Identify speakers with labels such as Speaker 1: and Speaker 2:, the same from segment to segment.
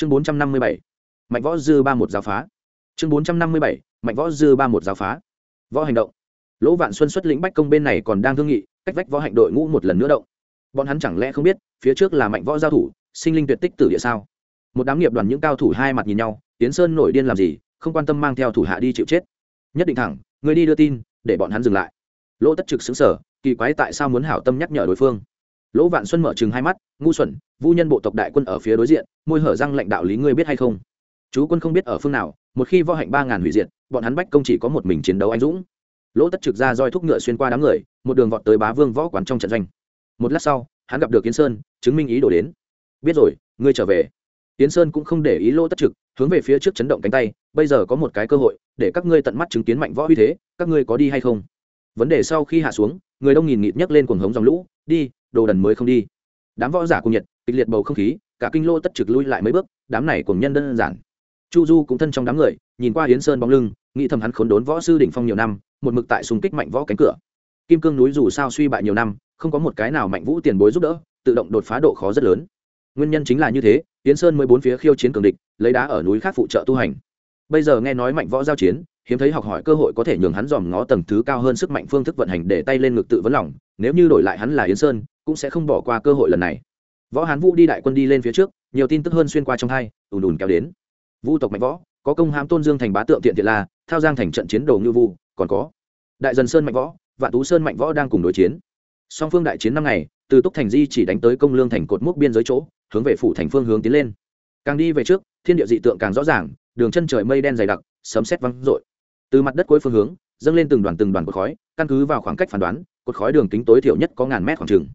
Speaker 1: chương bốn trăm năm mươi bảy, mạnh võ dư ba một giáo phá. Chương bốn trăm năm mươi bảy, mạnh võ dư ba một giáo phá. Võ hành động. Lỗ vạn xuân xuất lĩnh bách công bên này còn đang thương nghị, cách vách võ hành đội ngũ một lần nữa động. Bọn hắn chẳng lẽ không biết, phía trước là mạnh võ giao thủ, sinh linh tuyệt tích tử địa sao? Một đám nghiệp đoàn những cao thủ hai mặt nhìn nhau tiến sơn nổi điên làm gì, không quan tâm mang theo thủ hạ đi chịu chết. Nhất định thẳng, người đi đưa tin, để bọn hắn dừng lại. Lỗ tất trực xứng sở kỳ quái tại sao muốn hảo tâm nhắc nhở đối phương lỗ vạn xuân mở chừng hai mắt, ngu xuẩn, vu nhân bộ tộc đại quân ở phía đối diện, môi hở răng lãnh đạo lý ngươi biết hay không? Chú quân không biết ở phương nào, một khi võ hạnh ba ngàn hủy diệt, bọn hắn bách công chỉ có một mình chiến đấu anh dũng. Lỗ tất trực ra roi thúc ngựa xuyên qua đám người, một đường vọt tới bá vương võ quán trong trận doanh. Một lát sau, hắn gặp được kiến sơn, chứng minh ý đồ đến. Biết rồi, ngươi trở về. Tiến sơn cũng không để ý lỗ tất trực, hướng về phía trước chấn động cánh tay, bây giờ có một cái cơ hội, để các ngươi tận mắt chứng kiến mạnh võ uy thế, các ngươi có đi hay không? Vấn đề sau khi hạ xuống, người đông nghìn nghịt nhấc lên cuồng hống dòng lũ, đi đồ đần mới không đi. Đám võ giả cùng nhiệt, kịch liệt bầu không khí, cả kinh lô tất trực lui lại mấy bước, đám này cùng nhân đơn giản. Chu du cũng thân trong đám người, nhìn qua hiến sơn bóng lưng, nghĩ thầm hắn khốn đốn võ sư đỉnh phong nhiều năm, một mực tại xung kích mạnh võ cánh cửa. Kim cương núi dù sao suy bại nhiều năm, không có một cái nào mạnh vũ tiền bối giúp đỡ, tự động đột phá độ khó rất lớn. Nguyên nhân chính là như thế hiến sơn mới bốn phía khiêu chiến cường địch, lấy đá ở núi khác phụ trợ tu hành. Bây giờ nghe nói mạnh võ giao chiến hiếm thấy học hỏi cơ hội có thể nhường hắn dòm ngó tầng thứ cao hơn sức mạnh phương thức vận hành để tay lên ngực tự vấn lòng, nếu như đổi lại hắn là yến sơn, cũng sẽ không bỏ qua cơ hội lần này. Võ hán vũ đi đại quân đi lên phía trước, nhiều tin tức hơn xuyên qua trong hai, ùn ùn kéo đến. Vu tộc mạnh võ, có công hãm tôn dương thành bá tượng thiện thiện la, thao giang thành trận chiến đầu ngư vu, còn có đại dần sơn mạnh võ, vạn tú sơn mạnh võ đang cùng đối chiến. Song phương đại chiến năm ngày, từ túc thành di chỉ đánh tới công lương thành cột mốc biên giới chỗ, hướng về phủ thành phương hướng tiến lên. Càng đi về trước, thiên địa dị tượng càng rõ ràng, đường chân trời mây đen dày đặc, sấm sét văng rội từ mặt đất cuối phương hướng, dâng lên từng đoàn từng đoàn cột khói, căn cứ vào khoảng cách phán đoán, cột khói đường kính tối thiểu nhất có ngàn mét khoảng trừng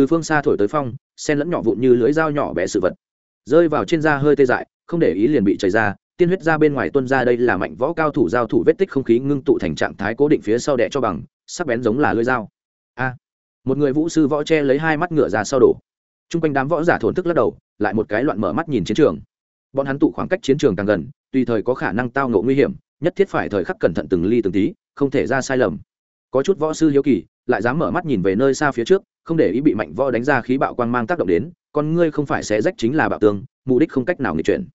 Speaker 1: từ phương xa thổi tới phong, sen lẫn nhỏ vụn như lưỡi dao nhỏ bé sự vật. Rơi vào trên da hơi tê dại, không để ý liền bị chảy ra, tiên huyết ra bên ngoài tuân ra đây là mạnh võ cao thủ giao thủ vết tích không khí ngưng tụ thành trạng thái cố định phía sau đẻ cho bằng, sắc bén giống là lưỡi dao. A! Một người vũ sư võ che lấy hai mắt ngựa ra sau đổ. T r u n g quanh đám võ giả thổn thức lắc đầu, lại một cái loạn mở mắt nhìn chiến trường. Bọn hắn tụ khoảng cách chiến trường càng gần, tùy thời có khả năng tao ngộ nguy hiểm nhất thiết phải thời khắc cẩn thận từng ly từng tí, không thể ra sai lầm. Có chút võ sư hiếu kỳ, lại dám mở mắt nhìn về nơi xa phía trước, không để ý bị mạnh võ đánh ra khí bạo quang mang tác động đến, con ngươi không phải xé rách chính là bạo tương mục đích không cách nào nghịch chuyển.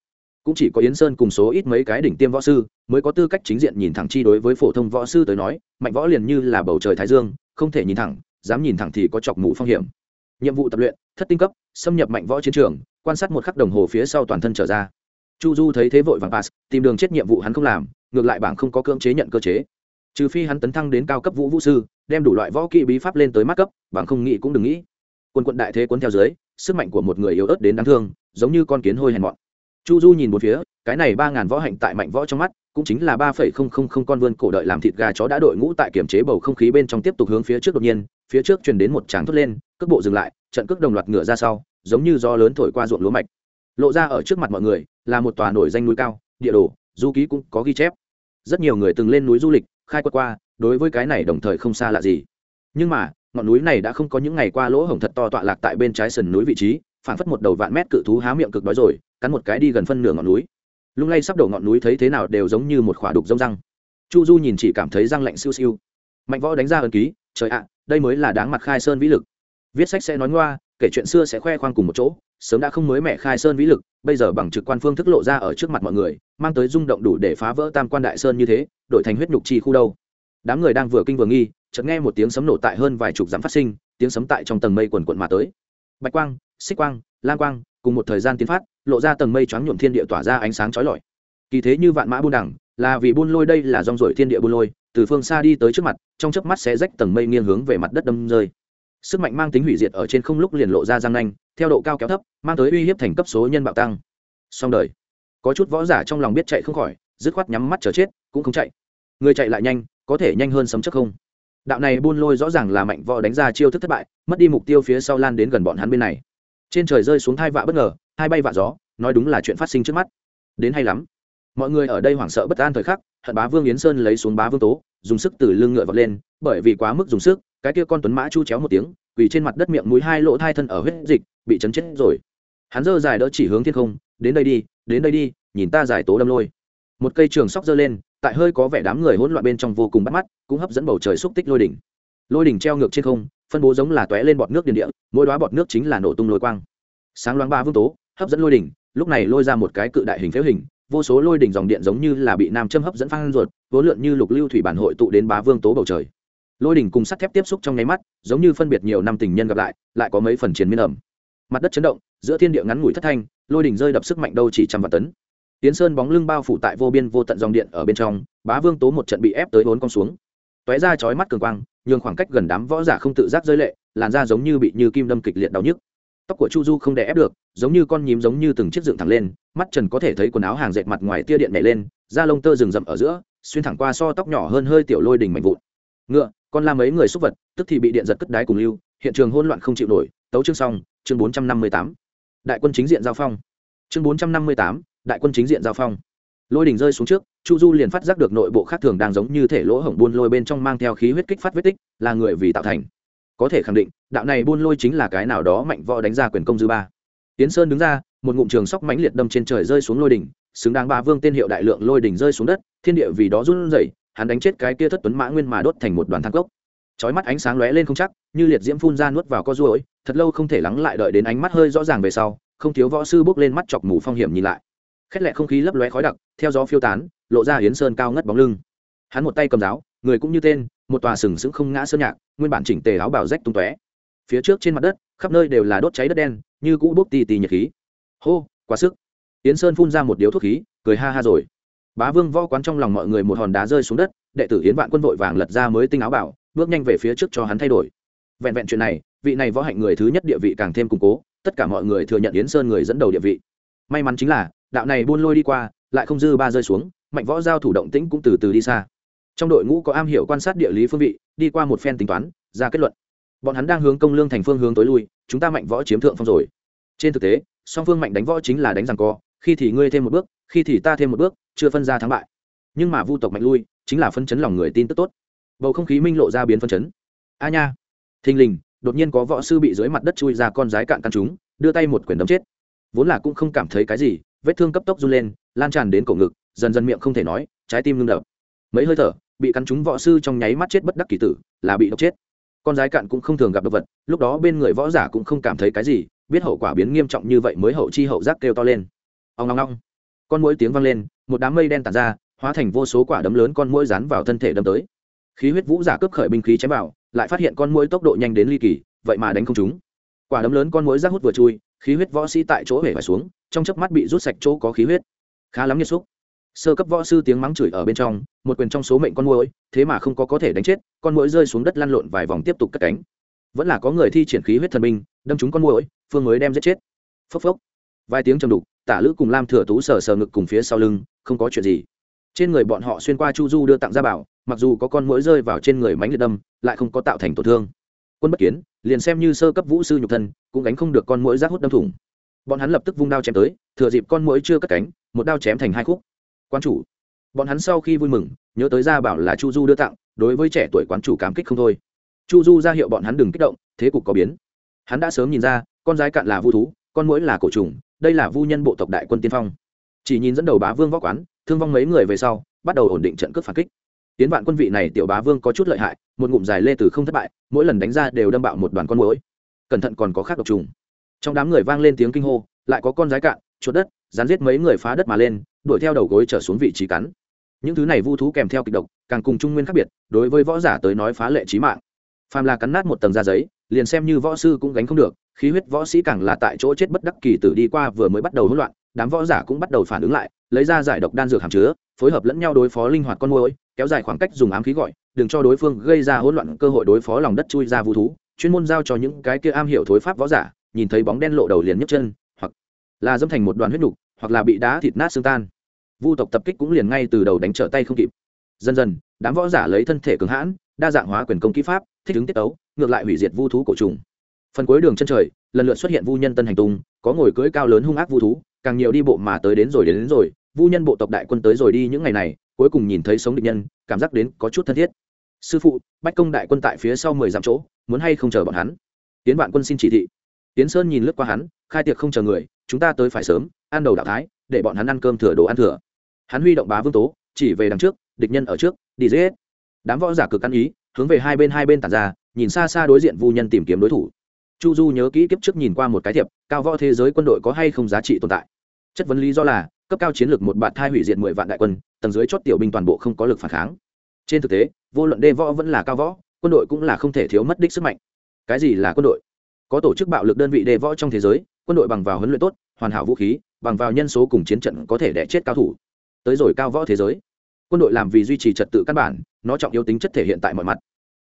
Speaker 1: Cũng chỉ có yến sơn cùng số ít mấy cái đỉnh tiêm võ sư, mới có tư cách chính diện nhìn thẳng chi đối với phổ thông võ sư tới nói, mạnh võ liền như là bầu trời thái dương, không thể nhìn thẳng, dám nhìn thẳng thì có chọc mũ phong hiểm. Nhiệm vụ tập luyện, thất tinh cấp, xâm nhập mạnh võ chiến trường, quan sát một khắc đồng hồ phía sau toàn thân trở ra. Chu du thấy thế vội vàng pass, tìm đường chết nhiệm vụ hắn không làm ngược lại bảng không có cưỡng chế nhận cơ chế. Trừ phi hắn tấn thăng đến cao cấp vũ vũ sư, đem đủ loại võ kỹ bí pháp lên tới mắt cấp, bảng không nghĩ cũng đừng nghĩ. Quân quận đại thế cuốn theo dưới, sức mạnh của một người yếu ớt đến đáng thương, giống như con kiến hôi hèn mọn. Chu du nhìn một phía, cái này ba ngàn võ hạnh tại mạnh võ trong mắt, cũng chính là ba phẩy không không không con vươn cổ đợi làm thịt gà chó đã đội ngũ tại kiểm chế bầu không khí bên trong tiếp tục hướng phía trước đột nhiên, phía trước truyền đến một tràng thốt lên, cước bộ dừng lại, trận cước đồng loạt ngửa ra sau, giống như gió lớn thổi qua ruộng lúa mạch. Lộ ra ở trước mặt mọi người, là một tòa nổi danh núi cao, địa đồ du ký cũng có ghi chép. Rất nhiều người từng lên núi du lịch, khai quật qua, đối với cái này đồng thời không xa lạ gì. Nhưng mà, ngọn núi này đã không có những ngày qua lỗ hổng thật to tọa lạc tại bên trái sườn núi vị trí phản phất một đầu vạn mét cự thú há miệng cực đói rồi, cắn một cái đi gần phân nửa ngọn núi. Lung lay sắp đổ ngọn núi thấy thế nào đều giống như một khỏa đục rông răng. Chu du nhìn chỉ cảm thấy răng lạnh siêu siêu. Mạnh võ đánh ra ẩn ký, trời ạ, đây mới là đáng mặt khai sơn vĩ lực. Viết sách sẽ nói ngoa, kể chuyện xưa sẽ khoe khoang cùng một chỗ sớm đã không mới mẹ khai sơn vĩ lực, bây giờ bằng trực quan phương thức lộ ra ở trước mặt mọi người, mang tới rung động đủ để phá vỡ tam quan đại sơn như thế, đổi thành huyết nhục chi khu đâu. Đám người đang vừa kinh vừa nghi, chợt nghe một tiếng sấm nổ tại hơn vài chục dặm phát sinh, tiếng sấm tại trong tầng mây quần quận mà tới. Bạch quang, xích quang lan quang, cùng một thời gian tiến phát, lộ ra tầng mây choáng nhuộm thiên địa tỏa ra ánh sáng chói lọi. Kỳ thế như vạn mã buôn đẳng, là vì buôn lôi đây là rong rổi thiên địa buôn lôi, từ phương xa đi tới trước mặt, trong chớp mắt sẽ rách tầng mây nghiêng hướng về mặt đất đâm rơi. Sức mạnh mang tính hủy diệt ở trên không lúc liền lộ ra răng nanh theo độ cao kéo thấp, mang tới uy hiếp thành cấp số nhân bạo tăng. Song đời. Có chút võ giả trong lòng biết chạy không khỏi, dứt khoát nhắm mắt chờ chết, cũng không chạy. Người chạy lại nhanh, có thể nhanh hơn sấm trước không? Đạo này buôn lôi rõ ràng là mạnh võ đánh ra chiêu thức thất bại, mất đi mục tiêu phía sau lan đến gần bọn hắn bên này. Trên trời rơi xuống hai vạ bất ngờ, hai bay vạ gió, nói đúng là chuyện phát sinh trước mắt. Đến hay lắm. Mọi người ở đây hoảng sợ bất an thời khắc, hận bá vương yến sơn lấy xuống bá vương tố, dùng sức từ lưng ngựa vọt lên, bởi vì quá mức dùng sức, cái kia con tuấn mã chu chéo một tiếng quỳ trên mặt đất miệng mũi hai lỗ thai thân ở huyết dịch, bị chấn chết rồi. Hắn dơ dài đỡ chỉ hướng thiên không, đến đây đi, đến đây đi, nhìn ta giải tố đâm lôi. Một cây trường sóc dơ lên, tại hơi có vẻ đám người hỗn loạn bên trong vô cùng bắt mắt, cũng hấp dẫn bầu trời xúc tích lôi đỉnh. Lôi đỉnh treo ngược trên không, phân bố giống là tóe lên bọt nước điện địa, mỗi đoá bọt nước chính là nổ tung lôi quang. Sáng loáng ba vương tố, hấp dẫn lôi đỉnh, lúc này lôi ra một cái cự đại hình phếu hình, vô số lôi đỉnh dòng điện giống như là bị nam châm hấp dẫn phan ruột, vốn lượn như lục lưu thủy bản hội tụ đến bá vương tố bầu trời lôi đỉnh cùng sắt thép tiếp xúc trong nháy mắt, giống như phân biệt nhiều năm tình nhân gặp lại lại có mấy phần chiến miên ẩm. Mặt đất chấn động, giữa thiên địa ngắn ngủi thất thanh, lôi đỉnh rơi đập sức mạnh đâu chỉ trăm vạn tấn. Tiến sơn bóng lưng bao phủ tại vô biên vô tận dòng điện ở bên trong, bá vương tố một trận bị ép tới bốn con xuống. Tóe ra chói mắt cường quang, nhường khoảng cách gần đám võ giả không tự giác rơi lệ, làn da giống như bị như kim đâm kịch liệt đau nhức. Tóc của chu du không đè ép được, giống như con nhím giống như từng chiếc dựng thẳng lên, mắt trần có thể thấy quần áo hàng dệt mặt ngoài tia điện nhảy lên, da lông tơ rừng rậm ở giữa, xuyên thẳng qua so tóc nhỏ hơn hơi tiểu lôi đỉnh mạnh vụn. Ngựa con la mấy người xúc vật, tức thì bị điện giật cất đái cùng lưu, hiện trường hỗn loạn không chịu nổi, tấu chương xong, chương bốn trăm năm mươi tám. Đại quân chính diện giao phong. Chương bốn trăm năm mươi tám, đại quân chính diện giao phong. Lôi đỉnh rơi xuống trước, chu du liền phát giác được nội bộ khác thường đang giống như thể lỗ hổng buôn lôi bên trong mang theo khí huyết kích phát vết tích, là người vì tạo thành. Có thể khẳng định, đạo này buôn lôi chính là cái nào đó mạnh võ đánh ra quyền công dư ba. Tiến sơn đứng ra, một ngụm trường sóc mãnh liệt đâm trên trời rơi xuống lôi đỉnh, xứng đáng ba vương tên hiệu đại lượng lôi đỉnh rơi xuống đất, thiên địa vì đó run rẩy hắn đánh chết cái kia thất tuấn mã nguyên mà đốt thành một đoàn thang cốc. Chói mắt ánh sáng lóe lên không chắc, như liệt diễm phun ra nuốt vào co ruồi, thật lâu không thể lắng lại đợi đến ánh mắt hơi rõ ràng về sau, không thiếu võ sư bước lên mắt chọc mù phong hiểm nhìn lại. Khét lẹ không khí lấp lóe khói đặc, theo gió phiêu tán, lộ ra hiến sơn cao ngất bóng lưng. Hắn một tay cầm giáo, người cũng như tên, một tòa sừng sững không ngã sơn nhạc, nguyên bản chỉnh tề áo bảo rách tung tóe. Phía trước trên mặt đất, khắp nơi đều là đốt cháy đất đen, như cũ bốc tì tì nhiệt khí. Hô, quá sức. Yến sơn phun ra một điếu thuốc khí, cười ha ha rồi bá vương võ quán trong lòng mọi người một hòn đá rơi xuống đất, đệ tử yến vạn quân vội vàng lật ra mới tinh áo bảo, bước nhanh về phía trước cho hắn thay đổi. Vẹn vẹn chuyện này, vị này võ hạnh người thứ nhất địa vị càng thêm củng cố, tất cả mọi người thừa nhận yến sơn người dẫn đầu địa vị. May mắn chính là, đạo này buôn lôi đi qua, lại không dư ba rơi xuống, mạnh võ giao thủ động tĩnh cũng từ từ đi xa. Trong đội ngũ có am hiểu quan sát địa lý phương vị, đi qua một phen tính toán, ra kết luận. Bọn hắn đang hướng công lương thành phương hướng tối lui, chúng ta mạnh võ chiếm thượng phong rồi. Trên thực tế, song phương mạnh đánh võ chính là đánh rằng co, khi thì ngươi thêm một bước khi thì ta thêm một bước, chưa phân ra thắng bại. Nhưng mà vu tộc mạnh lui, chính là phân chấn lòng người tin tức tốt. Bầu không khí minh lộ ra biến phân chấn. A nha. Thình lình, đột nhiên có võ sư bị dưới mặt đất chui ra con rái cạn căn chúng, đưa tay một quyển đấm chết. Vốn là cũng không cảm thấy cái gì, vết thương cấp tốc run lên, lan tràn đến cổ ngực, dần dần miệng không thể nói, trái tim ngưng đập. Mấy hơi thở, bị cắn trúng võ sư trong nháy mắt chết bất đắc kỳ tử, là bị độc chết. Con rái cạn cũng không thường gặp động vật, lúc đó bên người võ giả cũng không cảm thấy cái gì, biết hậu quả biến nghiêm trọng như vậy mới hậu chi hậu giác kêu to lên. Ông long long con mũi tiếng vang lên, một đám mây đen tàn ra, hóa thành vô số quả đấm lớn con mũi rán vào thân thể đâm tới. Khí huyết vũ giả cướp khởi binh khí chém vào, lại phát hiện con mũi tốc độ nhanh đến ly kỳ, vậy mà đánh không chúng quả đấm lớn con mũi rác hút vừa chui, khí huyết võ sĩ tại chỗ hể phải xuống, trong chớp mắt bị rút sạch chỗ có khí huyết. Khá lắm nhiệt xúc sơ cấp võ sư tiếng mắng chửi ở bên trong, một quyền trong số mệnh con mũi, thế mà không có có thể đánh chết, con mũi rơi xuống đất lăn lộn vài vòng tiếp tục cất cánh. Vẫn là có người thi triển khí huyết thần binh, đâm trúng con mũi, phương mới đem giết chết. Phốc phốc. Vài tiếng trầm đục tả lữ cùng lam thừa tú sờ sờ ngực cùng phía sau lưng, không có chuyện gì. Trên người bọn họ xuyên qua chu du đưa tặng ra bảo, mặc dù có con mũi rơi vào trên người mánh liệt đâm, lại không có tạo thành tổn thương. Quân bất kiến, liền xem như sơ cấp vũ sư nhục thân, cũng gánh không được con mũi rác hút đâm thủng. Bọn hắn lập tức vung đao chém tới, thừa dịp con mũi chưa cất cánh, một đao chém thành hai khúc. Quan chủ, bọn hắn sau khi vui mừng, nhớ tới ra bảo là chu du đưa tặng, đối với trẻ tuổi quán chủ cảm kích không thôi. Chu du ra hiệu bọn hắn đừng kích động, thế cục có biến. Hắn đã sớm nhìn ra, con rái cạn là vũ thú, con mũi là cổ trùng đây là vu nhân bộ tộc đại quân tiên phong. Chỉ nhìn dẫn đầu bá vương võ quán, thương vong mấy người về sau, bắt đầu ổn định trận cướp phản kích. Tiến vạn quân vị này tiểu bá vương có chút lợi hại, một ngụm dài lê từ không thất bại, mỗi lần đánh ra đều đâm bạo một đoàn con mũi cẩn thận còn có khác độc trùng. Trong đám người vang lên tiếng kinh hô, lại có con rái cạn, chuột đất rán giết mấy người phá đất mà lên, đuổi theo đầu gối trở xuống vị trí cắn. Những thứ này vu thú kèm theo kịch độc, càng cùng trung nguyên khác biệt, đối với võ giả tới nói phá lệ trí mạng. Phàm là cắn nát một tầng da giấy liền xem như võ sư cũng gánh không được, khí huyết võ sĩ càng là tại chỗ chết bất đắc kỳ tử đi qua vừa mới bắt đầu hỗn loạn, đám võ giả cũng bắt đầu phản ứng lại, lấy ra giải độc đan dược hàm chứa, phối hợp lẫn nhau đối phó linh hoạt con môi kéo dài khoảng cách dùng ám khí gọi, đừng cho đối phương gây ra hỗn loạn cơ hội đối phó lòng đất chui ra vũ thú, chuyên môn giao cho những cái kia am hiểu thối pháp võ giả, nhìn thấy bóng đen lộ đầu liền nhấc chân, hoặc là dâm thành một đoàn huyết nục, hoặc là bị đá thịt nát xương tan. Vu tộc tập kích cũng liền ngay từ đầu đánh trở tay không kịp. Dần dần, đám võ giả lấy thân thể cường hãn, đa dạng hóa quyền công kỹ pháp, thích ứng tiết ấu ngược lại hủy diệt vu thú cổ trùng. Phần cuối đường chân trời lần lượt xuất hiện vu nhân tân hành tung có ngồi cưỡi cao lớn hung ác vu thú càng nhiều đi bộ mà tới đến rồi đến, đến rồi vu nhân bộ tộc đại quân tới rồi đi những ngày này cuối cùng nhìn thấy sống địch nhân cảm giác đến có chút thân thiết. Sư phụ bách công đại quân tại phía sau mười dặm chỗ muốn hay không chờ bọn hắn? Tiến vạn quân xin chỉ thị. Tiến sơn nhìn lướt qua hắn khai tiệc không chờ người chúng ta tới phải sớm ăn đầu đạo thái để bọn hắn ăn cơm thừa đồ ăn thừa. Hắn huy động bá vương tố chỉ về đằng trước địch nhân ở trước đi dễ đám võ giả cực ăn ý hướng về hai bên hai bên tàn ra nhìn xa xa đối diện vu nhân tìm kiếm đối thủ. Chu du nhớ kỹ kiếp trước nhìn qua một cái thiệp, cao võ thế giới quân đội có hay không giá trị tồn tại. Chất vấn lý do là, cấp cao chiến lược một bạn thai hủy diệt mười vạn đại quân, tầng dưới chót tiểu binh toàn bộ không có lực phản kháng. Trên thực tế, vô luận đê võ vẫn là cao võ, quân đội cũng là không thể thiếu mất đích sức mạnh. Cái gì là quân đội? Có tổ chức bạo lực đơn vị đê võ trong thế giới, quân đội bằng vào huấn luyện tốt, hoàn hảo vũ khí, bằng vào nhân số cùng chiến trận có thể đẻ chết cao thủ. Tới rồi cao võ thế giới. Quân đội làm vì duy trì trật tự căn bản, nó trọng yếu tính chất thể hiện tại mọi mặt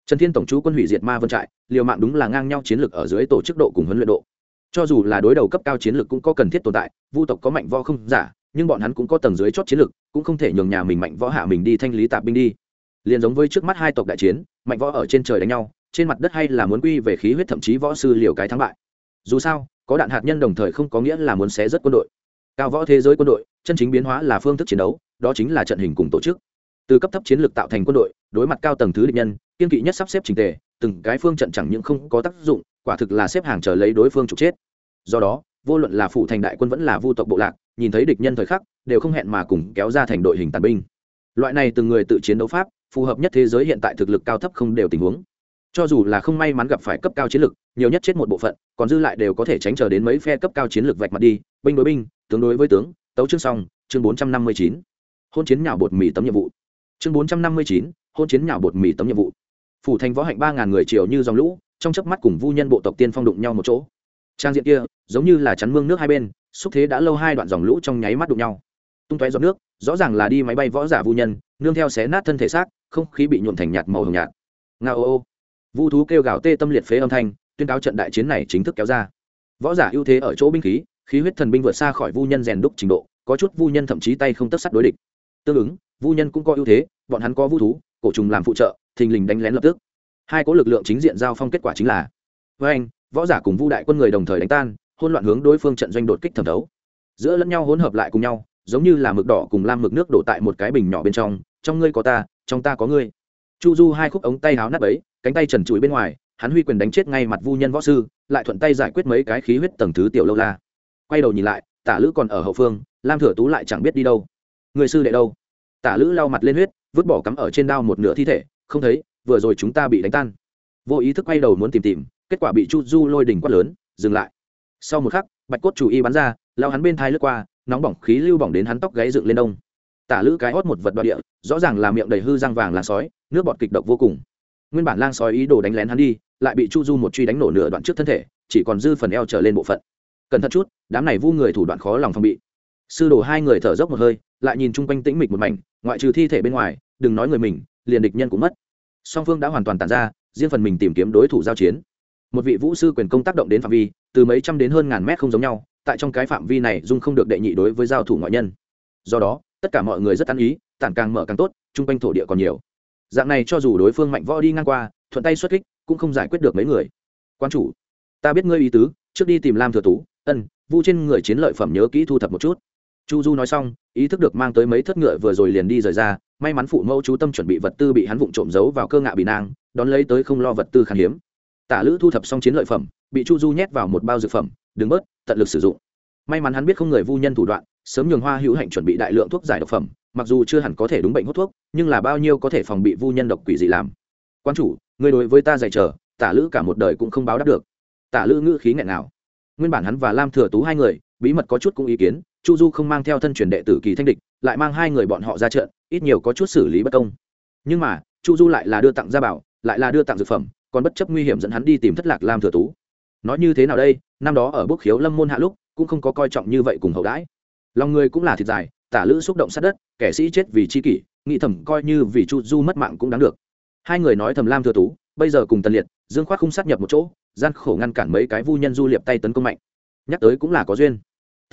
Speaker 1: trần thiên tổng chú quân hủy diệt ma vân trại, liều mạng đúng là ngang nhau chiến lược ở dưới tổ chức độ cùng huấn luyện độ. Cho dù là đối đầu cấp cao chiến lược cũng có cần thiết tồn tại, vu tộc có mạnh võ không giả, nhưng bọn hắn cũng có tầng dưới chót chiến lược cũng không thể nhường nhà mình mạnh võ hạ mình đi thanh lý tạp binh đi. Liền giống với trước mắt hai tộc đại chiến, mạnh võ ở trên trời đánh nhau, trên mặt đất hay là muốn quy về khí huyết thậm chí võ sư liều cái thắng bại. Dù sao, có đạn hạt nhân đồng thời không có nghĩa là muốn xé rất quân đội. Cao võ thế giới quân đội, chân chính biến hóa là phương thức chiến đấu, đó chính là trận hình cùng tổ chức từ cấp thấp chiến lược tạo thành quân đội, đối mặt cao tầng thứ địch nhân, kiên kỵ nhất sắp xếp trình tề, từng cái phương trận chẳng những không có tác dụng, quả thực là xếp hàng chờ lấy đối phương trục chết. Do đó, vô luận là phụ thành đại quân vẫn là vu tộc bộ lạc, nhìn thấy địch nhân thời khắc, đều không hẹn mà cùng kéo ra thành đội hình tàn binh. Loại này từng người tự chiến đấu pháp, phù hợp nhất thế giới hiện tại thực lực cao thấp không đều tình huống. Cho dù là không may mắn gặp phải cấp cao chiến lực nhiều nhất chết một bộ phận, còn dư lại đều có thể tránh chờ đến mấy phe cấp cao chiến lược vạch mặt đi, binh đối binh, tướng đối với tướng, tấu chương xong, chương bốn trăm năm mươi chín. Hôn chiến nhào bột mì tấm nhiệm vụ chương bốn trăm năm mươi chín, hôn chiến nhào bột mì tấm nhiệm vụ. Phủ thành võ hạnh ba ngàn người chiều như dòng lũ, trong chớp mắt cùng vu nhân bộ tộc tiên phong đụng nhau một chỗ. Trang diện kia, giống như là chắn mương nước hai bên, xúc thế đã lâu hai đoạn dòng lũ trong nháy mắt đụng nhau. Tung tóe giọt nước, rõ ràng là đi máy bay võ giả vu nhân, nương theo xé nát thân thể xác, không khí bị nhuộm thành nhạt màu hồng nhạt. Nga ô ô. Vu thú kêu gào tê tâm liệt phế âm thanh, tuyên cáo trận đại chiến này chính thức kéo ra. Võ giả ưu thế ở chỗ binh khí khí huyết thần binh vượt xa khỏi vu nhân rèn đúc trình độ, có chút vu nhân thậm chí tay không tất sắt đối địch. Tương ứng, vu nhân cũng có ưu thế bọn hắn có vũ thú, cổ trùng làm phụ trợ, thình lình đánh lén lập tức. Hai có lực lượng chính diện giao phong kết quả chính là, với anh, võ giả cùng vu đại quân người đồng thời đánh tan hôn loạn hướng đối phương trận doanh đột kích thẩm thấu. Giữa lẫn nhau hỗn hợp lại cùng nhau, giống như là mực đỏ cùng lam mực nước đổ tại một cái bình nhỏ bên trong trong ngươi có ta, trong ta có ngươi. Chu du hai khúc ống tay háo nát ấy cánh tay trần trụi bên ngoài, hắn huy quyền đánh chết ngay mặt vu nhân võ sư, lại thuận tay giải quyết mấy cái khí huyết tầng thứ tiểu lâu la. Quay đầu nhìn lại, tả lữ còn ở hậu phương, lam thừa tú lại chẳng biết đi đâu. Người sư đệ đâu? Tả lữ lau mặt lên huyết vứt bỏ cắm ở trên đao một nửa thi thể, không thấy, vừa rồi chúng ta bị đánh tan. Vô ý thức quay đầu muốn tìm tìm, kết quả bị chu du lôi đỉnh quát lớn, dừng lại. Sau một khắc, bạch cốt chủ y bắn ra, lao hắn bên thai lướt qua, nóng bỏng khí lưu bỏng đến hắn tóc gáy dựng lên đông. Tả lữ cái hót một vật đoạn địa, rõ ràng là miệng đầy hư răng vàng làng sói, nước bọt kịch độc vô cùng. Nguyên bản lang sói ý đồ đánh lén hắn đi, lại bị chu du một truy đánh nổ nửa đoạn trước thân thể, chỉ còn dư phần eo trở lên bộ phận. Cẩn thận chút, đám này vu người thủ đoạn khó lòng phòng bị. Sư đồ hai người thở dốc một hơi, lại nhìn chung quanh tĩnh mịch một mảnh, ngoại trừ thi thể bên ngoài đừng nói người mình, liền địch nhân cũng mất. Song phương đã hoàn toàn tàn ra, riêng phần mình tìm kiếm đối thủ giao chiến. Một vị vũ sư quyền công tác động đến phạm vi, từ mấy trăm đến hơn ngàn mét không giống nhau, tại trong cái phạm vi này dung không được đệ nhị đối với giao thủ ngoại nhân. Do đó, tất cả mọi người rất ăn ý, tản càng mở càng tốt, chung quanh thổ địa còn nhiều. Dạng này cho dù đối phương mạnh võ đi ngang qua, thuận tay xuất kích, cũng không giải quyết được mấy người. Quan chủ, ta biết ngươi ý tứ, trước đi tìm lam thừa tú, ân, vu trên người chiến lợi phẩm nhớ kỹ thu thập một chút. Chu du nói xong, ý thức được mang tới mấy thất ngựa vừa rồi liền đi rời ra may mắn phụ mẫu chú tâm chuẩn bị vật tư bị hắn vụng trộm giấu vào cơ ngạ bị nang đón lấy tới không lo vật tư khan hiếm. Tả lữ thu thập xong chiến lợi phẩm, bị chu du nhét vào một bao dược phẩm đứng bớt, tận lực sử dụng. May mắn hắn biết không người vu nhân thủ đoạn, sớm nhường hoa hữu hạnh chuẩn bị đại lượng thuốc giải độc phẩm, mặc dù chưa hẳn có thể đúng bệnh hút thuốc, nhưng là bao nhiêu có thể phòng bị vu nhân độc quỷ gì làm. Quan chủ, người đối với ta dạy chờ, tả lữ cả một đời cũng không báo đáp được. Tả lữ ngữ khí nghẹn nào nguyên bản hắn và lam thừa tú hai người, bí mật có chút cũng ý kiến chu du không mang theo thân truyền đệ tử kỳ thanh địch, lại mang hai người bọn họ ra trận, ít nhiều có chút xử lý bất công. Nhưng mà, chu du lại là đưa tặng gia bảo, lại là đưa tặng dược phẩm, còn bất chấp nguy hiểm dẫn hắn đi tìm thất lạc lam thừa tú. Nói như thế nào đây, năm đó ở bước khiếu lâm môn hạ lúc, cũng không có coi trọng như vậy cùng hậu đãi. Lòng người cũng là thịt dài, tả lữ xúc động sát đất, kẻ sĩ chết vì chi kỷ, nghĩ thầm coi như vì chu du mất mạng cũng đáng được. Hai người nói thầm lam thừa tú, bây giờ cùng tần liệt, dương khoác không sát nhập một chỗ, gian khổ ngăn cản mấy cái vu nhân du liệp tay tấn công mạnh. Nhắc tới cũng là có duyên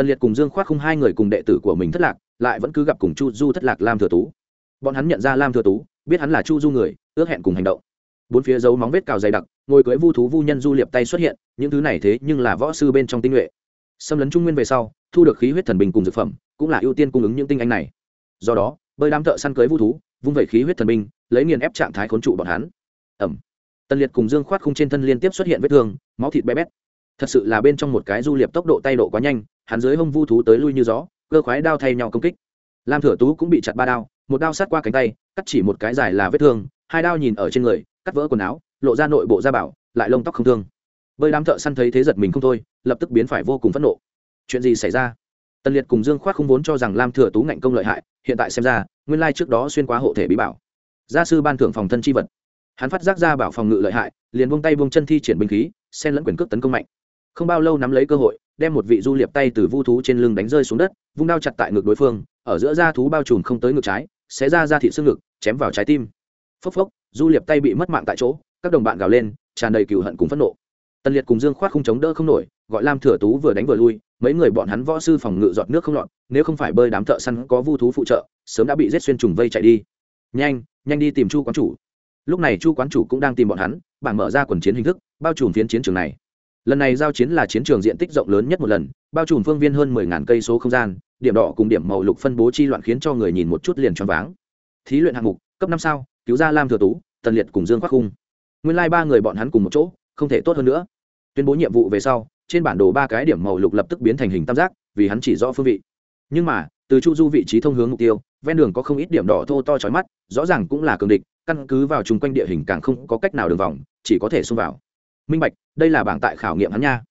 Speaker 1: tần liệt cùng dương khoác không hai người cùng đệ tử của mình thất lạc, lại vẫn cứ gặp cùng chu du thất lạc lam thừa tú. Bọn hắn nhận ra lam thừa tú, biết hắn là chu du người, ước hẹn cùng hành động. Bốn phía dấu móng vết cào dày đặc, ngồi cưới vu thú vu nhân du liệp tay xuất hiện, những thứ này thế nhưng là võ sư bên trong tinh nhuệ. Xâm lấn trung nguyên về sau, thu được khí huyết thần bình cùng dược phẩm, cũng là ưu tiên cung ứng những tinh anh này. Do đó, bơi đám thợ săn cưới vu thú, vung vẩy khí huyết thần binh lấy nghiền ép trạng thái khốn trụ bọn hắn. Ẩm. Tần liệt cùng dương khoát khung trên thân liên tiếp xuất hiện vết thương, máu thịt bé bét thật sự là bên trong một cái du liệp tốc độ tay độ quá nhanh, hắn dưới hông vu thú tới lui như gió, cơ khoái đao thay nhau công kích. Lam thừa tú cũng bị chặt ba đao, một đao sát qua cánh tay, cắt chỉ một cái dài là vết thương, hai đao nhìn ở trên người, cắt vỡ quần áo, lộ ra nội bộ da bảo, lại lông tóc không thương. Bơi đám thợ săn thấy thế giật mình không thôi, lập tức biến phải vô cùng phẫn nộ. Chuyện gì xảy ra? Tân liệt cùng dương khoác không vốn cho rằng lam thừa tú ngạnh công lợi hại, hiện tại xem ra, nguyên lai trước đó xuyên qua hộ thể bí bảo. Gia sư ban thưởng phòng thân chi vật. Hắn phát giác ra bảo phòng ngự lợi hại, liền buông tay buông chân thi triển binh khí, xen lẫn quyền cước tấn công mạnh không bao lâu nắm lấy cơ hội, đem một vị du liệp tay từ vu thú trên lưng đánh rơi xuống đất, vung đao chặt tại ngực đối phương, ở giữa da thú bao trùm không tới ngực trái, xé ra ra thị xương ngực, chém vào trái tim. Phốc phốc, du liệp tay bị mất mạng tại chỗ, các đồng bạn gào lên, tràn đầy cựu hận cùng phẫn nộ. Tần liệt cùng dương khoát không chống đỡ không nổi, gọi lam thừa tú vừa đánh vừa lui, mấy người bọn hắn võ sư phòng ngự giọt nước không lọt, nếu không phải bơi đám thợ săn có vu thú phụ trợ, sớm đã bị rết xuyên trùng vây chạy đi. Nhanh nhanh đi tìm chu quán chủ. Lúc này chu quán chủ cũng đang tìm bọn hắn, bảng mở ra quần chiến hình thức, bao trùm phiến chiến trường này lần này giao chiến là chiến trường diện tích rộng lớn nhất một lần, bao trùm phương viên hơn mười ngàn cây số không gian, điểm đỏ cùng điểm màu lục phân bố chi loạn khiến cho người nhìn một chút liền choáng váng. Thí luyện hạng mục, cấp năm sao, cứu ra lam thừa tú, tần liệt cùng dương khoác khung. Nguyên lai、like、ba người bọn hắn cùng một chỗ, không thể tốt hơn nữa. Tuyên bố nhiệm vụ về sau, trên bản đồ ba cái điểm màu lục lập tức biến thành hình tam giác, vì hắn chỉ rõ phương vị. Nhưng mà, từ chu du vị trí thông hướng mục tiêu, ven đường có không ít điểm đỏ thô to trói mắt, rõ ràng cũng là cường địch, căn cứ vào chung quanh địa hình càng không có cách nào đường vòng, chỉ có thể xông vào minh bạch, đây là bảng tại khảo nghiệm hắn nha.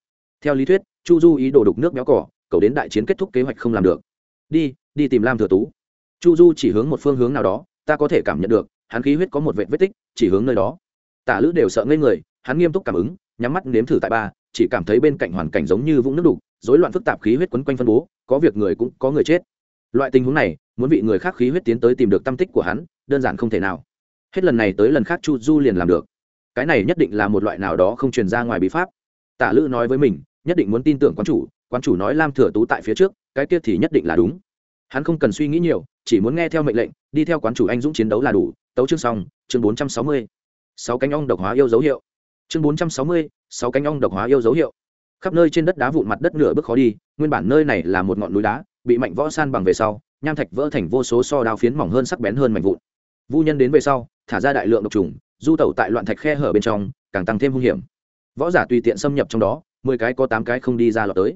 Speaker 1: Theo lý thuyết, chu du ý đồ đục nước béo cỏ, cầu đến đại chiến kết thúc kế hoạch không làm được. Đi đi tìm lam thừa tú. Chu du chỉ hướng một phương hướng nào đó, ta có thể cảm nhận được, hắn khí huyết có một vệ vết tích, chỉ hướng nơi đó. Tả lữ đều sợ ngây người, hắn nghiêm túc cảm ứng, nhắm mắt nếm thử tại ba, chỉ cảm thấy bên cạnh hoàn cảnh giống như vũng nước đục, rối loạn phức tạp khí huyết quấn quanh phân bố, có việc người cũng có người chết. Loại tình huống này, muốn vị người khác khí huyết tiến tới tìm được tâm tích của hắn, đơn giản không thể nào. Hết lần này tới lần khác chu du liền làm được cái này nhất định là một loại nào đó không truyền ra ngoài bí pháp. Tả lữ nói với mình, nhất định muốn tin tưởng quán chủ quán chủ nói lam thừa tú tại phía trước, cái kia thì nhất định là đúng. Hắn không cần suy nghĩ nhiều, chỉ muốn nghe theo mệnh lệnh, đi theo quán chủ anh dũng chiến đấu là đủ. Tấu chương xong, chương bốn trăm sáu mươi. Sáu cánh ong độc hóa yêu dấu hiệu. Chương bốn trăm sáu mươi, sáu cánh ong độc hóa yêu dấu hiệu. Khắp nơi trên đất đá vụn mặt đất nửa bước khó đi, nguyên bản nơi này là một ngọn núi đá, bị mạnh võ san bằng về sau, nham thạch vỡ thành vô số so đao phiến mỏng hơn sắc bén hơn mạnh vụn. Vu nhân đến về sau, thả ra đại lượng độc trùng du tẩu tại loạn thạch khe hở bên trong, càng tăng thêm hung hiểm. Võ giả tùy tiện xâm nhập trong đó, mười cái có tám cái không đi ra lọt tới.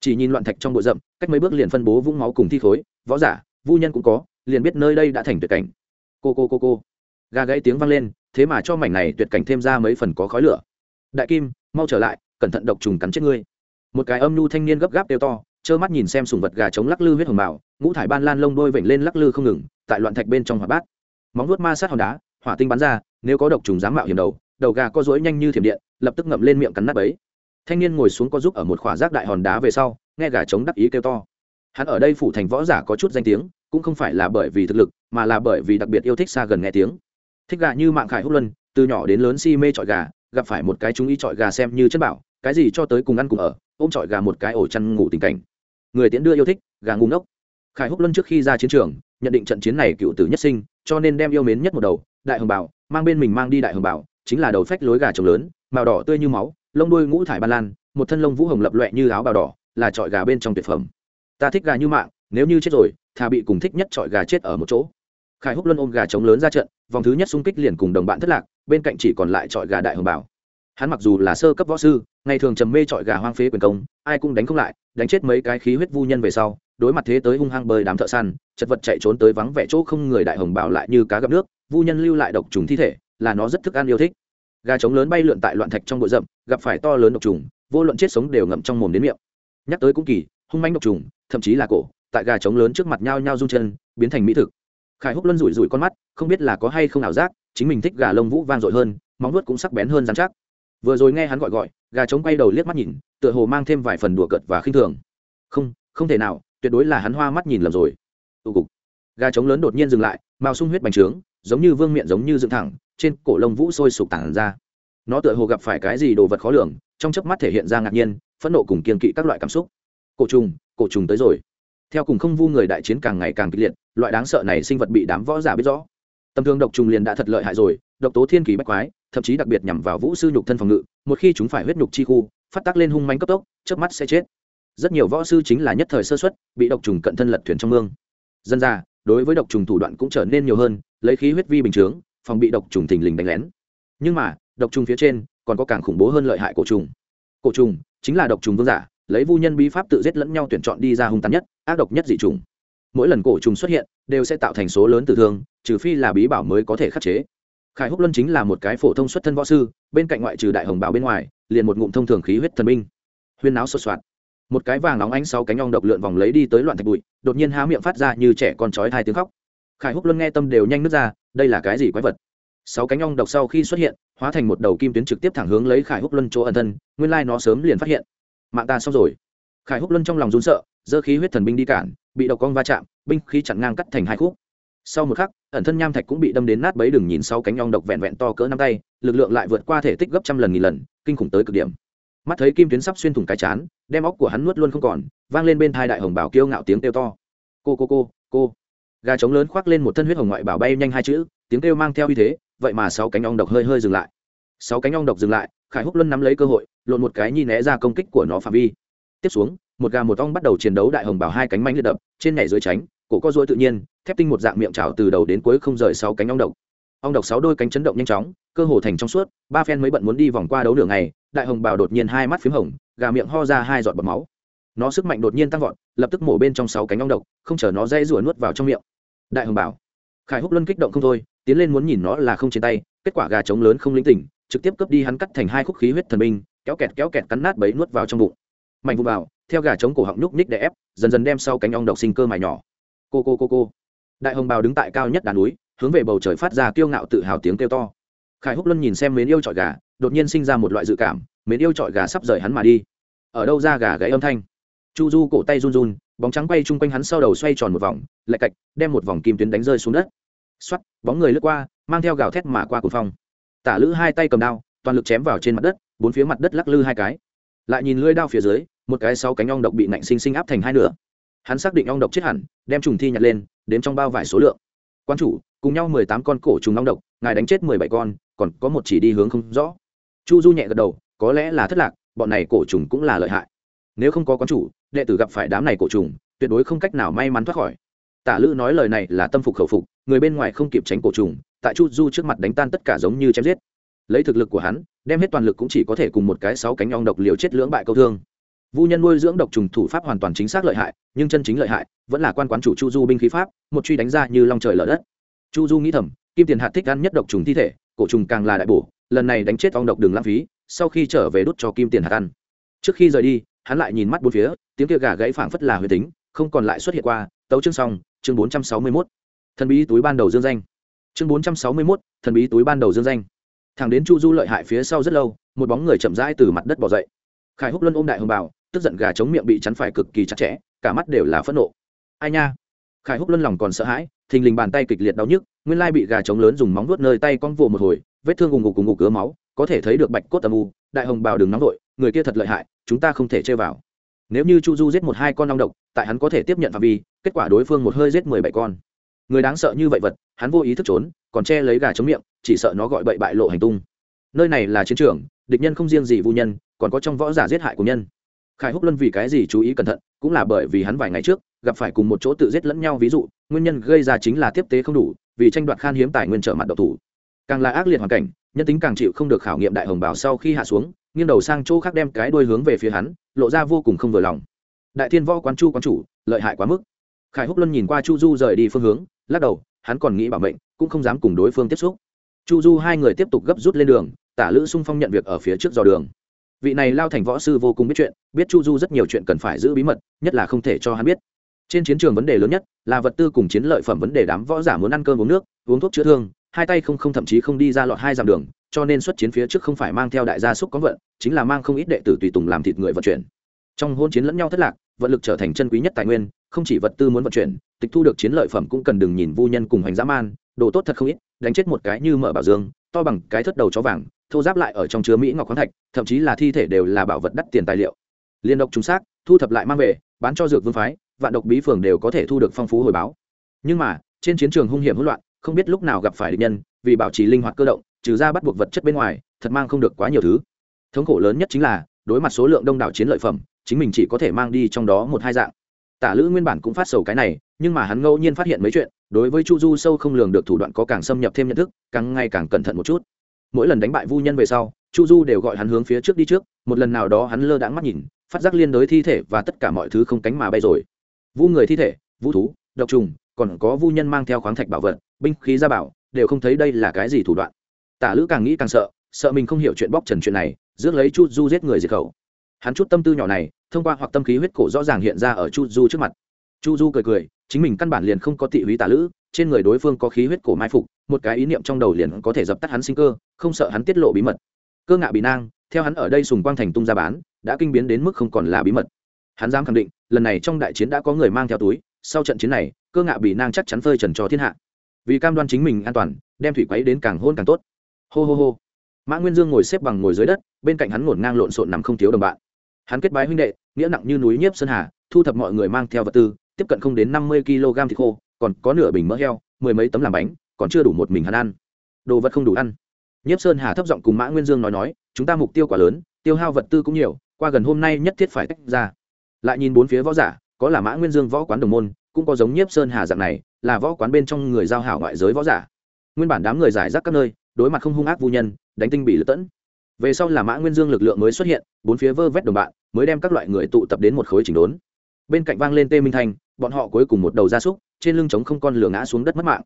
Speaker 1: Chỉ nhìn loạn thạch trong bụi rậm, cách mấy bước liền phân bố vũng máu cùng thi khối, võ giả, vu nhân cũng có, liền biết nơi đây đã thành tuyệt cảnh. Cô cô cô cô. Gà gãy tiếng vang lên, thế mà cho mảnh này tuyệt cảnh thêm ra mấy phần có khói lửa. Đại kim, mau trở lại, cẩn thận độc trùng cắn chết ngươi. Một cái âm nhu thanh niên gấp gáp đều to, trơ mắt nhìn xem sùng vật gà chống lắc lư huyết hồng bảo ngũ thải ban lan lông đôi vểnh lên lắc lư không ngừng, tại loạn thạch bên trong hỏa bát. Móng vuốt ma sát hòn đá, hỏa tinh bắn ra nếu có độc trùng dám mạo hiểm đầu đầu gà co rỗi nhanh như thiểm điện, lập tức ngậm lên miệng cắn nát ấy thanh niên ngồi xuống có giúp ở một khỏa rác đại hòn đá về sau, nghe gà trống đắc ý kêu to. Hắn ở đây phủ thành võ giả có chút danh tiếng, cũng không phải là bởi vì thực lực, mà là bởi vì đặc biệt yêu thích xa gần nghe tiếng. Thích gà như mạng khải húc luân, từ nhỏ đến lớn si mê trọi gà, gặp phải một cái chúng y trọi gà xem như chất bảo, cái gì cho tới cùng ăn cùng ở, ôm trọi gà một cái ổ chăn ngủ tình cảnh. Người tiễn đưa yêu thích, gà ngu ngốc. Khải húc luân trước khi ra chiến trường, nhận định trận chiến này cựu tử nhất sinh, cho nên đem yêu mến nhất một đầu đại hồng bảo, mang bên mình mang đi đại hồng bảo, chính là đầu phách lối gà trồng lớn, màu đỏ tươi như máu, lông đuôi ngũ thải ban lan, một thân lông vũ hồng lập loẹ như áo bào đỏ, là trọi gà bên trong tuyệt phẩm. Ta thích gà như mạng, nếu như chết rồi, thà bị cùng thích nhất trọi gà chết ở một chỗ. Khải húc luân ôm gà trống lớn ra trận, vòng thứ nhất xung kích liền cùng đồng bạn thất lạc, bên cạnh chỉ còn lại trọi gà đại hồng bảo. Hắn mặc dù là sơ cấp võ sư, ngày thường trầm mê trọi gà hoang phế quyền công, ai cũng đánh không lại, đánh chết mấy cái khí huyết vu nhân về sau đối mặt thế tới hung hăng bơi đám thợ săn, chật vật chạy trốn tới vắng vẻ chỗ không người đại hồng bảo lại như cá gặp nước, vu nhân lưu lại độc trùng thi thể, là nó rất thức ăn yêu thích. Gà trống lớn bay lượn tại loạn thạch trong bụi rậm, gặp phải to lớn độc trùng, vô luận chết sống đều ngậm trong mồm đến miệng. Nhắc tới cũng kỳ, hung manh độc trùng, thậm chí là cổ, tại gà trống lớn trước mặt nhao nhao rung chân, biến thành mỹ thực. Khải húc luân rủi rủi con mắt, không biết là có hay không ảo giác, chính mình thích gà lông vũ vang dội hơn, móng nuốt cũng sắc bén hơn dán chắc. Vừa rồi nghe hắn gọi gọi, gà trống quay đầu liếc mắt nhìn, tựa hồ mang thêm vài phần đùa cợt và khinh thường. Không không thể nào tuyệt đối là hắn hoa mắt nhìn lầm rồi. Tụ cục. Gà trống lớn đột nhiên dừng lại, màu sung huyết bành trướng, giống như vương miệng giống như dựng thẳng, trên cổ lông vũ sôi sục tản ra. Nó tựa hồ gặp phải cái gì đồ vật khó lường, trong chớp mắt thể hiện ra ngạc nhiên, phẫn nộ cùng kiên kỵ các loại cảm xúc. Cổ trùng cổ trùng tới rồi. Theo cùng không vu người đại chiến càng ngày càng kịch liệt, loại đáng sợ này sinh vật bị đám võ giả biết rõ. Tầm thường độc trùng liền đã thật lợi hại rồi, độc tố thiên kỳ bách quái, thậm chí đặc biệt nhằm vào vũ sư nhục thân phòng ngự, một khi chúng phải huyết nhục chi khu, phát tác lên hung manh cấp tốc trước mắt sẽ chết rất nhiều võ sư chính là nhất thời sơ xuất bị độc trùng cận thân lật thuyền trong mương. Dân ra đối với độc trùng thủ đoạn cũng trở nên nhiều hơn lấy khí huyết vi bình chướng phòng bị độc trùng thình lình đánh lén. Nhưng mà độc trùng phía trên còn có càng khủng bố hơn lợi hại cổ trùng. Cổ trùng chính là độc trùng vương giả lấy vu nhân bí pháp tự giết lẫn nhau tuyển chọn đi ra hung tàn nhất ác độc nhất dị trùng. Mỗi lần cổ trùng xuất hiện đều sẽ tạo thành số lớn tử thương trừ phi là bí bảo mới có thể khắc chế. Khải húc luân chính là một cái phổ thông xuất thân võ sư bên cạnh ngoại trừ đại hồng bảo bên ngoài liền một ngụm thông thường khí huyết thần minh, huyên náo sột soạt một cái vàng nóng ánh sáu cánh ong độc lượn vòng lấy đi tới loạn thạch bụi, đột nhiên há miệng phát ra như trẻ con chói hai tiếng khóc. Khải húc luân nghe tâm đều nhanh nước ra, đây là cái gì quái vật? Sáu cánh ong độc sau khi xuất hiện, hóa thành một đầu kim tuyến trực tiếp thẳng hướng lấy khải húc luân chỗ ẩn thân, nguyên lai nó sớm liền phát hiện. Mạng ta xong rồi. Khải húc luân trong lòng run sợ dơ khí huyết thần binh đi cản, bị độc cong va chạm, binh khí chặn ngang cắt thành hai khúc. Sau một khắc, ẩn thân nham thạch cũng bị đâm đến nát bấy đừng nhìn sau cánh ong độc vẹn vẹn to cỡ năm tay, lực lượng lại vượt qua thể tích gấp trăm lần nghìn lần, kinh khủng tới cực điểm mắt thấy kim tuyến sắp xuyên thủng cái chán, đem óc của hắn nuốt luôn không còn, vang lên bên thai đại hồng bảo kêu ngạo tiếng kêu to. Cô cô cô cô. Gà trống lớn khoác lên một thân huyết hồng ngoại bảo bay nhanh hai chữ, tiếng kêu mang theo uy thế, vậy mà sáu cánh ong độc hơi hơi dừng lại. Sáu cánh ong độc dừng lại, khải húc luân nắm lấy cơ hội, lộn một cái nhi né ra công kích của nó phạm vi. Tiếp xuống, một gà một ong bắt đầu chiến đấu đại hồng bảo hai cánh mánh liệt đập, trên nhảy dưới tránh, cổ co dối tự nhiên, thép tinh một dạng miệng trào từ đầu đến cuối không rời sáu cánh ong độc. Ong độc sáu đôi cánh chấn động nhanh chóng, cơ hồ thành trong suốt, ba phen mới bận muốn đi vòng qua đấu đường này đại hồng bảo đột nhiên hai mắt p h í m hồng, gà miệng ho ra hai giọt bọt máu. Nó sức mạnh đột nhiên tăng vọt, lập tức mổ bên trong sáu cánh ong độc, không chờ nó dây rủa nuốt vào trong miệng. Đại hồng bảo khải húc luân kích động không thôi, tiến lên muốn nhìn nó là không trên tay, kết quả gà trống lớn không linh tỉnh, trực tiếp cướp đi hắn cắt thành hai khúc khí huyết thần minh kéo kẹt kéo kẹt cắn nát bấy nuốt vào trong bụng. Mạnh vụ vào theo gà trống cổ họng nhúc ních đè ép, dần dần đem sau cánh ong độc sinh cơ mài nhỏ. Cô cô cô cô. Đại hồng bào đứng tại cao nhất đàn núi, hướng về bầu trời phát ra kiêu ngạo tự hào tiếng kêu to. Khải húc luân nhìn xem mến yêu trọi gà đột nhiên sinh ra một loại dự cảm, mến yêu trọi gà sắp rời hắn mà đi. Ở đâu ra gà gáy âm thanh? Chu du cổ tay run run, bóng trắng bay chung quanh hắn sau đầu xoay tròn một vòng, lạch cạch, đem một vòng kim tuyến đánh rơi xuống đất. Xoắt bóng người lướt qua, mang theo gào thét mà qua cổ phong. Tả lữ hai tay cầm đao, toàn lực chém vào trên mặt đất, bốn phía mặt đất lắc lư hai cái. Lại nhìn lưỡi đao phía dưới, một cái sáu cánh ong độc bị nạnh sinh sinh áp thành hai nửa. Hắn xác định ong độc chết hẳn, đem trùng thi nhặt lên đến trong bao vải số lượng. Quan chủ, cùng nhau mười tám con cổ trùng ong độc, ngài đánh chết mười bảy con, còn có một chỉ đi hướng không rõ chu du nhẹ gật đầu, có lẽ là thất lạc, bọn này cổ trùng cũng là lợi hại. Nếu không có quán chủ, đệ tử gặp phải đám này cổ trùng, tuyệt đối không cách nào may mắn thoát khỏi. Tả lữ nói lời này là tâm phục khẩu phục, người bên ngoài không kịp tránh cổ trùng, tại chu du trước mặt đánh tan tất cả giống như chém giết. Lấy thực lực của hắn, đem hết toàn lực cũng chỉ có thể cùng một cái sáu cánh ong độc liều chết lưỡng bại câu thương. Vu nhân nuôi dưỡng độc trùng thủ pháp hoàn toàn chính xác lợi hại, nhưng chân chính lợi hại, vẫn là quan quán chủ chu du binh khí pháp, một truy đánh ra như lòng trời lở đất. Chu du nghĩ thầm, kim tiền hạt thích ăn nhất độc trùng thi thể, cổ trùng càng là đại bổ lần này đánh chết ong độc đừng lãng phí, sau khi trở về đút cho kim tiền hạt ăn. Trước khi rời đi, hắn lại nhìn mắt bốn phía, tiếng kia gà gãy phảng phất là huyền tính, không còn lại xuất hiện qua, tấu chương xong, chương bốn trăm sáu mươi mốt. Thần bí túi ban đầu dương danh. Chương bốn trăm sáu mươi mốt, thần bí túi ban đầu dương danh. Thằng đến chu du lợi hại phía sau rất lâu, một bóng người chậm rãi từ mặt đất bỏ dậy. Khải húc luân ôm đại hồng bảo tức giận gà chống miệng bị chắn phải cực kỳ chặt chẽ, cả mắt đều là phẫn nộ. Ai nha? Khải húc luân lòng còn sợ hãi, thình lình bàn tay kịch liệt đau nhức, nguyên lai bị gà trống lớn dùng móng vuốt nơi tay con vồ một hồi vết thương ùng ngục cùng ngục cứa máu, có thể thấy được bạch cốt âm u, đại hồng bào đừng nóng vội, người kia thật lợi hại, chúng ta không thể chơi vào. Nếu như chu du giết một hai con long độc, tại hắn có thể tiếp nhận phạm vi, kết quả đối phương một hơi giết mười bảy con. Người đáng sợ như vậy vật, hắn vô ý thức trốn, còn che lấy gà chống miệng, chỉ sợ nó gọi bậy bại lộ hành tung. Nơi này là chiến trường, địch nhân không riêng gì vô nhân, còn có trong võ giả giết hại của nhân. Khải húc luân vì cái gì chú ý cẩn thận, cũng là bởi vì hắn vài ngày trước, gặp phải cùng một chỗ tự giết lẫn nhau ví dụ, nguyên nhân gây ra chính là tiếp tế không đủ, vì tranh đoạt khan hiếm tài nguyên trở mặt độc thủ càng là ác liệt hoàn cảnh, nhân tính càng chịu không được khảo nghiệm đại hồng bảo sau khi hạ xuống, nghiêng đầu sang chỗ khác đem cái đuôi hướng về phía hắn, lộ ra vô cùng không vừa lòng. Đại thiên võ quán chu quán chủ, lợi hại quá mức. Khải húc luân nhìn qua chu du rời đi phương hướng, lắc đầu, hắn còn nghĩ bảo mệnh, cũng không dám cùng đối phương tiếp xúc. Chu du hai người tiếp tục gấp rút lên đường, tả lữ sung phong nhận việc ở phía trước dò đường. Vị này lao thành võ sư vô cùng biết chuyện, biết chu du rất nhiều chuyện cần phải giữ bí mật, nhất là không thể cho hắn biết. Trên chiến trường vấn đề lớn nhất là vật tư cùng chiến lợi phẩm vấn đề, đám võ giả muốn ăn cơm uống nước, uống thuốc chữa thương hai tay không không thậm chí không đi ra lọt hai dặm đường, cho nên xuất chiến phía trước không phải mang theo đại gia súc có vận, chính là mang không ít đệ tử tùy tùng làm thịt người vận chuyển. Trong hôn chiến lẫn nhau thất lạc, vận lực trở thành chân quý nhất tài nguyên, không chỉ vật tư muốn vận chuyển, tịch thu được chiến lợi phẩm cũng cần đừng nhìn vu nhân cùng hành dã man, đồ tốt thật không ít, đánh chết một cái như mở bảo dương, to bằng cái thất đầu chó vàng, thô giáp lại ở trong chứa mỹ ngọc khoáng thạch, thậm chí là thi thể đều là bảo vật đắt tiền tài liệu. Liên độc chúng xác, thu thập lại mang về, bán cho dược vương phái, vạn độc bí phường đều có thể thu được phong phú hồi báo. Nhưng mà, trên chiến trường hung hiểm hỗn loạn không biết lúc nào gặp phải địch nhân, vì bảo trì linh hoạt cơ động, trừ ra bắt buộc vật chất bên ngoài, thật mang không được quá nhiều thứ. Thống khổ lớn nhất chính là, đối mặt số lượng đông đảo chiến lợi phẩm, chính mình chỉ có thể mang đi trong đó một hai dạng. Tả lữ nguyên bản cũng phát sầu cái này, nhưng mà hắn ngẫu nhiên phát hiện mấy chuyện, đối với chu du sâu không lường được thủ đoạn có càng xâm nhập thêm nhận thức, càng ngày càng cẩn thận một chút. Mỗi lần đánh bại vu nhân về sau, chu du đều gọi hắn hướng phía trước đi trước, một lần nào đó hắn lơ đãng mắt nhìn, phát giác liên đối thi thể và tất cả mọi thứ không cánh mà bay rồi. Vu người thi thể vũ thú, độc trùng còn có vu nhân mang theo khoáng thạch bảo vật, binh khí gia bảo, đều không thấy đây là cái gì thủ đoạn. Tả lữ càng nghĩ càng sợ sợ mình không hiểu chuyện bóc trần chuyện này, rước lấy chu du giết người diệt khẩu. Hắn chút tâm tư nhỏ này, thông qua hoặc tâm khí huyết cổ rõ ràng hiện ra ở chu du trước mặt. Chu du cười cười, chính mình căn bản liền không có tị húy tả lữ, trên người đối phương có khí huyết cổ mai phục, một cái ý niệm trong đầu liền có thể dập tắt hắn sinh cơ, không sợ hắn tiết lộ bí mật. Cơ ngạ bị nang, theo hắn ở đây sùng quang thành tung ra bán, đã kinh biến đến mức không còn là bí mật. Hắn dám khẳng định, lần này trong đại chiến đã có người mang theo túi sau trận chiến này, cơ ngạ bị nang chắc chắn phơi trần cho thiên hạ. Vì cam đoan chính mình an toàn, đem thủy quấy đến càng hôn càng tốt. Hô hô hô. Mã nguyên dương ngồi xếp bằng ngồi dưới đất, bên cạnh hắn ngổn ngang lộn xộn nằm không thiếu đồng bạn. Hắn kết bái huynh đệ, nghĩa nặng như núi nhiếp sơn hà, thu thập mọi người mang theo vật tư, tiếp cận không đến năm mươi kg thịt khô, còn có nửa bình mỡ heo, mười mấy tấm làm bánh, còn chưa đủ một mình hắn ăn. Đồ vật không đủ ăn. Nhiếp sơn hà thấp giọng cùng mã nguyên dương nói nói, chúng ta mục tiêu quá lớn, tiêu hao vật tư cũng nhiều, qua gần hôm nay nhất thiết phải tách ra. Lại nhìn bốn phía võ giả có là mã nguyên dương võ quán đồng môn, cũng có giống nhiếp sơn hà dạng này, là võ quán bên trong người giao hảo ngoại giới võ giả. Nguyên bản đám người giải rác các nơi, đối mặt không hung ác vô nhân, đánh tinh bị lật tẫn. Về sau là mã nguyên dương lực lượng mới xuất hiện, bốn phía vơ vét đồng bạn, mới đem các loại người tụ tập đến một khối chỉnh đốn. Bên cạnh vang lên tê minh thanh bọn họ cuối cùng một đầu gia súc, trên lưng trống không con lửa ngã xuống đất mất mạng.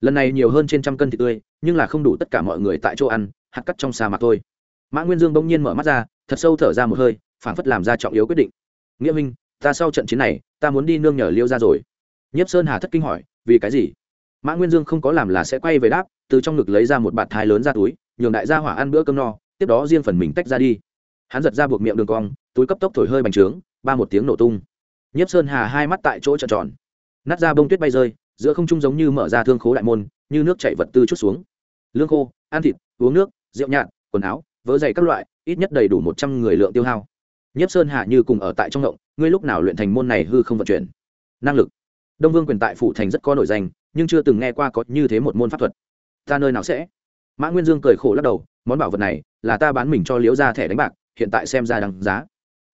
Speaker 1: Lần này nhiều hơn trên trăm cân thịt tươi, nhưng là không đủ tất cả mọi người tại chỗ ăn, hạt cắt trong sa mạc thôi. Mã nguyên dương bỗng nhiên mở mắt ra, thật sâu thở ra một hơi, phảng phất làm ra trọng yếu quyết định. Nghĩa minh ta sau trận chiến này, ta muốn đi nương nhờ liêu ra rồi. Nhiếp sơn hà thất kinh hỏi, vì cái gì? Mã nguyên dương không có làm là sẽ quay về đáp, từ trong ngực lấy ra một bạt thai lớn ra túi, nhường đại gia hỏa ăn bữa cơm no, tiếp đó riêng phần mình tách ra đi. Hắn giật ra buộc miệng đường cong, túi cấp tốc thổi hơi bành trướng, ba một tiếng nổ tung. Nhiếp sơn hà hai mắt tại chỗ trợn tròn. Nát ra bông tuyết bay rơi, giữa không trung giống như mở ra thương khố đại môn, như nước chảy vật tư chút xuống. Lương khô, ăn thịt, uống nước, rượu nhạt, quần áo, vớ dày các loại, ít nhất đầy đủ một trăm người lượng tiêu hao nhiếp sơn hạ như cùng ở tại trong ngộng, ngươi lúc nào luyện thành môn này hư không vận chuyển? Năng lực. Đông vương quyền tại phủ thành rất có nổi danh, nhưng chưa từng nghe qua có như thế một môn pháp thuật. Ta nơi nào sẽ? Mã nguyên dương cười khổ lắc đầu, món bảo vật này là ta bán mình cho liễu ra thẻ đánh bạc, hiện tại xem ra đằng giá.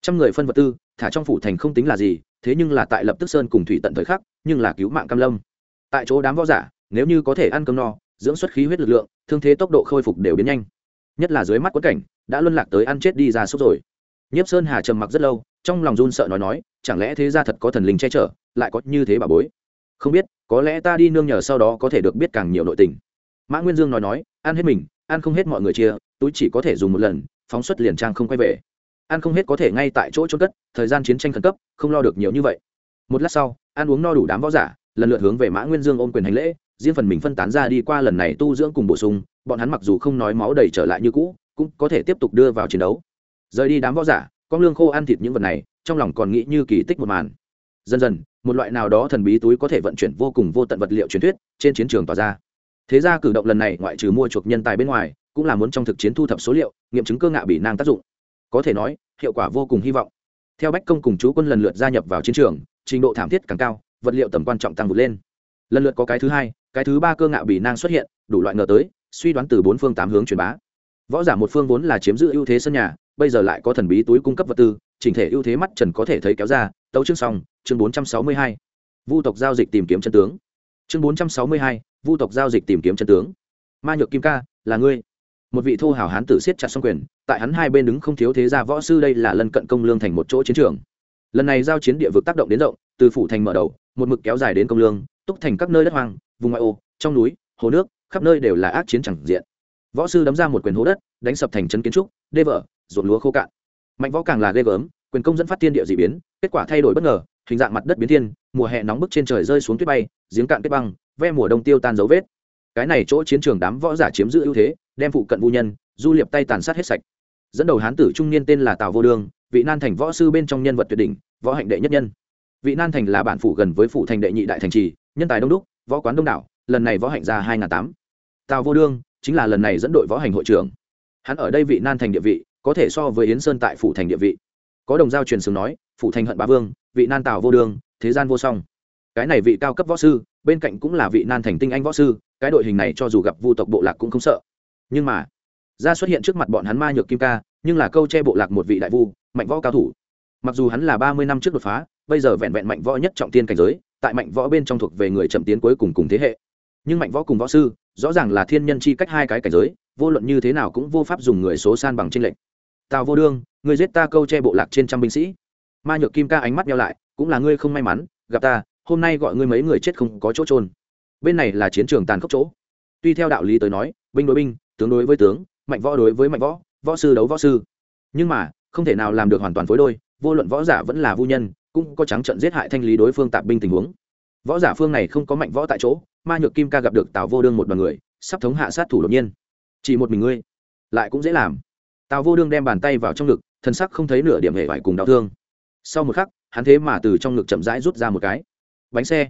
Speaker 1: Trăm người phân vật tư, thả trong phủ thành không tính là gì, thế nhưng là tại lập tức sơn cùng thủy tận thời khắc, nhưng là cứu mạng cam lâm. Tại chỗ đám võ giả, nếu như có thể ăn cơm no, dưỡng xuất khí huyết lực lượng, thương thế tốc độ khôi phục đều biến nhanh. Nhất là dưới mắt quất cảnh, đã luân lạc tới ăn chết đi ra sốc rồi nhiếp sơn hà trầm mặc rất lâu, trong lòng run sợ nói nói, chẳng lẽ thế ra thật có thần linh che chở, lại có như thế bà bối? Không biết, có lẽ ta đi nương nhờ sau đó có thể được biết càng nhiều nội tình. Mã nguyên dương nói nói, ăn hết mình, ăn không hết mọi người chia, túi chỉ có thể dùng một lần, phóng xuất liền trang không quay về. Ăn không hết có thể ngay tại chỗ trôn cất, thời gian chiến tranh khẩn cấp, không lo được nhiều như vậy. Một lát sau, ăn uống no đủ đám võ giả, lần lượt hướng về mã nguyên dương ôm quyền hành lễ, riêng phần mình phân tán ra đi qua lần này tu dưỡng cùng bổ sung, bọn hắn mặc dù không nói máu đầy trở lại như cũ, cũng có thể tiếp tục đưa vào chiến đấu rời đi đám võ giả, con lương khô ăn thịt những vật này, trong lòng còn nghĩ như kỳ tích một màn. Dần dần, một loại nào đó thần bí túi có thể vận chuyển vô cùng vô tận vật liệu truyền thuyết trên chiến trường tỏa ra. Thế ra cử động lần này ngoại trừ mua chuộc nhân tài bên ngoài, cũng là muốn trong thực chiến thu thập số liệu, nghiệm chứng cơ ngạ bị nang tác dụng. Có thể nói, hiệu quả vô cùng hy vọng. Theo bách công cùng chú quân lần lượt gia nhập vào chiến trường, trình độ thảm thiết càng cao, vật liệu tầm quan trọng tăng vượt lên. Lần lượt có cái thứ hai, cái thứ ba cơ ngạo bị nang xuất hiện, đủ loại ngờ tới, suy đoán từ bốn phương tám hướng truyền bá. Võ giả một phương vốn là chiếm giữ ưu thế sân nhà bây giờ lại có thần bí túi cung cấp vật tư, chỉnh thể ưu thế mắt trần có thể thấy kéo ra, tấu chương xong, chương bốn trăm sáu mươi hai. Vu tộc giao dịch tìm kiếm chân tướng. Chương bốn trăm sáu mươi hai, vu tộc giao dịch tìm kiếm chân tướng. Ma nhược kim ca, là ngươi. Một vị thô hào hán tử siết chặt xong quyền, tại hắn hai bên đứng không thiếu thế gia võ sư đây là lân cận công lương thành một chỗ chiến trường. Lần này giao chiến địa vực tác động đến rộng, từ phủ thành mở đầu, một mực kéo dài đến công lương, túc thành các nơi đất hoang, vùng ngoại ô, trong núi, hồ nước, khắp nơi đều là ác chiến chẳng diện. Võ sư đấm ra một quyền hố đất, đánh sập thành chân kiến trúc, đê vợ ruột lúa khô cạn. Mạnh võ càng là ghê gớm, quyền công dẫn phát thiên địa d ị biến, kết quả thay đổi bất ngờ, hình dạng mặt đất biến thiên, mùa hè nóng bức trên trời rơi xuống tuyết bay, giếng cạn kết băng, ve mùa đông tiêu tan dấu vết. Cái này chỗ chiến trường đám võ giả chiếm giữ ưu thế, đem phụ cận vũ nhân, du liệp tay tàn sát hết sạch. Dẫn đầu hán tử trung niên tên là tào vô đương vị nan thành võ sư bên trong nhân vật tuyệt đỉnh, võ hạnh đệ nhất nhân. Vị nan thành là bản phủ gần với phủ thành đệ nhị đại thành trì, nhân tài đông đúc, võ quán đông đảo, lần này võ hạnh ra hai n tám. Tào vô đương chính là lần này dẫn đội võ hành hội trưởng. Hắn ở đây vị nan thành địa vị có thể so với yến sơn tại phủ thành địa vị. Có đồng giao truyền sướng nói, phủ thành hận bá vương, vị nan tào vô đường, thế gian vô song. Cái này vị cao cấp võ sư, bên cạnh cũng là vị nan thành tinh anh võ sư, cái đội hình này cho dù gặp vu tộc bộ lạc cũng không sợ. Nhưng mà, ra xuất hiện trước mặt bọn hắn ma nhược kim ca, nhưng là câu che bộ lạc một vị đại vu, mạnh võ cao thủ. Mặc dù hắn là ba mươi năm trước đột phá, bây giờ vẹn vẹn mạnh võ nhất trọng tiên cảnh giới, tại mạnh võ bên trong thuộc về người chậm tiến cuối cùng cùng thế hệ. Nhưng mạnh võ cùng võ sư, rõ ràng là thiên nhân chi cách hai cái cảnh giới, vô luận như thế nào cũng vô pháp dùng người số san bằng trên lệnh tào vô đương người giết ta câu che bộ lạc trên trăm binh sĩ. Ma nhược kim ca ánh mắt nhau lại, cũng là ngươi không may mắn, gặp ta, hôm nay gọi ngươi mấy người chết không có chỗ trôn bên này là chiến trường tàn khốc chỗ. Tuy theo đạo lý tới nói, binh đối binh, tướng đối với tướng, mạnh võ đối với mạnh võ võ sư đấu võ sư. Nhưng mà, không thể nào làm được hoàn toàn phối đôi, vô luận võ giả vẫn là vô nhân, cũng có trắng trận giết hại thanh lý đối phương tạp binh tình huống. Võ giả phương này không có mạnh võ tại chỗ, ma nhược kim ca gặp được tào vô đương một đoàn người, sắp thống hạ sát thủ đột nhiên. Chỉ một mình ngươi, lại cũng dễ làm tào vô đương đem bàn tay vào trong ngực, thân sắc không thấy nửa điểm hệ vải cùng đau thương. Sau một khắc, hắn thế mà từ trong ngực chậm rãi rút ra một cái. Bánh xe.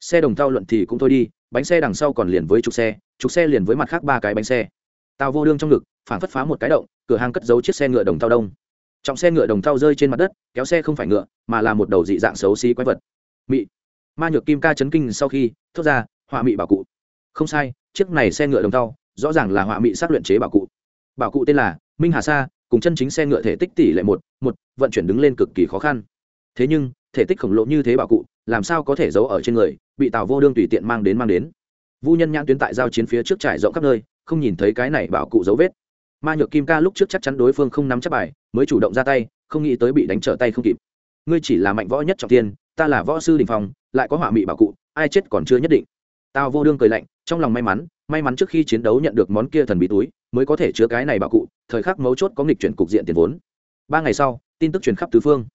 Speaker 1: Xe đồng thau luận thì cũng thôi đi, bánh xe đằng sau còn liền với trục xe trục xe liền với mặt khác ba cái bánh xe. Tào vô đương trong ngực phản phất phá một cái động, cửa hàng cất giấu chiếc xe ngựa đồng thau đông. Trọng xe ngựa đồng thau rơi trên mặt đất, kéo xe không phải ngựa, mà là một đầu dị dạng xấu xí quái vật. Mị. Ma nhược kim ca chấn kinh sau khi, thốt ra, họa mị bảo cụ. Không sai, chiếc này xe ngựa đồng thau rõ ràng là họa mị sát luyện chế bảo cụ bảo cụ tên là minh hà sa, cùng chân chính xe ngựa thể tích tỷ lệ một một, vận chuyển đứng lên cực kỳ khó khăn. Thế nhưng, thể tích khổng lồ như thế bảo cụ, làm sao có thể giấu ở trên người, bị tào vô đương tùy tiện mang đến mang đến. Vu nhân nhãn tuyến tại giao chiến phía trước trải rộng khắp nơi, không nhìn thấy cái này bảo cụ dấu vết. Ma nhược kim ca lúc trước chắc chắn đối phương không nắm chắc bài, mới chủ động ra tay, không nghĩ tới bị đánh trở tay không kịp. Ngươi chỉ là mạnh võ nhất trọng tiên, ta là võ sư đình phòng lại có họa mị bảo cụ, ai chết còn chưa nhất định. Tao vô đương cười lạnh, trong lòng may mắn may mắn trước khi chiến đấu nhận được món kia thần bí túi mới có thể chứa cái này bảo cụ, thời khắc mấu chốt có nghịch chuyển cục diện tiền vốn. Ba ngày sau, tin tức truyền khắp tứ phương.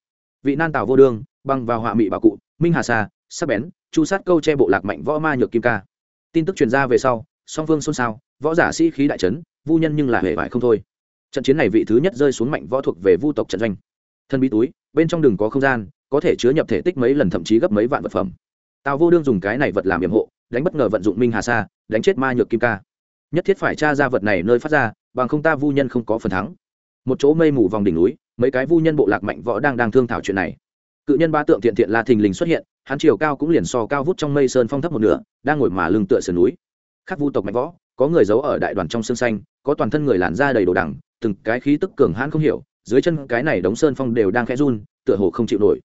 Speaker 1: Vị nan tào vô đương, băng vào họa mị bảo cụ, minh hà sa, sắc bén, chu sát câu che bộ lạc mạnh võ ma nhược kim ca. Tin tức truyền ra về sau, song phương xôn xao, võ giả sĩ khí đại trấn vu nhân nhưng là hề vải không thôi. Trận chiến này vị thứ nhất rơi xuống mạnh võ thuộc về vu tộc trận doanh. Thân bí túi, bên trong đường có không gian, có thể chứa nhập thể tích mấy lần thậm chí gấp mấy vạn vật phẩm. Tào vô đương dùng cái này vật làm yểm hộ, đánh bất ngờ vận dụng minh hà sa, đánh chết ma nhược kim ca nhất thiết phải tra ra vật này nơi phát ra, bằng không ta vu nhân không có phần thắng. Một chỗ mây mù vòng đỉnh núi, mấy cái vu nhân bộ lạc mạnh võ đang đang thương thảo chuyện này. Cự nhân ba tượng thiện thiện la thình lình xuất hiện, hắn chiều cao cũng liền so cao vút trong mây sơn phong thấp một nửa, đang ngồi mà lưng tựa sườn núi. Khắc vu tộc mạnh võ, có người giấu ở đại đoàn trong xương xanh, có toàn thân người làn da đầy đồ đẳng từng cái khí tức cường hãn không hiểu, dưới chân cái này đống sơn phong đều đang khẽ run, tựa hồ không chịu nổi.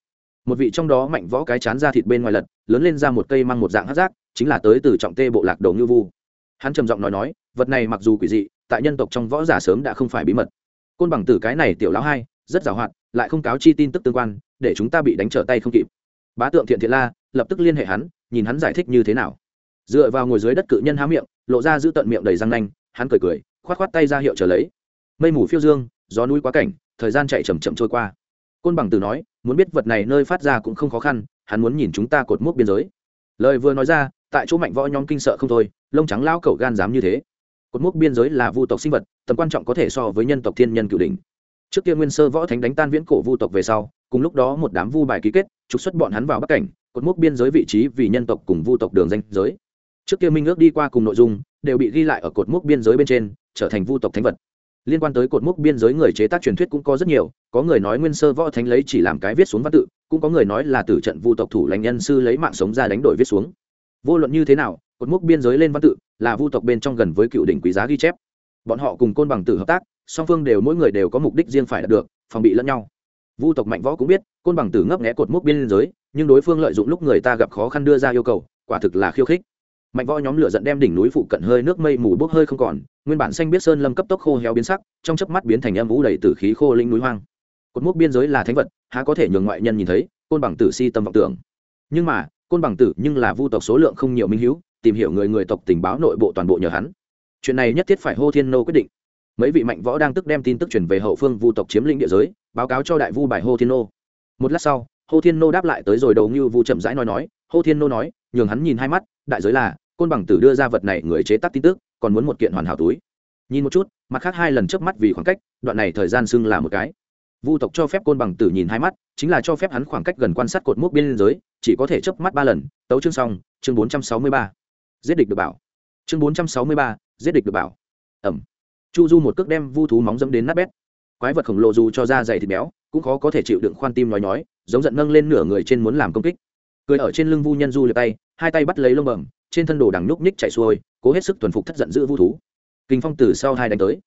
Speaker 1: Một vị trong đó mạnh võ cái chán ra thịt bên ngoài lật, lớn lên ra một cây mang một dạng hát rác chính là tới từ trọng tê bộ lạc đầu ngư vu. Hắn trầm giọng nói nói vật này mặc dù quỷ dị, tại nhân tộc trong võ giả sớm đã không phải bí mật. Côn bằng tử cái này tiểu lão hai, rất giàu hoạt, lại không cáo chi tin tức tương quan, để chúng ta bị đánh trở tay không kịp. Bá tượng thiện thiện la, lập tức liên hệ hắn, nhìn hắn giải thích như thế nào. Dựa vào ngồi dưới đất cự nhân há miệng, lộ ra giữ tận miệng đầy răng nanh, hắn cười cười, khoát khoát tay ra hiệu trở lấy. Mây mù phiêu dương, gió núi quá cảnh, thời gian chạy chầm chậm trôi qua. Côn bằng tử nói, muốn biết vật này nơi phát ra cũng không khó khăn, hắn muốn nhìn chúng ta cột mốc biên giới. Lời vừa nói ra, tại chỗ mạnh võ nhóm kinh sợ không thôi, lông trắng lao cẩu gan dám như thế cột mốc biên giới là vu tộc sinh vật, tầm quan trọng có thể so với nhân tộc thiên nhân cửu đỉnh. Trước kia nguyên sơ võ thánh đánh tan viễn cổ vu tộc về sau, cùng lúc đó một đám vu bài ký kết, trục xuất bọn hắn vào bắc cảnh, cột mốc biên giới vị trí vì nhân tộc cùng vu tộc đường danh giới. Trước kia minh ước đi qua cùng nội dung, đều bị ghi lại ở cột mốc biên giới bên trên, trở thành vu tộc thánh vật. Liên quan tới cột mốc biên giới người chế tác truyền thuyết cũng có rất nhiều, có người nói nguyên sơ võ thánh lấy chỉ làm cái viết xuống văn tự, cũng có người nói là từ trận vu tộc thủ lãnh nhân sư lấy mạng sống ra đánh đổi viết xuống. Vô luận như thế nào, cột mốc biên giới lên văn tự là vu tộc bên trong gần với cựu đỉnh quý giá ghi chép. Bọn họ cùng côn bằng tử hợp tác, song phương đều mỗi người đều có mục đích riêng phải đạt được, phòng bị lẫn nhau. Vu tộc mạnh võ cũng biết, côn bằng tử ngấp nghẽ cột mốc biên giới, nhưng đối phương lợi dụng lúc người ta gặp khó khăn đưa ra yêu cầu, quả thực là khiêu khích. Mạnh võ nhóm lửa dẫn đem đỉnh núi phụ cận hơi nước mây mù bốc hơi không còn, nguyên bản xanh biết sơn lâm cấp tốc khô héo biến sắc, trong chớp mắt biến thành âm vũ đầy tử khí khô linh núi hoang. Cột mốc biên giới là thánh vật, há có thể nhường ngoại nhân nhìn thấy, côn bằng tử si tâm vọng tưởng. Nhưng mà, côn bằng tử nhưng là vu tộc số lượng không nhiều minh hữu tìm hiểu người người tộc tình báo nội bộ toàn bộ nhờ hắn. Chuyện này nhất thiết phải hô thiên nô quyết định. Mấy vị mạnh võ đang tức đem tin tức chuyển về hậu phương vu tộc chiếm lĩnh địa giới, báo cáo cho đại vu bài hô thiên nô. Một lát sau, hô thiên nô đáp lại tới rồi đầu như vu chậm rãi nói nói, hô thiên nô nói, nhường hắn nhìn hai mắt, đại giới là, côn bằng tử đưa ra vật này người chế tác tin tức, còn muốn một kiện hoàn hảo túi. Nhìn một chút, mặt khác hai lần trước mắt vì khoảng cách, đoạn này thời gian xưng là một cái. Vu tộc cho phép côn bằng tử nhìn hai mắt, chính là cho phép hắn khoảng cách gần quan sát cột mốc biên giới, chỉ có thể chớp mắt ba lần. Tấu chương xong, chương bốn trăm sáu mươi ba giết địch được bảo. Chương bốn trăm sáu mươi ba, giết địch được bảo. Ẩm. Chu du một cước đem vu thú móng dẫm đến nát bét. Quái vật khổng lồ dù cho da dày thịt béo, cũng khó có thể chịu đựng khoan tim nói nhói, giống giận nâng lên nửa người trên muốn làm công kích. Cười ở trên lưng vu nhân du liệt tay, hai tay bắt lấy lông bẩm, trên thân đồ đằng nhúc nhích chạy xuôi, cố hết sức thuần phục thất giận giữ vu thú. Kinh phong từ sau hai đánh tới.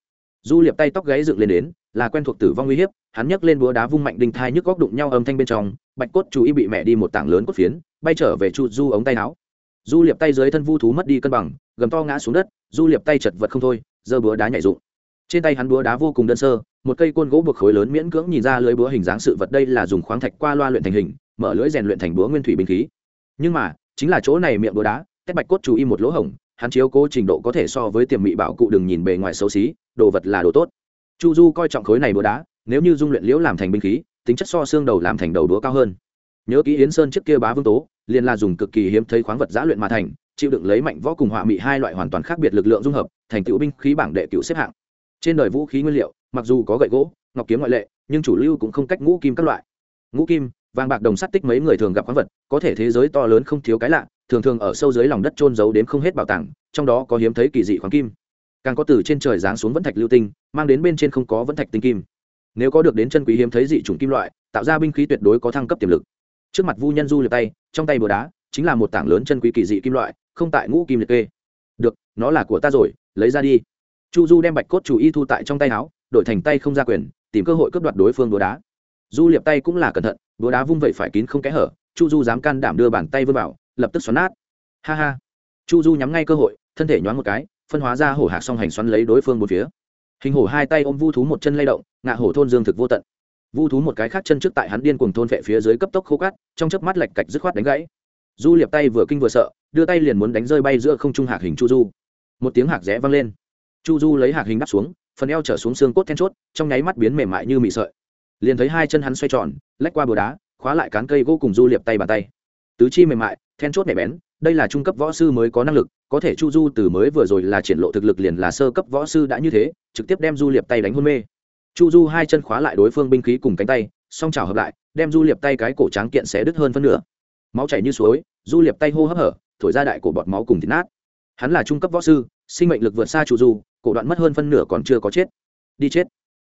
Speaker 1: Du liệp tay tóc gáy dựng lên đến, là quen thuộc tử vong uy hiếp, hắn nhấc lên búa đá vung mạnh đinh thai nhức góc đụng nhau âm thanh bên trong, bạch cốt chú ý bị mẹ đi một tảng lớn cốt phiến, bay trở về chu du ống tay áo du liệp tay dưới thân vu thú mất đi cân bằng, gầm to ngã xuống đất, du liệp tay chật vật không thôi, giơ búa đá nhảy rụng. trên tay hắn búa đá vô cùng đơn sơ, một cây côn gỗ buộc khối lớn miễn cưỡng nhìn ra lưới búa hình dáng sự vật đây là dùng khoáng thạch qua loa luyện thành hình, mở lưới rèn luyện thành búa nguyên thủy binh khí. Nhưng mà, chính là chỗ này miệng búa đá tép bạch cốt chú ý một lỗ hổng, hắn chiếu cố trình độ có thể so với tiềm mị bảo cụ đừng nhìn bề ngoài xấu xí, đồ vật là đồ tốt. Chu du coi trọng khối này búa đá, nếu như dung luyện liễu làm thành binh khí, tính chất so xương đầu làm thành đầu đúa cao hơn. Nhớ kỹ yến sơn trước kia bá vương tố liền là dùng cực kỳ hiếm thấy khoáng vật giã luyện mà thành, chịu đựng lấy mạnh võ cùng họa mị hai loại hoàn toàn khác biệt lực lượng dung hợp, thành tựu binh khí bảng đệ cựu xếp hạng. Trên đời vũ khí nguyên liệu, mặc dù có gậy gỗ, ngọc kiếm ngoại lệ, nhưng chủ lưu cũng không cách ngũ kim các loại. Ngũ kim, vàng bạc đồng sắt tích mấy người thường gặp khoáng vật, có thể thế giới to lớn không thiếu cái lạ, thường thường ở sâu dưới lòng đất trôn giấu đến không hết bảo tàng, trong đó có hiếm thấy kỳ dị khoáng kim. Càng có từ trên trời giáng xuống vẫn thạch lưu tinh, mang đến bên trên không có vẫn thạch tinh kim. Nếu có được đến chân quý hiếm thấy dị chủng kim loại, tạo ra binh khí tuyệt đối có thăng cấp tiềm lực trước mặt vu nhân du liệt tay, trong tay bừa đá, chính là một tảng lớn chân quý kỳ dị kim loại, không tại ngũ kim liệt kê. Được, nó là của ta rồi, lấy ra đi. Chu du đem bạch cốt chủ y thu tại trong tay áo, đổi thành tay không ra quyền, tìm cơ hội cướp đoạt đối phương búa đá. Du liệp tay cũng là cẩn thận, búa đá vung vậy phải kín không kẽ hở, chu du dám can đảm đưa bàn tay vươn vào, lập tức xoắn nát. Ha ha. Chu du nhắm ngay cơ hội, thân thể nhoáng một cái, phân hóa ra hổ hạc song hành xoắn lấy đối phương một phía. Hình hổ hai tay ôm vu thú một chân lay động, ngạ hổ thôn dương thực vô tận vu thú một cái khác chân trước tại hắn điên cuồng thôn vệ phía dưới cấp tốc khô cát, trong chớp mắt lạch cạch dứt khoát đánh gãy. Du liệp tay vừa kinh vừa sợ, đưa tay liền muốn đánh rơi bay giữa không trung hạc hình chu du. Một tiếng hạc rẽ vang lên. Chu du lấy hạc hình đắp xuống, phần eo trở xuống xương cốt then chốt, trong nháy mắt biến mềm mại như mị sợi. Liền thấy hai chân hắn xoay tròn, lách qua bờ đá, khóa lại cán cây gỗ cùng du liệp tay bàn tay. Tứ chi mềm mại, then chốt nhạy bén, đây là trung cấp võ sư mới có năng lực, có thể chu du từ mới vừa rồi là triển lộ thực lực liền là sơ cấp võ sư đã như thế, trực tiếp đem du liệp tay đánh hôn mê chu du hai chân khóa lại đối phương binh khí cùng cánh tay, song trào hợp lại, đem du liệp tay cái cổ tráng kiện sẽ đứt hơn phân nửa. Máu chảy như suối, du liệp tay hô hấp hở, thổi ra đại cổ bọt máu cùng thịt nát. Hắn là trung cấp võ sư, sinh mệnh lực vượt xa chu du, cổ đoạn mất hơn phân nửa còn chưa có chết. Đi chết.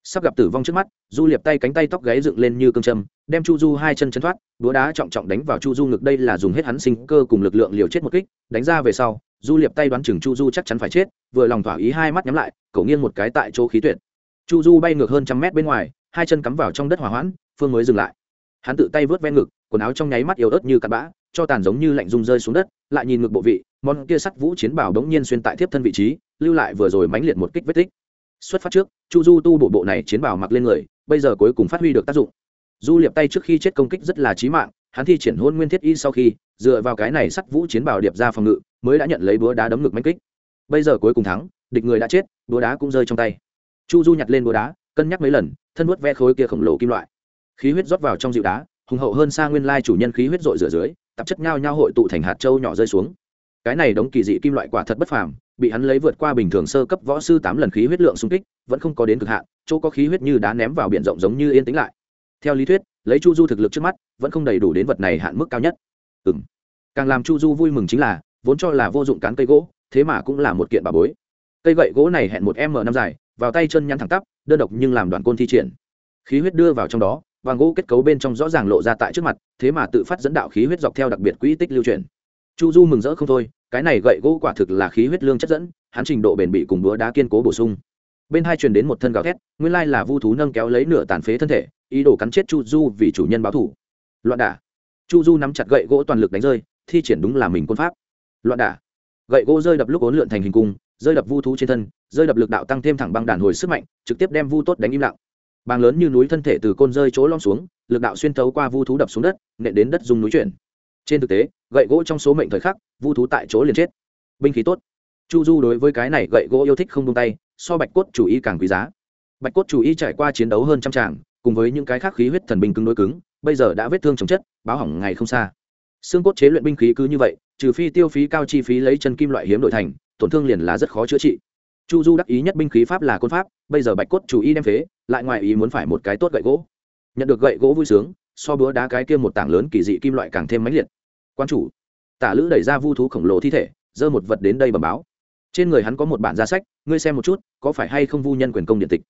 Speaker 1: Sắp gặp tử vong trước mắt, du liệp tay cánh tay tóc gáy dựng lên như cương châm, đem chu du hai chân chân thoát đũa đá trọng trọng đánh vào chu du ngực, đây là dùng hết hắn sinh cơ cùng lực lượng liều chết một kích, đánh ra về sau, du liệp tay đoán chừng chu du chắc chắn phải chết, vừa lòng thỏa ý hai mắt nhắm lại, cậu nghiêng một cái tại chỗ khí tuyệt chu du bay ngược hơn trăm mét bên ngoài, hai chân cắm vào trong đất hỏa hoãn, phương mới dừng lại. Hắn tự tay vớt ven ngực, quần áo trong nháy mắt yếu ớt như cặn bã, cho tàn giống như lạnh rung rơi xuống đất, lại nhìn ngược bộ vị, món kia sắt vũ chiến bảo đống nhiên xuyên tại tiếp thân vị trí, lưu lại vừa rồi mánh liệt một kích vết tích. Xuất phát trước, chu du tu bộ bộ này chiến bảo mặc lên người, bây giờ cuối cùng phát huy được tác dụng. Du liệp tay trước khi chết công kích rất là trí mạng, hắn thi triển hôn nguyên thiết y sau khi, dựa vào cái này sắt vũ chiến bảo điệp ra phòng ngự, mới đã nhận lấy búa đá đấm ngực mánh kích. Bây giờ cuối cùng thắng, địch người đã chết, búa đá cũng rơi trong tay chu du nhặt lên búa đá, cân nhắc mấy lần, thân vuốt ve khối kia khổng lồ kim loại. Khí huyết rót vào trong dịu đá, hùng hậu hơn xa nguyên lai chủ nhân khí huyết dội rửa dưới, tạp chất nhau nhao hội tụ thành hạt trâu nhỏ rơi xuống. Cái này đống kỳ dị kim loại quả thật bất phàm, bị hắn lấy vượt qua bình thường sơ cấp võ sư tám lần khí huyết lượng xung kích, vẫn không có đến cực hạn, chỗ có khí huyết như đá ném vào biển rộng giống như yên tĩnh lại. Theo lý thuyết, lấy chu du thực lực trước mắt, vẫn không đầy đủ đến vật này hạn mức cao nhất. Ừ m càng làm chu du vui mừng chính là, vốn cho là vô dụng cán cây gỗ, thế mà cũng là một kiện bà bối. Cây gậy gỗ này hẹn một m năm dài vào tay chân nhăn thẳng tắp, đơn độc nhưng làm đoàn côn thi triển. Khí huyết đưa vào trong đó, vàng gỗ kết cấu bên trong rõ ràng lộ ra tại trước mặt, thế mà tự phát dẫn đạo khí huyết dọc theo đặc biệt quỹ tích lưu truyền chu du mừng rỡ không thôi, cái này gậy gỗ quả thực là khí huyết lương chất dẫn, hắn trình độ bền bị cùng búa đá kiên cố bổ sung. Bên hai truyền đến một thân gào thét, nguyên lai là vu thú nâng kéo lấy nửa tàn phế thân thể, ý đồ cắn chết chu du vì chủ nhân báo thủ loạn đả. Chu du nắm chặt gậy gỗ toàn lực đánh rơi, thi triển đúng là mình quân pháp. Loạn đả. Gậy gỗ rơi đập lúc ốn lượn thành hình cung rơi đập vu thú trên thân, rơi đập lực đạo tăng thêm thẳng băng đàn hồi sức mạnh, trực tiếp đem vu tốt đánh im lặng. Bàng lớn như núi thân thể từ côn rơi chỗ lom xuống, lực đạo xuyên thấu qua vu thú đập xuống đất, nện đến đất dùng núi chuyển. Trên thực tế, gậy gỗ trong số mệnh thời khắc, vu thú tại chỗ liền chết. Binh khí tốt. Chu du đối với cái này gậy gỗ yêu thích không tung tay, so bạch cốt chủ ý càng quý giá. Bạch cốt chủ ý trải qua chiến đấu hơn trăm tràng, cùng với những cái khác khí huyết thần binh cứng đối cứng, bây giờ đã vết thương chồng chất, báo hỏng ngày không xa. Xương cốt chế luyện binh khí cứ như vậy, trừ phi tiêu phí cao chi phí lấy chân kim loại hiếm đổi thành tổn thương liền là rất khó chữa trị. Chu du đắc ý nhất binh khí pháp là côn pháp, bây giờ bạch cốt chủ y đem phế, lại ngoài ý muốn phải một cái tốt gậy gỗ. Nhận được gậy gỗ vui sướng, so búa đá cái kia một tảng lớn kỳ dị kim loại càng thêm mãnh liệt. Quan chủ, tả lữ đẩy ra vu thú khổng lồ thi thể, giơ một vật đến đây bẩm báo. Trên người hắn có một bản gia sách, ngươi xem một chút, có phải hay không vu nhân quyền công điện tịch?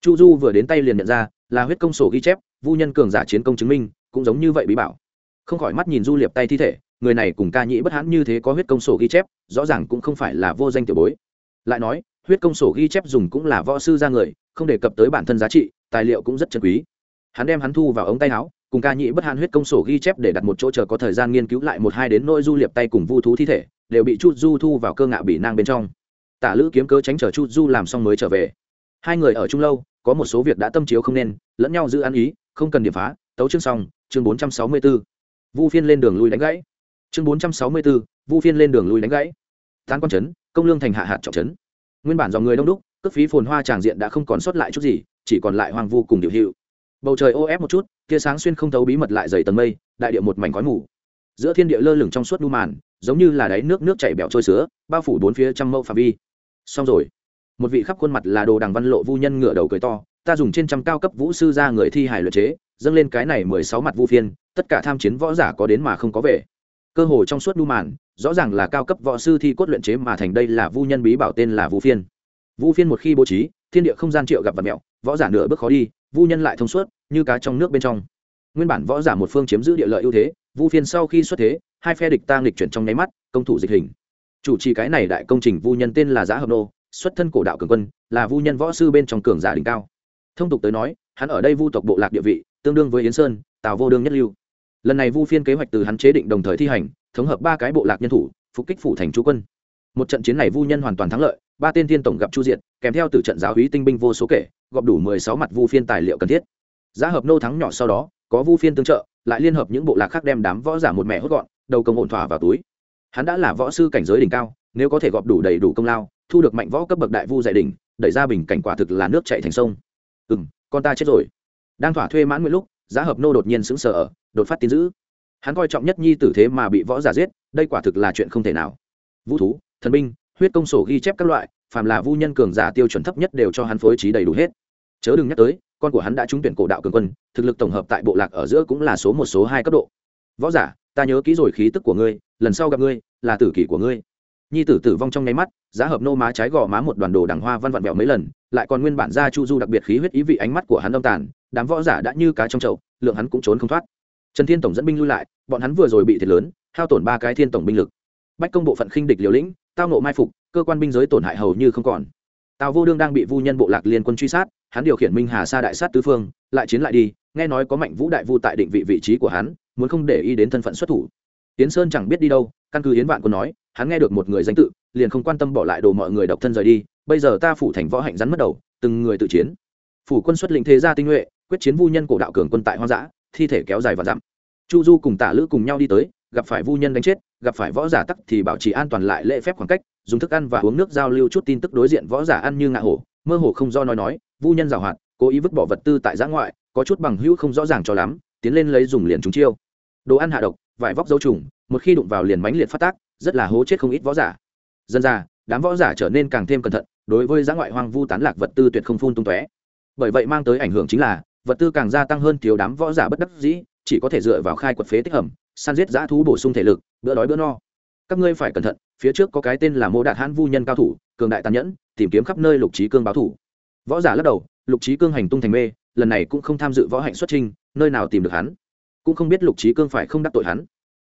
Speaker 1: Chu du vừa đến tay liền nhận ra, là huyết công sổ ghi chép, vu nhân cường giả chiến công chứng minh, cũng giống như vậy bí bảo. Không khỏi mắt nhìn du liệp tay thi thể người này cùng ca nhĩ bất hãn như thế có huyết công sổ ghi chép rõ ràng cũng không phải là vô danh tiểu bối. Lại nói huyết công sổ ghi chép dùng cũng là võ sư ra người không đề cập tới bản thân giá trị tài liệu cũng rất chân quý. Hắn đem hắn thu vào ống tay áo cùng ca nhị bất hãn huyết công sổ ghi chép để đặt một chỗ chờ có thời gian nghiên cứu lại một hai đến nỗi du liệp tay cùng vu thú thi thể đều bị chu du thu vào cơ ngạo bị nang bên trong. Tả lữ kiếm cớ tránh chờ chu du làm xong mới trở về. Hai người ở chung lâu có một số việc đã tâm chiếu không nên lẫn nhau giữ ăn ý không cần điểm phá tấu chương xong chương bốn trăm sáu mươi bốn, vu phiên lên đường lui đánh gãy chương bốn trăm sáu mươi 464, vu phiên lên đường lui đánh gãy. Tán quan trấn công lương thành hạ hạt trọng trấn. Nguyên bản dòng người đông đúc cước phí phồn hoa tràng diện đã không còn sót lại chút gì chỉ còn lại hoang vu cùng điều hiệu bầu trời ô ép một chút tia sáng xuyên không thấu bí mật lại dày tầng mây đại địa một mảnh khói mù. Giữa thiên địa lơ lửng trong suốt nu màn giống như là đáy nước nước chảy bẹo trôi sữa bao phủ bốn phía trăm mẫu phạm vi. Xong rồi một vị khắp khuôn mặt là đồ đằng văn lộ vu nhân ngửa đầu cười to ta dùng trên trăm cao cấp vũ sư ra người thi hải luật chế dâng lên cái này mười sáu mặt vu phiên tất cả tham chiến võ giả có đến mà không có về cơ hồ trong suốt nu màn, rõ ràng là cao cấp võ sư thi cốt luyện chế mà thành đây là vu nhân bí bảo tên là vu phiên. Vu phiên một khi bố trí, thiên địa không gian triệu gặp vật mẹo, võ giả nửa bước khó đi, vu nhân lại thông suốt, như cá trong nước bên trong. Nguyên bản võ giả một phương chiếm giữ địa lợi ưu thế, vu phiên sau khi xuất thế, hai phe địch ta nghịch chuyển trong nháy mắt, công thủ dịch hình. Chủ trì cái này đại công trình vu nhân tên là giá hợp nô, xuất thân cổ đạo cường quân, là vu nhân võ sư bên trong cường giả đỉnh cao. Thông tục tới nói, hắn ở đây vu tộc bộ lạc địa vị, tương đương với yến sơn, tào vô đương nhất lưu lần này vu phiên kế hoạch từ hắn chế định đồng thời thi hành, thống hợp ba cái bộ lạc nhân thủ, phục kích phủ thành chú quân. Một trận chiến này vu nhân hoàn toàn thắng lợi, ba tên thiên tổng gặp chu diện kèm theo từ trận giáo hí tinh binh vô số kể, gọp đủ mười sáu mặt vu phiên tài liệu cần thiết. Giá hợp nô thắng nhỏ sau đó, có vu phiên tương trợ, lại liên hợp những bộ lạc khác đem đám võ giả một mẹ hốt gọn, đầu công ổn thỏa vào túi. Hắn đã là võ sư cảnh giới đỉnh cao, nếu có thể gọp đủ đầy đủ công lao, thu được mạnh võ cấp bậc đại vu dạy đỉnh, đẩy ra bình cảnh quả thực là nước chạy thành sông. Ừ con ta chết rồi. Đang thỏa thuê mãn nguyện lúc, giá hợp nô đột nhiên sững sờ ở đột phát tin dữ. Hắn coi trọng nhất nhi tử thế mà bị võ giả giết, đây quả thực là chuyện không thể nào. Vũ thú, thần binh, huyết công sổ ghi chép các loại, phàm là vu nhân cường giả tiêu chuẩn thấp nhất đều cho hắn phối trí đầy đủ hết. Chớ đừng nhắc tới, con của hắn đã trúng tuyển cổ đạo cường quân, thực lực tổng hợp tại bộ lạc ở giữa cũng là số một, số hai cấp độ. Võ giả, ta nhớ kỹ rồi khí tức của ngươi, lần sau gặp ngươi, là tử kỷ của ngươi. Nhi tử tử vong trong nháy mắt, giá hợp nô má trái gò má một đoàn đồ đằng hoa văn vặn vẹo mấy lần, lại còn nguyên bản ra chu du đặc biệt khí huyết ý vị ánh mắt của hắn âm tàn, đám võ giả đã như cá trong chậu, lượng hắn cũng trốn không thoát trần thiên tổng dẫn binh lui lại, bọn hắn vừa rồi bị thiệt lớn, hao tổn ba cái thiên tổng binh lực. Bách công bộ phận khinh địch liều lĩnh, tao nộ mai phục, cơ quan binh giới tổn hại hầu như không còn. Tào vô đương đang bị vu nhân bộ lạc liên quân truy sát, hắn điều khiển minh hà sa đại sát tứ phương, lại chiến lại đi, nghe nói có mạnh vũ đại vu tại định vị vị trí của hắn, muốn không để ý đến thân phận xuất thủ. Tiến sơn chẳng biết đi đâu, căn cứ hiến vạn quân nói, hắn nghe được một người danh tự, liền không quan tâm bỏ lại đồ mọi người độc thân rời đi, bây giờ ta phủ thành võ hạnh rắn mất đầu, từng người tự chiến. Phủ quân xuất lĩnh thế gia tinh nhuệ, quyết chiến vu nhân cổ đạo cường quân tại hoang dã thi thể kéo dài và dặm. Chu du cùng tả lữ cùng nhau đi tới, gặp phải vu nhân đánh chết, gặp phải võ giả tắc thì bảo trì an toàn lại lễ phép khoảng cách, dùng thức ăn và uống nước giao lưu chút tin tức đối diện võ giả ăn như ngạ hổ, mơ hồ không do nói nói, vu nhân giảo hoạt, cố ý vứt bỏ vật tư tại giã ngoại, có chút bằng hữu không rõ ràng cho lắm, tiến lên lấy dùng liền chúng chiêu. Đồ ăn hạ độc, vải vóc dấu trùng, một khi đụng vào liền mánh liệt phát tác, rất là hố chết không ít võ giả. Dân ra, đám võ giả trở nên càng thêm cẩn thận, đối với giã ngoại hoang vu tán lạc vật tư tuyệt không phun tung tóe. Bởi vậy mang tới ảnh hưởng chính là vật tư càng gia tăng hơn thiếu đám võ giả bất đắc dĩ chỉ có thể dựa vào khai quật phế tích hầm săn giết dã thú bổ sung thể lực bữa đói bữa no. Các ngươi phải cẩn thận phía trước có cái tên là mô đạt hãn vu nhân cao thủ cường đại tàn nhẫn tìm kiếm khắp nơi lục trí cương báo thủ. Võ giả lắc đầu lục trí cương hành tung thành mê lần này cũng không tham dự võ hạnh xuất trình, nơi nào tìm được hắn? Cũng không biết lục trí cương phải không đắc tội hắn.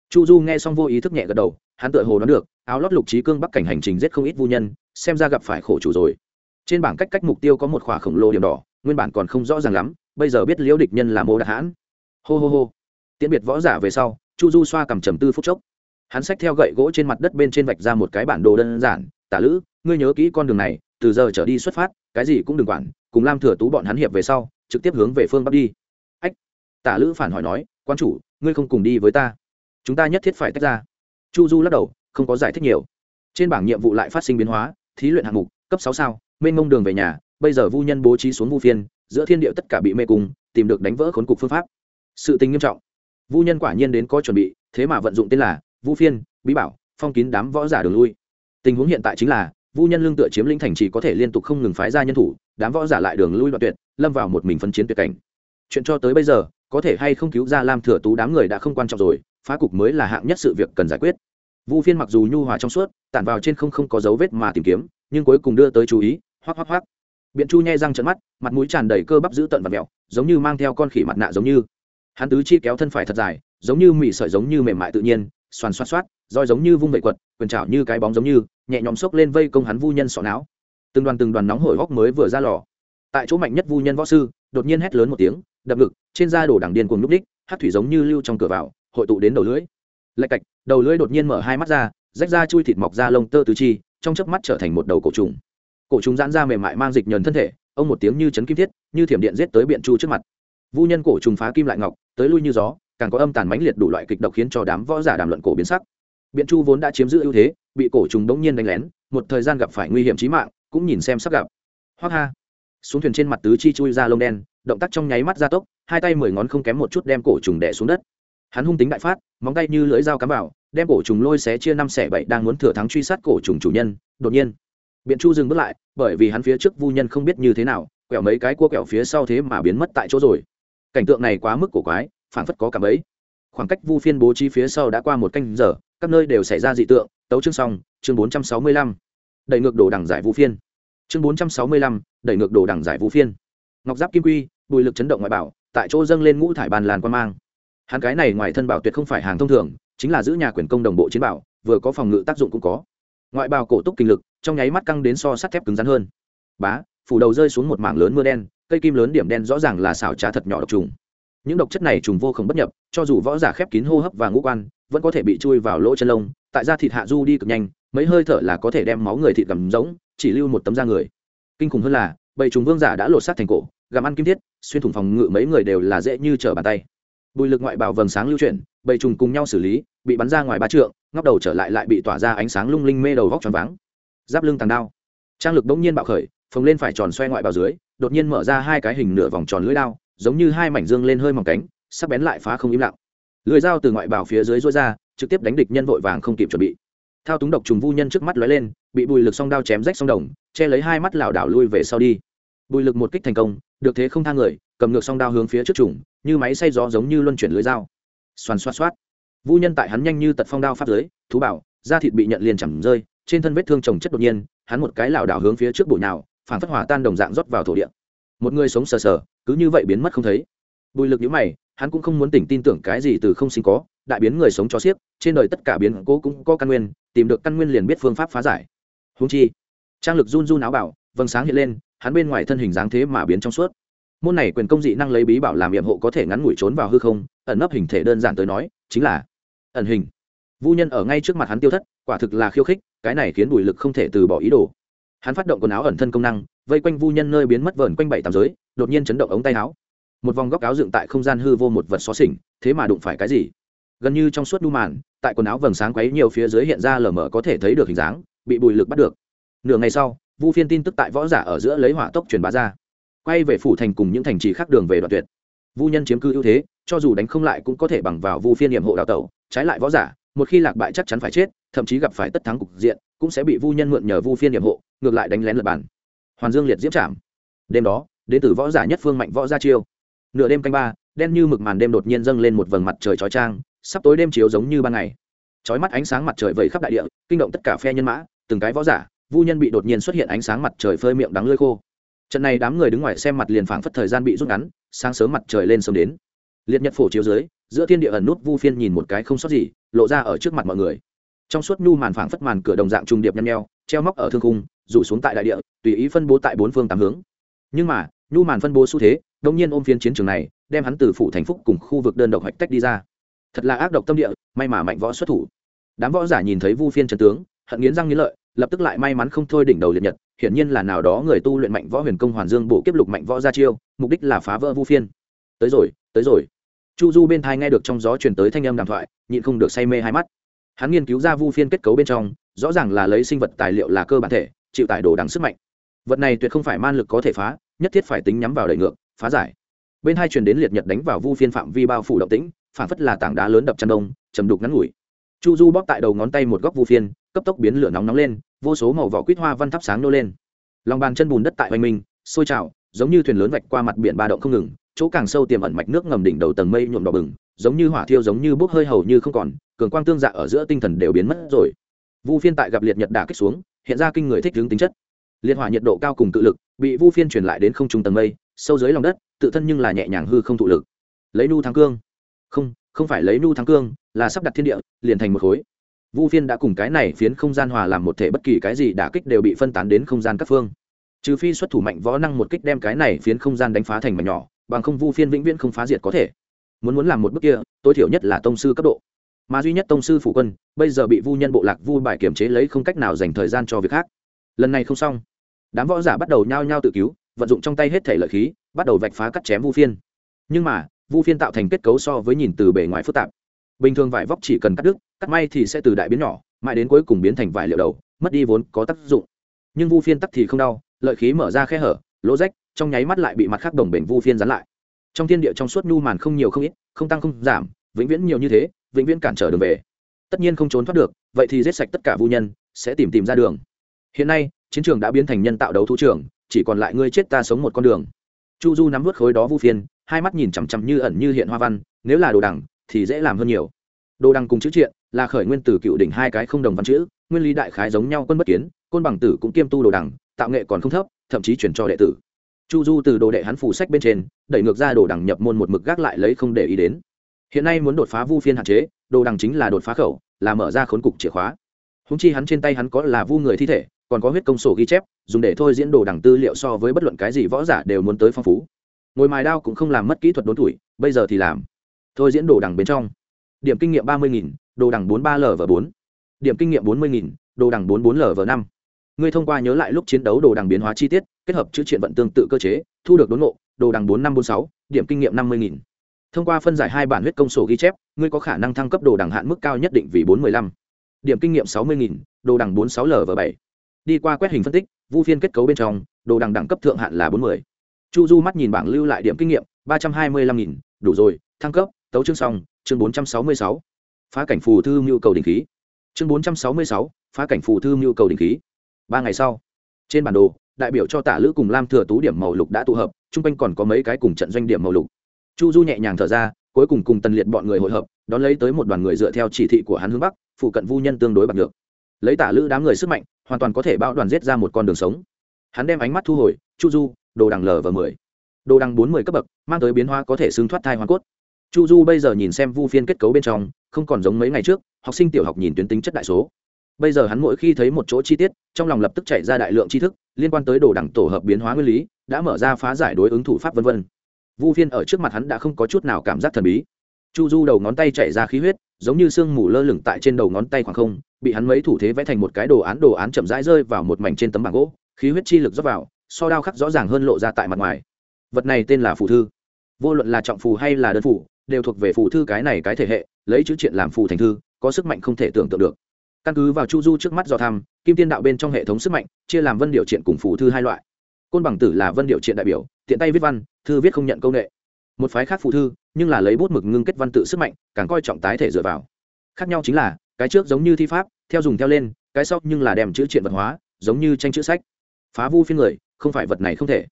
Speaker 1: Chu du nghe xong vô ý thức nhẹ gật đầu hắn tựa hồ đoán được áo lót lục trí cương bắc cảnh hành trình giết không ít vu nhân xem ra gặp phải khổ chủ rồi. Trên bảng cách cách mục tiêu có một khỏa khổng lồ điểm đỏ nguyên bản còn không rõ ràng lắm bây giờ biết liễu địch nhân là mô đạt hãn. Hô hô hô. Tiễn biệt võ giả về sau, chu du xoa cầm trầm tư phút chốc. Hắn xách theo gậy gỗ trên mặt đất bên trên vạch ra một cái bản đồ đơn giản, tả lữ, ngươi nhớ kỹ con đường này, từ giờ trở đi xuất phát, cái gì cũng đừng quản, cùng lam thừa tú bọn hắn hiệp về sau, trực tiếp hướng về phương bắc đi. Ách. Tả lữ phản hỏi nói, quan chủ, ngươi không cùng đi với ta. Chúng ta nhất thiết phải tách ra. Chu du lắc đầu, không có giải thích nhiều. Trên bảng nhiệm vụ lại phát sinh biến hóa, thí luyện hạng mục, cấp sáu sao, mênh mông đường về nhà, bây giờ vu nhân bố trí xuống vu phiên giữa thiên địa tất cả bị mê cung, tìm được đánh vỡ khốn cục phương pháp. Sự tình nghiêm trọng. Vu nhân quả nhiên đến có chuẩn bị, thế mà vận dụng tên là vu phiên, bí bảo, phong kín đám võ giả đường lui. Tình huống hiện tại chính là, vu nhân lương tựa chiếm lĩnh thành chỉ có thể liên tục không ngừng phái ra nhân thủ, đám võ giả lại đường lui đoạn tuyệt, lâm vào một mình phân chiến tuyệt cảnh. Chuyện cho tới bây giờ, có thể hay không cứu ra lam thừa tú đám người đã không quan trọng rồi, phá cục mới là hạng nhất sự việc cần giải quyết. Vu phiên mặc dù nhu hòa trong suốt, tản vào trên không không có dấu vết mà tìm kiếm, nhưng cuối cùng đưa tới chú ý, hoắc hoắc hoắc biện chu nhai răng trận mắt, mặt mũi tràn đầy cơ bắp giữ tận và mẹo, giống như mang theo con khỉ mặt nạ giống như. Hắn tứ chi kéo thân phải thật dài, giống như mị sợi giống như mềm mại tự nhiên, xoàn xoát xoát, roi giống như vung vệ quật, quyền chảo như cái bóng giống như, nhẹ nhõm xốc lên vây công hắn vu nhân sọ não. Từng đoàn từng đoàn nóng hổi góc mới vừa ra lò. Tại chỗ mạnh nhất vu nhân võ sư, đột nhiên hét lớn một tiếng, đập ngực, trên da đổ đằng điên cùng núp đích, hát thủy giống như lưu trong cửa vào, hội tụ đến đầu lưỡi. Lạch cạch, đầu lưỡi đột nhiên mở hai mắt ra, rách ra chui thịt mọc ra lông tơ tứ chi, trong chớp mắt trở thành một đầu cổ trùng cổ trùng giãn ra mềm mại mang dịch nhờn thân thể, ông một tiếng như chấn kim thiết, như thiểm điện giết tới biện chu trước mặt. Vu nhân cổ trùng phá kim lại ngọc, tới lui như gió, càng có âm tàn mãnh liệt đủ loại kịch độc khiến cho đám võ giả đàm luận cổ biến sắc. Biện chu vốn đã chiếm giữ ưu thế, bị cổ trùng đống nhiên đánh lén, một thời gian gặp phải nguy hiểm chí mạng, cũng nhìn xem sắp gặp. Hoắc ha. Xuống thuyền trên mặt tứ chi chui ra lông đen, động tác trong nháy mắt ra tốc, hai tay mười ngón không kém một chút đem cổ trùng đẻ xuống đất. Hắn hung tính đại phát, móng tay như lưỡi dao cắm vào, đem cổ trùng lôi xé chia năm xẻ bảy đang muốn thừa thắng truy sát cổ trùng chủ nhân, đột nhiên biện chu dừng bước lại, bởi vì hắn phía trước vu nhân không biết như thế nào, quẹo mấy cái cua quẹo phía sau thế mà biến mất tại chỗ rồi. Cảnh tượng này quá mức cổ quái, phảng phất có cảm ấy khoảng cách vu phiên bố trí phía sau đã qua một canh giờ, các nơi đều xảy ra dị tượng, tấu chương xong, chương bốn trăm sáu mươi lăm. Đẩy ngược đồ đẳng giải vu phiên. Chương bốn trăm sáu mươi lăm, đẩy ngược đồ đẳng giải vu phiên. Ngọc giáp kim quy, bùi lực chấn động ngoại bảo, tại chỗ dâng lên ngũ thải bàn làn quan mang. Hắn cái này ngoài thân bảo tuyệt không phải hàng thông thường, chính là giữ nhà quyền công đồng bộ chiến bảo, vừa có phòng ngự tác dụng cũng có. Ngoại bào cổ túc kinh lực trong nháy mắt căng đến so sắt thép cứng rắn hơn. Bá, phủ đầu rơi xuống một mảng lớn mưa đen, cây kim lớn điểm đen rõ ràng là xảo trá thật nhỏ độc trùng. Những độc chất này trùng vô không bất nhập, cho dù võ giả khép kín hô hấp và ngũ quan, vẫn có thể bị chui vào lỗ chân lông, tại da thịt hạ du đi cực nhanh, mấy hơi thở là có thể đem máu người thịt gầm rỗng, chỉ lưu một tấm da người. Kinh khủng hơn là, bầy trùng vương giả đã lột sát thành cổ, gặm ăn kim thiết, xuyên thủng phòng ngự mấy người đều là dễ như trở bàn tay. Bùi lực ngoại bào vầng sáng lưu chuyển, bầy trùng cùng nhau xử lý, bị bắn ra ngoài ba trượng, ngóc đầu trở lại lại bị tỏa ra ánh sáng lung linh mê đầu vóc tròn váng giáp lưng tàng đao. Trang lực bỗng nhiên bạo khởi, phồng lên phải tròn xoe ngoại bào dưới, đột nhiên mở ra hai cái hình nửa vòng tròn lưỡi đao, giống như hai mảnh dương lên hơi mỏng cánh, sắc bén lại phá không im lặng. Lưỡi dao từ ngoại bào phía dưới rối ra, trực tiếp đánh địch nhân vội vàng không kịp chuẩn bị. Thao túng độc trùng vu nhân trước mắt lóe lên, bị bùi lực song đao chém rách song đồng, che lấy hai mắt lảo đảo lui về sau đi. Bùi lực một kích thành công, được thế không thang người, cầm ngược song đao hướng phía trước trùng, như máy xay gió giống như luân chuyển lưới dao. Xoàn xoát xoát. Vu nhân tại hắn nhanh như tật phong đao pháp giới thú bảo, da thịt bị nhận liền chẳng rơi trên thân vết thương trồng chất đột nhiên, hắn một cái lảo đảo hướng phía trước bụi nào phản phất hòa tan đồng dạng rót vào thổ địa. Một người sống sờ sờ, cứ như vậy biến mất không thấy. Bùi lực nhíu mày, hắn cũng không muốn tỉnh tin tưởng cái gì từ không sinh có, đại biến người sống cho xiếc, trên đời tất cả biến cố cũng có căn nguyên, tìm được căn nguyên liền biết phương pháp phá giải. Húng chi, trang lực run run áo bảo vầng sáng hiện lên, hắn bên ngoài thân hình dáng thế mà biến trong suốt. Môn này quyền công dị năng lấy bí bảo làm nhiệm hộ có thể ngắn ngủi trốn vào hư không, ẩn nấp hình thể đơn giản tới nói, chính là ẩn hình. Vu nhân ở ngay trước mặt hắn tiêu thất, quả thực là khiêu khích cái này khiến bùi lực không thể từ bỏ ý đồ. Hắn phát động quần áo ẩn thân công năng, vây quanh vu nhân nơi biến mất vờn quanh bảy tám giới, đột nhiên chấn động ống tay áo. Một vòng góc áo dựng tại không gian hư vô một vật xó xỉnh, thế mà đụng phải cái gì? Gần như trong suốt đu màn, tại quần áo vầng sáng quấy nhiều phía dưới hiện ra lờ mờ có thể thấy được hình dáng, bị bùi lực bắt được. Nửa ngày sau, vu phiên tin tức tại võ giả ở giữa lấy hỏa tốc truyền bá ra. Quay về phủ thành cùng những thành trì khác đường về đoạn tuyệt. Vu nhân chiếm cư ưu thế, cho dù đánh không lại cũng có thể bằng vào vu phiên nhiệm hộ đào tẩu, trái lại võ giả một khi lạc bại chắc chắn phải chết, thậm chí gặp phải tất thắng cục diện, cũng sẽ bị vu nhân mượn nhờ vu phiên nhiệm hộ, ngược lại đánh lén lật bản hoàn dương liệt diễm trảm. Đêm đó, đến từ võ giả nhất phương mạnh võ gia chiêu. Nửa đêm canh ba, đen như mực màn đêm đột nhiên dâng lên một vầng mặt trời chói trang sắp tối đêm chiếu giống như ban ngày. Chói mắt ánh sáng mặt trời vẩy khắp đại địa, kinh động tất cả phe nhân mã, từng cái võ giả, vu nhân bị đột nhiên xuất hiện ánh sáng mặt trời phơi miệng đắng lơi khô. Trận này đám người đứng ngoài xem mặt liền phảng phất thời gian bị rút ngắn, sáng sớm mặt trời lên sớm đến. Liệt nhật phổ chiếu dưới giữa thiên địa ẩn nút vu phiên nhìn một cái không sót gì, lộ ra ở trước mặt mọi người. Trong suốt nhu màn phảng phất màn cửa đồng dạng trùng điệp nhăn nheo, treo móc ở thương khung, rủ xuống tại đại địa, tùy ý phân bố tại bốn phương tám hướng. Nhưng mà, nhu màn phân bố xu thế, đông nhiên ôm phiên chiến trường này, đem hắn từ phủ thành phúc cùng khu vực đơn độc hoạch tách đi ra. Thật là ác độc tâm địa, may mà mạnh võ xuất thủ. Đám võ giả nhìn thấy vu phiên trần tướng, hận nghiến răng nghiến lợi, lập tức lại may mắn không thôi đỉnh đầu liệt nhật, hiển nhiên là nào đó người tu luyện mạnh võ huyền công hoàn dương bộ kiếp lục mạnh võ ra chiêu, mục đích là phá vỡ vu phiên. Tới rồi tới rồi chu du bên thai nghe được trong gió truyền tới thanh âm đàm thoại, nhịn không được say mê hai mắt. Hắn nghiên cứu ra vu phiên kết cấu bên trong, rõ ràng là lấy sinh vật tài liệu là cơ bản thể, chịu tải đồ đằng sức mạnh. Vật này tuyệt không phải man lực có thể phá, nhất thiết phải tính nhắm vào đẩy ngược, phá giải. Bên hai truyền đến liệt nhật đánh vào vu phiên phạm vi bao phủ động tĩnh, phản phất là tảng đá lớn đập chăn đông chầm đục ngắn ngủi. Chu du bóp tại đầu ngón tay một góc vu phiên, cấp tốc biến lửa nóng nóng lên, vô số màu vỏ quýt hoa văn thắp sáng nô lên. Lòng bàn chân bùn đất tại oanh minh sôi trào, giống như thuyền lớn vạch qua mặt biển ba động không ngừng chỗ càng sâu tiềm ẩn mạch nước ngầm đỉnh đầu tầng mây nhuộm đỏ bừng, giống như hỏa thiêu giống như bốc hơi hầu như không còn, cường quang tương dạ ở giữa tinh thần đều biến mất rồi. Vu phiên tại gặp liệt nhật đả kích xuống, hiện ra kinh người thích hướng tính chất. Liệt hỏa nhiệt độ cao cùng tự lực, bị vu phiên truyền lại đến không trung tầng mây, sâu dưới lòng đất, tự thân nhưng là nhẹ nhàng hư không thụ lực. Lấy nu thắng cương. Không không phải lấy nu thắng cương, là sắp đặt thiên địa, liền thành một khối. Vu phiên đã cùng cái này phiến không gian hòa làm một thể bất kỳ cái gì đả kích đều bị phân tán đến không gian các phương. Trừ phi xuất thủ mạnh võ năng một kích đem cái này phiến không gian đánh phá thành mảnh nhỏ bằng không vu phiên vĩnh viễn không phá diệt có thể. Muốn muốn làm một bước kia, tối thiểu nhất là tông sư cấp độ. Mà duy nhất tông sư phủ quân, bây giờ bị vu nhân bộ lạc vu bài kiểm chế lấy không cách nào dành thời gian cho việc khác. Lần này không xong. Đám võ giả bắt đầu nhao nhao tự cứu, vận dụng trong tay hết thể lợi khí, bắt đầu vạch phá cắt chém vu phiên. Nhưng mà, vu phiên tạo thành kết cấu so với nhìn từ bề ngoài phức tạp. Bình thường vải vóc chỉ cần cắt đứt, cắt may thì sẽ từ đại biến nhỏ, mãi đến cuối cùng biến thành vải liệu đầu, mất đi vốn có tác dụng. Nhưng vu phiên tắc thì không đau, lợi khí mở ra khe hở lỗ rách, trong nháy mắt lại bị mặt khác đồng bền vu phiên dán lại. Trong thiên địa trong suốt nhu màn không nhiều không ít, không tăng không giảm, vĩnh viễn nhiều như thế, vĩnh viễn cản trở đường về. Tất nhiên không trốn thoát được, vậy thì giết sạch tất cả vu nhân, sẽ tìm tìm ra đường. Hiện nay, chiến trường đã biến thành nhân tạo đấu thu trường, chỉ còn lại ngươi chết ta sống một con đường. Chu du nắm vớt khối đó vu phiên, hai mắt nhìn chằm chằm như ẩn như hiện hoa văn, nếu là đồ đằng, thì dễ làm hơn nhiều. Đồ đằng cùng chữ triện, là khởi nguyên từ cựu đỉnh hai cái không đồng văn chữ, nguyên lý đại khái giống nhau quân bất kiến, côn bằng tử cũng kiêm tu đồ đằng, tạo nghệ còn không thấp thậm chí chuyển cho đệ tử. Chu du từ đồ đệ hắn phủ sách bên trên, đẩy ngược ra đồ đằng nhập môn một mực gác lại lấy không để ý đến. Hiện nay muốn đột phá vu phiên hạn chế, đồ đằng chính là đột phá khẩu, là mở ra khốn cục chìa khóa. Húng chi hắn trên tay hắn có là vu người thi thể, còn có huyết công sổ ghi chép, dùng để thôi diễn đồ đằng tư liệu so với bất luận cái gì võ giả đều muốn tới phong phú. Ngồi mài đao cũng không làm mất kỹ thuật đốn tuổi, bây giờ thì làm. Thôi diễn đồ đằng bên trong. Điểm kinh nghiệm ba mươi nghìn, đồ đằng bốn ba l và bốn. Điểm kinh nghiệm bốn mươi nghìn, đồ đằng bốn bốn l và năm ngươi thông qua nhớ lại lúc chiến đấu đồ đằng biến hóa chi tiết, kết hợp chữ triện vận tương tự cơ chế, thu được đốn ngộ, đồ đằng bốn năm bốn sáu, điểm kinh nghiệm năm mươi nghìn. Thông qua phân giải hai bản huyết công sổ ghi chép, ngươi có khả năng thăng cấp đồ đằng hạn mức cao nhất định vì bốn mươi lăm. Điểm kinh nghiệm sáu mươi nghìn, đồ đằng bốn sáu l và bảy. Đi qua quét hình phân tích, vu phiên kết cấu bên trong, đồ đằng đẳng cấp thượng hạn là bốn mươi chu du mắt nhìn bảng lưu lại điểm kinh nghiệm, ba trăm hai mươi lăm nghìn, đủ rồi, thăng cấp, tấu chương xong, chương bốn trăm sáu mươi sáu. Phá cảnh phù thư mưu cầu đình khí. Chương bốn trăm sáu mươi sáu, phá cảnh phù thư mưu cầu đình khí ba ngày sau, trên bản đồ, đại biểu cho tả lữ cùng lam thừa tú điểm màu lục đã tụ hợp, chung quanh còn có mấy cái cùng trận doanh điểm màu lục. Chu du nhẹ nhàng thở ra, cuối cùng cùng tần liệt bọn người hội hợp, đón lấy tới một đoàn người dựa theo chỉ thị của hắn hướng bắc, phụ cận vu nhân tương đối bằng được lấy tả lữ đám người sức mạnh, hoàn toàn có thể bao đoàn giết ra một con đường sống. Hắn đem ánh mắt thu hồi, chu du, đồ đằng lờ và mười. Đồ đằng bốn mươi cấp bậc, mang tới biến hóa có thể xưng thoát thai hoa cốt. Chu du bây giờ nhìn xem vu phiên kết cấu bên trong, không còn giống mấy ngày trước, học sinh tiểu học nhìn tuyến tính chất đại số bây giờ hắn mỗi khi thấy một chỗ chi tiết, trong lòng lập tức chạy ra đại lượng tri thức, liên quan tới đồ đẳng tổ hợp biến hóa nguyên lý, đã mở ra phá giải đối ứng thủ pháp v v vu phiên ở trước mặt hắn đã không có chút nào cảm giác thần bí. Chu du đầu ngón tay chạy ra khí huyết, giống như sương mù lơ lửng tại trên đầu ngón tay khoảng không, bị hắn mấy thủ thế vẽ thành một cái đồ án đồ án chậm rãi rơi vào một mảnh trên tấm bảng gỗ, khí huyết chi lực dốc vào, so đao khắc rõ ràng hơn lộ ra tại mặt ngoài. Vật này tên là phù thư. Vô luận là trọng phù hay là đơn phù, đều thuộc về phù thư cái này cái thể hệ, lấy chữ triện làm phù thành thư, có sức mạnh không thể tưởng tượng được căn cứ vào chu du trước mắt do tham kim tiên đạo bên trong hệ thống sức mạnh, chia làm vân điệu triện cùng phù thư hai loại. Côn bằng tử là vân điệu triện đại biểu, tiện tay viết văn, thư viết không nhận công nghệ một phái khác phù thư, nhưng là lấy bút mực ngưng kết văn tự sức mạnh, càng coi trọng tái thể dựa vào. Khác nhau chính là, cái trước giống như thi pháp, theo dùng theo lên, cái sau nhưng là đem chữ triện vật hóa, giống như tranh chữ sách. Phá vu phiên người, không phải vật này không thể.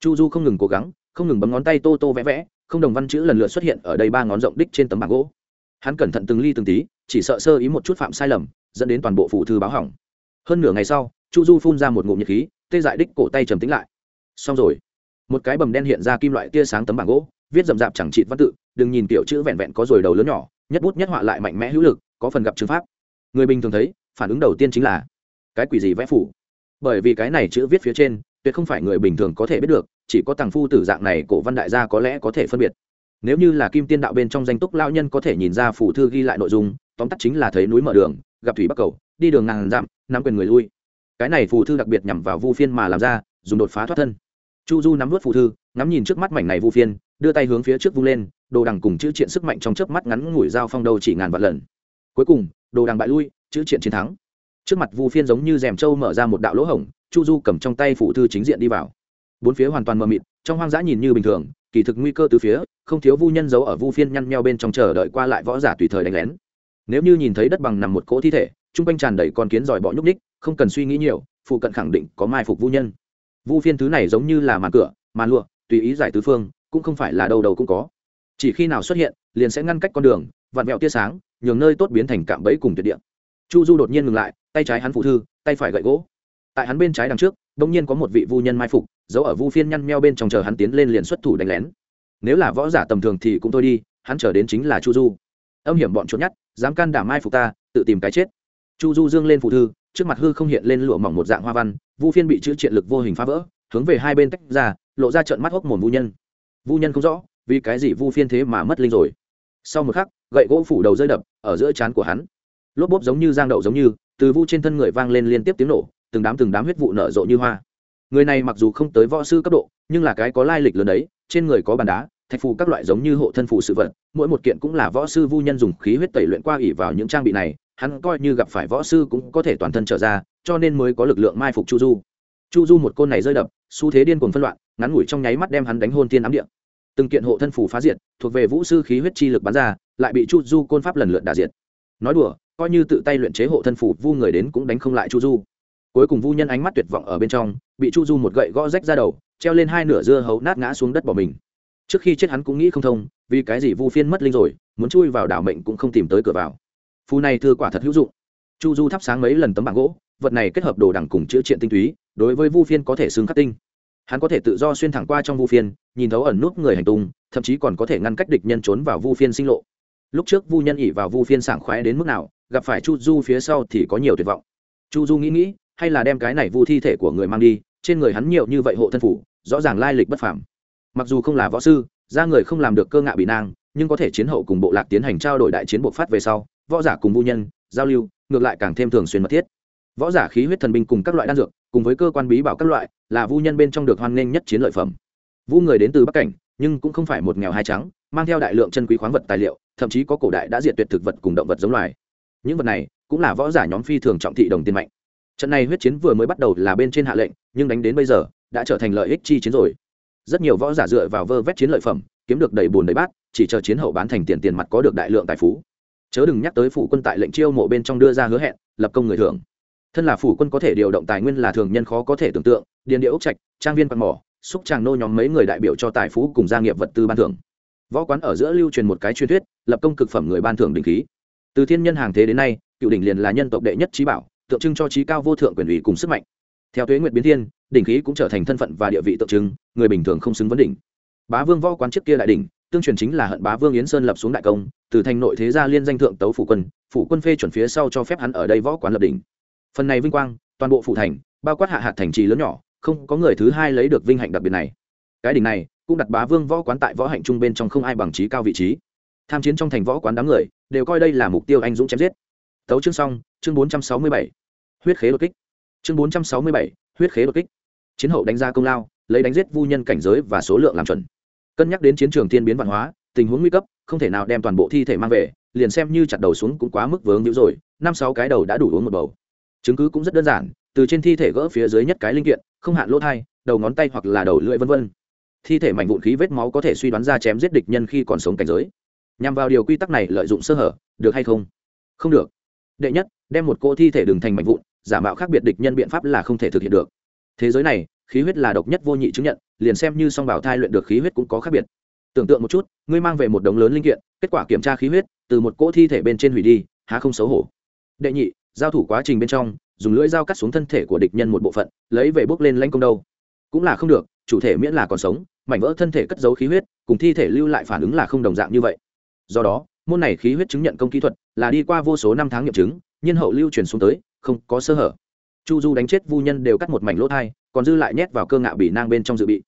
Speaker 1: Chu du không ngừng cố gắng, không ngừng bấm ngón tay tô tô vẽ vẽ, không đồng văn chữ lần lượt xuất hiện ở đây ba ngón rộng đích trên tấm bảng gỗ. Hắn cẩn thận từng ly từng tí, chỉ sợ sơ ý một chút phạm sai lầm dẫn đến toàn bộ phụ thư báo hỏng. Hơn nửa ngày sau, chu du phun ra một ngụm nhiệt khí, tê dại đích cổ tay trầm tính lại. Xong rồi, một cái bầm đen hiện ra kim loại tia sáng tấm bảng gỗ, viết rậm rạp chẳng trị văn tự, đừng nhìn tiểu chữ vẹn vẹn có rồi đầu lớn nhỏ, nhất bút nhất họa lại mạnh mẽ hữu lực, có phần gặp chữ pháp. Người bình thường thấy, phản ứng đầu tiên chính là, cái quỷ gì vẽ phủ? Bởi vì cái này chữ viết phía trên, tuyệt không phải người bình thường có thể biết được, chỉ có tàng phu tử dạng này cổ văn đại gia có lẽ có thể phân biệt. Nếu như là kim tiên đạo bên trong danh túc lao nhân có thể nhìn ra phủ thư ghi lại nội dung, tóm tắt chính là thấy núi mở đường gặp thủy bắc cầu, đi đường ngàn dặm, nắm quyền người lui. Cái này phù thư đặc biệt nhằm vào vu phiên mà làm ra, dùng đột phá thoát thân. Chu du nắm vớt phù thư, ngắm nhìn trước mắt mảnh này vu phiên, đưa tay hướng phía trước vung lên, đồ đằng cùng chữ triện sức mạnh trong chớp mắt ngắn ngủi dao phong đầu chỉ ngàn vạn lần. Cuối cùng, đồ đằng bại lui, chữ triện chiến thắng. Trước mặt vu phiên giống như rèm trâu mở ra một đạo lỗ hổng, chu du cầm trong tay phù thư chính diện đi vào. Bốn phía hoàn toàn mờ mịt, trong hoang dã nhìn như bình thường, kỳ thực nguy cơ từ phía, không thiếu vu nhân giấu ở vu phiên nhăn nheo bên trong chờ đợi qua lại võ giả tùy thời đánh lén nếu như nhìn thấy đất bằng nằm một cỗ thi thể, chung quanh tràn đầy con kiến giỏi bọ nhúc ních không cần suy nghĩ nhiều, phụ cận khẳng định có mai phục vu nhân. Vu phiên thứ này giống như là màn cửa, màn lụa, tùy ý giải tứ phương, cũng không phải là đâu đâu cũng có. Chỉ khi nào xuất hiện, liền sẽ ngăn cách con đường, vặn vẹo tia sáng, nhường nơi tốt biến thành cạm bẫy cùng tuyệt địa. Chu du đột nhiên ngừng lại, tay trái hắn phụ thư, tay phải gậy gỗ. Tại hắn bên trái đằng trước, đông nhiên có một vị vu nhân mai phục, giấu ở vu phiên nhăn meo bên trong chờ hắn tiến lên liền xuất thủ đánh lén. Nếu là võ giả tầm thường thì cũng thôi đi, hắn chờ đến chính là chu du âm hiểm bọn trốn nhát dám can đảm mai phục ta, tự tìm cái chết. Chu du dương lên phụ thư, trước mặt hư không hiện lên lụa mỏng một dạng hoa văn, vu phiên bị chữ triện lực vô hình phá vỡ, hướng về hai bên tách ra, lộ ra trận mắt hốc mồm vu nhân. Vu nhân không rõ, vì cái gì vu phiên thế mà mất linh rồi. Sau một khắc, gậy gỗ phủ đầu rơi đập, ở giữa trán của hắn, lốp bốp giống như giang đậu giống như, từ vu trên thân người vang lên liên tiếp tiếng nổ, từng đám từng đám huyết vụ nở rộ như hoa. Người này mặc dù không tới võ sư cấp độ, nhưng là cái có lai lịch lớn đấy, trên người có bàn đá thạch phù các loại giống như hộ thân phù sự vật, mỗi một kiện cũng là võ sư vu nhân dùng khí huyết tẩy luyện qua ỉ vào những trang bị này, hắn coi như gặp phải võ sư cũng có thể toàn thân trở ra, cho nên mới có lực lượng mai phục chu du. Chu du một côn này rơi đập, xu thế điên cuồng phân loạn, ngắn ngủi trong nháy mắt đem hắn đánh hôn tiên ám địa. Từng kiện hộ thân phủ phá diệt, thuộc về vũ sư khí huyết chi lực bắn ra, lại bị chu du côn pháp lần lượt đả diệt. Nói đùa, coi như tự tay luyện chế hộ thân phủ vu người đến cũng đánh không lại chu du. Cuối cùng vu nhân ánh mắt tuyệt vọng ở bên trong, bị chu du một gậy gõ rách ra đầu, treo lên hai nửa dưa hấu nát ngã xuống đất bỏ mình trước khi chết hắn cũng nghĩ không thông, vì cái gì vu phiên mất linh rồi, muốn chui vào đảo mệnh cũng không tìm tới cửa vào. Phù này thưa quả thật hữu dụng. Chu du thắp sáng mấy lần tấm bảng gỗ, vật này kết hợp đồ đẳng cùng chữa triện tinh túy, đối với vu phiên có thể xương khắc tinh. Hắn có thể tự do xuyên thẳng qua trong vu phiên, nhìn thấu ẩn nút người hành tung, thậm chí còn có thể ngăn cách địch nhân trốn vào vu phiên sinh lộ. Lúc trước vu nhân ỉ vào vu phiên sảng khoái đến mức nào, gặp phải chu du phía sau thì có nhiều tuyệt vọng. Chu du nghĩ nghĩ, hay là đem cái này vu thi thể của người mang đi, trên người hắn nhiều như vậy hộ thân phủ, rõ ràng lai lịch bất phàm mặc dù không là võ sư, ra người không làm được cơ ngạ bị nang, nhưng có thể chiến hậu cùng bộ lạc tiến hành trao đổi đại chiến bộ phát về sau, võ giả cùng vu nhân, giao lưu, ngược lại càng thêm thường xuyên mật thiết. Võ giả khí huyết thần binh cùng các loại đan dược, cùng với cơ quan bí bảo các loại, là vu nhân bên trong được hoan nghênh nhất chiến lợi phẩm. Vu người đến từ bắc cảnh, nhưng cũng không phải một nghèo hai trắng, mang theo đại lượng chân quý khoáng vật tài liệu, thậm chí có cổ đại đã diệt tuyệt thực vật cùng động vật giống loài. Những vật này cũng là võ giả nhóm phi thường trọng thị đồng tiền mạnh. Trận này huyết chiến vừa mới bắt đầu là bên trên hạ lệnh, nhưng đánh đến bây giờ đã trở thành lợi ích chi chiến rồi rất nhiều võ giả dựa vào vơ vét chiến lợi phẩm, kiếm được đầy bùn đầy bát, chỉ chờ chiến hậu bán thành tiền tiền mặt có được đại lượng tài phú. Chớ đừng nhắc tới phủ quân tại lệnh chiêu mộ bên trong đưa ra hứa hẹn, lập công người thường thân là phủ quân có thể điều động tài nguyên là thường nhân khó có thể tưởng tượng, điền địa ốc trạch, trang viên quạt mỏ, xúc tràng nô nhóm mấy người đại biểu cho tài phú cùng gia nghiệp vật tư ban thưởng. Võ quán ở giữa lưu truyền một cái truyền thuyết, lập công cực phẩm người ban thưởng đình khí. Từ thiên nhân hàng thế đến nay, cựu đỉnh liền là nhân tộc đệ nhất trí bảo, tượng trưng cho trí cao vô thượng quyền ủy cùng sức mạnh. Theo thuế nguyệt biến thiên đỉnh khí cũng trở thành thân phận và địa vị tượng trưng, người bình thường không xứng vấn đỉnh. Bá vương võ quán trước kia đại đỉnh, tương truyền chính là hận bá vương yến sơn lập xuống đại công, từ thành nội thế gia liên danh thượng tấu phủ quân phủ quân phê chuẩn phía sau cho phép hắn ở đây võ quán lập đỉnh. Phần này vinh quang, toàn bộ phủ thành, bao quát hạ hạt thành trì lớn nhỏ, không có người thứ hai lấy được vinh hạnh đặc biệt này. Cái đỉnh này, cũng đặt bá vương võ quán tại võ hạnh trung bên trong không ai bằng trí cao vị trí. Tham chiến trong thành võ quán đám người, đều coi đây là mục tiêu anh dũng chém giết. Tấu chương xong, chương bốn trăm sáu mươi bảy. Huyết khế đột kích. Chương bốn trăm sáu mươi bảy huyết khế đột kích. Chiến hậu đánh ra công lao, lấy đánh giết vu nhân cảnh giới và số lượng làm chuẩn. Cân nhắc đến chiến trường thiên biến văn hóa, tình huống nguy cấp, không thể nào đem toàn bộ thi thể mang về, liền xem như chặt đầu xuống cũng quá mức vướng nhữ rồi, năm sáu cái đầu đã đủ uống một bầu. Chứng cứ cũng rất đơn giản, từ trên thi thể gỡ phía dưới nhất cái linh kiện, không hạn lỗ thai, đầu ngón tay hoặc là đầu lưỡi vân vân. Thi thể mảnh vụn khí vết máu có thể suy đoán ra chém giết địch nhân khi còn sống cảnh giới. Nhằm vào điều quy tắc này lợi dụng sơ hở, được hay không? Không được. Đệ nhất, đem một cô thi thể đường thành mảnh vụn giả mạo khác biệt địch nhân biện pháp là không thể thực hiện được. Thế giới này, khí huyết là độc nhất vô nhị chứng nhận, liền xem như song bảo thai luyện được khí huyết cũng có khác biệt. Tưởng tượng một chút, ngươi mang về một đống lớn linh kiện, kết quả kiểm tra khí huyết, từ một cỗ thi thể bên trên hủy đi, há không xấu hổ. Đệ nhị, giao thủ quá trình bên trong, dùng lưỡi dao cắt xuống thân thể của địch nhân một bộ phận, lấy về bước lên lãnh công đâu. Cũng là không được, chủ thể miễn là còn sống, mảnh vỡ thân thể cất giấu khí huyết, cùng thi thể lưu lại phản ứng là không đồng dạng như vậy. Do đó, môn này khí huyết chứng nhận công kỹ thuật là đi qua vô số năm tháng nghiệm chứng nhân hậu lưu truyền xuống tới không có sơ hở. Chu du đánh chết vu nhân đều cắt một mảnh lỗ thai, còn dư lại nhét vào cơ ngạo bị nang bên trong dự bị.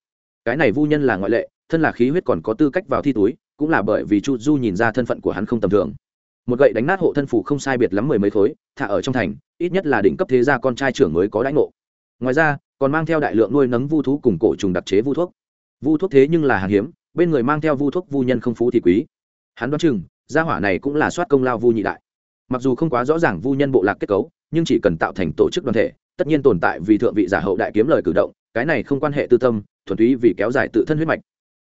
Speaker 1: Cái này vu nhân là ngoại lệ, thân là khí huyết còn có tư cách vào thi túi, cũng là bởi vì chu du nhìn ra thân phận của hắn không tầm thường. Một gậy đánh nát hộ thân phủ không sai biệt lắm mười mấy khối, thả ở trong thành, ít nhất là đỉnh cấp thế gia con trai trưởng mới có đãi ngộ. Ngoài ra, còn mang theo đại lượng nuôi nấng vu thú cùng cổ trùng đặc chế vu thuốc. Vu thuốc thế nhưng là hàng hiếm, bên người mang theo vu thuốc vu nhân không phú thì quý. Hắn đoán chừng, gia hỏa này cũng là soát công lao vu nhị đại. Mặc dù không quá rõ ràng vu nhân bộ lạc kết cấu nhưng chỉ cần tạo thành tổ chức đoàn thể, tất nhiên tồn tại vì thượng vị giả hậu đại kiếm lời cử động, cái này không quan hệ tư tâm, thuần túy vì kéo dài tự thân huyết mạch.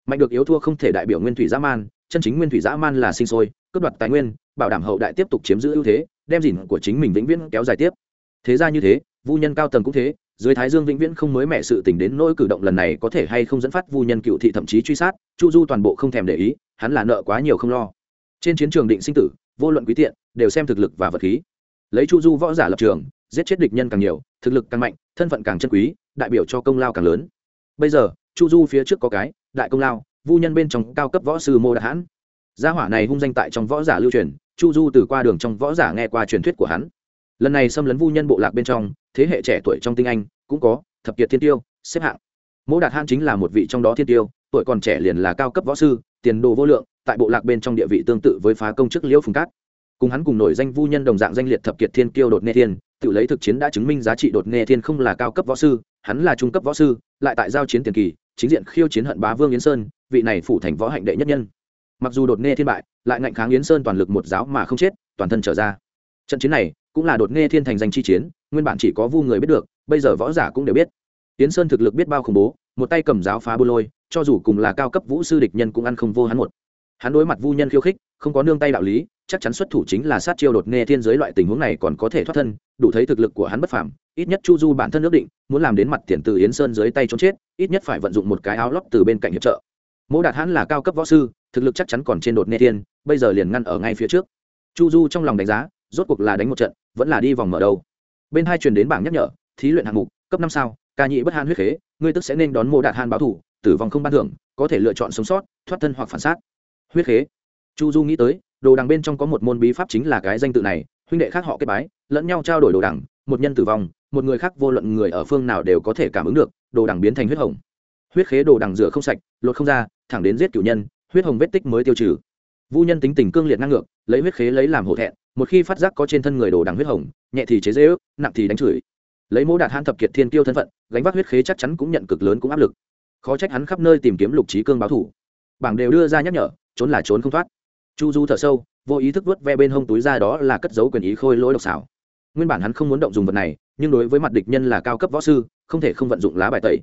Speaker 1: Mạnh được yếu thua không thể đại biểu nguyên thủy dã man, chân chính nguyên thủy dã man là sinh sôi, cướp đoạt tài nguyên, bảo đảm hậu đại tiếp tục chiếm giữ ưu thế, đem dìn của chính mình vĩnh viễn kéo dài tiếp. Thế ra như thế, vu nhân cao tầng cũng thế, dưới thái dương vĩnh viễn không mới mẹ sự tình đến nỗi cử động lần này có thể hay không dẫn phát vu nhân cựu thị thậm chí truy sát, chu du toàn bộ không thèm để ý, hắn là nợ quá nhiều không lo. Trên chiến trường định sinh tử, vô luận quý tiện, đều xem thực lực và vật khí lấy chu du võ giả lập trường, giết chết địch nhân càng nhiều, thực lực càng mạnh, thân phận càng chân quý, đại biểu cho công lao càng lớn. Bây giờ, chu du phía trước có cái, đại công lao, vu nhân bên trong cao cấp võ sư mô đạt hãn. Gia hỏa này hung danh tại trong võ giả lưu truyền, chu du từ qua đường trong võ giả nghe qua truyền thuyết của hắn. Lần này xâm lấn vu nhân bộ lạc bên trong, thế hệ trẻ tuổi trong tinh anh, cũng có, thập kiệt thiên tiêu, xếp hạng. Mô đạt hãn chính là một vị trong đó thiên tiêu, tuổi còn trẻ liền là cao cấp võ sư, tiền đồ vô lượng, tại bộ lạc bên trong địa vị tương tự với phá công chức liễu phùng cát cùng hắn cùng nổi danh vu nhân đồng dạng danh liệt thập kiệt thiên kiêu đột nê thiên, tự lấy thực chiến đã chứng minh giá trị đột nê thiên không là cao cấp võ sư, hắn là trung cấp võ sư, lại tại giao chiến tiền kỳ, chính diện khiêu chiến hận bá vương yến sơn, vị này phủ thành võ hạnh đệ nhất nhân. Mặc dù đột nê thiên bại, lại ngạnh kháng yến sơn toàn lực một giáo mà không chết, toàn thân trở ra. Trận chiến này cũng là đột nê thiên thành danh chi chiến, nguyên bản chỉ có vu người biết được, bây giờ võ giả cũng đều biết. Yến sơn thực lực biết bao khủng bố, một tay cầm giáo phá bô lôi, cho dù cùng là cao cấp vũ sư địch nhân cũng ăn không vô hắn một. Hắn đối mặt vu nhân khiêu khích không có nương tay đạo lý, chắc chắn xuất thủ chính là sát chiêu đột nghe thiên giới loại tình huống này còn có thể thoát thân, đủ thấy thực lực của hắn bất phàm, ít nhất chu du bản thân ước định, muốn làm đến mặt tiền từ yến sơn dưới tay trốn chết, ít nhất phải vận dụng một cái áo lót từ bên cạnh hiệp trợ. Mỗ đạt hắn là cao cấp võ sư, thực lực chắc chắn còn trên đột nghe thiên, bây giờ liền ngăn ở ngay phía trước. Chu du trong lòng đánh giá, rốt cuộc là đánh một trận, vẫn là đi vòng mở đầu. Bên hai truyền đến bảng nhắc nhở, thí luyện hạng mục, cấp năm sao, ca nhị bất han huyết khế, ngươi tức sẽ nên đón mô đạt han báo thủ, tử vong không ban thưởng, có thể lựa chọn sống sót, thoát thân hoặc phản xác. Huyết khế chu du nghĩ tới, đồ đằng bên trong có một môn bí pháp chính là cái danh tự này, huynh đệ khác họ kết bái, lẫn nhau trao đổi đồ đằng, một nhân tử vong, một người khác vô luận người ở phương nào đều có thể cảm ứng được, đồ đằng biến thành huyết hồng. Huyết khế đồ đằng rửa không sạch, lột không ra, thẳng đến giết cửu nhân, huyết hồng vết tích mới tiêu trừ. Vu nhân tính tình cương liệt ngang ngược, lấy huyết khế lấy làm hổ thẹn, một khi phát giác có trên thân người đồ đằng huyết hồng, nhẹ thì chế dễ ước nặng thì đánh chửi. Lấy mẫu đạt han thập kiệt thiên tiêu thân phận, gánh vác huyết khế chắc chắn cũng nhận cực lớn cũng áp lực. Khó trách hắn khắp nơi tìm kiếm lục trí cương báo thủ. Bảng đều đưa ra nhắc nhở, trốn là trốn không thoát chu du thở sâu, vô ý thức vớt ve bên hông túi ra đó là cất dấu quyền ý khôi lỗi độc xảo. Nguyên bản hắn không muốn động dùng vật này, nhưng đối với mặt địch nhân là cao cấp võ sư, không thể không vận dụng lá bài tẩy.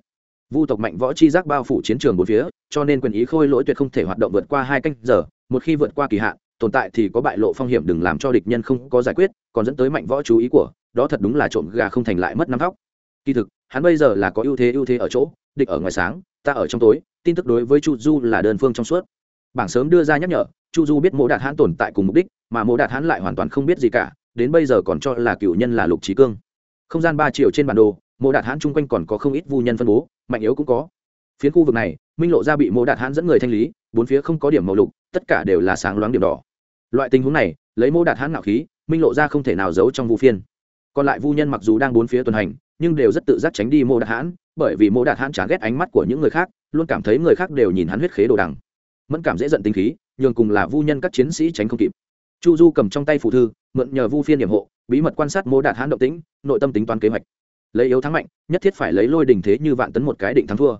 Speaker 1: Vu tộc mạnh võ chi giác bao phủ chiến trường bốn phía, cho nên quyền ý khôi lỗi tuyệt không thể hoạt động vượt qua hai canh giờ, một khi vượt qua kỳ hạn, tồn tại thì có bại lộ phong hiểm đừng làm cho địch nhân không có giải quyết, còn dẫn tới mạnh võ chú ý của, đó thật đúng là trộm gà không thành lại mất năm thóc kỳ thực, hắn bây giờ là có ưu thế ưu thế ở chỗ, địch ở ngoài sáng, ta ở trong tối, tin tức đối với chu du là đơn phương trong suốt. Bảng sớm đưa ra nhắc nhở chu du biết mộ đạt hãn tồn tại cùng mục đích, mà mộ đạt hãn lại hoàn toàn không biết gì cả, đến bây giờ còn cho là cựu nhân là lục trí cương. Không gian ba triệu trên bản đồ, mộ đạt hãn chung quanh còn có không ít vu nhân phân bố, mạnh yếu cũng có. Phiến khu vực này, minh lộ ra bị mộ đạt hãn dẫn người thanh lý, bốn phía không có điểm màu lục, tất cả đều là sáng loáng điểm đỏ. Loại tình huống này, lấy mộ đạt hãn nạo khí, minh lộ ra không thể nào giấu trong vu phiên. Còn lại vu nhân mặc dù đang bốn phía tuần hành, nhưng đều rất tự giác tránh đi mộ đạt hãn, bởi vì mộ đạt hãn chán ghét ánh mắt của những người khác, luôn cảm thấy người khác đều nhìn hắn huyết khế đồ đằng. Mẫn cảm dễ giận tính khí nhường cùng là vu nhân các chiến sĩ tránh không kịp. Chu du cầm trong tay phụ thư, mượn nhờ vu phiên điểm hộ, bí mật quan sát mô đạt hãn động tĩnh, nội tâm tính toán kế hoạch. Lấy yếu thắng mạnh, nhất thiết phải lấy lôi đình thế như vạn tấn một cái định thắng thua.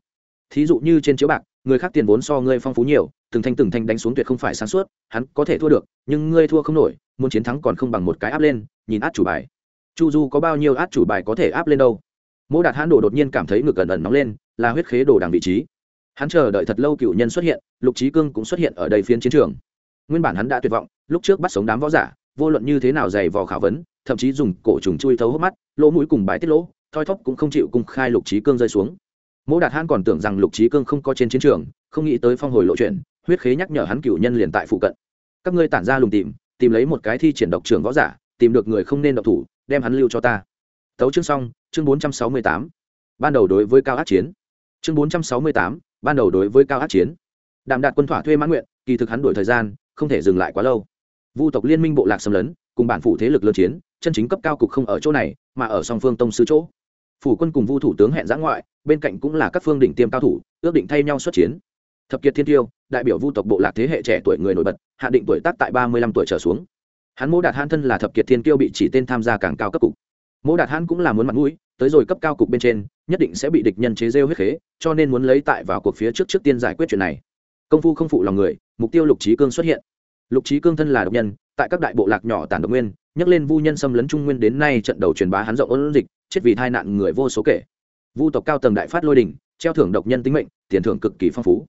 Speaker 1: Thí dụ như trên chiếu bạc, người khác tiền vốn so ngươi phong phú nhiều, từng thanh từng thanh đánh xuống tuyệt không phải sáng suốt, hắn có thể thua được, nhưng ngươi thua không nổi, muốn chiến thắng còn không bằng một cái áp lên, nhìn át chủ bài. Chu du có bao nhiêu át chủ bài có thể áp lên đâu? Mô đạt hãn đồ đột nhiên cảm thấy ngực ẩn ẩn nóng lên, là huyết khế đồ đằng vị trí hắn chờ đợi thật lâu cựu nhân xuất hiện, lục trí cương cũng xuất hiện ở đây phiến chiến trường. Nguyên bản hắn đã tuyệt vọng, lúc trước bắt sống đám võ giả, vô luận như thế nào dày vò khảo vấn, thậm chí dùng cổ trùng chui thấu hốc mắt, lỗ mũi cùng bãi tiết lỗ, thoi thóp cũng không chịu cung khai lục trí cương rơi xuống. Mỗ đạt hắn còn tưởng rằng lục trí cương không có trên chiến trường, không nghĩ tới phong hồi lộ chuyện, huyết khế nhắc nhở hắn cựu nhân liền tại phụ cận. Các ngươi tản ra lùng tìm tìm lấy một cái thi triển độc trường võ giả, tìm được người không nên độc thủ, đem hắn lưu cho ta. Tấu chương xong, chương bốn trăm sáu mươi tám. Ban đầu đối với cao ác chiến. Chương bốn trăm sáu mươi tám ban đầu đối với cao ác chiến đàm đạt quân thỏa thuê mãn nguyện, kỳ thực hắn đổi thời gian không thể dừng lại quá lâu. Vu tộc liên minh bộ lạc xâm lấn, cùng bản phủ thế lực lớn chiến, chân chính cấp cao cục không ở chỗ này, mà ở song phương tông sứ chỗ. Phủ quân cùng vu thủ tướng hẹn giã ngoại, bên cạnh cũng là các phương đỉnh tiêm cao thủ, ước định thay nhau xuất chiến. Thập kiệt thiên tiêu, đại biểu vu tộc bộ lạc thế hệ trẻ tuổi người nổi bật, hạ định tuổi tác tại ba mươi lăm tuổi trở xuống. Hắn mô đạt hãn thân là thập kiệt thiên tiêu bị chỉ tên tham gia càng cao cấp cục mỗ đạt hãn cũng là muốn mặt mũi, tới rồi cấp cao cục bên trên, nhất định sẽ bị địch nhân chế rêu huyết khế, cho nên muốn lấy tại vào cuộc phía trước trước tiên giải quyết chuyện này. Công phu không phụ lòng người, mục tiêu lục trí cương xuất hiện. Lục trí cương thân là độc nhân, tại các đại bộ lạc nhỏ tản độc nguyên, nhắc lên vu nhân xâm lấn trung nguyên đến nay trận đầu truyền bá hắn rộng ôn dịch, chết vì tai nạn người vô số kể. Vu tộc cao tầng đại phát lôi đình, treo thưởng độc nhân tính mệnh, tiền thưởng cực kỳ phong phú.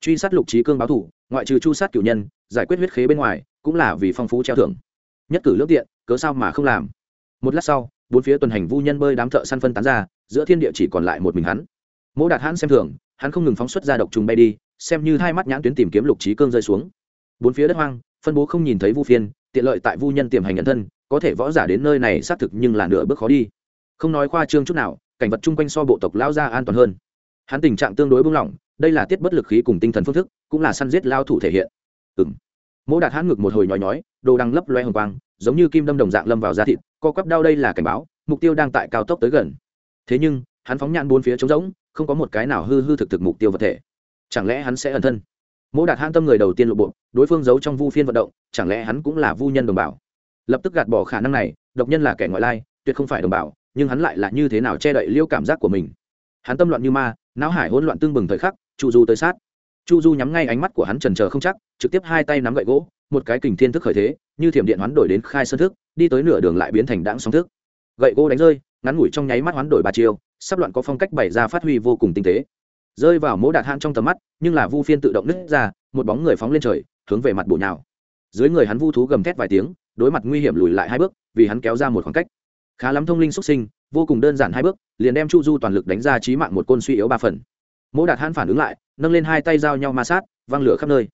Speaker 1: Truy sát lục trí cương báo thủ, ngoại trừ chu sát cửu nhân, giải quyết huyết khế bên ngoài, cũng là vì phong phú treo thưởng. Nhất cử lương tiện, cớ sao mà không làm? Một lát sau bốn phía tuần hành vu nhân bơi đám thợ săn phân tán ra, giữa thiên địa chỉ còn lại một mình hắn. Mỗ đạt hắn xem thường, hắn không ngừng phóng xuất ra độc trùng bay đi, xem như hai mắt nhãn tuyến tìm kiếm lục trí cương rơi xuống. Bốn phía đất hoang, phân bố không nhìn thấy vu phiên, tiện lợi tại vu nhân tiềm hành nhận thân, có thể võ giả đến nơi này xác thực nhưng là nửa bước khó đi. Không nói khoa trương chút nào, cảnh vật chung quanh so bộ tộc lao ra an toàn hơn. Hắn tình trạng tương đối bung lỏng, đây là tiết bất lực khí cùng tinh thần phương thức, cũng là săn giết lao thủ thể hiện. Ừng Mỗ đạt hắn ngực một hồi nhói nhói, đồ đang lấp loe hồng quang, giống như kim đâm đồng dạng lâm vào da thịt co quắp đau đây là cảnh báo, mục tiêu đang tại cao tốc tới gần. Thế nhưng, hắn phóng nhãn bốn phía trống rỗng, không có một cái nào hư hư thực thực mục tiêu vật thể. Chẳng lẽ hắn sẽ ẩn thân? Mỗi đạt hãn tâm người đầu tiên lộ bộ, đối phương giấu trong vu phiên vận động, chẳng lẽ hắn cũng là vu nhân đồng bào? Lập tức gạt bỏ khả năng này, độc nhân là kẻ ngoại lai, tuyệt không phải đồng bào, nhưng hắn lại là như thế nào che đậy liêu cảm giác của mình? Hắn tâm loạn như ma, não hải hỗn loạn tương bừng thời khắc, chu du tới sát. Chu du nhắm ngay ánh mắt của hắn trần trờ không chắc, trực tiếp hai tay nắm gậy gỗ, một cái kình thiên thức khởi thế, như thiểm điện hoán đổi đến khai sơn thức đi tới nửa đường lại biến thành đãng sóng thức. Gậy gỗ đánh rơi, ngắn ngủi trong nháy mắt hoán đổi ba chiêu, sắp loạn có phong cách bày ra phát huy vô cùng tinh tế. Rơi vào mỗ đạt hạn trong tầm mắt, nhưng là vu phiên tự động nứt ra, một bóng người phóng lên trời, hướng về mặt bổ nhào. Dưới người hắn vu thú gầm thét vài tiếng, đối mặt nguy hiểm lùi lại hai bước, vì hắn kéo ra một khoảng cách. Khá lắm thông linh xuất sinh, vô cùng đơn giản hai bước, liền đem chu du toàn lực đánh ra trí mạng một côn suy yếu ba phần. Mỗ đạt hạn phản ứng lại, nâng lên hai tay giao nhau ma sát, văng lửa khắp nơi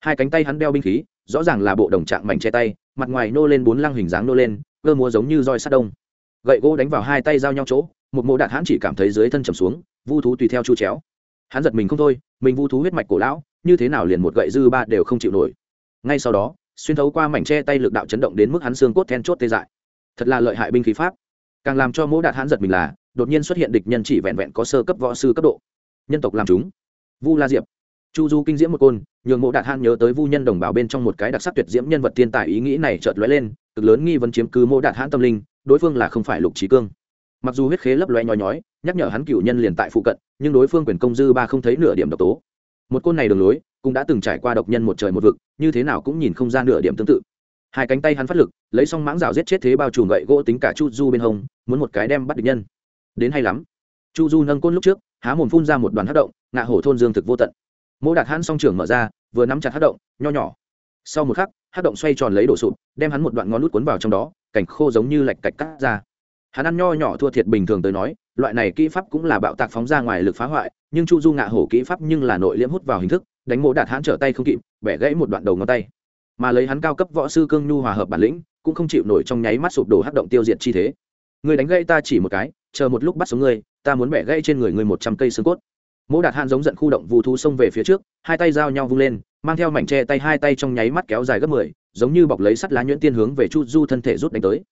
Speaker 1: hai cánh tay hắn đeo binh khí, rõ ràng là bộ đồng trạng mảnh che tay, mặt ngoài nô lên bốn lăng hình dáng nô lên, cơ múa giống như roi sắt đông. Gậy gỗ đánh vào hai tay giao nhau chỗ, một mộ đạt hãn chỉ cảm thấy dưới thân trầm xuống, vu thú tùy theo chu chéo. Hắn giật mình không thôi, mình vu thú huyết mạch cổ lão, như thế nào liền một gậy dư ba đều không chịu nổi. Ngay sau đó, xuyên thấu qua mảnh che tay lực đạo chấn động đến mức hắn xương cốt then chốt tê dại. Thật là lợi hại binh khí pháp. Càng làm cho mỗ đạt hãn giật mình là, đột nhiên xuất hiện địch nhân chỉ vẹn vẹn có sơ cấp võ sư cấp độ. Nhân tộc làm chúng. Vu la diệp. Chu du kinh diễm một côn nhường mộ đạt han nhớ tới vu nhân đồng bào bên trong một cái đặc sắc tuyệt diễm nhân vật thiên tài ý nghĩ này chợt lóe lên, cực lớn nghi vấn chiếm cứ mộ đạt hãn tâm linh, đối phương là không phải lục trí cương. Mặc dù huyết khế lấp loe nhói nhói, nhắc nhở hắn cựu nhân liền tại phụ cận, nhưng đối phương quyền công dư ba không thấy nửa điểm độc tố. Một côn này đường lối, cũng đã từng trải qua độc nhân một trời một vực, như thế nào cũng nhìn không ra nửa điểm tương tự. Hai cánh tay hắn phát lực, lấy xong mãng rào giết chết thế bao trùm gậy gỗ tính cả chu du bên hông, muốn một cái đem bắt địch nhân. Đến hay lắm. Chu du nâng côn lúc trước, há mồm phun ra một đoàn hát động, ngạ hổ thôn dương thực vô tận mỗ đạt hắn song trưởng mở ra, vừa nắm chặt hát động, nho nhỏ. Sau một khắc, hát động xoay tròn lấy đổ sụp, đem hắn một đoạn ngón nút cuốn vào trong đó, cảnh khô giống như lạch cạch cắt ra. Hắn ăn nho nhỏ thua thiệt bình thường tới nói, loại này kỹ pháp cũng là bạo tạc phóng ra ngoài lực phá hoại, nhưng chu du ngạ hổ kỹ pháp nhưng là nội liễm hút vào hình thức, đánh mỗ đạt hắn trở tay không kịp, bẻ gãy một đoạn đầu ngón tay. Mà lấy hắn cao cấp võ sư cương nhu hòa hợp bản lĩnh, cũng không chịu nổi trong nháy mắt sụp đổ hát động tiêu diệt chi thế. Người đánh gãy ta chỉ một cái, chờ một lúc bắt sống ngươi, ta muốn bẻ gãy trên người ngươi một trăm cây xương cốt mỗ đạt hạn giống giận khu động vu thú xông về phía trước, hai tay giao nhau vung lên, mang theo mảnh tre tay hai tay trong nháy mắt kéo dài gấp mười, giống như bọc lấy sắt lá nhuyễn tiên hướng về chu du thân thể rút đánh tới.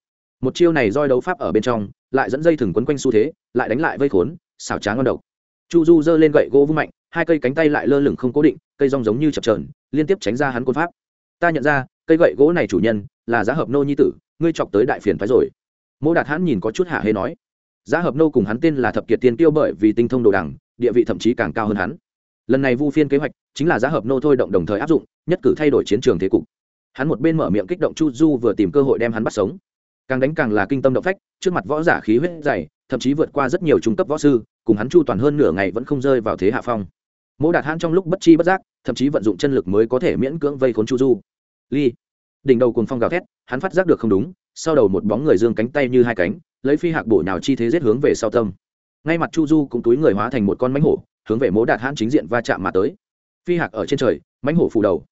Speaker 1: Một chiêu này roi đấu pháp ở bên trong, lại dẫn dây thừng quấn quanh xu thế, lại đánh lại vây khốn, xảo trá ngon độc. Chu du giơ lên gậy gỗ vung mạnh, hai cây cánh tay lại lơ lửng không cố định, cây rong giống như chập trờn liên tiếp tránh ra hắn quân pháp. Ta nhận ra, cây gậy gỗ này chủ nhân là giá hợp nô nhi tử, ngươi chọc tới đại phiền phái rồi. Mỗ đạt hãn nhìn có chút hạ hê nói. Giá hợp nô cùng hắn tên là thập kiệt tiên tiêu bởi vì tinh thông đồ đằng địa vị thậm chí càng cao hơn hắn. Lần này vu phiên kế hoạch chính là giá hợp nô thôi động đồng thời áp dụng, nhất cử thay đổi chiến trường thế cục. Hắn một bên mở miệng kích động chu du vừa tìm cơ hội đem hắn bắt sống. Càng đánh càng là kinh tâm động phách, trước mặt võ giả khí huyết dày, thậm chí vượt qua rất nhiều trung cấp võ sư, cùng hắn chu toàn hơn nửa ngày vẫn không rơi vào thế hạ phong. Mỗ đạt hắn trong lúc bất chi bất giác, thậm chí vận dụng chân lực mới có thể miễn cưỡng vây khốn chu du. Ly, đỉnh đầu cùng phong gào thét, hắn phát giác được không đúng, sau đầu một bóng người dương cánh tay như hai cánh, lấy phi hạc bổ nhào chi thế giết hướng về sau tâm ngay mặt chu du cũng túi người hóa thành một con mánh hổ, hướng về mố đạt hãn chính diện va chạm mà tới. Phi hạc ở trên trời mánh hổ phủ đầu.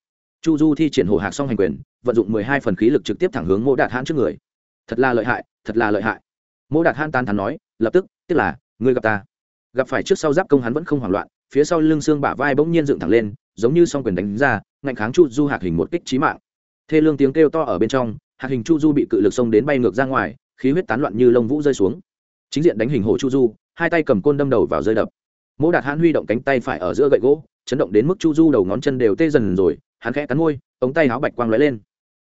Speaker 1: Chu du thi triển hổ hạc song hành quyền, vận dụng mười hai phần khí lực trực tiếp thẳng hướng mỗ đạt hãn trước người. Thật là lợi hại, thật là lợi hại. Mỗ đạt hãn tan thắn nói, lập tức tức là, ngươi gặp ta. Gặp phải trước sau giáp công hắn vẫn không hoảng loạn, phía sau lưng xương bả vai bỗng nhiên dựng thẳng lên, giống như song quyền đánh ra, ngạnh kháng chu du hạc hình một kích trí mạng. Thê lương tiếng kêu to ở bên trong, hạc hình chu du bị cự lực xông đến bay ngược ra ngoài, khí huyết tán loạn như lông vũ rơi xuống. Chính diện đánh hình hổ chu du hai tay cầm côn đâm đầu vào rơi đập. Mỗ đạt hãn huy động cánh tay phải ở giữa gậy gỗ, chấn động đến mức chu du đầu ngón chân đều tê dần rồi, hắn khẽ cắn môi, ống tay áo bạch quang lóe lên.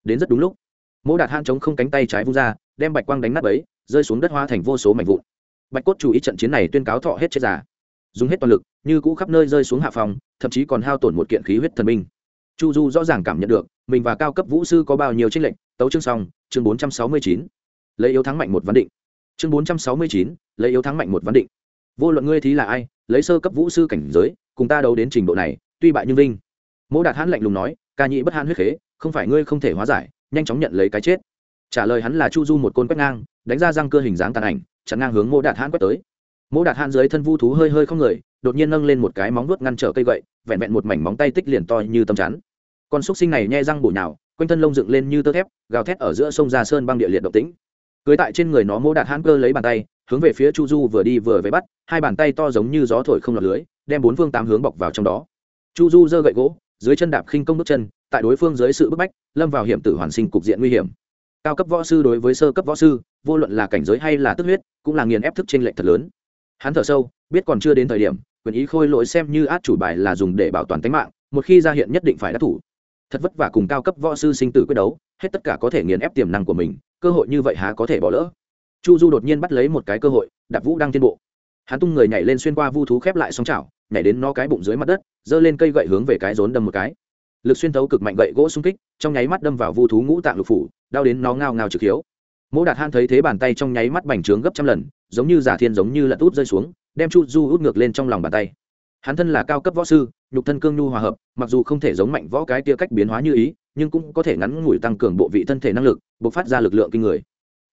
Speaker 1: Đến rất đúng lúc, mỗ đạt hãn chống không cánh tay trái vung ra, đem bạch quang đánh nát ấy rơi xuống đất hoa thành vô số mảnh vụn. Bạch cốt chủ ý trận chiến này tuyên cáo thọ hết chết giả dùng hết toàn lực, như cũ khắp nơi rơi xuống hạ phòng, thậm chí còn hao tổn một kiện khí huyết thần minh chu du rõ ràng cảm nhận được, mình và cao cấp vũ sư có bao nhiêu tranh lệnh tấu chương xong, chương bốn trăm sáu mươi chín. Lấy yếu thắng mạnh một vấn định. Chương bốn trăm sáu mươi chín lấy yếu thắng mạnh một vấn định. Vô luận ngươi thí là ai, lấy sơ cấp vũ sư cảnh giới, cùng ta đấu đến trình độ này, tuy bại nhưng vinh. Mỗ đạt hãn lạnh lùng nói, ca nhị bất hãn huyết khế, không phải ngươi không thể hóa giải, nhanh chóng nhận lấy cái chết. Trả lời hắn là chu du một côn quét ngang, đánh ra răng cơ hình dáng tàn ảnh, chặn ngang hướng mỗ đạt hãn quét tới. Mỗ đạt hãn dưới thân vu thú hơi hơi không người, đột nhiên nâng lên một cái móng vuốt ngăn trở cây gậy, vẹn vẹn một mảnh móng tay tích liền to như tấm chắn. Con xúc sinh này nhe răng bổ nhào, quanh thân lông dựng lên như tơ thép, gào thét ở giữa sông ra sơn băng địa liệt động tĩnh. Cưới tại trên người nó mỗ đạt hãn cơ lấy bàn tay hướng về phía chu du vừa đi vừa về bắt, hai bàn tay to giống như gió thổi không lọt lưới, đem bốn phương tám hướng bọc vào trong đó. Chu du giơ gậy gỗ, dưới chân đạp khinh công bước chân, tại đối phương dưới sự bức bách, lâm vào hiểm tử hoàn sinh cục diện nguy hiểm. Cao cấp võ sư đối với sơ cấp võ sư, vô luận là cảnh giới hay là tức huyết, cũng là nghiền ép thức trên lệch thật lớn. Hắn thở sâu, biết còn chưa đến thời điểm, quyền ý khôi lỗi xem như át chủ bài là dùng để bảo toàn tính mạng, một khi ra hiện nhất định phải đắc thủ. Thật vất vả cùng cao cấp võ sư sinh tử quyết đấu, hết tất cả có thể nghiền ép tiềm năng của mình, cơ hội như vậy há có thể bỏ lỡ chu du đột nhiên bắt lấy một cái cơ hội, đạp vũ đang tiến bộ. Hắn tung người nhảy lên xuyên qua vu thú khép lại sóng chảo, nhảy đến nó cái bụng dưới mặt đất, giơ lên cây gậy hướng về cái rốn đâm một cái. Lực xuyên thấu cực mạnh gậy gỗ xung kích, trong nháy mắt đâm vào vu thú ngũ tạng lục phủ, đau đến nó ngao ngao trực hiếu. Mỗ đạt han thấy thế bàn tay trong nháy mắt bành trướng gấp trăm lần, giống như giả thiên giống như lật út rơi xuống, đem chu du út ngược lên trong lòng bàn tay. Hắn thân là cao cấp võ sư, nhục thân cương nhu hòa hợp, mặc dù không thể giống mạnh võ cái tia cách biến hóa như ý, nhưng cũng có thể ngắn ngủi tăng cường bộ vị thân thể năng lực b ộ c phát ra lực lượng kinh người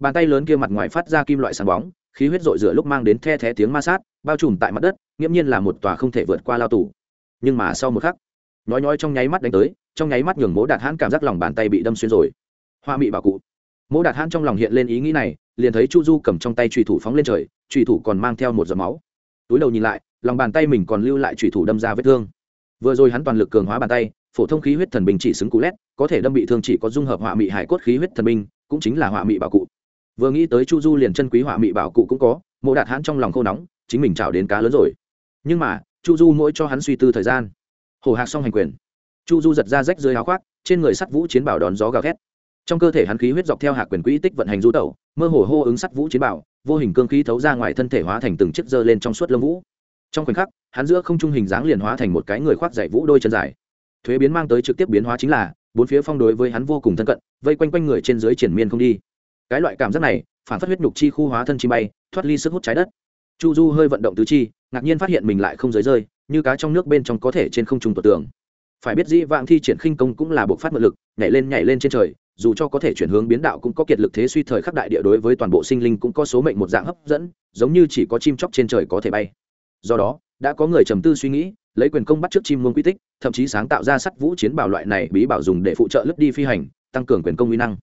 Speaker 1: bàn tay lớn kia mặt ngoài phát ra kim loại sáng bóng, khí huyết dội rửa lúc mang đến the thé tiếng ma sát, bao trùm tại mặt đất, nghiễm nhiên là một tòa không thể vượt qua lao tù. Nhưng mà sau một khắc nói nói trong nháy mắt đánh tới, trong nháy mắt nhường Mỗ đạt hãn cảm giác lòng bàn tay bị đâm xuyên rồi. Hoa mị bảo cụ. Mỗ đạt hãn trong lòng hiện lên ý nghĩ này, liền thấy chu du cầm trong tay trùy thủ phóng lên trời trùy thủ còn mang theo một giọt máu. Túi đầu nhìn lại, lòng bàn tay mình còn lưu lại trùy thủ đâm ra vết thương. Vừa rồi hắn toàn lực cường hóa bàn tay, phổ thông khí huyết thần binh chỉ xứng cú lét, có thể đâm bị thương chỉ có dung hợp họa mị hải cốt khí huyết thần binh, cũng chính là họa mị bảo cụ vừa nghĩ tới chu du liền chân quý họa mị bảo cụ cũng có, mộ đạt hãn trong lòng khô nóng, chính mình chảo đến cá lớn rồi. Nhưng mà, chu du mỗi cho hắn suy tư thời gian. Hồ hạc xong hành quyền. Chu du giật ra rách dưới áo khoác, trên người sắt vũ chiến bảo đón gió gào thét. Trong cơ thể hắn khí huyết dọc theo hạc quyền quỹ tích vận hành du tẩu, mơ hồ hô ứng sắt vũ chiến bảo, vô hình cương khí thấu ra ngoài thân thể hóa thành từng chiếc dơ lên trong suốt lông vũ. Trong khoảnh khắc, hắn giữa không trung hình dáng liền hóa thành một cái người khoác dạy vũ đôi chân dài. Thuế biến mang tới trực tiếp biến hóa chính là, bốn phía phong đối với hắn vô cùng thân cận, vây quanh quanh người trên dưới triển miên không đi cái loại cảm giác này, phản phát huyết nhục chi khu hóa thân chi bay, thoát ly sức hút trái đất. Chu du hơi vận động tứ chi, ngạc nhiên phát hiện mình lại không giới rơi, như cá trong nước bên trong có thể trên không trung tuột tường. Phải biết dĩ vãng thi triển khinh công cũng là buộc phát mượn lực, nhảy lên nhảy lên trên trời, dù cho có thể chuyển hướng biến đạo cũng có kiệt lực thế suy thời khắc đại địa đối với toàn bộ sinh linh cũng có số mệnh một dạng hấp dẫn, giống như chỉ có chim chóc trên trời có thể bay. Do đó, đã có người trầm tư suy nghĩ, lấy quyền công bắt trước chim muông quy tích, thậm chí sáng tạo ra sắt vũ chiến bảo loại này bí bảo dùng để phụ trợ lướt đi phi hành, tăng cường quyền công uy năng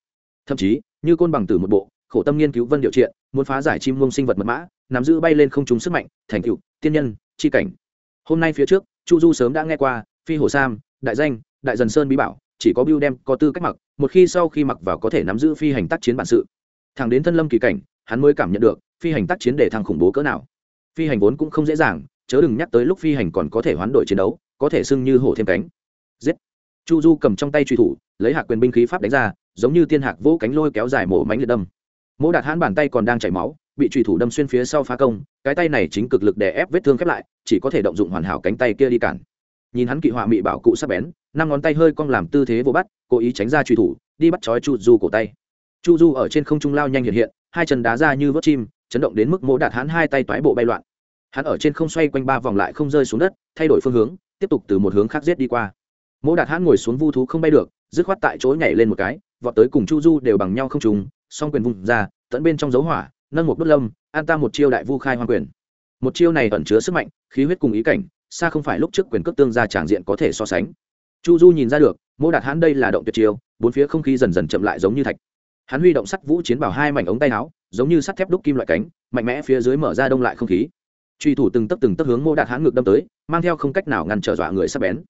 Speaker 1: thậm chí, như côn bằng tử một bộ, khổ tâm nghiên cứu vân điều triện, muốn phá giải chim muông sinh vật mật mã, nắm giữ bay lên không trúng sức mạnh, thành cựu tiên nhân, chi cảnh. Hôm nay phía trước, chu du sớm đã nghe qua, phi hồ sam, đại danh, đại dần sơn bí bảo, chỉ có biêu đem, có tư cách mặc, một khi sau khi mặc vào có thể nắm giữ phi hành tác chiến bản sự. Thẳng đến thân lâm kỳ cảnh, hắn mới cảm nhận được, phi hành tác chiến để thăng khủng bố cỡ nào. Phi hành vốn cũng không dễ dàng, chớ đừng nhắc tới lúc phi hành còn có thể hoán đổi chiến đấu, có thể sưng như hổ thêm cánh. Giết! Chu du cầm trong tay truy thủ, lấy hạ quyền binh khí pháp đánh ra giống như tiên hạc vỗ cánh lôi kéo dài mổ mánh liệt đâm. Mỗ đạt hãn bàn tay còn đang chảy máu, bị truy thủ đâm xuyên phía sau phá công, cái tay này chính cực lực đè ép vết thương khép lại, chỉ có thể động dụng hoàn hảo cánh tay kia đi cản. Nhìn hắn kỵ họa mị bảo cụ sắp bén, năm ngón tay hơi cong làm tư thế vô bắt, cố ý tránh ra truy thủ, đi bắt chói chu du cổ tay. Chu du ở trên không trung lao nhanh hiện hiện, hai chân đá ra như vớt chim, chấn động đến mức mỗ đạt hắn hai tay toái bộ bay loạn. Hắn ở trên không xoay quanh ba vòng lại không rơi xuống đất, thay đổi phương hướng, tiếp tục từ một hướng khác giết đi qua. Mỗ đạt hắn ngồi xuống vu thú không bay được, dứt khoát tại chỗ nhảy lên một cái vọt tới cùng chu du đều bằng nhau không trùng, song quyền vùng ra, tận bên trong dấu hỏa, nâng một đốt lâm, an ta một chiêu đại vu khai hoang quyền. Một chiêu này ẩn chứa sức mạnh, khí huyết cùng ý cảnh, xa không phải lúc trước quyền cước tương ra tràng diện có thể so sánh. Chu du nhìn ra được mô đạt hắn đây là động tuyệt chiêu, bốn phía không khí dần dần chậm lại giống như thạch. Hắn huy động sắt vũ chiến bảo hai mảnh ống tay áo, giống như sắt thép đúc kim loại cánh, mạnh mẽ phía dưới mở ra đông lại không khí. Truy thủ từng tấc từng tấc hướng mô đạt hãn ngược đâm tới, mang theo không cách nào ngăn trở dọa người sắp bén.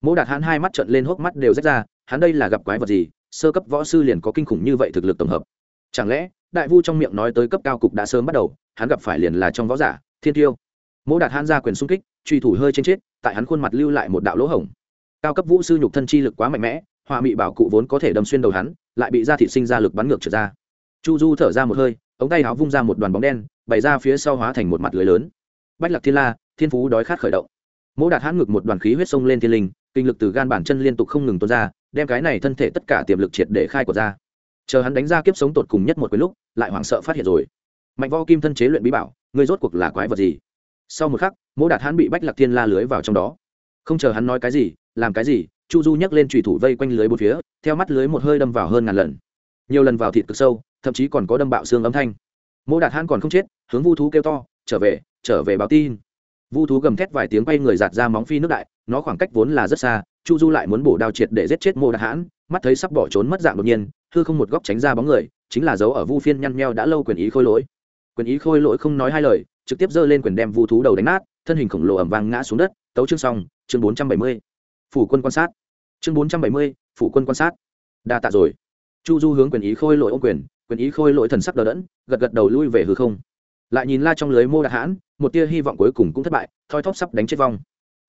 Speaker 1: Mô đạt hãn hai mắt trận lên, hốc mắt đều rách ra, hắn đây là gặp quái vật gì sơ cấp võ sư liền có kinh khủng như vậy thực lực tổng hợp. Chẳng lẽ, đại vu trong miệng nói tới cấp cao cục đã sớm bắt đầu, hắn gặp phải liền là trong võ giả, thiên tiêu. Mỗ đạt hãn ra quyền xung kích, truy thủ hơi trên chết, tại hắn khuôn mặt lưu lại một đạo lỗ hổng. Cao cấp vũ sư nhục thân chi lực quá mạnh mẽ hỏa mị bảo cụ vốn có thể đâm xuyên đầu hắn, lại bị gia thị sinh ra lực bắn ngược trở ra. Chu du thở ra một hơi, ống tay áo vung ra một đoàn bóng đen, bày ra phía sau hóa thành một mặt lưới lớn. Bách lạc thiên la, thiên phú đói khát khởi động. Mỗ đạt hãn ngực một đoàn khí huyết sông lên thiên linh, kinh lực từ gan bản chân liên tục không ngừng tuôn ra đem cái này thân thể tất cả tiềm lực triệt để khai của ra. Chờ hắn đánh ra kiếp sống tột cùng nhất một cái lúc, lại hoảng sợ phát hiện rồi. Mạnh võ kim thân chế luyện bí bảo người rốt cuộc là quái vật gì? Sau một khắc, mỗ đạt hắn bị bách lạc thiên la lưới vào trong đó. Không chờ hắn nói cái gì, làm cái gì, chu du nhấc lên trùy thủ vây quanh lưới bốn phía, theo mắt lưới một hơi đâm vào hơn ngàn lần. Nhiều lần vào thịt cực sâu, thậm chí còn có đâm bạo xương âm thanh. Mỗ đạt hắn còn không chết, hướng vu thú kêu to, trở về trở về báo tin. Vu thú gầm thét vài tiếng quay người giạt ra móng phi nước đại, nó khoảng cách vốn là rất xa chu du lại muốn bổ đao triệt để giết chết mô đạt hãn, mắt thấy sắp bỏ trốn mất dạng đột nhiên, hư không một góc tránh ra bóng người, chính là dấu ở vu phiên nhăn nheo đã lâu quyền ý khôi lỗi. Quyền ý khôi lỗi không nói hai lời, trực tiếp giơ lên quyền đem vu thú đầu đánh nát, thân hình khổng lồ ẩm vang ngã xuống đất, tấu chương xong, chương bốn trăm bảy mươi. Phủ quân quan sát. Chương bốn trăm bảy mươi, phủ quân quan sát. Đa tạ rồi. Chu du hướng quyền ý khôi lỗi ô quyền quyền ý khôi lỗi thần sắc đờ đẫn, gật gật đầu lui về hư không. Lại nhìn la trong lưới mô đạt hãn, một tia hy vọng cuối cùng cũng thất bại, thoi thóp sắp đánh chết vong.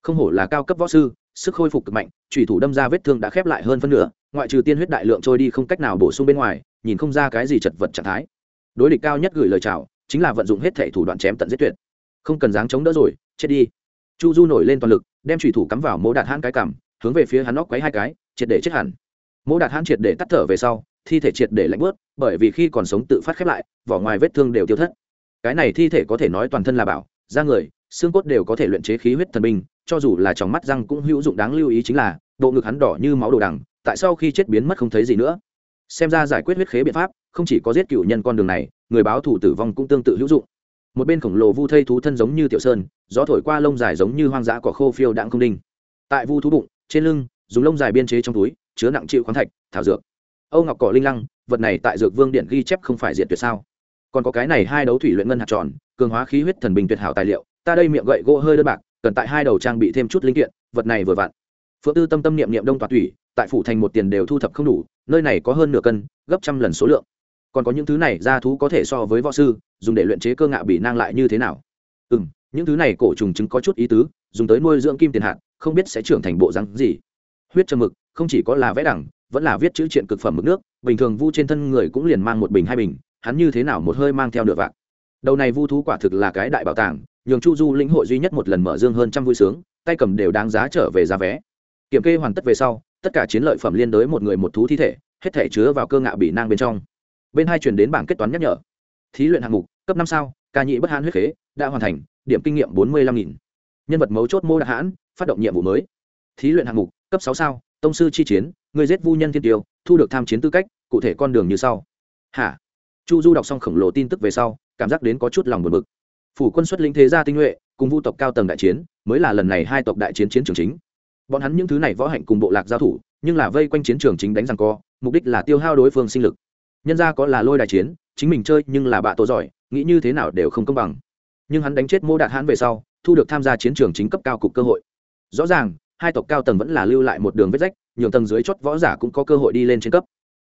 Speaker 1: Không hổ là cao cấp võ sư sức khôi phục cực mạnh thủy thủ đâm ra vết thương đã khép lại hơn phân nửa, ngoại trừ tiên huyết đại lượng trôi đi không cách nào bổ sung bên ngoài, nhìn không ra cái gì chật vật trạng thái. Đối địch cao nhất gửi lời chào, chính là vận dụng hết thể thủ đoạn chém tận giết tuyệt. Không cần dáng chống đỡ rồi, chết đi. Chu du nổi lên toàn lực, đem thủy thủ cắm vào mỗ đạt hãn cái cằm, hướng về phía hắn óc quấy hai cái, triệt để chết hẳn. Mỗ đạt hãn triệt để tắt thở về sau, thi thể triệt để lạnh bớt, bởi vì khi còn sống tự phát khép lại, vỏ ngoài vết thương đều tiêu thất. Cái này thi thể có thể nói toàn thân là bảo, da người xương cốt đều có thể luyện chế khí huyết thần binh, cho dù là trong mắt răng cũng hữu dụng đáng lưu ý chính là, bộ ngực hắn đỏ như máu đồ đằng, tại sao khi chết biến mất không thấy gì nữa. Xem ra giải quyết huyết khế biện pháp, không chỉ có giết cựu nhân con đường này, người báo thủ tử vong cũng tương tự hữu dụng. Một bên khổng lồ vu thây thú thân giống như tiểu sơn, gió thổi qua lông dài giống như hoang dã cỏ khô phiêu đạn không đinh. Tại vu thú bụng, trên lưng, dùng lông dài biên chế trong túi, chứa nặng chịu khoáng thạch, thảo dược. Âu ngọc cỏ linh lăng, vật này tại dược vương điện ghi chép không phải diện tuyệt sao? Còn có cái này hai đấu thủy luyện ngân hạt tròn, cường hóa khí huyết thần bình tuyệt hảo tài liệu ta đây miệng gậy gỗ hơi đơn bạc, cần tại hai đầu trang bị thêm chút linh kiện, vật này vừa vặn. Phượng tư tâm tâm niệm niệm đông Toàn thủy, tại phủ thành một tiền đều thu thập không đủ, nơi này có hơn nửa cân, gấp trăm lần số lượng. Còn có những thứ này ra thú có thể so với võ sư, dùng để luyện chế cơ ngạo bị nang lại như thế nào? Ừ m những thứ này cổ trùng chứng có chút ý tứ, dùng tới nuôi dưỡng kim tiền hạt, không biết sẽ trưởng thành bộ rắn gì. Huyết trầm mực, không chỉ có là vẽ đẳng, vẫn là viết chữ triện cực phẩm mực nước, bình thường vu trên thân người cũng liền mang một bình hai bình, hắn như thế nào một hơi mang theo nửa vạn. Đầu này vu thú quả thực là cái đại bảo tàng nhường chu du lĩnh hội duy nhất một lần mở dương hơn trăm vui sướng, tay cầm đều đáng giá trở về giá vé. Kiểm kê hoàn tất về sau, tất cả chiến lợi phẩm liên đối một người một thú thi thể, hết thể chứa vào cơ ngạo bị nang bên trong. Bên hai chuyển đến bảng kết toán nhắc nhở. Thí luyện hạng mục, cấp năm sao, ca nhị bất hãn huyết khế, đã hoàn thành, điểm kinh nghiệm bốn mươi lăm nghìn. Nhân vật mấu chốt mô đặc hãn, phát động nhiệm vụ mới. Thí luyện hạng mục, cấp sáu sao, tông sư chi chiến, người giết vu nhân thiên tiêu, thu được tham chiến tư cách, cụ thể con đường như sau. Hả? Chu du đọc xong khổng lồ tin tức về sau, cảm giác đến có chút lòng buồn bực phủ quân xuất lĩnh thế gia tinh nhuệ, cùng vu tộc cao tầng đại chiến, mới là lần này hai tộc đại chiến chiến trường chính. Bọn hắn những thứ này võ hạnh cùng bộ lạc giao thủ, nhưng là vây quanh chiến trường chính đánh rằng co, mục đích là tiêu hao đối phương sinh lực. Nhân ra có là lôi đại chiến, chính mình chơi nhưng là bạ tổ giỏi, nghĩ như thế nào đều không công bằng. Nhưng hắn đánh chết mô đạt hãn về sau, thu được tham gia chiến trường chính cấp cao cục cơ hội. Rõ ràng, hai tộc cao tầng vẫn là lưu lại một đường vết rách, nhường tầng dưới chót võ giả cũng có cơ hội đi lên trên cấp.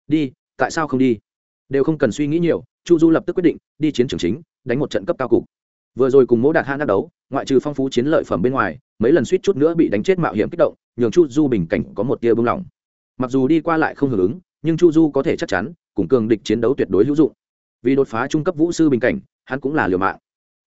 Speaker 1: Đi, tại sao không đi? Đều không cần suy nghĩ nhiều, chu du lập tức quyết định, đi chiến trường chính, đánh một trận cấp cao cục vừa rồi cùng mỗ đạt hãn đắc đấu, ngoại trừ phong phú chiến lợi phẩm bên ngoài, mấy lần suýt chút nữa bị đánh chết mạo hiểm kích động, nhường chu du bình cảnh có một tia bưng lỏng mặc dù đi qua lại không hưởng ứng, nhưng chu du có thể chắc chắn, cùng cường địch chiến đấu tuyệt đối hữu dụng. Vì đột phá trung cấp vũ sư bình cảnh, hắn cũng là liều mạng.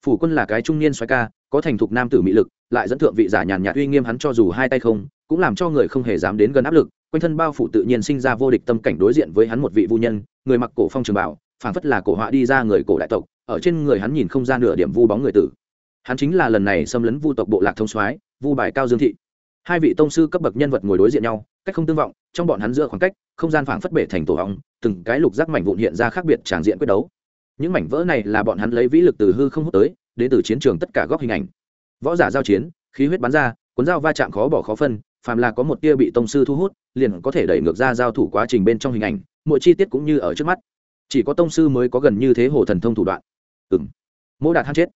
Speaker 1: Phủ quân là cái trung niên xoay ca, có thành thục nam tử mỹ lực, lại dẫn thượng vị giả nhàn nhạt uy nghiêm hắn cho dù hai tay không, cũng làm cho người không hề dám đến gần áp lực. Quanh thân bao phủ tự nhiên sinh ra vô địch tâm cảnh đối diện với hắn một vị vu nhân, người mặc cổ phong trường bảo, phảng phất là cổ họa đi ra người cổ đại tộc ở trên người hắn nhìn không ra nửa điểm vu bóng người tử. Hắn chính là lần này xâm lấn vu tộc bộ lạc thông soái, vu bài cao dương thị. Hai vị tông sư cấp bậc nhân vật ngồi đối diện nhau, cách không tương vọng, trong bọn hắn giữa khoảng cách, không gian phảng phất bể thành tổ hóng, từng cái lục giác mảnh vụn hiện ra khác biệt tràng diện quyết đấu. Những mảnh vỡ này là bọn hắn lấy vĩ lực từ hư không hút tới, đến từ chiến trường tất cả góc hình ảnh. Võ giả giao chiến, khí huyết bắn ra, cuốn dao va chạm khó bỏ khó phân, phàm là có một tia bị tông sư thu hút, liền có thể đẩy ngược ra giao thủ quá trình bên trong hình ảnh, mỗi chi tiết cũng như ở trước mắt. Chỉ có tông sư mới có gần như thế hồ thần thông thủ đoạn ừng mỗ đạt hãn chết.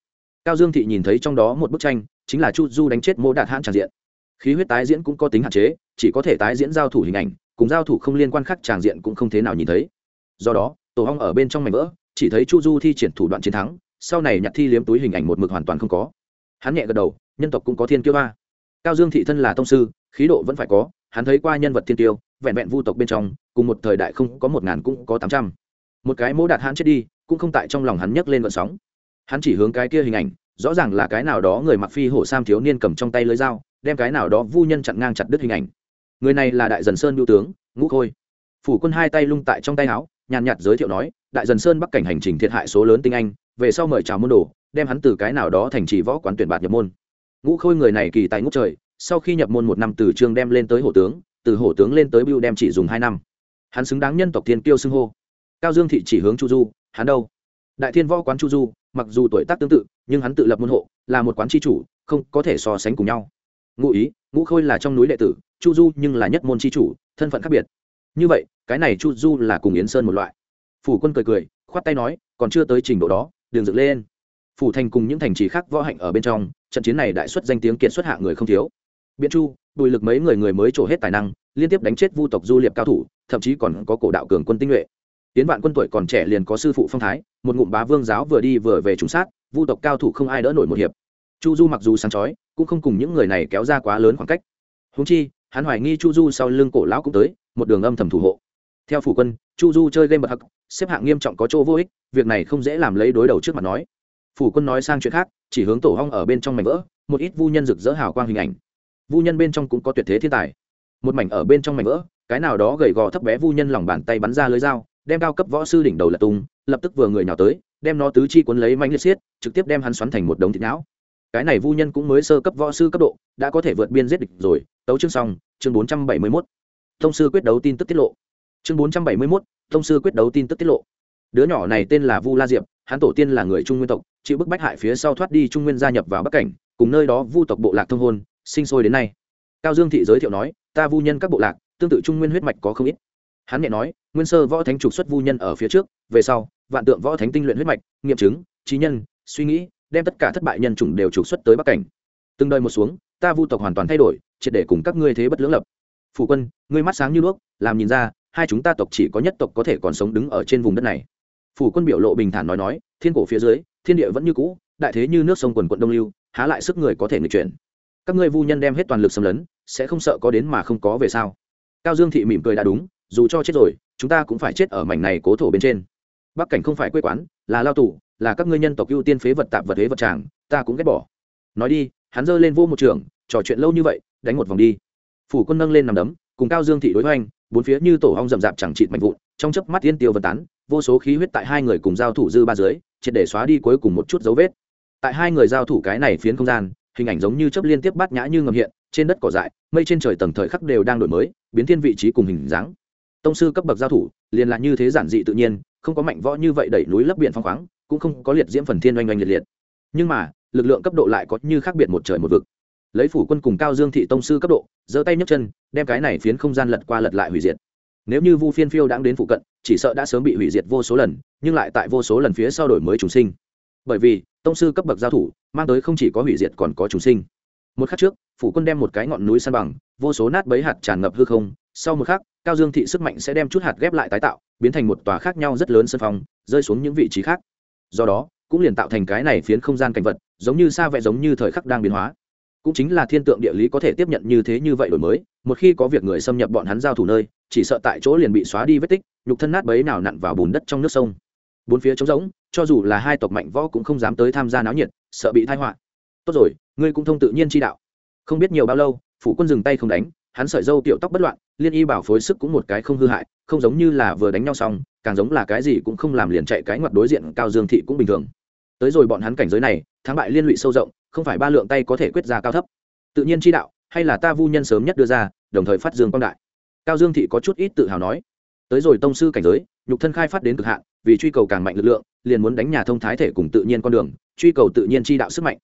Speaker 1: Cao dương thị nhìn thấy trong đó một bức tranh, chính là chu du đánh chết mỗ đạt hãn tràn diện. Khí huyết tái diễn cũng có tính hạn chế, chỉ có thể tái diễn giao thủ hình ảnh, cùng giao thủ không liên quan khác tràn diện cũng không thế nào nhìn thấy. Do đó, tổ hong ở bên trong mảnh vỡ, chỉ thấy chu du thi triển thủ đoạn chiến thắng, sau này nhặt thi liếm túi hình ảnh một mực hoàn toàn không có. Hắn nhẹ gật đầu, nhân tộc cũng có thiên kiêu ba. Cao dương thị thân là tông sư, khí độ vẫn phải có, hắn thấy qua nhân vật thiên tiêu vẹn vẹn vu tộc bên trong, cùng một thời đại không có một ngàn cũng có tám trăm. Một cái mỗ đạt hắn chết đi cũng không tại trong lòng hắn nhấc lên vận sóng. Hắn chỉ hướng cái kia hình ảnh, rõ ràng là cái nào đó người mặc phi hổ sam thiếu niên cầm trong tay lưới dao, đem cái nào đó vu nhân chặn ngang chặt đứt hình ảnh. Người này là đại dần sơn lưu tướng, ngũ khôi. Phủ quân hai tay lung tại trong tay áo, nhàn nhạt giới thiệu nói, đại dần sơn bắc cảnh hành trình thiệt hại số lớn tinh anh, về sau mời chào môn đồ, đem hắn từ cái nào đó thành trì võ quán tuyển bạt nhập môn. Ngũ khôi người này kỳ tài ngũ trời, sau khi nhập môn một năm từ trương đem lên tới hổ tướng, từ hổ tướng lên tới bưu đem chỉ dùng hai năm. Hắn xứng đáng nhân tộc thiên kiêu xưng hô. Cao dương thị chỉ hướng chu du hắn đâu? Đại thiên võ quán chu du, mặc dù tuổi tác tương tự, nhưng hắn tự lập môn hộ, là một quán tri chủ, không có thể so sánh cùng nhau. Ngụ ý, ngũ khôi là trong núi đệ tử, chu du nhưng là nhất môn tri chủ, thân phận khác biệt. Như vậy, cái này chu du là cùng yến sơn một loại. Phủ quân cười cười, khoát tay nói, còn chưa tới trình độ đó đường dựng lên. Phủ thành cùng những thành trì khác võ hạnh ở bên trong, trận chiến này đại xuất danh tiếng kiệt xuất hạ người không thiếu. Biện chu bùi lực mấy người người mới trổ hết tài năng, liên tiếp đánh chết vu tộc du liệp cao thủ, thậm chí còn có cổ đạo cường quân tinh nhuệ tiến vạn quân tuổi còn trẻ liền có sư phụ phong thái, một ngụm bá vương giáo vừa đi vừa về trúng sát, vu tộc cao thủ không ai đỡ nổi một hiệp. Chu du mặc dù sáng chói, cũng không cùng những người này kéo ra quá lớn khoảng cách. Húng chi, hắn hoài nghi chu du sau lưng cổ lão cũng tới, một đường âm thầm thủ hộ. Theo phủ quân, chu du chơi game bậc hắc, xếp hạng nghiêm trọng có chỗ vô ích, việc này không dễ làm lấy đối đầu trước mặt nói. Phủ quân nói sang chuyện khác, chỉ hướng tổ hong ở bên trong mảnh vỡ, một ít vu nhân rực rỡ hào quang hình ảnh. Vu nhân bên trong cũng có tuyệt thế thiên tài. Một mảnh ở bên trong mảnh vỡ, cái nào đó gầy gò thấp bé vu nhân lòng bàn tay bắn ra lưới dao đem cao cấp võ sư đỉnh đầu lật tung, lập tức vừa người nhỏ tới, đem nó tứ chi cuốn lấy manh liệt xiết, trực tiếp đem hắn xoắn thành một đống thịt não. Cái này vu nhân cũng mới sơ cấp võ sư cấp độ, đã có thể vượt biên giết địch rồi. Tấu chương xong, chương bốn trăm bảy mươi mốt. Thông sư quyết đấu tin tức tiết lộ. Chương bốn trăm bảy mươi mốt, thông sư quyết đấu tin tức tiết lộ. Đứa nhỏ này tên là vu la diệp, hắn tổ tiên là người trung nguyên tộc, chịu bức bách hại phía sau thoát đi trung nguyên gia nhập vào bắc cảnh, cùng nơi đó vu tộc bộ lạc thông hôn, sinh sôi đến nay. Cao dương thị giới thiệu nói, ta vu nhân các bộ lạc, tương tự trung nguyên huyết mạch có không ít hắn nhẹ nói, nguyên sơ võ thánh trục xuất vu nhân ở phía trước, về sau, vạn tượng võ thánh tinh luyện huyết mạch, nghiệm chứng, trí nhân, suy nghĩ, đem tất cả thất bại nhân chủng đều trục xuất tới bắc cảnh. Từng đời một xuống, ta vu tộc hoàn toàn thay đổi, triệt để cùng các ngươi thế bất lưỡng lập. Phủ quân, ngươi mắt sáng như đuốc, làm nhìn ra, hai chúng ta tộc chỉ có nhất tộc có thể còn sống đứng ở trên vùng đất này. Phủ quân biểu lộ bình thản nói nói, thiên cổ phía dưới, thiên địa vẫn như cũ, đại thế như nước sông quần quận đông lưu, há lại sức người có thể người chuyển. Các ngươi vu nhân đem hết toàn lực xâm lấn, sẽ không sợ có đến mà không có về sao? Cao dương thị mỉm cười đã đúng dù cho chết rồi, chúng ta cũng phải chết ở mảnh này cố thổ bên trên. Bắc cảnh không phải quê quán, là lao tù, là các ngươi nhân tộc ưu tiên phế vật tạp vật thế vật tràng, ta cũng ghét bỏ. Nói đi, hắn giơ lên vô một trường, trò chuyện lâu như vậy, đánh một vòng đi. Phủ quân nâng lên nằm đấm, cùng cao dương thị đối hoành, bốn phía như tổ hong rậm rạp chẳng chịt mạnh vụn, trong chớp mắt tiên tiêu vân tán, vô số khí huyết tại hai người cùng giao thủ dư ba dưới, triệt để xóa đi cuối cùng một chút dấu vết. Tại hai người giao thủ cái này phiến không gian, hình ảnh giống như chớp liên tiếp bát nhã như ngầm hiện, trên đất cỏ dại, mây trên trời tầng thời khắc đều đang đổi mới, biến thiên vị trí cùng hình dáng tông sư cấp bậc giao thủ, liền là như thế giản dị tự nhiên, không có mạnh võ như vậy đẩy núi lấp biển phong khoáng, cũng không có liệt diễm phần thiên oanh oanh liệt liệt. Nhưng mà, lực lượng cấp độ lại có như khác biệt một trời một vực. Lấy phủ quân cùng cao dương thị tông sư cấp độ, giơ tay nhấc chân, đem cái này phiến không gian lật qua lật lại hủy diệt. Nếu như vu phiên phiêu đang đến phụ cận, chỉ sợ đã sớm bị hủy diệt vô số lần, nhưng lại tại vô số lần phía sau đổi mới trùng sinh. Bởi vì, tông sư cấp bậc giao thủ, mang tới không chỉ có hủy diệt còn có trùng sinh. Một khắc trước, phủ quân đem một cái ngọn núi san bằng, vô số nát bấy hạt tràn ngập hư không sau một khắc, cao dương thị sức mạnh sẽ đem chút hạt ghép lại tái tạo, biến thành một tòa khác nhau rất lớn sân phòng, rơi xuống những vị trí khác. Do đó, cũng liền tạo thành cái này phiến không gian cảnh vật, giống như xa vẽ giống như thời khắc đang biến hóa. Cũng chính là thiên tượng địa lý có thể tiếp nhận như thế như vậy đổi mới, một khi có việc người xâm nhập bọn hắn giao thủ nơi, chỉ sợ tại chỗ liền bị xóa đi vết tích, nhục thân nát bấy nào nặn vào bùn đất trong nước sông. Bốn phía trống rỗng, cho dù là hai tộc mạnh võ cũng không dám tới tham gia náo nhiệt, sợ bị thai họa. Tốt rồi, ngươi cũng thông tự nhiên chi đạo. Không biết nhiều bao lâu, phủ quân dừng tay không đánh hắn sợi dâu tiểu tóc bất loạn, liên y bảo phối sức cũng một cái không hư hại, không giống như là vừa đánh nhau xong, càng giống là cái gì cũng không làm liền chạy cái ngoặt đối diện cao dương thị cũng bình thường. Tới rồi bọn hắn cảnh giới này, thắng bại liên lụy sâu rộng, không phải ba lượng tay có thể quyết ra cao thấp. Tự nhiên chi đạo, hay là ta vu nhân sớm nhất đưa ra, đồng thời phát dương quang đại. Cao dương thị có chút ít tự hào nói. Tới rồi tông sư cảnh giới, nhục thân khai phát đến cực hạn, vì truy cầu càng mạnh lực lượng, liền muốn đánh nhà thông thái thể cùng tự nhiên con đường, truy cầu tự nhiên chi đạo sức mạnh.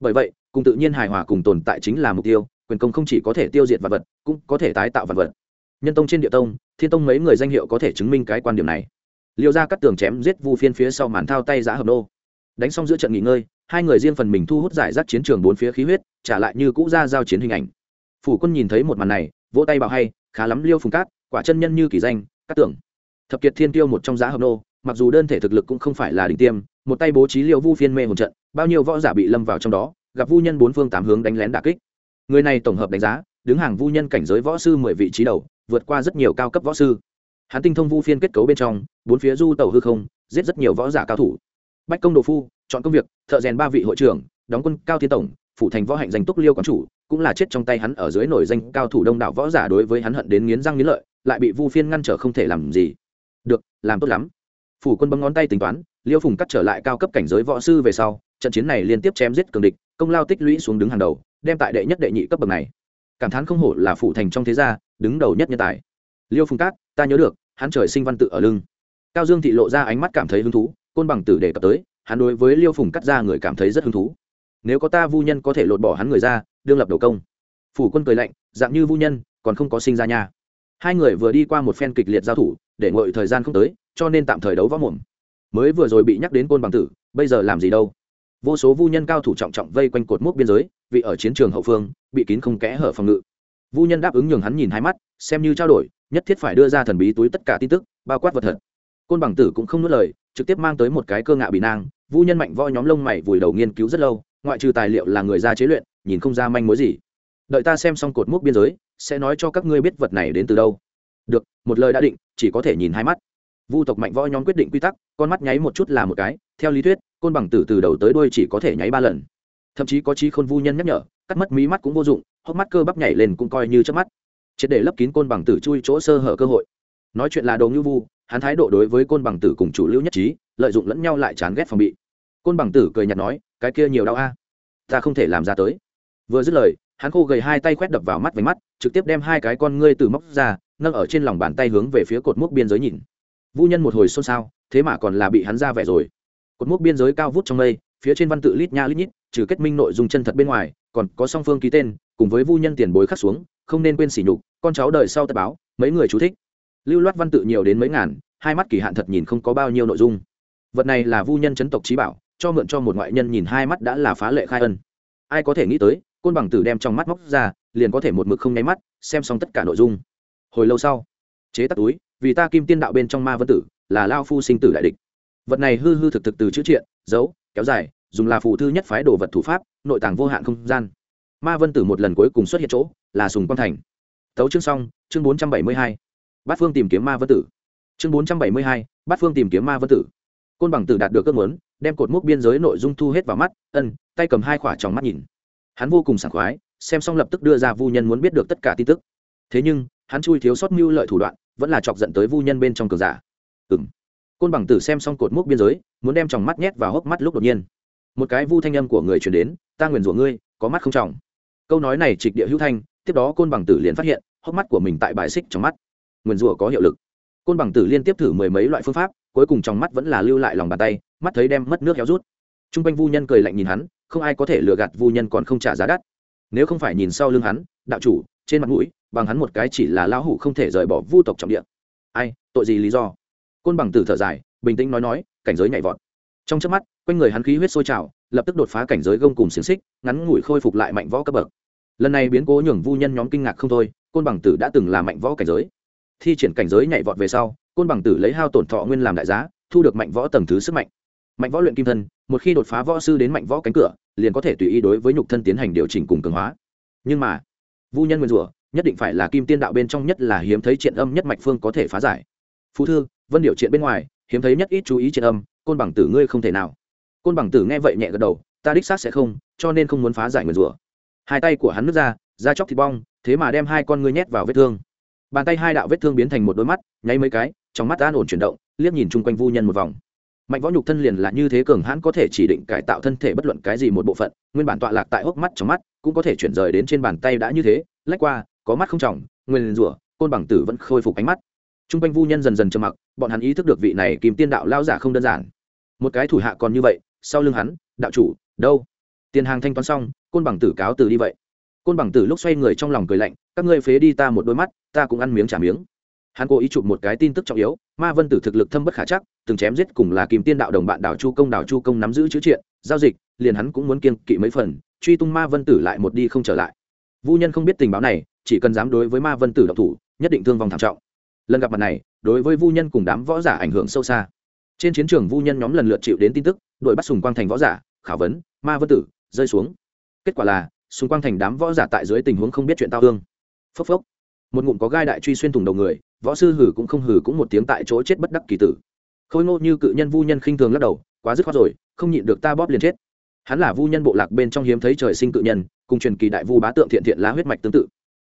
Speaker 1: Bởi vậy, cùng tự nhiên hài hòa cùng tồn tại chính là mục tiêu quyền công không chỉ có thể tiêu diệt vật vật, cũng có thể tái tạo vật vật. Nhân tông trên địa tông, thiên tông mấy người danh hiệu có thể chứng minh cái quan điểm này. Liêu ra cắt tường chém giết vu phiên phía sau màn thao tay giã hợp nô. Đánh xong giữa trận nghỉ ngơi, hai người riêng phần mình thu hút giải rác chiến trường bốn phía khí huyết, trả lại như cũ ra giao chiến hình ảnh. Phủ quân nhìn thấy một màn này, vỗ tay bảo hay, khá lắm liêu phùng cát, quả chân nhân như kỳ danh cát tưởng thập kiệt thiên tiêu một trong giá hợp nô, mặc dù đơn thể thực lực cũng không phải là đỉnh tiêm, một tay bố trí liêu vu phiên mê hồn trận, bao nhiêu võ giả bị lâm vào trong đó, gặp vu nhân bốn phương tám hướng đánh lén đả kích người này tổng hợp đánh giá, đứng hàng vu nhân cảnh giới võ sư mười vị trí đầu, vượt qua rất nhiều cao cấp võ sư. Hắn tinh thông vu phiên kết cấu bên trong, bốn phía du tàu hư không, giết rất nhiều võ giả cao thủ. Bách công đồ phu, chọn công việc, thợ rèn ba vị hội trưởng, đóng quân cao thiên tổng, phủ thành võ hạnh danh túc liêu quán chủ, cũng là chết trong tay hắn ở dưới nổi danh cao thủ đông đảo võ giả đối với hắn hận đến nghiến răng nghiến lợi, lại bị vu phiên ngăn trở không thể làm gì. Được, làm tốt lắm. Phủ quân bấm ngón tay tính toán, liêu phùng cắt trở lại cao cấp cảnh giới võ sư về sau, trận chiến này liên tiếp chém giết cường địch, công lao tích lũy xuống đứng hàng đầu đem tại đệ nhất đệ nhị cấp bậc này. Cảm thán không hổ là phụ thành trong thế gia, đứng đầu nhất nhân tài. Liêu phùng cát, ta nhớ được, hắn trời sinh văn tự ở lưng. Cao dương thị lộ ra ánh mắt cảm thấy hứng thú, côn bằng tử đề cập tới, hắn đối với liêu phùng cắt ra người cảm thấy rất hứng thú. Nếu có ta vu nhân có thể lột bỏ hắn người ra, đương lập đầu công. Phủ quân cười lạnh, dạng như vu nhân, còn không có sinh ra nhà hai người vừa đi qua một phen kịch liệt giao thủ, để ngội thời gian không tới, cho nên tạm thời đấu võ mồm. Mới vừa rồi bị nhắc đến côn bằng tử, bây giờ làm gì đâu? Vô số vu nhân cao thủ trọng trọng vây quanh cột mốc biên giới vị ở chiến trường hậu phương, bị kín không kẽ hở phòng ngự. Vu nhân đáp ứng nhường hắn nhìn hai mắt, xem như trao đổi, nhất thiết phải đưa ra thần bí túi tất cả tin tức, bao quát vật thật. Côn bằng tử cũng không nuốt lời, trực tiếp mang tới một cái cơ ngạ bị nang vu nhân mạnh vo nhóm lông mày vùi đầu nghiên cứu rất lâu, ngoại trừ tài liệu là người ra chế luyện, nhìn không ra manh mối gì. Đợi ta xem xong cột mốc biên giới, sẽ nói cho các ngươi biết vật này đến từ đâu. Được, một lời đã định, chỉ có thể nhìn hai mắt. Vu tộc mạnh võ nhóm quyết định quy tắc, con mắt nháy một chút là một cái, theo lý thuyết, côn bằng tử từ đầu tới đuôi chỉ có thể nháy ba lần thậm chí có trí khôn vu nhân nhắc nhở, cắt mất mí mắt cũng vô dụng, hốc mắt cơ bắp nhảy lên cũng coi như chớp mắt. Triệt để lấp kín côn bằng tử chui chỗ sơ hở cơ hội. Nói chuyện là đồ ngư vu, hắn thái độ đối với côn bằng tử cùng chủ lưu nhất trí, lợi dụng lẫn nhau lại chán ghét phòng bị. Côn bằng tử cười nhạt nói, cái kia nhiều đau a, ta không thể làm ra tới. Vừa dứt lời, hắn khô gầy hai tay quét đập vào mắt với mắt, trực tiếp đem hai cái con ngươi từ móc ra, nâng ở trên lòng bàn tay hướng về phía cột mốc biên giới nhìn. Vũ nhân một hồi xôn xao, thế mà còn là bị hắn ra vẻ rồi. Cột mốc biên giới cao vút trong mây phía trên văn tự lít nha lít nhít, trừ kết minh nội dung chân thật bên ngoài, còn có song phương ký tên, cùng với vu nhân tiền bối khắc xuống, không nên quên sỉ nhục, con cháu đời sau tập báo, mấy người chú thích. Lưu loát văn tự nhiều đến mấy ngàn, hai mắt kỳ hạn thật nhìn không có bao nhiêu nội dung. Vật này là vu nhân chấn tộc trí bảo, cho mượn cho một ngoại nhân nhìn hai mắt đã là phá lệ khai ân. Ai có thể nghĩ tới, côn bằng tử đem trong mắt móc ra, liền có thể một mực không nháy mắt, xem xong tất cả nội dung. Hồi lâu sau, chế tắt túi, vì ta kim tiên đạo bên trong ma vân tử, là lao phu sinh tử đại địch. Vật này hư hư thực thực từ chữ triện giấu kéo dài, dùng là phù thư nhất phái đồ vật thủ pháp, nội tàng vô hạn không gian. Ma vân tử một lần cuối cùng xuất hiện chỗ, là sùng quang thành. Tấu chương xong, chương bốn trăm bảy mươi hai. Bát phương tìm kiếm ma vân tử. Chương bốn trăm bảy mươi hai, bát phương tìm kiếm ma vân tử. Côn bằng tử đạt được ước muốn, đem cột mốc biên giới nội dung thu hết vào mắt, ân, tay cầm hai khỏa trong mắt nhìn. Hắn vô cùng sảng khoái, xem xong lập tức đưa ra vu nhân muốn biết được tất cả tin tức. Thế nhưng, hắn chui thiếu sót mưu lợi thủ đoạn, vẫn là chọc giận tới vu nhân bên trong cờ giả. Ừng côn bằng tử xem xong cột mốc biên giới, muốn đem tròng mắt nhét vào hốc mắt lúc đột nhiên. Một cái vu thanh âm của người truyền đến, ta nguyền rủa ngươi, có mắt không tròng? Câu nói này trịch địa hữu thanh, tiếp đó côn bằng tử liền phát hiện, hốc mắt của mình tại bài xích trong mắt. Nguyền rủa có hiệu lực. Côn bằng tử liên tiếp thử mười mấy loại phương pháp, cuối cùng trong mắt vẫn là lưu lại lòng bàn tay, mắt thấy đem mất nước héo rút. T r u n g quanh vu nhân cười lạnh nhìn hắn, không ai có thể lừa gạt vu nhân còn không trả giá đắt. Nếu không phải nhìn sau lưng hắn, đạo chủ, trên mặt mũi, bằng hắn một cái chỉ là lão hủ không thể rời bỏ vu tộc trọng địa. Ai, tội gì lý do? Côn bằng tử thở dài, bình tĩnh nói nói, cảnh giới nhảy vọt. Trong trước mắt, quanh người hắn khí huyết sôi trào, lập tức đột phá cảnh giới gông cùng xiềng xích, ngắn ngủi khôi phục lại mạnh võ cấp bậc. Lần này biến cố nhường vu nhân nhóm kinh ngạc không thôi, côn bằng tử đã từng là mạnh võ cảnh giới. Thi triển cảnh giới nhảy vọt về sau, côn bằng tử lấy hao tổn thọ nguyên làm đại giá, thu được mạnh võ tầng thứ sức mạnh. Mạnh võ luyện kim thân, một khi đột phá võ sư đến mạnh võ cánh cửa, liền có thể tùy ý đối với nhục thân tiến hành điều chỉnh cùng cường hóa. Nhưng mà, vu nhân nguyên rủa, nhất định phải là kim tiên đạo bên trong nhất là hiếm thấy triện âm nhất mạch phương có thể phá giải. Phú thư vân điều triện bên ngoài, hiếm thấy nhất ít chú ý triện âm, côn bằng tử ngươi không thể nào. Côn bằng tử nghe vậy nhẹ gật đầu, ta đích xác sẽ không, cho nên không muốn phá giải người rủa. Hai tay của hắn nứt ra, da chóc thịt bong, thế mà đem hai con ngươi nhét vào vết thương. Bàn tay hai đạo vết thương biến thành một đôi mắt, nháy mấy cái, trong mắt an ổn chuyển động, liếc nhìn chung quanh vu nhân một vòng. Mạnh võ nhục thân liền là như thế cường hãn có thể chỉ định cải tạo thân thể bất luận cái gì một bộ phận, nguyên bản tọa lạc tại hốc mắt trong mắt, cũng có thể chuyển rời đến trên bàn tay đã như thế, lách qua, có mắt không trọng nguyên rủa, côn bằng tử vẫn khôi phục ánh mắt trung quanh vu nhân dần dần trầm mặc, bọn hắn ý thức được vị này kìm tiên đạo lao giả không đơn giản. Một cái thủ hạ còn như vậy, sau lưng hắn, đạo chủ, đâu? Tiền hàng thanh toán xong, côn bằng tử cáo từ đi vậy. Côn bằng tử lúc xoay người trong lòng cười lạnh, các ngươi phế đi ta một đôi mắt, ta cũng ăn miếng trả miếng. Hắn cố ý chụp một cái tin tức trọng yếu, ma vân tử thực lực thâm bất khả chắc, từng chém giết cùng là kìm tiên đạo đồng bạn đảo chu công đảo chu công nắm giữ chữ triện, giao dịch, liền hắn cũng muốn kiên kỵ mấy phần, truy tung ma vân tử lại một đi không trở lại. Vu nhân không biết tình báo này, chỉ cần dám đối với ma vân tử độc thủ, nhất định thương vong thảm trọng lần gặp mặt này, đối với vu nhân cùng đám võ giả ảnh hưởng sâu xa. Trên chiến trường vu nhân nhóm lần lượt chịu đến tin tức đội bắt sùng quang thành võ giả, khảo vấn, ma vân tử, rơi xuống. Kết quả là, sùng quang thành đám võ giả tại dưới tình huống không biết chuyện tao hương phốc phốc. Một ngụm có gai đại truy xuyên thủng đầu người, võ sư hử cũng không hử cũng một tiếng tại chỗ chết bất đắc kỳ tử. Khôi ngô như cự nhân vu nhân khinh thường lắc đầu, quá dứt khoát rồi, không nhịn được ta bóp liền chết. Hắn là vu nhân bộ lạc bên trong hiếm thấy trời sinh cự nhân, cùng truyền kỳ đại vu bá tượng thiện thiện lá huyết mạch tương tự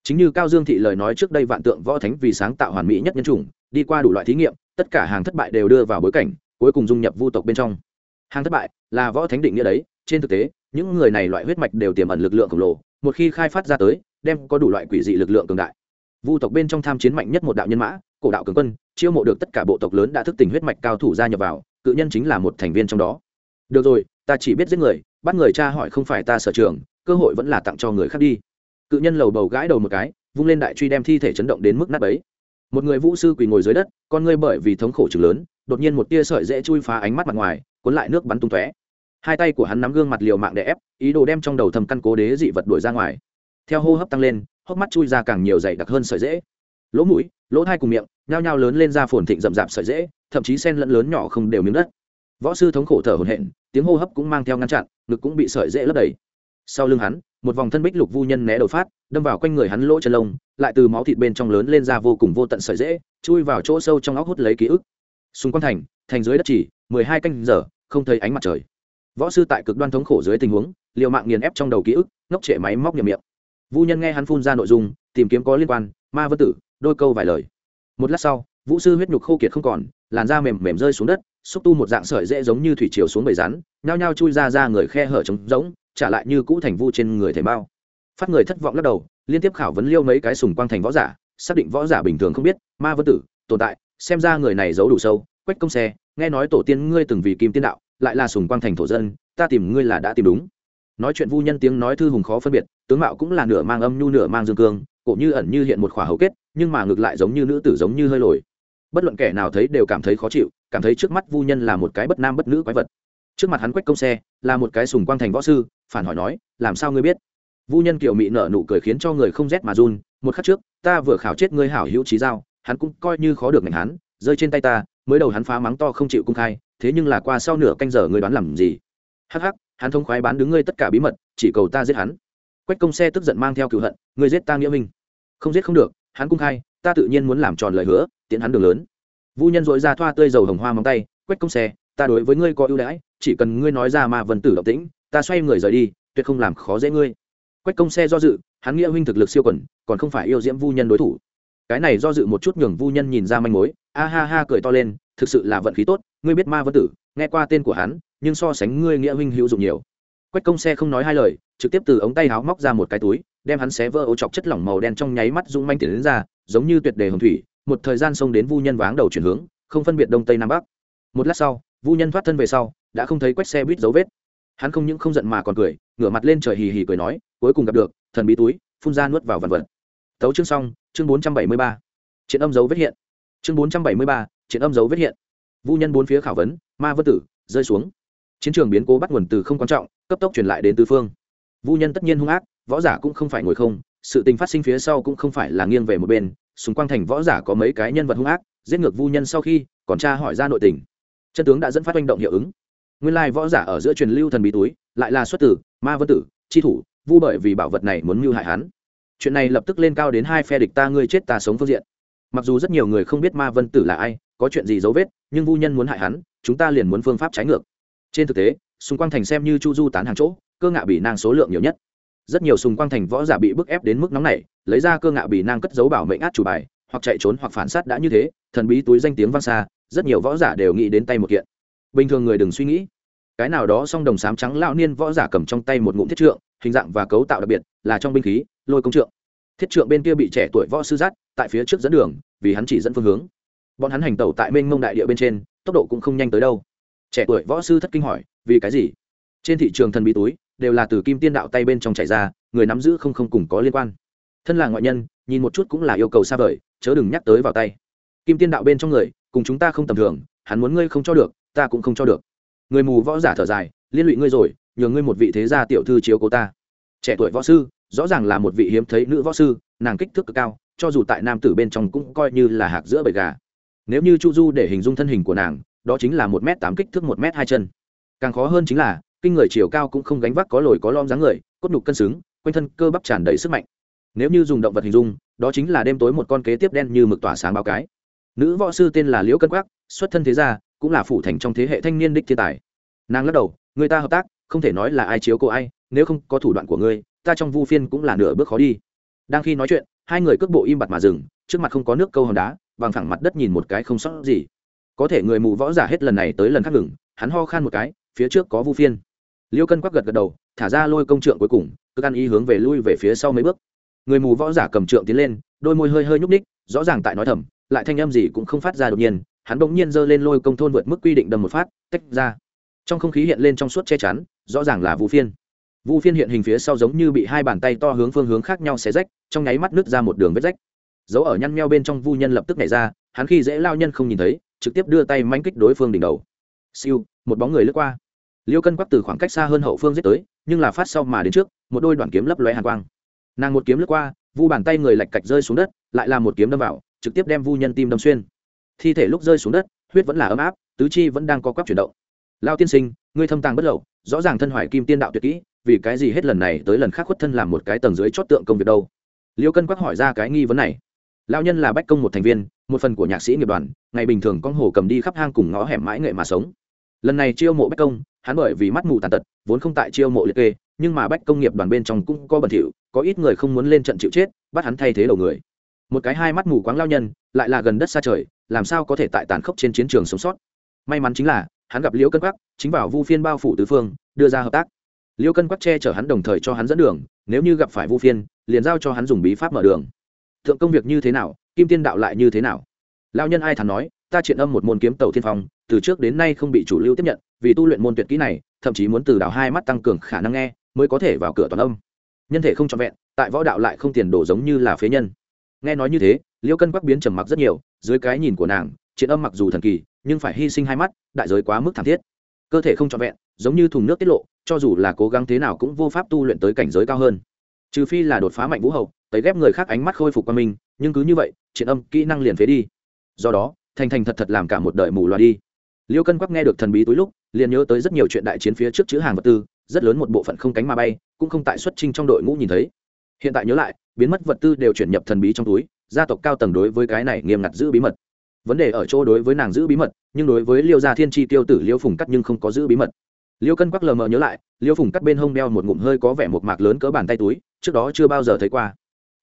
Speaker 1: chính như cao dương thị lời nói trước đây vạn tượng võ thánh vì sáng tạo hoàn mỹ nhất nhân chủng, đi qua đủ loại thí nghiệm, tất cả hàng thất bại đều đưa vào bối cảnh, cuối cùng dung nhập vu tộc bên trong. Hàng thất bại là võ thánh định nghĩa đấy, trên thực tế, những người này loại huyết mạch đều tiềm ẩn lực lượng khổng lồ, một khi khai phát ra tới, đem có đủ loại quỷ dị lực lượng cường đại. Vu tộc bên trong tham chiến mạnh nhất một đạo nhân mã, cổ đạo cường quân, chiêu mộ được tất cả bộ tộc lớn đã thức tỉnh huyết mạch cao thủ gia nhập vào, cự nhân chính là một thành viên trong đó. Được rồi, ta chỉ biết giết người, bắt người cha hỏi không phải ta sở trường, cơ hội vẫn là tặng cho người khác đi cự nhân lầu bầu gãi đầu một cái, vung lên đại truy đem thi thể chấn động đến mức nát ấy một người vũ sư quỳ ngồi dưới đất, con ngươi bởi vì thống khổ chừng lớn, đột nhiên một tia sợi dễ chui phá ánh mắt mặt ngoài, cuốn lại nước bắn tung tóe. Hai tay của hắn nắm gương mặt liều mạng để ép, ý đồ đem trong đầu thầm căn cố đế dị vật đuổi ra ngoài. Theo hô hấp tăng lên, hốc mắt chui ra càng nhiều dày đặc hơn sợi dễ. Lỗ mũi, lỗ thai cùng miệng, nhao nhao lớn lên ra phồn thịnh rậm rạp sợi dễ, thậm chí sen lẫn lớn nhỏ không đều miếng đất. Võ sư thống khổ thở hổn hển, tiếng hô hấp cũng mang theo ngăn chặn, ngực cũng bị sợi dễ lấp đầy sau lưng hắn, một vòng thân bích lục vu nhân né đầu phát, đâm vào quanh người hắn lỗ chân lông, lại từ máu thịt bên trong lớn lên ra vô cùng vô tận sợi dễ chui vào chỗ sâu trong óc hút lấy ký ức. Xung quanh thành thành dưới đất chỉ, mười hai canh giờ, không thấy ánh mặt trời. Võ sư tại cực đoan thống khổ dưới tình huống, liều mạng nghiền ép trong đầu ký ức, ngốc trệ máy móc nhầm miệng. Vu nhân nghe hắn phun ra nội dung, tìm kiếm có liên quan, ma vân tử, đôi câu vài lời. Một lát sau, vũ sư huyết nhục khô kiệt không còn, làn da mềm mềm rơi xuống đất, xúc tu một dạng sợi dễ giống như thủy chiều xuống bầy rắn, nhao nhao chui ra ra người khe hở trống rỗng trả lại như cũ thành vu trên người thể bao phát người thất vọng lắc đầu, liên tiếp khảo vấn liêu mấy cái sùng quang thành võ giả, xác định võ giả bình thường không biết, ma vân tử, tồn tại, xem ra người này giấu đủ sâu, quách công xe, nghe nói tổ tiên ngươi từng vì kim tiên đạo, lại là sùng quang thành thổ dân, ta tìm ngươi là đã tìm đúng. Nói chuyện vu nhân tiếng nói thư hùng khó phân biệt, tướng mạo cũng là nửa mang âm nhu nửa mang dương cương, cổ như ẩn như hiện một khỏa hầu kết, nhưng mà ngược lại giống như nữ tử giống như hơi lồi. Bất luận kẻ nào thấy đều cảm thấy khó chịu, cảm thấy trước mắt vu nhân là một cái bất nam bất nữ quái vật trước mặt hắn quách công xe, là một cái sùng quang thành võ sư, phản hỏi nói, làm sao ngươi biết? Vu nhân kiểu mị nở nụ cười khiến cho người không rét mà run, một khắc trước, ta vừa khảo chết ngươi hảo hữu trí dao hắn cũng coi như khó được ngành hắn, rơi trên tay ta, mới đầu hắn phá mắng to không chịu cung khai, thế nhưng là qua sau nửa canh giờ ngươi đoán làm gì? Hắc hắc, hắn thông khoái bán đứng ngươi tất cả bí mật, chỉ cầu ta giết hắn. Quách công xe tức giận mang theo cựu hận, ngươi giết ta nghĩa minh. Không giết không được, hắn cung khai, ta tự nhiên muốn làm tròn lời hứa tiện hắn đường lớn. Vu nhân dội ra thoa tươi dầu hồng hoa móng tay, quách công xe ta đối với ngươi có ưu đãi, chỉ cần ngươi nói ra mà vần tử động tĩnh, ta xoay người rời đi, tuyệt không làm khó dễ ngươi. Quách công xe do dự, hắn nghĩa huynh thực lực siêu quẩn còn không phải yêu diễm vu nhân đối thủ. Cái này do dự một chút nhường vu nhân nhìn ra manh mối, a ha ha cười to lên, thực sự là vận khí tốt, ngươi biết ma vân tử, nghe qua tên của hắn, nhưng so sánh ngươi nghĩa huynh hữu dụng nhiều. Quách công xe không nói hai lời, trực tiếp từ ống tay háo móc ra một cái túi, đem hắn xé vỡ ô chọc chất lỏng màu đen trong nháy mắt rung manh tiền đến ra, giống như tuyệt đề hồng thủy, một thời gian xông đến vu nhân váng đầu chuyển hướng, không phân biệt đông tây nam bắc. Một lát sau vu nhân thoát thân về sau, đã không thấy quách xe buýt dấu vết. Hắn không những không giận mà còn cười, ngửa mặt lên trời hì hì cười nói, cuối cùng gặp được, thần bí túi, phun ra nuốt vào vần vật. Tấu chương xong, chương bốn trăm bảy mươi ba. Triển âm dấu vết hiện. Chương bốn trăm bảy mươi ba triển âm dấu vết hiện. Vu nhân bốn phía khảo vấn, ma vân tử, rơi xuống. Chiến trường biến cố bắt nguồn từ không quan trọng, cấp tốc truyền lại đến tứ phương. Vu nhân tất nhiên hung ác, võ giả cũng không phải ngồi không, sự tình phát sinh phía sau cũng không phải là nghiêng về một bên, xung quanh thành võ giả có mấy cái nhân vật hung ác, giết ngược vu nhân sau khi, còn tra hỏi ra nội tình chân tướng đã dẫn phát manh động hiệu ứng. Nguyên lai võ giả ở giữa truyền lưu thần bí túi, lại là xuất tử, ma vân tử, chi thủ, vu bởi vì bảo vật này muốn mưu hại hắn. Chuyện này lập tức lên cao đến hai phe địch ta ngươi chết ta sống phương diện. Mặc dù rất nhiều người không biết ma vân tử là ai, có chuyện gì dấu vết, nhưng vu nhân muốn hại hắn, chúng ta liền muốn phương pháp trái ngược. Trên thực tế xung quanh thành xem như chu du tán hàng chỗ, cơ ngạ bị nang số lượng nhiều nhất. Rất nhiều xung quanh thành võ giả bị bức ép đến mức nóng này lấy ra cơ ngạ bị nang cất dấu bảo mệnh át chủ bài, hoặc chạy trốn hoặc phản sát đã như thế, thần bí túi danh tiếng vang xa rất nhiều võ giả đều nghĩ đến tay một kiện. Bình thường người đừng suy nghĩ. Cái nào đó song đồng sám trắng lão niên võ giả cầm trong tay một ngụm thiết trượng, hình dạng và cấu tạo đặc biệt, là trong binh khí, lôi công trượng. Thiết trượng bên kia bị trẻ tuổi võ sư dắt, tại phía trước dẫn đường, vì hắn chỉ dẫn phương hướng. Bọn hắn hành tẩu tại mênh mông đại địa bên trên, tốc độ cũng không nhanh tới đâu. Trẻ tuổi võ sư thất kinh hỏi, vì cái gì? Trên thị trường thần bí túi, đều là từ kim tiên đạo tay bên trong chạy ra, người nắm giữ không không cùng có liên quan. Thân là ngoại nhân, nhìn một chút cũng là yêu cầu xa vời, chớ đừng nhắc tới vào tay. Kim tiên đạo bên trong người cùng chúng ta không tầm thường, hắn muốn ngươi không cho được, ta cũng không cho được. Người mù võ giả thở dài, liên lụy ngươi rồi nhờ ngươi một vị thế gia tiểu thư chiếu cố ta. Trẻ tuổi võ sư, rõ ràng là một vị hiếm thấy nữ võ sư, nàng kích thước cực cao, cho dù tại nam tử bên trong cũng coi như là hạc giữa bầy gà. Nếu như chu du để hình dung thân hình của nàng, đó chính là một m tám kích thước một m hai chân. Càng khó hơn chính là, kinh người chiều cao cũng không gánh vác có lồi có lom dáng người, cốt nhục cân xứng, quanh thân cơ bắp tràn đầy sức mạnh. Nếu như dùng động vật hình dung, đó chính là đêm tối một con kế tiếp đen như mực tỏa sáng bao cái nữ võ sư tên là liễu cân quắc, xuất thân thế gia, cũng là phủ thành trong thế hệ thanh niên đích thiên tài. Nàng lắc đầu, người ta hợp tác, không thể nói là ai chiếu cô ai, nếu không có thủ đoạn của ngươi, ta trong vu phiên cũng là nửa bước khó đi. Đang khi nói chuyện, hai người cước bộ im bặt mà dừng, trước mặt không có nước câu hòn đá, bằng thẳng mặt đất nhìn một cái không sót gì. Có thể người mù võ giả hết lần này tới lần khác ngừng, hắn ho khan một cái, phía trước có vu phiên. Liêu cân quắc gật gật đầu, thả ra lôi công trượng cuối cùng, cứ ăn ý hướng về lui về phía sau mấy bước. Người mù võ giả cầm trượng tiến lên, đôi môi hơi hơi nhúc ních rõ ràng tại nói thầm lại thanh âm gì cũng không phát ra đột nhiên, hắn bỗng nhiên giơ lên lôi công thôn vượt mức quy định đầm một phát, tách ra. Trong không khí hiện lên trong suốt che chắn, rõ ràng là vu phiên. Vu phiên hiện hình phía sau giống như bị hai bàn tay to hướng phương hướng khác nhau xé rách, trong nháy mắt nứt ra một đường vết rách. Dấu ở nhăn meo bên trong vu nhân lập tức nhảy ra, hắn khi dễ lao nhân không nhìn thấy, trực tiếp đưa tay manh kích đối phương đỉnh đầu. Siêu, một bóng người lướt qua. Liêu cân quắc từ khoảng cách xa hơn hậu phương giết tới, nhưng là phát sau mà đến trước, một đôi đoạn kiếm lấp lóe hàn quang. Nàng một kiếm lướt qua, vu bàn tay người lạch cạch rơi xuống đất, lại là một kiếm đâm vào trực tiếp đem vu nhân tim đâm xuyên. Thi thể lúc rơi xuống đất, huyết vẫn là ấm áp, tứ chi vẫn đang co quắp chuyển động. Lao tiên sinh, ngươi thâm tàng bất lậu, rõ ràng thân hoài kim tiên đạo tuyệt kỹ, vì cái gì hết lần này tới lần khác khuất thân làm một cái tầng dưới chót tượng công việc đâu? Liêu cân quắc hỏi ra cái nghi vấn này. Lao nhân là bách công một thành viên, một phần của nhạc sĩ nghiệp đoàn, ngày bình thường con hồ cầm đi khắp hang cùng ngõ hẻm mãi nghệ mà sống. Lần này chiêu mộ bách công, hắn bởi vì mắt mù tàn tật, vốn không tại chiêu mộ liệt kê, nhưng mà bách công nghiệp đoàn bên trong cũng có bẩn thỉu, có ít người không muốn lên trận chịu chết, bắt hắn thay thế đầu người một cái hai mắt mù quáng lao nhân, lại là gần đất xa trời, làm sao có thể tại tàn khốc trên chiến trường sống sót? May mắn chính là, hắn gặp liễu cân quắc, chính vào vu phiên bao phủ tứ phương, đưa ra hợp tác. Liễu cân quắc che chở hắn đồng thời cho hắn dẫn đường, nếu như gặp phải vu phiên, liền giao cho hắn dùng bí pháp mở đường. Thượng công việc như thế nào, kim tiên đạo lại như thế nào? Lao nhân ai thắn nói, ta triện âm một môn kiếm tàu thiên phong, từ trước đến nay không bị chủ lưu tiếp nhận, vì tu luyện môn tuyệt kỹ này, thậm chí muốn từ đảo hai mắt tăng cường khả năng nghe, mới có thể vào cửa toàn âm. Nhân thể không trọn vẹn, tại võ đạo lại không tiền đổ giống như là phế nhân nghe nói như thế liễu cân quắc biến trầm mặc rất nhiều, dưới cái nhìn của nàng, triện âm mặc dù thần kỳ, nhưng phải hy sinh hai mắt, đại giới quá mức thảm thiết. Cơ thể không trọn vẹn, giống như thùng nước tiết lộ, cho dù là cố gắng thế nào cũng vô pháp tu luyện tới cảnh giới cao hơn. Trừ phi là đột phá mạnh vũ hậu, tấy ghép người khác ánh mắt khôi phục qua mình, nhưng cứ như vậy, triện âm kỹ năng liền phế đi. Do đó, thành thành thật thật làm cả một đời mù loà đi. Liêu cân quắc nghe được thần bí túi lúc, liền nhớ tới rất nhiều chuyện đại chiến phía trước chữ hàng vật tư, rất lớn một bộ phận không cánh mà bay, cũng không tại xuất trình trong đội ngũ nhìn thấy hiện tại nhớ lại biến mất vật tư đều chuyển nhập thần bí trong túi gia tộc cao tầng đối với cái này nghiêm ngặt giữ bí mật. Vấn đề ở chỗ đối với nàng giữ bí mật nhưng đối với liêu gia thiên tri tiêu tử liêu phùng cắt nhưng không có giữ bí mật. Liêu cân quắc lờ mờ nhớ lại liêu phùng cắt bên hông đeo một ngụm hơi có vẻ một mạc lớn cỡ bàn tay túi trước đó chưa bao giờ thấy qua.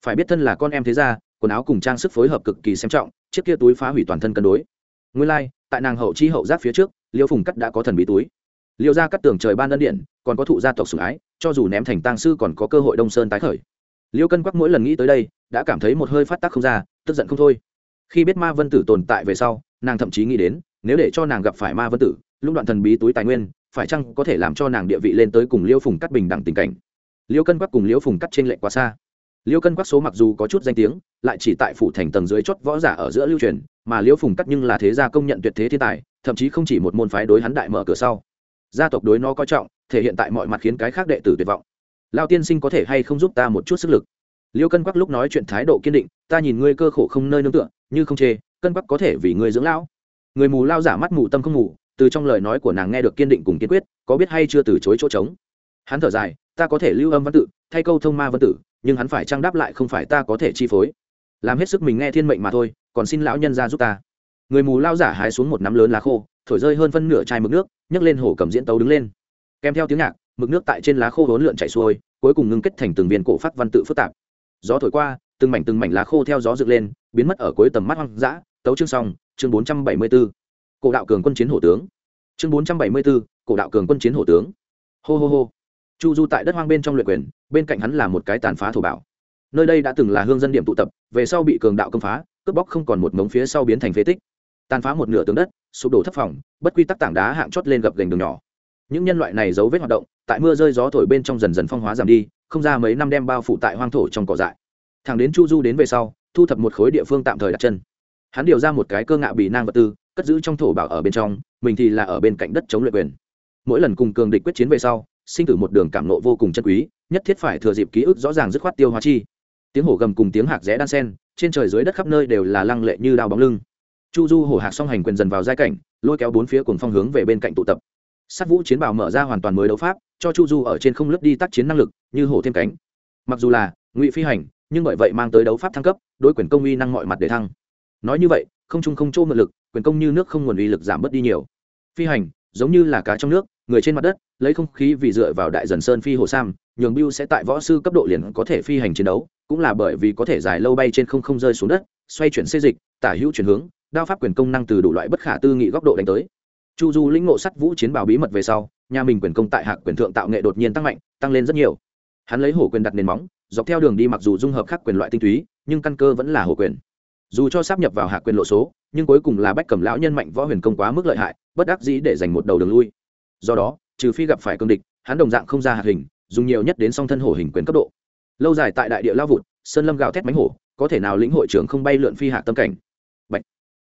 Speaker 1: Phải biết thân là con em thế gia quần áo cùng trang sức phối hợp cực kỳ xem trọng chiếc kia túi phá hủy toàn thân cân đối. Nguyên lai、like, tại nàng hậu chi hậu giáp phía trước liêu phùng cắt đã có thần bí túi. Liêu ra cắt tường trời ban ân điện còn có thụ gia tộc sủng ái cho dù ném thành tang sư còn có cơ hội đông sơn tái khởi liêu cân quắc mỗi lần nghĩ tới đây, đã cảm thấy một hơi phát tác không ra, tức giận không thôi. Khi biết ma vân tử tồn tại về sau, nàng thậm chí nghĩ đến, nếu để cho nàng gặp phải ma vân tử lúc đoạn thần bí túi tài nguyên, phải chăng có thể làm cho nàng địa vị lên tới cùng liêu phùng cắt bình đẳng tình cảnh? Liêu cân quắc cùng liêu phùng cắt trên lệnh quá xa. Liêu cân quắc số mặc dù có chút danh tiếng, lại chỉ tại phủ thành tầng dưới chót võ giả ở giữa lưu truyền, mà liêu phùng cắt nhưng là thế gia công nhận tuyệt thế thiên tài, thậm chí không chỉ một môn phái đối hắn đại mở cửa sau. Gia tộc đối nó coi trọng, thể hiện tại mọi mặt khiến cái khác đệ tử tuyệt vọng lao tiên sinh có thể hay không giúp ta một chút sức lực? Liêu cân quắc lúc nói chuyện thái độ kiên định, ta nhìn ngươi cơ khổ không nơi nương tựa, như không chê, cân quắc có thể vì ngươi dưỡng lão. Người mù lao giả mắt mù tâm không mù, từ trong lời nói của nàng nghe được kiên định cùng kiên quyết, có biết hay chưa từ chối chỗ trống? Hắn thở dài, ta có thể lưu âm văn tự, thay câu thông ma văn tử nhưng hắn phải trang đáp lại không phải ta có thể chi phối. Làm hết sức mình nghe thiên mệnh mà thôi, còn xin lão nhân ra giúp ta. Người mù lao giả hái xuống một nắm lớn lá khô, thổi rơi hơn phân nửa chai mực nước, nhấc lên hổ cầm diễn tấu đứng lên. Kèm theo tiếng nhạc, mực nước tại trên lá khô hỗn lượn chảy xuôi cuối cùng ngưng kết thành từng viên cổ phát văn tự phức tạp. Gió thổi qua từng mảnh từng mảnh lá khô theo gió dựng lên biến mất ở cuối tầm mắt hoang dã tấu chương xong chương bốn trăm bảy mươi 474. cổ đạo cường quân chiến hổ tướng. Chương bốn trăm bảy mươi 474, cổ đạo cường quân chiến hổ tướng. Hô hô hô. Chu du tại đất hoang bên trong luyện quyền bên cạnh hắn là một cái tàn phá thổ bảo. Nơi đây đã từng là hương dân điểm tụ tập về sau bị cường đạo công phá cướp bóc không còn một mống phía sau biến thành phế tích. Tàn phá một nửa tướng đất sụp đổ thấp phòng bất quy tắc tảng đá hạng chót lên gập gành đường nhỏ. Những nhân loại này dấu vết hoạt động tại mưa rơi gió thổi bên trong dần dần phong hóa giảm đi, không ra mấy năm đem bao phủ tại hoang thổ trong cỏ dại. Thằng đến chu du đến về sau, thu thập một khối địa phương tạm thời đặt chân. Hắn điều ra một cái cơ ngạ bị nang vật tư, cất giữ trong thổ bảo ở bên trong, mình thì là ở bên cạnh đất chống luyện quyền. Mỗi lần cùng cường địch quyết chiến về sau, sinh tử một đường cảm nộ vô cùng chân quý, nhất thiết phải thừa dịp ký ức rõ ràng dứt khoát tiêu hóa chi. Tiếng hổ gầm cùng tiếng hạc rẽ đan sen, trên trời dưới đất khắp nơi đều là lăng lệ như đao bóng lưng. Chu du hổ hạc song hành quyền dần vào giai cảnh, lôi kéo bốn phía cùng phong hướng về bên cạnh tụ tập sát vũ chiến bào mở ra hoàn toàn mới đấu pháp, cho chu du ở trên không lướt đi tác chiến năng lực, như hổ thêm cánh. Mặc dù là ngụy phi hành, nhưng bởi vậy mang tới đấu pháp thăng cấp, đối quyền công uy năng mọi mặt để thăng. Nói như vậy, không trung không chỗ mượn lực, quyền công như nước không nguồn uy lực giảm bớt đi nhiều. Phi hành, giống như là cá trong nước, người trên mặt đất, lấy không khí vì dựa vào đại dần sơn phi hồ sam, nhường biêu sẽ tại võ sư cấp độ liền có thể phi hành chiến đấu, cũng là bởi vì có thể dài lâu bay trên không không rơi xuống đất, xoay chuyển xê dịch, tả hữu chuyển hướng, đao pháp quyền công năng từ đủ loại bất khả tư nghị góc độ đánh tới chu du lĩnh ngộ sắt vũ chiến bảo bí mật về sau, nhà mình quyền công tại hạc quyền thượng tạo nghệ đột nhiên tăng mạnh, tăng lên rất nhiều. Hắn lấy hổ quyền đặt nền móng, dọc theo đường đi mặc dù dung hợp khác quyền loại tinh túy, nhưng căn cơ vẫn là hổ quyền. Dù cho sắp nhập vào hạ quyền lộ số, nhưng cuối cùng là bách cầm lão nhân mạnh võ huyền công quá mức lợi hại, bất đắc dĩ để giành một đầu đường lui. Do đó, trừ phi gặp phải cương địch, hắn đồng dạng không ra hạt hình, dùng nhiều nhất đến song thân hổ hình quyền cấp độ. Lâu dài tại đại địa lao vụt, sơn lâm gào thét mánh hổ, có thể nào lĩnh hội trưởng không bay lượn phi hạ tâm cảnh. Bạch.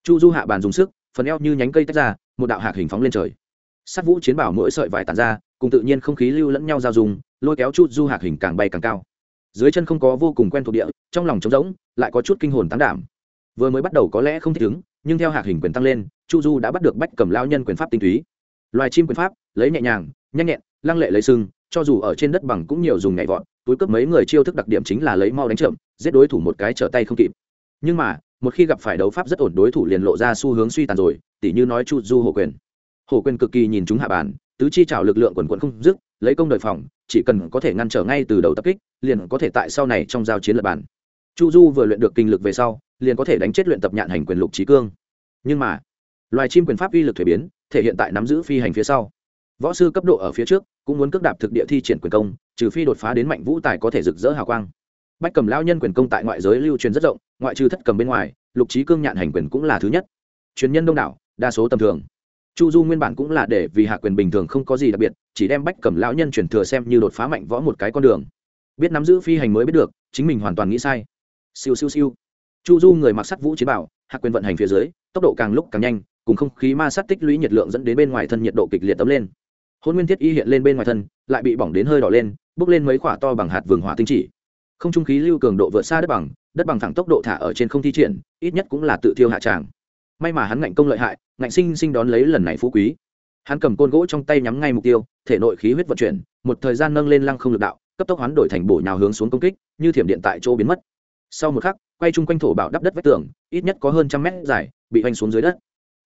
Speaker 1: chu du hạ bàn dùng sức, phần eo như nhánh cây tách ra một đạo hạc hình phóng lên trời. Sát vũ chiến bảo mỗi sợi vải tàn ra, cùng tự nhiên không khí lưu lẫn nhau giao dùng lôi kéo chu du hạc hình càng bay càng cao. Dưới chân không có vô cùng quen thuộc địa, trong lòng trống rỗng, lại có chút kinh hồn tán đảm. Vừa mới bắt đầu có lẽ không thích ứng, nhưng theo hạc hình quyền tăng lên, chu du đã bắt được bách cầm lao nhân quyền pháp tinh túy. Loài chim quyền pháp, lấy nhẹ nhàng, nhanh nhẹn, lăng lệ lấy sưng cho dù ở trên đất bằng cũng nhiều dùng nhảy vọt, túi cướp mấy người chiêu thức đặc điểm chính là lấy mau đánh chậm, giết đối thủ một cái trở tay không kịp nhưng mà, một khi gặp phải đấu pháp rất ổn, đối thủ liền lộ ra xu hướng suy tàn rồi, tỉ như nói chu du hổ quyền. Hổ quyền cực kỳ nhìn chúng hạ bàn tứ chi trào lực lượng quần quận không dứt, lấy công đời phòng, chỉ cần có thể ngăn trở ngay từ đầu tập kích, liền có thể tại sau này trong giao chiến lập bàn chu du vừa luyện được kinh lực về sau, liền có thể đánh chết luyện tập nhạn hành quyền lục trí cương. Nhưng mà, loài chim quyền pháp uy lực thuế biến, thể hiện tại nắm giữ phi hành phía sau. Võ sư cấp độ ở phía trước, cũng muốn cước đạp thực địa thi triển quyền công, trừ phi đột phá đến mạnh vũ tài có thể rực rỡ hào quang bách cầm lao nhân quyền công tại ngoại giới lưu truyền rất rộng, ngoại trừ thất cầm bên ngoài, lục trí cương nhạn hành quyền cũng là thứ nhất. Truyền nhân đông đảo, đa số tầm thường. Chu du nguyên bản cũng là để vì hạ quyền bình thường không có gì đặc biệt, chỉ đem bách cầm lão nhân truyền thừa xem như đột phá mạnh võ một cái con đường. Biết nắm giữ phi hành mới biết được, chính mình hoàn toàn nghĩ sai. Siêu siêu siêu. Chu du người mặc sắt vũ chiến bảo, hạ quyền vận hành phía dưới, tốc độ càng lúc càng nhanh, cùng không khí ma sát tích lũy nhiệt lượng dẫn đến bên ngoài thân nhiệt độ kịch liệt tấm lên. Hôn nguyên thiết y hiện lên bên ngoài thân, lại bị bỏng đến hơi đỏ lên bốc lên mấy quả to bằng hạt vườn hỏa tinh chỉ không trung khí lưu cường độ vượt xa đất bằng đất bằng thẳng tốc độ thả ở trên không thi triển, ít nhất cũng là tự thiêu hạ tràng. May mà hắn ngạnh công lợi hại, ngạnh sinh sinh đón lấy lần này phú quý. Hắn cầm côn gỗ trong tay nhắm ngay mục tiêu, thể nội khí huyết vận chuyển, một thời gian nâng lên lăng không lực đạo, cấp tốc hoán đổi thành bổ nhào hướng xuống công kích, như thiểm điện tại chỗ biến mất. Sau một khắc, quay chung quanh thổ bảo đắp đất vách tường, ít nhất có hơn trăm mét dài, bị hoành xuống dưới đất.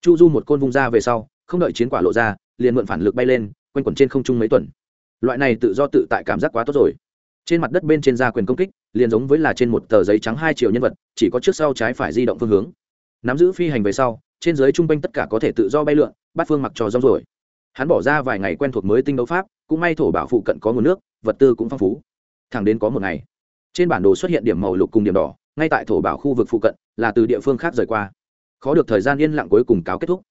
Speaker 1: Chu du một côn vung ra về sau, không đợi chiến quả lộ ra, liền mượn phản lực bay lên, quanh quẩn trên không trung mấy tuần. Loại này tự do tự tại cảm giác quá tốt rồi trên mặt đất bên trên ra quyền công kích, liền giống với là trên một tờ giấy trắng hai triệu nhân vật, chỉ có trước sau trái phải di động phương hướng. Nắm giữ phi hành về sau, trên giới trung quanh tất cả có thể tự do bay lượn, bắt phương mặc trò rong rồi hắn bỏ ra vài ngày quen thuộc mới tinh đấu pháp, cũng may thổ bảo phụ cận có nguồn nước, vật tư cũng phong phú. Thẳng đến có một ngày, trên bản đồ xuất hiện điểm màu lục cùng điểm đỏ, ngay tại thổ bảo khu vực phụ cận, là từ địa phương khác rời qua. Khó được thời gian yên lặng cuối cùng cáo kết thúc.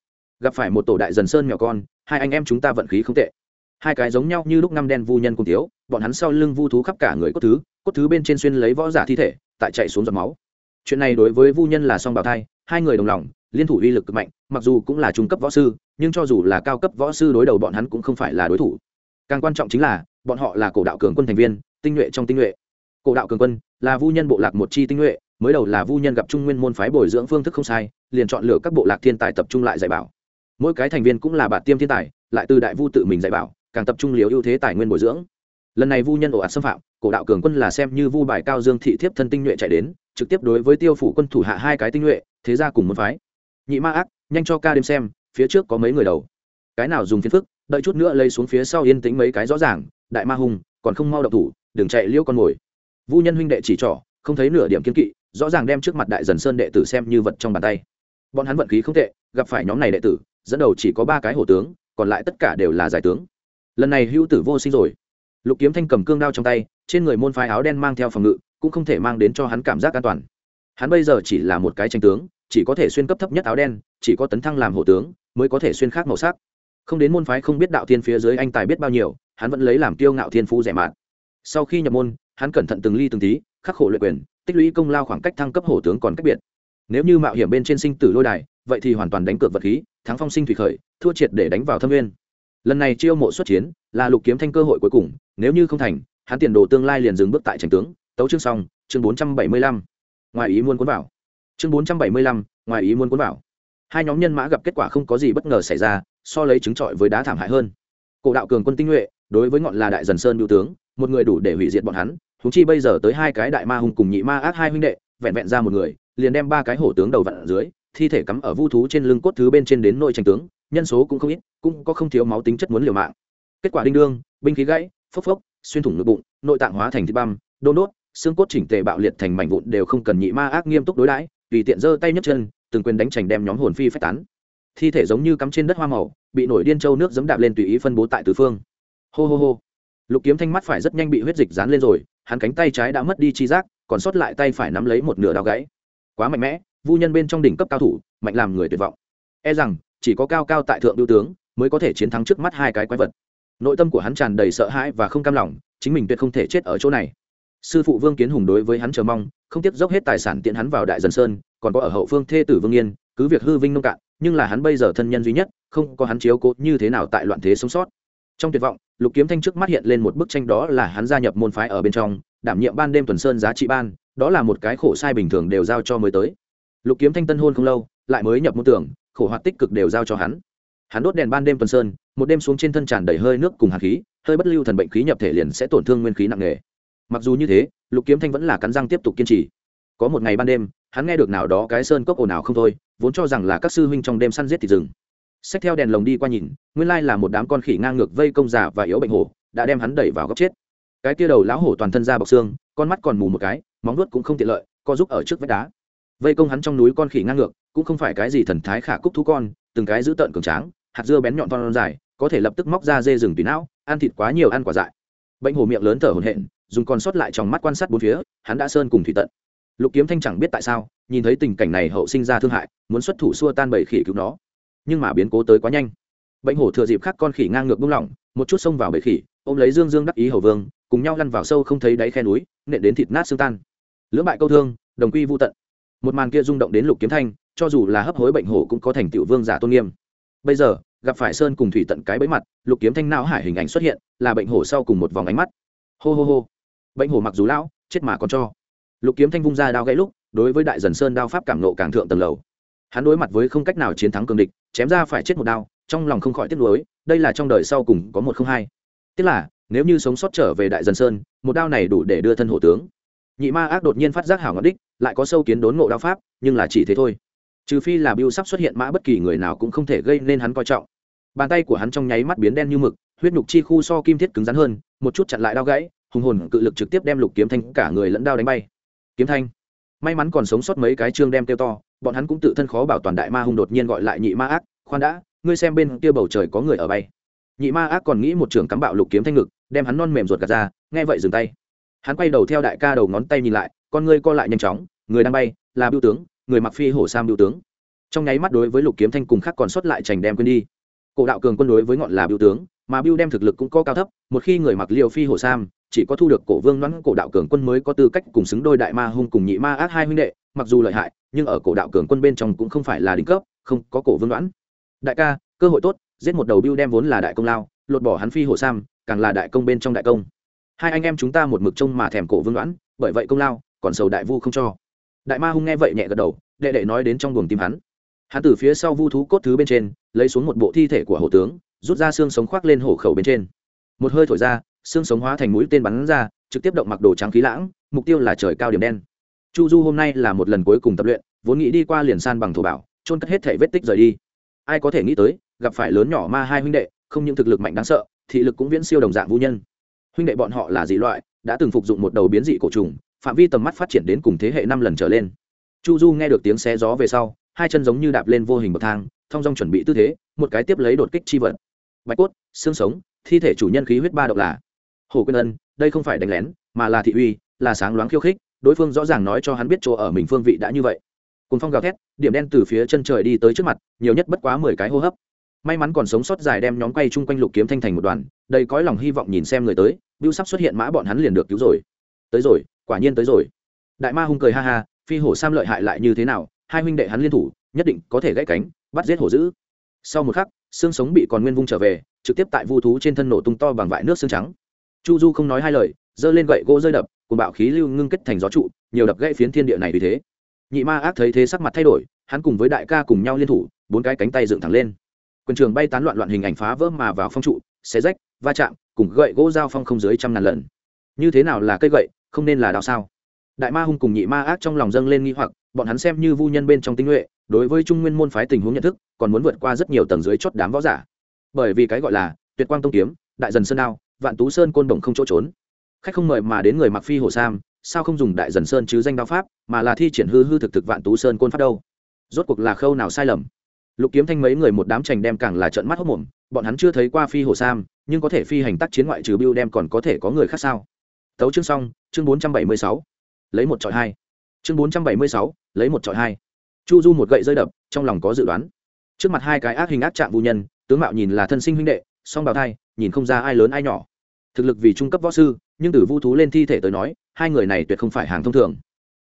Speaker 1: Gặp phải một tổ đại dần sơn nhỏ con, hai anh em chúng ta vận khí không tệ hai cái giống nhau như lúc năm đen vu nhân cùng thiếu, bọn hắn sau lưng vu thú khắp cả người cốt thứ cốt thứ bên trên xuyên lấy võ giả thi thể, tại chạy xuống giọt máu. Chuyện này đối với vu nhân là song bào thai, hai người đồng lòng, liên thủ uy lực cực mạnh, mặc dù cũng là trung cấp võ sư, nhưng cho dù là cao cấp võ sư đối đầu bọn hắn cũng không phải là đối thủ. Càng quan trọng chính là, bọn họ là cổ đạo cường quân thành viên, tinh nhuệ trong tinh nhuệ. Cổ đạo cường quân là vu nhân bộ lạc một chi tinh nhuệ, mới đầu là vu nhân gặp trung nguyên môn phái bồi dưỡng phương thức không sai, liền chọn lựa các bộ lạc thiên tài tập trung lại dạy bảo. Mỗi cái thành viên cũng là bạn tiêm thiên tài, lại từ đại vu tự mình dạy bảo càng tập trung liều ưu thế tài nguyên bồi dưỡng. Lần này vu nhân ổ ạt xâm phạm, cổ đạo cường quân là xem như vu bài cao dương thị thiếp thân tinh nhuệ chạy đến, trực tiếp đối với tiêu phủ quân thủ hạ hai cái tinh nhuệ, thế ra cùng một phái. Nhị ma ác, nhanh cho ca đêm xem, phía trước có mấy người đầu. Cái nào dùng phiến phức, đợi chút nữa lấy xuống phía sau yên tĩnh mấy cái rõ ràng, đại ma hùng, còn không mau độc thủ, đừng chạy liêu con mồi. Vu nhân huynh đệ chỉ trỏ, không thấy nửa điểm kiên kỵ, rõ ràng đem trước mặt đại dần sơn đệ tử xem như vật trong bàn tay. Bọn hắn vận khí không tệ, gặp phải nhóm này đệ tử, dẫn đầu chỉ có ba cái hổ tướng, còn lại tất cả đều là giải tướng lần này hữu tử vô sinh rồi. Lục kiếm thanh cầm cương đao trong tay, trên người môn phái áo đen mang theo phòng ngự, cũng không thể mang đến cho hắn cảm giác an toàn. Hắn bây giờ chỉ là một cái tranh tướng, chỉ có thể xuyên cấp thấp nhất áo đen, chỉ có tấn thăng làm hổ tướng, mới có thể xuyên khác màu sắc. Không đến môn phái không biết đạo thiên phía dưới anh tài biết bao nhiêu, hắn vẫn lấy làm tiêu ngạo thiên phú rẻ mạt. Sau khi nhập môn, hắn cẩn thận từng ly từng tí, khắc khổ luyện quyền, tích lũy công lao khoảng cách thăng cấp hổ tướng còn cách biệt. Nếu như mạo hiểm bên trên sinh tử lôi đài, vậy thì hoàn toàn đánh cược vật khí, thắng phong sinh thủy khởi, thua triệt để đánh vào thâm nguyên lần này chiêu mộ xuất chiến, là lục kiếm thanh cơ hội cuối cùng, nếu như không thành, hắn tiền đồ tương lai liền dừng bước tại trành tướng. Tấu chương xong, chương bốn trăm bảy mươi lăm. Ngoài ý muốn cuốn vào. Chương bốn trăm bảy mươi lăm, ngoài ý muốn cuốn vào. Hai nhóm nhân mã gặp kết quả không có gì bất ngờ xảy ra, so lấy chứng trọi với đá thảm hại hơn. Cổ đạo cường quân tinh nhuệ, đối với ngọn là đại dần sơn biểu tướng, một người đủ để hủy diệt bọn hắn. Húng chi bây giờ tới hai cái đại ma hùng cùng nhị ma ác hai huynh đệ, vẹn vẹn ra một người, liền đem ba cái hổ tướng đầu vặn ở dưới thi thể cắm ở vu thú trên lưng cốt thứ bên trên đến nội tranh tướng, nhân số cũng không ít, cũng có không thiếu máu tính chất muốn liều mạng. Kết quả đinh đương, binh khí gãy, phốc phốc, xuyên thủng ngực bụng, nội tạng hóa thành thịt băm, đôn đốt, xương cốt chỉnh tề bạo liệt thành mảnh vụn đều không cần nhị ma ác nghiêm túc đối đãi, tùy tiện giơ tay nhấc chân, từng quyền đánh chành đem nhóm hồn phi phách tán. Thi thể giống như cắm trên đất hoa màu, bị nổi điên châu nước dẫm đạp lên tùy ý phân bố tại tứ phương. Hô hô hô. Lục kiếm thanh mắt phải rất nhanh bị huyết dịch dán lên rồi, hắn cánh tay trái đã mất đi chi giác, còn sót lại tay phải nắm lấy một nửa đao gãy. Quá mạnh mẽ vu nhân bên trong đỉnh cấp cao thủ, mạnh làm người tuyệt vọng. E rằng, chỉ có cao cao tại thượng biểu tướng, mới có thể chiến thắng trước mắt hai cái quái vật. Nội tâm của hắn tràn đầy sợ hãi và không cam lòng, chính mình tuyệt không thể chết ở chỗ này. Sư phụ vương kiến hùng đối với hắn chờ mong, không tiếp dốc hết tài sản tiện hắn vào đại dần sơn, còn có ở hậu phương thê tử vương yên, cứ việc hư vinh nông cạn, nhưng là hắn bây giờ thân nhân duy nhất, không có hắn chiếu cố như thế nào tại loạn thế sống sót. Trong tuyệt vọng, lục kiếm thanh trước mắt hiện lên một bức tranh đó là hắn gia nhập môn phái ở bên trong, đảm nhiệm ban đêm tuần sơn giá trị ban, đó là một cái khổ sai bình thường đều giao cho mới tới lục kiếm thanh tân hôn không lâu, lại mới nhập môn tưởng, khổ hoạt tích cực đều giao cho hắn. Hắn đốt đèn ban đêm tuần sơn, một đêm xuống trên thân tràn đầy hơi nước cùng hạt khí, hơi bất lưu thần bệnh khí nhập thể liền sẽ tổn thương nguyên khí nặng nề. Mặc dù như thế, lục kiếm thanh vẫn là cắn răng tiếp tục kiên trì. Có một ngày ban đêm, hắn nghe được nào đó cái sơn cốc ồn ào không thôi, vốn cho rằng là các sư huynh trong đêm săn giết thịt rừng xách theo đèn lồng đi qua nhìn, nguyên lai là một đám con khỉ ngang ngược vây công giả và yếu bệnh hổ, đã đem hắn đẩy vào góc chết. Cái kia đầu lão hổ toàn thân da bọc xương, con mắt còn mù một cái, móng nuốt cũng không tiện lợi, co giúp ở trước vách đá vây công hắn trong núi con khỉ ngang ngược, cũng không phải cái gì thần thái khả cúc thú con, từng cái giữ tợn cường tráng, hạt dưa bén nhọn to dài, có thể lập tức móc ra dê rừng tùy não, ăn thịt quá nhiều ăn quả dại. Bệnh hổ miệng lớn thở hổn hển, dùng con sót lại trong mắt quan sát bốn phía, hắn đã sơn cùng thủy tận. Lục kiếm thanh chẳng biết tại sao, nhìn thấy tình cảnh này hậu sinh ra thương hại, muốn xuất thủ xua tan bầy khỉ cứu nó. Nhưng mà biến cố tới quá nhanh. Bệnh hổ thừa dịp khắc con khỉ ngang ngược buông lỏng, một chút xông vào bầy khỉ, ôm lấy dương dương đắc ý hầu vương, cùng nhau lăn vào sâu không thấy đáy khe núi, nện đến thịt nát xương tan. Lưỡng bại câu thương, đồng quy vô tận một màn kia rung động đến lục kiếm thanh, cho dù là hấp hối bệnh hổ cũng có thành tựu vương giả tôn nghiêm. Bây giờ, gặp phải sơn cùng thủy tận cái bẫy mặt, lục kiếm thanh não hải hình ảnh xuất hiện, là bệnh hổ sau cùng một vòng ánh mắt. Hô hô hô. Bệnh hổ mặc dù lão, chết mà còn cho. Lục kiếm thanh vung ra đao gãy lúc, đối với đại dần sơn đao pháp cảm nộ càng thượng tầng lầu. Hắn đối mặt với không cách nào chiến thắng cường địch, chém ra phải chết một đao, trong lòng không khỏi tiếc nuối, đây là trong đời sau cùng có một không hai. Tức là, nếu như sống sót trở về đại dần sơn, một đao này đủ để đưa thân hộ tướng nhị ma ác đột nhiên phát giác hảo ngọc đích, lại có sâu kiến đốn ngộ đao pháp, nhưng là chỉ thế thôi. Trừ phi là biêu sắp xuất hiện mã bất kỳ người nào cũng không thể gây nên hắn coi trọng. Bàn tay của hắn trong nháy mắt biến đen như mực, huyết nhục chi khu so kim thiết cứng rắn hơn, một chút chặn lại đao gãy, hùng hồn cự lực trực tiếp đem lục kiếm thanh cả người lẫn đao đánh bay. Kiếm thanh, may mắn còn sống sót mấy cái chương đem kêu to, bọn hắn cũng tự thân khó bảo toàn đại ma hung đột nhiên gọi lại nhị ma ác, khoan đã, ngươi xem bên kia bầu trời có người ở bay. Nhị ma ác còn nghĩ một trường cắm bạo lục kiếm thanh ngực, đem hắn non mềm ruột gạt ra, nghe vậy dừng tay hắn quay đầu theo đại ca đầu ngón tay nhìn lại, con ngươi co lại nhanh chóng, người đang bay là biêu tướng, người mặc phi hổ sam biêu tướng. Trong nháy mắt đối với lục kiếm thanh cùng khác còn sót lại trành đem quên đi. Cổ đạo cường quân đối với ngọn là biêu tướng, mà biêu đem thực lực cũng có cao thấp, một khi người mặc liều phi hổ sam, chỉ có thu được cổ vương đoán cổ đạo cường quân mới có tư cách cùng xứng đôi đại ma hung cùng nhị ma ác hai huynh đệ, mặc dù lợi hại, nhưng ở cổ đạo cường quân bên trong cũng không phải là đỉnh cấp, không có cổ vương đoán. Đại ca, cơ hội tốt, giết một đầu biêu đem vốn là đại công lao, lột bỏ hắn phi hổ sam, càng là đại công bên trong đại công hai anh em chúng ta một mực trông mà thèm cổ vương đoán, bởi vậy công lao, còn sầu đại vu không cho. Đại ma hung nghe vậy nhẹ gật đầu, đệ đệ nói đến trong buồng tim hắn. Hắn từ phía sau vu thú cốt thứ bên trên, lấy xuống một bộ thi thể của hổ tướng, rút ra xương sống khoác lên hổ khẩu bên trên. Một hơi thổi ra, xương sống hóa thành mũi tên bắn ra, trực tiếp động mặc đồ trắng khí lãng, mục tiêu là trời cao điểm đen. Chu du hôm nay là một lần cuối cùng tập luyện, vốn nghĩ đi qua liền san bằng thổ bảo trôn cất hết thể vết tích rời đi. Ai có thể nghĩ tới, gặp phải lớn nhỏ ma hai huynh đệ, không những thực lực mạnh đáng sợ, thị lực cũng viễn siêu đồng dạng vũ nhân huynh đệ bọn họ là dị loại, đã từng phục dụng một đầu biến dị cổ trùng, phạm vi tầm mắt phát triển đến cùng thế hệ năm lần trở lên. Chu du nghe được tiếng xé gió về sau, hai chân giống như đạp lên vô hình bậc thang thong dong chuẩn bị tư thế, một cái tiếp lấy đột kích chi vật. Bạch cốt, xương sống, thi thể chủ nhân khí huyết ba độc là. Hồ quyên ân, đây không phải đánh lén, mà là thị uy, là sáng loáng khiêu khích, đối phương rõ ràng nói cho hắn biết chỗ ở mình phương vị đã như vậy. Cùng phong gào thét, điểm đen từ phía chân trời đi tới trước mặt, nhiều nhất bất quá mười cái hô hấp may mắn còn sống sót dài đem nhóm quay chung quanh lục kiếm thanh thành một đoàn, đầy cõi lòng hy vọng nhìn xem người tới, bưu sắp xuất hiện mã bọn hắn liền được cứu rồi. Tới rồi, quả nhiên tới rồi. Đại ma hung cười ha ha, phi hổ sam lợi hại lại như thế nào, hai huynh đệ hắn liên thủ, nhất định có thể gãy cánh, bắt giết hổ dữ. Sau một khắc, xương sống bị còn nguyên vung trở về, trực tiếp tại vu thú trên thân nổ tung to bằng vại nước xương trắng. Chu du không nói hai lời, giơ lên gậy gỗ rơi đập cùng bạo khí lưu ngưng kết thành gió trụ, nhiều đập gãy phiến thiên địa này vì thế. Nhị ma ác thấy thế sắc mặt thay đổi, hắn cùng với đại ca cùng nhau liên thủ, bốn cái cánh tay dựng thẳng lên quyền trường bay tán loạn loạn hình ảnh phá vỡ mà vào phong trụ, xé rách, va chạm, cùng gậy gỗ giao phong không dưới trăm ngàn lần. Như thế nào là cây gậy, không nên là đao sao? Đại ma hung cùng nhị ma ác trong lòng dâng lên nghi hoặc, bọn hắn xem như vu nhân bên trong tinh nhuệ, đối với trung nguyên môn phái tình huống nhận thức, còn muốn vượt qua rất nhiều tầng dưới chót đám võ giả. Bởi vì cái gọi là tuyệt quang tông kiếm, đại dần sơn đao, vạn tú sơn côn đồng không chỗ trốn. Khách không mời mà đến người mặc phi hồ sam, sao không dùng đại dần sơn chứ danh đao pháp, mà là thi triển hư hư thực thực vạn tú sơn côn pháp đâu? Rốt cuộc là khâu nào sai lầm? Lục kiếm thanh mấy người một đám trành đem càng là trận mắt hốc mồm, bọn hắn chưa thấy qua phi hồ sam, nhưng có thể phi hành tác chiến ngoại trừ biêu đem còn có thể có người khác sao? Tấu chương xong, chương bốn trăm bảy mươi sáu. Lấy một trọi hai. Chương bốn trăm bảy mươi sáu, lấy một trọi hai. Chu du một gậy rơi đập, trong lòng có dự đoán. Trước mặt hai cái ác hình ác trạng vũ nhân, tướng mạo nhìn là thân sinh huynh đệ, song bào thai, nhìn không ra ai lớn ai nhỏ. Thực lực vì trung cấp võ sư, nhưng từ vu thú lên thi thể tới nói, hai người này tuyệt không phải hàng thông thường.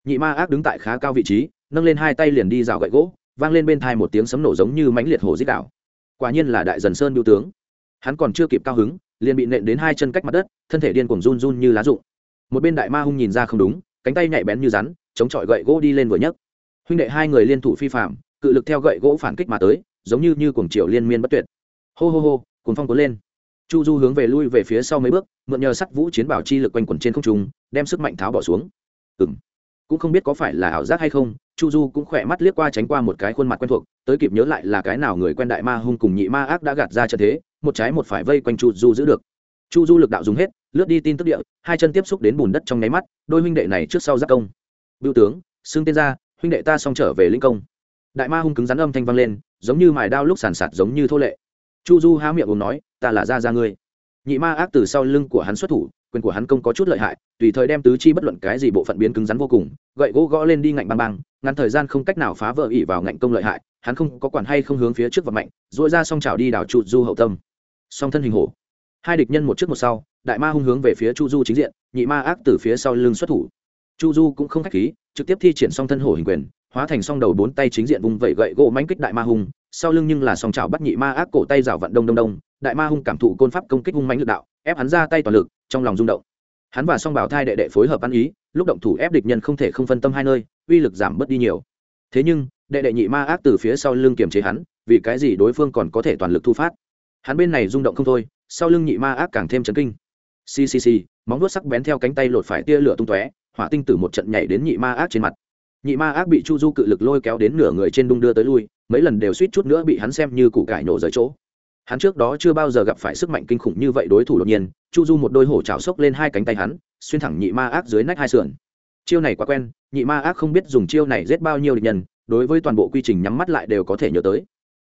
Speaker 1: Nhị ma ác đứng tại khá cao vị trí, nâng lên hai tay liền đi rào gậy gỗ vang lên bên thai một tiếng sấm nổ giống như mãnh liệt hồ dích đạo. Quả nhiên là đại dần sơn biểu tướng. Hắn còn chưa kịp cao hứng, liền bị nện đến hai chân cách mặt đất, thân thể điên cuồng run run như lá rụng. Một bên đại ma hung nhìn ra không đúng, cánh tay nhạy bén như rắn, chống chọi gậy gỗ đi lên vừa nhấc. Huynh đệ hai người liên thủ phi phạm, cự lực theo gậy gỗ phản kích mà tới, giống như như cuồng triệu liên miên bất tuyệt. Hô hô hô cuốn phong cuốn lên. Chu du hướng về lui về phía sau mấy bước, mượn nhờ sắt vũ chiến bảo chi lực quanh quẩn trên không trung, đem sức mạnh tháo bỏ xuống. Ừng cũng không biết có phải là ảo giác hay không, chu du cũng khỏe mắt liếc qua tránh qua một cái khuôn mặt quen thuộc, tới kịp nhớ lại là cái nào người quen đại ma hung cùng nhị ma ác đã gạt ra trận thế, một trái một phải vây quanh chu du giữ được. Chu du lực đạo dùng hết, lướt đi tin tức địa, hai chân tiếp xúc đến bùn đất trong nháy mắt, đôi huynh đệ này trước sau giác công. Bưu tướng, xưng tên ra, huynh đệ ta xong trở về linh công. Đại ma hung cứng rắn âm thanh vang lên, giống như mài đao lúc sàn sạt giống như thô lệ. Chu du há miệng uống nói, ta là ra ra ngươi. Nhị ma ác từ sau lưng của hắn xuất thủ quyền của hắn công có chút lợi hại, tùy thời đem tứ chi bất luận cái gì bộ phận biến cứng rắn vô cùng, gậy gỗ gõ lên đi ngạnh băng băng, ngắn thời gian không cách nào phá vỡ ỉ vào ngạnh công lợi hại, hắn không có quản hay không hướng phía trước và mạnh dội ra song trào đi đảo trụ du hậu tâm. Song thân hình hổ. Hai địch nhân một trước một sau, đại ma hung hướng về phía chu du chính diện, nhị ma ác từ phía sau lưng xuất thủ. Chu du cũng không k h á c h khí, trực tiếp thi triển song thân hổ hình quyền, hóa thành song đầu bốn tay chính diện vùng vẩy gậy gỗ mánh kích đại ma hung, sau lưng nhưng là song trào bắt nhị ma ác cổ tay rào vận đông đông đông, đại ma hung cảm thụ côn pháp công kích hung mánh lực đạo, ép hắn ra tay toàn lực trong lòng rung động. Hắn và song bảo thai đệ đệ phối hợp ăn ý, lúc động thủ ép địch nhân không thể không phân tâm hai nơi, uy lực giảm bớt đi nhiều. Thế nhưng, đệ đệ nhị ma ác từ phía sau lưng kiềm chế hắn, vì cái gì đối phương còn có thể toàn lực thu phát? Hắn bên này rung động không thôi, sau lưng nhị ma ác càng thêm chấn kinh. Ccc móng vuốt sắc bén theo cánh tay lột phải tia lửa tung tóe, hỏa tinh tử một trận nhảy đến nhị ma ác trên mặt. Nhị ma ác bị chu du cự lực lôi kéo đến nửa người trên đung đưa tới lui, mấy lần đều suýt chút nữa bị hắn xem như củ cải nổ rời chỗ hắn trước đó chưa bao giờ gặp phải sức mạnh kinh khủng như vậy đối thủ đột nhiên, chu du một đôi hổ trào xốc lên hai cánh tay hắn, xuyên thẳng nhị ma ác dưới nách hai sườn. Chiêu này quá quen, nhị ma ác không biết dùng chiêu này giết bao nhiêu địch nhân, đối với toàn bộ quy trình nhắm mắt lại đều có thể nhớ tới.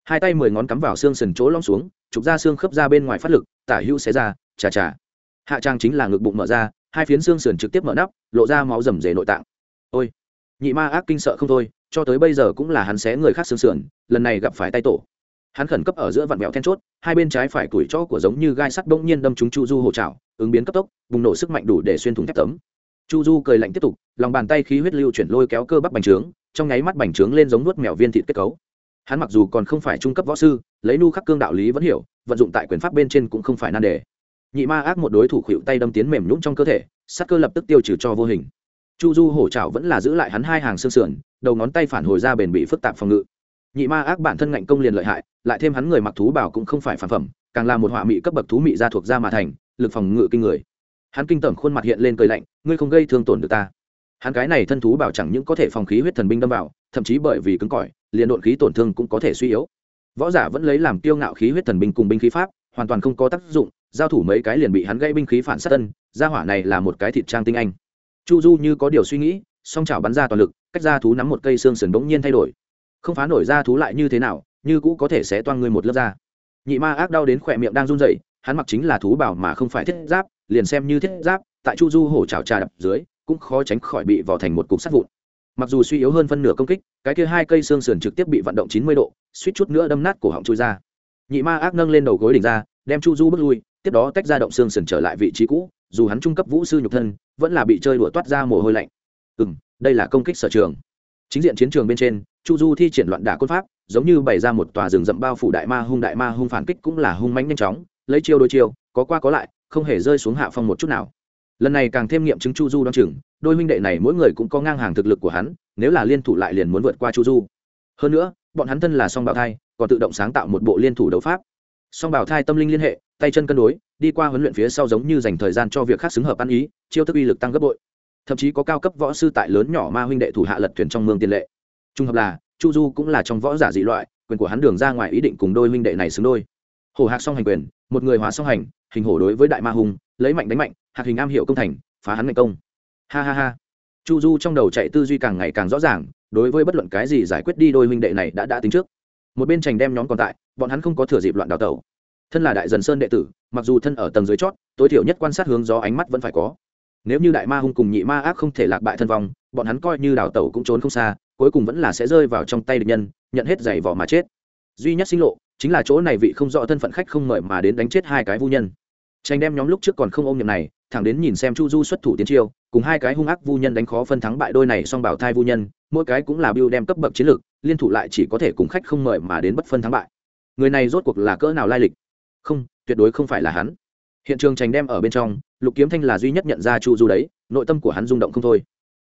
Speaker 1: Hai tay mười ngón cắm vào xương sườn chỗ lom xuống trục ra xương khớp ra bên ngoài phát lực, tả hữu xé ra, chà chà. Hạ trang chính là ngực bụng mở ra, hai phiến xương sườn trực tiếp mở nắp, lộ ra máu rầm rề nội tạng. Ôi, nhị ma ác kinh sợ không thôi, cho tới bây giờ cũng là hắn xé người khác xương sườn, lần này gặp phải tay tổ hắn khẩn cấp ở giữa vạn mẹo then chốt, hai bên trái phải tuổi chó của giống như gai sắt bỗng nhiên đâm trúng chu du hồ trào ứng biến cấp tốc, bùng nổ sức mạnh đủ để xuyên thủng thép tấm. Chu du cười lạnh tiếp tục, lòng bàn tay khí huyết lưu chuyển lôi kéo cơ bắp bành trướng, trong nháy mắt bành trướng lên giống nuốt mèo viên thịt kết cấu. Hắn mặc dù còn không phải trung cấp võ sư, lấy nu khắc cương đạo lý vẫn hiểu, vận dụng tại quyền pháp bên trên cũng không phải nan đề. Nhị ma ác một đối thủ khuỵu tay đâm tiến mềm nhũng trong cơ thể sắc cơ lập tức tiêu trừ cho vô hình. Chu du hổ trảo vẫn là giữ lại hắn hai hàng xương sườn, đầu ngón tay phản hồi ra bền bị phức tạp phòng ngự nhị ma ác bản thân ngạnh công liền lợi hại, lại thêm hắn người mặc thú bảo cũng không phải phản phẩm, càng là một họa mị cấp bậc thú mị ra thuộc ra mà thành, lực phòng ngự kinh người. Hắn kinh tởm khuôn mặt hiện lên cười lạnh, ngươi không gây thương tổn được ta. Hắn cái này thân thú bảo chẳng những có thể phòng khí huyết thần binh đâm vào, thậm chí bởi vì cứng cỏi, liền độn khí tổn thương cũng có thể suy yếu. Võ giả vẫn lấy làm tiêu ngạo khí huyết thần binh cùng binh khí pháp, hoàn toàn không có tác dụng, giao thủ mấy cái liền bị hắn gây binh khí phản sát tân gia hỏa này là một cái thịt trang tinh anh. Chu du như có điều suy nghĩ, song chảo bắn ra toàn lực, cách ra thú nắm một cây xương sườn bỗng nhiên thay đổi không phá nổi ra thú lại như thế nào, như cũ có thể sẽ toan người một lớp da. Nhị ma ác đau đến khỏe miệng đang run rẩy, hắn mặc chính là thú bảo mà không phải thiết giáp, liền xem như thiết giáp, tại chu du hổ trào trà đập dưới, cũng khó tránh khỏi bị vò thành một cục sắt vụn. Mặc dù suy yếu hơn phân nửa công kích, cái kia hai cây xương sườn trực tiếp bị vận động chín mươi độ, suýt chút nữa đâm nát cổ họng chui ra. Nhị ma ác nâng lên đầu gối đỉnh ra, đem chu du bước lui, tiếp đó tách ra động xương sườn trở lại vị trí cũ, dù hắn trung cấp vũ sư nhục thân, vẫn là bị chơi đùa toát ra mồ hôi lạnh. Ừ m đây là công kích sở trường. Chính diện chiến trường bên trên chu du thi triển loạn đả côn pháp, giống như bày ra một tòa rừng rậm bao phủ đại ma hung đại ma hung phản kích cũng là hung mãnh nhanh chóng, lấy chiêu đôi chiêu, có qua có lại, không hề rơi xuống hạ phong một chút nào. Lần này càng thêm nghiệm chứng chu du đ o á n chừng, đôi huynh đệ này mỗi người cũng có ngang hàng thực lực của hắn, nếu là liên thủ lại liền muốn vượt qua chu du. Hơn nữa, bọn hắn thân là song bảo thai, còn tự động sáng tạo một bộ liên thủ đấu pháp. Song bảo thai tâm linh liên hệ, tay chân cân đối, đi qua huấn luyện phía sau giống như dành thời gian cho việc khác xứng hợp ăn ý, chiêu thức uy lực tăng gấp bội. Thậm chí có cao cấp võ sư tại lớn nhỏ ma huynh đệ thủ hạ lật thuyền trong mương tiền lệ trung hợp là, chu du cũng là trong võ giả dị loại, quyền của hắn đường ra ngoài ý định cùng đôi minh đệ này xứng đôi. Hổ hạc song hành quyền, một người hóa song hành, hình hổ đối với đại ma hùng, lấy mạnh đánh mạnh, hạc hình am hiệu công thành, phá hắn ngày công. Ha ha ha. Chu du trong đầu chạy tư duy càng ngày càng rõ ràng, đối với bất luận cái gì giải quyết đi đôi minh đệ này đã đã tính trước. Một bên trành đem nhóm còn tại, bọn hắn không có thừa dịp loạn đào tẩu. Thân là đại dần sơn đệ tử, mặc dù thân ở tầng dưới chót, tối thiểu nhất quan sát hướng gió ánh mắt vẫn phải có. Nếu như đại ma hung cùng nhị ma ác không thể lạc bại thân vong, bọn hắn coi như đào tẩu cũng trốn không xa cuối cùng vẫn là sẽ rơi vào trong tay địch nhân, nhận hết giày vỏ mà chết. Duy nhất sinh lộ, chính là chỗ này vị không rõ thân phận khách không mời mà đến đánh chết hai cái vu nhân. Tranh đem nhóm lúc trước còn không ôm nhầm này, thẳng đến nhìn xem chu du xuất thủ tiến chiêu, cùng hai cái hung ác vu nhân đánh khó phân thắng bại đôi này song bảo thai vu nhân, mỗi cái cũng là biêu đem cấp bậc chiến lược, liên thủ lại chỉ có thể cùng khách không mời mà đến bất phân thắng bại. Người này rốt cuộc là cỡ nào lai lịch? Không, tuyệt đối không phải là hắn. Hiện trường tranh đem ở bên trong, lục kiếm thanh là duy nhất nhận ra chu du đấy, nội tâm của hắn rung động không thôi.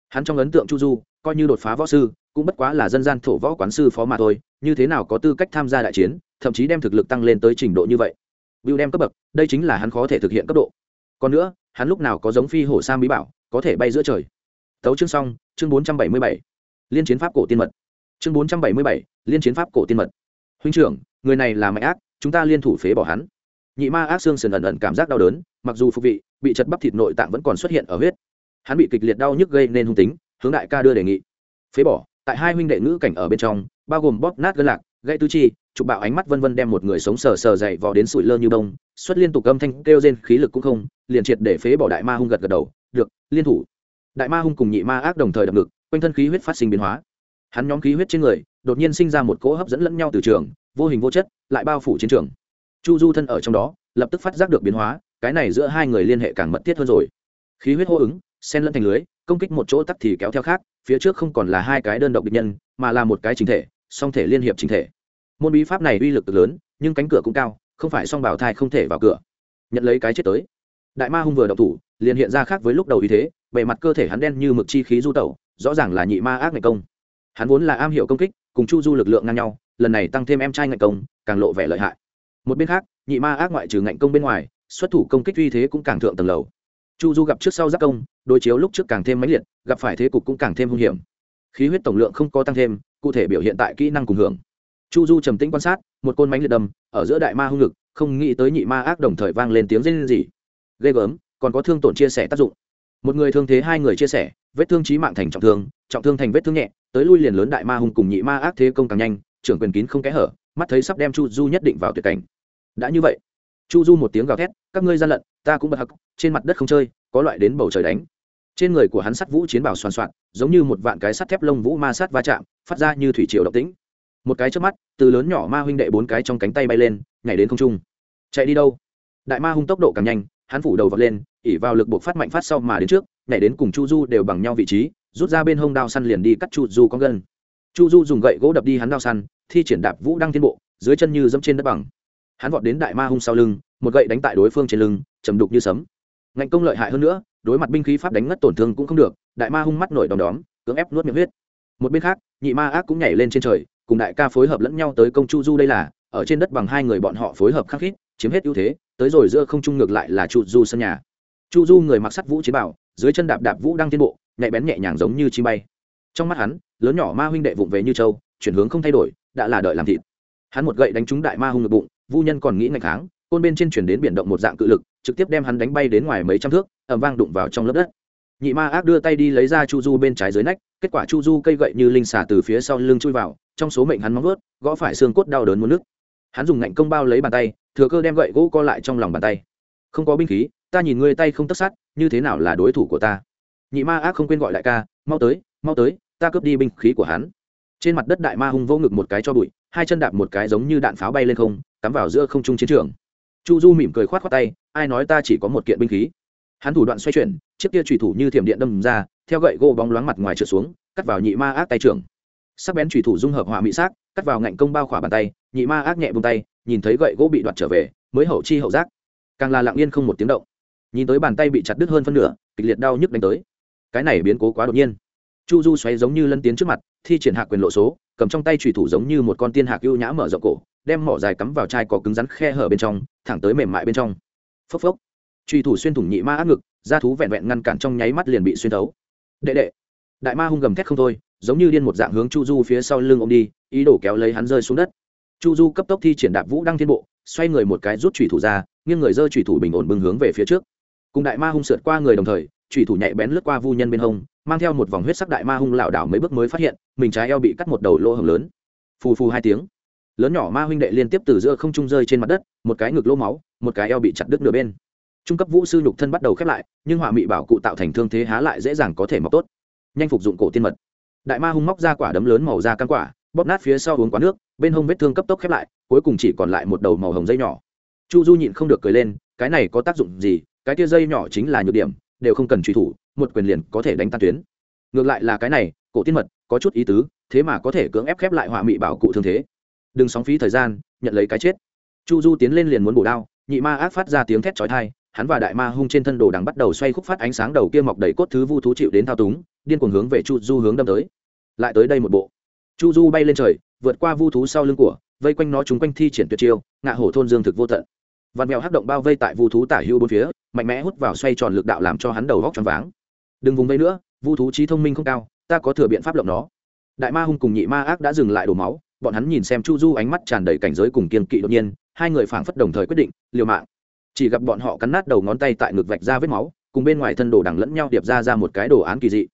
Speaker 1: Hắn trong ấn tượng chu du, coi như đột phá võ sư cũng bất quá là dân gian thổ võ quán sư phó mà thôi như thế nào có tư cách tham gia đại chiến thậm chí đem thực lực tăng lên tới trình độ như vậy Bưu đem cấp bậc, đây chính là hắn khó thể thực hiện cấp độ. Còn nữa, hắn lúc nào có giống phi hổ sam bí bảo, có thể bay giữa trời. Tấu chương xong, chương 477. Liên chiến pháp cổ tiên mật. Chương 477, liên chiến pháp cổ tiên mật. Huynh trưởng, người này là mạnh ác, chúng ta liên thủ phế bỏ hắn. Nhị ma ác xương sườn ẩn ẩn cảm giác đau đớn, mặc dù phục vị, bị chật bắp thịt nội tạng vẫn còn xuất hiện ở huyết. Hắn bị kịch liệt đau nhức gây nên hung tính, hướng đại ca đưa đề nghị phế bỏ tại hai huynh đệ ngữ cảnh ở bên trong, bao gồm bóp nát gân lạc, gãy tư chi, chụp bạo ánh mắt vân vân đem một người sống sờ sờ dậy vò đến sủi lơ như bông, xuất liên tục âm thanh kêu rên khí lực cũng không, liền triệt để phế bỏ đại ma hung gật gật đầu, được, liên thủ. Đại ma hung cùng nhị ma ác đồng thời đập ngực, quanh thân khí huyết phát sinh biến hóa. Hắn nhóm khí huyết trên người, đột nhiên sinh ra một cỗ hấp dẫn lẫn nhau từ trường, vô hình vô chất, lại bao phủ chiến trường. Chu du thân ở trong đó, lập tức phát giác được biến hóa, cái này giữa hai người liên hệ càng mật thiết hơn rồi. Khí huyết hô ứng sen lẫn thành lưới, công kích một chỗ tắt thì kéo theo khác, phía trước không còn là hai cái đơn độc địch nhân, mà là một cái chính thể, song thể liên hiệp chính thể. Môn bí pháp này uy lực lớn, nhưng cánh cửa cũng cao, không phải song bảo thai không thể vào cửa. Nhận lấy cái chết tới. Đại ma hung vừa độc thủ, liền hiện ra khác với lúc đầu ý thế, bề mặt cơ thể hắn đen như mực chi khí du tẩu, rõ ràng là nhị ma ác ngày công. Hắn vốn là am hiểu công kích, cùng chu du lực lượng ngang nhau, lần này tăng thêm em trai ngạnh công, càng lộ vẻ lợi hại. Một bên khác, nhị ma ác ngoại trừ ngạnh công bên ngoài, xuất thủ công kích uy thế cũng càng thượng tầng lầu. Chu du gặp trước sau giác công đối chiếu lúc trước càng thêm mãnh liệt gặp phải thế cục cũng càng thêm hung hiểm. Khí huyết tổng lượng không có tăng thêm cụ thể biểu hiện tại kỹ năng cùng hưởng. Chu du trầm tĩnh quan sát một côn mánh liệt đâm ở giữa đại ma hung lực, không nghĩ tới nhị ma ác đồng thời vang lên tiếng rên rỉ, ghê gớm còn có thương tổn chia sẻ tác dụng. Một người thương thế hai người chia sẻ vết thương trí mạng thành trọng thương trọng thương thành vết thương nhẹ tới lui liền lớn đại ma hung cùng nhị ma ác thế công càng nhanh trưởng quyền kín không kẽ hở mắt thấy sắp đem chu du nhất định vào tuyệt cảnh. Đã như vậy chu du một tiếng gào thét các ngươi gian lận ta cũng bật hặc trên mặt đất không chơi có loại đến bầu trời đánh trên người của hắn sắt vũ chiến bảo soàn soạn giống như một vạn cái sắt thép lông vũ ma sát va chạm, phát ra như thủy triều độc tĩnh. Một cái trước mắt, từ lớn nhỏ ma huynh đệ bốn cái trong cánh tay bay lên, nhảy đến không trung. Chạy đi đâu? Đại ma hung tốc độ càng nhanh, hắn phủ đầu vọt lên ỉ vào lực buộc phát mạnh phát sau mà đến trước, nhảy đến cùng chu du đều bằng nhau vị trí, rút ra bên hông đao săn liền đi cắt chu du con gân. Chu du dùng gậy gỗ đập đi hắn đao săn, thi triển đạp vũ đăng tiến bộ, dưới chân như dẫm trên đất bằng. Hắn vọt đến đại ma hung sau lưng, một gậy đánh tại đối phương trên lưng chầm đục như sấm. Ngạnh công lợi hại hơn nữa đối mặt binh khí pháp đánh ngất tổn thương cũng không được đại ma hung mắt nổi đom đóm cưỡng ép nuốt miệng huyết. Một bên khác nhị ma ác cũng nhảy lên trên trời cùng đại ca phối hợp lẫn nhau tới công chu du đây là ở trên đất bằng hai người bọn họ phối hợp khắc khít chiếm hết ưu thế tới rồi giữa không trung ngược lại là chu du sân nhà. Chu du người mặc sắt vũ chiến bảo dưới chân đạp đạp vũ đang tiến bộ nhạy bén nhẹ nhàng giống như chim bay. Trong mắt hắn lớn nhỏ ma huynh đệ vụng về như châu chuyển hướng không thay đổi đã là đợi làm thịt. Hắn một gậy đánh trúng đại ma hung ngực bụng vu nhân còn nghĩ ngày tháng, côn bên trên chuyển đến biển động một dạng cự lực trực tiếp đem hắn đánh bay đến ngoài mấy trăm thước ẩm vang đụng vào trong lớp đất. Nhị ma ác đưa tay đi lấy ra chu du bên trái dưới nách, kết quả chu du cây gậy như linh xả từ phía sau lưng chui vào, trong số mệnh hắn móng vớt gõ phải xương cốt đau đớn muốn nước hắn dùng ngạnh công bao lấy bàn tay, thừa cơ đem gậy gỗ co lại trong lòng bàn tay. Không có binh khí, ta nhìn ngươi tay không tất sát, như thế nào là đối thủ của ta? Nhị ma ác không quên gọi đại ca, mau tới mau tới, ta cướp đi binh khí của hắn. Trên mặt đất đại ma hung vô ngực một cái cho bụi, hai chân đạp một cái giống như đạn pháo bay lên không, cắm vào giữa không trung chiến trường chu du mỉm cười khoát t tay, ai nói ta chỉ có một kiện binh khí? Hắn thủ đoạn xoay chuyển, chiếc kia trùy thủ như thiểm điện đâm ra, theo gậy gỗ bóng loáng mặt ngoài trượt xuống, cắt vào nhị ma ác tay trưởng. Sắc bén trùy thủ dung hợp hỏa mỹ xác cắt vào ngạnh công bao khỏa bàn tay, nhị ma ác nhẹ bông tay, nhìn thấy gậy gỗ bị đoạt trở về, mới hậu chi hậu giác. Càng là lặng yên không một tiếng động. Nhìn tới bàn tay bị chặt đứt hơn phân nửa, kịch liệt đau nhức đánh tới. Cái này biến cố quá đột nhiên. Chu du xoáy giống như lân tiến trước mặt, thi triển hạ quyền lộ số, cầm trong tay trùy thủ giống như một con tiên hạc ưu nhã mở rộng cổ đem mỏ dài cắm vào chai có cứng rắn khe hở bên trong, thẳng tới mềm mại bên trong. Phốc phốc. Truy thủ xuyên thủng nhị ma ác ngực, da thú vẹn vẹn ngăn cản trong nháy mắt liền bị xuyên thấu. Đệ đệ. Đại ma hung gầm thét không thôi, giống như điên một dạng hướng chu du phía sau lưng ông đi, ý đồ kéo lấy hắn rơi xuống đất. Chu du cấp tốc thi triển đạp vũ đăng thiên bộ, xoay người một cái rút trùy thủ ra, nghiêng người rơi trùy thủ bình ổn bưng hướng về phía trước. Cùng đại ma hung sượt qua người đồng thời trùy thủ nhạy bén lướt qua vu nhân bên hông, mang theo một vòng huyết sắc đại ma hung lảo đảo mấy bước mới phát hiện, mình trái eo bị cắt một đầu lỗ hồng lớn. Phù phù hai tiếng lớn nhỏ ma huynh đệ liên tiếp từ giữa không trung rơi trên mặt đất, một cái ngực lỗ máu, một cái eo bị chặt đứt nửa bên. Trung cấp vũ sư nhục thân bắt đầu khép lại, nhưng họa mị bảo cụ tạo thành thương thế há lại dễ dàng có thể mọc tốt. Nhanh phục dụng cổ tiên mật. Đại ma hung móc ra quả đấm lớn màu da căng quả, bóp nát phía sau uống quá nước, bên hông vết thương cấp tốc khép lại, cuối cùng chỉ còn lại một đầu màu hồng dây nhỏ. Chu du nhịn không được cười lên, cái này có tác dụng gì? Cái tia dây nhỏ chính là nhược điểm, đều không cần truy thủ, một quyền liền có thể đánh tan tuyến. Ngược lại là cái này, cổ tiên mật, có chút ý tứ, thế mà có thể cưỡng ép khép lại họa mị bảo cụ thương thế đừng sóng phí thời gian, nhận lấy cái chết. Chu du tiến lên liền muốn bổ đao, nhị ma ác phát ra tiếng thét chói thai hắn và đại ma hung trên thân đồ đằng bắt đầu xoay khúc phát ánh sáng đầu kia mọc đầy cốt thứ vu thú chịu đến thao túng, điên cuồng hướng về chu du hướng đâm tới. Lại tới đây một bộ. Chu du bay lên trời, vượt qua vu thú sau lưng của, vây quanh nó chúng quanh thi triển tuyệt chiêu, ngạ hổ thôn dương thực vô tận. Vạt mèo hắc động bao vây tại vu thú tả hưu bốn phía, mạnh mẽ hút vào xoay tròn lực đạo làm cho hắn đầu góc tròn váng. Đừng vùng vây nữa, vu thú trí thông minh không cao, ta có thừa biện pháp lộng nó. Đại ma hung cùng nhị ma ác đã dừng lại đổ máu bọn hắn nhìn xem chu du ánh mắt tràn đầy cảnh giới cùng kiên kỵ đột nhiên, hai người phảng phất đồng thời quyết định, liều mạng. Chỉ gặp bọn họ cắn nát đầu ngón tay tại ngực vạch ra vết máu, cùng bên ngoài thân đồ đằng lẫn nhau điệp ra ra một cái đồ án kỳ dị.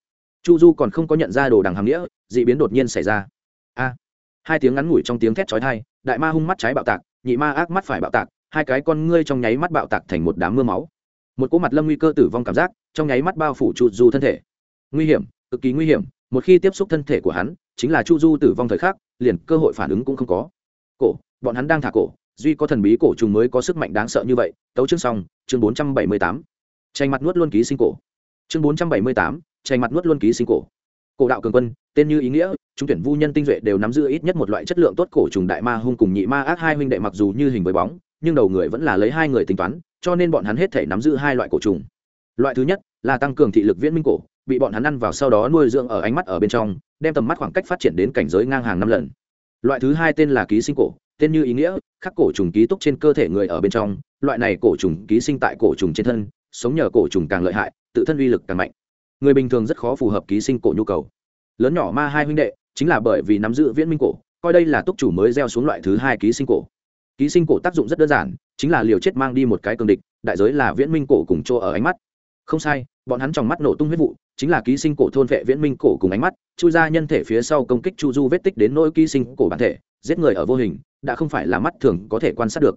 Speaker 1: Chu du còn không có nhận ra đồ đằng hàm nghĩa d ị biến đột nhiên xảy ra. A! Hai tiếng ngắn ngủi trong tiếng thét trói thai đại ma hung mắt trái bạo tạc, nhị ma ác mắt phải bạo tạc, hai cái con ngươi trong nháy mắt bạo tạc thành một đám mưa máu. Một cỗ mặt lâm nguy cơ tử vong cảm giác, trong nháy mắt bao phủ chu du thân thể. Nguy hiểm, cực kỳ nguy hiểm, một khi tiếp xúc thân thể của hắn chính là chu du tử vong thời khắc, liền cơ hội phản ứng cũng không có. Cổ, bọn hắn đang thả cổ, duy có thần bí cổ trùng mới có sức mạnh đáng sợ như vậy, tấu chương xong, chương bốn trăm bảy mươi tám. Tranh mặt nuốt luôn ký sinh cổ. Chương bốn trăm bảy mươi tám, tranh mặt nuốt luôn ký sinh cổ. Cổ đạo cường quân, tên như ý nghĩa, chúng tuyển vu nhân tinh duệ đều nắm giữ ít nhất một loại chất lượng tốt cổ trùng đại ma hung cùng nhị ma ác hai huynh đệ mặc dù như hình với bóng, nhưng đầu người vẫn là lấy hai người tính toán, cho nên bọn hắn hết thể nắm giữ hai loại cổ trùng. Loại thứ nhất là tăng cường thị lực viễn minh cổ bị bọn hắn ăn vào sau đó nuôi dưỡng ở ánh mắt ở bên trong, đem tầm mắt khoảng cách phát triển đến cảnh giới ngang hàng năm lần. Loại thứ hai tên là ký sinh cổ, tên như ý nghĩa, khắc cổ trùng ký túc trên cơ thể người ở bên trong, loại này cổ trùng ký sinh tại cổ trùng trên thân, sống nhờ cổ trùng càng lợi hại, tự thân uy lực càng mạnh. Người bình thường rất khó phù hợp ký sinh cổ nhu cầu. Lớn nhỏ ma hai huynh đệ, chính là bởi vì nắm giữ viễn minh cổ, coi đây là túc chủ mới gieo xuống loại thứ hai ký sinh cổ. Ký sinh cổ tác dụng rất đơn giản, chính là liều chết mang đi một cái cường địch, đại giới là viễn minh cổ cùng chỗ ở ánh mắt. Không sai, bọn hắn trong mắt nổ tung huyết vụ chính là ký sinh cổ thôn vệ viễn minh cổ cùng ánh mắt, chui ra nhân thể phía sau công kích chu du vết tích đến nỗi ký sinh cổ bản thể, giết người ở vô hình, đã không phải là mắt thường có thể quan sát được.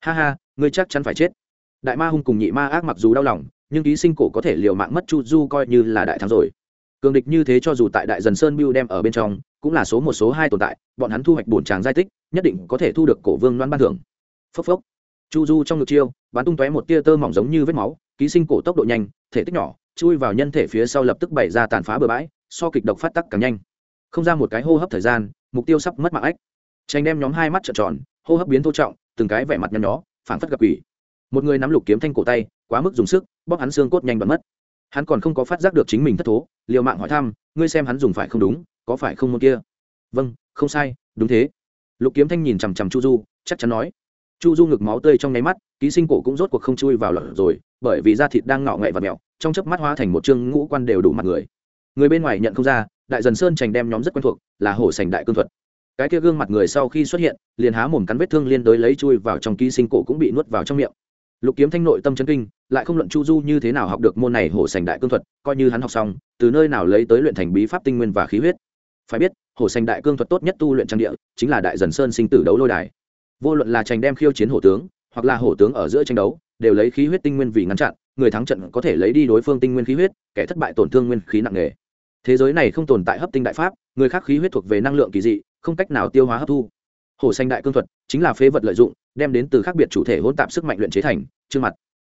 Speaker 1: Ha ha, ngươi chắc chắn phải chết. Đại ma hung cùng nhị ma ác mặc dù đau lòng, nhưng ký sinh cổ có thể liều mạng mất chu du coi như là đại thắng rồi. Cường địch như thế cho dù tại đại dần sơn biêu đem ở bên trong, cũng là số một, số hai tồn tại, bọn hắn thu hoạch bổn tràng giai tích, nhất định có thể thu được cổ vương loan ban thưởng. Phốc phốc. Chu du trong ngực chiêu, bắn tung tóe một tia tơ mỏng giống như vết máu, ký sinh cổ tốc độ nhanh, thể tích nhỏ chui vào nhân thể phía sau lập tức bày ra tàn phá bừa bãi, so kịch độc phát tắc càng nhanh. Không ra một cái hô hấp thời gian, mục tiêu sắp mất mạng ách. Tranh đem nhóm hai mắt trợn tròn, hô hấp biến thô trọng, từng cái vẻ mặt nhăn nhó, phảng phất gặp quỷ. Một người nắm lục kiếm thanh cổ tay, quá mức dùng sức, bóp hắn xương cốt nhanh bật mất. Hắn còn không có phát giác được chính mình thất thố, liều mạng hỏi thăm, ngươi xem hắn dùng phải không đúng, có phải không môn kia? Vâng không sai, đúng thế. Lục kiếm thanh nhìn chằm chằm chu du, chắc chắn nói. Chu du ngực máu tươi trong nháy mắt, ký sinh cổ cũng rốt cuộc không chui vào lợn rồi, bởi vì da thịt đang ngọ ngậy và mèo trong chớp mắt hóa thành một chương ngũ quan đều đủ mặt người. Người bên ngoài nhận không ra, đại dần sơn trành đem nhóm rất quen thuộc, là hổ sành đại cương thuật. Cái kia gương mặt người sau khi xuất hiện, liền há mồm cắn vết thương liên đối lấy chui vào trong ký sinh cổ cũng bị nuốt vào trong miệng. Lục kiếm thanh nội tâm chân kinh, lại không luận chu du như thế nào học được môn này hổ sành đại cương thuật, coi như hắn học xong, từ nơi nào lấy tới luyện thành bí pháp tinh nguyên và khí huyết. Phải biết, hổ sành đại cương thuật tốt nhất tu luyện trang địa, chính là đại dần sơn sinh tử đấu lôi đài. Vô luận là tranh đem khiêu chiến hổ tướng, hoặc là hổ tướng ở giữa tranh đấu, đều lấy khí huyết tinh nguyên vì ngăn chặn người thắng trận có thể lấy đi đối phương tinh nguyên khí huyết, kẻ thất bại tổn thương nguyên khí nặng nề. Thế giới này không tồn tại hấp tinh đại pháp, người khác khí huyết thuộc về năng lượng kỳ dị, không cách nào tiêu hóa hấp thu. Hổ xanh đại cương thuật chính là phế vật lợi dụng, đem đến từ khác biệt chủ thể hỗn tạp sức mạnh luyện chế thành trương mặt.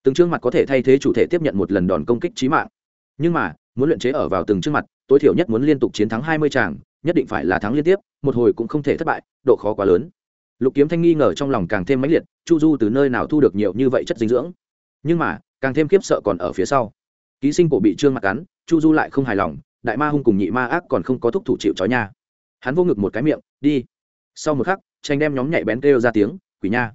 Speaker 1: Từng trương mặt có thể thay thế chủ thể tiếp nhận một lần đòn công kích trí mạng. Nhưng mà, muốn luyện chế ở vào từng trương mặt, tối thiểu nhất muốn liên tục chiến thắng hai mươi tràng nhất định phải là thắng liên tiếp, một hồi cũng không thể thất bại, độ khó quá lớn. Lục kiếm thanh nghi ngờ trong lòng càng thêm mãnh liệt, chu du từ nơi nào thu được nhiều như vậy chất dinh dưỡng? Nhưng mà càng thêm khiếp sợ còn ở phía sau. Ký sinh cổ bị trương mặt cắn, chu du lại không hài lòng, đại ma hung cùng nhị ma ác còn không có thúc thủ chịu chó nha. Hắn vô ngực một cái miệng, đi. Sau một khắc tranh đem nhóm nhạy bén kêu ra tiếng, quỷ nha.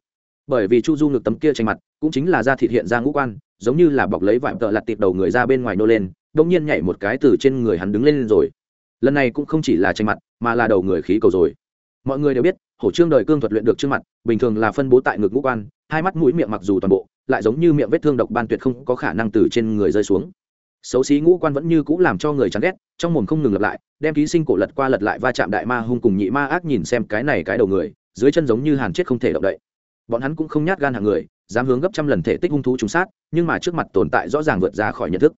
Speaker 1: Bởi vì chu du ngực tấm kia tranh mặt, cũng chính là da thịt hiện ra ngũ quan, giống như là bọc lấy vải tợ lặt tiệp đầu người ra bên ngoài nô lên đ nhiên nhảy một cái từ trên người hắn đứng lên rồi. Lần này cũng không chỉ là tranh mặt, mà là đầu người khí cầu rồi. Mọi người đều biết, hổ trương đời cương thuật luyện được trước mặt, bình thường là phân bố tại ngực ngũ quan hai mắt mũi miệng mặc dù toàn bộ, lại giống như miệng vết thương độc ban tuyệt không có khả năng từ trên người rơi xuống. Xấu xí ngũ quan vẫn như cũ làm cho người chán ghét, trong mồm không ngừng lặp lại, đem ký sinh cổ lật qua lật lại va chạm đại ma hung cùng nhị ma ác nhìn xem cái này cái đầu người, dưới chân giống như hàn chết không thể động đậy. Bọn hắn cũng không nhát gan hàng người, dám hướng gấp trăm lần thể tích hung thú trúng sát, nhưng mà trước mặt tồn tại rõ ràng vượt ra khỏi nhận thức.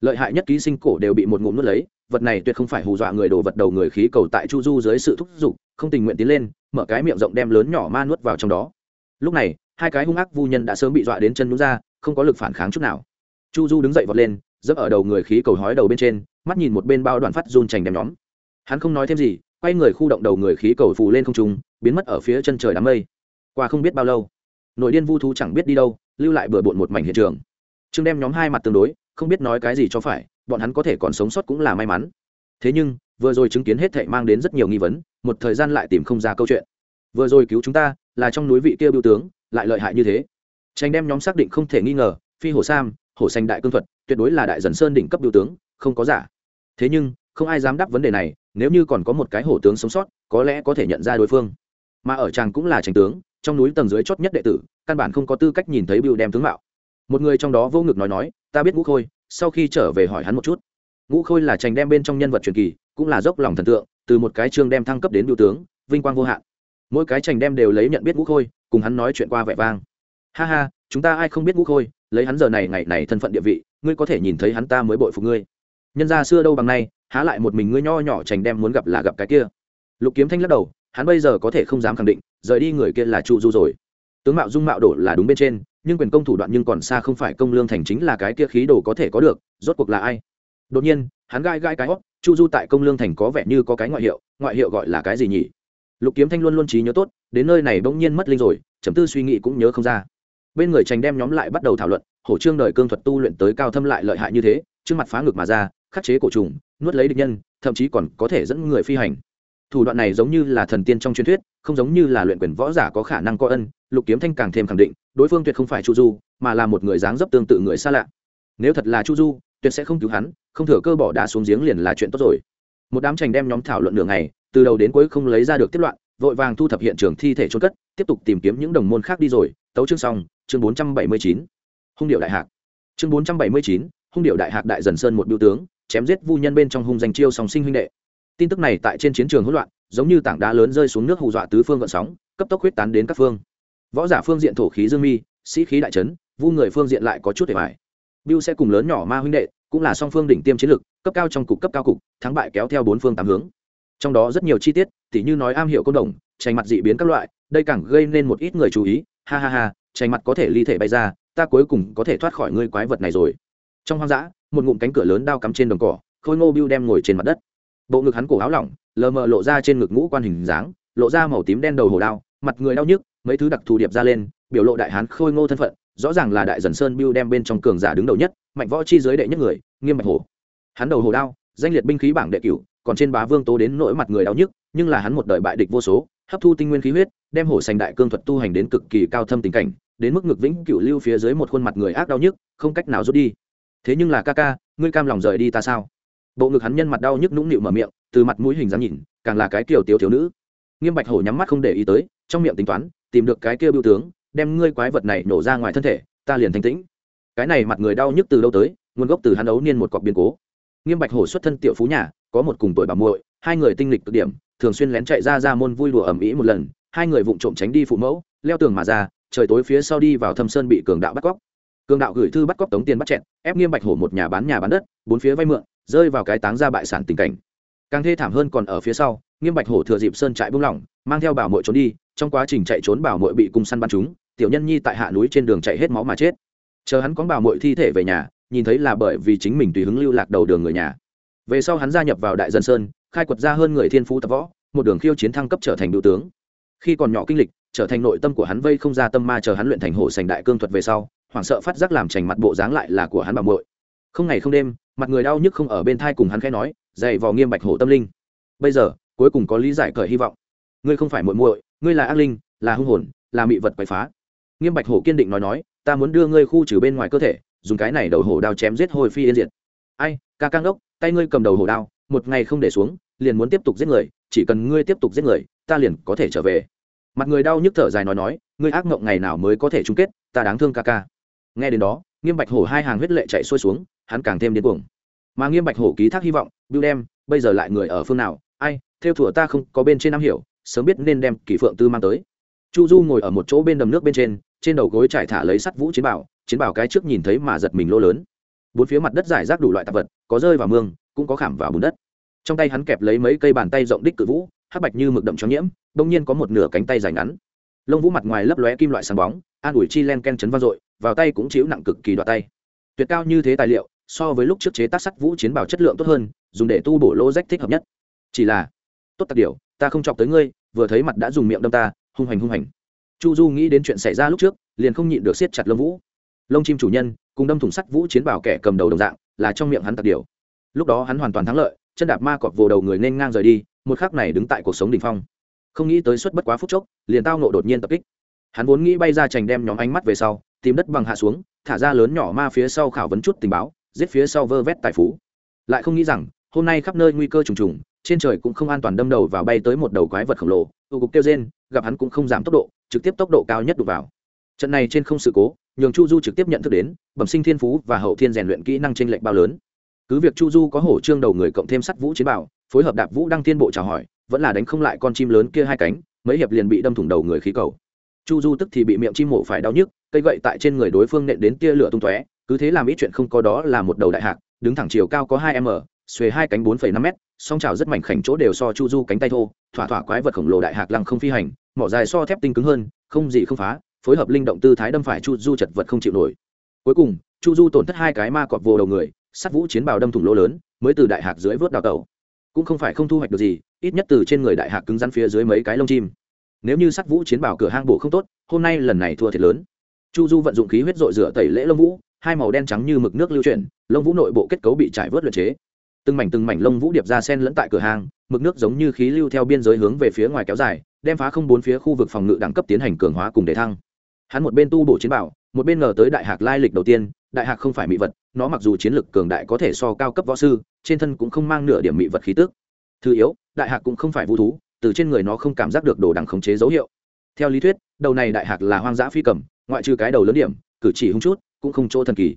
Speaker 1: Lợi hại nhất ký sinh cổ đều bị một ngụm nuốt lấy, vật này tuyệt không phải hù dọa người đồ vật đầu người khí cầu tại chu du dưới sự thúc giục, không tình nguyện tiến lên, mở cái miệng rộng đem lớn nhỏ ma nuốt vào trong đó. Lúc này hai cái hung ác vu nhân đã sớm bị dọa đến chân nhún ra, không có lực phản kháng chút nào. Chu du đứng dậy vọt lên, dẫm ở đầu người khí cầu hói đầu bên trên, mắt nhìn một bên bao đoàn phát run chành đem nhóm. Hắn không nói thêm gì, quay người khu động đầu người khí cầu phù lên không trung, biến mất ở phía chân trời đám mây. Qua không biết bao lâu, nội điên vu thú chẳng biết đi đâu, lưu lại bừa bộn một mảnh hiện trường. Trương đem nhóm hai mặt tương đối, không biết nói cái gì cho phải, bọn hắn có thể còn sống sót cũng là may mắn. Thế nhưng, vừa rồi chứng kiến hết thệ mang đến rất nhiều nghi vấn, một thời gian lại tìm không ra câu chuyện. Vừa rồi cứu chúng ta, là trong núi vị kia biêu tướng lại lợi hại như thế. Tranh đem nhóm xác định không thể nghi ngờ, phi hồ sam, hồ xanh đại cương thuật, tuyệt đối là đại dần sơn đỉnh cấp biểu tướng, không có giả. Thế nhưng, không ai dám đáp vấn đề này, nếu như còn có một cái hổ tướng sống sót, có lẽ có thể nhận ra đối phương. Mà ở chàng cũng là tranh tướng, trong núi tầng dưới chót nhất đệ tử, căn bản không có tư cách nhìn thấy biểu đem tướng mạo. Một người trong đó vô ngực nói nói, ta biết ngũ khôi, sau khi trở về hỏi hắn một chút. Ngũ khôi là trành đem bên trong nhân vật truyền kỳ, cũng là dốc lòng thần tượng, từ một cái chương đem thăng cấp đến biểu tướng, vinh quang vô hạn. Mỗi cái trành đem đều lấy nhận biết ngũ khôi cùng hắn nói chuyện qua vẻ vang. Ha ha, chúng ta ai không biết ngũ khôi, lấy hắn giờ này ngày này thân phận địa vị, ngươi có thể nhìn thấy hắn ta mới bội phục ngươi. Nhân gia xưa đâu bằng nay, há lại một mình ngươi nho nhỏ trành đem muốn gặp là gặp cái kia. Lục kiếm thanh lắc đầu, hắn bây giờ có thể không dám khẳng định, rời đi người kia là chu du rồi. Tướng mạo, dung mạo đổ là đúng bên trên, nhưng quyền công thủ đoạn nhưng còn xa không phải công lương thành chính là cái kia khí đồ có thể có được, rốt cuộc là ai? Đột nhiên, hắn gai gai cái hót, chu du tại công lương thành có vẻ như có cái ngoại hiệu ngoại hiệu gọi là cái gì nhỉ? Lục kiếm thanh luôn luôn trí nhớ tốt, đến nơi này bỗng nhiên mất linh rồi chấm tư suy nghĩ cũng nhớ không ra. Bên người trành đem nhóm lại bắt đầu thảo luận, hổ trương đời cương thuật tu luyện tới cao thâm lại lợi hại như thế, trước mặt phá ngực mà ra, khắc chế cổ trùng, nuốt lấy địch nhân, thậm chí còn có thể dẫn người phi hành. Thủ đoạn này giống như là thần tiên trong truyền thuyết, không giống như là luyện quyền võ giả có khả năng có ân, lục kiếm thanh càng thêm khẳng định, đối phương tuyệt không phải chu du, mà là một người dáng dấp tương tự người xa lạ. Nếu thật là chu du, tuyệt sẽ không cứu hắn, không thừa cơ bỏ đá xuống giếng liền là chuyện tốt rồi. Một đám trành đem nhóm thảo luận nửa ngày từ đầu đến cuối không lấy ra được tiếp loạn, vội vàng thu thập hiện trường thi thể trôn cất, tiếp tục tìm kiếm những đồng môn khác đi rồi. Tấu chương xong, chương bốn trăm bảy mươi chín. Hung điệu đại hạc. Chương bốn trăm bảy mươi chín, hung điệu đại hạc đại dần sơn một biểu tướng, chém giết vu nhân bên trong hung danh chiêu song sinh huynh đệ. Tin tức này tại trên chiến trường hỗn loạn, giống như tảng đá lớn rơi xuống nước hù dọa tứ phương gợn sóng, cấp tốc huyết tán đến các phương. Võ giả phương diện thổ khí dương mi, sĩ khí đại trấn vu người phương diện lại có chút để bài bill sẽ cùng lớn nhỏ ma huynh đệ, cũng là song phương đỉnh tiêm chiến lực, cấp cao trong cục cấp cao cục, thắng bại kéo theo bốn phương tám hướng trong đó rất nhiều chi tiết, tỉ như nói am hiểu côn đồng tranh mặt dị biến các loại, đây càng gây nên một ít người chú ý. Ha ha ha tranh mặt có thể ly thể bay ra, ta cuối cùng có thể thoát khỏi ngươi quái vật này rồi. Trong hoang dã, một ngụm cánh cửa lớn đao cắm trên đồng cỏ, khôi ngô Biêu đem ngồi trên mặt đất. Bộ ngực hắn cổ áo lỏng, lờ mờ lộ ra trên ngực ngũ quan hình dáng, lộ ra màu tím đen đầu hồ đao, mặt người đau nhức, mấy thứ đặc thù điệp ra lên, biểu lộ đại hán khôi ngô thân phận, rõ ràng là đại dần sơn Biêu đem bên trong cường giả đứng đầu nhất, mạnh võ chi giới đệ nhất người, nghiêm bạch hồ. hắn đầu hồ đao, danh liệt binh khí bảng đệ cửu còn trên bá vương tố đến nỗi mặt người đau nhức, nhưng là hắn một đời bại địch vô số, hấp thu tinh nguyên khí huyết, đem hổ sành đại cương thuật tu hành đến cực kỳ cao thâm tình cảnh, đến mức ngực vĩnh cựu lưu phía dưới một khuôn mặt người ác đau nhức, không cách nào rút đi. Thế nhưng là ca ca, ngươi cam lòng rời đi ta sao? Bộ ngực hắn nhân mặt đau nhức nũng nịu mở miệng, từ mặt mũi hình dáng nhìn, càng là cái kiểu tiểu thiếu nữ. Nghiêm bạch hổ nhắm mắt không để ý tới, trong miệng tính toán, tìm được cái kia biểu tướng, đem ngươi quái vật này nổ ra ngoài thân thể, ta liền thanh tĩnh. Cái này mặt người đau nhức từ đâu tới, nguồn gốc từ hắn ấu niên một cọc biến cố nghiêm bạch hổ xuất thân tiểu phú nhà, có một cùng tuổi bà muội, hai người tinh lịch cực điểm, thường xuyên lén chạy ra ra môn vui đùa ẩm ĩ một lần, hai người vụng trộm tránh đi phụ mẫu, leo tường mà ra, trời tối phía sau đi vào thâm sơn bị cường đạo bắt cóc. Cường đạo gửi thư bắt cóc tống tiền bắt chẹn ép nghiêm bạch hổ một nhà bán nhà bán đất, bốn phía vay mượn, rơi vào cái táng ra bại sản tình cảnh. Càng thê thảm hơn còn ở phía sau, nghiêm bạch hổ thừa dịp sơn trại buông lỏng, mang theo bảo mội trốn đi, trong quá trình chạy trốn bảo mội bị cung săn bắn chúng, tiểu nhân nhi tại hạ núi trên đường chạy hết máu mà chết. Chờ hắn có bảo mội thi thể về nhà nhìn thấy là bởi vì chính mình tùy hứng lưu lạc đầu đường người nhà. Về sau hắn gia nhập vào đại dân sơn, khai quật ra hơn người thiên phú tập võ, một đường khiêu chiến thăng cấp trở thành đô tướng. Khi còn nhỏ kinh lịch, trở thành nội tâm của hắn vây không ra tâm ma chờ hắn luyện thành hổ sành đại cương thuật về sau, hoảng sợ phát giác làm trành mặt bộ dáng lại là của hắn bà muội. Không ngày không đêm, mặt người đau nhức không ở bên thai cùng hắn khẽ nói, dày vò nghiêm bạch hổ tâm linh. Bây giờ, cuối cùng có lý giải cởi hy vọng. Ngươi không phải muội muội, ngươi là ác linh, là hung hồn, là mị vật quậy phá. Nghiêm bạch hổ kiên định nói nói, ta muốn đưa ngươi khu trừ bên ngoài cơ thể dùng cái này đầu hổ đao chém giết hồi phi yên diệt. Ai, ca căng đốc tay ngươi cầm đầu hổ đao, một ngày không để xuống, liền muốn tiếp tục giết người, chỉ cần ngươi tiếp tục giết người, ta liền có thể trở về. Mặt người đau nhức thở dài nói nói, ngươi ác mộng ngày nào mới có thể chung kết, ta đáng thương ca ca. Nghe đến đó, nghiêm bạch hổ hai hàng huyết lệ chạy xuôi xuống, hắn càng thêm điên cuồng. Mà nghiêm bạch hổ ký thác hy vọng, bưu đem, bây giờ lại người ở phương nào? Ai, theo thủa ta không có bên trên năm hiểu, sớm biết nên đem kỷ phượng tư mang tới. Chu du ngồi ở một chỗ bên đầm nước bên trên trên đầu gối trải thả lấy sắt vũ chiến bảo chiến bảo cái trước nhìn thấy mà giật mình lỗ lớn. Bốn phía mặt đất giải rác đủ loại tạp vật, có rơi vào mương, cũng có khảm vào bùn đất. Trong tay hắn kẹp lấy mấy cây bàn tay rộng đích cự vũ, hắc bạch như mực đậm cho nhiễm đông nhiên có một nửa cánh tay dài ngắn. Lông vũ mặt ngoài lấp lóe kim loại sáng bóng, an ủi chi len ken chấn vang dội, vào tay cũng chịu nặng cực kỳ đoạt tay. Tuyệt cao như thế tài liệu, so với lúc trước chế tác sắt vũ chiến bảo chất lượng tốt hơn, dùng để tu bổ lỗ rách thích hợp nhất. Chỉ là, tốt tặc điều, ta không chọc tới ngươi, vừa thấy mặt đã dùng miệng đâm ta, hung hành hung hành. Chu du nghĩ đến chuyện xảy ra lúc trước, liền không nhịn được siết chặt lông vũ lông chim chủ nhân, cùng đâm thủng sắt vũ chiến bảo kẻ cầm đầu đồng dạng, là trong miệng hắn tặc điều. Lúc đó hắn hoàn toàn thắng lợi, chân đạp ma cọp vồ đầu người nên ngang rời đi, một khắc này đứng tại cuộc sống đ ỉ n h phong. Không nghĩ tới suất bất quá phút chốc, liền tao nộ đột nhiên tập kích. Hắn vốn nghĩ bay ra trành đem nhóm ánh mắt về sau, tìm đất bằng hạ xuống, thả ra lớn nhỏ ma phía sau khảo vấn chút tình báo, giết phía sau vơ vét tài phú. Lại không nghĩ rằng, hôm nay khắp nơi nguy cơ trùng trùng, trên trời cũng không an toàn đâm đầu vào bay tới một đầu quái vật khổng lồ. Tụ cục kêu trên gặp hắn cũng không giảm tốc độ, trực tiếp tốc độ cao nhất đục vào. Trận này trên không sự cố nhường chu du trực tiếp nhận thức đến, bẩm sinh thiên phú và hậu thiên rèn luyện kỹ năng t r ê n lệch bao lớn. Cứ việc chu du có hổ trương đầu người cộng thêm sắt vũ chiến bảo, phối hợp đạp vũ đăng thiên bộ chào hỏi, vẫn là đánh không lại con chim lớn kia hai cánh, mấy hiệp liền bị đâm thủng đầu người khí cầu. Chu du tức thì bị miệng chim mổ phải đau nhức, cây gậy tại trên người đối phương nện đến tia lửa tung tóe, cứ thế làm ít chuyện không có đó là một đầu đại hạc, đứng thẳng chiều cao có hai m, xuề hai cánh bốn năm m song trào rất mảnh khảnh chỗ đều so chu du cánh tay thô, thỏa thỏa quái vật khổng lồ đại hạc lăng không phi hành, mỏ dài so thép tinh cứng hơn, không gì không phá phối hợp linh động tư thái đâm phải chu du chật vật không chịu nổi. Cuối cùng, chu du tổn thất hai cái ma cọp vô đầu người sắt vũ chiến bào đâm thủng lỗ lớn, mới từ đại hạc dưới vớt đào tẩu. Cũng không phải không thu hoạch được gì, ít nhất từ trên người đại hạc cứng rắn phía dưới mấy cái lông chim. Nếu như sắt vũ chiến bào cửa hang bộ không tốt, hôm nay lần này thua thiệt lớn. Chu du vận dụng khí huyết dội rửa tẩy lễ lông vũ, hai màu đen trắng như mực nước lưu chuyển, lông vũ nội bộ kết cấu bị trải vớt luyện chế. Từng mảnh từng mảnh lông vũ điệp ra sen lẫn tại cửa hang, mực nước giống như khí lưu theo biên giới hướng về phía ngoài kéo dài, đem phá không bốn phía khu vực phòng ngự đẳng cấp tiến hành cường hóa cùng đề thăng hắn một bên tu bổ chiến bảo, một bên ngờ tới đại hạc lai lịch đầu tiên, đại hạc không phải mỹ vật, nó mặc dù chiến lực cường đại có thể so cao cấp võ sư, trên thân cũng không mang nửa điểm mỹ vật khí tức. Thứ yếu, đại hạc cũng không phải vũ thú, từ trên người nó không cảm giác được đồ đằng khống chế dấu hiệu. Theo lý thuyết, đầu này đại hạc là hoang dã phi cầm, ngoại trừ cái đầu lớn điểm, cử chỉ hung chút, cũng không chỗ thần kỳ.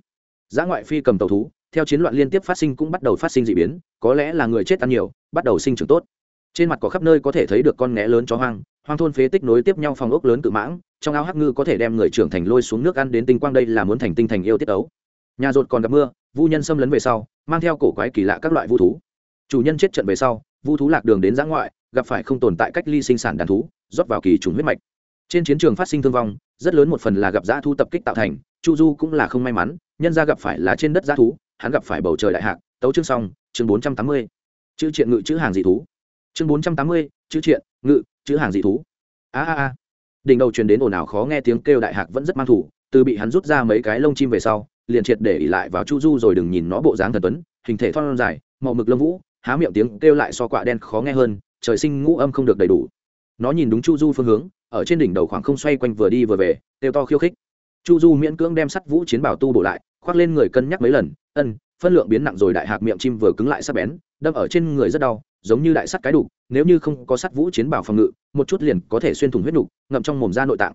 Speaker 1: Giã ngoại phi cầm tàu thú, theo chiến loạn liên tiếp phát sinh cũng bắt đầu phát sinh d ị biến, có lẽ là người chết ăn nhiều, bắt đầu sinh trưởng tốt. Trên mặt có khắp nơi có thể thấy được con nghé lớn chó hoang hoang thôn phế tích nối tiếp nhau phòng ốc lớn cự mãng, trong áo hắc ngư có thể đem người trưởng thành lôi xuống nước ăn đến tinh quang đây là muốn thành tinh thành yêu tiết ấu nhà rột còn gặp mưa, vu nhân xâm lấn về sau, mang theo cổ quái kỳ lạ các loại vu thú. Chủ nhân chết trận về sau, vu thú lạc đường đến giã ngoại, gặp phải không tồn tại cách ly sinh sản đàn thú, rót vào kỳ trùng huyết mạch. Trên chiến trường phát sinh thương vong, rất lớn một phần là gặp giã thu tập kích tạo thành, chu du cũng là không may mắn, nhân ra gặp phải là trên đất giã thú, hắn gặp phải bầu trời đại hạc, tấu chương xong, chương bốn trăm tám mươi. Chữ triện ngự chữ hàng dị thú chương bốn trăm tám mươi, chữ triện, ngự, chữ hàng dị thú. A a a. Đỉnh đầu truyền đến ồn ào khó nghe tiếng kêu đại hạc vẫn rất mang thủ, từ bị hắn rút ra mấy cái lông chim về sau, liền triệt để ỉ lại vào chu du rồi đừng nhìn nó bộ dáng thần tuấn, hình thể thon dài, màu mực lông vũ, há miệng tiếng kêu lại so quạ đen khó nghe hơn, trời sinh ngũ âm không được đầy đủ. Nó nhìn đúng chu du phương hướng, ở trên đỉnh đầu khoảng không xoay quanh vừa đi vừa về, kêu to khiêu khích. Chu du miễn cưỡng đem sắt vũ chiến bảo tu bổ lại, khoác lên người cân nhắc mấy lần, ân phân lượng biến nặng rồi đại hạc miệng chim vừa cứng lại sắp bén đâm ở trên người rất đau giống như đại sắt cái đủ nếu như không có sắt vũ chiến bảo phòng ngự một chút liền có thể xuyên thủng huyết đủ, ngậm trong mồm da nội tạng.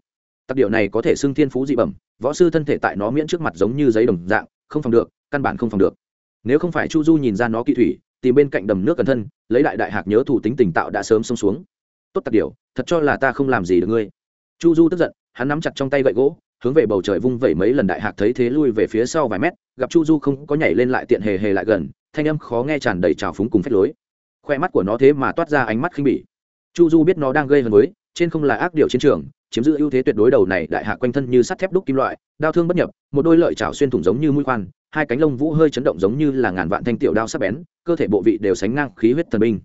Speaker 1: Đặc điệu này có thể xưng thiên phú dị bẩm võ sư thân thể tại nó miễn trước mặt giống như giấy đồng dạng không phòng được căn bản không phòng được. Nếu không phải chu du nhìn ra nó kỹ thủy tìm bên cạnh đầm nước cẩn thân lấy đại đại hạc nhớ thủ tính tình tạo đã sớm xông xuống. Tốt tặc điều thật cho là ta không làm gì được ngươi. Chu du tức giận hắn nắm chặt trong tay gậy gỗ hướng về bầu trời vung vẩy mấy lần đại hạc thấy thế lui về phía sau vài mét, gặp chu du không có nhảy lên lại tiện hề hề lại gần, thanh âm khó nghe tràn đầy trào phúng cùng phép lối. Khoe mắt của nó thế mà toát ra ánh mắt khinh bỉ. Chu du biết nó đang gây hấn với, trên không là ác điệu chiến trường, chiếm giữ ưu thế tuyệt đối đầu này đại hạc quanh thân như sắt thép đúc kim loại, đao thương bất nhập, một đôi lợi chảo xuyên thủng giống như mũi khoan, hai cánh lông vũ hơi chấn động giống như là ngàn vạn thanh tiểu đao sắc bén, cơ thể bộ vị đều sánh ngang khí huyết thần binh.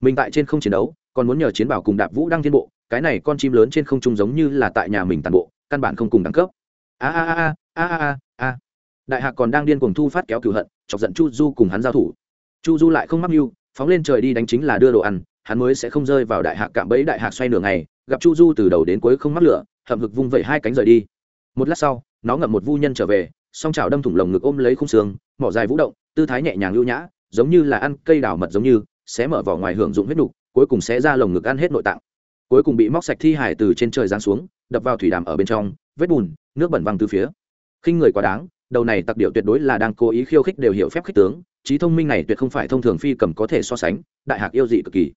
Speaker 1: Mình tại trên không chiến đấu, còn muốn nhờ chiến bảo cùng đạp vũ đăng thiên bộ, cái này con chim lớn trên không trung giống như là tại nhà mình tàn bộ căn bản không cùng đẳng cấp. A a a a a a a. Đại hạc còn đang điên cuồng thu phát kéo cửu hận, chọc giận chu du cùng hắn giao thủ. Chu du lại không mắc mưu, phóng lên trời đi đánh chính là đưa đồ ăn, hắn mới sẽ không rơi vào đại hạc cạm bẫy đại hạc xoay nửa ngày, gặp chu du từ đầu đến cuối không mắc lửa, hậm hực vung vẩy hai cánh rời đi. Một lát sau, nó ngậm một vu nhân trở về, song chảo đâm thủng lồng ngực ôm lấy khung xương, mỏ dài vũ động, tư thái nhẹ nhàng lưu nhã, giống như là ăn cây đào mật giống như sẽ mở vỏ ngoài hưởng dụng huyết đục cuối cùng sẽ ra lồng ngực ăn hết nội tạng cuối cùng bị móc sạch thi hải từ trên trời giáng xuống, đập vào thủy đàm ở bên trong, vết bùn, nước bẩn văng từ phía. Khinh người quá đáng, đầu này tặc điệu tuyệt đối là đang cố ý khiêu khích đều hiểu phép khích tướng, trí thông minh này tuyệt không phải thông thường phi cầm có thể so sánh, đại hạc yêu dị cực kỳ.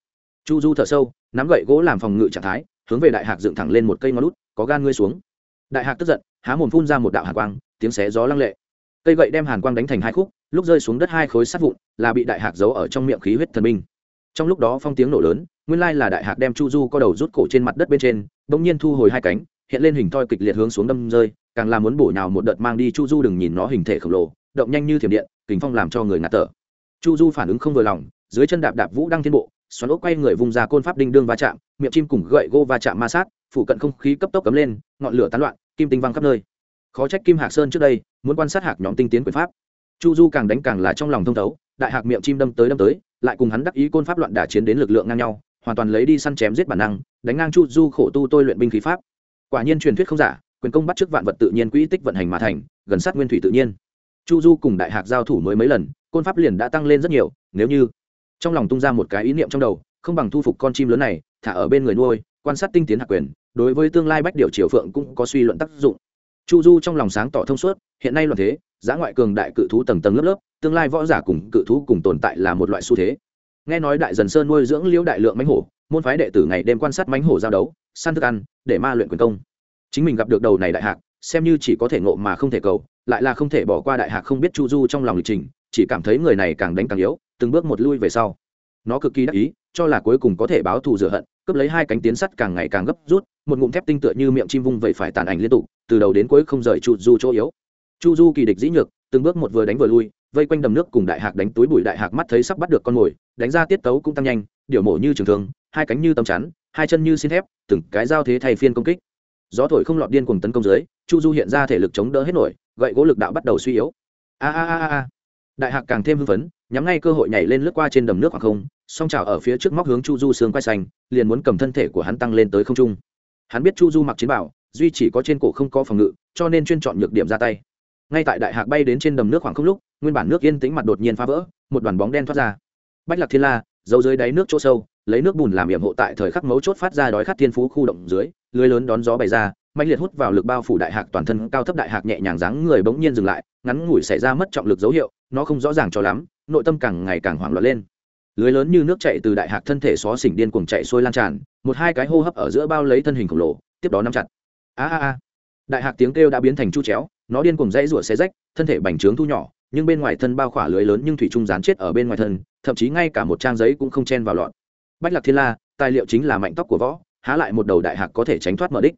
Speaker 1: Chu du thở sâu, nắm gậy gỗ làm phòng ngự trạng thái, hướng về đại hạc dựng thẳng lên một cây ngón lút có gan ngươi xuống. Đại hạc tức giận, há mồm phun ra một đạo hàn quang, tiếng xé gió lăng lệ. Cây gậy đem hàn quang đánh thành hai khúc, lúc rơi xuống đất hai khối sắt vụn, là bị đại hạc giấu ở trong miệng khí huyết thần minh. Trong lúc đó phong tiếng nổ lớn nguyên lai là đại hạc đem chu du co đầu rút cổ trên mặt đất bên trên, bỗng nhiên thu hồi hai cánh, hiện lên hình thoi kịch liệt hướng xuống đâm rơi, càng là muốn bổ nhào một đợt mang đi chu du đừng nhìn nó hình thể khổng lồ, động nhanh như thiểm điện kính phong làm cho người ngạt thở. Chu du phản ứng không vừa lòng, dưới chân đạp đạp vũ đăng thiên bộ, xoắn ốc quay người vùng ra côn pháp đinh đương va chạm, miệng chim cùng gậy gô va chạm ma sát phụ cận không khí cấp tốc cấm lên, ngọn lửa tán loạn, kim tinh văng khắp nơi. Khó trách kim hạc sơn trước đây, muốn quan sát hạc nhóm tinh tiến quyền pháp. Chu du càng đánh càng là trong lòng thông thấu, đại hạc miệng chim đâm tới đâm tới, lại cùng hắn đắc ý côn pháp loạn đả chiến đến lực lượng ngang nhau hoàn toàn lấy đi săn chém giết bản năng, đánh ngang chu du khổ tu tôi luyện binh khí pháp. Quả nhiên truyền thuyết không giả, quyền công bắt trước vạn vật tự nhiên quỹ tích vận hành mà thành, gần sát nguyên thủy tự nhiên. Chu du cùng đại hạc giao thủ mới mấy lần, côn pháp liền đã tăng lên rất nhiều, nếu như trong lòng tung ra một cái ý niệm trong đầu, không bằng thu phục con chim lớn này, thả ở bên người nuôi, quan sát tinh tiến hạc quyền, đối với tương lai bách điều triều phượng cũng có suy luận tác dụng. Chu du trong lòng sáng tỏ thông suốt, hiện nay loạn thế, giá ngoại cường đại cự thú tầng tầng lớp lớp, tương lai võ giả cùng cự thú cùng tồn tại là một loại xu thế nghe nói đại dần sơn nuôi dưỡng liễu đại lượng mánh hổ, môn phái đệ tử ngày đêm quan sát mánh hổ giao đấu, săn thức ăn, để ma luyện quyền công. Chính mình gặp được đầu này đại hạc, xem như chỉ có thể ngộ mà không thể cầu, lại là không thể bỏ qua đại hạc không biết chu du trong lòng lịch trình, chỉ cảm thấy người này càng đánh càng yếu, từng bước một lui về sau. Nó cực kỳ đắc ý, cho là cuối cùng có thể báo thù rửa hận, cướp lấy hai cánh tiến sắt càng ngày càng gấp rút, một ngụm thép tinh tựa như miệng chim vung vậy phải tàn ảnh liên tục, từ đầu đến cuối không rời chu du chỗ yếu. Chu du kỳ địch dĩ nhược, từng bước một vừa đánh vừa lui vây quanh đầm nước cùng đại hạc đánh túi bụi đại hạc mắt thấy sắp bắt được con mồi, đánh ra tiết tấu cũng tăng nhanh điệu mổ như trường thường hai cánh như tấm chắn, hai chân như xin thép, từng cái giao thế thay phiên công kích. Gió thổi không lọt điên cùng tấn công dưới, chu du hiện ra thể lực chống đỡ hết nổi, gậy gỗ lực đạo bắt đầu suy yếu. A a a a đại hạc càng thêm hưng phấn, nhắm ngay cơ hội nhảy lên lướt qua trên đầm nước hoặc không, song trào ở phía trước móc hướng chu du xương quay xanh, liền muốn cầm thân thể của hắn tăng lên tới không trung. Hắn biết chu du mặc chiến bảo, duy chỉ có trên cổ không có phòng ngự, cho nên chuyên chọn nhược điểm ra tay. Ngay tại đại hạc bay đến trên đầm nước khoảng không lúc nguyên bản nước yên tĩnh mặt đột nhiên phá vỡ, một đoàn bóng đen thoát ra. Bách lạc thiên la, giấu dưới đáy nước chỗ sâu, lấy nước bùn làm hiểm hộ tại thời khắc mấu chốt phát ra đói khát thiên phú khu động dưới, lưới lớn đón gió bày ra mạnh liệt hút vào lực bao phủ đại hạc, toàn thân cao thấp đại hạc nhẹ nhàng dáng người bỗng nhiên dừng lại, ngắn ngủi xảy ra mất trọng lực dấu hiệu, nó không rõ ràng cho lắm, nội tâm càng ngày càng hoảng loạn lên. Lưới lớn như nước chạy từ đại hạc thân thể xó xỉnh điên cuồng chạy xuôi lan tràn, một hai cái hô hấp ở giữa bao lấy thân hình khổng lồ, tiếp đó nắm chặt. A a a. Đại hạc tiếng kêu đã biến thành chu chéo, nó điên cuồng dãy rủa xé rách, thân thể bành trướng thu nhỏ nhưng bên ngoài thân bao khỏa lưới lớn nhưng thủy trung dán chết ở bên ngoài thân, thậm chí ngay cả một trang giấy cũng không chen vào lọn bách lạc thiên la, tài liệu chính là mạnh tóc của võ, há lại một đầu đại hạc có thể tránh thoát mở đích.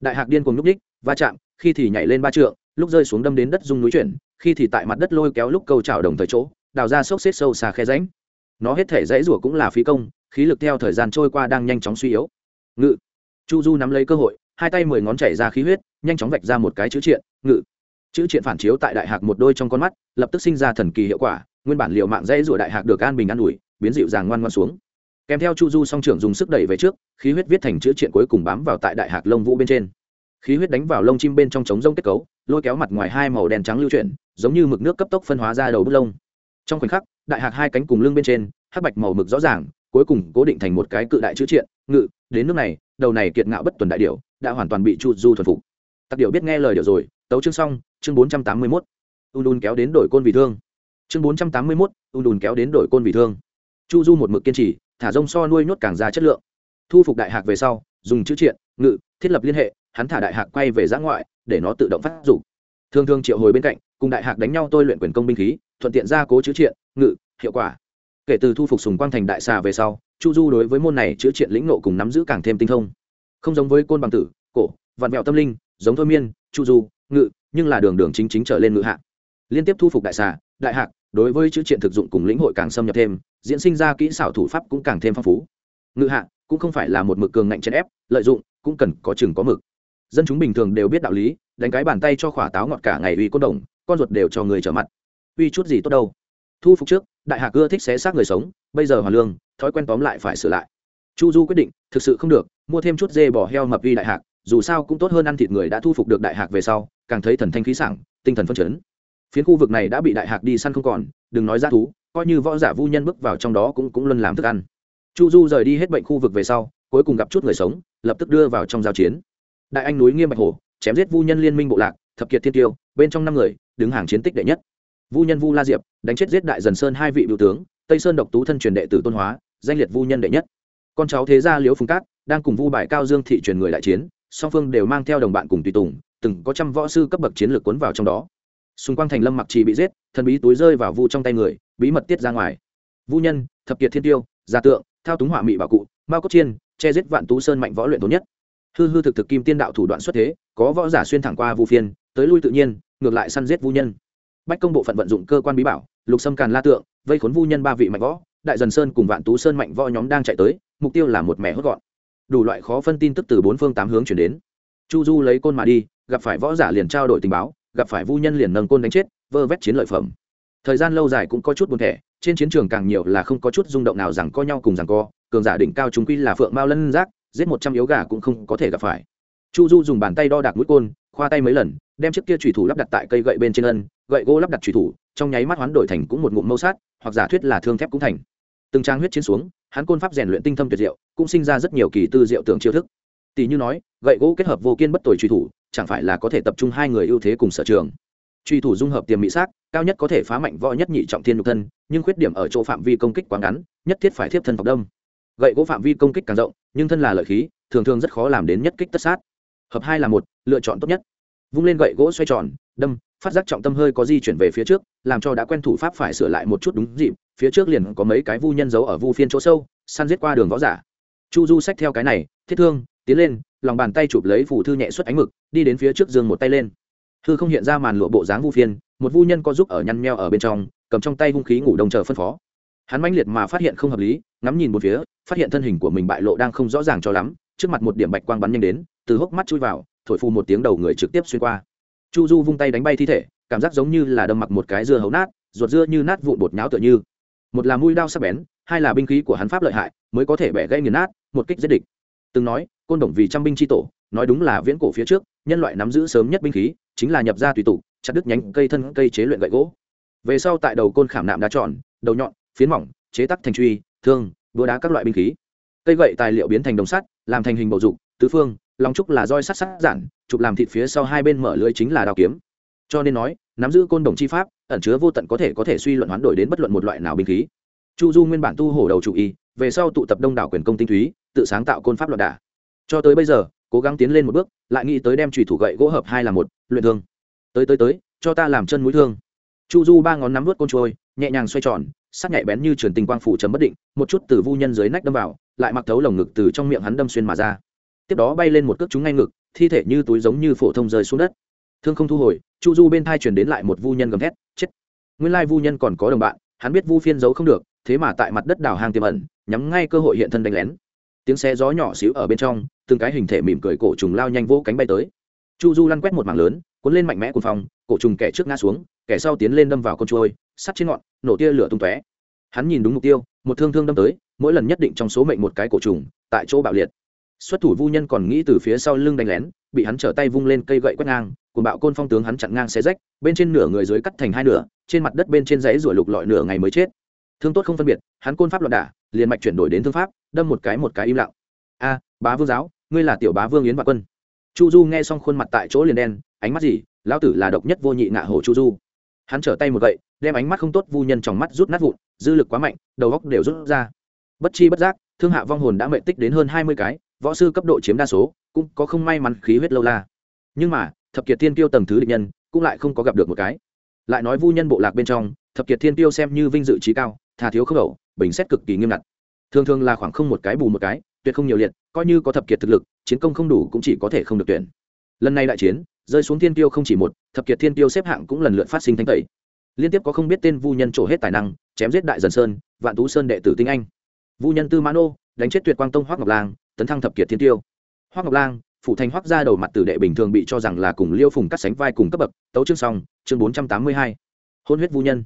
Speaker 1: Đại hạc điên cuồng nhúc đích va chạm, khi thì nhảy lên ba trượng, lúc rơi xuống đâm đến đất dung núi chuyển, khi thì tại mặt đất lôi kéo lúc câu trào đồng thời chỗ, đào ra xốc xếp sâu xa khe ránh nó hết thể dãy rủa cũng là phí công, khí lực theo thời gian trôi qua đang nhanh chóng suy yếu. Ngự. Chu du nắm lấy cơ hội, hai tay mười ngón chảy ra khí huyết, nhanh chóng vạch ra một cái chữ triện, ngự chữ triện phản chiếu tại đại hạc một đôi trong con mắt, lập tức sinh ra thần kỳ hiệu quả, nguyên bản liệu mạng dây rủa đại hạc được an bình an ủi, biến dịu dàng ngoan ngoan xuống. Kèm theo chu du song trưởng dùng sức đẩy về trước, khí huyết viết thành chữ triện cuối cùng bám vào tại đại hạc lông vũ bên trên. Khí huyết đánh vào lông chim bên trong trống rông kết cấu, lôi kéo mặt ngoài hai màu đen trắng lưu chuyển, giống như mực nước cấp tốc phân hóa ra đầu bút lông. Trong khoảnh khắc, đại hạc hai cánh cùng lưng bên trên, hắc bạch màu mực rõ ràng, cuối cùng cố định thành một cái cự đại chữ triện ngự, đến nước này, đầu này kiệt ngạo bất tuần đại điệu đã hoàn toàn bị chu du thuần phục tặc điệu biết nghe lời điều rồi, tấu chương xong, chương bốn trăm tám mươi mốt. Un un kéo đến đổi côn vì thương. Chương bốn trăm tám mươi mốt, un un kéo đến đổi côn vì thương. Chu du một mực kiên trì, thả rông so nuôi nhốt càng ra chất lượng. Thu phục đại hạc về sau, dùng chữ triện, ngự, thiết lập liên hệ, hắn thả đại hạc quay về giã ngoại, để nó tự động phát dục. Thường thường triệu hồi bên cạnh, cùng đại hạc đánh nhau tôi luyện quyền công binh khí, thuận tiện gia cố chữ triện, ngự, hiệu quả. Kể từ thu phục sùng quang thành đại xà về sau, chu du đối với môn này chữ triện lĩnh nộ cùng nắm giữ càng thêm tinh thông. Không giống với côn bằng tử, cổ, vạn mẹo tâm linh giống thôi miên, chu du, ngự, nhưng là đường đường chính chính trở lên ngự hạ liên tiếp thu phục đại xà, đại hạc, đối với chữ triện thực dụng cùng lĩnh hội càng xâm nhập thêm, diễn sinh ra kỹ xảo thủ pháp cũng càng thêm phong phú. Ngự hạ cũng không phải là một mực cường ngạnh chèn ép, lợi dụng cũng cần có chừng có mực. Dân chúng bình thường đều biết đạo lý, đánh cái bàn tay cho khỏa táo ngọt cả ngày uy côn đồng, con ruột đều cho người trở mặt. Uy chút gì tốt đâu. Thu phục trước, đại hạc ưa thích xé xác người sống, bây giờ hòa lương, thói quen tóm lại phải sửa lại. Chu du quyết định, thực sự không được, mua thêm chút dê bỏ heo mập vi đại hạc dù sao cũng tốt hơn ăn thịt người đã thu phục được đại hạc về sau, càng thấy thần thanh khí sảng, tinh thần phân chấn. Phiến khu vực này đã bị đại hạc đi săn không còn, đừng nói ra thú, coi như võ giả vu nhân bước vào trong đó cũng cũng luôn làm thức ăn. Chu du rời đi hết bệnh khu vực về sau, cuối cùng gặp chút người sống, lập tức đưa vào trong giao chiến. Đại anh núi nghiêm bạch hồ, chém giết vu nhân liên minh bộ lạc, thập kiệt thiên tiêu, bên trong năm người, đứng hàng chiến tích đệ nhất. Vu nhân vu la diệp, đánh chết giết đại dần sơn hai vị biểu tướng, tây sơn độc tú thân truyền đệ tử tôn hóa, danh liệt vu nhân đệ nhất. Con cháu thế gia liễu phùng cát, đang cùng vu bài cao dương thị truyền người đại chiến song phương đều mang theo đồng bạn cùng tùy tùng, từng có trăm võ sư cấp bậc chiến lược cuốn vào trong đó. Xung quanh thành lâm mặc trì bị giết, thần bí túi rơi vào vu trong tay người, bí mật tiết ra ngoài. Vu nhân, thập kiệt thiên tiêu, gia tượng, thao túng hỏa mị bảo cụ, mao cốt chiên, che giết vạn tú sơn mạnh võ luyện tốt nhất. Hư hư thực thực kim tiên đạo thủ đoạn xuất thế, có võ giả xuyên thẳng qua vu phiên, tới lui tự nhiên, ngược lại săn giết vu nhân. Bách công bộ phận vận dụng cơ quan bí bảo, lục sâm càn la tượng, vây khốn vu nhân ba vị mạnh võ, đại dần sơn cùng vạn tú sơn mạnh võ nhóm đang chạy tới, mục tiêu là một mẻ hốt gọn đủ loại khó phân tin tức từ bốn phương tám hướng chuyển đến. Chu du lấy côn mà đi, gặp phải võ giả liền trao đổi tình báo, gặp phải vu nhân liền nâng côn đánh chết, vơ vét chiến lợi phẩm. Thời gian lâu dài cũng có chút buồn thẻ, trên chiến trường càng nhiều là không có chút rung động nào rằng co nhau cùng rằng co, cường giả đỉnh cao chúng quy là phượng mao lân giác, giết một trăm yếu gà cũng không có thể gặp phải. Chu du dùng bàn tay đo đạc mũi côn, khoa tay mấy lần, đem chiếc kia trùy thủ lắp đặt tại cây gậy bên trên ân, gậy gỗ lắp đặt trùy thủ, trong nháy mắt hoán đổi thành cũng một ngụm mâu sát, hoặc giả thuyết là thương thép cũng thành. Từng trang huyết chiến xuống hắn côn pháp rèn luyện tinh thâm tuyệt diệu cũng sinh ra rất nhiều kỳ tư diệu tưởng chiêu thức. Tỷ như nói gậy gỗ kết hợp vô kiên bất tồi truy thủ chẳng phải là có thể tập trung hai người ưu thế cùng sở trường. Truy thủ dung hợp tiềm mỹ sắc, cao nhất có thể phá mạnh võ nhất nhị trọng thiên nhục thân nhưng khuyết điểm ở chỗ phạm vi công kích quá ngắn nhất thiết phải thiếp thân phọc đông gậy gỗ phạm vi công kích càng rộng nhưng thân là lợi khí thường thường rất khó làm đến nhất kích tất sát. Hợp hai là một lựa chọn tốt nhất vung lên gậy gỗ xoay tròn, đâm, phát giác trọng tâm hơi có di chuyển về phía trước, làm cho đã quen thủ pháp phải sửa lại một chút đúng dịp, phía trước liền có mấy cái vu nhân giấu ở vu phiên chỗ sâu, săn giết qua đường võ giả. Chu du xách theo cái này, thiết thương, tiến lên, lòng bàn tay chụp lấy phủ thư nhẹ xuất ánh mực, đi đến phía trước giường một tay lên. Thư không hiện ra màn lụa bộ dáng vu phiên, một vu nhân có giúp ở nhăn meo ở bên trong, cầm trong tay hung khí ngủ đông chờ phân phó. Hắn manh liệt mà phát hiện không hợp lý, ngắm nhìn một phía, phát hiện thân hình của mình bại lộ đang không rõ ràng cho lắm, trước mặt một điểm bạch quang bắn nhanh đến, từ hốc mắt chui vào thổi phù một tiếng đầu người trực tiếp xuyên qua. Chu du vung tay đánh bay thi thể, cảm giác giống như là đâm mặc một cái dưa hấu nát, ruột dưa như nát vụn bột nháo tựa như. Một là mũi đao sắc bén, hai là binh khí của hắn pháp lợi hại, mới có thể bẻ gây nghiền nát, một kích giết địch. Từng nói, côn đồng vì trăm binh chi tổ, nói đúng là viễn cổ phía trước, nhân loại nắm giữ sớm nhất binh khí, chính là nhập ra tùy tụ, chặt đứt nhánh cây thân cây chế luyện gậy gỗ. Về sau tại đầu côn khảm nạm đá tròn, đầu nhọn, phiến mỏng, chế tắc thành truy, thương đũa đá các loại binh khí. Cây gậy tài liệu biến thành đồng sắt, làm thành hình bầu dục, tứ phương long trúc là roi sắt sắt giản, chụp làm thịt phía sau hai bên mở lưới chính là đao kiếm. Cho nên nói, nắm giữ côn đồng chi pháp, ẩn chứa vô tận có thể có thể suy luận hoán đổi đến bất luận một loại nào binh khí. Chu du nguyên bản tu hổ đầu chủ y, về sau tụ tập đông đảo quyền công tinh túy, tự sáng tạo côn pháp loạn đả. Cho tới bây giờ, cố gắng tiến lên một bước, lại nghĩ tới đem trùy thủ gậy gỗ hợp hai là một, luyện thương. Tới tới tới, cho ta làm chân mũi thương. Chu du ba ngón nắm vớt côn trôi, nhẹ nhàng xoay tròn, sắc nhạy bén như truyền tình quang phủ chấm bất định, một chút từ vu nhân dưới nách đâm vào, lại mặc thấu lồng ngực từ trong miệng hắn đâm xuyên mà ra tiếp đó bay lên một cước chúng ngay ngực, thi thể như túi giống như phổ thông rơi xuống đất. Thương không thu hồi, chu du bên thai truyền đến lại một vu nhân gầm thét, chết! Nguyên lai vu nhân còn có đồng bạn, hắn biết vu phiên giấu không được, thế mà tại mặt đất đào hang tiềm ẩn, nhắm ngay cơ hội hiện thân đánh lén. Tiếng xe gió nhỏ xíu ở bên trong, từng cái hình thể mỉm cười cổ trùng lao nhanh vỗ cánh bay tới. Chu du lăn quét một mảng lớn, cuốn lên mạnh mẽ cuồng phòng cổ trùng kẻ trước ngã xuống, kẻ sau tiến lên đâm vào con trôi sắt trên ngọn, nổ tia lửa tung tóe. Hắn nhìn đúng mục tiêu, một thương thương đâm tới, mỗi lần nhất định trong số mệnh một cái cổ trùng, tại chỗ bạo liệt xuất thủ vu nhân còn nghĩ từ phía sau lưng đánh lén, bị hắn trở tay vung lên cây gậy quét ngang cùng bạo côn phong tướng hắn chặn ngang xé rách, bên trên nửa người dưới cắt thành hai nửa, trên mặt đất bên trên dãy ruổi lục lọi nửa ngày mới chết. Thương tốt không phân biệt, hắn côn pháp loạn đả, liền mạch chuyển đổi đến thương pháp, đâm một cái một cái im lặng. A, bá vương giáo, ngươi là tiểu bá vương yến và quân. Chu du nghe xong khuôn mặt tại chỗ liền đen, ánh mắt gì, lão tử là độc nhất vô nhị ngạ hổ chu du. Hắn trở tay một gậy, đem ánh mắt không tốt vu nhân trong mắt rút nát vụn, dư lực quá mạnh, đầu góc đều rút ra. Bất chi bất giác, thương hạ vong hồn đã mệnh tích đến hơn hai mươi cái võ sư cấp độ chiếm đa số, cũng có không may mắn khí huyết lâu la. Nhưng mà, thập kiệt thiên tiêu tầng thứ địch nhân, cũng lại không có gặp được một cái. Lại nói vu nhân bộ lạc bên trong, thập kiệt thiên tiêu xem như vinh dự trí cao thà thiếu không hậu bình xét cực kỳ nghiêm ngặt. Thường thường là khoảng không một cái bù một cái, tuyệt không nhiều liệt, coi như có thập kiệt thực lực, chiến công không đủ cũng chỉ có thể không được tuyển. Lần này đại chiến, rơi xuống thiên tiêu không chỉ một, thập kiệt thiên tiêu xếp hạng cũng lần lượt phát sinh thanh tẩy. Liên tiếp có không biết tên vu nhân trổ hết tài năng, chém giết đại dần sơn, vạn tú sơn đệ tử tinh anh. Vu nhân tư mã nô đánh chết tuyệt quang tông hoác ngọc lang tấn thăng thập kiệt thiên tiêu. Hoác ngọc lang phụ thành hoác ra đầu mặt tử đệ bình thường bị cho rằng là cùng liêu phùng cắt sánh vai cùng cấp bậc, tấu chương xong, chương bốn trăm tám mươi hai. Hôn huyết vu nhân.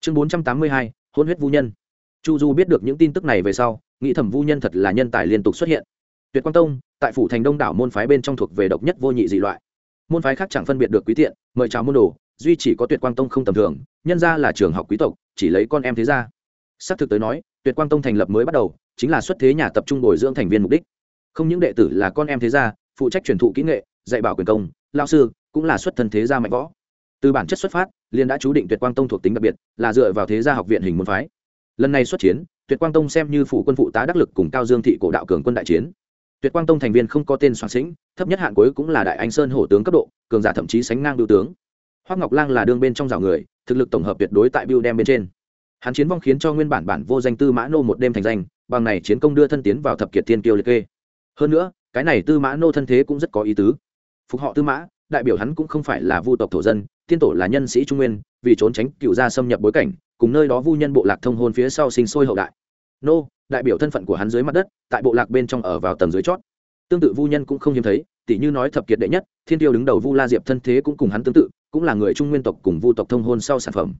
Speaker 1: Chương bốn trăm tám mươi hai, hôn huyết vu nhân. Chu du biết được những tin tức này về sau, nghĩ thẩm vu nhân thật là nhân tài liên tục xuất hiện. Tuyệt quang tông, tại phủ thành đông đảo môn phái bên trong thuộc về độc nhất vô nhị dị loại. Môn phái khác chẳng phân biệt được quý tiện, mời chào môn đồ, duy chỉ có tuyệt quang tông không tầm thường, nhân ra là trường học quý tộc, chỉ lấy con em thế ra. Xác thực tới nói, tuyệt quang tông thành lập mới bắt đầu, chính là xuất thế nhà tập trung bồi dưỡng thành viên mục đích không những đệ tử là con em thế gia, phụ trách truyền thụ kỹ nghệ, dạy bảo quyền công, lao sư, cũng là xuất thân thế gia mạnh võ. Từ bản chất xuất phát liên đã chú định tuyệt quang tông thuộc tính đặc biệt, là dựa vào thế gia học viện hình môn phái. Lần này xuất chiến, tuyệt quang tông xem như phủ quân phụ tá đắc lực cùng cao dương thị cổ đạo cường quân đại chiến. Tuyệt quang tông thành viên không có tên soạn sĩnh, thấp nhất hạn cuối cũng là đại anh sơn hổ tướng cấp độ, cường giả thậm chí sánh ngang biểu tướng. Hoác ngọc lang là đương bên trong rào người, thực lực tổng hợp tuyệt đối tại biêu đem bên trên. Hắn chiến vong khiến cho nguyên bản bản vô danh tư mã nô một đêm thành danh, bằng này chiến công đưa thân tiến vào thập kiệt thiên kiêu liệt kê hơn nữa, cái này tư mã nô thân thế cũng rất có ý tứ. Phục họ tư mã, đại biểu hắn cũng không phải là vu tộc thổ dân, tiên tổ là nhân sĩ trung nguyên, vì trốn tránh cựu gia xâm nhập bối cảnh, cùng nơi đó vu nhân bộ lạc thông hôn phía sau sinh sôi hậu đại. Nô, đại biểu thân phận của hắn dưới mặt đất, tại bộ lạc bên trong ở vào tầng dưới chót. Tương tự vu nhân cũng không hiếm thấy tỷ như nói thập kiệt đệ nhất, thiên tiêu đứng đầu vu la diệp thân thế cũng cùng hắn tương tự, cũng là người trung nguyên tộc cùng vu tộc thông hôn sau sản phẩm.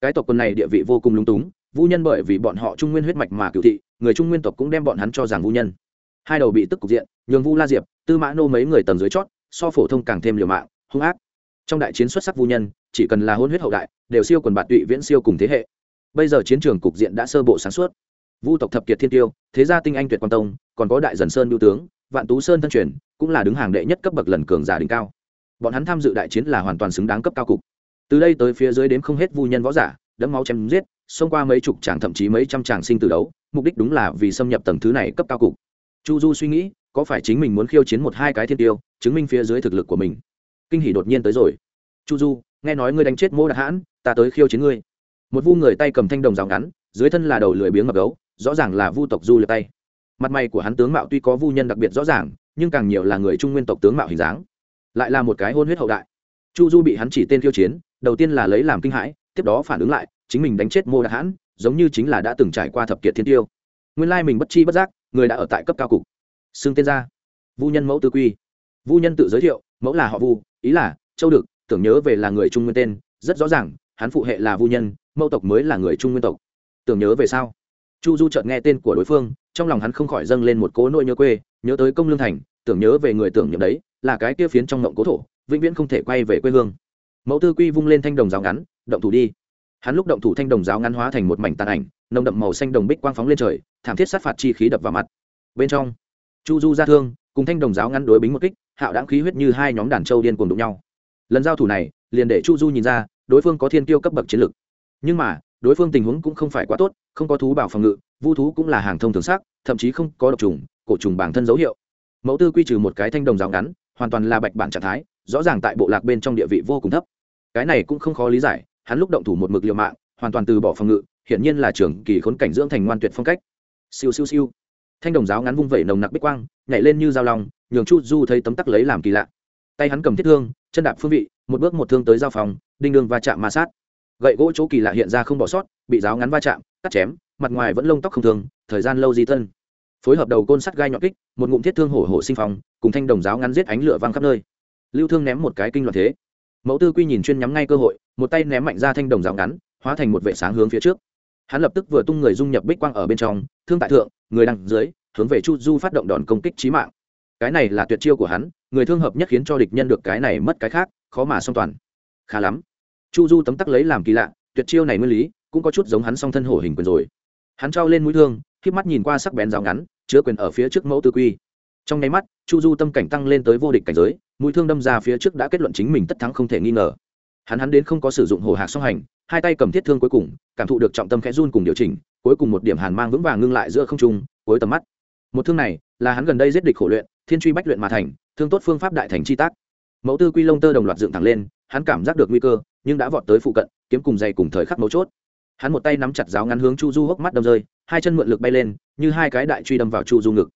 Speaker 1: Cái tộc quân này địa vị vô cùng lung túng, vu nhân bởi vì bọn họ trung nguyên huyết mạch mà cựu thị, người trung nguyên tộc cũng đem bọn hắn cho rằng vu nhân hai đầu bị tức cục diện, nhường vu la diệp, tư mã nô mấy người tầng dưới chót, so phổ thông càng thêm liều mạng, hung ác. Trong đại chiến xuất sắc vu nhân, chỉ cần là hôn huyết hậu đại, đều siêu quần bạt tụy viễn siêu cùng thế hệ. Bây giờ chiến trường cục diện đã sơ bộ sáng suốt. Vu tộc thập kiệt thiên tiêu, thế gia tinh anh tuyệt quan tông, còn có đại dần sơn biêu tướng, vạn tú sơn thân truyền, cũng là đứng hàng đệ nhất cấp bậc lần cường giả đỉnh cao. Bọn hắn tham dự đại chiến là hoàn toàn xứng đáng cấp cao cục. Từ đây tới phía dưới đếm không hết vu nhân võ giả, đẫm máu chém giết, xông qua mấy chục tràng thậm chí mấy trăm tràng sinh từ đấu, mục đích đúng là vì xâm nhập tầng thứ này cấp cao cục chu du suy nghĩ, có phải chính mình muốn khiêu chiến một hai cái thiên tiêu, chứng minh phía dưới thực lực của mình? Kinh hỷ đột nhiên tới rồi. Chu du, nghe nói ngươi đánh chết mô đặc hãn, ta tới khiêu chiến ngươi. Một vu người tay cầm thanh đồng rào ngắn, dưới thân là đầu lười biếng ngập gấu, rõ ràng là vu tộc du lượt tay. Mặt mày của hắn tướng mạo tuy có vu nhân đặc biệt rõ ràng, nhưng càng nhiều là người trung nguyên tộc tướng mạo hình dáng. Lại là một cái hôn huyết hậu đại. Chu du bị hắn chỉ tên khiêu chiến, đầu tiên là lấy làm kinh hãi, tiếp đó phản ứng lại, chính mình đánh chết mô đặc hãn, giống như chính là đã từng trải qua thập kiệt thiên tiêu. Nguyên lai mình bất chi bất giác người đã ở tại cấp cao cục. Xưng tên ra. Vu nhân mẫu tư quy. Vu nhân tự giới thiệu, mẫu là họ vu, ý là, châu được, tưởng nhớ về là người trung nguyên tên, rất rõ ràng, hắn phụ hệ là vu nhân, mẫu tộc mới là người trung nguyên tộc. Tưởng nhớ về sao? Chu du chợt nghe tên của đối phương, trong lòng hắn không khỏi dâng lên một cố nỗi nhớ quê, nhớ tới công lương thành, tưởng nhớ về người tưởng nhậm đấy, là cái kia phiến trong mộng cố thổ, vĩnh viễn không thể quay về quê hương. Mẫu tư quy vung lên thanh đồng rào ngắn, động thủ đi hắn lúc động thủ thanh đồng giáo ngắn hóa thành một mảnh tàn ảnh, nồng đậm màu xanh đồng bích quang phóng lên trời, thảm thiết sát phạt chi khí đập vào mặt. Bên trong, chu du ra thương, cùng thanh đồng giáo ngắn đối bính một kích, hạo đáng khí huyết như hai nhóm đàn trâu điên cuồng đụng nhau. Lần giao thủ này, liền để chu du nhìn ra, đối phương có thiên tiêu cấp bậc chiến lực. Nhưng mà, đối phương tình huống cũng không phải quá tốt, không có thú bảo phòng ngự, vu thú cũng là hàng thông thường xác thậm chí không có độc trùng, cổ trùng bản thân dấu hiệu. Mẫu tư quy trừ một cái thanh đồng giáo ngắn, hoàn toàn là bạch bản trạng thái, rõ ràng tại bộ lạc bên trong địa vị vô cùng thấp. Cái này cũng không khó lý giải hắn lúc động thủ một mực liều mạng, hoàn toàn từ bỏ phòng ngự, hiển nhiên là trường kỳ khốn cảnh dưỡng thành ngoan tuyệt phong cách. Siêu siêu siêu. Thanh đồng giáo ngắn vung vẩy nồng nặc bích quang, nhảy lên như dao lòng nhường chu du thấy tấm tắc lấy làm kỳ lạ. Tay hắn cầm thiết thương, chân đạp phương vị, một bước một thương tới giao phòng, đinh đường va chạm ma sát. Gậy gỗ chỗ kỳ lạ hiện ra không bỏ sót, bị giáo ngắn va chạm, cắt chém, mặt ngoài vẫn lông tóc không thường, thời gian lâu di thân. Phối hợp đầu côn sắt gai nhọn kích, một ngụm thiết thương hổ hổ sinh phong cùng thanh đồng giáo ngắn giết ánh lửa văng khắp nơi. Lưu thương ném một cái kinh loạn thế mẫu tư quy nhìn chuyên nhắm ngay cơ hội, một tay ném mạnh ra thanh đồng rào ngắn, hóa thành một vệ sáng hướng phía trước. Hắn lập tức vừa tung người dung nhập bích quang ở bên trong, thương tại thượng, người đằng dưới, hướng về chu du phát động đòn công kích trí mạng. Cái này là tuyệt chiêu của hắn, người thương hợp nhất khiến cho địch nhân được cái này mất cái khác, khó mà song toàn. Khá lắm. Chu du tấm tắc lấy làm kỳ lạ, tuyệt chiêu này nguyên lý, cũng có chút giống hắn song thân hổ hình quyền rồi. Hắn trao lên mũi thương khi mắt nhìn qua sắc bén rào ngắn, chứa quyền ở phía trước mẫu tư quy. Trong nháy mắt, chu du tâm cảnh tăng lên tới vô địch cảnh giới mũi thương đâm ra phía trước đã kết luận chính mình tất thắng không thể nghi ngờ. Hắn hắn đến không có sử dụng hổ hạc song hành, hai tay cầm thiết thương cuối cùng, cảm thụ được trọng tâm khẽ run cùng điều chỉnh, cuối cùng một điểm hàn mang vững vàng ngưng lại giữa không trung, cuối tầm mắt. Một thương này là hắn gần đây giết địch khổ luyện, thiên truy bách luyện mà thành, thương tốt phương pháp đại thành chi tác. Mẫu tư quy lông tơ đồng loạt dựng thẳng lên, hắn cảm giác được nguy cơ, nhưng đã vọt tới phụ cận, kiếm cùng dày cùng thời khắc mấu chốt. Hắn một tay nắm chặt giáo ngắn hướng chu du hốc mắt đâm rơi, hai chân mượn lực bay lên, như hai cái đại truy đâm vào chu du ngực.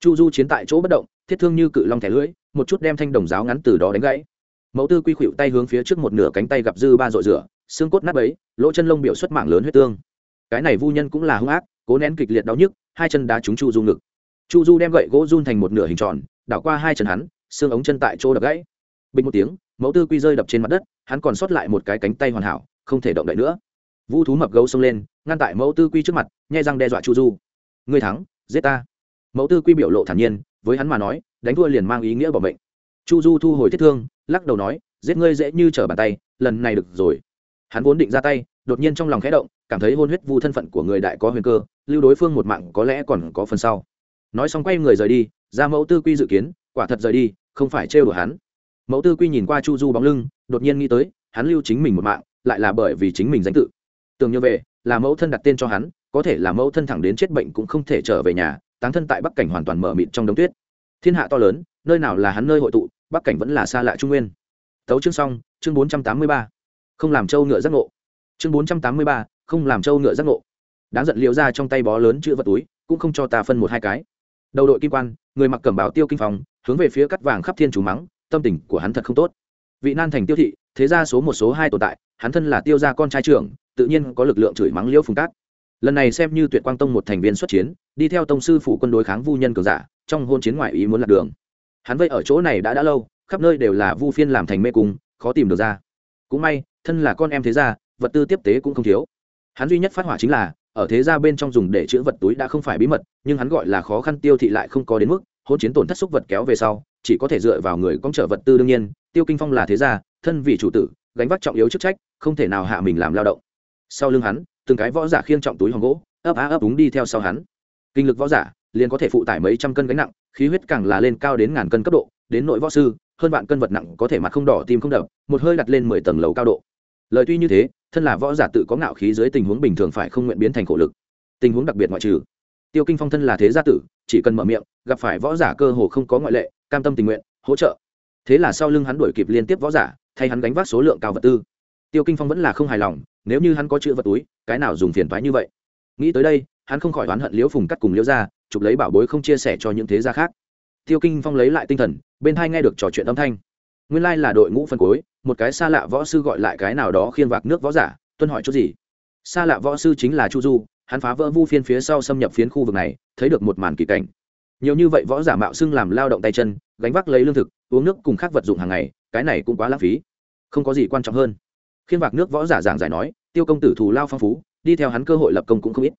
Speaker 1: Chu du chiến tại chỗ bất động thiết thương như cự long thẻ lưỡi, một chút đem thanh đồng giáo ngắn từ đó đánh gãy. Mẫu tư quy khuỵu tay hướng phía trước một nửa cánh tay gặp dư ba dội rửa, xương cốt nát ấy lỗ chân lông biểu xuất mạng lớn huyết tương. Cái này vu nhân cũng là hung ác, cố nén kịch liệt đau nhức, hai chân đá trúng chu du ngực. Chu du đem gậy gỗ run thành một nửa hình tròn, đảo qua hai chân hắn, xương ống chân tại chỗ đập gãy. Bình một tiếng, mẫu tư quy rơi đập trên mặt đất, hắn còn sót lại một cái cánh tay hoàn hảo, không thể động đậy nữa. Vu thú mập gấu xông lên, ngăn tại mẫu tư quy trước mặt, nhai răng đe dọa chu du. Ngươi thắng, giết ta. Mẫu tư quy biểu lộ thản nhiên với hắn mà nói, đánh thua liền mang ý nghĩa bỏ mệnh. Chu du thu hồi thiết thương, lắc đầu nói, giết ngươi dễ như trở bàn tay, lần này được rồi. Hắn vốn định ra tay, đột nhiên trong lòng khẽ động, cảm thấy hôn huyết vu thân phận của người đại có huyền cơ, lưu đối phương một mạng có lẽ còn có phần sau. Nói xong quay người rời đi, ra mẫu tư quy dự kiến, quả thật rời đi, không phải trêu đùa hắn. Mẫu tư quy nhìn qua chu du bóng lưng, đột nhiên nghĩ tới, hắn lưu chính mình một mạng, lại là bởi vì chính mình danh tự. Tưởng như về, là mẫu thân đặt tên cho hắn, có thể là mẫu thân thẳng đến chết bệnh cũng không thể trở về nhà táng thân tại bắc cảnh hoàn toàn mở mịt trong đống tuyết. Thiên hạ to lớn, nơi nào là hắn nơi hội tụ, bắc cảnh vẫn là xa lạ trung nguyên. Tấu chương xong, chương bốn trăm tám mươi ba. Không làm trâu ngựa giác ngộ. Chương bốn trăm tám mươi ba, không làm trâu ngựa giác ngộ. Đáng giận liễu ra trong tay bó lớn chữ vật túi, cũng không cho ta phân một hai cái. Đầu đội kim quan, người mặc cẩm bào tiêu kinh phòng hướng về phía cắt vàng khắp thiên chủ mắng, tâm tình của hắn thật không tốt. Vị nan thành tiêu thị, thế ra số một số hai tồn tại, hắn thân là tiêu gia con trai trưởng, tự nhiên có lực lượng chửi mắng liễu phùng cát lần này xem như tuyệt quang tông một thành viên xuất chiến, đi theo tông sư phụ quân đối kháng vu nhân cường giả, trong hôn chiến ngoại ý muốn lạc đường. Hắn vây ở chỗ này đã đã lâu, khắp nơi đều là vu phiên làm thành mê cung, khó tìm được ra. Cũng may, thân là con em thế gia, vật tư tiếp tế cũng không thiếu. Hắn duy nhất phát hỏa chính là, ở thế gia bên trong dùng để chữ vật túi đã không phải bí mật, nhưng hắn gọi là khó khăn tiêu thị lại không có đến mức, hôn chiến tổn thất xúc vật kéo về sau, chỉ có thể dựa vào người con trở vật tư đương nhiên, tiêu kinh phong là thế gia, thân vị chủ tử, gánh vác trọng yếu chức trách, không thể nào hạ mình làm lao động. Sau lưng hắn từng cái võ giả khiêng trọng túi hòn gỗ, ấp á ấp úng đi theo sau hắn. Kinh lực võ giả liền có thể phụ tải mấy trăm cân gánh nặng, khí huyết càng là lên cao đến ngàn cân cấp độ, đến nội võ sư, hơn vạn cân vật nặng có thể mặt không đỏ tim không đập, một hơi đặt lên mười tầng lầu cao độ. Lời tuy như thế, thân là võ giả tự có ngạo khí dưới tình huống bình thường phải không nguyện biến thành khổ lực. Tình huống đặc biệt ngoại trừ, tiêu kinh phong thân là thế gia tử, chỉ cần mở miệng, gặp phải võ giả cơ hồ không có ngoại lệ, cam tâm tình nguyện, hỗ trợ. Thế là sau lưng hắn đuổi kịp liên tiếp võ giả, thay hắn gánh vác số lượng cao vật tư tiêu kinh phong vẫn là không hài lòng, nếu như hắn có chữ vật túi, cái nào dùng phiền thoái như vậy? Nghĩ tới đây, hắn không khỏi oán hận liễu phùng cắt cùng liễu ra chụp lấy bảo bối không chia sẻ cho những thế gia khác. Tiêu kinh phong lấy lại tinh thần, bên hai nghe được trò chuyện âm thanh. Nguyên lai là đội ngũ phân cối, một cái xa lạ võ sư gọi lại cái nào đó khiên vạc nước võ giả, tuân hỏi chút gì? Xa lạ võ sư chính là chu du, hắn phá vỡ vu phiên phía sau xâm nhập phiến khu vực này, thấy được một màn kỳ cảnh. Nhiều như vậy võ giả mạo xưng làm lao động tay chân, gánh vác lấy lương thực, uống nước cùng khác vật dụng hàng ngày, cái này cũng quá lãng phí. Không có gì quan trọng hơn khiên vạc nước võ giả giảng giải nói, tiêu công tử thù lao phong phú, đi theo hắn cơ hội lập công cũng không ít.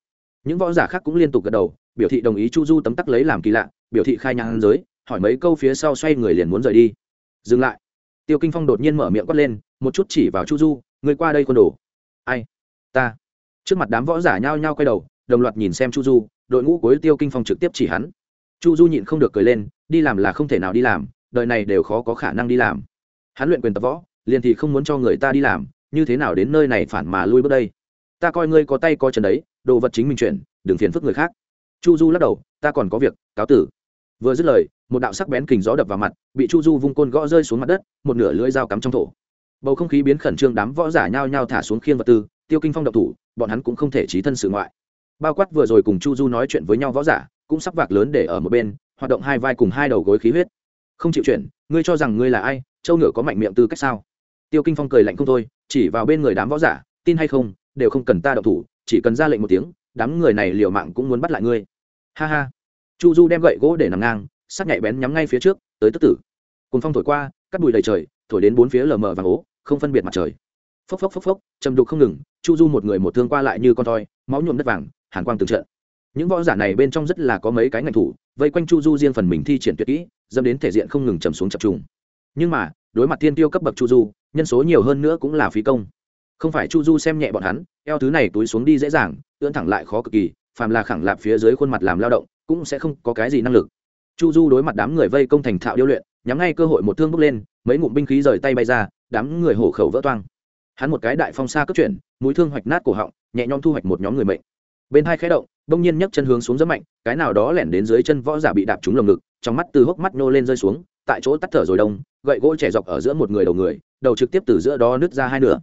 Speaker 1: Những võ giả khác cũng liên tục gật đầu, biểu thị đồng ý chu du tấm tắc lấy làm kỳ lạ, biểu thị khai nhang giới, hỏi mấy câu phía sau xoay người liền muốn rời đi. Dừng lại. Tiêu kinh phong đột nhiên mở miệng quát lên, một chút chỉ vào chu du, người qua đây quân đồ. Ai? Ta. Trước mặt đám võ giả nhao nhao quay đầu, đồng loạt nhìn xem chu du, đội ngũ cuối tiêu kinh phong trực tiếp chỉ hắn. Chu du nhịn không được cười lên, đi làm là không thể nào đi làm, đời này đều khó có khả năng đi làm. Hắn luyện quyền tập võ liền thì không muốn cho người ta đi làm, như thế nào đến nơi này phản mà lui bước đây? Ta coi ngươi có tay coi chân đấy, đồ vật chính mình chuyển, đừng phiền phức người khác. Chu du lắc đầu, ta còn có việc, cáo tử. Vừa dứt lời, một đạo sắc bén kình gió đập vào mặt, bị chu du vung côn gõ rơi xuống mặt đất, một nửa lưỡi dao cắm trong thổ. Bầu không khí biến khẩn trương đám võ giả nhao nhao thả xuống khiên vật tư, tiêu kinh phong độc thủ, bọn hắn cũng không thể trí thân sự ngoại. Bao quát vừa rồi cùng chu du nói chuyện với nhau võ giả, cũng sắp vạc lớn để ở một bên, hoạt động hai vai cùng hai đầu gối khí huyết. Không chịu chuyển, ngươi cho rằng ngươi là ai? Châu ngựa có mạnh miệng tư cách sao? Tiêu kinh phong cười lạnh không thôi, chỉ vào bên người đám võ giả, tin hay không, đều không cần ta động thủ, chỉ cần ra lệnh một tiếng, đám người này liều mạng cũng muốn bắt lại ngươi. Ha ha. Chu du đem gậy gỗ để nằm ngang sắc nhạy bén nhắm ngay phía trước, tới tức tử. Cùng phong thổi qua, cắt bụi đầy trời, thổi đến bốn phía lờ mờ vàng ố, không phân biệt mặt trời. Phốc phốc phốc phốc chầm đục không ngừng, chu du một người một thương qua lại như con toi máu nhuộm đất vàng, hàn quang từng trận. Những võ giả này bên trong rất là có mấy cái ngành thủ, vây quanh chu du riêng phần mình thi triển tuyệt kỹ dâm đến thể diện không ngừng trầm xuống chập trùng. Nhưng mà, đối mặt thiên tiêu cấp bậc chu du nhân số nhiều hơn nữa cũng là phí công. Không phải chu du xem nhẹ bọn hắn, eo thứ này túi xuống đi dễ dàng, ưỡn thẳng lại khó cực kỳ, phàm là khẳng lạp phía dưới khuôn mặt làm lao động, cũng sẽ không có cái gì năng lực. Chu du đối mặt đám người vây công thành thạo điêu luyện, nhắm ngay cơ hội một thương bước lên, mấy ngụm binh khí rời tay bay ra, đám người hổ khẩu vỡ toang. Hắn một cái đại phong xa cấp chuyển, mũi thương hoạch nát cổ họng, nhẹ nhõm thu hoạch một nhóm người mệnh. Bên hai khẽ động, đông nhiên nhấc chân hướng xuống rất mạnh, cái nào đó lẻn đến dưới chân võ giả bị đạp trúng lồng ngực, trong mắt từ hốc mắt nô lên rơi xuống, tại chỗ tắt thở rồi đông gậy gỗ trẻ dọc ở giữa một người đầu người, đầu trực tiếp từ giữa đó nứt ra hai nửa.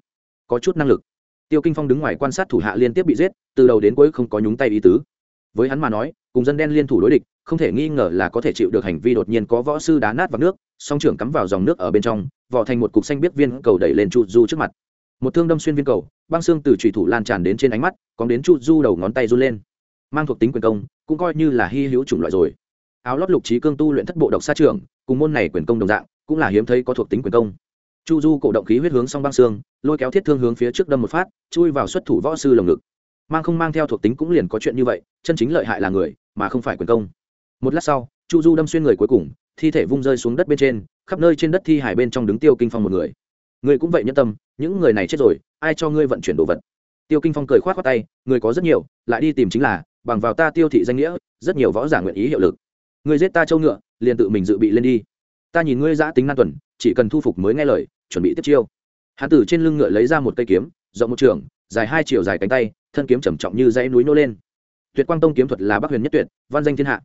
Speaker 1: Có chút năng lực. Tiêu kinh phong đứng ngoài quan sát thủ hạ liên tiếp bị giết, từ đầu đến cuối không có nhúng tay ý tứ. Với hắn mà nói, cùng dân đen liên thủ đối địch, không thể nghi ngờ là có thể chịu được hành vi đột nhiên có võ sư đá nát vào nước, song trưởng cắm vào dòng nước ở bên trong vỏ thành một cục xanh biết viên cầu đẩy lên chu du trước mặt. Một thương đâm xuyên viên cầu, băng xương từ trùy thủ lan tràn đến trên ánh mắt còn đến chu du đầu ngón tay run lên. Mang thuộc tính quyền công, cũng coi như là hy hữu chủng loại rồi. Áo lót lục trí cương tu luyện thất bộ độc sát trường cùng môn này quyền công đồng dạng cũng là hiếm thấy có thuộc tính quyền công. Chu du cổ động khí huyết hướng song băng xương, lôi kéo thiết thương hướng phía trước đâm một phát, chui vào xuất thủ võ sư lồng ngực. Mang không mang theo thuộc tính cũng liền có chuyện như vậy, chân chính lợi hại là người, mà không phải quyền công. Một lát sau, chu du đâm xuyên người cuối cùng, thi thể vung rơi xuống đất bên trên, khắp nơi trên đất thi hải bên trong đứng tiêu kinh phong một người. Người cũng vậy nhân tâm, những người này chết rồi, ai cho ngươi vận chuyển đồ vật? Tiêu kinh phong cười k h o á t khoác tay, người có rất nhiều, lại đi tìm chính là, bằng vào ta tiêu thị danh nghĩa, rất nhiều võ giả nguyện ý hiệu lực. Người giết ta châu ngựa, liền tự mình dự bị lên đi ta nhìn ngươi giã tính nan tuần, chỉ cần thu phục mới nghe lời, chuẩn bị tiếp chiêu. Hán tử trên lưng ngựa lấy ra một cây kiếm, rộng một trường, dài hai chiều dài cánh tay, thân kiếm trầm trọng như dãy núi nô lên. Tuyệt quang tông kiếm thuật là bắc huyền nhất tuyệt, văn danh thiên hạ.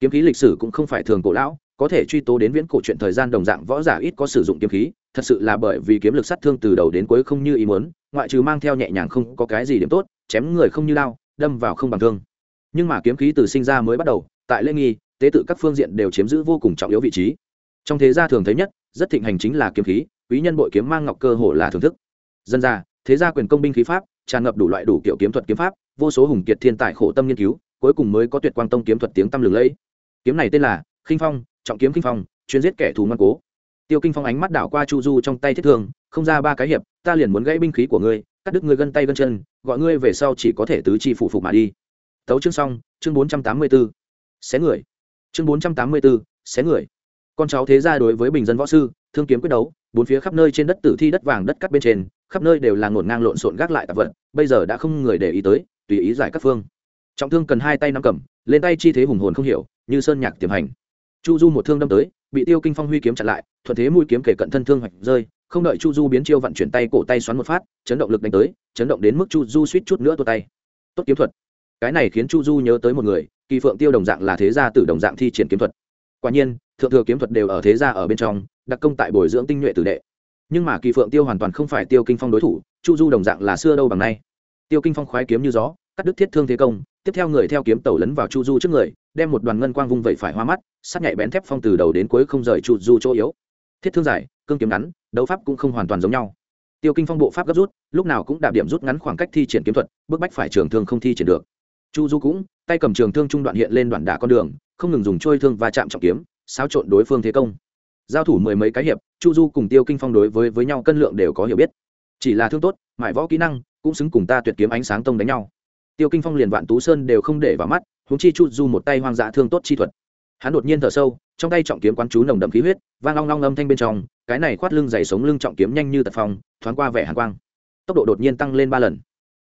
Speaker 1: Kiếm khí lịch sử cũng không phải thường cổ lão, có thể truy tố đến viễn cổ chuyện thời gian đồng dạng võ giả ít có sử dụng kiếm khí, thật sự là bởi vì kiếm lực sát thương từ đầu đến cuối không như ý muốn, ngoại trừ mang theo nhẹ nhàng không có cái gì điểm tốt, chém người không như lao, đâm vào không bằng thương. Nhưng mà kiếm khí từ sinh ra mới bắt đầu, tại lễ nghi, tế tự các phương diện đều chiếm giữ vô cùng trọng yếu vị trí trong thế gia thường thấy nhất, rất thịnh hành chính là kiếm khí, quý nhân bội kiếm mang ngọc cơ hồ là thưởng thức. Dân gia, thế gia quyền công binh khí pháp, tràn ngập đủ loại đủ kiểu kiếm thuật kiếm pháp, vô số hùng kiệt thiên tài khổ tâm nghiên cứu, cuối cùng mới có tuyệt quang tông kiếm thuật tiếng tăm lừng lẫy. Kiếm này tên là khinh phong, trọng kiếm khinh phong, chuyên giết kẻ thù ngoan cố. Tiêu kinh phong ánh mắt đảo qua chu du trong tay thiết thương, không ra ba cái hiệp, ta liền muốn gãy binh khí của ngươi, cắt đứt ngươi gân tay gân chân, gọi ngươi về sau chỉ có thể tứ chi phụ phục mà đi. Tấu chương xong, chương bốn trăm tám mươi b ố xé người. Chương bốn trăm tám mươi b ố xé người con cháu thế gia đối với bình dân võ sư, thương kiếm quyết đấu, bốn phía khắp nơi trên đất tử thi đất vàng đất cắt bên trên, khắp nơi đều là ngổn ngang lộn xộn gác lại tạp vật, bây giờ đã không người để ý tới, tùy ý giải các phương. Trọng thương cần hai tay nắm cầm, lên tay chi thế hùng hồn không hiểu, như sơn nhạc tiềm hành. Chu du một thương đâm tới, bị tiêu kinh phong huy kiếm chặn lại, thuận thế mũi kiếm kể cận thân thương hoạch rơi, không đợi chu du biến chiêu vận chuyển tay cổ tay xoắn một phát, chấn động lực đánh tới, chấn động đến mức chu du suýt chút nữa tua tay. Tốt kiếm thuật. Cái này khiến chu du nhớ tới một người, kỳ phượng tiêu đồng dạng là thế gia tử đồng dạng thi triển kiếm thuật quả nhiên, thượng thừa kiếm thuật đều ở thế gia ở bên trong, đặc công tại bồi dưỡng tinh nhuệ tử đệ. Nhưng mà kỳ phượng tiêu hoàn toàn không phải tiêu kinh phong đối thủ, chu du đồng dạng là xưa đâu bằng nay. Tiêu kinh phong khoái kiếm như gió, cắt đứt thiết thương thế công, tiếp theo người theo kiếm tẩu lấn vào chu du trước người, đem một đoàn ngân quang vung vẩy phải hoa mắt sát nhạy bén thép phong từ đầu đến cuối không rời chu du chỗ yếu. Thiết thương dài, cương kiếm ngắn, đấu pháp cũng không hoàn toàn giống nhau. Tiêu kinh phong bộ pháp gấp rút, lúc nào cũng đạp điểm rút ngắn khoảng cách thi triển kiếm thuật, bức bách phải trường thương không thi triển được chu du cũng, tay cầm trường thương trung đoạn hiện lên đoạn đả con đường, không ngừng dùng trôi thương và chạm trọng kiếm, xáo trộn đối phương thế công. Giao thủ mười mấy cái hiệp, chu du cùng tiêu kinh phong đối với với nhau cân lượng đều có hiểu biết. Chỉ là thương tốt mại võ kỹ năng, cũng xứng cùng ta tuyệt kiếm ánh sáng tông đánh nhau. Tiêu kinh phong liền vạn tú sơn đều không để vào mắt húng chi chu du một tay hoang dã thương tốt chi thuật. Hắn đột nhiên thở sâu, trong tay trọng kiếm quán chú nồng đậm khí huyết, vang long long âm thanh bên trong, cái này khoát lưng dày sống lưng trọng kiếm nhanh như tật phong, thoáng qua vẻ hàn quang. Tốc độ đột nhiên tăng lên ba lần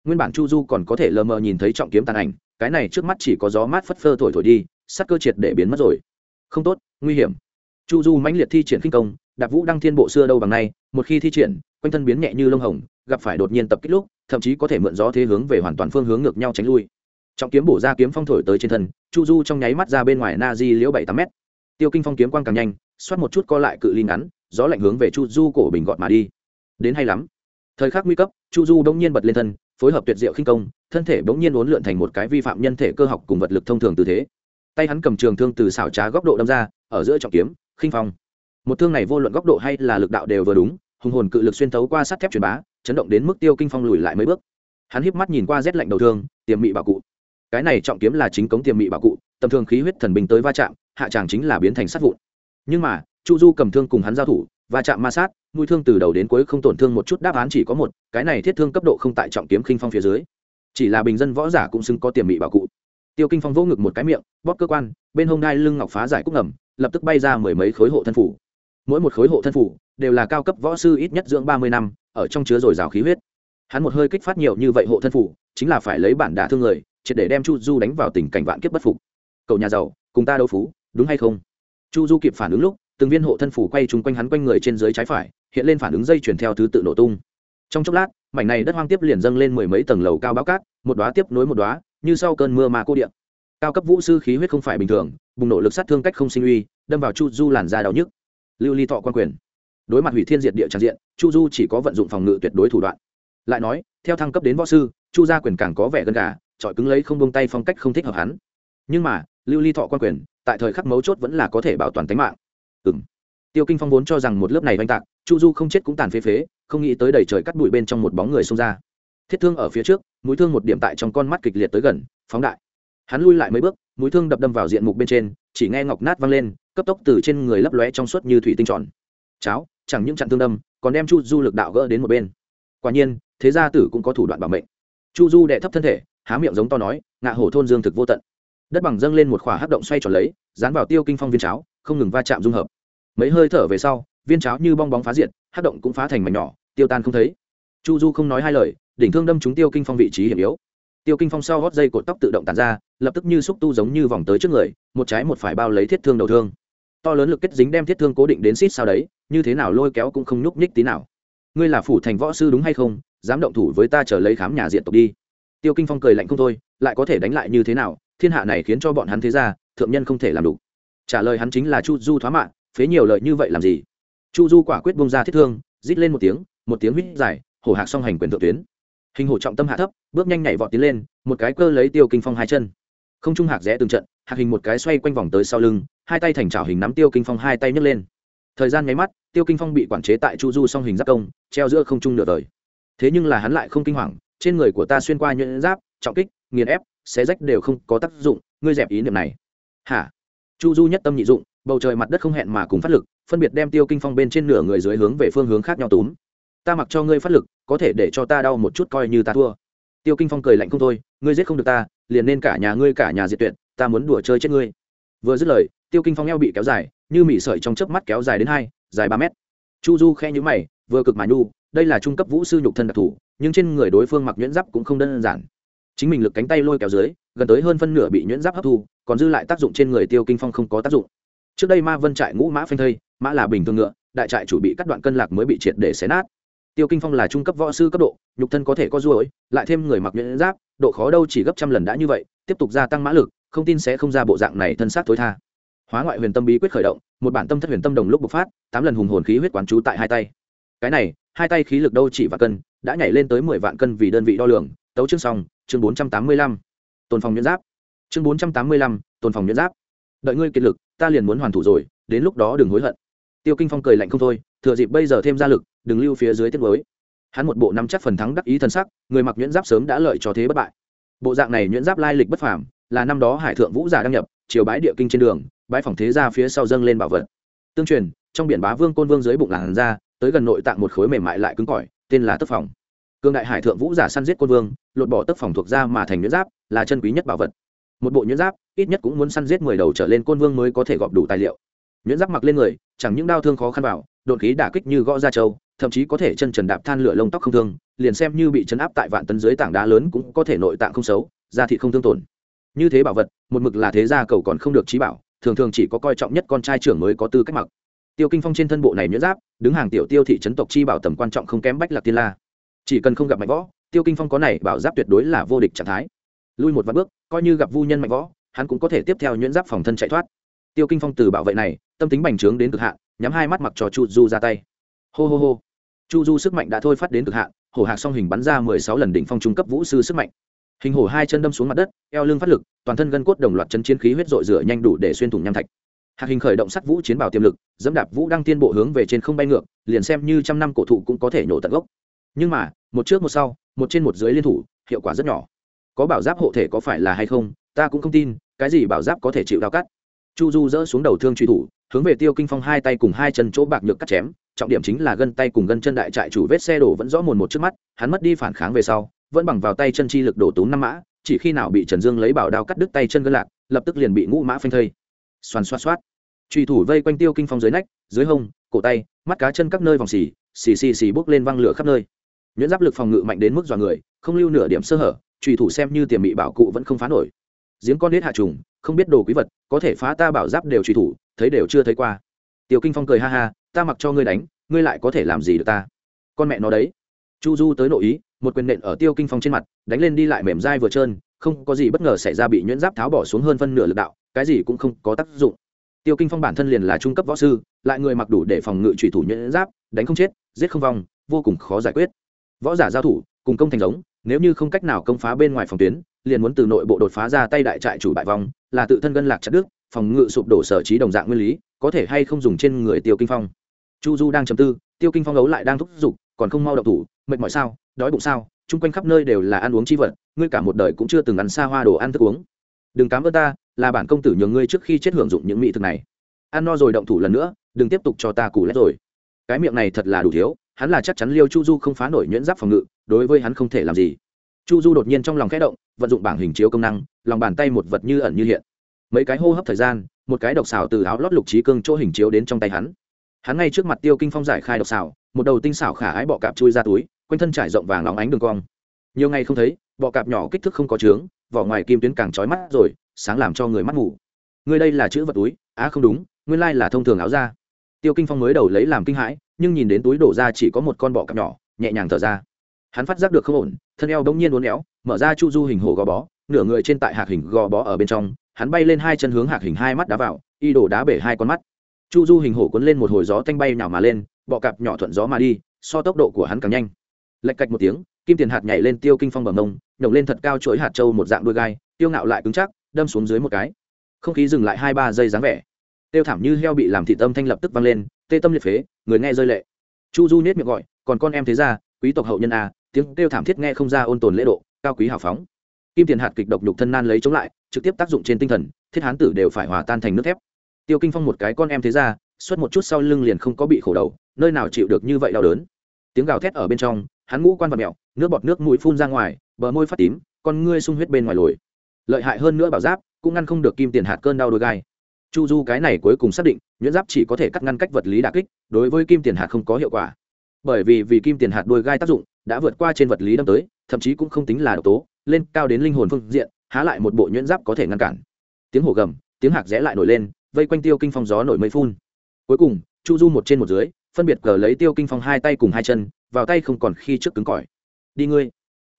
Speaker 1: nguyên bản chu du còn có thể lờ mờ nhìn thấy trọng kiếm tàn ảnh, cái này trước mắt chỉ có gió mát phất phơ thổi thổi đi, sắc cơ triệt để biến mất rồi. Không tốt, nguy hiểm. Chu du mãnh liệt thi triển khinh công, đạp vũ đăng thiên bộ xưa đâu bằng nay, một khi thi triển, quanh thân biến nhẹ như lông hồng, gặp phải đột nhiên tập kích lúc, thậm chí có thể mượn gió thế hướng về hoàn toàn phương hướng ngược nhau tránh lui. Trọng kiếm bổ ra kiếm phong thổi tới trên thân, chu du trong nháy mắt ra bên ngoài na di liễu bảy tám m tiêu kinh phong kiếm quang càng nhanh, xoát một chút co lại cự ly ngắn, gió lạnh hướng về chu du cổ bình gọn mà đi. Đến hay lắm. Thời khắc nguy cấp, chu du bỗng nhiên bật lên thân phối hợp tuyệt diệu khinh công, thân thể bỗng nhiên uốn lượn thành một cái vi phạm nhân thể cơ học cùng vật lực thông thường tư thế. Tay hắn cầm trường thương từ xảo trá góc độ đâm ra, ở giữa trọng kiếm, khinh phong. Một thương này vô luận góc độ hay là lực đạo đều vừa đúng, hùng hồn cự lực xuyên thấu qua sắt thép truyền bá, chấn động đến mức tiêu kinh phong lùi lại mấy bước. Hắn híp mắt nhìn qua rét lạnh đầu thương, tiềm mị bảo cụ. Cái này trọng kiếm là chính cống tiềm mị bảo cụ, tầm thường khí huyết thần bình tới va chạm, hạ tràng chính là biến thành sát vụn. Nhưng mà, chu du cầm thương cùng hắn giao thủ, va chạm ma sát mũi thương từ đầu đến cuối không tổn thương một chút, đáp án chỉ có một, cái này thiết thương cấp độ không tại trọng kiếm khinh phong phía dưới. Chỉ là bình dân võ giả cũng xứng có tiềm mị bảo cụ. Tiêu kinh phong vỗ ngực một cái miệng, bóp cơ quan, bên hông đai lưng ngọc phá giải cúc ngầm, lập tức bay ra mười mấy khối hộ thân phủ. Mỗi một khối hộ thân phủ đều là cao cấp võ sư ít nhất dưỡng ba mươi năm, ở trong chứa dồi dào khí huyết. Hắn một hơi kích phát nhiều như vậy hộ thân phủ, chính là phải lấy bản đả thương người, triệt để đem chu du đánh vào tình cảnh vạn kiếp bất phục. Cậu nhà giàu, cùng ta đấu phú, đúng hay không? Chu du kịp phản ứng lúc, từng viên hộ thân phủ quay chung quanh hắn quanh người trên dưới trái phải hiện lên phản ứng dây chuyển theo thứ tự nổ tung. Trong chốc lát mảnh này đất hoang tiếp liền dâng lên mười mấy tầng lầu cao báo cát một đoá tiếp nối một đoá như sau cơn mưa mà cô điện cao cấp vũ sư khí huyết không phải bình thường bùng nổ lực sát thương cách không sinh uy đâm vào chu du làn da đau nhức. Lưu ly thọ quan quyền. Đối mặt hủy thiên diệt địa tràn diện chu du chỉ có vận dụng phòng ngự tuyệt đối thủ đoạn. Lại nói theo thăng cấp đến võ sư chu gia quyền càng có vẻ gần gà, trọi cứng lấy không bông tay phong cách không thích hợp hắn. Nhưng mà lưu ly thọ quan quyền tại thời khắc mấu chốt vẫn là có thể bảo toàn tính mạng. Ừng tiêu kinh phong vốn cho rằng một lớp này oanh tạc, chu du không chết cũng tàn phế phế, không nghĩ tới đầy trời cắt bụi bên trong một bóng người xông ra. Thiết thương ở phía trước, mũi thương một điểm tại trong con mắt kịch liệt tới gần, phóng đại. Hắn lui lại mấy bước, mũi thương đập đâm vào diện mục bên trên, chỉ nghe ngọc nát văng lên, cấp tốc từ trên người lấp lóe trong suốt như thủy tinh tròn. Cháo, chẳng những chặn thương đâm, còn đem chu du lực đạo gỡ đến một bên. Quả nhiên, thế gia tử cũng có thủ đoạn bảo mệnh. Chu du đệ thấp thân thể, há miệng giống to nói, ngạ hổ thôn dương thực vô tận. Đất bằng dâng lên một khỏa hấp động xoay tròn lấy, dán vào tiêu kinh phong viên cháo, không ngừng va chạm dung hợp mấy hơi thở về sau, viên cháo như bong bóng phá diện hát động cũng phá thành mảnh nhỏ, tiêu tan không thấy. Chu du không nói hai lời, đỉnh thương đâm trúng tiêu kinh phong vị trí hiểm yếu. Tiêu kinh phong sau gót dây cột tóc tự động tàn ra, lập tức như xúc tu giống như vòng tới trước người, một trái một phải bao lấy thiết thương đầu thương. To lớn lực kết dính đem thiết thương cố định đến xít sao đấy, như thế nào lôi kéo cũng không nhúc nhích tí nào. Ngươi là phủ thành võ sư đúng hay không, dám động thủ với ta trở lấy khám nhà diện tộc đi. Tiêu kinh phong cười lạnh không thôi, lại có thể đánh lại như thế nào, thiên hạ này khiến cho bọn hắn thế ra, thượng nhân không thể làm đủ. Trả lời hắn chính là chu du thoá mạng phế nhiều lợi như vậy làm gì? Chu du quả quyết bông ra thiết thương, rít lên một tiếng một tiếng huýt dài, hổ hạc song hành quyền thượng tuyến. Hình hổ trọng tâm hạ thấp, bước nhanh nhảy vọt tiến lên, một cái cơ lấy tiêu kinh phong hai chân. Không trung hạc rẽ từng trận, hạc hình một cái xoay quanh vòng tới sau lưng, hai tay thành trào hình nắm tiêu kinh phong hai tay nhấc lên. Thời gian nháy mắt, tiêu kinh phong bị quản chế tại chu du song hình giáp công, treo giữa không trung nửa đời thế nhưng là hắn lại không kinh hoàng, trên người của ta xuyên qua nhuyễn giáp, trọng kích, nghiền ép, xé rách đều không có tác dụng, ngươi dẹp ý niệm này. Hả? Chu du nhất tâm nhị dụng bầu trời mặt đất không hẹn mà cùng phát lực, phân biệt đem tiêu kinh phong bên trên nửa người dưới hướng về phương hướng khác nhau túm. Ta mặc cho ngươi phát lực, có thể để cho ta đau một chút coi như ta thua. Tiêu kinh phong cười lạnh không thôi, ngươi giết không được ta, liền nên cả nhà ngươi cả nhà diệt tuyệt, ta muốn đùa chơi chết ngươi. Vừa dứt lời, tiêu kinh phong eo bị kéo dài, như mỉ sợi trong chớp mắt kéo dài đến hai, dài ba mét. Chu du khe nhữ mày, vừa cực mà nhu, đây là trung cấp vũ sư nhục thân đặc thù, nhưng trên người đối phương mặc nhuyễn giáp cũng không đơn giản. Chính mình lực cánh tay lôi kéo dưới, gần tới hơn phân nửa bị nhuyễn giáp hấp thu, còn dư lại tác dụng trên người tiêu kinh phong không có tác dụng trước đây ma vân trại ngũ mã phanh thây, mã là bình thường ngựa, đại trại chủ bị cắt đoạn cân lạc mới bị triệt để xé nát. Tiêu kinh phong là trung cấp võ sư cấp độ, nhục thân có thể có ruồi, lại thêm người mặc nhuyễn giáp, độ khó đâu chỉ gấp trăm lần đã như vậy, tiếp tục gia tăng mã lực, không tin sẽ không ra bộ dạng này thân xác tối tha. Hóa ngoại huyền tâm bí quyết khởi động, một bản tâm thất huyền tâm đồng lúc bộc phát, tám lần hùng hồn khí huyết quán trú tại hai tay. Cái này, hai tay khí lực đâu chỉ và cân, đã nhảy lên tới mười vạn cân vì đơn vị đo lường. Tấu chương xong, chương bốn trăm tám mươi lăm. Tồn phòng nhuyễn giáp. Chương bốn trăm tám mươi lăm tồn phòng nhuyễn giáp đợi ngươi kiệt lực, ta liền muốn hoàn thủ rồi, đến lúc đó đừng hối hận. Tiêu kinh phong cười lạnh không thôi, thừa dịp bây giờ thêm ra lực, đừng lưu phía dưới tiết mới hắn một bộ năm chắc phần thắng đắc ý thân sắc, người mặc nhuyễn giáp sớm đã lợi cho thế bất bại. Bộ dạng này nhuyễn giáp lai lịch bất phàm, là năm đó hải thượng vũ giả đăng nhập chiều bái địa kinh trên đường bãi phòng thế ra phía sau dâng lên bảo vật. Tương truyền, trong biển bá vương côn vương dưới bụng làn ra tới gần nội tạng một khối mềm mại lại cứng cỏi, tên là tấc phòng cương đại hải thượng vũ giả săn giết côn vương, lột bỏ tấc phòng thuộc ra mà thành nhuyễn giáp, là chân quý nhất bảo vật một bộ nhuyễn giáp, ít nhất cũng muốn săn giết mười đầu trở lên côn vương mới có thể gọp đủ tài liệu. Nhuyễn giáp mặc lên người, chẳng những đau thương khó khăn vào đột khí đả kích như gõ ra trâu, thậm chí có thể chân trần đạp than lửa lông tóc không thương, liền xem như bị chấn áp tại vạn tấn dưới tảng đá lớn cũng có thể nội tạng không xấu, da thịt không thương tổn. Như thế bảo vật, một mực là thế gia cầu còn không được trí bảo, thường thường chỉ có coi trọng nhất con trai trưởng mới có tư cách mặc. Tiêu kinh phong trên thân bộ này nhuyễn giáp, đứng hàng tiểu tiêu thị trấn tộc chi bảo tầm quan trọng không kém bách lạc tiên la. Chỉ cần không gặp mạnh võ, tiêu kinh phong có này bảo giáp tuyệt đối là vô địch trạng thái lui một vạn bước, coi như gặp vu nhân mạnh võ, hắn cũng có thể tiếp theo nhuyễn giáp phòng thân chạy thoát. Tiêu kinh phong từ bảo vệ này, tâm tính bành trướng đến cực hạn, nhắm hai mắt mặc cho chu du ra tay. Hô hô hô. Chu du sức mạnh đã thôi phát đến cực hạn, hổ hạc song hình bắn ra mười sáu lần đỉnh phong trung cấp vũ sư sức mạnh. Hình hổ hai chân đâm xuống mặt đất, eo lưng phát lực, toàn thân gân cốt đồng loạt chân chiến khí huyết dội rửa nhanh đủ để xuyên thủng nham thạch. Hạc hình khởi động sắt vũ chiến bảo tiềm lực, dẫm đạp vũ đang tiên bộ hướng về trên không bay ngược, liền xem như trăm năm cổ thụ cũng có thể nổ tận gốc. Nhưng mà, một trước một sau, một trên một dưới liên thủ, hiệu quả rất nhỏ có bảo giáp hộ thể có phải là hay không, ta cũng không tin, cái gì bảo giáp có thể chịu đao cắt? Chu du dỡ xuống đầu thương truy thủ, hướng về tiêu kinh phong hai tay cùng hai chân chỗ bạc nhược cắt chém, trọng điểm chính là gân tay cùng gân chân đại trại chủ vết xe đổ vẫn rõ mồn một trước mắt, hắn mất đi phản kháng về sau, vẫn bằng vào tay chân chi lực đổ tốn năm mã, chỉ khi nào bị trần dương lấy bảo đao cắt đứt tay chân gân lạc, lập tức liền bị ngũ mã phanh thây. Xoan xoát xoát. Truy thủ vây quanh tiêu kinh phong dưới nách, dưới hông, cổ tay, mắt cá chân các nơi vòng xì xì xì xì bốc lên văng lửa khắp nơi. Nhuyễn giáp lực phòng ngự mạnh đến mức dọa người, không lưu nửa điểm sơ hở trùy thủ xem như tiềm bị bảo cụ vẫn không phá nổi. Giếng con nết hạ trùng, không biết đồ quý vật, có thể phá ta bảo giáp đều trùy thủ, thấy đều chưa thấy qua. Tiêu kinh phong cười ha ha, ta mặc cho ngươi đánh, ngươi lại có thể làm gì được ta? Con mẹ nó đấy. Chu du tới nội ý, một quyền nện ở tiêu kinh phong trên mặt, đánh lên đi lại mềm dai vừa trơn, không có gì bất ngờ xảy ra bị nhuyễn giáp tháo bỏ xuống hơn phân nửa lực đạo, cái gì cũng không có tác dụng. Tiêu kinh phong bản thân liền là trung cấp võ sư, lại người mặc đủ để phòng ngự trùy thủ nhuyễn giáp, đánh không chết, giết không vong, vô cùng khó giải quyết. Võ giả giao thủ, cùng công thành giống nếu như không cách nào công phá bên ngoài phòng tuyến, liền muốn từ nội bộ đột phá ra tay đại trại chủ bại vong, là tự thân gân lạc chặt đức phòng ngự sụp đổ sở trí đồng dạng nguyên lý, có thể hay không dùng trên người tiêu kinh phong. Chu du đang chầm tư, tiêu kinh phong ấu lại đang thúc giục, còn không mau đậu thủ, mệt mỏi sao, đói bụng sao, chung quanh khắp nơi đều là ăn uống chi vật, ngươi cả một đời cũng chưa từng ăn xa hoa đồ ăn thức uống. Đừng cám ơn ta, là bản công tử nhường ngươi trước khi chết hưởng dụng những mỹ thực này. Ăn no rồi động thủ lần nữa, đừng tiếp tục cho ta củ lét rồi. Cái miệng này thật là đủ thiếu hắn là chắc chắn liêu chu du không phá nổi nhuyễn giáp phòng ngự, đối với hắn không thể làm gì. Chu du đột nhiên trong lòng khẽ động, vận dụng bảng hình chiếu công năng, lòng bàn tay một vật như ẩn như hiện. Mấy cái hô hấp thời gian, một cái độc xảo từ áo lót lục trí cương chỗ hình chiếu đến trong tay hắn. Hắn ngay trước mặt tiêu kinh phong giải khai độc xảo, một đầu tinh xảo khả ái bọ cạp chui ra túi, quanh thân trải rộng vàng óng ánh đường cong. Nhiều ngày không thấy, bọ cạp nhỏ kích thước không có trướng vỏ ngoài kim tuyến càng trói mắt rồi, sáng làm cho người mắt ngủ người đây là chữ vật túi, á không đúng, nguyên lai là thông thường áo da tiêu kinh phong mới đầu lấy làm kinh hãi, nhưng nhìn đến túi đổ ra chỉ có một con bọ cạp nhỏ, nhẹ nhàng thở ra. Hắn phát giác được không ổn, thân eo bỗng nhiên uốn éo, mở ra chu du hình hồ gò bó, nửa người trên tại hạc hình gò bó ở bên trong, hắn bay lên hai chân hướng hạc hình hai mắt đá vào, y đổ đá bể hai con mắt. Chu du hình hổ cuốn lên một hồi gió tanh bay nào mà lên, bọ cạp nhỏ thuận gió mà đi, so tốc độ của hắn càng nhanh. Lạch cạch một tiếng, kim tiền hạt nhảy lên tiêu kinh phong bờ mông, nhổng lên thật cao chuỗi hạt trâu một dạng đuôi gai, tiêu ngạo lại cứng chắc, đâm xuống dưới một cái. Không khí dừng lại hai ba giây dáng vẻ tiêu thảm như heo bị làm thị tâm thanh lập tức vang lên, tê tâm liệt phế, người nghe rơi lệ. Chu du nết miệng gọi, còn con em thế ra, quý tộc hậu nhân a tiếng tiêu thảm thiết nghe không ra ôn tồn lễ độ, cao quý hào phóng. Kim tiền hạt kịch độc nhục thân nan lấy chống lại, trực tiếp tác dụng trên tinh thần, thiết hán tử đều phải hòa tan thành nước thép. Tiêu kinh phong một cái con em thế ra xuất một chút sau lưng liền không có bị khổ đầu, nơi nào chịu được như vậy đau đớn. Tiếng gào thét ở bên trong, hắn ngũ quan vật mẹo, nước bọt nước mũi phun ra ngoài, bờ môi phát tím, con ngươi sung huyết bên ngoài lồi. Lợi hại hơn nữa bảo giáp, cũng ngăn không được kim tiền hạt cơn đau đôi gai chu du cái này cuối cùng xác định, nhuyễn giáp chỉ có thể cắt ngăn cách vật lý đà kích, đối với kim tiền hạt không có hiệu quả. Bởi vì vì kim tiền hạt đôi gai tác dụng, đã vượt qua trên vật lý đâm tới, thậm chí cũng không tính là độc tố, lên cao đến linh hồn phương diện, há lại một bộ nhuyễn giáp có thể ngăn cản. Tiếng hổ gầm, tiếng hạc rẽ lại nổi lên, vây quanh tiêu kinh phong gió nổi mây phun. Cuối cùng, chu du một trên một dưới, phân biệt cờ lấy tiêu kinh phong hai tay cùng hai chân, vào tay không còn khi trước cứng cỏi. Đi ngươi.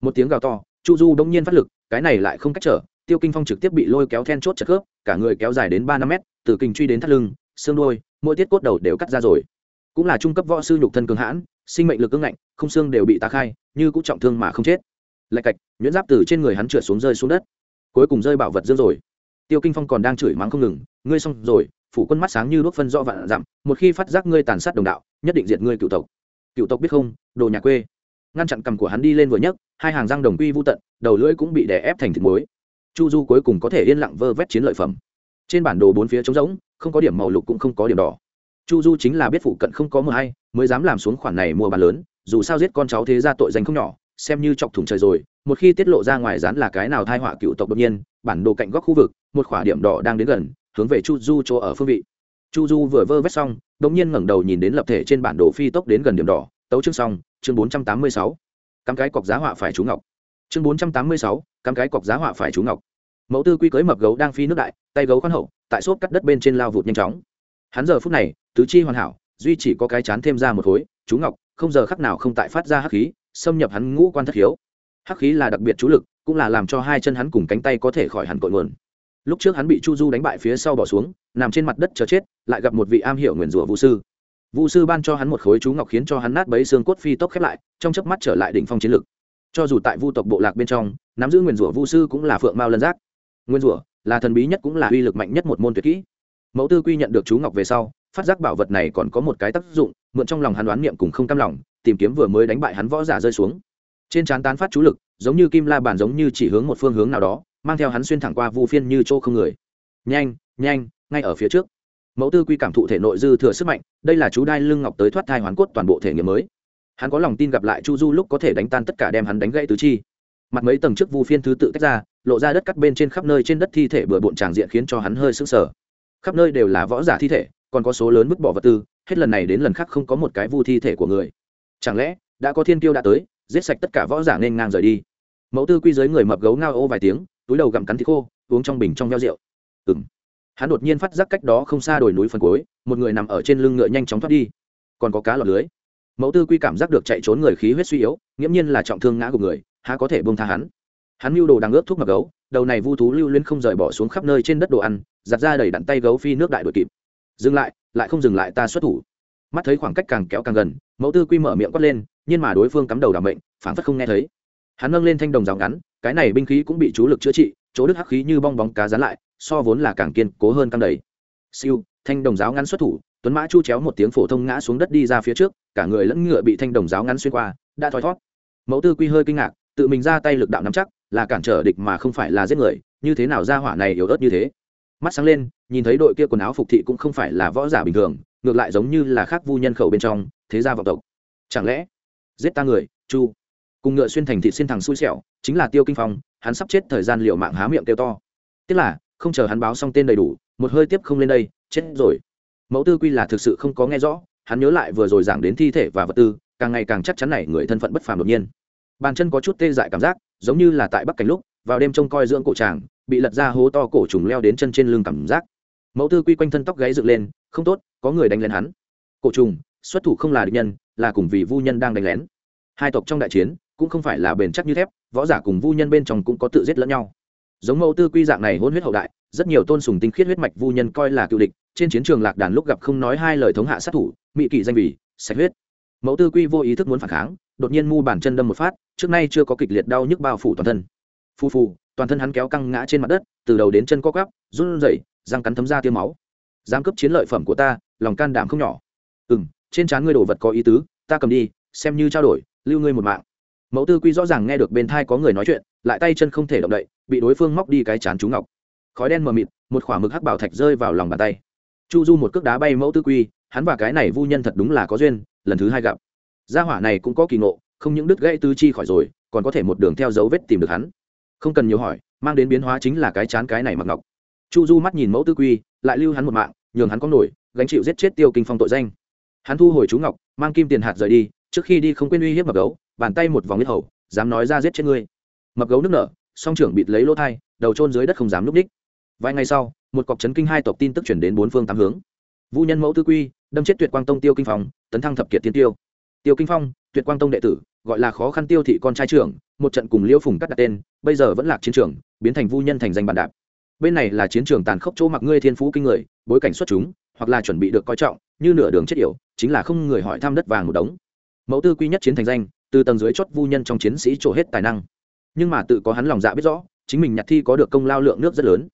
Speaker 1: Một tiếng gào to, chu du đông nhiên phát lực, cái này lại không cách trở, tiêu kinh phong trực tiếp bị lôi kéo then chốt chật khớp cả người kéo dài đến ba năm mét, từ kình truy đến thắt lưng, xương đôi mỗi tiết cốt đầu đều cắt ra rồi. Cũng là trung cấp võ sư nhục thân cường hãn, sinh mệnh lực ưng ngạnh, không xương đều bị tá khai, như cũng trọng thương mà không chết. Lạch cạch, nhuyễn giáp từ trên người hắn trượt xuống rơi xuống đất. Cuối cùng rơi bảo vật dương rồi. Tiêu kinh phong còn đang chửi mắng không ngừng, ngươi xong rồi, phủ quân mắt sáng như đuốc phân rõ vạn dặm, một khi phát giác ngươi tàn sát đồng đạo, nhất định diệt ngươi cựu tộc. Cựu tộc biết không, đồ nhà quê. Ngăn chặn cầm của hắn đi lên vừa nhấc, hai hàng răng đồng quy vô tận, đầu lưỡi cũng bị đè ép thành thịt muối chu du cuối cùng có thể yên lặng vơ vét chiến lợi phẩm. Trên bản đồ bốn phía trống rỗng, không có điểm màu lục cũng không có điểm đỏ. Chu du chính là biết phụ cận không có mờ hay, mới dám làm xuống khoản này mua bán lớn, dù sao giết con cháu thế ra tội danh không nhỏ, xem như chọc thủng trời rồi, một khi tiết lộ ra ngoài rán là cái nào thai họa cựu tộc đột nhiên, bản đồ cạnh góc khu vực, một khỏa điểm đỏ đang đến gần, hướng về chu du chỗ ở phương vị. Chu du vừa vơ vét xong đ ỗ n g nhiên ngẩng đầu nhìn đến lập thể trên bản đồ phi tốc đến gần điểm đỏ, tấu chương xong, chương bốn trăm tám mươi sáu. Cắm cái cọc giá họa phải chú ngọc chương bốn trăm tám mươi sáu, cắm cái cọc giá họa phải chú ngọc. Mẫu tư quy cưới mập gấu đang phi nước đại, tay gấu khoan hậu, tại xốp cắt đất bên trên lao vụt nhanh chóng. Hắn giờ phút này, tứ chi hoàn hảo, duy chỉ có cái chán thêm ra một khối, chú ngọc, không giờ khắc nào không tại phát ra hắc khí, xâm nhập hắn ngũ quan thất hiếu hắc khí là đặc biệt chú lực, cũng là làm cho hai chân hắn cùng cánh tay có thể khỏi hẳn cội nguồn. Lúc trước hắn bị chu du đánh bại phía sau bỏ xuống, nằm trên mặt đất chờ chết, lại gặp một vị am hiểu nguyền rủa vũ sư. Vũ sư ban cho hắn một khối chú ngọc khiến cho hắn nát bấy xương cốt phi tốc khép lại, trong chớp mắt trở lại đỉnh phong chiến lực cho dù tại vu tộc bộ lạc bên trong, nắm giữ nguyền rủa Vu sư cũng là phượng mao lân giác. Nguyên rủa là thần bí nhất cũng là uy lực mạnh nhất một môn tuyệt kỹ. Mẫu tư quy nhận được chú ngọc về sau, phát giác bảo vật này còn có một cái tác dụng, mượn trong lòng hắn đoán niệm cùng không cam lòng, tìm kiếm vừa mới đánh bại hắn võ giả rơi xuống. Trên trán tán phát chú lực, giống như kim la bàn giống như chỉ hướng một phương hướng nào đó, mang theo hắn xuyên thẳng qua vu phiên như chỗ không người. Nhanh nhanh, ngay ở phía trước. Mẫu tư quy cảm thụ thể nội dư thừa sức mạnh, đây là chú đai lưng ngọc tới thoát thai hoàn cốt toàn bộ thể nghiệm mới hắn có lòng tin gặp lại chu du lúc có thể đánh tan tất cả đem hắn đánh gãy tứ chi. Mặt mấy tầng trước vu phiên thứ tự tách ra, lộ ra đất cắt bên trên khắp nơi trên đất thi thể bừa bộn tràng diện khiến cho hắn hơi sững sờ. Khắp nơi đều là võ giả thi thể, còn có số lớn vứt bỏ vật tư, hết lần này đến lần khác không có một cái vu thi thể của người. Chẳng lẽ, đã có thiên tiêu đã tới, giết sạch tất cả võ giả nên ngang rời đi? Mẫu tư quy giới người mập gấu ngao ô vài tiếng, túi đầu gặm cắn thịt khô, uống trong bình trong veo rượu. Ừ m hắn đột nhiên phát giác cách đó không xa đồi núi phần cuối, một người nằm ở trên lưng ngựa nhanh chóng thoát đi. Còn có cá lọt lưới mẫu tư quy cảm giác được chạy trốn người khí huyết suy yếu, nghiễm nhiên là trọng thương ngã của người, há có thể bông tha hắn. Hắn mưu đồ đang ướp thuốc mập gấu, đầu này vu thú lưu liên không rời bỏ xuống khắp nơi trên đất đồ ăn, giặt ra đầy đặn tay gấu phi nước đại đội kịp. Dừng lại lại không dừng lại ta xuất thủ. Mắt thấy khoảng cách càng kéo càng gần, mẫu tư quy mở miệng quát lên, nhưng mà đối phương cắm đầu đảm bệnh phản phất không nghe thấy. Hắn nâng lên thanh đồng rào ngắn, cái này binh khí cũng bị chú lực chữa trị, chỗ đức hắc khí như bong bóng cá dán lại, so vốn là càng kiên cố hơn căng đầy. Siêu, thanh đồng giáo ngắn xuất thủ tuấn mã chu chéo một tiếng phổ thông ngã xuống đất đi ra phía trước, cả người lẫn ngựa bị thanh đồng giáo ngắn xuyên qua, đã thoi thót mẫu tư quy hơi kinh ngạc, tự mình ra tay lực đạo nắm chắc, là cản trở địch mà không phải là giết người, như thế nào ra hỏa này yếu ớt như thế? Mắt sáng lên, nhìn thấy đội kia quần áo phục thị cũng không phải là võ giả bình thường, ngược lại giống như là khác vu nhân khẩu bên trong, thế gia vọng tộc. Chẳng lẽ, giết ta người, chu? Cùng ngựa xuyên thành thị xuyên thằng xui xẻo, chính là tiêu kinh phong, hắn sắp chết thời gian liệu mạng há miệng kêu to. Tức là, không chờ hắn báo xong tên đầy đủ, một hơi tiếp không lên đây, chết rồi mẫu tư quy là thực sự không có nghe rõ, hắn nhớ lại vừa rồi giảng đến thi thể và vật tư, càng ngày càng chắc chắn này người thân phận bất phàm đột nhiên. Bàn chân có chút tê dại cảm giác, giống như là tại bắc cảnh lúc, vào đêm trông coi dưỡng cổ tràng, bị lật ra hố to cổ trùng leo đến chân trên lưng cảm giác. Mẫu tư quy quanh thân tóc gáy dựng lên, không tốt, có người đánh lén hắn. Cổ trùng, xuất thủ không là địch nhân, là cùng vì vu nhân đang đánh lén. Hai tộc trong đại chiến, cũng không phải là bền chắc như thép, võ giả cùng vu nhân bên trong cũng có tự giết lẫn nhau. Giống mẫu tư quy dạng này hôn huyết hậu đại, rất nhiều tôn sùng tinh khiết huyết mạch vu nhân coi là cựu địch trên chiến trường lạc đàn lúc gặp không nói hai lời thống hạ sát thủ, mị kỷ danh vì, sạch huyết. Mẫu tư quy vô ý thức muốn phản kháng, đột nhiên mu bàn chân đâm một phát, trước nay chưa có kịch liệt đau nhức bao phủ toàn thân. Phu phu toàn thân hắn kéo căng ngã trên mặt đất, từ đầu đến chân co quắp, run rẩy, răng cắn thấm ra tiêu máu. Giám cấp chiến lợi phẩm của ta, lòng can đảm không nhỏ. Ừ m trên trán ngươi đồ vật có ý tứ, ta cầm đi, xem như trao đổi, lưu ngươi một mạng. Mẫu tư quy rõ ràng nghe được bên thai có người nói chuyện, lại tay chân không thể động đậy, bị đối phương móc đi cái chán chú ngọc. Khói đen mờ mịt, một khoả mực hắc bảo thạch rơi vào lòng bàn tay chu du một cước đá bay mẫu tư quy, hắn và cái này vu nhân thật đúng là có duyên, lần thứ hai gặp. Gia hỏa này cũng có kỳ ngộ, không những đứt gãy tư chi khỏi rồi, còn có thể một đường theo dấu vết tìm được hắn. Không cần nhiều hỏi, mang đến biến hóa chính là cái chán cái này mặc ngọc. Chu du mắt nhìn mẫu tư quy, lại lưu hắn một mạng, nhường hắn có nổi, gánh chịu giết chết tiêu kinh phong tội danh. Hắn thu hồi chú ngọc, mang kim tiền hạt rời đi, trước khi đi không quên uy hiếp mập gấu, bàn tay một vòng huyết hầu, dám nói ra giết chết ngươi. Mập gấu nước nở, song trưởng bịt lấy lỗ thai, đầu trôn dưới đất không dám núp đích. Vài ngày sau một cọc chấn kinh hai tộc tin tức chuyển đến bốn phương tám hướng. Vũ nhân mẫu tư quy, đâm chết tuyệt quang tông tiêu kinh phong, tấn thăng thập kiệt tiên tiêu. Tiêu kinh phong, tuyệt quang tông đệ tử, gọi là khó khăn tiêu thị con trai trưởng, một trận cùng liễu phùng cắt đặt tên, bây giờ vẫn là chiến trường, biến thành vu nhân thành danh bàn đạp. Bên này là chiến trường tàn khốc chỗ mặc ngươi thiên phú kinh người, bối cảnh xuất chúng, hoặc là chuẩn bị được coi trọng, như nửa đường chết yểu, chính là không người hỏi thăm đất vàng một đống. Mẫu tư quy nhất chiến thành danh, từ tầng dưới chót vu nhân trong chiến sĩ trổ hết tài năng. Nhưng mà tự có hắn lòng dạ biết rõ, chính mình nhặt thi có được công lao lượng nước rất lớn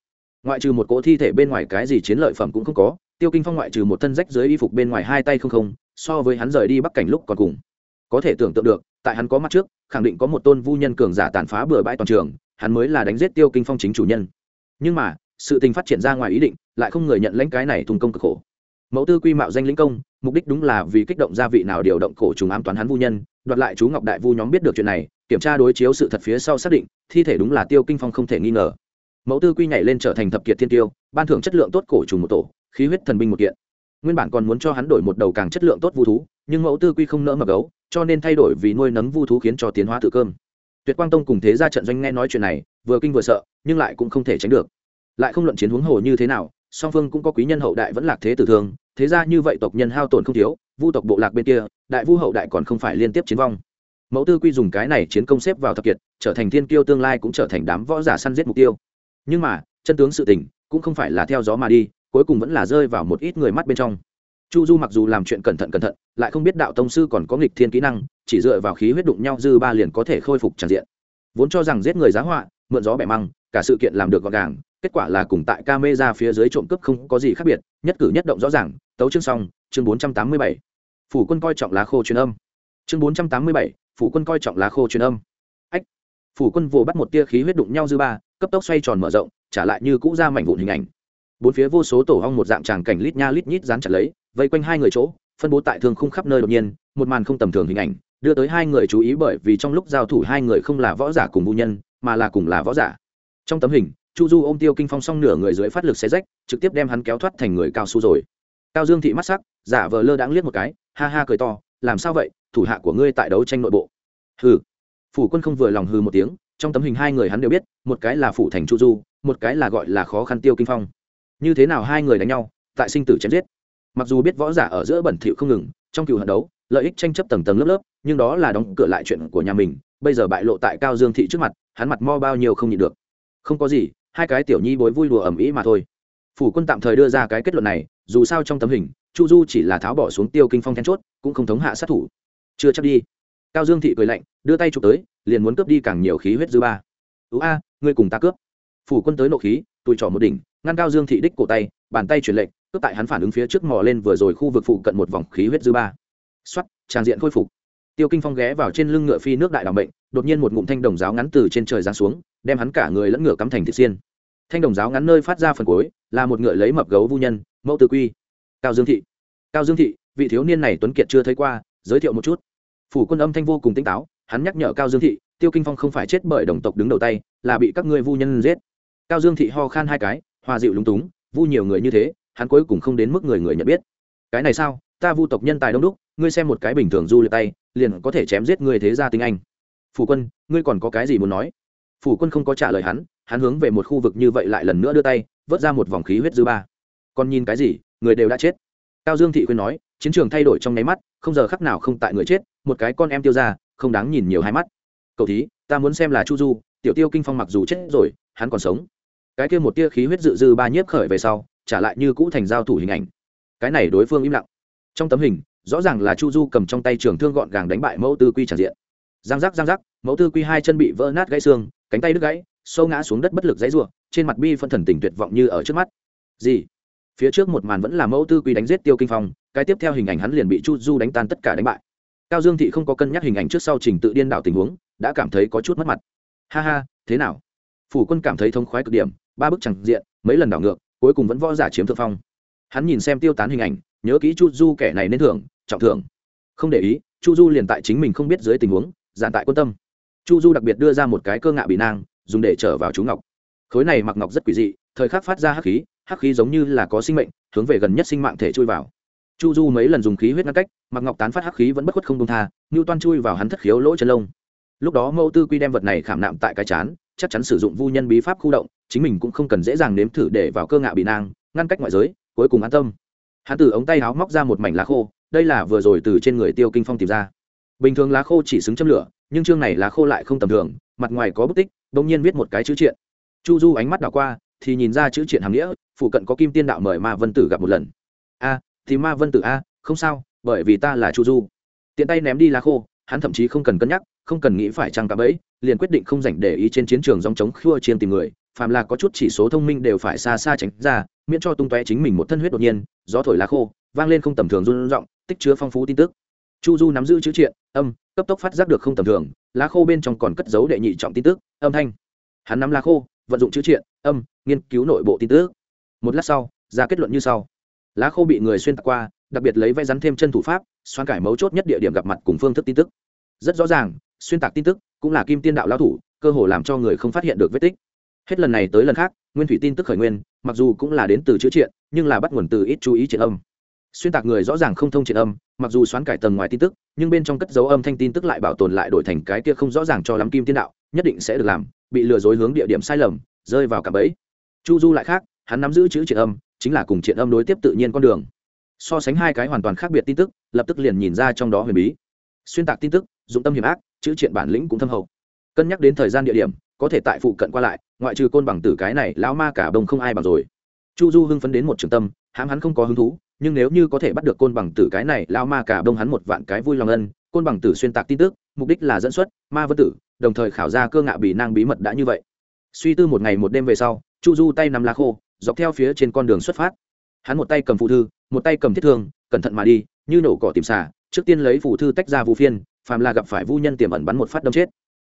Speaker 1: ngoại trừ một cỗ thi thể bên ngoài cái gì chiến lợi phẩm cũng không có, tiêu kinh phong ngoại trừ một thân rách dưới y phục bên ngoài hai tay không không, so với hắn rời đi bắc cảnh lúc còn cùng. Có thể tưởng tượng được, tại hắn có mắt trước, khẳng định có một tôn vu nhân cường giả tàn phá bừa bãi toàn trường, hắn mới là đánh giết tiêu kinh phong chính chủ nhân. Nhưng mà, sự tình phát triển ra ngoài ý định, lại không người nhận lãnh cái này thùng công cực khổ. Mẫu tư quy mạo danh lĩnh công, mục đích đúng là vì kích động gia vị nào điều động cổ trùng ám toán hắn vu nhân, đoạt lại chú ngọc đại vu nhóm biết được chuyện này, kiểm tra đối chiếu sự thật phía sau xác định, thi thể đúng là tiêu kinh phong không thể nghi ngờ mẫu tư quy nhảy lên trở thành thập kiệt thiên tiêu, ban thưởng chất lượng tốt cổ trùng một tổ, khí huyết thần binh một kiện. Nguyên bản còn muốn cho hắn đổi một đầu càng chất lượng tốt vu thú, nhưng mẫu tư quy không nỡ mà gấu, cho nên thay đổi vì nuôi nấng vu thú khiến cho tiến hóa tự cơm. Tuyệt quang tông cùng thế ra trận doanh nghe nói chuyện này, vừa kinh vừa sợ, nhưng lại cũng không thể tránh được. Lại không luận chiến huống hồ như thế nào, song phương cũng có quý nhân hậu đại vẫn lạc thế tử thương, thế ra như vậy tộc nhân hao tổn không thiếu, vu tộc bộ lạc bên kia, đại vu hậu đại còn không phải liên tiếp chiến vong. Mẫu tư quy dùng cái này chiến công xếp vào thập kiệt, trở thành thiên kiêu tương lai cũng trở thành đám võ giả săn giết mục tiêu nhưng mà, chân tướng sự tình, cũng không phải là theo gió mà đi, cuối cùng vẫn là rơi vào một ít người mắt bên trong. Chu du mặc dù làm chuyện cẩn thận cẩn thận, lại không biết đạo tông sư còn có nghịch thiên kỹ năng, chỉ dựa vào khí huyết đụng nhau dư ba liền có thể khôi phục tràn diện. Vốn cho rằng giết người giá họa, mượn gió bẻ măng, cả sự kiện làm được gọn gàng, kết quả là cùng tại camera phía dưới trộm cướp không có gì khác biệt, nhất cử nhất động rõ ràng, tấu chương xong, chương bốn trăm tám mươi bảy. Phủ quân coi trọng lá khô truyền âm. Chương bốn trăm tám mươi bảy, phủ quân coi trọng lá khô truyền âm phủ quân vô bắt một tia khí huyết đụng nhau dư ba, cấp tốc xoay tròn mở rộng, trả lại như cũ ra mảnh vụn hình ảnh. Bốn phía vô số tổ hong một dạng tràng cảnh lít nha lít nhít dán chặt lấy, vây quanh hai người chỗ, phân bố tại thương khung khắp nơi đột nhiên, một màn không tầm thường hình ảnh, đưa tới hai người chú ý bởi vì trong lúc giao thủ hai người không là võ giả cùng vũ nhân, mà là cùng là võ giả. Trong tấm hình, chu du ôm tiêu kinh phong xong nửa người dưới phát lực xé rách, trực tiếp đem hắn kéo thoát thành người cao su rồi. Cao dương thị mắt sắc, giả vờ lơ đãng liếc một cái, ha ha cười to, làm sao vậy? Thủ hạ của ngươi tại đấu tranh nội bộ. Hừ phủ quân không vừa lòng hừ một tiếng, trong tấm hình hai người hắn đều biết, một cái là phủ thành chu du, một cái là gọi là khó khăn tiêu kinh phong. Như thế nào hai người đánh nhau, tại sinh tử chém giết. Mặc dù biết võ giả ở giữa bẩn thỉu không ngừng, trong cựu hận đấu, lợi ích tranh chấp tầng tầng lớp lớp, nhưng đó là đóng cửa lại chuyện của nhà mình, bây giờ bại lộ tại cao dương thị trước mặt, hắn mặt mo bao nhiêu không nhịn được. Không có gì, hai cái tiểu nhi bối vui đùa ầm ĩ mà thôi. Phủ quân tạm thời đưa ra cái kết luận này, dù sao trong tấm hình, chu du chỉ là tháo bỏ xuống tiêu kinh phong then chốt, cũng không thống hạ sát thủ. Chưa chắc đi cao dương thị cười lạnh, đưa tay chụp tới, liền muốn cướp đi càng nhiều khí huyết dư ba. Ú a, ngươi cùng ta cướp. Phủ quân tới nộ khí tùi trỏ một đỉnh, ngăn cao dương thị đích cổ tay, bàn tay chuyển lệnh, cướp tại hắn phản ứng phía trước mò lên vừa rồi khu vực phụ cận một vòng khí huyết dư ba. Xoắt tràng diện khôi phục. Tiêu kinh phong ghé vào trên lưng ngựa phi nước đại đ bệnh đột nhiên một ngụm thanh đồng giáo ngắn từ trên trời giáng xuống, đem hắn cả người lẫn ngựa cắm thành thị xiên. Thanh đồng giáo ngắn nơi phát ra phần cuối, là một ngựa lấy mập gấu vu nhân, mẫu tư quy. Cao dương thị. Cao dương thị, vị thiếu niên này tuấn kiệt chưa thấy qua, giới thiệu một chút phủ quân âm thanh vô cùng tỉnh táo, hắn nhắc nhở cao dương thị, tiêu kinh phong không phải chết bởi đồng tộc đứng đầu tay, là bị các ngươi vu nhân giết. Cao dương thị ho khan hai cái, hòa dịu lúng túng, vu nhiều người như thế, hắn cuối cùng không đến mức người người nhận biết. Cái này sao? Ta vu tộc nhân tài đông đúc, ngươi xem một cái bình thường du lượt tay, liền có thể chém giết người thế gia tinh anh. Phủ quân, ngươi còn có cái gì muốn nói? Phủ quân không có trả lời hắn hắn hướng về một khu vực như vậy lại lần nữa đưa tay, vớt ra một vòng khí huyết dư ba. Còn nhìn cái gì? Người đều đã chết. Cao dương thị khuyên nói, chiến trường thay đổi trong nháy mắt không giờ khắc nào không tại người chết, một cái con em tiêu ra, không đáng nhìn nhiều hai mắt. Cậu thí, ta muốn xem là chu du, tiểu tiêu kinh phong mặc dù chết rồi, hắn còn sống. Cái kia một tia khí huyết dự dư ba nhiếp khởi về sau, trả lại như cũ thành giao thủ hình ảnh. Cái này đối phương im lặng. Trong tấm hình, rõ ràng là chu du cầm trong tay trường thương gọn gàng đánh bại mẫu tư quy tràn diện. Giang giác giang giác, mẫu tư quy hai chân bị vỡ nát gãy xương, cánh tay đứt gãy, sâu ngã xuống đất bất lực dãy ruộng trên mặt bi phân thần tình tuyệt vọng như ở trước mắt. Gì? Phía trước một màn vẫn là mẫu tư quy đánh giết tiêu kinh phong cái tiếp theo hình ảnh hắn liền bị chu du đánh tan tất cả đánh bại. Cao dương thị không có cân nhắc hình ảnh trước sau trình tự điên đảo tình huống, đã cảm thấy có chút mất mặt. Ha ha, thế nào? Phủ quân cảm thấy thông khoái cực điểm, ba bức chẳng diện, mấy lần đảo ngược, cuối cùng vẫn võ giả chiếm thượng phong. Hắn nhìn xem tiêu tán hình ảnh, nhớ kỹ chu du kẻ này nên thưởng, trọng thưởng. Không để ý, chu du liền tại chính mình không biết dưới tình huống, giản tại quân tâm. Chu du đặc biệt đưa ra một cái cơ ngạ bị nang, dùng để trở vào chú ngọc. Khối này mặc ngọc rất quỷ dị, thời khắc phát ra hắc khí hắc khí giống như là có sinh mệnh, hướng về gần nhất sinh mạng thể chui vào chu du mấy lần dùng khí huyết ngăn cách mặc ngọc tán phát hắc khí vẫn bất khuất không công tha như toan chui vào hắn thất khiếu lỗ chân lông. Lúc đó mẫu tư quy đem vật này khảm nạm tại cái chán, chắc chắn sử dụng vu nhân bí pháp khu động, chính mình cũng không cần dễ dàng nếm thử để vào cơ ngạ bị nang, ngăn cách ngoại giới, cuối cùng an tâm. Hắn từ ống tay áo móc ra một mảnh lá khô, đây là vừa rồi từ trên người tiêu kinh phong tìm ra. Bình thường lá khô chỉ xứng châm lửa, nhưng chương này lá khô lại không tầm thường, mặt ngoài có bút tích bỗng nhiên viết một cái chữ triện. Chu du ánh mắt đảo qua, thì nhìn ra chữ triện hàm nghĩa, phụ cận có kim tiên đạo mời ma vân tử gặp một lần. A thì ma vân tử a, không sao, bởi vì ta là chu du. Tiện tay ném đi lá khô, hắn thậm chí không cần cân nhắc, không cần nghĩ phải chăng cả bẫy, liền quyết định không dành để ý trên chiến trường dòng chống khua chiên tìm người. Phàm là có chút chỉ số thông minh đều phải xa xa tránh ra, miễn cho tung tóe chính mình một thân huyết đột nhiên, gió thổi lá khô, vang lên không tầm thường run rộng tích chứa phong phú tin tức. Chu du nắm giữ chữ triện, âm, cấp tốc phát giác được không tầm thường, lá khô bên trong còn cất giấu đệ nhị trọng tin tức, âm thanh. Hắn nắm lá khô, vận dụng chữ triện, âm, nghiên cứu nội bộ tin tức. Một lát sau, ra kết luận như sau lá khô bị người xuyên tạc qua, đặc biệt lấy vẽ rắn thêm chân thủ pháp xoan cải mấu chốt nhất địa điểm gặp mặt cùng phương thức tin tức. Rất rõ ràng, xuyên tạc tin tức cũng là kim tiên đạo lao thủ, cơ hồ làm cho người không phát hiện được vết tích. Hết lần này tới lần khác, nguyên thủy tin tức khởi nguyên, mặc dù cũng là đến từ chữ triện, nhưng là bắt nguồn từ ít chú ý triện âm. Xuyên tạc người rõ ràng không thông triện âm, mặc dù xoán cải tầng ngoài tin tức, nhưng bên trong cất dấu âm thanh tin tức lại bảo tồn lại đổi thành cái kia không rõ ràng cho lắm kim tiên đạo, nhất định sẽ được làm, bị lừa dối hướng địa điểm sai lầm, rơi vào cả bẫy. Chu du lại khác, hắn nắm giữ chữ triện âm chính là cùng triện âm đối tiếp tự nhiên con đường. So sánh hai cái hoàn toàn khác biệt tin tức, lập tức liền nhìn ra trong đó huyền bí. Xuyên tạc tin tức, dụng tâm hiểm ác, chữ triện bản lĩnh cũng thâm hậu. Cân nhắc đến thời gian địa điểm, có thể tại phụ cận qua lại, ngoại trừ côn bằng tử cái này, lão ma cả bông không ai bằng rồi. Chu du hưng phấn đến một trường tâm hãm hắn không có hứng thú, nhưng nếu như có thể bắt được côn bằng tử cái này, lão ma cả bông hắn một vạn cái vui lòng ân, côn bằng tử xuyên tạc tin tức, mục đích là dẫn xuất ma vân tử, đồng thời khảo ra cơ ngạ bị nang bí mật đã như vậy. Suy tư một ngày một đêm về sau, chu du tay nắm lá khô dọc theo phía trên con đường xuất phát. Hắn một tay cầm phụ thư, một tay cầm thiết thương, cẩn thận mà đi, như nổ cỏ tìm xả trước tiên lấy phụ thư tách ra vụ phiên, phàm là gặp phải vu nhân tiềm ẩn bắn một phát đâm chết.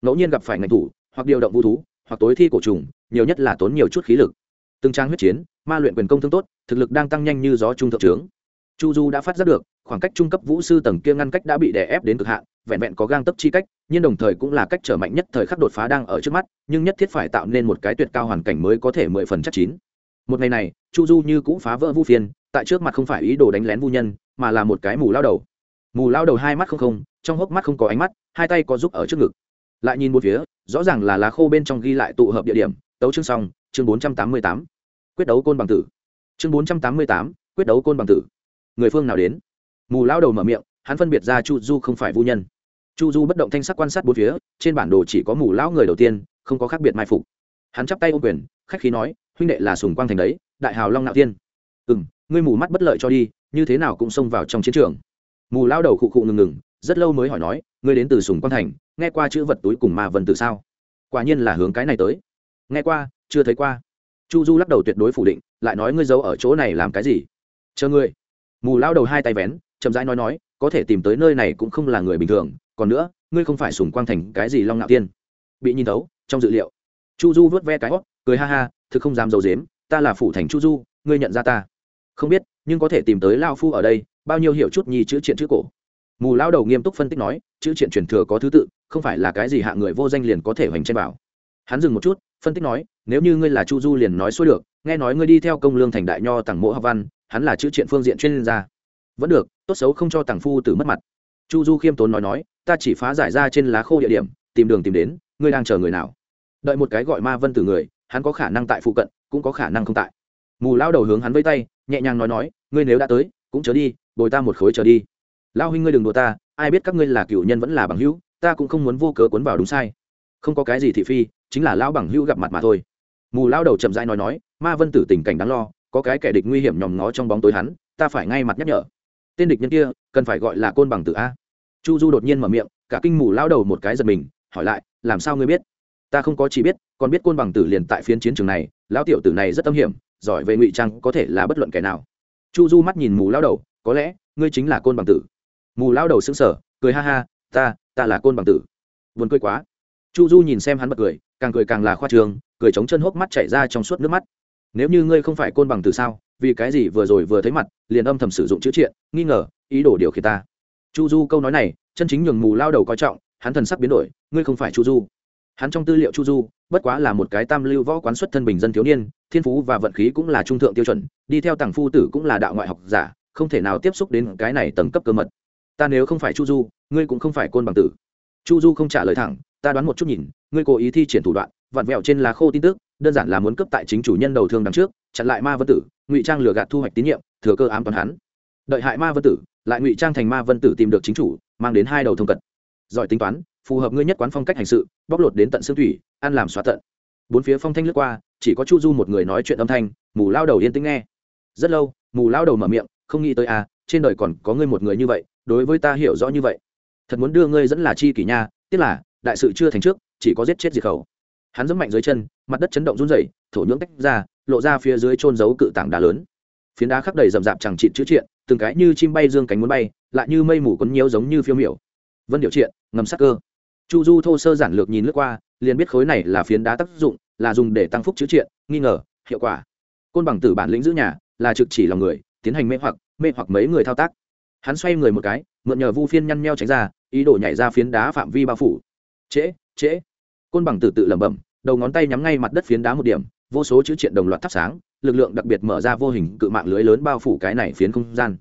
Speaker 1: Ngẫu nhiên gặp phải ngành thủ, hoặc điều động vũ thú, hoặc tối thi cổ trùng, nhiều nhất là tốn nhiều chút khí lực. Từng trang huyết chiến, ma luyện quyền công thương tốt, thực lực đang tăng nhanh như gió trung thượng trướng. Chu du đã phát giác được, khoảng cách trung cấp vũ sư tầng kia ngăn cách đã bị đè ép đến cực hạn, vẹn vẹn có gang tấp chi cách, nhưng đồng thời cũng là cách trở mạnh nhất thời khắc đột phá đang ở trước mắt, nhưng nhất thiết phải tạo nên một cái tuyệt cao hoàn cảnh mới có thể mười phần chắc chín một ngày này, chu du như cũng phá vỡ vu phiên, tại trước mặt không phải ý đồ đánh lén vu nhân, mà là một cái mù lao đầu. Mù lao đầu hai mắt không không, trong hốc mắt không có ánh mắt, hai tay có giúp ở trước ngực. Lại nhìn một phía, rõ ràng là lá khô bên trong ghi lại tụ hợp địa điểm, tấu chương xong, chương bốn trăm tám mươi tám. Quyết đấu côn bằng tử. Chương bốn trăm tám mươi tám, quyết đấu côn bằng tử. Người phương nào đến? Mù lao đầu mở miệng, hắn phân biệt ra chu du không phải vu nhân. Chu du bất động thanh sắc quan sát bốn phía, trên bản đồ chỉ có mù lão người đầu tiên, không có khác biệt mai phục. Hắn chắp tay ô quyền, khách khí nói huynh đệ là sùng quang thành đấy, đại hào long nạo tiên ừ m ngươi mù mắt bất lợi cho đi, như thế nào cũng xông vào trong chiến trường. Mù lao đầu khụ khụ ngừng ngừng, rất lâu mới hỏi nói, ngươi đến từ sùng quang thành, nghe qua chữ vật túi cùng ma vân từ sao? Quả nhiên là hướng cái này tới. Nghe qua, chưa thấy qua. Chu du lắc đầu tuyệt đối phủ định, lại nói ngươi giấu ở chỗ này làm cái gì? Chờ ngươi. Mù lao đầu hai tay vén, chậm rãi nói nói, có thể tìm tới nơi này cũng không là người bình thường, còn nữa, ngươi không phải sùng quang thành cái gì long ngạo tiên bị nhìn tấu. trong dự liệu, chu du vớt ve cái hót cười ha ha thực không dám d i ấ u dếm ta là phủ thành chu du, ngươi nhận ra ta. Không biết, nhưng có thể tìm tới lao phu ở đây, bao nhiêu hiểu chút nhi chữ triện chữ cổ. Mù lao đầu nghiêm túc phân tích nói, chữ triện truyền thừa có thứ tự, không phải là cái gì hạ người vô danh liền có thể hoành trên bảo. Hắn dừng một chút, phân tích nói, nếu như ngươi là chu du liền nói xuôi được, nghe nói ngươi đi theo công lương thành đại nho tặng mộ học văn, hắn là chữ triện phương diện chuyên gia. Vẫn được, tốt xấu không cho tặng phu tử mất mặt. Chu du khiêm tốn nói nói, ta chỉ phá giải ra trên lá khô địa điểm, tìm đường tìm đến, ngươi đang chờ người nào? Đợi một cái gọi ma vân tử người hắn có khả năng tại phụ cận, cũng có khả năng không tại. Mù lao đầu hướng hắn với tay, nhẹ nhàng nói nói, ngươi nếu đã tới, cũng chớ đi, bồi ta một khối chờ đi. Lao huynh ngươi đừng đùa ta, ai biết các ngươi là cựu nhân vẫn là bằng hữu, ta cũng không muốn vô cớ cuốn vào đúng sai. Không có cái gì thị phi, chính là lao bằng hữu gặp mặt mà thôi. Mù lao đầu chậm rãi nói nói, ma vân tử tình cảnh đáng lo, có cái kẻ địch nguy hiểm nhòm ngó trong bóng tối hắn, ta phải ngay mặt nhắc nhở. Tên địch nhân kia, cần phải gọi là côn bằng tử a. Chu du đột nhiên mở miệng, cả kinh mù lao đầu một cái giật mình, hỏi lại, làm sao ngươi biết? Ta không có chỉ biết, còn biết côn bằng tử liền tại phiến chiến trường này, lão tiểu tử này rất âm hiểm, giỏi về ngụy trang có thể là bất luận kẻ nào. Chu du mắt nhìn mù lao đầu, có lẽ, ngươi chính là côn bằng tử. Mù lao đầu xứng sở cười ha ha, ta ta là côn bằng tử. Vườn cười quá. Chu du nhìn xem hắn bật cười, càng cười càng là khoa trường cười chống chân hốc mắt chảy ra trong suốt nước mắt. Nếu như ngươi không phải côn bằng tử sao, vì cái gì vừa rồi vừa thấy mặt, liền âm thầm sử dụng chữ triện, nghi ngờ, ý đồ điều khiển ta. Chu du câu nói này, chân chính nhường mù lao đầu coi trọng, hắn thần sắc biến đổi, ngươi không phải chu du hắn trong tư liệu chu du, bất quá là một cái tam lưu võ quán xuất thân bình dân thiếu niên, thiên phú và vận khí cũng là trung thượng tiêu chuẩn, đi theo tàng phu tử cũng là đạo ngoại học giả, không thể nào tiếp xúc đến cái này tầng cấp cơ mật. Ta nếu không phải chu du, ngươi cũng không phải côn bằng tử. Chu du không trả lời thẳng, ta đoán một chút nhìn, ngươi cố ý thi triển thủ đoạn, vặn vẹo trên lá khô tin tức, đơn giản là muốn cấp tại chính chủ nhân đầu thương đằng trước, chặn lại ma vân tử, ngụy trang lừa gạt thu hoạch tín nhiệm, thừa cơ ám toán hắn. Đợi hại ma vân tử, lại ngụy trang thành ma vân tử tìm được chính chủ, mang đến hai đầu thông cật. Giỏi tính toán phù hợp ngươi nhất quán phong cách hành sự, bóc lột đến tận xương thủy, ăn làm xóa tận. Bốn phía phong thanh lướt qua, chỉ có chu du một người nói chuyện âm thanh, mù lao đầu yên tĩnh nghe. Rất lâu, mù lao đầu mở miệng, không nghĩ tới à trên đời còn có ngươi một người như vậy, đối với ta hiểu rõ như vậy. Thật muốn đưa ngươi dẫn là chi kỷ nha tức là, đại sự chưa thành trước, chỉ có giết chết diệt khẩu. Hắn dẫm mạnh dưới chân, mặt đất chấn động run rẩy, thổ nhưỡng tách ra, lộ ra phía dưới trôn giấu cự tảng đá lớn. Phiến đá khắp đầy rậm rạp chẳng chịt chữ triện, từng cái như chim bay dương cánh muốn bay, lại như mây mù quấn nhiễu giống như phiêu miểu. Vân điều triện, ngầm sắc cơ chu du thô sơ giản lược nhìn lướt qua, liền biết khối này là phiến đá tác dụng, là dùng để tăng phúc chữ triện, nghi ngờ, hiệu quả. Côn bằng tử bản lĩnh giữ nhà, là trực chỉ lòng người, tiến hành mê hoặc mê hoặc mấy người thao tác. Hắn xoay người một cái, mượn nhờ vu phiên nhăn meo tránh ra, ý đồ nhảy ra phiến đá phạm vi bao phủ. Trễ trễ. Côn bằng tử tự lẩm bẩm, đầu ngón tay nhắm ngay mặt đất phiến đá một điểm, vô số chữ triện đồng loạt thắp sáng, lực lượng đặc biệt mở ra vô hình cự mạng lưới lớn bao phủ cái này phiến không gian.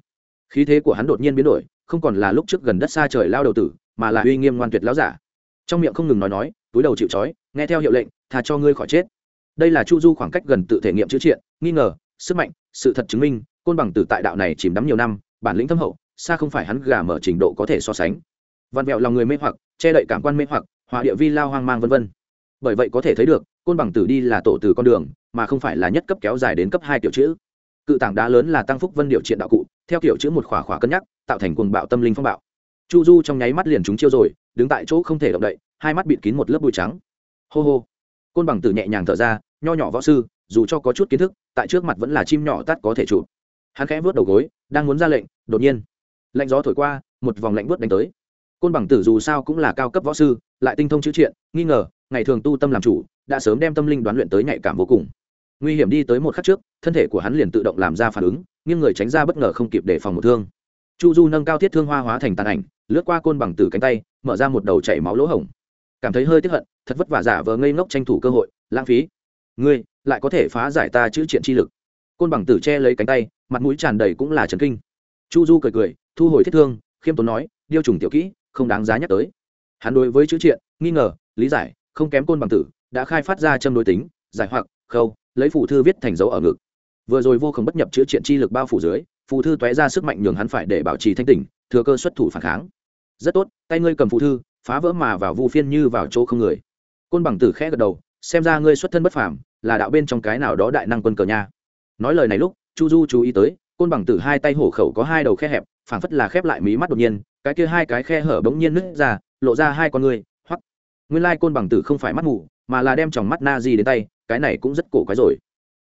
Speaker 1: Khí thế của hắn đột nhiên biến đổi, không còn là lúc trước gần đất xa trời lao đầu tử, mà là uy nghiêm ngoan tuyệt lão giả trong miệng không ngừng nói nói, túi đầu chịu trói, nghe theo hiệu lệnh thà cho ngươi khỏi chết. Đây là chu du khoảng cách gần tự thể nghiệm chữ triện, nghi ngờ, sức mạnh, sự thật chứng minh, côn bằng tử tại đạo này chìm đắm nhiều năm, bản lĩnh thâm hậu, xa không phải hắn gà mở trình độ có thể so sánh. Văn vẹo lòng người mê hoặc, che đậy cảm quan mê hoặc hòa địa vi lao hoang mang vân vân. Bởi vậy có thể thấy được, côn bằng tử đi là tổ từ con đường, mà không phải là nhất cấp kéo dài đến cấp hai kiểu chữ. Cự tảng đá lớn là tăng phúc vân điều triện đạo cụ, theo kiểu chữ một khỏa khỏa cân nhắc, tạo thành cuồng bạo tâm linh phong bạo. Chu du trong nháy mắt liền chúng chiêu rồi đứng tại chỗ không thể động đậy, hai mắt bịt kín một lớp bụi trắng. Hô hô. Côn bằng tử nhẹ nhàng thở ra, nho nhỏ võ sư, dù cho có chút kiến thức, tại trước mặt vẫn là chim nhỏ tắt có thể chụp. Hắn khẽ vớt đầu gối, đang muốn ra lệnh, đột nhiên. Lạnh gió thổi qua, một vòng lạnh vớt đánh tới. Côn bằng tử dù sao cũng là cao cấp võ sư, lại tinh thông chữ triện, nghi ngờ, ngày thường tu tâm làm chủ, đã sớm đem tâm linh đoán luyện tới nhạy cảm vô cùng. Nguy hiểm đi tới một khắc trước, thân thể của hắn liền tự động làm ra phản ứng, nhưng người tránh ra bất ngờ không kịp để phòng một thương. Chu du nâng cao thiết thương hoa hóa thành tàn ảnh lướt qua côn bằng tử cánh tay, mở ra một đầu chảy máu lỗ hổng. Cảm thấy hơi tiếp hận, thật vất vả giả vờ ngây ngốc tranh thủ cơ hội, lãng phí, ngươi lại có thể phá giải ta chữ triện chi lực. Côn bằng tử che lấy cánh tay, mặt mũi tràn đầy cũng là trần kinh. Chu du cười cười, thu hồi thiết thương, khiêm tốn nói, điêu trùng tiểu kỹ, không đáng giá nhắc tới. Hắn đối với chữ triện, nghi ngờ, lý giải, không kém côn bằng tử, đã khai phát ra châm đối tính, giải hoặc, khâu, lấy phù thư viết thành dấu ở ngực. Vừa rồi vô khổng bất nhập chữ triện chi lực bao phủ dưới, phù thư tóe ra sức mạnh nhường hắn phải để bảo trì thanh tỉnh, thừa cơ xuất thủ phản kháng rất tốt, tay ngươi cầm phụ thư, phá vỡ mà vào vu phiên như vào chỗ không người. Côn bằng tử khẽ gật đầu, xem ra ngươi xuất thân bất phàm, là đạo bên trong cái nào đó đại năng quân cờ nha. Nói lời này lúc, chu du chú ý tới, côn bằng tử hai tay hổ khẩu có hai đầu khe hẹp, phảng phất là khép lại mí mắt đột nhiên, cái kia hai cái khe hở bỗng nhiên nứt ra, lộ ra hai con ngươi hoặc nguyên lai côn bằng tử không phải mắt mù, mà là đem tròng mắt na di đến tay, cái này cũng rất cổ quái rồi.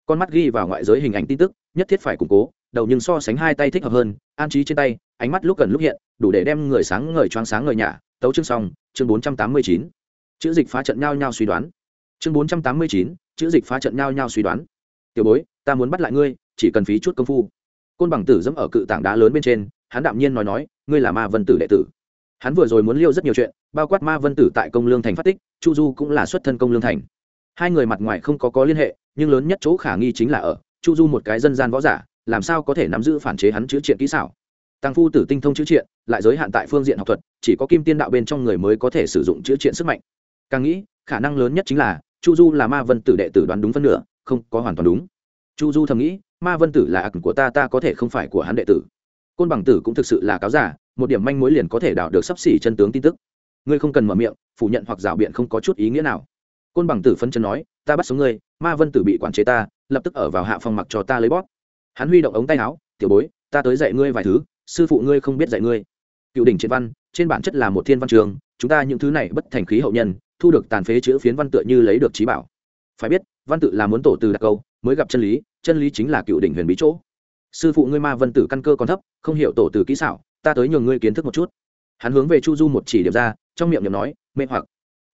Speaker 1: Con mắt ghi vào ngoại giới hình ảnh tin tức, nhất thiết phải củng cố đầu nhưng so sánh hai tay thích hợp hơn, an trí trên tay, ánh mắt lúc gần lúc hiện, đủ để đem người sáng ngời choáng sáng ngời nhả. Tấu chương xong, chương bốn trăm tám mươi chín. Chữ dịch phá trận nhao nhau suy đoán. Chương bốn trăm tám mươi chín, chữ dịch phá trận nhao nhau suy đoán. Tiểu bối, ta muốn bắt lại ngươi, chỉ cần phí chút công phu. Côn bằng tử dẫm ở cự tảng đá lớn bên trên, hắn đạm nhiên nói nói, ngươi là ma vân tử đệ tử. Hắn vừa rồi muốn liêu rất nhiều chuyện, bao quát ma vân tử tại công lương thành phát tích, chu du cũng là xuất thân công lương thành. Hai người mặt ngoài không có có liên hệ, nhưng lớn nhất chỗ khả nghi chính là ở, chu du một cái dân gian võ giả làm sao có thể nắm giữ phản chế hắn chữ triện kỹ xảo? Tăng phu tử tinh thông chữ triện, lại giới hạn tại phương diện học thuật, chỉ có kim tiên đạo bên trong người mới có thể sử dụng chữ triện sức mạnh. Càng nghĩ, khả năng lớn nhất chính là, chu du là ma vân tử đệ tử đoán đúng phân nửa, không có hoàn toàn đúng. Chu du thầm nghĩ, ma vân tử là ạc của ta ta có thể không phải của hắn đệ tử. Côn bằng tử cũng thực sự là cáo giả, một điểm manh mối liền có thể đảo được sắp xỉ chân tướng tin tức. Ngươi không cần mở miệng, phủ nhận hoặc rào biện không có chút ý nghĩa nào. Côn bằng tử phân chân nói, ta bắt sống ngươi, ma vân tử bị quản chế ta, lập tức ở vào hạ phòng mặc cho ta lấy bóp hắn huy động ống tay áo, tiểu bối, ta tới dạy ngươi vài thứ, sư phụ ngươi không biết dạy ngươi. Cựu đỉnh triệt văn, trên bản chất là một thiên văn trường, chúng ta những thứ này bất thành khí hậu nhân, thu được tàn phế chữ phiến văn tựa như lấy được trí bảo. Phải biết, văn tự là muốn tổ từ đặc câu, mới gặp chân lý chân lý chính là cựu đỉnh huyền bí chỗ. Sư phụ ngươi ma vân tử căn cơ còn thấp, không hiểu tổ từ kỹ xảo, ta tới nhường ngươi kiến thức một chút. Hắn hướng về chu du một chỉ điểm ra, trong miệng nhầm nói, mê hoặc.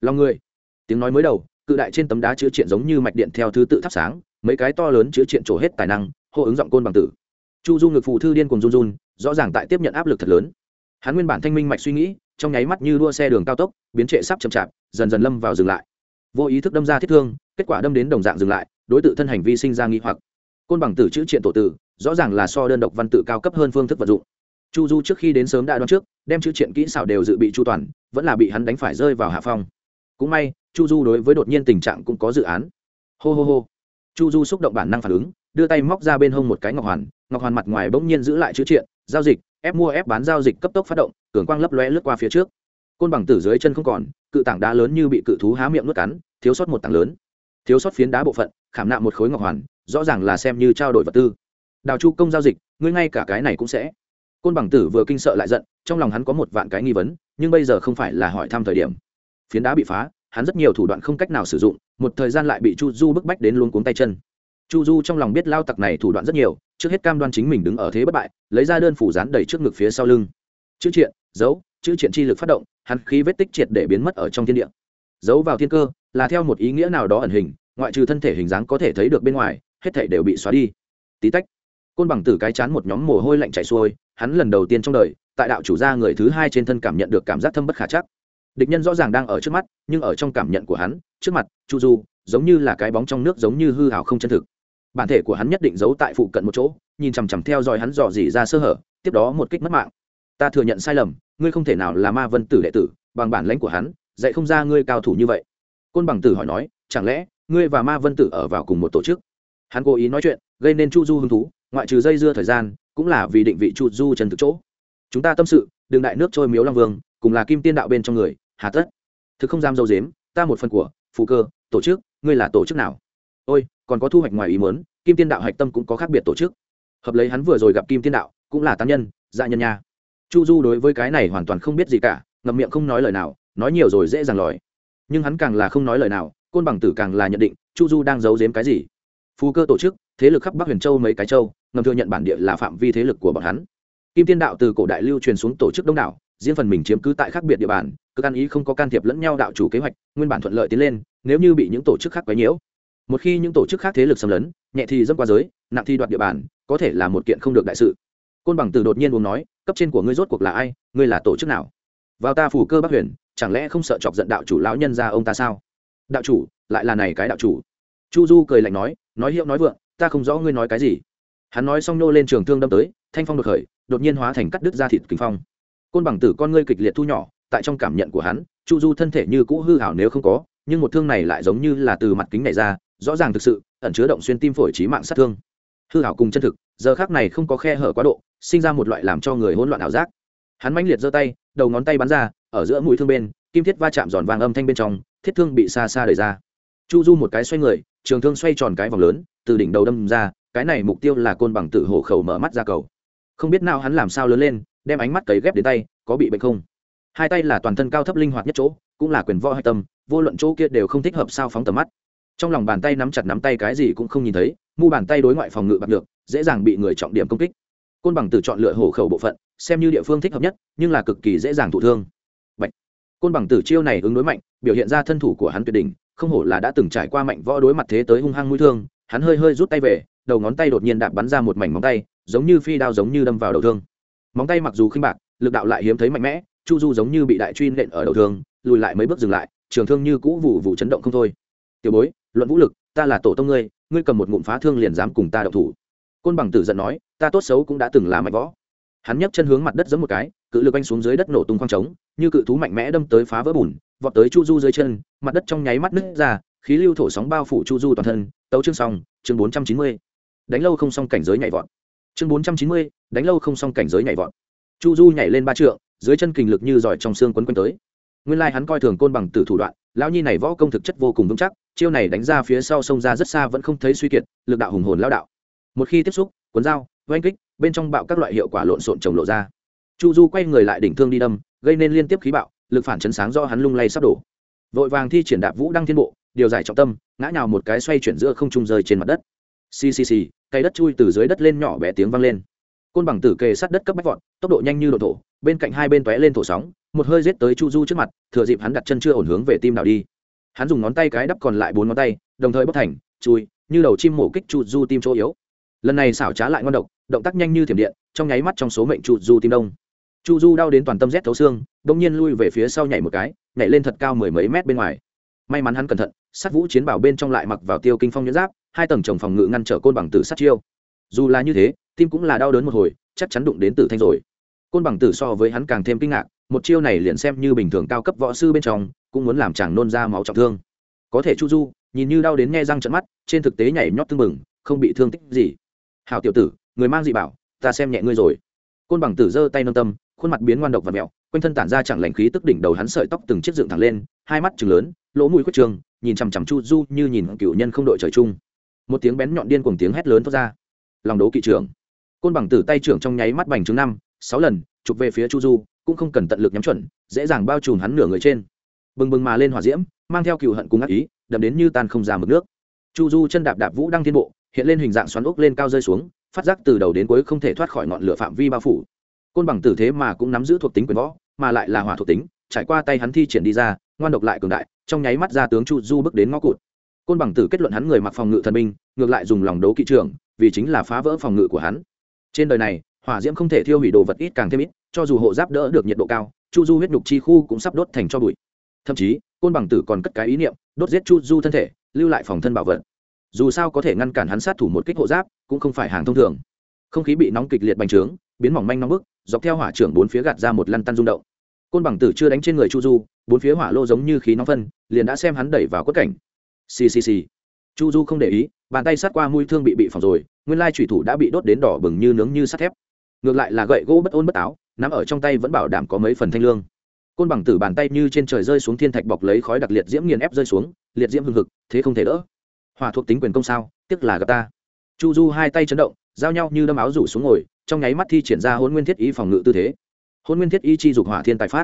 Speaker 1: Lòng ngươi, tiếng nói mới đầu, cự đại trên tấm đá chứa triện giống như mạch điện theo thứ tự thắp sáng, mấy cái to lớn chứa triện trổ hết tài năng hô ứng giọng côn bằng tử. Chu du ngực phụ thư điên cùng run run, rõ ràng tại tiếp nhận áp lực thật lớn. Hắn nguyên bản thanh minh mạch suy nghĩ, trong nháy mắt như đua xe đường cao tốc, biến trệ sắp chậm chạp, dần dần lâm vào dừng lại. Vô ý thức đâm ra thiết thương, kết quả đâm đến đồng dạng dừng lại, đối tượng thân hành vi sinh ra nghi hoặc. Côn bằng tử chữ triện tổ tử, rõ ràng là so đơn độc văn tự cao cấp hơn phương thức vận dụng. Chu du trước khi đến sớm đã đoán trước, đem chữ triện kỹ xảo đều dự bị chu toàn, vẫn là bị hắn đánh phải rơi vào hạ phong. Cũng may, chu du đối với đột nhiên tình trạng cũng có dự án. Hô hô hô. Chu du xúc động bản năng phản ứng đưa tay móc ra bên hông một cái ngọc hoàn ngọc hoàn mặt ngoài bỗng nhiên giữ lại chữ triện, giao dịch, ép mua ép bán giao dịch cấp tốc phát động, cường quang lấp lóe lướt qua phía trước. Côn bằng tử dưới chân không còn, cự tảng đá lớn như bị cự thú há miệng nuốt cắn, thiếu sót một tảng lớn. Thiếu sót phiến đá bộ phận, khảm nạm một khối ngọc hoàn, rõ ràng là xem như trao đổi vật tư. Đào chu công giao dịch, ngươi ngay cả cái này cũng sẽ. Côn bằng tử vừa kinh sợ lại giận, trong lòng hắn có một vạn cái nghi vấn, nhưng bây giờ không phải là hỏi thăm thời điểm. Phiến đá bị phá, hắn rất nhiều thủ đoạn không cách nào sử dụng, một thời gian lại bị chu du bức bách đến luôn cuống tay chân chu du trong lòng biết lao tặc này thủ đoạn rất nhiều, trước hết cam đoan chính mình đứng ở thế bất bại, lấy ra đơn phủ dán đầy trước ngực phía sau lưng. Chữ triện giấu chữ triện chi lực phát động, hắn khí vết tích triệt để biến mất ở trong thiên địa. Giấu vào thiên cơ, là theo một ý nghĩa nào đó ẩn hình, ngoại trừ thân thể hình dáng có thể thấy được bên ngoài, hết thể đều bị xóa đi. Tí tách, côn bằng tử cái chán một nhóm mồ hôi lạnh chảy xuôi, hắn lần đầu tiên trong đời, tại đạo chủ gia người thứ hai trên thân cảm nhận được cảm giác thâm bất khả chắc. Địch nhân rõ ràng đang ở trước mắt, nhưng ở trong cảm nhận của hắn, trước mặt, chu du, giống như là cái bóng trong nước giống như hư hào không chân thực bản thể của hắn nhất định giấu tại phụ cận một chỗ, nhìn chằm chằm theo dõi hắn dò dỉ ra sơ hở, tiếp đó một kích mất mạng. Ta thừa nhận sai lầm, ngươi không thể nào là ma vân tử đệ tử, bằng bản lãnh của hắn, dạy không ra ngươi cao thủ như vậy. Côn bằng tử hỏi nói, chẳng lẽ ngươi và ma vân tử ở vào cùng một tổ chức? Hắn cố ý nói chuyện, gây nên chu du hứng thú, ngoại trừ dây dưa thời gian, cũng là vì định vị chu du trần thực chỗ. Chúng ta tâm sự, đường đại nước trôi miếu long vương, cùng là kim tiên đạo bên trong người, hà tất. Thực không dám dâu dếm, ta một phần của, phụ cơ, tổ chức, ngươi là tổ chức nào? Ôi, còn có thu hoạch ngoài ý muốn, kim tiên đạo hạch tâm cũng có khác biệt tổ chức. Hợp lấy hắn vừa rồi gặp kim tiên đạo, cũng là tán nhân dạ nhân nha. Chu du đối với cái này hoàn toàn không biết gì cả, ngậm miệng không nói lời nào, nói nhiều rồi dễ dàng lòi. Nhưng hắn càng là không nói lời nào, côn bằng tử càng là nhận định, chu du đang giấu giếm cái gì? Phú cơ tổ chức, thế lực khắp bắc huyền châu mấy cái châu, ngầm thừa nhận bản địa là phạm vi thế lực của bọn hắn. Kim tiên đạo từ cổ đại lưu truyền xuống tổ chức đông đảo, riêng phần mình chiếm cứ tại khác biệt địa bàn cơ can ý không có can thiệp lẫn nhau đạo chủ kế hoạch, nguyên bản thuận lợi tiến lên, nếu như bị những tổ chức khác quấy nhiễu một khi những tổ chức khác thế lực xâm lấn, nhẹ thì dâm qua giới, nặng thì đoạt địa bàn, có thể là một kiện không được đại sự. Côn bằng từ đột nhiên uống nói, cấp trên của ngươi rốt cuộc là ai, ngươi là tổ chức nào? Vào ta phủ cơ bắc huyền, chẳng lẽ không sợ chọc giận đạo chủ lão nhân ra ông ta sao? Đạo chủ, lại là này cái đạo chủ. Chu du cười lạnh nói nói hiệu nói vượng, ta không rõ ngươi nói cái gì. Hắn nói xong nô lên trường thương đâm tới, thanh phong đột khởi, đột nhiên hóa thành cắt đứt ra thịt kinh phong. Côn bằng tử con ngươi kịch liệt thu nhỏ, tại trong cảm nhận của hắn, chu du thân thể như cũ hư hảo nếu không có, nhưng một thương này lại giống như là từ mặt kính này ra rõ ràng thực sự, ẩn chứa động xuyên tim phổi trí mạng sát thương. Hư hảo cùng chân thực, giờ khác này không có khe hở quá độ, sinh ra một loại làm cho người hỗn loạn ảo giác. Hắn mãnh liệt giơ tay, đầu ngón tay bắn ra, ở giữa mũi thương bên, kim thiết va chạm giòn vàng âm thanh bên trong, thiết thương bị xa xa đẩy ra. Chu du một cái xoay người, trường thương xoay tròn cái vòng lớn, từ đỉnh đầu đâm ra, cái này mục tiêu là côn bằng tự hổ khẩu mở mắt ra cầu. Không biết nào hắn làm sao lớn lên, đem ánh mắt cấy ghép đến tay, có bị bệnh không? Hai tay là toàn thân cao thấp linh hoạt nhất chỗ, cũng là quyền võ hạch tâm, vô luận chỗ kia đều không thích hợp sao phóng tầm mắt trong lòng bàn tay nắm chặt nắm tay cái gì cũng không nhìn thấy, mu bàn tay đối ngoại phòng ngự bạc được, dễ dàng bị người trọng điểm công kích. Côn bằng tử chọn lựa hổ khẩu bộ phận, xem như địa phương thích hợp nhất, nhưng là cực kỳ dễ dàng thụ thương. Bạch. côn bằng tử chiêu này ứng đối mạnh, biểu hiện ra thân thủ của hắn tuyệt đỉnh, không hổ là đã từng trải qua mạnh võ đối mặt thế tới hung hăng mũi thương, hắn hơi hơi rút tay về, đầu ngón tay đột nhiên đạp bắn ra một mảnh móng tay, giống như phi đao giống như đâm vào đầu thương. Móng tay mặc dù khinh bạc, lực đạo lại hiếm thấy mạnh mẽ, chu du giống như bị đại truy nện ở đầu thương, lùi lại mấy bước dừng lại, trường thương như cũ vụ vụ chấn động không thôi. Tiểu bối luận vũ lực, ta là tổ tông ngươi ngươi cầm một ngụm phá thương liền dám cùng ta đậu thủ. Côn bằng tử giận nói, ta tốt xấu cũng đã từng là mạnh võ. Hắn nhấc chân hướng mặt đất giẫm một cái, cự lực anh xuống dưới đất nổ tung khoang trống, như cự thú mạnh mẽ đâm tới phá vỡ bùn, vọt tới chu du dưới chân, mặt đất trong nháy mắt nứt ra, khí lưu thổ sóng bao phủ chu du toàn thân, tấu chương xong, chương bốn trăm chín mươi. Đánh lâu không xong cảnh giới nhảy vọt. Chương bốn trăm chín mươi, đánh lâu không xong cảnh giới nhảy vọt. Chu du nhảy lên ba trượng, dưới chân kình lực như giỏi trong xương quấn quanh tới. Nguyên lai hắn coi thường côn bằng tử thủ đoạn lão nhi này võ công thực chất vô cùng vững chắc, chiêu này đánh ra phía sau sông ra rất xa vẫn không thấy suy kiệt, lực đạo hùng hồn lao đạo. Một khi tiếp xúc, cuốn dao, oanh kích, bên trong bạo các loại hiệu quả lộn xộn trồng lộ ra. Chu du quay người lại đỉnh thương đi đâm, gây nên liên tiếp khí bạo, lực phản chấn sáng do hắn lung lay sắp đổ. Vội vàng thi triển đạp vũ đăng thiên bộ, điều giải trọng tâm, ngã nhào một cái xoay chuyển giữa không trung rơi trên mặt đất. Ccc cây đất chui từ dưới đất lên nhỏ bé tiếng vang lên. Côn bằng tử kề sát đất cấp bách vọt, tốc độ nhanh như độ thổ, bên cạnh hai bên tóe lên thổ sóng một hơi giết tới chu du trước mặt, thừa dịp hắn đặt chân chưa ổn hướng về tim đảo đi. Hắn dùng ngón tay cái đắp còn lại bốn ngón tay, đồng thời bóc thành, chui, như đầu chim mổ kích chu du tim chỗ yếu. Lần này xảo trá lại ngon độc, động tác nhanh như thiểm điện, trong nháy mắt trong số mệnh chu du tim đông. Chu du đau đến toàn tâm rét thấu xương đông nhiên lui về phía sau nhảy một cái, nhảy lên thật cao mười mấy mét bên ngoài. May mắn hắn cẩn thận, sát vũ chiến bảo bên trong lại mặc vào tiêu kinh phong nhẫn giáp, hai tầng trồng phòng ngự ngăn trở côn bằng tử sát chiêu. Dù là như thế, tim cũng là đau đớn một hồi, chắc chắn đụng đến tử thanh rồi. Côn bằng tử so với hắn càng thêm kinh ngạc một chiêu này liền xem như bình thường cao cấp võ sư bên trong, cũng muốn làm chàng nôn ra máu trọng thương. Có thể chu du, nhìn như đau đến nghe răng trận mắt, trên thực tế nhảy nhót tưng bừng, không bị thương tích gì. Hào tiểu tử, người mang dị bảo, ta xem nhẹ ngươi rồi. Côn bằng tử giơ tay nâng tâm, khuôn mặt biến ngoan độc và mẹo, quanh thân tản ra chẳng lành khí tức đỉnh đầu hắn sợi tóc từng chiếc dựng thẳng lên, hai mắt chừng lớn, lỗ mũi khuất trường nhìn chằm chằm chu du như nhìn cựu nhân không đội trời chung. Một tiếng bén nhọn điên cùng tiếng hét lớn thoát ra. Lòng đố kỵ trưởng. Côn bằng tử tay trưởng trong nháy mắt bành trướng năm, sáu lần, chụp về phía chu du cũng không cần tận lực nhắm chuẩn, dễ dàng bao trùm hắn nửa người trên. Bừng bừng mà lên hỏa diễm, mang theo cựu hận cùng ác ý, đậm đến như tan không ra mực nước. Chu du chân đạp đạp vũ đăng thiên bộ, hiện lên hình dạng xoắn ốc lên cao rơi xuống, phát giác từ đầu đến cuối không thể thoát khỏi ngọn lửa phạm vi bao phủ. Côn bằng tử thế mà cũng nắm giữ thuộc tính quyền võ, mà lại là hỏa thuộc tính, trải qua tay hắn thi triển đi ra, ngoan độc lại cường đại, trong nháy mắt ra tướng chu du bước đến ngõ cụt. Côn bằng tử kết luận hắn người mặc phòng ngự thần binh, ngược lại dùng lòng đấu kỵ trưởng, vì chính là phá vỡ phòng ngự của hắn. Trên đời này, hỏa diễm không thể thiêu hủy đồ vật ít càng thêm ít cho dù hộ giáp đỡ được nhiệt độ cao, chu du huyết nhục chi khu cũng sắp đốt thành cho bụi. Thậm chí, côn bằng tử còn cất cái ý niệm, đốt giết chu du thân thể, lưu lại phòng thân bảo vật. Dù sao có thể ngăn cản hắn sát thủ một kích hộ giáp, cũng không phải hàng thông thường. Không khí bị nóng kịch liệt bành trướng, biến mỏng manh nóng bức, dọc theo hỏa trưởng bốn phía gạt ra một lăn tăn rung động. Côn bằng tử chưa đánh trên người chu du, bốn phía hỏa lô giống như khí nóng phân, liền đã xem hắn đẩy vào quất cảnh. Ccc chu du không để ý, bàn tay sát qua mũi thương bị bị phòng rồi, nguyên lai thủy thủ đã bị đốt đến đỏ bừng như nướng như sắt thép. Ngược lại là gậy gỗ bất ôn bất táo nắm ở trong tay vẫn bảo đảm có mấy phần thanh lương. Côn bằng tử bàn tay như trên trời rơi xuống thiên thạch bọc lấy khói đặc liệt diễm nghiền ép rơi xuống, liệt diễm hưng hực, thế không thể đỡ. Hòa thuộc tính quyền công sao tức là gặp ta. Chu du hai tay chấn động, giao nhau như đâm áo rủ xuống ngồi, trong nháy mắt thi triển ra hôn nguyên thiết ý phòng ngự tư thế. Hôn nguyên thiết ý chi dục hỏa thiên tài phát.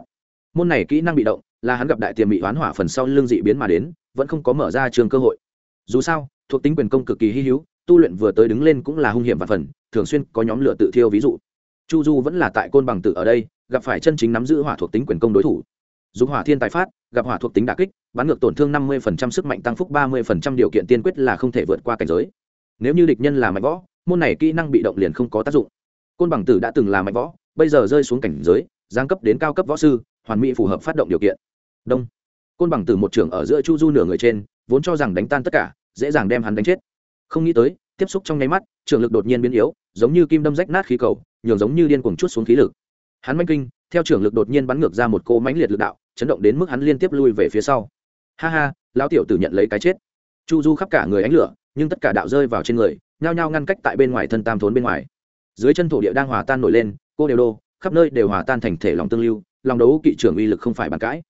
Speaker 1: Môn này kỹ năng bị động, là hắn gặp đại tiềm bị hoán hỏa phần sau lương dị biến mà đến, vẫn không có mở ra trường cơ hội. Dù sao, thuộc tính quyền công cực kỳ hy hữu, tu luyện vừa tới đứng lên cũng là hung hiểm và phần, thường xuyên có nhóm lửa tự thiêu ví dụ chu du vẫn là tại côn bằng tử ở đây, gặp phải chân chính nắm giữ hỏa thuộc tính quyền công đối thủ. Dùng hỏa thiên tài phát, gặp hỏa thuộc tính đà kích, bắn ngược tổn thương năm mươi sức mạnh tăng phúc ba mươi điều kiện tiên quyết là không thể vượt qua cảnh giới. Nếu như địch nhân là mạnh võ, môn này kỹ năng bị động liền không có tác dụng. Côn bằng tử đã từng là mạnh võ, bây giờ rơi xuống cảnh giới, giáng cấp đến cao cấp võ sư, hoàn mỹ phù hợp phát động điều kiện. Đông. Côn bằng tử một trưởng ở giữa chu du nửa người trên, vốn cho rằng đánh tan tất cả, dễ dàng đem hắn đánh chết. Không nghĩ tới tiếp xúc trong nháy mắt, trường lực đột nhiên biến yếu, giống như kim đâm rách nát khí cầu, nhường giống như điên cuồng chút xuống khí lực. Hắn manh kinh, theo trường lực đột nhiên bắn ngược ra một cô mãnh liệt lực đạo, chấn động đến mức hắn liên tiếp lui về phía sau. Ha ha, lão tiểu tử nhận lấy cái chết. Chu du khắp cả người ánh lửa, nhưng tất cả đạo rơi vào trên người, nhao nhao ngăn cách tại bên ngoài thân tam thốn bên ngoài. Dưới chân thổ địa đang hòa tan nổi lên, cô đều đô, khắp nơi đều hòa tan thành thể lòng tương lưu, lòng đấu kỵ trưởng uy lực không phải bàn cãi.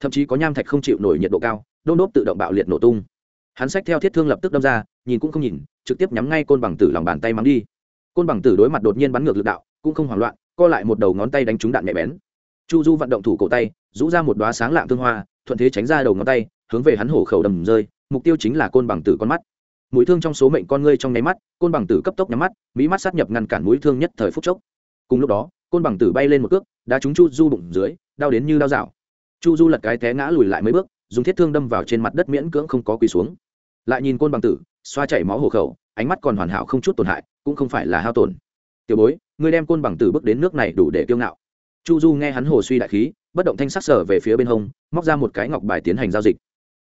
Speaker 1: Thậm chí có nham thạch không chịu nổi nhiệt độ cao, đôn đốt tự động bạo liệt nổ tung hắn sách theo thiết thương lập tức đâm ra, nhìn cũng không nhìn, trực tiếp nhắm ngay côn bằng tử lòng bàn tay mắng đi. Côn bằng tử đối mặt đột nhiên bắn ngược lực đạo, cũng không hoảng loạn, co lại một đầu ngón tay đánh trúng đạn mẹ bén. Chu du vận động thủ cổ tay, rũ ra một đoá sáng lạng tương hoa, thuận thế tránh ra đầu ngón tay, hướng về hắn hổ khẩu đầm rơi, mục tiêu chính là côn bằng tử con mắt. Mũi thương trong số mệnh con ngươi trong nháy mắt, côn bằng tử cấp tốc nhắm mắt, mỹ mắt sát nhập ngăn cản mũi thương nhất thời phút chốc. Cùng lúc đó, côn bằng tử bay lên một cước, đá trúng chu du bụng dưới, đau đến như đau dạo chu du lật cái té ngã lùi lại mấy bước, dùng thiết thương đâm vào trên mặt đất miễn cưỡng không có quỳ xuống lại nhìn côn bằng tử, xoa chảy máu hổ khẩu, ánh mắt còn hoàn hảo không chút tổn hại, cũng không phải là hao tổn. Tiểu bối, ngươi đem côn bằng tử bước đến nước này đủ để kiêu ngạo. Chu du nghe hắn hồ suy đại khí, bất động thanh sắc sở về phía bên hông, móc ra một cái ngọc bài tiến hành giao dịch.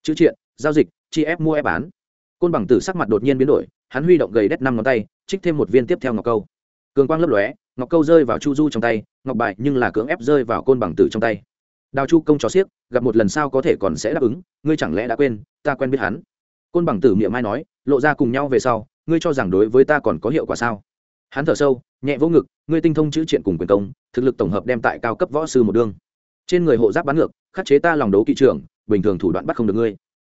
Speaker 1: Chữ triện, giao dịch, chi ép mua ép bán. Côn bằng tử sắc mặt đột nhiên biến đổi, hắn huy động gầy đét năm ngón tay, trích thêm một viên tiếp theo ngọc câu. Cường quang lấp lóe, ngọc câu rơi vào chu du trong tay, ngọc bài nhưng là cưỡng ép rơi vào côn bằng tử trong tay. Đào chu công cho xiếc gặp một lần sau có thể còn sẽ đáp ứng, ngươi chẳng lẽ đã quên, ta quen biết hắn côn bằng tử miệng mai nói, lộ ra cùng nhau về sau, ngươi cho rằng đối với ta còn có hiệu quả sao? Hắn thở sâu, nhẹ vỗ ngực, ngươi tinh thông chữ triện cùng quyền công, thực lực tổng hợp đem tại cao cấp võ sư một đương trên người hộ giáp bắn ngược, khắc chế ta lòng đấu kỵ trưởng, bình thường thủ đoạn bắt không được ngươi.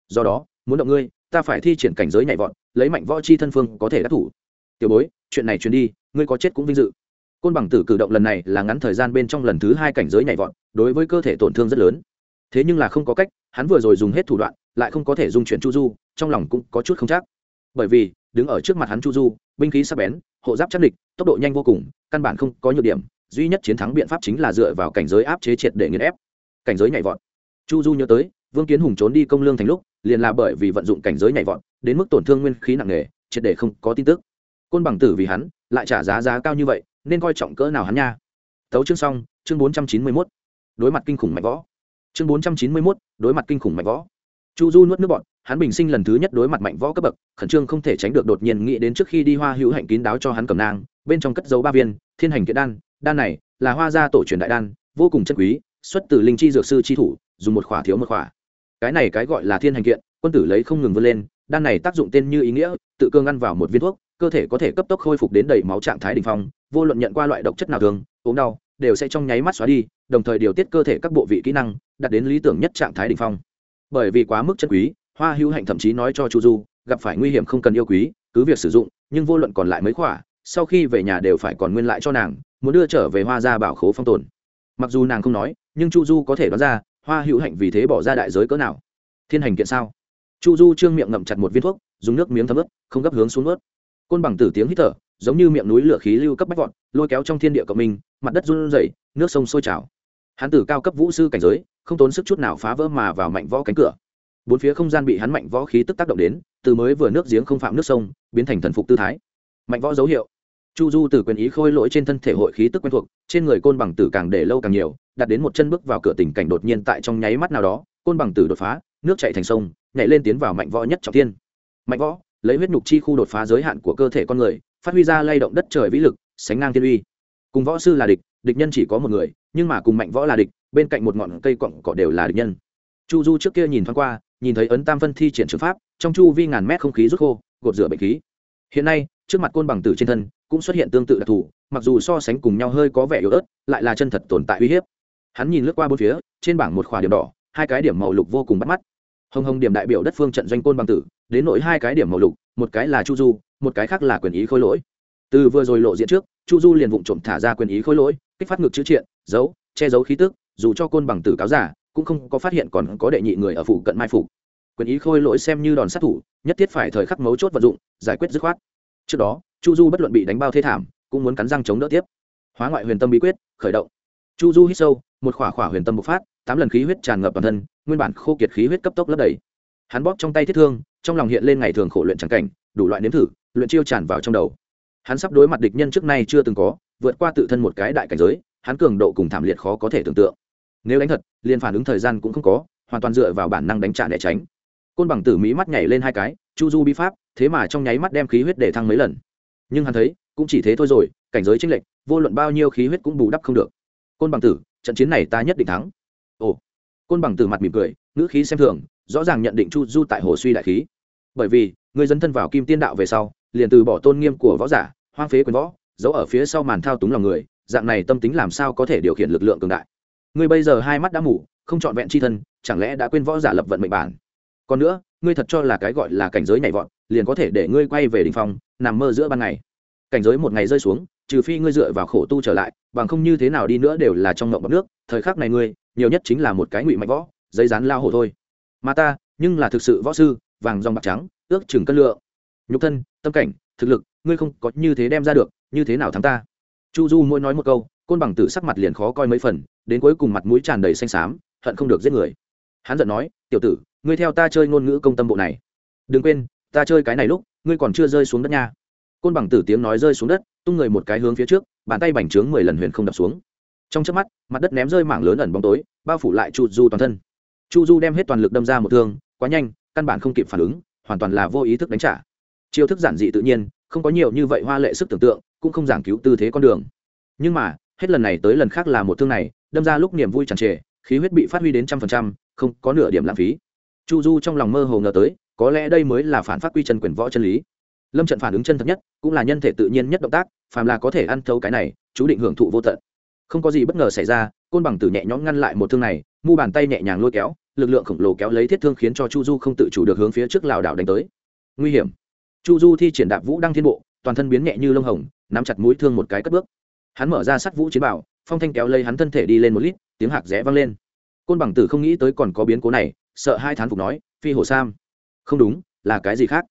Speaker 1: Do đó, muốn động ngươi, ta phải thi triển cảnh giới nhảy vọt, lấy mạnh võ chi thân phương có thể đắc thủ. Tiểu bối, chuyện này truyền đi, ngươi có chết cũng vinh dự. Côn bằng tử cử động lần này là ngắn thời gian bên trong lần thứ hai cảnh giới nhảy vọt, đối với cơ thể tổn thương rất lớn thế nhưng là không có cách, hắn vừa rồi dùng hết thủ đoạn, lại không có thể dung chuyển chu du, trong lòng cũng có chút không chắc. Bởi vì, đứng ở trước mặt hắn chu du, binh khí sắc bén, hộ giáp chắc địch, tốc độ nhanh vô cùng, căn bản không có nhược điểm, duy nhất chiến thắng biện pháp chính là dựa vào cảnh giới áp chế triệt để nghiền ép. Cảnh giới nhảy vọt. Chu du nhớ tới, vương kiến hùng trốn đi công lương thành lúc, liền là bởi vì vận dụng cảnh giới nhảy vọt, đến mức tổn thương nguyên khí nặng nề, triệt để không có tin tức. Côn bằng tử vì hắn, lại trả giá giá cao như vậy, nên coi trọng cỡ nào hắn nha. Tấu chương xong, chương bốn trăm chín mươi mốt. Đối mặt kinh khủng mạnh võ chương bốn trăm chín mươi mốt, đối mặt kinh khủng mạnh võ. Chu du nuốt nước bọn hắn bình sinh lần thứ nhất đối mặt mạnh võ cấp bậc, khẩn trương không thể tránh được đột nhiên nghĩ đến trước khi đi hoa hữu hạnh kín đáo cho hắn cầm nang, bên trong cất dấu ba viên, thiên hành kiện đan đan này là hoa gia tổ truyền đại đan, vô cùng chân quý, xuất từ linh chi dược sư chi thủ, dùng một khỏa thiếu một khỏa. Cái này cái gọi là thiên hành kiện, quân tử lấy không ngừng vươn lên, đan này tác dụng tên như ý nghĩa, tự cương ăn vào một viên thuốc, cơ thể có thể cấp tốc khôi phục đến đầy máu trạng thái đ ỉ n h phong, vô luận nhận qua loại độc chất nào thường, ốm đau đều sẽ trong nháy mắt xóa đi, đồng thời điều tiết cơ thể các bộ vị kỹ năng, đạt đến lý tưởng nhất trạng thái đ ỉ n h phong. Bởi vì quá mức chân quý, hoa hữu hạnh thậm chí nói cho chu du, gặp phải nguy hiểm không cần yêu quý, cứ việc sử dụng, nhưng vô luận còn lại mấy khỏa, sau khi về nhà đều phải còn nguyên lại cho nàng, muốn đưa trở về hoa ra bảo khố phong tồn. Mặc dù nàng không nói, nhưng chu du có thể đoán ra, hoa hữu hạnh vì thế bỏ ra đại giới cỡ nào. Thiên hành kiện sao? Chu du trương miệng ngậm chặt một viên thuốc, dùng nước miếng thấm ướt, không gấp hướng xuống ướt côn bằng tử tiếng hít thở giống như miệng núi lửa khí lưu cấp bách vọt, lôi kéo trong thiên địa cộng minh, mặt đất run rẩy, nước sông sôi trào. Hắn tử cao cấp vũ sư cảnh giới, không tốn sức chút nào phá vỡ mà vào mạnh võ cánh cửa. Bốn phía không gian bị hắn mạnh võ khí tức tác động đến, từ mới vừa nước giếng không phạm nước sông, biến thành thần phục tư thái. Mạnh võ dấu hiệu. Chu du từ quyền ý khôi lỗi trên thân thể hội khí tức quen thuộc, trên người côn bằng tử càng để lâu càng nhiều, đặt đến một chân bước vào cửa tình cảnh đột nhiên tại trong nháy mắt nào đó, côn bằng tử đột phá, nước chạy thành sông, nhảy lên tiến vào mạnh võ nhất trọng thiên. Mạnh võ, lấy huyết nhục chi khu đột phá giới hạn của cơ thể con người phát huy ra lay động đất trời vĩ lực, sánh ngang thiên uy. Cùng võ sư là địch địch nhân chỉ có một người, nhưng mà cùng mạnh võ là địch, bên cạnh một ngọn cây cọng cỏ đều là địch nhân. Chu du trước kia nhìn thoáng qua, nhìn thấy ấn tam phân thi triển trường pháp, trong chu vi ngàn mét không khí rút khô, gột rửa bệnh khí. Hiện nay, trước mặt côn bằng tử trên thân, cũng xuất hiện tương tự đặc thù, mặc dù so sánh cùng nhau hơi có vẻ yếu ớt, lại là chân thật tồn tại uy hiếp. Hắn nhìn lướt qua bốn phía, trên bảng một khỏa điểm đỏ, hai cái điểm màu lục vô cùng bắt mắt. Hồng hồng điểm đại biểu đất phương trận doanh côn bằng tử, đến nỗi hai cái điểm màu lục một cái là chu du, một cái khác là quyền ý khôi lỗi. Từ vừa rồi lộ diện trước, chu du liền vụng trộm thả ra quyền ý khôi lỗi, kích phát ngực chữ triện, giấu, che giấu khí tức, dù cho côn bằng tử cáo giả, cũng không có phát hiện còn có đệ nhị người ở phụ cận mai phục. Quyền ý khôi lỗi xem như đòn sát thủ, nhất thiết phải thời khắc mấu chốt vận dụng, giải quyết dứt khoát. Trước đó, chu du bất luận bị đánh bao thế thảm, cũng muốn cắn răng chống đỡ tiếp. Hóa ngoại huyền tâm bí quyết, khởi động. Chu du hít sâu, một khỏa khỏa huyền tâm bộc phát, tám lần khí huyết tràn ngập toàn thân, nguyên bản khô kiệt khí huyết cấp tốc lấp đầy. Hắn bóp trong tay thiết thương trong lòng hiện lên ngày thường khổ luyện trắng cảnh, đủ loại nếm thử, luyện chiêu tràn vào trong đầu. Hắn sắp đối mặt địch nhân trước nay chưa từng có, vượt qua tự thân một cái đại cảnh giới, hắn cường độ cùng thảm liệt khó có thể tưởng tượng. Nếu đánh thật, liền phản ứng thời gian cũng không có, hoàn toàn dựa vào bản năng đánh trả để tránh. Côn bằng tử mỹ mắt nhảy lên hai cái, chu du bi pháp, thế mà trong nháy mắt đem khí huyết để thăng mấy lần. Nhưng hắn thấy, cũng chỉ thế thôi rồi, cảnh giới chênh lệch, vô luận bao nhiêu khí huyết cũng bù đắp không được. Côn bằng tử, trận chiến này ta nhất định thắng. Ồ. Côn bằng tử mặt mỉm cười, ngữ khí xem thường, rõ ràng nhận định chu du tại hồ suy đại khí bởi vì, người dân thân vào kim tiên đạo về sau, liền từ bỏ tôn nghiêm của võ giả, hoang phế quyền võ, giấu ở phía sau màn thao túng lòng người, dạng này tâm tính làm sao có thể điều khiển lực lượng cường đại. Ngươi bây giờ hai mắt đã mủ không trọn vẹn c h i thân, chẳng lẽ đã quên võ giả lập vận mệnh bản? Còn nữa, ngươi thật cho là cái gọi là cảnh giới nhảy vọt, liền có thể để ngươi quay về đình phong, nằm mơ giữa ban ngày. Cảnh giới một ngày rơi xuống, trừ phi ngươi dựa vào khổ tu trở lại, bằng không như thế nào đi nữa đều là trong ngộng bọc nước, thời khắc này ngươi, nhiều nhất chính là một cái ngụy mạnh võ, giấy rán lao hổ thôi. Mà ta, nhưng là thực sự võ sư vàng dòng bạc trắng, ước chừng cân lượng. Nhục thân, tâm cảnh, thực lực, ngươi không có như thế đem ra được, như thế nào thắng ta? Chu du mỗi nói một câu, côn bằng tử sắc mặt liền khó coi mấy phần, đến cuối cùng mặt mũi tràn đầy xanh xám, hận không được giết người. Hắn giận nói, tiểu tử, ngươi theo ta chơi ngôn ngữ công tâm bộ này. Đừng quên, ta chơi cái này lúc, ngươi còn chưa rơi xuống đất nha. Côn bằng tử tiếng nói rơi xuống đất, tung người một cái hướng phía trước, bàn tay bành trướng mười lần huyền không đập xuống. Trong chớp mắt, mặt đất ném rơi mảng lớn ẩn bóng tối, bao phủ lại chu du toàn thân. Chu du đem hết toàn lực đâm ra một thương, quá nhanh căn bản không kịp phản ứng, hoàn toàn là vô ý thức đánh trả. Chiêu thức giản dị tự nhiên, không có nhiều như vậy hoa lệ sức tưởng tượng, cũng không giảng cứu tư thế con đường. Nhưng mà, hết lần này tới lần khác là một thương này, đâm ra lúc niềm vui tràn trề, khí huyết bị phát huy đến trăm phần trăm, không có nửa điểm lãng phí. Chu du trong lòng mơ hồ ngờ tới, có lẽ đây mới là phản phát quy chân quyền võ chân lý. Lâm trận phản ứng chân thật nhất, cũng là nhân thể tự nhiên nhất động tác, phàm là có thể ăn thấu cái này, chú định hưởng thụ vô tận. Không có gì bất ngờ xảy ra, côn bằng tử nhẹ nhõm ngăn lại một thương này mu bàn tay nhẹ nhàng lôi kéo, lực lượng khổng lồ kéo lấy thiết thương khiến cho chu du không tự chủ được hướng phía trước lảo đảo đánh tới. Nguy hiểm. Chu du thi triển đạp vũ đăng thiên bộ, toàn thân biến nhẹ như lông hồng, nắm chặt mũi thương một cái cất bước. Hắn mở ra sắt vũ chiến bảo, phong thanh kéo lấy hắn thân thể đi lên một lít, tiếng hạc rẽ vang lên. Côn bằng tử không nghĩ tới còn có biến cố này, sợ hai thán phục nói, phi hồ sam. Không đúng, là cái gì khác?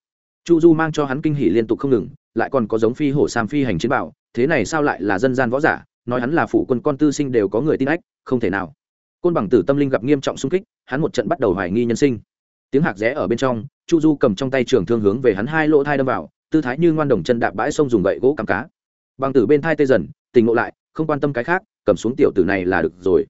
Speaker 1: Chu du mang cho hắn kinh hỉ liên tục không ngừng, lại còn có giống phi hổ sam phi hành chiến bảo, thế này sao lại là dân gian võ giả, nói hắn là phụ quân con tư sinh đều có người tin ách, không thể nào côn bằng tử tâm linh gặp nghiêm trọng xung kích hắn một trận bắt đầu hoài nghi nhân sinh. Tiếng hạc rẽ ở bên trong chu du cầm trong tay trường thương hướng về hắn hai lỗ thai đâm vào tư thái như ngoan đồng chân đạp bãi sông dùng gậy gỗ cắm cá. Bằng tử bên thai tê dần tình ngộ lại không quan tâm cái khác cầm xuống tiểu tử này là được rồi.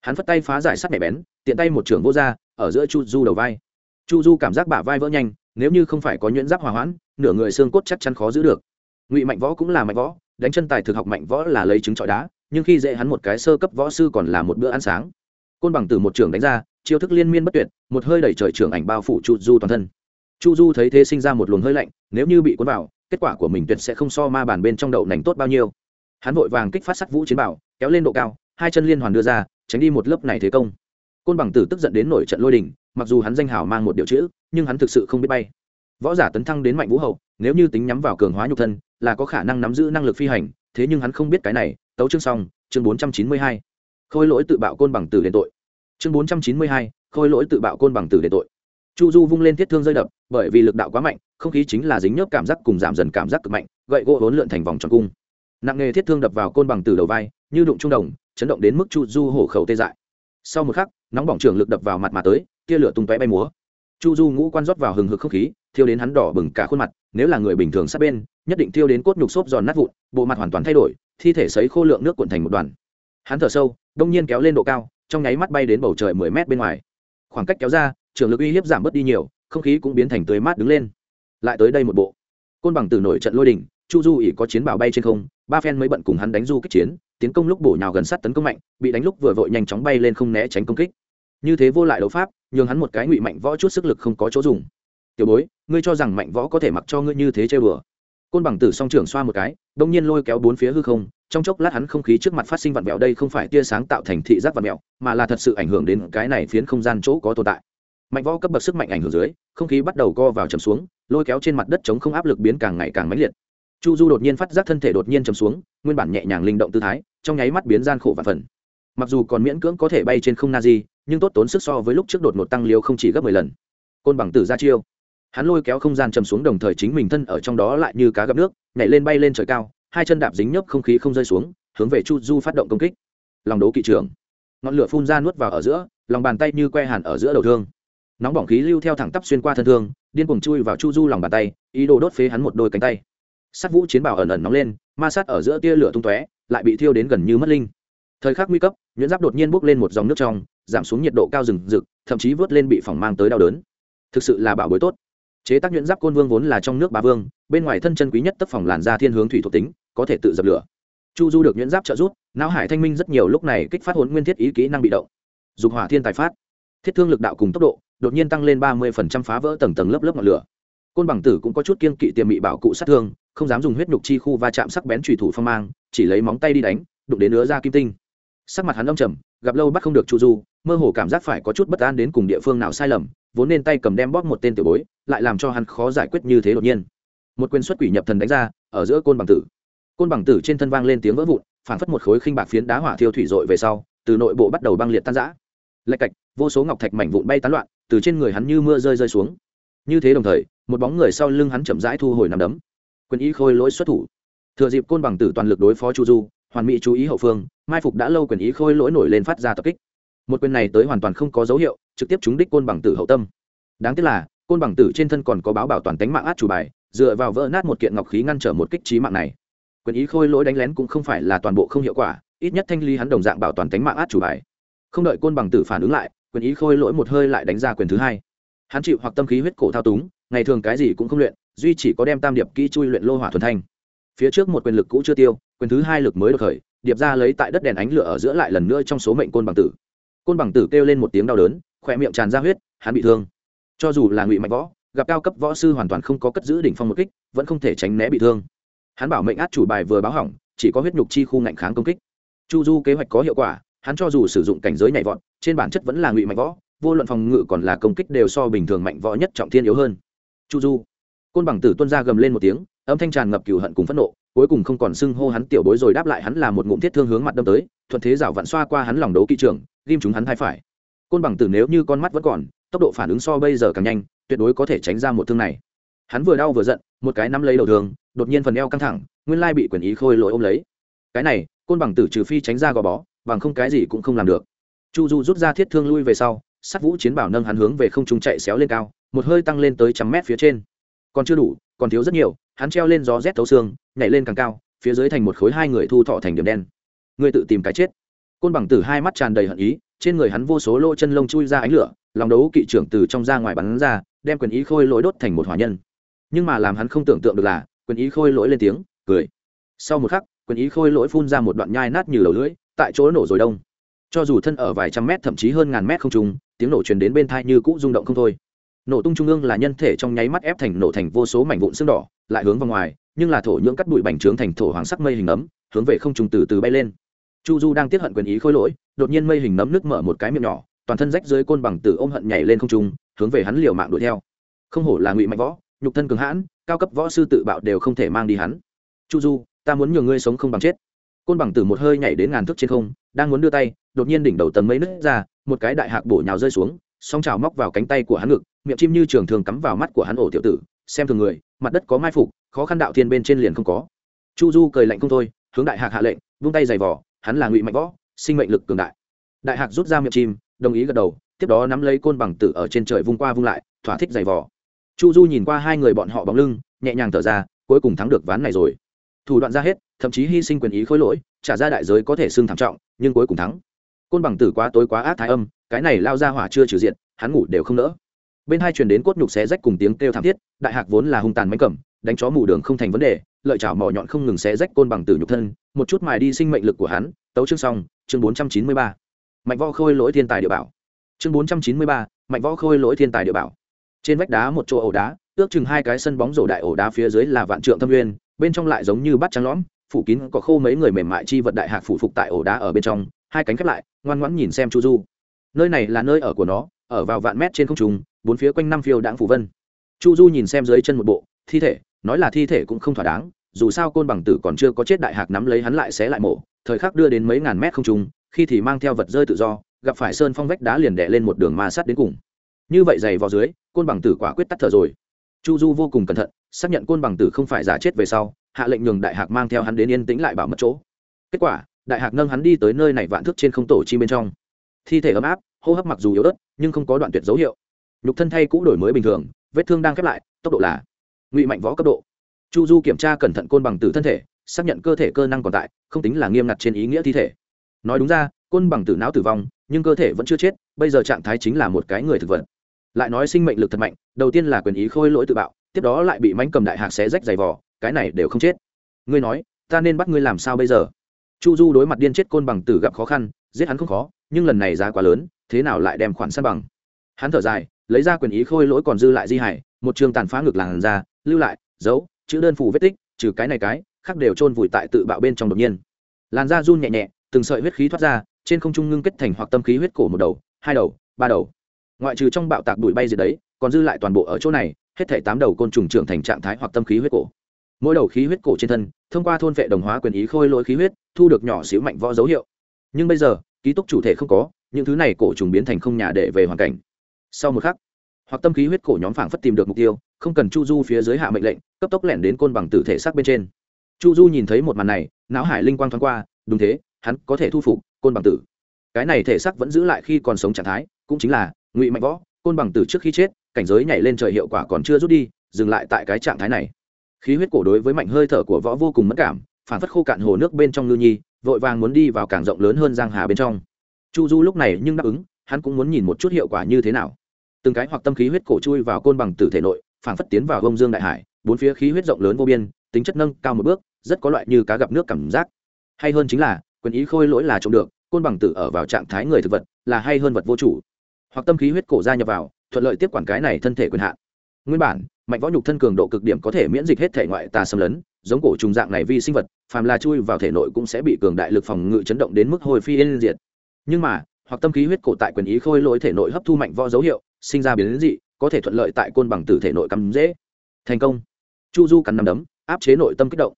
Speaker 1: Hắn phất tay phá giải sắt mẻ bén tiện tay một trưởng vô ra, ở giữa chu du đầu vai. Chu du cảm giác bả vai vỡ nhanh nếu như không phải có nhuyễn giáp hòa hoãn nửa người xương cốt chắc chắn khó giữ được. Ngụy mạnh võ cũng là mạnh võ đánh chân tài thực học mạnh võ là lấy trứng trọi đá nhưng khi dễ hắn một cái sơ cấp võ sư còn là một bữa ăn sáng côn bằng từ một trường đánh ra, chiêu thức liên miên bất tuyệt, một hơi đẩy trời trường ảnh bao phủ chu du toàn thân. Chu du thấy thế sinh ra một luồng hơi lạnh, nếu như bị cuốn vào, kết quả của mình tuyệt sẽ không so ma bàn bên trong đậu nành tốt bao nhiêu. Hắn vội vàng kích phát sắt vũ chiến bảo, kéo lên độ cao, hai chân liên hoàn đưa ra, tránh đi một lớp này thế công. Côn bằng tử tức giận đến nổi trận lôi đình, mặc dù hắn danh hào mang một điều chữ, nhưng hắn thực sự không biết bay. Võ giả tấn thăng đến mạnh vũ hậu, nếu như tính nhắm vào cường hóa nhục thân, là có khả năng nắm giữ năng lực phi hành, thế nhưng hắn không biết cái này. Tấu chương xong, chương bốn trăm chín mươi hai khôi lỗi tự bạo côn bằng tử đền tội. Chương bốn trăm chín mươi hai, khôi lỗi tự bạo côn bằng tử đền tội. Chu du vung lên thiết thương rơi đập, bởi vì lực đạo quá mạnh, không khí chính là dính nhớp cảm giác cùng giảm dần cảm giác cực mạnh, gậy gỗ hốn lượn thành vòng tròn cung. Nặng nghề thiết thương đập vào côn bằng tử đầu vai, như đụng trung đồng, chấn động đến mức chu du hổ khẩu tê dại. Sau một khắc, nóng bỏng trường lực đập vào mặt mà tới, tia lửa tung tóe bay múa. Chu du ngũ quan rót vào hừng hực không khí, thiêu đến hắn đỏ bừng cả khuôn mặt, nếu là người bình thường sát bên, nhất định thiêu đến cốt nhục xốp giòn nát vụn, bộ mặt hoàn toàn thay đổi, thi thể sấy khô lượng nước cuộn thành một đoàn. Hắn thở sâu đông nhiên kéo lên độ cao, trong nháy mắt bay đến bầu trời mười mét bên ngoài. Khoảng cách kéo ra, trường lực uy hiếp giảm bớt đi nhiều, không khí cũng biến thành tươi mát đứng lên. Lại tới đây một bộ. Côn bằng từ nổi trận lôi đỉnh, chu du ỉ có chiến bảo bay trên không, ba phen mới bận cùng hắn đánh du kích chiến, tiến công lúc bổ nhào gần sát tấn công mạnh, bị đánh lúc vừa vội nhanh chóng bay lên không né tránh công kích. Như thế vô lại đấu pháp, nhường hắn một cái ngụy mạnh võ chút sức lực không có chỗ dùng. Tiểu bối, ngươi cho rằng mạnh võ có thể mặc cho ngươi như thế chơi bừa côn bằng tử song trưởng xoa một cái, đông nhiên lôi kéo bốn phía hư không, trong chốc lát hắn không khí trước mặt phát sinh vặn vẹo, đây không phải tia sáng tạo thành thị giác vặn vẹo, mà là thật sự ảnh hưởng đến cái này phiến không gian chỗ có tồn tại. Mạnh võ cấp bậc sức mạnh ảnh hưởng dưới, không khí bắt đầu co vào chầm xuống, lôi kéo trên mặt đất chống không áp lực biến càng ngày càng mãnh liệt. Chu du đột nhiên phát giác thân thể đột nhiên chầm xuống, nguyên bản nhẹ nhàng linh động tư thái, trong nháy mắt biến gian khổ và phần. Mặc dù còn miễn cưỡng có thể bay trên không na di nhưng tốt tốn sức so với lúc trước đột một tăng liều không chỉ gấp mười lần. Côn bằng tử ra chiêu hắn lôi kéo không gian chầm xuống đồng thời chính mình thân ở trong đó lại như cá gặp nước, nhảy lên bay lên trời cao, hai chân đạp dính nhấp không khí không rơi xuống, hướng về chu du phát động công kích. Lòng đố kỵ trưởng. Ngọn lửa phun ra nuốt vào ở giữa, lòng bàn tay như que hàn ở giữa đầu thương. Nóng bỏng khí lưu theo thẳng tắp xuyên qua thân thương, điên cuồng chui vào chu du lòng bàn tay, ý đồ đốt phế hắn một đôi cánh tay. Sắt vũ chiến bảo ẩn ẩn nóng lên, ma sát ở giữa tia lửa tung tóe, lại bị thiêu đến gần như mất linh. Thời khắc nguy cấp, nhuyễn giáp đột nhiên bốc lên một dòng nước trong, giảm xuống nhiệt độ cao rừng rực, thậm chí vớt lên bị phỏng mang tới đau đớn. Thực sự là bảo bối tốt chế tác nhuyễn giáp côn vương vốn là trong nước bá vương, bên ngoài thân chân quý nhất tấp phòng làn da thiên hướng thủy thuộc tính, có thể tự dập lửa. Chu du được nhuyễn giáp trợ giúp, não hải thanh minh rất nhiều lúc này kích phát hồn nguyên thiết ý kỹ năng bị động. Dục hỏa thiên tài phát. Thiết thương lực đạo cùng tốc độ, đột nhiên tăng lên ba mươi phá vỡ tầng tầng lớp lớp ngọn lửa. Côn bằng tử cũng có chút kiên kỵ tiềm mị bảo cụ sát thương, không dám dùng huyết nhục chi khu va chạm sắc bén trùy thủ phong mang, chỉ lấy móng tay đi đánh, đụng đến nữa ra kim tinh. Sắc mặt hắn đông trầm, gặp lâu bắt không được chu du, mơ hồ cảm giác phải có chút bất an đến cùng địa phương nào sai lầm vốn nên tay cầm đem bóp một tên tiểu bối, lại làm cho hắn khó giải quyết như thế đột nhiên. Một quyền xuất quỷ nhập thần đánh ra, ở giữa côn bằng tử. Côn bằng tử trên thân vang lên tiếng vỡ vụn phản phất một khối khinh bạc phiến đá hỏa thiêu thủy dội về sau, từ nội bộ bắt đầu băng liệt tan rã. Lạch cạch, vô số ngọc thạch mảnh vụn bay tán loạn, từ trên người hắn như mưa rơi rơi xuống. Như thế đồng thời, một bóng người sau lưng hắn chậm rãi thu hồi nằm đấm. Quyền ý khôi lỗi xuất thủ. Thừa dịp côn bằng tử toàn lực đối phó chu du, hoàn mỹ chú ý hậu phương, mai phục đã lâu quyền ý khôi lỗi nổi lên phát ra tập kích. Một quyền này tới hoàn toàn không có dấu hiệu trực tiếp trúng đích côn bằng tử hậu tâm. Đáng tiếc là, côn bằng tử trên thân còn có báo bảo toàn tánh mạng át chủ bài, dựa vào vỡ nát một kiện ngọc khí ngăn trở một kích trí mạng này. Quyền ý khôi lỗi đánh lén cũng không phải là toàn bộ không hiệu quả, ít nhất thanh ly hắn đồng dạng bảo toàn tánh mạng át chủ bài. Không đợi côn bằng tử phản ứng lại, quyền ý khôi lỗi một hơi lại đánh ra quyền thứ hai. Hắn chịu hoặc tâm khí huyết cổ thao túng, ngày thường cái gì cũng không luyện, duy chỉ có đem tam điệp kỹ chui luyện lô hỏa thuần thanh. Phía trước một quyền lực cũ chưa tiêu, quyền thứ hai lực mới được khởi, điệp ra lấy tại đất đèn ánh lửa ở giữa lại lần nữa trong số mệnh côn bằng tử. Côn bằng tử kêu lên một tiếng đau đớn khỏe miệng tràn ra huyết, hắn bị thương. Cho dù là ngụy mạnh võ, gặp cao cấp võ sư hoàn toàn không có cất giữ đỉnh phong một kích, vẫn không thể tránh né bị thương. Hắn bảo mệnh át chủ bài vừa báo hỏng, chỉ có huyết nhục chi khu ngạnh kháng công kích. Chu du kế hoạch có hiệu quả, hắn cho dù sử dụng cảnh giới nhảy vọt, trên bản chất vẫn là ngụy mạnh võ, vô luận phòng ngự còn là công kích đều so bình thường mạnh võ nhất trọng thiên yếu hơn. Chu du. Côn bằng tử tuân ra gầm lên một tiếng, âm thanh tràn ngập cừu hận cùng phẫn nộ, cuối cùng không còn xưng hô hắn tiểu bối rồi đáp lại hắn là một ngụm thiết thương hướng mặt đâm tới, thuận thế rảo vặn xoa qua hắn lòng đấu kỵ trưởng, ghim chúng hắn thay phải côn bằng tử nếu như con mắt vẫn còn tốc độ phản ứng so bây giờ càng nhanh tuyệt đối có thể tránh ra một thương này. Hắn vừa đau vừa giận một cái nắm lấy đầu đường, đột nhiên phần eo căng thẳng nguyên lai bị quyền ý khôi lỗi ôm lấy. Cái này côn bằng tử trừ phi tránh ra gò bó bằng không cái gì cũng không làm được. Chu du rút ra thiết thương lui về sau sắt vũ chiến bảo nâng hắn hướng về không trung chạy xéo lên cao một hơi tăng lên tới trăm mét phía trên. Còn chưa đủ còn thiếu rất nhiều hắn treo lên gió rét thấu xương nhảy lên càng cao phía dưới thành một khối hai người thu thọ thành điểm đen. Người tự tìm cái chết. Côn bằng tử hai mắt tràn đầy hận ý trên người hắn vô số lỗ chân lông chui ra ánh lửa, lòng đấu kỵ trưởng từ trong ra ngoài bắn ra, đem quyền ý khôi lỗi đốt thành một hỏa nhân. Nhưng mà làm hắn không tưởng tượng được là, quyền ý khôi lỗi lên tiếng, cười. Sau một khắc, quyền ý khôi lỗi phun ra một đoạn nhai nát như lầu lưỡi, tại chỗ nổ rồi đông. Cho dù thân ở vài trăm mét thậm chí hơn ngàn mét không trùng tiếng nổ truyền đến bên thai như cũ rung động không thôi. Nổ tung trung ương là nhân thể trong nháy mắt ép thành nổ thành vô số mảnh vụn xương đỏ, lại hướng vào ngoài, nhưng là thổ nhưỡng cắt bụi bành trướng thành thổ hoàng sắc mây hình ấm, hướng về không trùng từ từ bay lên chu du đang tiếp hận quyền ý khôi lỗi, đột nhiên mây hình nấm nước mở một cái miệng nhỏ, toàn thân rách dưới côn bằng tử ôm hận nhảy lên không trung, hướng về hắn liều mạng đuổi theo. Không hổ là ngụy mạnh võ, nhục thân cường hãn, cao cấp võ sư tự bạo đều không thể mang đi hắn. Chu du, ta muốn nhường ngươi sống không bằng chết. Côn bằng tử một hơi nhảy đến ngàn thước trên không, đang muốn đưa tay, đột nhiên đỉnh đầu tầng mấy nứt ra, một cái đại hạc bổ nhào rơi xuống, song trào móc vào cánh tay của hắn ngực, miệng chim như trường thường cắm vào mắt của hắn ổ tiểu tử, xem thường người, mặt đất có mai phục, khó khăn đạo thiên bên trên liền không có. Chu du cười lạnh không thôi, hướng đại hạc hạ lệnh, vung tay giày vỏ hắn là ngụy mạnh võ, sinh mệnh lực cường đại. Đại hạc rút ra miệng chim, đồng ý gật đầu, tiếp đó nắm lấy côn bằng tử ở trên trời vung qua vung lại, thỏa thích giày vò. Chu du nhìn qua hai người bọn họ bóng lưng, nhẹ nhàng thở ra, cuối cùng thắng được ván này rồi. Thủ đoạn ra hết, thậm chí hy sinh quyền ý khối lỗi, trả ra đại giới có thể xưng thảm trọng, nhưng cuối cùng thắng. Côn bằng tử quá tối quá ác thái âm, cái này lao ra hỏa chưa trừ diện, hắn ngủ đều không nỡ. Bên hai truyền đến cốt nhục xé rách cùng tiếng kêu thảm thiết, đại hạc vốn là hung tàn mánh cẩm, đánh chó mù đường không thành vấn đề lợi chảo mỏ nhọn không ngừng xé rách côn bằng tử nhục thân, một chút mài đi sinh mệnh lực của hắn, tấu chương xong, chương bốn trăm chín mươi ba. Mạnh võ khôi lỗi thiên tài địa bảo. Chương bốn trăm chín mươi ba mạnh võ khôi lỗi thiên tài địa bảo. Trên vách đá một chỗ ổ đá, ước chừng hai cái sân bóng rổ đại ổ đá phía dưới là vạn trượng thâm nguyên, bên trong lại giống như bát trắng lõm, phủ kín có khô mấy người mềm mại chi vật đại hạc phủ phục tại ổ đá ở bên trong, hai cánh khép lại, ngoan ngoãn nhìn xem chu du. Nơi này là nơi ở của nó, ở vào vạn mét trên không trung, bốn phía quanh năm phiêu đãng phủ vân. Chu du nhìn xem dưới chân một bộ, thi thể nói là thi thể cũng không thỏa đáng, dù sao côn bằng tử còn chưa có chết đại hạc nắm lấy hắn lại xé lại mổ, thời khắc đưa đến mấy ngàn mét không trung, khi thì mang theo vật rơi tự do, gặp phải sơn phong vách đá liền đè lên một đường ma sát đến cùng. Như vậy dày vào dưới, côn bằng tử quả quyết tắt thở rồi. Chu du vô cùng cẩn thận, xác nhận côn bằng tử không phải giả chết về sau, hạ lệnh nhường đại hạc mang theo hắn đến yên tĩnh lại bảo mất chỗ. Kết quả, đại hạc nâng hắn đi tới nơi này vạn thức trên không tổ chi bên trong. Thi thể ấm áp, hô hấp mặc dù yếu ớt, nhưng không có đoạn tuyệt dấu hiệu. Nhục thân thay cũ đổi mới bình thường, vết thương đang khép lại, tốc độ là ngụy mạnh võ cấp độ. Chu du kiểm tra cẩn thận côn bằng tử thân thể, xác nhận cơ thể cơ năng còn tại, không tính là nghiêm ngặt trên ý nghĩa thi thể. Nói đúng ra, côn bằng tử não tử vong, nhưng cơ thể vẫn chưa chết, bây giờ trạng thái chính là một cái người thực vật. Lại nói sinh mệnh lực thật mạnh, đầu tiên là quyền ý khôi lỗi tự bạo, tiếp đó lại bị mánh cầm đại hạc xé rách dày vỏ cái này đều không chết. Ngươi nói, ta nên bắt ngươi làm sao bây giờ? Chu du đối mặt điên chết côn bằng tử gặp khó khăn, giết hắn không khó, nhưng lần này giá quá lớn, thế nào lại đem khoản săn bằng? Hắn thở dài, lấy ra quyền ý khôi lỗi còn dư lại di hải, một trường tàn phá ngược làn ra lưu lại, dấu, chữ đơn phủ vết tích, trừ cái này cái, khác đều chôn vùi tại tự bạo bên trong đột nhiên. Làn da run nhẹ nhẹ, từng sợi huyết khí thoát ra, trên không trung ngưng kết thành hoặc tâm khí huyết cổ một đầu, hai đầu, ba đầu. Ngoại trừ trong bạo tạc bụi bay gì đấy, còn dư lại toàn bộ ở chỗ này, hết thể tám đầu côn trùng trưởng thành trạng thái hoặc tâm khí huyết cổ. Mỗi đầu khí huyết cổ trên thân, thông qua thôn vệ đồng hóa quyền ý khôi lỗi khí huyết, thu được nhỏ xíu mạnh võ dấu hiệu. Nhưng bây giờ, ký túc chủ thể không có, những thứ này cổ trùng biến thành không nhà để về hoàn cảnh. Sau một khắc, hoặc tâm khí huyết cổ nhóm phảng phất tìm được mục tiêu không cần chu du phía dưới hạ mệnh lệnh, cấp tốc lẻn đến côn bằng tử thể xác bên trên. Chu du nhìn thấy một màn này, não hải linh quang thoáng qua, đúng thế, hắn có thể thu phục côn bằng tử. Cái này thể xác vẫn giữ lại khi còn sống trạng thái, cũng chính là, ngụy mạnh võ, côn bằng tử trước khi chết, cảnh giới nhảy lên trời hiệu quả còn chưa rút đi, dừng lại tại cái trạng thái này. Khí huyết cổ đối với mạnh hơi thở của võ vô cùng mất cảm, phản phất khô cạn hồ nước bên trong ngư nhi, vội vàng muốn đi vào càng rộng lớn hơn giang hà bên trong. Chu du lúc này nhưng đáp ứng, hắn cũng muốn nhìn một chút hiệu quả như thế nào. Từng cái hoặc tâm khí huyết cổ chui vào côn bằng tử thể nội Phảng phất tiến vào bông dương đại hải, bốn phía khí huyết rộng lớn vô biên, tính chất nâng cao một bước, rất có loại như cá gặp nước cảm giác. Hay hơn chính là, quyền ý khôi lỗi là trông được, côn bằng tử ở vào trạng thái người thực vật là hay hơn vật vô chủ. Hoặc tâm khí huyết cổ ra nhập vào, thuận lợi tiếp quản cái này thân thể quyền hạn. Nguyên bản mạnh võ nhục thân cường độ cực điểm có thể miễn dịch hết thể ngoại tà xâm lấn, giống cổ trùng dạng này vi sinh vật, phàm là chui vào thể nội cũng sẽ bị cường đại lực phòng ngự chấn động đến mức hồi phi yên diệt. Nhưng mà, hoặc tâm khí huyết cổ tại quyền ý khôi lỗi thể nội hấp thu mạnh võ dấu hiệu, sinh ra biến dị có thể thuận lợi tại côn bằng tử thể nội cắm dễ. Thành công. Chu du cắn nắm đấm, áp chế nội tâm kích động.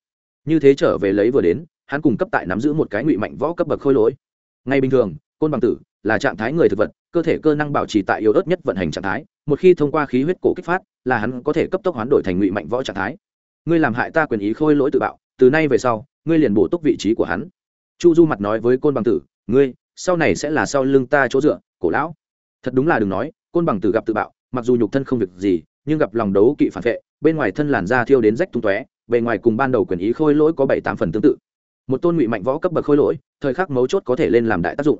Speaker 1: Như thế trở về lấy vừa đến, hắn cùng cấp tại nắm giữ một cái ngụy mạnh võ cấp bậc khôi lỗi. Ngay bình thường, côn bằng tử là trạng thái người thực vật, cơ thể cơ năng bảo trì tại yếu ớt nhất vận hành trạng thái, một khi thông qua khí huyết cổ kích phát là hắn có thể cấp tốc hoán đổi thành ngụy mạnh võ trạng thái. Ngươi làm hại ta quyền ý khôi lỗi tự bạo, từ nay về sau, ngươi liền bổ túc vị trí của hắn. Chu du mặt nói với côn bằng tử, ngươi, sau này sẽ là sau lưng ta chỗ dựa, cổ lão. Thật đúng là đừng nói, côn bằng tử gặp tự bạo mặc dù nhục thân không việc gì, nhưng gặp lòng đấu kỵ phản vệ, bên ngoài thân làn da thiêu đến rách tung tóe, bề ngoài cùng ban đầu quyền ý khôi lỗi có bảy tám phần tương tự. Một tôn ngụy mạnh võ cấp bậc khôi lỗi, thời khắc mấu chốt có thể lên làm đại tác dụng.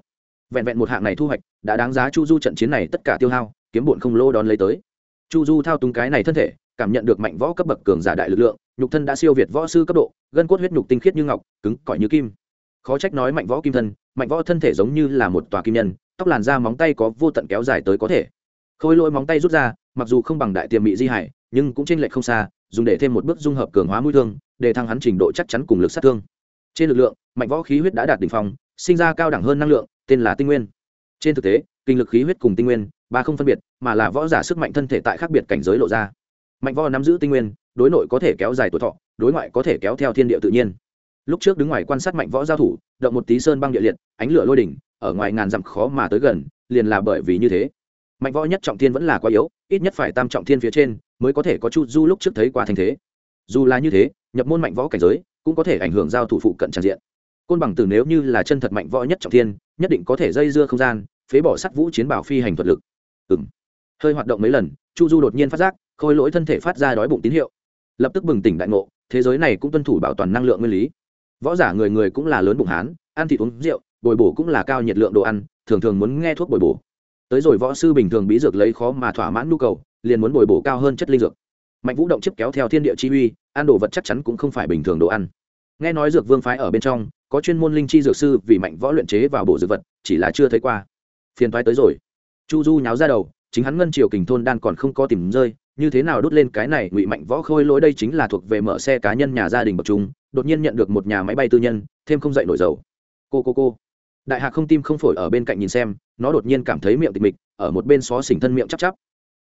Speaker 1: Vẹn vẹn một hạng này thu hoạch, đã đáng giá chu du trận chiến này tất cả tiêu hao, kiếm bụn không lô đón lấy tới. Chu du thao túng cái này thân thể, cảm nhận được mạnh võ cấp bậc cường giả đại lực lượng, nhục thân đã siêu việt võ sư cấp độ, gân cốt huyết nhục tinh khiết như ngọc, cứng, cỏi như kim. Khó trách nói mạnh võ kim thân, mạnh võ thân thể giống như là một tòa kim nhân, tóc làn da móng tay có vô tận kéo dài tới có thể khôi lỗi móng tay rút ra, mặc dù không bằng đại tiềm mị di hải, nhưng cũng trên lệch không xa, dùng để thêm một bước dung hợp cường hóa mũi thương, để thăng hắn trình độ chắc chắn cùng lực sát thương. Trên lực lượng, mạnh võ khí huyết đã đạt đỉnh phong, sinh ra cao đẳng hơn năng lượng, tên là tinh nguyên. Trên thực tế, kinh lực khí huyết cùng tinh nguyên, ba không phân biệt, mà là võ giả sức mạnh thân thể tại khác biệt cảnh giới lộ ra. Mạnh võ nắm giữ tinh nguyên, đối nội có thể kéo dài tuổi thọ, đối ngoại có thể kéo theo thiên địa tự nhiên. Lúc trước đứng ngoài quan sát mạnh võ giao thủ, động một tí sơn băng địa liệt, ánh lửa lôi đỉnh, ở ngoài ngàn dặm khó mà tới gần, liền là bởi vì như thế mạnh võ nhất trọng thiên vẫn là quá yếu, ít nhất phải tam trọng thiên phía trên mới có thể có chu du lúc trước thấy qua thành thế. Dù là như thế, nhập môn mạnh võ cảnh giới cũng có thể ảnh hưởng giao thủ phụ cận tràn diện. Côn bằng tử nếu như là chân thật mạnh võ nhất trọng thiên, nhất định có thể dây dưa không gian, phế bỏ sắt vũ chiến bảo phi hành thuật lực. Ừ m hơi hoạt động mấy lần, chu du đột nhiên phát giác, khôi lỗi thân thể phát ra đói bụng tín hiệu. Lập tức bừng tỉnh đại ngộ, thế giới này cũng tuân thủ bảo toàn năng lượng nguyên lý. Võ giả người người cũng là lớn bụng hán, ăn thịt uống rượu, bồi bổ cũng là cao nhiệt lượng đồ ăn, thường thường muốn nghe thuốc bồi bổ tới rồi võ sư bình thường bí dược lấy khó mà thỏa mãn nhu cầu, liền muốn bồi bổ cao hơn chất linh dược. Mạnh vũ động chiếc kéo theo thiên địa chi uy, ăn đồ vật chắc chắn cũng không phải bình thường đồ ăn. Nghe nói dược vương phái ở bên trong, có chuyên môn linh chi dược sư vì mạnh võ luyện chế vào bổ dược vật, chỉ là chưa thấy qua. Phiền thoái tới rồi. Chu du nháo ra đầu, chính hắn ngân triều kình thôn đan còn không có tìm rơi, như thế nào đốt lên cái này ngụy mạnh võ khôi lỗi đây chính là thuộc về mở xe cá nhân nhà gia đình bậc trung, đột nhiên nhận được một nhà máy bay tư nhân, thêm không dậy nổi dầu. Cô cô cô đại hạc không tim không phổi ở bên cạnh nhìn xem, nó đột nhiên cảm thấy miệng tịch mịch, ở một bên xó xỉnh thân miệng chắp chắp.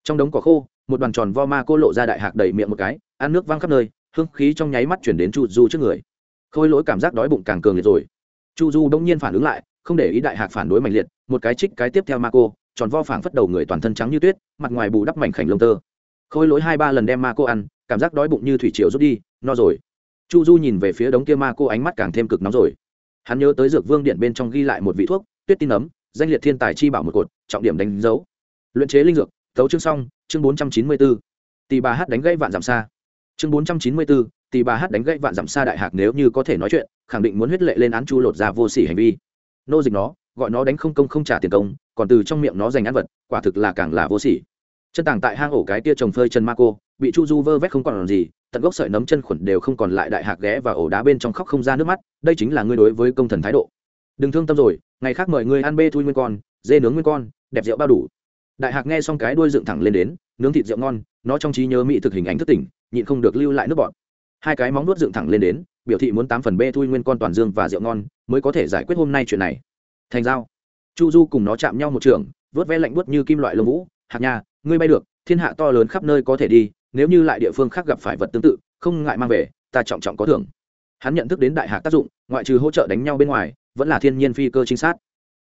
Speaker 1: Trong đống cỏ khô, một đoàn tròn vo ma cô lộ ra đại hạc đầy miệng một cái, ăn nước văng khắp nơi, hương khí trong nháy mắt chuyển đến chu du trước người. Khôi lỗi cảm giác đói bụng càng cường liệt rồi. Chu du đông nhiên phản ứng lại, không để ý đại hạc phản đối mạnh liệt, một cái trích cái tiếp theo ma cô, tròn vo phảng phất đầu người toàn thân trắng như tuyết, mặt ngoài bù đắp mảnh khảnh lông tơ. Khôi lỗi hai ba lần đem ma cô ăn, cảm giác đói bụng như thủy triều rút đi, no rồi. Chu du nhìn về phía đống kia ma cô ánh mắt càng thêm cực nóng rồi hắn nhớ tới dược vương điện bên trong ghi lại một vị thuốc, tuyết tin ấm, danh liệt thiên tài chi bảo một cột, trọng điểm đánh dấu. Luyện chế linh dược, thấu chương xong, chương bốn trăm chín mươi bốn tỷ bà hát đánh gãy vạn giảm xa. Chương bốn trăm chín mươi bốn tỷ bà hát đánh gãy vạn giảm xa đại hạc nếu như có thể nói chuyện, khẳng định muốn huyết lệ lên án chu lột ra vô sỉ hành vi. Nô dịch nó, gọi nó đánh không công không trả tiền công, còn từ trong miệng nó giành ăn vật, quả thực là càng là vô sỉ chân tàng tại hang ổ cái tia trồng phơi chân ma cô, bị chu du vơ vét không còn làm gì, tận gốc sợi nấm chân khuẩn đều không còn lại đại hạc ghé và ổ đá bên trong khóc không ra nước mắt, đây chính là ngươi đối với công thần thái độ. Đừng thương tâm rồi, ngày khác mời ngươi ăn bê thui nguyên con, dê nướng nguyên con, đẹp rượu bao đủ. Đại hạc nghe xong cái đuôi dựng thẳng lên đến, nướng thịt rượu ngon, nó trong trí nhớ mỹ thực hình ảnh thức tỉnh, nhịn không được lưu lại nước bọn hai cái móng nuốt dựng thẳng lên đến, biểu thị muốn tám phần bê thui nguyên con toàn dương và rượu ngon, mới có thể giải quyết hôm nay chuyện này. Thành giao. Chu du cùng nó chạm nhau một trường vớt ve lạnh buốt như kim loại lông vũ hạt nha ngươi bay được, thiên hạ to lớn khắp nơi có thể đi, nếu như lại địa phương khác gặp phải vật tương tự, không ngại mang về, ta trọng trọng có thưởng. Hắn nhận thức đến đại hạc tác dụng, ngoại trừ hỗ trợ đánh nhau bên ngoài, vẫn là thiên nhiên phi cơ trinh sát.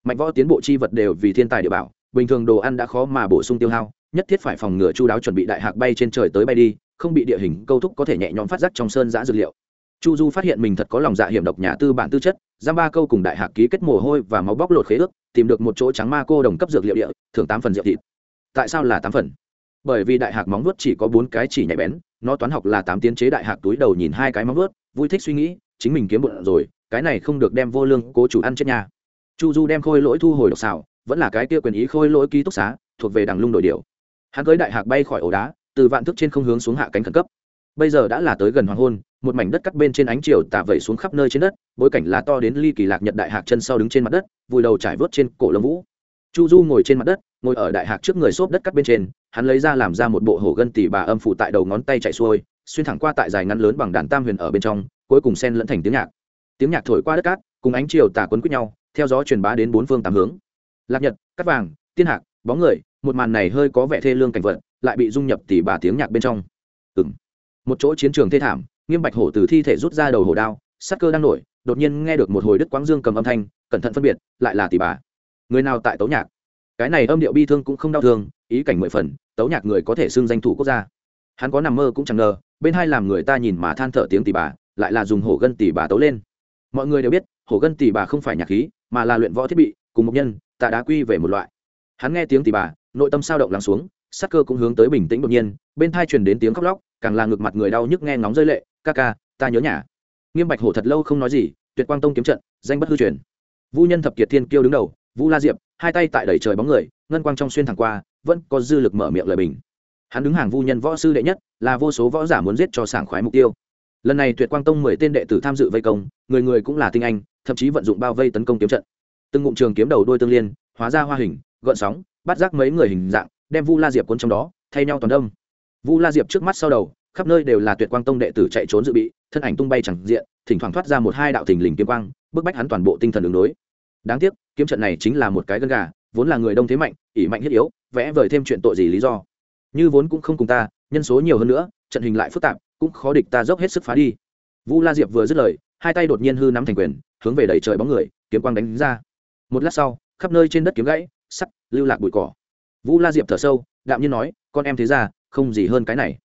Speaker 1: Mạnh võ tiến bộ chi vật đều vì thiên tài địa bảo, bình thường đồ ăn đã khó mà bổ sung tiêu hao, nhất thiết phải phòng ngừa chu đáo chuẩn bị đại hạc bay trên trời tới bay đi, không bị địa hình câu thúc có thể nhẹ nhõm phát giác trong sơn giã dược liệu. Chu du phát hiện mình thật có lòng dạ hiểm độc nhà tư bản tư chất, giam ba câu cùng đại hạc ký kết mồ hôi và máu bóc lột khế ước, tìm được một chỗ trắng ma cô đồng cấp dược liệu địa thường tám phần rượu thịt tại sao là tám phần? Bởi vì đại hạc móng vuốt chỉ có bốn cái chỉ nhạy bén, nó toán học là tám tiến chế đại hạc túi đầu nhìn hai cái móng vuốt, vui thích suy nghĩ, chính mình kiếm bụng rồi, cái này không được đem vô lương cố chủ ăn chết nhà chu du đem khôi lỗi thu hồi độc xảo, vẫn là cái kia quyền ý khôi lỗi ký túc xá, thuộc về đằng lung đội điều hắn cưới đại hạc bay khỏi ổ đá, từ vạn thức trên không hướng xuống hạ cánh khẩn cấp. Bây giờ đã là tới gần hoàng hôn, một mảnh đất cắt bên trên ánh chiều tả vẩy xuống khắp nơi trên đất, bối cảnh là to đến ly kỳ lạc nhật đại hạc chân sau đứng trên mặt đất, vùi đầu trải vớt trên cổ lông vũ. Chu du ngồi trên mặt đất ngồi ở đại hạc trước người xốp đất cắt bên trên, hắn lấy ra làm ra một bộ hổ gân tỉ bà âm phủ tại đầu ngón tay chạy xuôi, xuyên thẳng qua tại dài ngắn lớn bằng đàn tam huyền ở bên trong, cuối cùng sen lẫn thành tiếng nhạc. Tiếng nhạc thổi qua đất cát, cùng ánh chiều tả quấn quýt nhau, theo gió truyền bá đến bốn phương tám hướng. Lạc nhật cắt vàng, tiên hạc, bóng người, một màn này hơi có vẻ thê lương cảnh vật, lại bị dung nhập tỉ bà tiếng nhạc bên trong. Ừ một chỗ chiến trường thê thảm, nghiêm bạch hổ từ thi thể rút ra đầu hổ đao sắc cơ đang nổi, đột nhiên nghe được một hồi đức quang dương cầm âm thanh, cẩn thận phân biệt, lại là tỉ bà. Người nào tại tấu nhạc? Cái này âm điệu bi thương cũng không đau thương, ý cảnh mười phần, tấu nhạc người có thể xưng danh thủ quốc gia. Hắn có nằm mơ cũng chẳng ngờ, bên hai làm người ta nhìn mà than thở tiếng tỷ bà, lại là dùng hổ gân tỷ bà tấu lên. Mọi người đều biết, hổ gân tỷ bà không phải nhạc khí, mà là luyện võ thiết bị, cùng một nhân, tạ đá quy về một loại. Hắn nghe tiếng tỷ bà, nội tâm sao động lắng xuống sắc cơ cũng hướng tới bình tĩnh đột nhiên, bên thai truyền đến tiếng khóc lóc, càng là ngược mặt người đau nhức nghe ngóng rơi lệ, ca ca, ta nhớ nhà. Nghiêm bạch hổ thật lâu không nói gì, tuyệt quang tông kiếm trận, danh bất hư truyền. Vũ nhân thập kiệt thiên kiêu đứng đầu vũ la diệp hai tay tại đẩy trời bóng người, ngân quang trong xuyên thẳng qua, vẫn có dư lực mở miệng lời bình. Hắn đứng hàng vu nhân võ sư đệ nhất, là vô số võ giả muốn giết cho sảng khoái mục tiêu. Lần này tuyệt quang tông mười tên đệ tử tham dự vây công, người người cũng là tinh anh, thậm chí vận dụng bao vây tấn công kiếm trận. Từng ngụm trường kiếm đầu đôi tương liên, hóa ra hoa hình, gợn sóng, bắt giác mấy người hình dạng, đem vu la diệp cuốn trong đó, thay nhau toàn đông vu la diệp trước mắt sau đầu, khắp nơi đều là tuyệt quang tông đệ tử chạy trốn dự bị, thân ảnh tung bay chẳng diện, thỉnh thoảng thoát ra một hai đạo thình lình kiếm quang, bức bách hắn toàn bộ tinh thần ứng đối đáng tiếc, kiếm trận này chính là một cái gân gà, vốn là người đông thế mạnh, ỷ mạnh thiết yếu, vẽ vời thêm chuyện tội gì lý do. Như vốn cũng không cùng ta, nhân số nhiều hơn nữa, trận hình lại phức tạp, cũng khó địch ta dốc hết sức phá đi. Vu la diệp vừa dứt lời, hai tay đột nhiên hư nắm thành quyền, hướng về đẩy trời bóng người, kiếm quang đánh ra. Một lát sau, khắp nơi trên đất kiếm gãy, sắt, lưu lạc bụi cỏ. Vu la diệp thở sâu, đạm nhiên nói, con em thế ra không gì hơn cái này.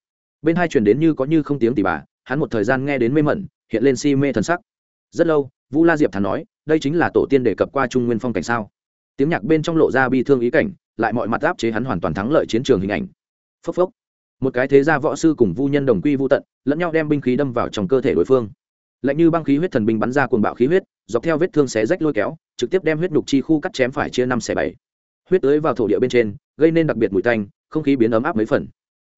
Speaker 1: Bên hai truyền đến như có như không tiếng tỉ bà, hắn một thời gian nghe đến mê mẩn, hiện lên si mê thần sắc. Rất lâu, vu la diệp thản nói đây chính là tổ tiên đề cập qua trung nguyên phong cảnh sao? Tiếng nhạc bên trong lộ ra bi thương ý cảnh, lại mọi mặt áp chế hắn hoàn toàn thắng lợi chiến trường hình ảnh. Phốc phốc. Một cái thế gia võ sư cùng vu nhân đồng quy vu tận, lẫn nhau đem binh khí đâm vào trong cơ thể đối phương. Lạnh như băng khí huyết thần binh bắn ra cuồng bạo khí huyết, dọc theo vết thương xé rách lôi kéo, trực tiếp đem huyết nhục chi khu cắt chém phải chia năm xẻ bảy. Huyết tưới vào thổ địa bên trên, gây nên đặc biệt mùi tanh, không khí biến ấm áp mấy phần.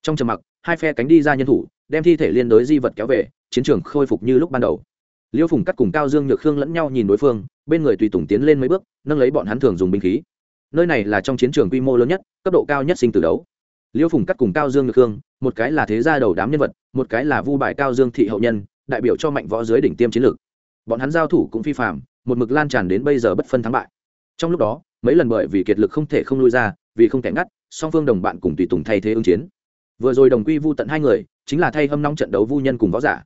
Speaker 1: Trong trầm mặc, hai phe cánh đi ra nhân thủ, đem thi thể liên đối di vật kéo về, chiến trường khôi phục như lúc ban đầu liêu phùng cắt cùng cao dương nhược khương lẫn nhau nhìn đối phương, bên người tùy tùng tiến lên mấy bước, nâng lấy bọn hắn thường dùng binh khí. Nơi này là trong chiến trường quy mô lớn nhất, cấp độ cao nhất sinh tử đấu. Liêu phùng cắt cùng cao dương nhược khương, một cái là thế gia đầu đám nhân vật, một cái là vu bài cao dương thị hậu nhân, đại biểu cho mạnh võ dưới đỉnh tiêm chiến lược. Bọn hắn giao thủ cũng phi phạm một mực lan tràn đến bây giờ bất phân thắng bại. Trong lúc đó, mấy lần bởi vì kiệt lực không thể không lui ra, vì không thể ngắt, song phương đồng bạn cùng tùy tùng thay thế ứng chiến. Vừa rồi đồng quy vu tận hai người, chính là thay hâm nong trận đấu vu nhân cùng võ giả.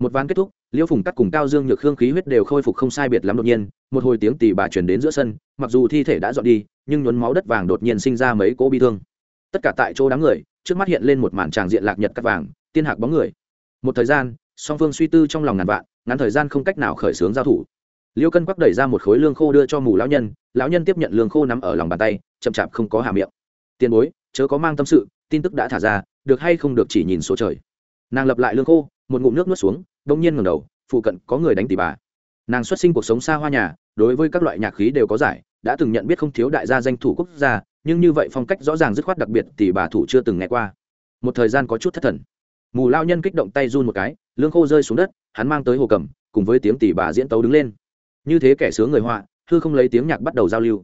Speaker 1: Một ván kết thúc Liễu phùng cắt cùng cao dương nhược hương khí huyết đều khôi phục không sai biệt lắm đột nhiên, một hồi tiếng tỉ bà chuyển đến giữa sân, mặc dù thi thể đã dọn đi, nhưng nhuốm máu đất vàng đột nhiên sinh ra mấy cỗ bi thương. Tất cả tại chỗ đám người, trước mắt hiện lên một màn tràng diện lạc nhật cắt vàng, tiên hạc bóng người. Một thời gian, song phương suy tư trong lòng ngàn vạn, ngắn thời gian không cách nào khởi xướng giao thủ. Liêu cân quắc đẩy ra một khối lương khô đưa cho mù lão nhân lão nhân tiếp nhận lương khô nắm ở lòng bàn tay, chậm chạp không có hà miệng. Tiền bối, chớ có mang tâm sự, tin tức đã thả ra, được hay không được chỉ nhìn số trời. Nàng lập lại lương khô, một ngụm nước nuốt xuống đông nhiên ngẩng đầu, phụ cận có người đánh tỷ bà. Nàng xuất sinh cuộc sống xa hoa nhà, đối với các loại nhạc khí đều có giải, đã từng nhận biết không thiếu đại gia danh thủ quốc gia, nhưng như vậy phong cách rõ ràng dứt khoát đặc biệt tỷ bà thủ chưa từng nghe qua. Một thời gian có chút thất thần. Mù lao nhân kích động tay run một cái, lương khô rơi xuống đất, hắn mang tới hồ cầm, cùng với tiếng tỷ bà diễn tấu đứng lên. Như thế kẻ sướng người họa thư không lấy tiếng nhạc bắt đầu giao lưu.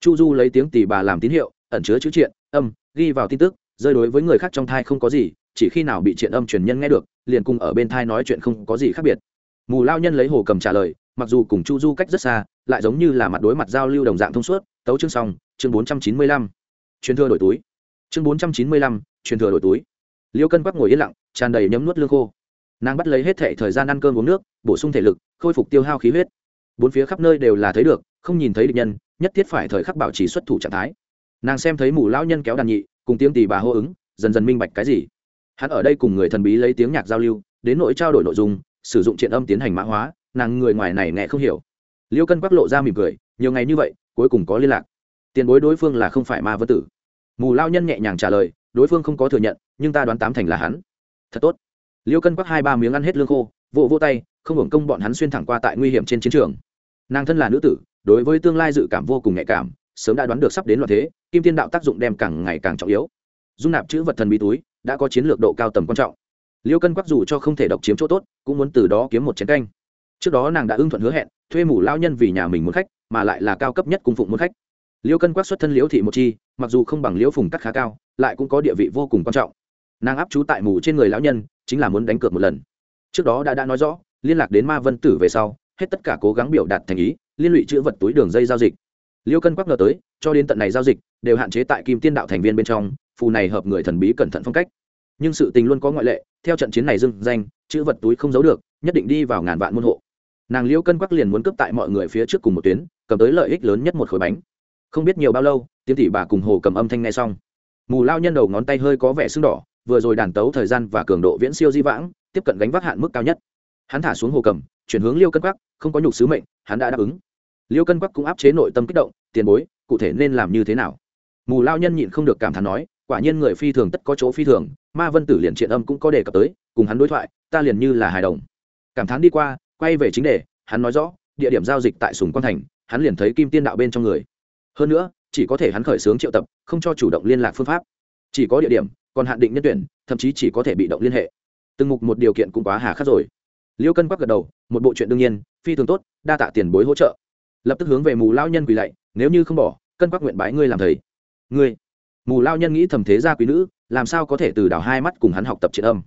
Speaker 1: Chu du lấy tiếng tỷ bà làm tín hiệu, ẩn chứa chữ triện, âm, ghi vào tin tức, rơi đối với người khác trong thai không có gì chỉ khi nào bị triện âm truyền nhân nghe được, liền cùng ở bên thai nói chuyện không có gì khác biệt. Mù lao nhân lấy hồ cầm trả lời, mặc dù cùng chu du cách rất xa, lại giống như là mặt đối mặt giao lưu đồng dạng thông suốt, tấu chương xong, chương bốn trăm chín mươi lăm. Truyền thừa đổi túi. Chương bốn trăm chín mươi lăm, truyền thừa đổi túi. Liêu cân quắc ngồi yên lặng, tràn đầy nhấm nuốt lương khô. Nàng bắt lấy hết thệ thời gian ăn cơm uống nước, bổ sung thể lực, khôi phục tiêu hao khí huyết. Bốn phía khắp nơi đều là thấy được, không nhìn thấy địch nhân, nhất thiết phải thời khắc bảo trì xuất thủ trạng thái. Nàng xem thấy mù lão nhân kéo đàn nhị, cùng tiếng tỳ bà hô ứng, dần dần minh bạch cái gì hắn ở đây cùng người thần bí lấy tiếng nhạc giao lưu, đến nỗi trao đổi nội dung, sử dụng triện âm tiến hành mã hóa, nàng người ngoài này nghe không hiểu. Liêu cân quắc lộ ra mỉm cười, nhiều ngày như vậy, cuối cùng có liên lạc. Tiền bối đối phương là không phải ma vân tử. Mù lao nhân nhẹ nhàng trả lời, đối phương không có thừa nhận, nhưng ta đoán tám thành là hắn. Thật tốt. Liêu cân quắc hai ba miếng ăn hết lương khô, vỗ vỗ tay, không hưởng công bọn hắn xuyên thẳng qua tại nguy hiểm trên chiến trường. Nàng thân là nữ tử, đối với tương lai dự cảm vô cùng nhạy cảm, sớm đã đoán được sắp đến loạn thế, kim tiên đạo tác dụng đem càng ngày càng trọng yếu. Dung nạp chữ vật thần bí túi đã có chiến lược độ cao tầm quan trọng. Liêu cân quắc dù cho không thể độc chiếm chỗ tốt, cũng muốn từ đó kiếm một chiến canh. Trước đó nàng đã ưng thuận hứa hẹn, thuê mủ lao nhân vì nhà mình muốn khách, mà lại là cao cấp nhất cung phụng muốn khách. Liêu cân quắc xuất thân liễu thị một chi, mặc dù không bằng liễu phùng cắt khá cao, lại cũng có địa vị vô cùng quan trọng. Nàng áp trú tại mù trên người lão nhân, chính là muốn đánh cược một lần. Trước đó đã đã nói rõ, liên lạc đến ma vân tử về sau, hết tất cả cố gắng biểu đạt thành ý, liên lụy chữ vật túi đường dây giao dịch. Liêu cân quắc ngờ tới, cho đến tận này giao dịch, đều hạn chế tại kim tiên đạo thành viên bên trong phù này hợp người thần bí cẩn thận phong cách. Nhưng sự tình luôn có ngoại lệ, theo trận chiến này dưng danh, chữ vật túi không giấu được, nhất định đi vào ngàn vạn môn hộ. Nàng liêu cân quắc liền muốn cướp tại mọi người phía trước cùng một tuyến, cầm tới lợi ích lớn nhất một khối bánh. Không biết nhiều bao lâu tiếng tỷ bà cùng hồ cầm âm thanh nghe xong. Mù lao nhân đầu ngón tay hơi có vẻ sưng đỏ, vừa rồi đàn tấu thời gian và cường độ viễn siêu di vãng, tiếp cận gánh vác hạn mức cao nhất. Hắn thả xuống hồ cầm, chuyển hướng liêu cân quắc, không có nhục sứ mệnh, hắn đã đáp ứng. Liêu cân quắc cũng áp chế nội tâm kích động, tiền bối, cụ thể nên làm như thế nào? Mù lao nhân nhịn không được cảm thán nói quả nhiên người phi thường tất có chỗ phi thường, ma vân tử liền triện âm cũng có đề cập tới, cùng hắn đối thoại, ta liền như là hài đồng. Cảm thán đi qua, quay về chính đề, hắn nói rõ, địa điểm giao dịch tại sùng quan thành, hắn liền thấy kim tiên đạo bên trong người. Hơn nữa, chỉ có thể hắn khởi xướng triệu tập, không cho chủ động liên lạc phương pháp. Chỉ có địa điểm, còn hạn định nhân tuyển, thậm chí chỉ có thể bị động liên hệ. Từng mục một điều kiện cũng quá hà khắc rồi. Liêu cân quắc gật đầu, một bộ chuyện đương nhiên, phi thường tốt, đa tạ tiền bối hỗ trợ. Lập tức hướng về mù lao nhân quỳ lạy, nếu như không bỏ, cân quắc nguyện bái ngươi làm thầy. Ngươi mù lao nhân nghĩ thầm thế gia quý nữ, làm sao có thể từ đào hai mắt cùng hắn học tập triệt âm?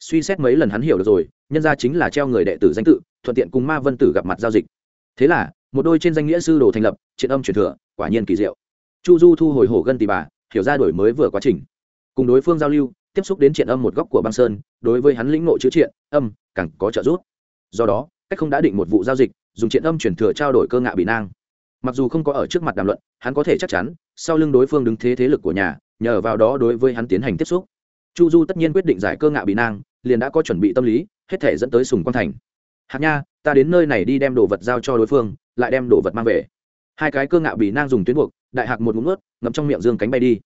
Speaker 1: Suy xét mấy lần hắn hiểu được rồi, nhân ra chính là treo người đệ tử danh tự, thuận tiện cùng ma vân tử gặp mặt giao dịch. Thế là, một đôi trên danh nghĩa sư đồ thành lập, triệt âm truyền thừa, quả nhiên kỳ diệu. Chu du thu hồi hổ gân tì bà, hiểu ra đổi mới vừa quá trình. Cùng đối phương giao lưu, tiếp xúc đến triệt âm một góc của băng sơn, đối với hắn lĩnh nội chữ triện, âm, càng có trợ giúp. Do đó, cách không đã định một vụ giao dịch, dùng triện âm truyền thừa trao đổi cơ ngạ bị nang mặc dù không có ở trước mặt đàm luận, hắn có thể chắc chắn, sau lưng đối phương đứng thế thế lực của nhà, nhờ vào đó đối với hắn tiến hành tiếp xúc. Chu du tất nhiên quyết định giải cơ ngạo bị nang, liền đã có chuẩn bị tâm lý, hết thể dẫn tới sùng quan thành. Hạt nha, ta đến nơi này đi đem đồ vật giao cho đối phương, lại đem đồ vật mang về. Hai cái cơ ngạo bị nang dùng tuyến buộc, đại hạc một ngụm ướt ngậm trong miệng dương cánh bay đi.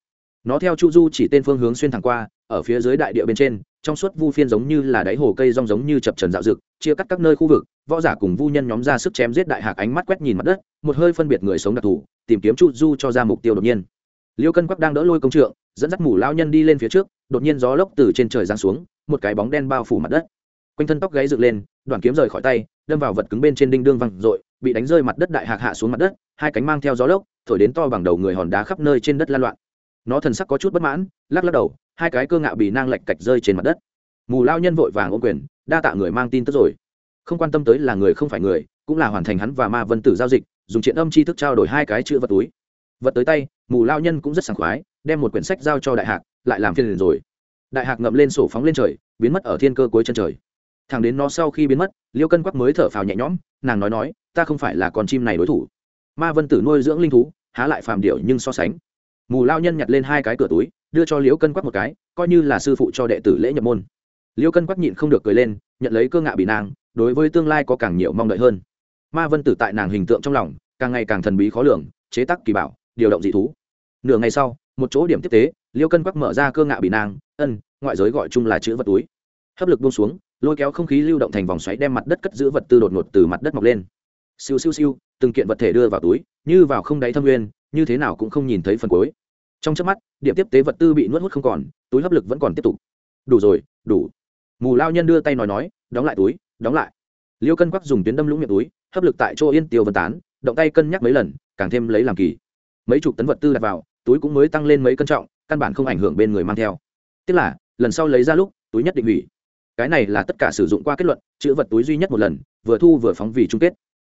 Speaker 1: Nó theo chu du chỉ tên phương hướng xuyên thẳng qua, ở phía dưới đại địa bên trên trong suốt vu phiên giống như là đáy hồ cây rong giống như chập trần dạo dực chia cắt các nơi khu vực, võ giả cùng vu nhân nhóm ra sức chém giết đại hạc ánh mắt quét nhìn mặt đất, một hơi phân biệt người sống đặc thù, tìm kiếm chu du cho ra mục tiêu đột nhiên. Liêu cân quắc đang đỡ lôi công trượng, dẫn dắt mủ lao nhân đi lên phía trước, đột nhiên gió lốc từ trên trời giáng xuống, một cái bóng đen bao phủ mặt đất. Quanh thân tóc gáy dựng lên, đoàn kiếm rời khỏi tay, đâm vào vật cứng bên trên đinh đương văng r bị đánh rơi mặt đất đại hạc hạ xuống mặt đất, hai cánh mang theo gió lốc, thổi đến to bằng đầu người hòn đá khắp nơi trên đất lan loạn nó thần sắc có chút bất mãn, lắc lắc đầu, hai cái cơ ngạo bị nang lệch cạch rơi trên mặt đất. Mù lao nhân vội vàng ôm quyền, đa tạ người mang tin tức rồi. Không quan tâm tới là người không phải người, cũng là hoàn thành hắn và ma vân tử giao dịch, dùng triện âm chi thức trao đổi hai cái chữ vật túi. Vật tới tay, mù lao nhân cũng rất sảng khoái, đem một quyển sách giao cho đại hạc, lại làm phiền liền rồi. Đại hạc ngậm lên sổ phóng lên trời, biến mất ở thiên cơ cuối chân trời. Thằng đến nó sau khi biến mất, liêu cân quắc mới thở phào nhẹ nhõm, nàng nói nói, ta không phải là con chim này đối thủ. Ma vân tử nuôi dưỡng linh thú, há lại phàm điệu nhưng so sánh mù lao nhân nhặt lên hai cái cửa túi, đưa cho liễu cân quắc một cái, coi như là sư phụ cho đệ tử lễ nhập môn. Liễu cân quắc nhịn không được cười lên, nhận lấy cơ ngạ bị nàng, đối với tương lai có càng nhiều mong đợi hơn. Ma vân tử tại nàng hình tượng trong lòng, càng ngày càng thần bí khó lường, chế tác kỳ bảo, điều động dị thú. Nửa ngày sau, một chỗ điểm tiếp tế, Liễu cân quắc mở ra cơ ngạ bị nàng, ân, ngoại giới gọi chung là chữ vật túi. Hấp lực buông xuống, lôi kéo không khí lưu động thành vòng xoáy đem mặt đất cất giữ vật tư đột ngột từ mặt đất mọc lên. Siêu siêu siêu, từng kiện vật thể đưa vào túi, như vào không đáy thâm nguyên, như thế nào cũng không nhìn thấy phần cuối trong chớp mắt điểm tiếp tế vật tư bị nuốt hút không còn, túi hấp lực vẫn còn tiếp tục. Đủ rồi, đủ. Mù lao nhân đưa tay nói nói, đóng lại túi, đóng lại. Liêu cân quắc dùng tuyến đâm lũng miệng túi, hấp lực tại chỗ yên tiêu vân tán, động tay cân nhắc mấy lần, càng thêm lấy làm kỳ. Mấy chục tấn vật tư đặt vào, túi cũng mới tăng lên mấy cân trọng, căn bản không ảnh hưởng bên người mang theo. Tức là, lần sau lấy ra lúc, túi nhất định hủy. Cái này là tất cả sử dụng qua kết luận, chữ vật túi duy nhất một lần, vừa thu vừa phóng vì chung kết.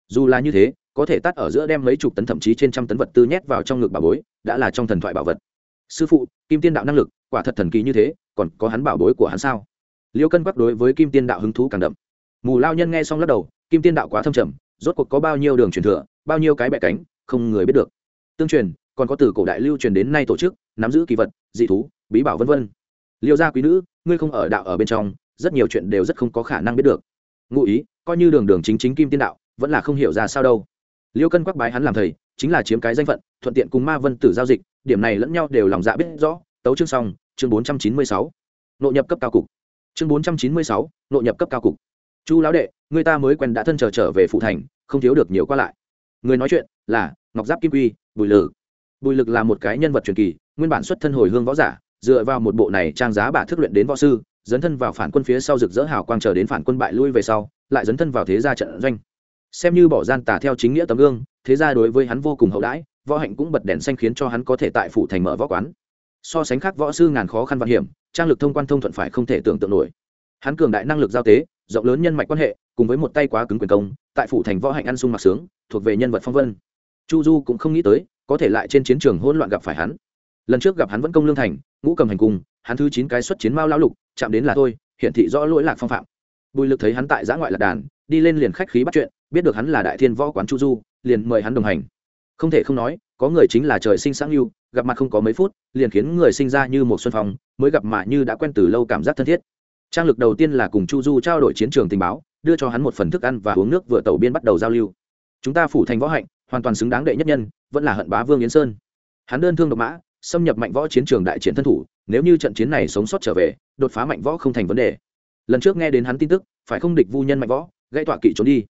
Speaker 1: Dù là như thế có thể tắt ở giữa đem mấy chục tấn thậm chí trên trăm tấn vật tư nhét vào trong ngực bà bối, đã là trong thần thoại bảo vật. Sư phụ, kim tiên đạo năng lực, quả thật thần kỳ như thế, còn có hắn bảo bối của hắn sao? Liêu cân quắc đối với kim tiên đạo hứng thú càng đậm. Mù lao nhân nghe xong lắc đầu, kim tiên đạo quá thâm trầm, rốt cuộc có bao nhiêu đường truyền thừa, bao nhiêu cái bẹ cánh, không người biết được. Tương truyền, còn có từ cổ đại lưu truyền đến nay tổ chức, nắm giữ kỳ vật, dị thú, bí bảo vân vân. Liêu gia quý nữ, ngươi không ở đạo ở bên trong, rất nhiều chuyện đều rất không có khả năng biết được. Ngụ ý, coi như đường đường chính chính kim tiên đạo, vẫn là không hiểu ra sao đâu liêu cân quắc bái hắn làm thầy, chính là chiếm cái danh phận, thuận tiện cùng ma vân tử giao dịch, điểm này lẫn nhau đều lòng dạ biết rõ. Tấu chương xong, chương bốn trăm chín mươi sáu. Nội nhập cấp cao cục. Chương bốn trăm chín mươi sáu, nội nhập cấp cao cục. Chu lão đệ, người ta mới quen đã thân trở trở về phụ thành, không thiếu được nhiều qua lại. Người nói chuyện là ngọc giáp kim quy, bùi lử bùi lực là một cái nhân vật truyền kỳ, nguyên bản xuất thân hồi hương võ giả, dựa vào một bộ này trang giá bà thức luyện đến võ sư, dấn thân vào phản quân phía sau rực rỡ hào quang chờ đến phản quân bại lui về sau, lại dấn thân vào thế gia trận doanh xem như bỏ gian tà theo chính nghĩa tấm gương, thế gia đối với hắn vô cùng hậu đãi, võ hạnh cũng bật đèn xanh khiến cho hắn có thể tại phủ thành mở võ quán. So sánh khác võ sư ngàn khó khăn vạn hiểm, trang lực thông quan thông thuận phải không thể tưởng tượng nổi. Hắn cường đại năng lực giao tế, rộng lớn nhân mạch quan hệ, cùng với một tay quá cứng quyền công, tại phủ thành võ hạnh ăn sung mặc sướng, thuộc về nhân vật phong vân. Chu du cũng không nghĩ tới, có thể lại trên chiến trường hỗn loạn gặp phải hắn. Lần trước gặp hắn vẫn công lương thành, ngũ cầm hành cung, hắn thứ chín cái xuất chiến mao lão lục, chạm đến là thôi hiện thị rõ lỗi lạc phong phạm. Bùi lực thấy hắn tại giã ngoại lạc đàn, đi lên liền khách khí bắt chuyện biết được hắn là đại thiên võ quán chu du, liền mời hắn đồng hành. Không thể không nói, có người chính là trời sinh sáng lưu gặp mặt không có mấy phút, liền khiến người sinh ra như một xuân phong, mới gặp mà như đã quen từ lâu cảm giác thân thiết. Trang lực đầu tiên là cùng chu du trao đổi chiến trường tình báo, đưa cho hắn một phần thức ăn và uống nước vừa tàu biên bắt đầu giao lưu. Chúng ta phủ thành võ hạnh, hoàn toàn xứng đáng đệ nhất nhân, vẫn là hận bá vương yến sơn. Hắn đơn thương độc mã, xâm nhập mạnh võ chiến trường đại chiến thân thủ, nếu như trận chiến này sống sót trở về, đột phá mạnh võ không thành vấn đề. Lần trước nghe đến hắn tin tức, phải không địch vu nhân mạnh võ gây tọa kỵ trốn đi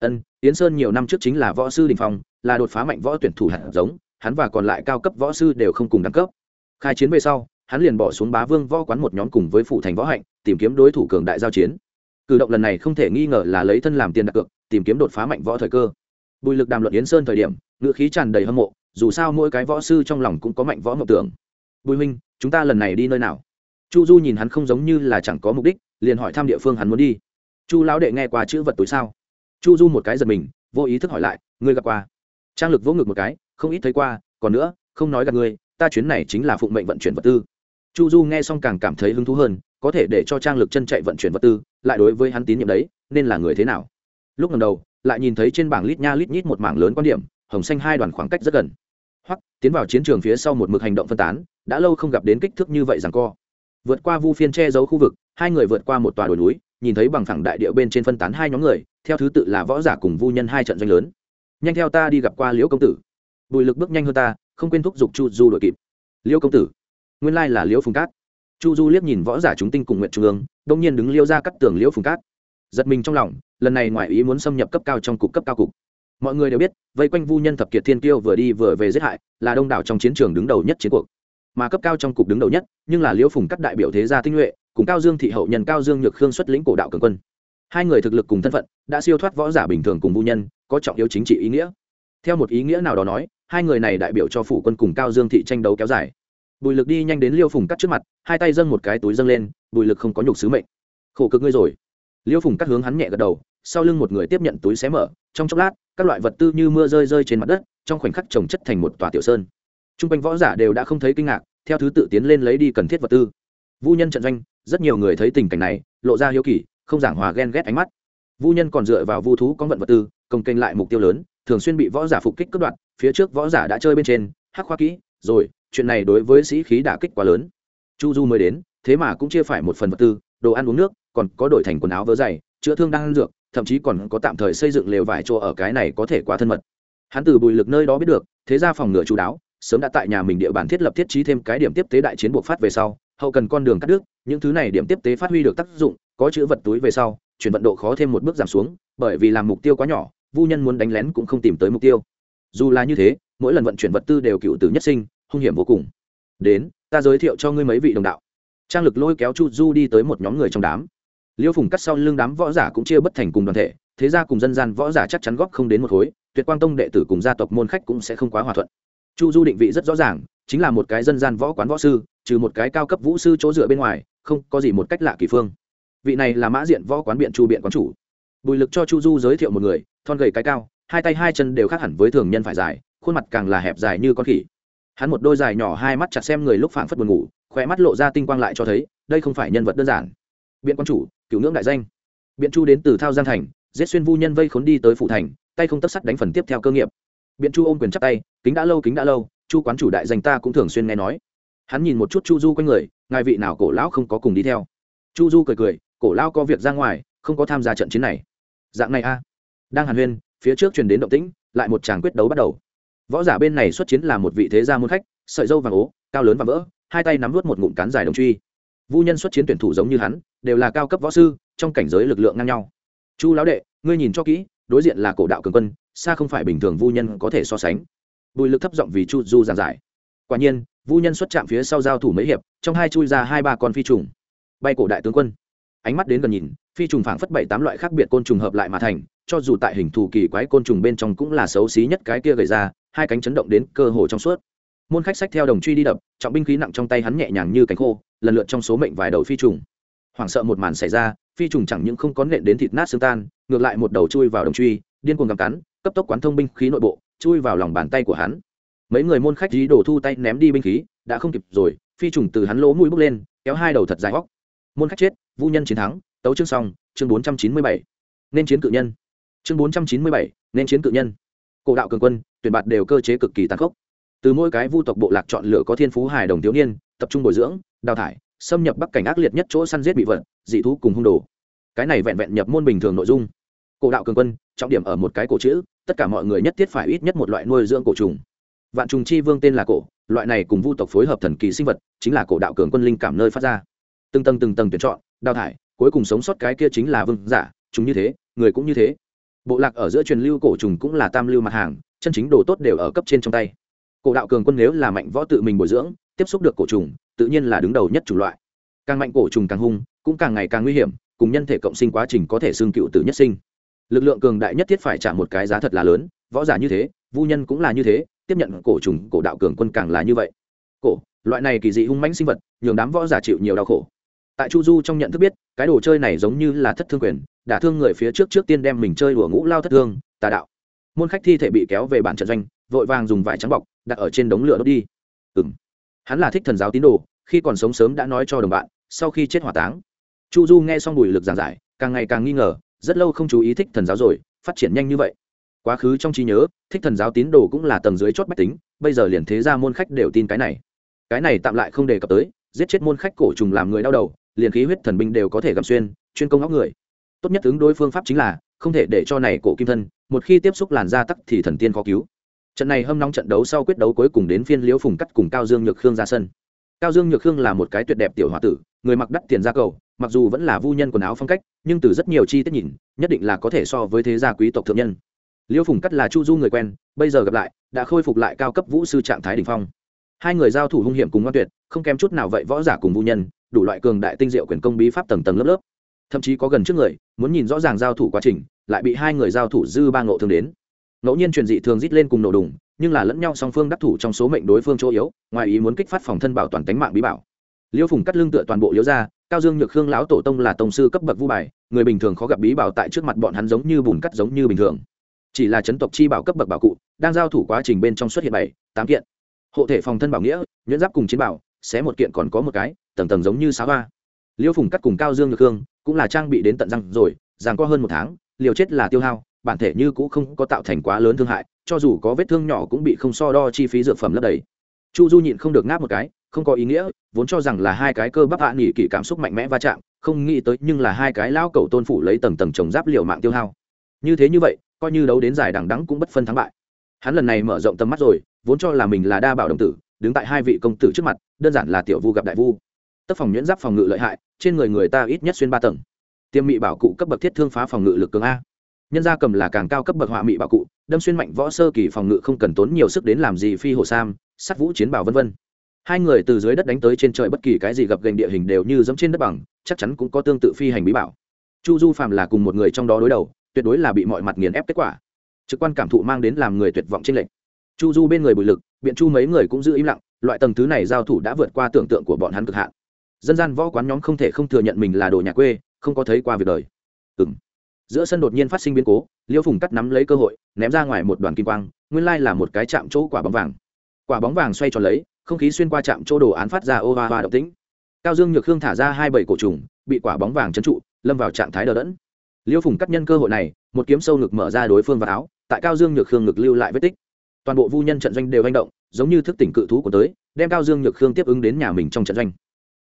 Speaker 1: ân, yến sơn nhiều năm trước chính là võ sư đình phong, là đột phá mạnh võ tuyển thủ hạt giống, hắn và còn lại cao cấp võ sư đều không cùng đẳng cấp. Khai chiến về sau, hắn liền bỏ xuống bá vương võ quán một nhóm cùng với phụ thành võ hạnh, tìm kiếm đối thủ cường đại giao chiến. Cử động lần này không thể nghi ngờ là lấy thân làm tiền đặt cược, tìm kiếm đột phá mạnh võ thời cơ. Bùi lực đàm luận yến sơn thời điểm, ngữ khí tràn đầy hâm mộ, dù sao mỗi cái võ sư trong lòng cũng có mạnh võ mộng tưởng. Bùi minh chúng ta lần này đi nơi nào? Chu du nhìn hắn không giống như là chẳng có mục đích, liền hỏi thăm địa phương hắn muốn đi. Chu lão đệ nghe qua chữ vật túi sao? Chu du một cái giật mình, vô ý thức hỏi lại, ngươi gặp qua? Trang lực vỗ ngực một cái, không ít thấy qua, còn nữa, không nói gặp ngươi, ta chuyến này chính là phụng mệnh vận chuyển vật tư. Chu du nghe xong càng cảm thấy hứng thú hơn, có thể để cho trang lực chân chạy vận chuyển vật tư, lại đối với hắn tín nhiệm đấy, nên là người thế nào? Lúc lần đầu, lại nhìn thấy trên bảng lít nha lít nhít một mảng lớn quan điểm, hồng xanh hai đoàn khoảng cách rất gần. Hoặc tiến vào chiến trường phía sau một mực hành động phân tán, đã lâu không gặp đến kích thước như vậy rằng co. Vượt qua vu phiên che giấu khu vực, hai người vượt qua một tòa đồi núi nhìn thấy bằng phẳng đại địa bên trên phân tán hai nhóm người, theo thứ tự là võ giả cùng vu nhân hai trận doanh lớn. Nhanh theo ta đi gặp qua liễu công tử. Bùi lực bước nhanh hơn ta, không quên thúc giục chu du đội kịp. Liễu công tử, nguyên lai là liễu phùng cát. Chu du liếc nhìn võ giả chúng tinh cùng nguyện trung ương đông nhiên đứng liêu ra cắt tường liễu phùng cát. Giật mình trong lòng, lần này ngoại ý muốn xâm nhập cấp cao trong cục cấp cao cục. Mọi người đều biết, vây quanh vu nhân thập kiệt thiên tiêu vừa đi vừa về giết hại, là đông đảo trong chiến trường đứng đầu nhất chiến cuộc. Mà cấp cao trong cục đứng đầu nhất, nhưng là liễu phùng cắt đại biểu thế gia tinh nhuệ cùng cao dương thị hậu nhân cao dương nhược khương xuất lĩnh cổ đạo cường quân. Hai người thực lực cùng thân phận, đã siêu thoát võ giả bình thường cùng vu nhân, có trọng yếu chính trị ý nghĩa. Theo một ý nghĩa nào đó nói, hai người này đại biểu cho phủ quân cùng cao dương thị tranh đấu kéo dài. Bùi lực đi nhanh đến liêu phùng cắt trước mặt, hai tay dâng một cái túi dâng lên, bùi lực không có nhục sứ mệnh. Khổ cực ngươi rồi. Liêu phùng cắt hướng hắn nhẹ gật đầu, sau lưng một người tiếp nhận túi xé mở, trong chốc lát, các loại vật tư như mưa rơi rơi trên mặt đất, trong khoảnh khắc trồng chất thành một tòa tiểu sơn. T r u n g quanh võ giả đều đã không thấy kinh ngạc, theo thứ tự tiến lên lấy đi cần thiết vật tư. Vu nhân trận doanh rất nhiều người thấy tình cảnh này, lộ ra hiếu kỳ, không giảng hòa ghen ghét ánh mắt. Vu nhân còn dựa vào vu thú có vận vật tư, công kênh lại mục tiêu lớn, thường xuyên bị võ giả phục kích cướp đoạt, phía trước võ giả đã chơi bên trên, hắc khoa kỹ, rồi, chuyện này đối với sĩ khí đả kích quá lớn. Chu du mới đến, thế mà cũng chia phải một phần vật tư, đồ ăn uống nước, còn có đổi thành quần áo vớ dày, chữa thương đang ăn dược, thậm chí còn có tạm thời xây dựng lều vải chỗ ở cái này có thể quá thân mật. Hắn từ bùi lực nơi đó biết được, thế ra phòng ngựa chú đáo, sớm đã tại nhà mình địa bàn thiết lập thiết trí thêm cái điểm tiếp tế đại chiến buộc phát về sau hậu cần con đường cắt đứt, những thứ này điểm tiếp tế phát huy được tác dụng, có chữ vật túi về sau, chuyển vận độ khó thêm một bước giảm xuống, bởi vì làm mục tiêu quá nhỏ, vu nhân muốn đánh lén cũng không tìm tới mục tiêu. Dù là như thế, mỗi lần vận chuyển vật tư đều cựu tử nhất sinh, hung hiểm vô cùng. Đến, ta giới thiệu cho ngươi mấy vị đồng đạo. Trang lực lôi kéo chu du đi tới một nhóm người trong đám. Liêu phùng cắt sau lưng đám võ giả cũng chia bất thành cùng đoàn thể, thế ra cùng dân gian võ giả chắc chắn góp không đến một khối, tuyệt quang tông đệ tử cùng gia tộc môn khách cũng sẽ không quá hòa thuận. Chu du định vị rất rõ ràng, chính là một cái dân gian võ quán võ sư trừ một cái cao cấp vũ sư chỗ dựa bên ngoài, không có gì một cách lạ kỳ phương. Vị này là mã diện võ quán biện chu biện quán chủ. Bùi lực cho chu du giới thiệu một người, thon gầy cái cao, hai tay hai chân đều khác hẳn với thường nhân phải dài, khuôn mặt càng là hẹp dài như con khỉ. Hắn một đôi dài nhỏ hai mắt chặt xem người lúc phảng phất buồn ngủ khỏe mắt lộ ra tinh quang lại cho thấy, đây không phải nhân vật đơn giản. Biện quan chủ cửu ngưỡng đại danh. Biện chu đến từ thao giang thành, giết xuyên vu nhân vây khốn đi tới phủ thành, tay không tất sắt đánh phần tiếp theo cơ nghiệp. Biện chu ôm quyền chắc tay, kính đã lâu, kính đã lâu, chu quán chủ đại danh ta cũng thường xuyên nghe nói hắn nhìn một chút chu du quanh người, ngài vị nào cổ lão không có cùng đi theo. Chu du cười cười, cổ lão có việc ra ngoài, không có tham gia trận chiến này. Dạng này a. Đang hàn huyên, phía trước truyền đến động tĩnh, lại một tràng quyết đấu bắt đầu. Võ giả bên này xuất chiến là một vị thế gia môn khách, sợi dâu vàng ố, cao lớn và vỡ, hai tay nắm vớt một ngụm cán dài đồng truy. Vu nhân xuất chiến tuyển thủ giống như hắn, đều là cao cấp võ sư, trong cảnh giới lực lượng ngang nhau. Chu lão đệ, ngươi nhìn cho kỹ, đối diện là cổ đạo cường quân, xa không phải bình thường vu nhân có thể so sánh. Bùi lực thấp giọng vì chu du giàn giải quả nhiên, vu nhân xuất chạm phía sau giao thủ mấy hiệp, trong hai chui ra hai ba con phi trùng. Bay cổ đại tướng quân. Ánh mắt đến gần nhìn, phi trùng phảng phất bảy tám loại khác biệt côn trùng hợp lại mà thành, cho dù tại hình thù kỳ quái côn trùng bên trong cũng là xấu xí nhất cái kia gây ra, hai cánh chấn động đến cơ hồ trong suốt. Môn khách sách theo đồng truy đi đập, trọng binh khí nặng trong tay hắn nhẹ nhàng như cánh khô, lần lượt trong số mệnh vài đầu phi trùng. Hoảng sợ một màn xảy ra, phi trùng chẳng những không có nện đến thịt nát xương tan, ngược lại một đầu chui vào đồng truy, điên cuồng gặm cắn, cấp tốc quán thông binh khí nội bộ, chui vào lòng bàn tay của hắn mấy người môn khách dí đổ thu tay ném đi binh khí, đã không kịp rồi, phi trùng từ hắn lỗ mũi bước lên, kéo hai đầu thật dài góc. Môn khách chết vũ nhân chiến thắng, tấu chương xong, chương bốn trăm chín mươi bảy. Nên chiến cự nhân. Chương bốn trăm chín mươi bảy, nên chiến cự nhân. Cổ đạo cường quân, tuyển bạt đều cơ chế cực kỳ tàn khốc. Từ mỗi cái vu tộc bộ lạc chọn lựa có thiên phú hài đồng thiếu niên, tập trung bồi dưỡng, đào thải, xâm nhập bắc cảnh ác liệt nhất chỗ săn giết bị vật, dị thú cùng hung đồ. Cái này vẹn vẹn nhập môn bình thường nội dung. Cổ đạo cường quân, trọng điểm ở một cái cổ chữ, tất cả mọi người nhất thiết phải ít nhất một loại nuôi dưỡng cổ trùng vạn trùng chi vương tên là cổ, loại này cùng vu tộc phối hợp thần kỳ sinh vật, chính là cổ đạo cường quân linh cảm nơi phát ra. Từng tầng từng tầng tuyển chọn, đào thải, cuối cùng sống sót cái kia chính là vương giả, chúng như thế, người cũng như thế. Bộ lạc ở giữa truyền lưu cổ trùng cũng là tam lưu mặt hàng, chân chính đồ tốt đều ở cấp trên trong tay. Cổ đạo cường quân nếu là mạnh võ tự mình bồi dưỡng, tiếp xúc được cổ trùng, tự nhiên là đứng đầu nhất chủng loại. Càng mạnh cổ trùng càng hung, cũng càng ngày càng nguy hiểm, cùng nhân thể cộng sinh quá trình có thể xương cựu tử nhất sinh. Lực lượng cường đại nhất thiết phải trả một cái giá thật là lớn, võ giả như thế, vu nhân cũng là như thế tiếp nhận cổ trùng, cổ đạo cường quân càng là như vậy. Cổ, loại này kỳ dị hung mãnh sinh vật, nhường đám võ giả chịu nhiều đau khổ. Tại chu du trong nhận thức biết, cái đồ chơi này giống như là thất thương quyền, đả thương người phía trước trước tiên đem mình chơi đùa ngũ lao thất thương, tà đạo. Môn khách thi thể bị kéo về bản trận doanh, vội vàng dùng vải trắng bọc, đặt ở trên đống lửa đốt đi. Ừ m hắn là thích thần giáo tín đồ, khi còn sống sớm đã nói cho đồng bạn, sau khi chết hỏa táng. Chu du nghe xong bùi lực giảng giải, càng ngày càng nghi ngờ, rất lâu không chú ý thích thần giáo rồi, phát triển nhanh như vậy quá khứ trong trí nhớ, thích thần giáo tín đồ cũng là tầng dưới chót bách tính, bây giờ liền thế ra môn khách đều tin cái này. Cái này tạm lại không đề cập tới, giết chết môn khách cổ trùng làm người đau đầu, liền khí huyết thần binh đều có thể gặm xuyên, chuyên công óc người. Tốt nhất ứng đối phương pháp chính là, không thể để cho này cổ kim thân, một khi tiếp xúc làn da tắc thì thần tiên khó cứu. Trận này hâm nóng trận đấu sau quyết đấu cuối cùng đến phiên liễu phùng cắt cùng cao dương nhược khương ra sân. Cao dương nhược khương là một cái tuyệt đẹp tiểu h o a tử, người mặc đắt tiền ra cầu, mặc dù vẫn là vu nhân quần áo phong cách, nhưng từ rất nhiều chi tiết nhìn, nhất định là có thể so với thế gia quý tộc thượng nhân. Liêu phùng cắt là chu du người quen, bây giờ gặp lại, đã khôi phục lại cao cấp vũ sư trạng thái đình phong. Hai người giao thủ hung hiểm cùng ngoan tuyệt, không kém chút nào vậy võ giả cùng vu nhân, đủ loại cường đại tinh diệu quyền công bí pháp tầng tầng lớp lớp. Thậm chí có gần trước người, muốn nhìn rõ ràng giao thủ quá trình, lại bị hai người giao thủ dư ba ngộ thương đến. Ngẫu nhiên truyền dị thường rít lên cùng nổ đùng, nhưng là lẫn nhau song phương đắc thủ trong số mệnh đối phương chỗ yếu, ngoài ý muốn kích phát phòng thân bảo toàn tánh mạng bí bảo. Liêu phùng cắt lưng tựa toàn bộ liễu ra, cao dương nhược khương lão tổ tông là tông sư cấp bậc vu bài, người bình thường khó gặp bí bảo tại trước mặt bọn hắn giống như bùn cắt giống như bình thường chỉ là chấn tộc chi bảo cấp bậc bảo cụ, đang giao thủ quá trình bên trong xuất hiện bảy, tám kiện. Hộ thể phòng thân bảo nghĩa, nhuyễn giáp cùng chiến bảo, xé một kiện còn có một cái, tầng tầng giống như xá hoa. Liêu phùng cắt cùng cao dương nhược hương cũng là trang bị đến tận răng rồi rằng có hơn một tháng, liều chết là tiêu hao, bản thể như cũng không có tạo thành quá lớn thương hại, cho dù có vết thương nhỏ cũng bị không so đo chi phí dược phẩm lấp đầy. Chu du nhịn không được ngáp một cái, không có ý nghĩa, vốn cho rằng là hai cái cơ bắp hạ nghỉ kỷ cảm xúc mạnh mẽ va chạm, không nghĩ tới nhưng là hai cái lao cầu tôn phủ lấy tầng tầng trồng giáp liều mạng tiêu hao. Như thế như vậy coi như đấu đến giải đẳng đắng cũng bất phân thắng bại. Hắn lần này mở rộng tầm mắt rồi, vốn cho là mình là đa bảo đồng tử, đứng tại hai vị công tử trước mặt, đơn giản là tiểu vu gặp đại vu. Tất phòng nhuyễn giáp phòng ngự lợi hại, trên người người ta ít nhất xuyên ba tầng. Tiêm mị bảo cụ cấp bậc thiết thương phá phòng ngự lực cường a. Nhân gia cầm là càng cao cấp bậc họa mị bảo cụ, đâm xuyên mạnh võ sơ kỳ phòng ngự không cần tốn nhiều sức đến làm gì phi hồ sam, sắt vũ chiến bảo vân vân. Hai người từ dưới đất đánh tới trên trời bất kỳ cái gì gặp gành địa hình đều như giống trên đất bằng, chắc chắn cũng có tương tự phi hành bí bảo. Chu du Phạm là cùng một người trong đó đối đầu tuyệt đối là bị mọi mặt nghiền ép kết quả. Trực quan cảm thụ mang đến làm người tuyệt vọng trên lệnh chu du bên người bùi lực, biện chu mấy người cũng giữ im lặng, loại tầng thứ này giao thủ đã vượt qua tưởng tượng của bọn hắn cực hạn. Dân gian võ quán nhóm không thể không thừa nhận mình là đồ nhà quê, không có thấy qua việc đời. Ừng giữa sân đột nhiên phát sinh biến cố, liêu phùng cắt nắm lấy cơ hội, ném ra ngoài một đoàn kim quang, nguyên lai là một cái chạm chỗ quả bóng vàng. Quả bóng vàng xoay tròn lấy, không khí xuyên qua chạm chỗ đồ án phát ra ô va va độc tính cao dương nhược hương thả ra hai bảy cổ trùng, bị quả bóng vàng trấn trụ, lâm vào trạng thái đờ đẫn liêu phùng cắt nhân cơ hội này, một kiếm sâu ngực mở ra đối phương vào áo, tại cao dương nhược khương ngực lưu lại vết tích. Toàn bộ vu nhân trận doanh đều manh động, giống như thức tỉnh cự thú của tới, đem cao dương nhược khương tiếp ứng đến nhà mình trong trận doanh.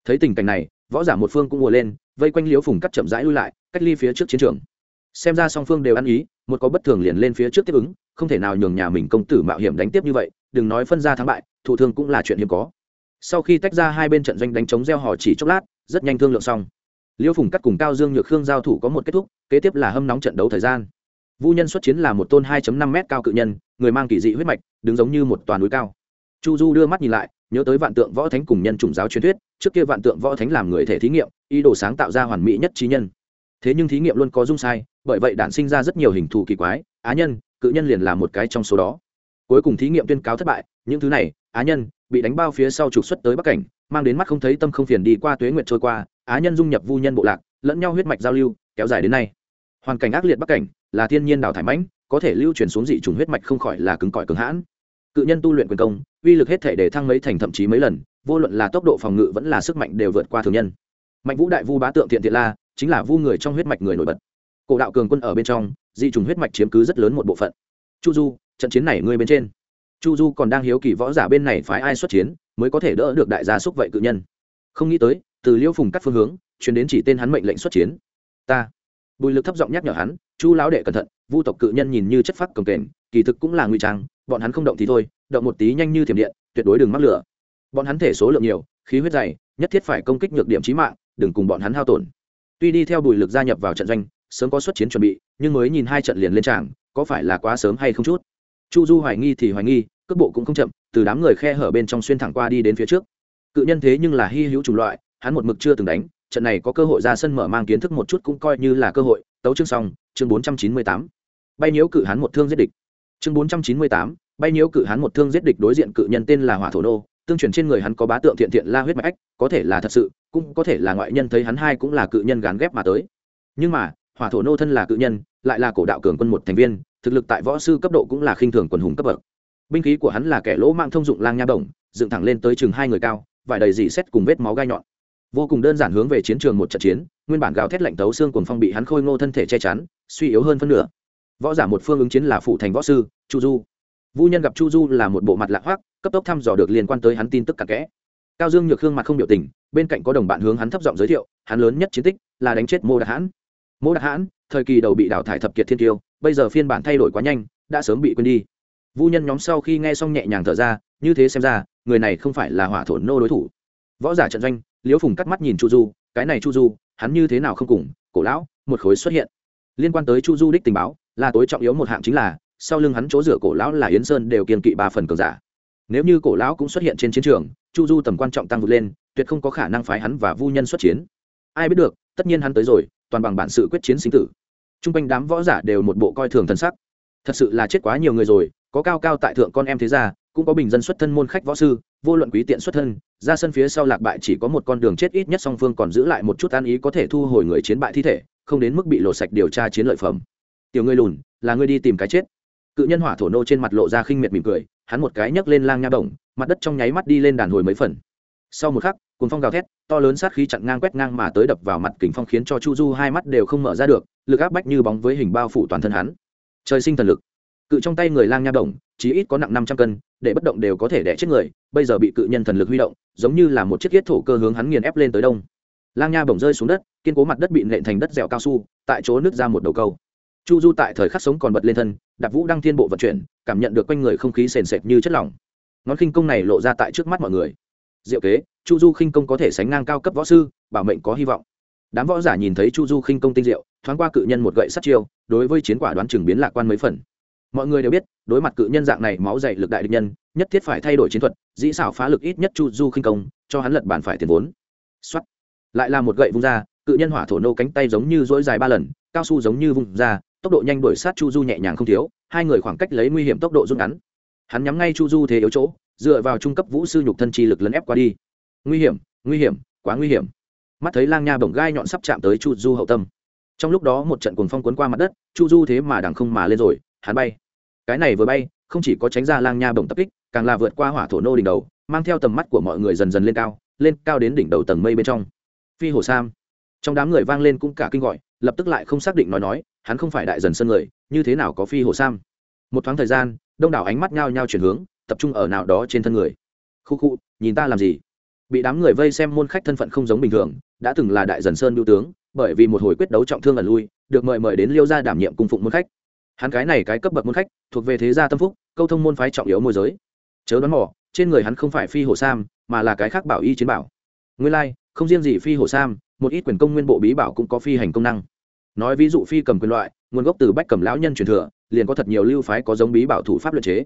Speaker 1: Thấy tình cảnh này, võ giả một phương cũng ngồi lên, vây quanh liễu phùng cắt chậm rãi lui lại, cách ly phía trước chiến trường. Xem ra song phương đều ăn ý, một có bất thường liền lên phía trước tiếp ứng, không thể nào nhường nhà mình công tử mạo hiểm đánh tiếp như vậy, đừng nói phân ra thắng bại, thụ thương cũng là chuyện hiếm có. Sau khi tách ra hai bên trận doanh đánh chống gieo hò chỉ chốc lát, rất nhanh thương lượng xong liêu phùng cắt cùng cao dương nhược khương giao thủ có một kết thúc, kế tiếp là hâm nóng trận đấu thời gian. Vu nhân xuất chiến là một tôn 2 năm m cao cự nhân, người mang kỳ dị huyết mạch, đứng giống như một toàn núi cao. Chu du đưa mắt nhìn lại, nhớ tới vạn tượng võ thánh cùng nhân chủng giáo truyền thuyết, trước kia vạn tượng võ thánh làm người thể thí nghiệm, ý đồ sáng tạo ra hoàn mỹ nhất trí nhân. Thế nhưng thí nghiệm luôn có dung sai, bởi vậy đản sinh ra rất nhiều hình thù kỳ quái, á nhân, cự nhân liền là một cái trong số đó. Cuối cùng thí nghiệm tuyên cáo thất bại, những thứ này, á nhân, bị đánh bao phía sau trục xuất tới bắc cảnh, mang đến mắt không thấy tâm không phiền đi qua tuế nguyệt trôi qua á nhân dung nhập vu nhân bộ lạc, lẫn nhau huyết mạch giao lưu, kéo dài đến nay. Hoàn cảnh ác liệt bắc cảnh, là thiên nhiên đào thải mãnh, có thể lưu truyền xuống dị trùng huyết mạch không khỏi là cứng cỏi cứng hãn. Cự nhân tu luyện quyền công, uy lực hết thể để thăng mấy thành thậm chí mấy lần, vô luận là tốc độ phòng ngự vẫn là sức mạnh đều vượt qua thường nhân. Mạnh vũ đại vu bá tượng thiện thiện la, chính là vu người trong huyết mạch người nổi bật. Cổ đạo cường quân ở bên trong, dị trùng huyết mạch chiếm cứ rất lớn một bộ phận. Chu du, trận chiến này ngươi bên trên. Chu du còn đang hiếu kỳ võ giả bên này phái ai xuất chiến, mới có thể đỡ được đại gia xúc vậy cự nhân. Không nghĩ tới từ liêu phùng cắt phương hướng, chuyển đến chỉ tên hắn mệnh lệnh xuất chiến. Ta. Bùi lực thấp giọng nhắc nhở hắn, chu lão đệ cẩn thận, vu tộc cự nhân nhìn như chất phát cồng kềnh, kỳ thực cũng là nguy trang, bọn hắn không động thì thôi, động một tí nhanh như thiểm điện, tuyệt đối đừng mắc lửa. Bọn hắn thể số lượng nhiều, khí huyết dày, nhất thiết phải công kích nhược điểm trí mạng, đừng cùng bọn hắn hao tổn. Tuy đi theo bùi lực gia nhập vào trận doanh, sớm có xuất chiến chuẩn bị, nhưng mới nhìn hai trận liền lên tràng, có phải là quá sớm hay không chút? Chu du hoài nghi thì hoài nghi, cước bộ cũng không chậm, từ đám người khe hở bên trong xuyên thẳng qua đi đến phía trước. Cự nhân thế nhưng là hy hữu chủng loại hắn một mực chưa từng đánh, trận này có cơ hội ra sân mở mang kiến thức một chút cũng coi như là cơ hội, tấu chương xong, chương bốn trăm chín mươi tám. Bay nhiễu cự hắn một thương giết địch. Chương bốn trăm chín mươi tám, bay nhiễu cự hắn một thương giết địch đối diện cự nhân tên là hỏa thổ nô, tương truyền trên người hắn có bá tượng thiện thiện la huyết mạch ách, có thể là thật sự, cũng có thể là ngoại nhân thấy hắn hai cũng là cự nhân gán ghép mà tới. Nhưng mà, hỏa thổ nô thân là cự nhân, lại là cổ đạo cường quân một thành viên, thực lực tại võ sư cấp độ cũng là khinh thường quần hùng cấp bậc. Binh khí của hắn là kẻ lỗ mạng thông dụng lang nha bổng, dựng thẳng lên tới chừng hai người cao, vải đầy dì xét cùng vết máu gai nhọn vô cùng đơn giản hướng về chiến trường một trận chiến, nguyên bản gào thét lạnh tấu xương cuồng phong bị hắn khôi ngô thân thể che chắn, suy yếu hơn phân nửa. Võ giả một phương ứng chiến là phụ thành võ sư, chu du. Vu nhân gặp chu du là một bộ mặt lạ hoác cấp tốc thăm dò được liên quan tới hắn tin tức cặn kẽ. Cao dương nhược hương mặt không biểu tình, bên cạnh có đồng bạn hướng hắn thấp giọng giới thiệu, hắn lớn nhất chiến tích là đánh chết mô Đạt hãn. Mô Đạt hãn, thời kỳ đầu bị đào thải thập kiệt thiên tiêu, bây giờ phiên bản thay đổi quá nhanh, đã sớm bị quên đi. Vu nhân nhóm sau khi nghe xong nhẹ nhàng thở ra, như thế xem ra, người này không phải là hỏa thổ nô đối thủ. Võ giả trận doanh liễu phùng cắt mắt nhìn chu du, cái này chu du, hắn như thế nào không cùng, cổ lão, một khối xuất hiện. Liên quan tới chu du đích tình báo, là tối trọng yếu một hạng chính là, sau lưng hắn chỗ rửa cổ lão là yến sơn đều kiên kỵ ba phần cường giả. Nếu như cổ lão cũng xuất hiện trên chiến trường, chu du tầm quan trọng tăng vượt lên, tuyệt không có khả năng phái hắn và vu nhân xuất chiến. Ai biết được, tất nhiên hắn tới rồi, toàn bằng bản sự quyết chiến sinh tử. T r u n g quanh đám võ giả đều một bộ coi thường thân sắc. Thật sự là chết quá nhiều người rồi, có cao cao tại thượng con em thế ra cũng có bình dân xuất thân môn khách võ sư, vô luận quý tiện xuất thân, ra sân phía sau lạc bại chỉ có một con đường chết ít nhất song phương còn giữ lại một chút an ý có thể thu hồi người chiến bại thi thể, không đến mức bị lộ sạch điều tra chiến lợi phẩm. Tiểu ngươi lùn, là ngươi đi tìm cái chết. Cự nhân hỏa thổ nô trên mặt lộ ra khinh miệt mỉm cười, hắn một cái nhấc lên lang nha đồng mặt đất trong nháy mắt đi lên đàn hồi mấy phần. Sau một khắc cuốn phong gào thét, to lớn sát khí chặn ngang quét ngang mà tới đập vào mặt kính phong khiến cho chu du hai mắt đều không mở ra được, lực áp bách như bóng với hình bao phủ toàn thân hắn. Trời sinh thần lực cự trong tay người lang nha động, chí ít có nặng năm trăm cân để bất động đều có thể đẻ chết người bây giờ bị cự nhân thần lực huy động giống như là một chiếc thiết thổ cơ hướng hắn nghiền ép lên tới đông. Lang nha bổng rơi xuống đất kiên cố mặt đất bị nện thành đất dẻo cao su tại chỗ nứt ra một đầu câu. Chu du tại thời khắc sống còn bật lên thân đạp vũ đăng thiên bộ vận chuyển cảm nhận được quanh người không khí sền sệt như chất lỏng. Ngón khinh công này lộ ra tại trước mắt mọi người. Diệu kế chu du khinh công có thể sánh ngang cao cấp võ sư bảo mệnh có hy vọng. Đám võ giả nhìn thấy chu du khinh công tinh diệu thoáng qua cự nhân một gậy sắt chiêu đối với chiến quả đoán chừng biến lạc quan mấy phần mọi người đều biết, đối mặt cự nhân dạng này máu dày lực đại địch nhân, nhất thiết phải thay đổi chiến thuật, dĩ xảo phá lực ít nhất chu du khinh công, cho hắn lật bàn phải tiền vốn. Xuất lại là một gậy vung ra, cự nhân hỏa thổ nô cánh tay giống như dỗi dài ba lần, cao su giống như vung ra, tốc độ nhanh đuổi sát chu du nhẹ nhàng không thiếu, hai người khoảng cách lấy nguy hiểm tốc độ rút ngắn. Hắn nhắm ngay chu du thế yếu chỗ, dựa vào trung cấp vũ sư nhục thân chi lực lấn ép qua đi. Nguy hiểm nguy hiểm, quá nguy hiểm. Mắt thấy lang nha bổng gai nhọn sắp chạm tới chu du hậu tâm. Trong lúc đó một trận cuồng phong cuốn qua mặt đất, chu du thế mà đằng không mà lên rồi hắn bay. Cái này vừa bay, không chỉ có tránh ra lang nha bổng tập kích, càng là vượt qua hỏa thổ nô đỉnh đầu, mang theo tầm mắt của mọi người dần dần lên cao lên cao đến đỉnh đầu tầng mây bên trong. Phi hồ sam. Trong đám người vang lên cũng cả kinh gọi, lập tức lại không xác định nói nói, hắn không phải đại dần sân người, như thế nào có phi hồ sam? Một thoáng thời gian, đông đảo ánh mắt nhao nhao chuyển hướng, tập trung ở nào đó trên thân người. Khu khu, nhìn ta làm gì? Bị đám người vây xem môn khách thân phận không giống bình thường, đã từng là đại dần sơn lưu tướng, bởi vì một hồi quyết đấu trọng thương ẩn lui, được mời mời đến liêu gia đảm nhiệm cung phụng môn khách hắn cái này cái cấp bậc môn khách thuộc về thế gia tâm phúc câu thông môn phái trọng yếu môi giới. Chớ đoán mỏ trên người hắn không phải phi hồ sam mà là cái khác bảo y chiến bảo. Nguyên lai、like, không riêng gì phi hồ sam một ít quyền công nguyên bộ bí bảo cũng có phi hành công năng. Nói ví dụ phi cầm quyền loại nguồn gốc từ bách cầm lão nhân truyền thừa liền có thật nhiều lưu phái có giống bí bảo thủ pháp luật chế.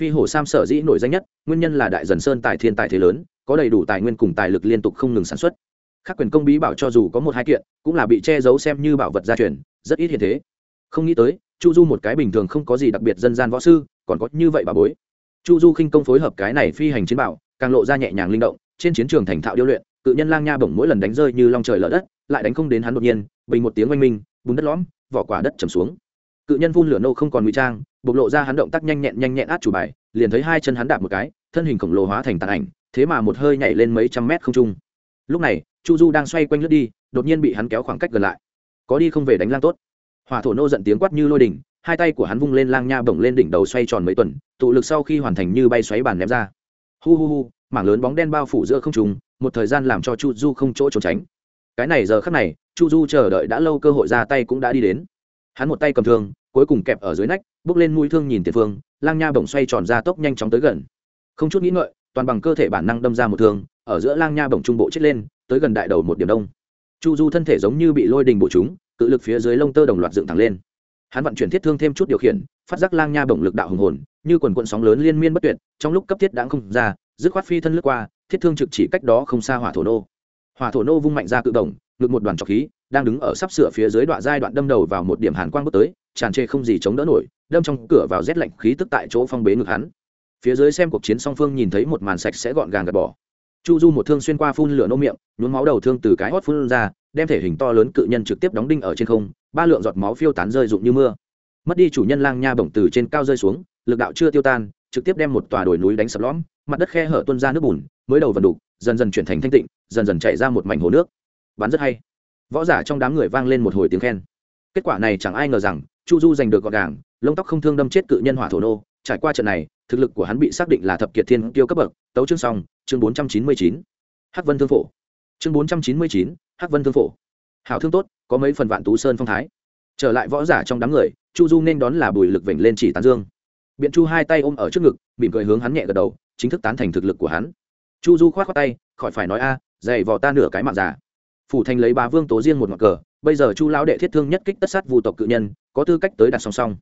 Speaker 1: Phi hồ sam sở dĩ nổi danh nhất nguyên nhân là đại dần sơn tài thiên tài thế lớn có đầy đủ tài nguyên cùng tài lực liên tục không ngừng sản xuất. Các quyền công bí bảo cho dù có một hai kiện cũng là bị che giấu xem như bảo vật gia truyền rất ít hiện thế. Không nghĩ tới chu du một cái bình thường không có gì đặc biệt dân gian võ sư, còn có như vậy bà bối. Chu du khinh công phối hợp cái này phi hành chiến bảo, càng lộ ra nhẹ nhàng linh động, trên chiến trường thành thạo điêu luyện, cự nhân lang nha bổng mỗi lần đánh rơi như long trời lở đất, lại đánh không đến hắn đột nhiên, bình một tiếng oanh minh, bùn đất lõm, vỏ quả đất trầm xuống. Cự nhân vun lửa nô không còn ngụy trang, bộc lộ ra hắn động tác nhanh nhẹn nhanh nhẹn át chủ bài, liền thấy hai chân hắn đạp một cái, thân hình khổng lồ hóa thành tàn ảnh, thế mà một hơi nhảy lên mấy trăm mét không trung. Lúc này, chu du đang xoay quanh lướt đi, đột nhiên bị hắn kéo khoảng cách gần lại. Có đi không về đánh lang tốt hỏa thổ nô giận tiếng quát như lôi đỉnh hai tay của hắn vung lên lang nha bổng lên đỉnh đầu xoay tròn mấy tuần, tụ lực sau khi hoàn thành như bay xoáy bàn ném ra. Hu hu hu, mảng lớn bóng đen bao phủ giữa không trùng một thời gian làm cho chu du không chỗ trốn tránh. Cái này giờ khắc này, chu du chờ đợi đã lâu cơ hội ra tay cũng đã đi đến. Hắn một tay cầm thương, cuối cùng kẹp ở dưới nách, bước lên mũi thương nhìn tiền phương, lang nha bổng xoay tròn ra tốc nhanh chóng tới gần. Không chút nghĩ ngợi, toàn bằng cơ thể bản năng đâm ra một thương, ở giữa lang nha bổng trung bộ chết lên, tới gần đại đầu một điểm đông. Chu du thân thể giống như bị lôi đình bộ chúng cự lực phía dưới lông tơ đồng loạt dựng thẳng lên. Hắn vận chuyển thiết thương thêm chút điều khiển, phát giác lang nha bổng lực đạo hùng hồn, như quần quận sóng lớn liên miên bất tuyệt, trong lúc cấp thiết đáng không ra, dứt khoát phi thân lướt qua, thiết thương trực chỉ cách đó không xa hỏa thổ nô. Hỏa thổ nô vung mạnh ra cự đồng ngực một đoàn trọc khí, đang đứng ở sắp sửa phía dưới đoạn giai đoạn đâm đầu vào một điểm hàn quang bước tới, tràn trề không gì chống đỡ nổi, đâm trong cửa vào rét lạnh khí tức tại chỗ phong bế ngực hắn. Phía dưới xem cuộc chiến song phương nhìn thấy một màn sạch sẽ gọn gàng gạt bỏ chu du một thương xuyên qua phun lửa nô miệng, nhuốm máu đầu thương từ cái hót phun ra, đem thể hình to lớn cự nhân trực tiếp đóng đinh ở trên không, ba lượng giọt máu phiêu tán rơi rụng như mưa. Mất đi chủ nhân lang nha bổng từ trên cao rơi xuống, lực đạo chưa tiêu tan, trực tiếp đem một tòa đồi núi đánh sập lõm, mặt đất khe hở tuôn ra nước bùn, mới đầu vần đục, dần dần chuyển thành thanh tịnh, dần dần chạy ra một mảnh hồ nước. Bắn rất hay. Võ giả trong đám người vang lên một hồi tiếng khen. Kết quả này chẳng ai ngờ rằng, chu du giành được gọn gàng, lông tóc không thương đâm chết cự nhân hỏa thổ nô. Trải qua trận này, thực lực của hắn bị xác định là thập kiệt thiên tiêu cấp bậc, tấu chương xong chương bốn trăm chín mươi chín, hắc vân thương phổ. Chương bốn trăm chín mươi chín, hắc vân thương phổ. Hảo thương tốt, có mấy phần vạn tú sơn phong thái. Trở lại võ giả trong đám người, chu du nên đón là bùi lực vểnh lên chỉ tán dương. Biện chu hai tay ôm ở trước ngực, mỉm cười hướng hắn nhẹ gật đầu, chính thức tán thành thực lực của hắn. Chu du k h o á t tay, khỏi phải nói a dày vò ta nửa cái mạng già. Phủ thành lấy bà vương tố riêng một ngọn cờ, bây giờ chu lão đệ thiết thương nhất kích tất sát vu tộc cự nhân, có tư cách tới đặt song song.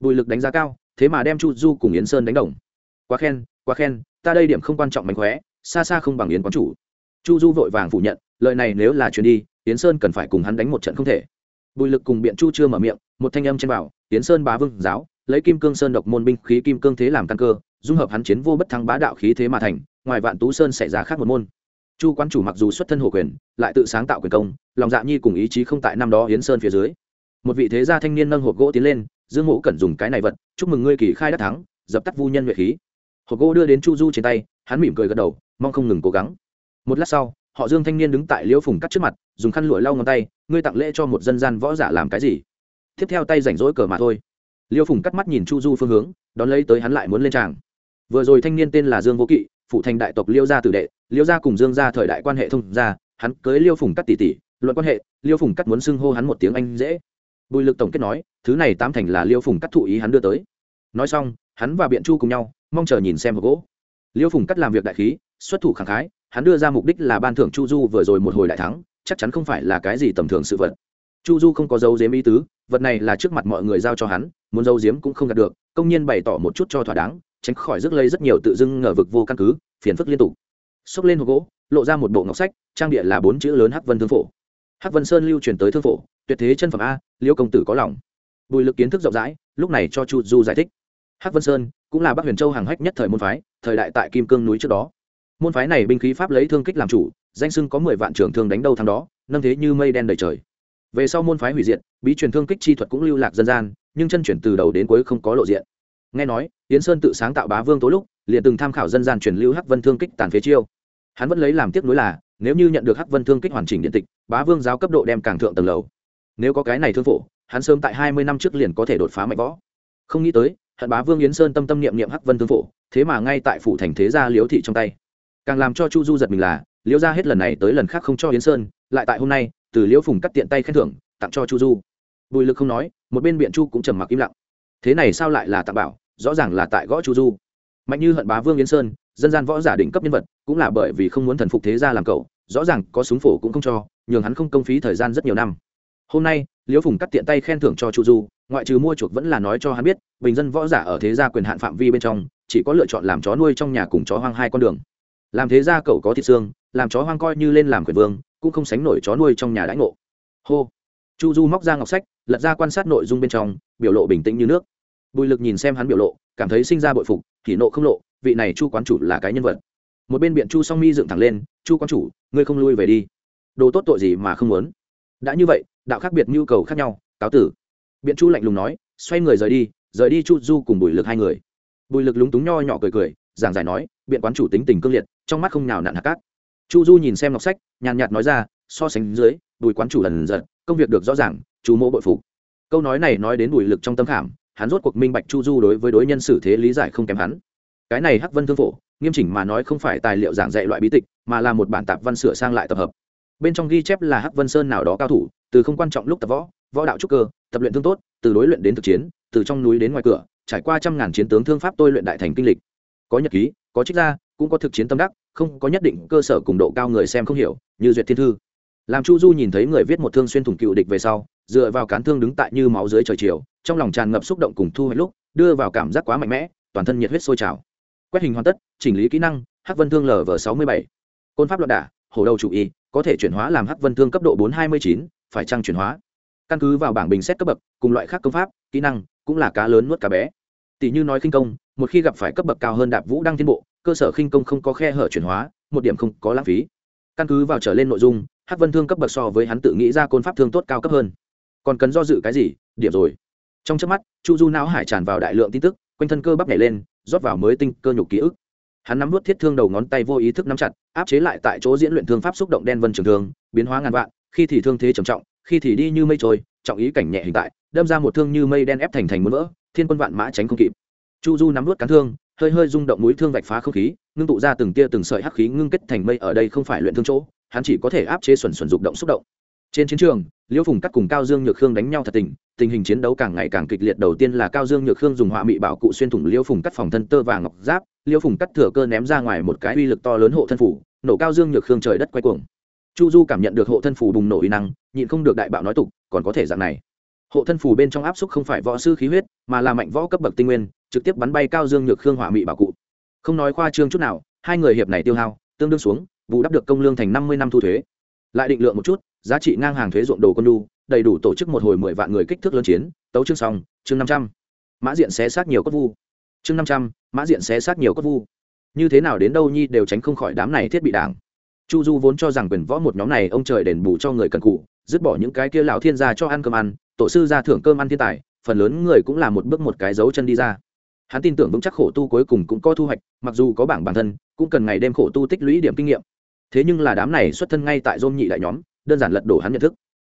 Speaker 1: Bùi lực đánh giá cao, thế mà đem chu du cùng yến sơn đánh đồng. Quá khen quá khen, ta đây điểm không quan trọng mánh khóe xa xa không bằng yến quán chủ. Chu du vội vàng phủ nhận, lời này nếu là chuyền đi, yến sơn cần phải cùng hắn đánh một trận không thể. Bùi lực cùng biện chu chưa mở miệng, một thanh âm trên bảo, yến sơn bá vương giáo, lấy kim cương sơn độc môn binh khí kim cương thế làm căn cơ, dung hợp hắn chiến vô bất thắng bá đạo khí thế mà thành, ngoài vạn tú sơn xảy ra khác một môn. Chu quan chủ mặc dù xuất thân hồ quyền, lại tự sáng tạo quyền công, lòng dạ nhi cùng ý chí không tại năm đó yến sơn phía dưới. Một vị thế gia thanh niên nâng hộp gỗ tiến lên, dương mộ cần dùng cái này vật, chúc mừng ngươi kỳ khai đắc thắng, dập tắt vu nhân nhuệ khí. Hộp gỗ đưa đến chu du trên tay, hắn mỉm cười gật đầu mong không ngừng cố gắng. Một lát sau, họ dương thanh niên đứng tại liễu phùng cắt trước mặt, dùng khăn lụa lau ngón tay, ngươi tặng lễ cho một dân gian võ giả làm cái gì? Tiếp theo tay rảnh rỗi cờ mà thôi. Liêu phùng cắt mắt nhìn chu du phương hướng, đón lấy tới hắn lại muốn lên tràng. Vừa rồi thanh niên tên là dương vô kỵ, phụ thành đại tộc liêu gia tử đệ liêu gia cùng dương gia thời đại quan hệ thông gia, hắn cưới liêu phùng cắt tỷ tỷ luận quan hệ liêu phùng cắt muốn xưng hô hắn một tiếng anh dễ. Bùi lực tổng kết nói, thứ này tám thành là liêu phùng cắt thụ ý hắn đưa tới. Nói xong, hắn và biện chu cùng nhau, mong chờ nhìn xem hộp gỗ liêu phùng cắt làm việc đại khí, xuất thủ khẳng khái, hắn đưa ra mục đích là ban thưởng chu du vừa rồi một hồi đại thắng, chắc chắn không phải là cái gì tầm thường sự vật. Chu du không có dấu dếm ý tứ, vật này là trước mặt mọi người giao cho hắn, muốn dấu diếm cũng không đạt được, công nhiên bày tỏ một chút cho thỏa đáng, tránh khỏi rước lây rất nhiều tự dưng ngờ vực vô căn cứ, phiền phức liên tục. Xốc lên hộp gỗ, lộ ra một bộ ngọc sách, trang địa là bốn chữ lớn hắc vân thương phổ. Hắc vân sơn lưu truyền tới thương phổ, tuyệt thế chân phẩm a, liêu công tử có lòng. Bùi lực kiến thức rộng rãi, lúc này cho chu du giải thích. Hắc vân sơn cũng là bắc huyền châu hàng hách nhất thời môn phái, thời đại tại kim cương núi trước đó. Môn phái này binh khí pháp lấy thương kích làm chủ, danh sưng có mười vạn trưởng thương đánh đâu thằng đó, nâng thế như mây đen đầy trời. Về sau môn phái hủy diệt, bí truyền thương kích chi thuật cũng lưu lạc dân gian, nhưng chân chuyển từ đầu đến cuối không có lộ diện. Nghe nói, yến sơn tự sáng tạo bá vương tối lúc, liền từng tham khảo dân gian truyền lưu hắc vân thương kích tàn phế chiêu. Hắn vẫn lấy làm tiếc nuối là, nếu như nhận được hắc vân thương kích hoàn chỉnh điện tịch, bá vương giáo cấp độ đem càng thượng tầng lầu. Nếu có cái này thương phổ, hắn sớm tại hai mươi năm trước liền có thể đột phá mạnh võ. Không nghĩ tới hận bá vương yến sơn tâm tâm niệm niệm hắc vân thương phổ, thế mà ngay tại phủ thành thế gia liễu thị trong tay. Càng làm cho chu du giật mình là, liễu gia hết lần này tới lần khác không cho yến sơn, lại tại hôm nay, từ liễu phùng cắt tiện tay khen thưởng, tặng cho chu du. Bùi lực không nói, một bên biện chu cũng trầm mặc im lặng. Thế này sao lại là tạm bảo, rõ ràng là tại gõ chu du. Mạnh như hận bá vương yến sơn, dân gian võ giả đỉnh cấp nhân vật, cũng là bởi vì không muốn thần phục thế gia làm cậu, rõ ràng có súng phổ cũng không cho, nhường hắn không công phí thời gian rất nhiều năm. Hôm nay, liễu phùng cắt tiện tay khen thưởng cho chu du ngoại trừ mua chuộc vẫn là nói cho hắn biết, bình dân võ giả ở thế gia quyền hạn phạm vi bên trong, chỉ có lựa chọn làm chó nuôi trong nhà cùng chó hoang hai con đường. Làm thế gia cậu có thịt xương, làm chó hoang coi như lên làm quyền vương, cũng không sánh nổi chó nuôi trong nhà đãi ngộ. Hô. Chu du móc ra ngọc sách, lật ra quan sát nội dung bên trong, biểu lộ bình tĩnh như nước. Bùi lực nhìn xem hắn biểu lộ, cảm thấy sinh ra bội phục, thì nộ không lộ, vị này chu quán chủ là cái nhân vật. Một bên biện chu song mi dựng thẳng lên, chu quán chủ, ngươi không lui về đi. Đồ tốt tội gì mà không muốn? Đã như vậy, đạo khác biệt nhu cầu khác nhau, cáo tử biện chu lạnh lùng nói, xoay người rời đi rời đi chu du cùng bùi lực hai người. Bùi lực lúng túng nho nhỏ cười cười, giảng giải nói, biện quán chủ tính tình cương liệt, trong mắt không nào nặn hạt cát. Chu du nhìn xem ngọc sách, nhàn nhạt nói ra, so sánh dưới, bùi quán chủ lần giật, công việc được rõ ràng, chú mỗ bội phục. Câu nói này nói đến bùi lực trong tâm khảm, hắn rốt cuộc minh bạch chu du đối với đối nhân xử thế lý giải không kém hắn. Cái này hắc vân thương phổ, nghiêm chỉnh mà nói không phải tài liệu giảng dạy loại bí tịch, mà là một bản tạp văn sửa sang lại tập hợp. Bên trong ghi chép là hắc vân sơn nào đó cao thủ, từ không quan trọng lúc tập võ võ đạo trúc cơ, tập luyện thương tốt, từ đối luyện đến thực chiến, từ trong núi đến ngoài cửa, trải qua trăm ngàn chiến tướng thương pháp tôi luyện đại thành kinh lịch. Có nhật ký, có trích gia cũng có thực chiến tâm đắc, không, có nhất định cơ sở cùng độ cao người xem không hiểu, như duyệt thiên thư. Làm chu du nhìn thấy người viết một thương xuyên thủng cựu địch về sau, dựa vào cán thương đứng tại như máu dưới trời chiều, trong lòng tràn ngập xúc động cùng thu hoạch lúc, đưa vào cảm giác quá mạnh mẽ, toàn thân nhiệt huyết sôi trào. Quét hình hoàn tất, chỉnh lý kỹ năng, hắc vân thương lv sáu mươi bảy. Côn pháp loạn đả, hổ đầu chủ y, có thể chuyển hóa làm hắc vân thương cấp độ bốn hai mươi chín, phải trăng chuyển hóa? Căn cứ vào bảng bình xét cấp bậc, cùng loại khác công pháp, kỹ năng, cũng là cá lớn nuốt cá bé. Tỷ như nói khinh công, một khi gặp phải cấp bậc cao hơn đạp vũ đang tiến bộ, cơ sở khinh công không có khe hở chuyển hóa, một điểm không có lãng phí. Căn cứ vào trở lên nội dung Hát vân thương cấp bậc so với hắn tự nghĩ ra côn pháp thương tốt cao cấp hơn. Còn cần do dự cái gì? Điểm rồi. Trong trước mắt, chu du não hải tràn vào đại lượng tin tức, quanh thân cơ bắp nhảy lên, rót vào mới tinh cơ nhục ký ức. Hắn nắm nuốt thiết thương đầu ngón tay vô ý thức nắm chặt, áp chế lại tại chỗ diễn luyện thương pháp xúc động đen vân trường thương, biến hóa ngàn vạn, khi thì thương thế trầm trọng khi thì đi như mây trôi, trọng ý cảnh nhẹ hình tại, đâm ra một thương như mây đen ép thành thành muốn vỡ thiên quân vạn mã tránh không kịp. Chu du nắm vút cán thương, hơi hơi rung động mũi thương vạch phá không khí, ngưng tụ ra từng tia từng sợi hắc khí ngưng kết thành mây ở đây không phải luyện thương chỗ, hắn chỉ có thể áp chế xuẩn xuẩn dục động xúc động. Trên chiến trường, liễu phùng cắt cùng cao dương nhược khương đánh nhau thật tình tình hình chiến đấu càng ngày càng kịch liệt. Đầu tiên là cao dương nhược khương dùng họa mị bảo cụ xuyên thủng liễu phùng cắt phòng thân tơ và ngọc giáp, liễu phùng cắt thừa cơ ném ra ngoài một cái uy lực to lớn hộ thân phủ, nổ cao dương nhược khương trời đất quay cuồng chu du cảm nhận được hộ thân Phù bùng nổ uy năng, nhịn không được đại bạo nói tục, còn có thể dạng này. Hộ thân Phù bên trong áp xúc không phải võ sư khí huyết, mà là mạnh võ cấp bậc tinh nguyên, trực tiếp bắn bay cao dương nhược khương hỏa mị bảo cụ. Không nói khoa trương chút nào, hai người hiệp này tiêu hao, tương đương xuống vụ đắp được công lương thành năm mươi năm thu thuế. Lại định lượng một chút, giá trị ngang hàng thuế ruộng đồ con đu đầy đủ tổ chức một hồi mười vạn người kích thước lớn chiến, tấu chương xong, chương năm trăm. Mã diện xé xác nhiều cốt vu. Chương năm trăm, mã diện xé xác nhiều cốt vu. Như thế nào đến đâu nhi đều tránh không khỏi đám này thiết bị đảng chu du vốn cho rằng quyền võ một nhóm này ông trời đền bù cho người cần cụ, dứt bỏ những cái kia lão thiên gia cho ăn cơm ăn, tổ sư ra thưởng cơm ăn thiên tài, phần lớn người cũng là một bước một cái dấu chân đi ra. Hắn tin tưởng vững chắc khổ tu cuối cùng cũng có thu hoạch, mặc dù có bảng bản thân, cũng cần ngày đêm khổ tu tích lũy điểm kinh nghiệm. Thế nhưng là đám này xuất thân ngay tại dôm nhị đại nhóm, đơn giản lật đổ hắn nhận thức.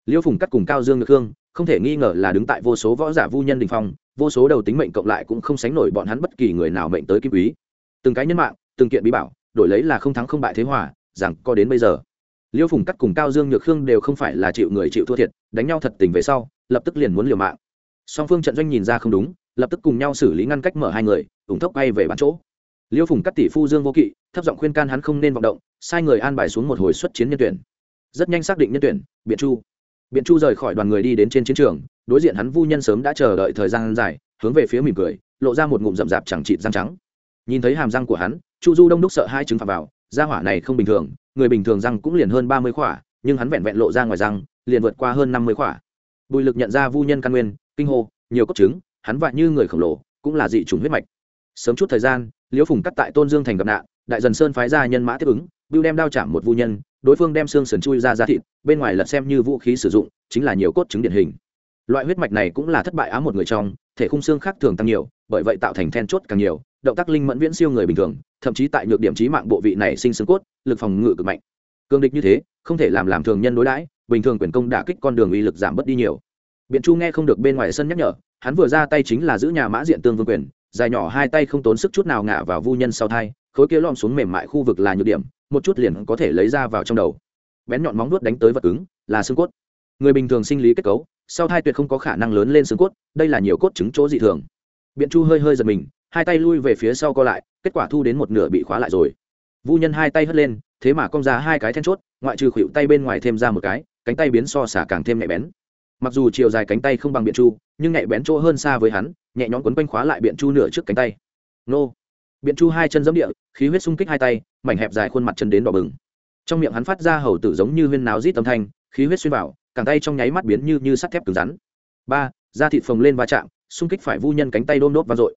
Speaker 1: Liêu phùng cắt cùng cao dương ngược hương, không thể nghi ngờ là đứng tại vô số võ giả vu nhân đình phong, vô số đầu tính mệnh cộng lại cũng không sánh nổi bọn hắn bất kỳ người nào mệnh tới kim quý. Từng cái nhân mạng, từng kiện bí bảo, đổi lấy là không thắng không bại thế hòa rằng có đến bây giờ. Liêu phùng cắt cùng cao dương nhược khương đều không phải là chịu người chịu thua thiệt, đánh nhau thật tình về sau, lập tức liền muốn liều mạng. Song phương trận doanh nhìn ra không đúng, lập tức cùng nhau xử lý ngăn cách mở hai người, ủng thốc bay về bán chỗ. Liêu phùng cắt tỷ phu dương vô kỵ, thấp giọng khuyên can hắn không nên vọng động, sai người an bài xuống một hồi xuất chiến nhân tuyển. Rất nhanh xác định nhân tuyển, biện chu. Biện chu rời khỏi đoàn người đi đến trên chiến trường, đối diện hắn vu nhân sớm đã chờ đợi thời gian dài, hướng về phía mỉm cười, lộ ra một ngụm rậm rạp chẳng trịt răng trắng. Nhìn thấy hàm răng của hắn, chu du đông đúc sợ hai chứng phạm vào gia hỏa này không bình thường người bình thường răng cũng liền hơn ba mươi khỏa nhưng hắn vẹn vẹn lộ ra ngoài răng liền vượt qua hơn năm mươi khỏa. Bùi lực nhận ra vu nhân căn nguyên kinh hô nhiều cốt chứng, hắn vạ như người khổng lồ cũng là dị chủng huyết mạch. Sớm chút thời gian liễu phùng cắt tại tôn dương thành gặp nạn đại dần sơn phái ra nhân mã tiếp ứng bưu đem đao chạm một vu nhân đối phương đem xương sườn chui ra ra thịt bên ngoài lật xem như vũ khí sử dụng chính là nhiều cốt chứng điển hình. Loại huyết mạch này cũng là thất bại á một người trong thể khung xương khác thường tăng nhiều bởi vậy tạo thành then chốt càng nhiều động tác linh mẫn viễn siêu người bình thường, thậm chí tại nhược điểm trí mạng bộ vị này sinh xương cốt, lực phòng ngự cực mạnh. Cương địch như thế, không thể làm làm thường nhân đối đãi, bình thường quyền công đả kích con đường uy lực giảm bớt đi nhiều. Biện chu nghe không được bên ngoài sân nhắc nhở, hắn vừa ra tay chính là giữ nhà mã diện tương vương quyền, dài nhỏ hai tay không tốn sức chút nào ngả vào vu nhân sau thai, khối kia lom xuống mềm mại khu vực là nhược điểm, một chút liền có thể lấy ra vào trong đầu. Bén nhọn móng nuốt đánh tới vật cứng, là xương cốt. Người bình thường sinh lý kết cấu, sau thai tuyệt không có khả năng lớn lên xương cốt, đây là nhiều cốt chứng chỗ dị thường. Biện chu hơi hơi giật mình hai tay lui về phía sau co lại, kết quả thu đến một nửa bị khóa lại rồi. Vu nhân hai tay hất lên, thế mà cong ra hai cái then chốt, ngoại trừ khuỵu tay bên ngoài thêm ra một cái, cánh tay biến so xả càng thêm nhạy bén. Mặc dù chiều dài cánh tay không bằng biện chu, nhưng nhạy bén chỗ hơn xa với hắn, nhẹ nhõm quấn quanh khóa lại biện chu nửa trước cánh tay. Nô. Biện chu hai chân giẫm địa, khí huyết sung kích hai tay, mảnh hẹp dài khuôn mặt chân đến đỏ bừng. Trong miệng hắn phát ra hầu tử giống như huyên náo rít âm thanh, khí huyết xuyên vào, càng tay trong nháy mắt biến như như sắt thép cứng rắn. Ba, da thịt phồng lên va chạm, xung kích phải vu nhân cánh tay đôm đốt vang dội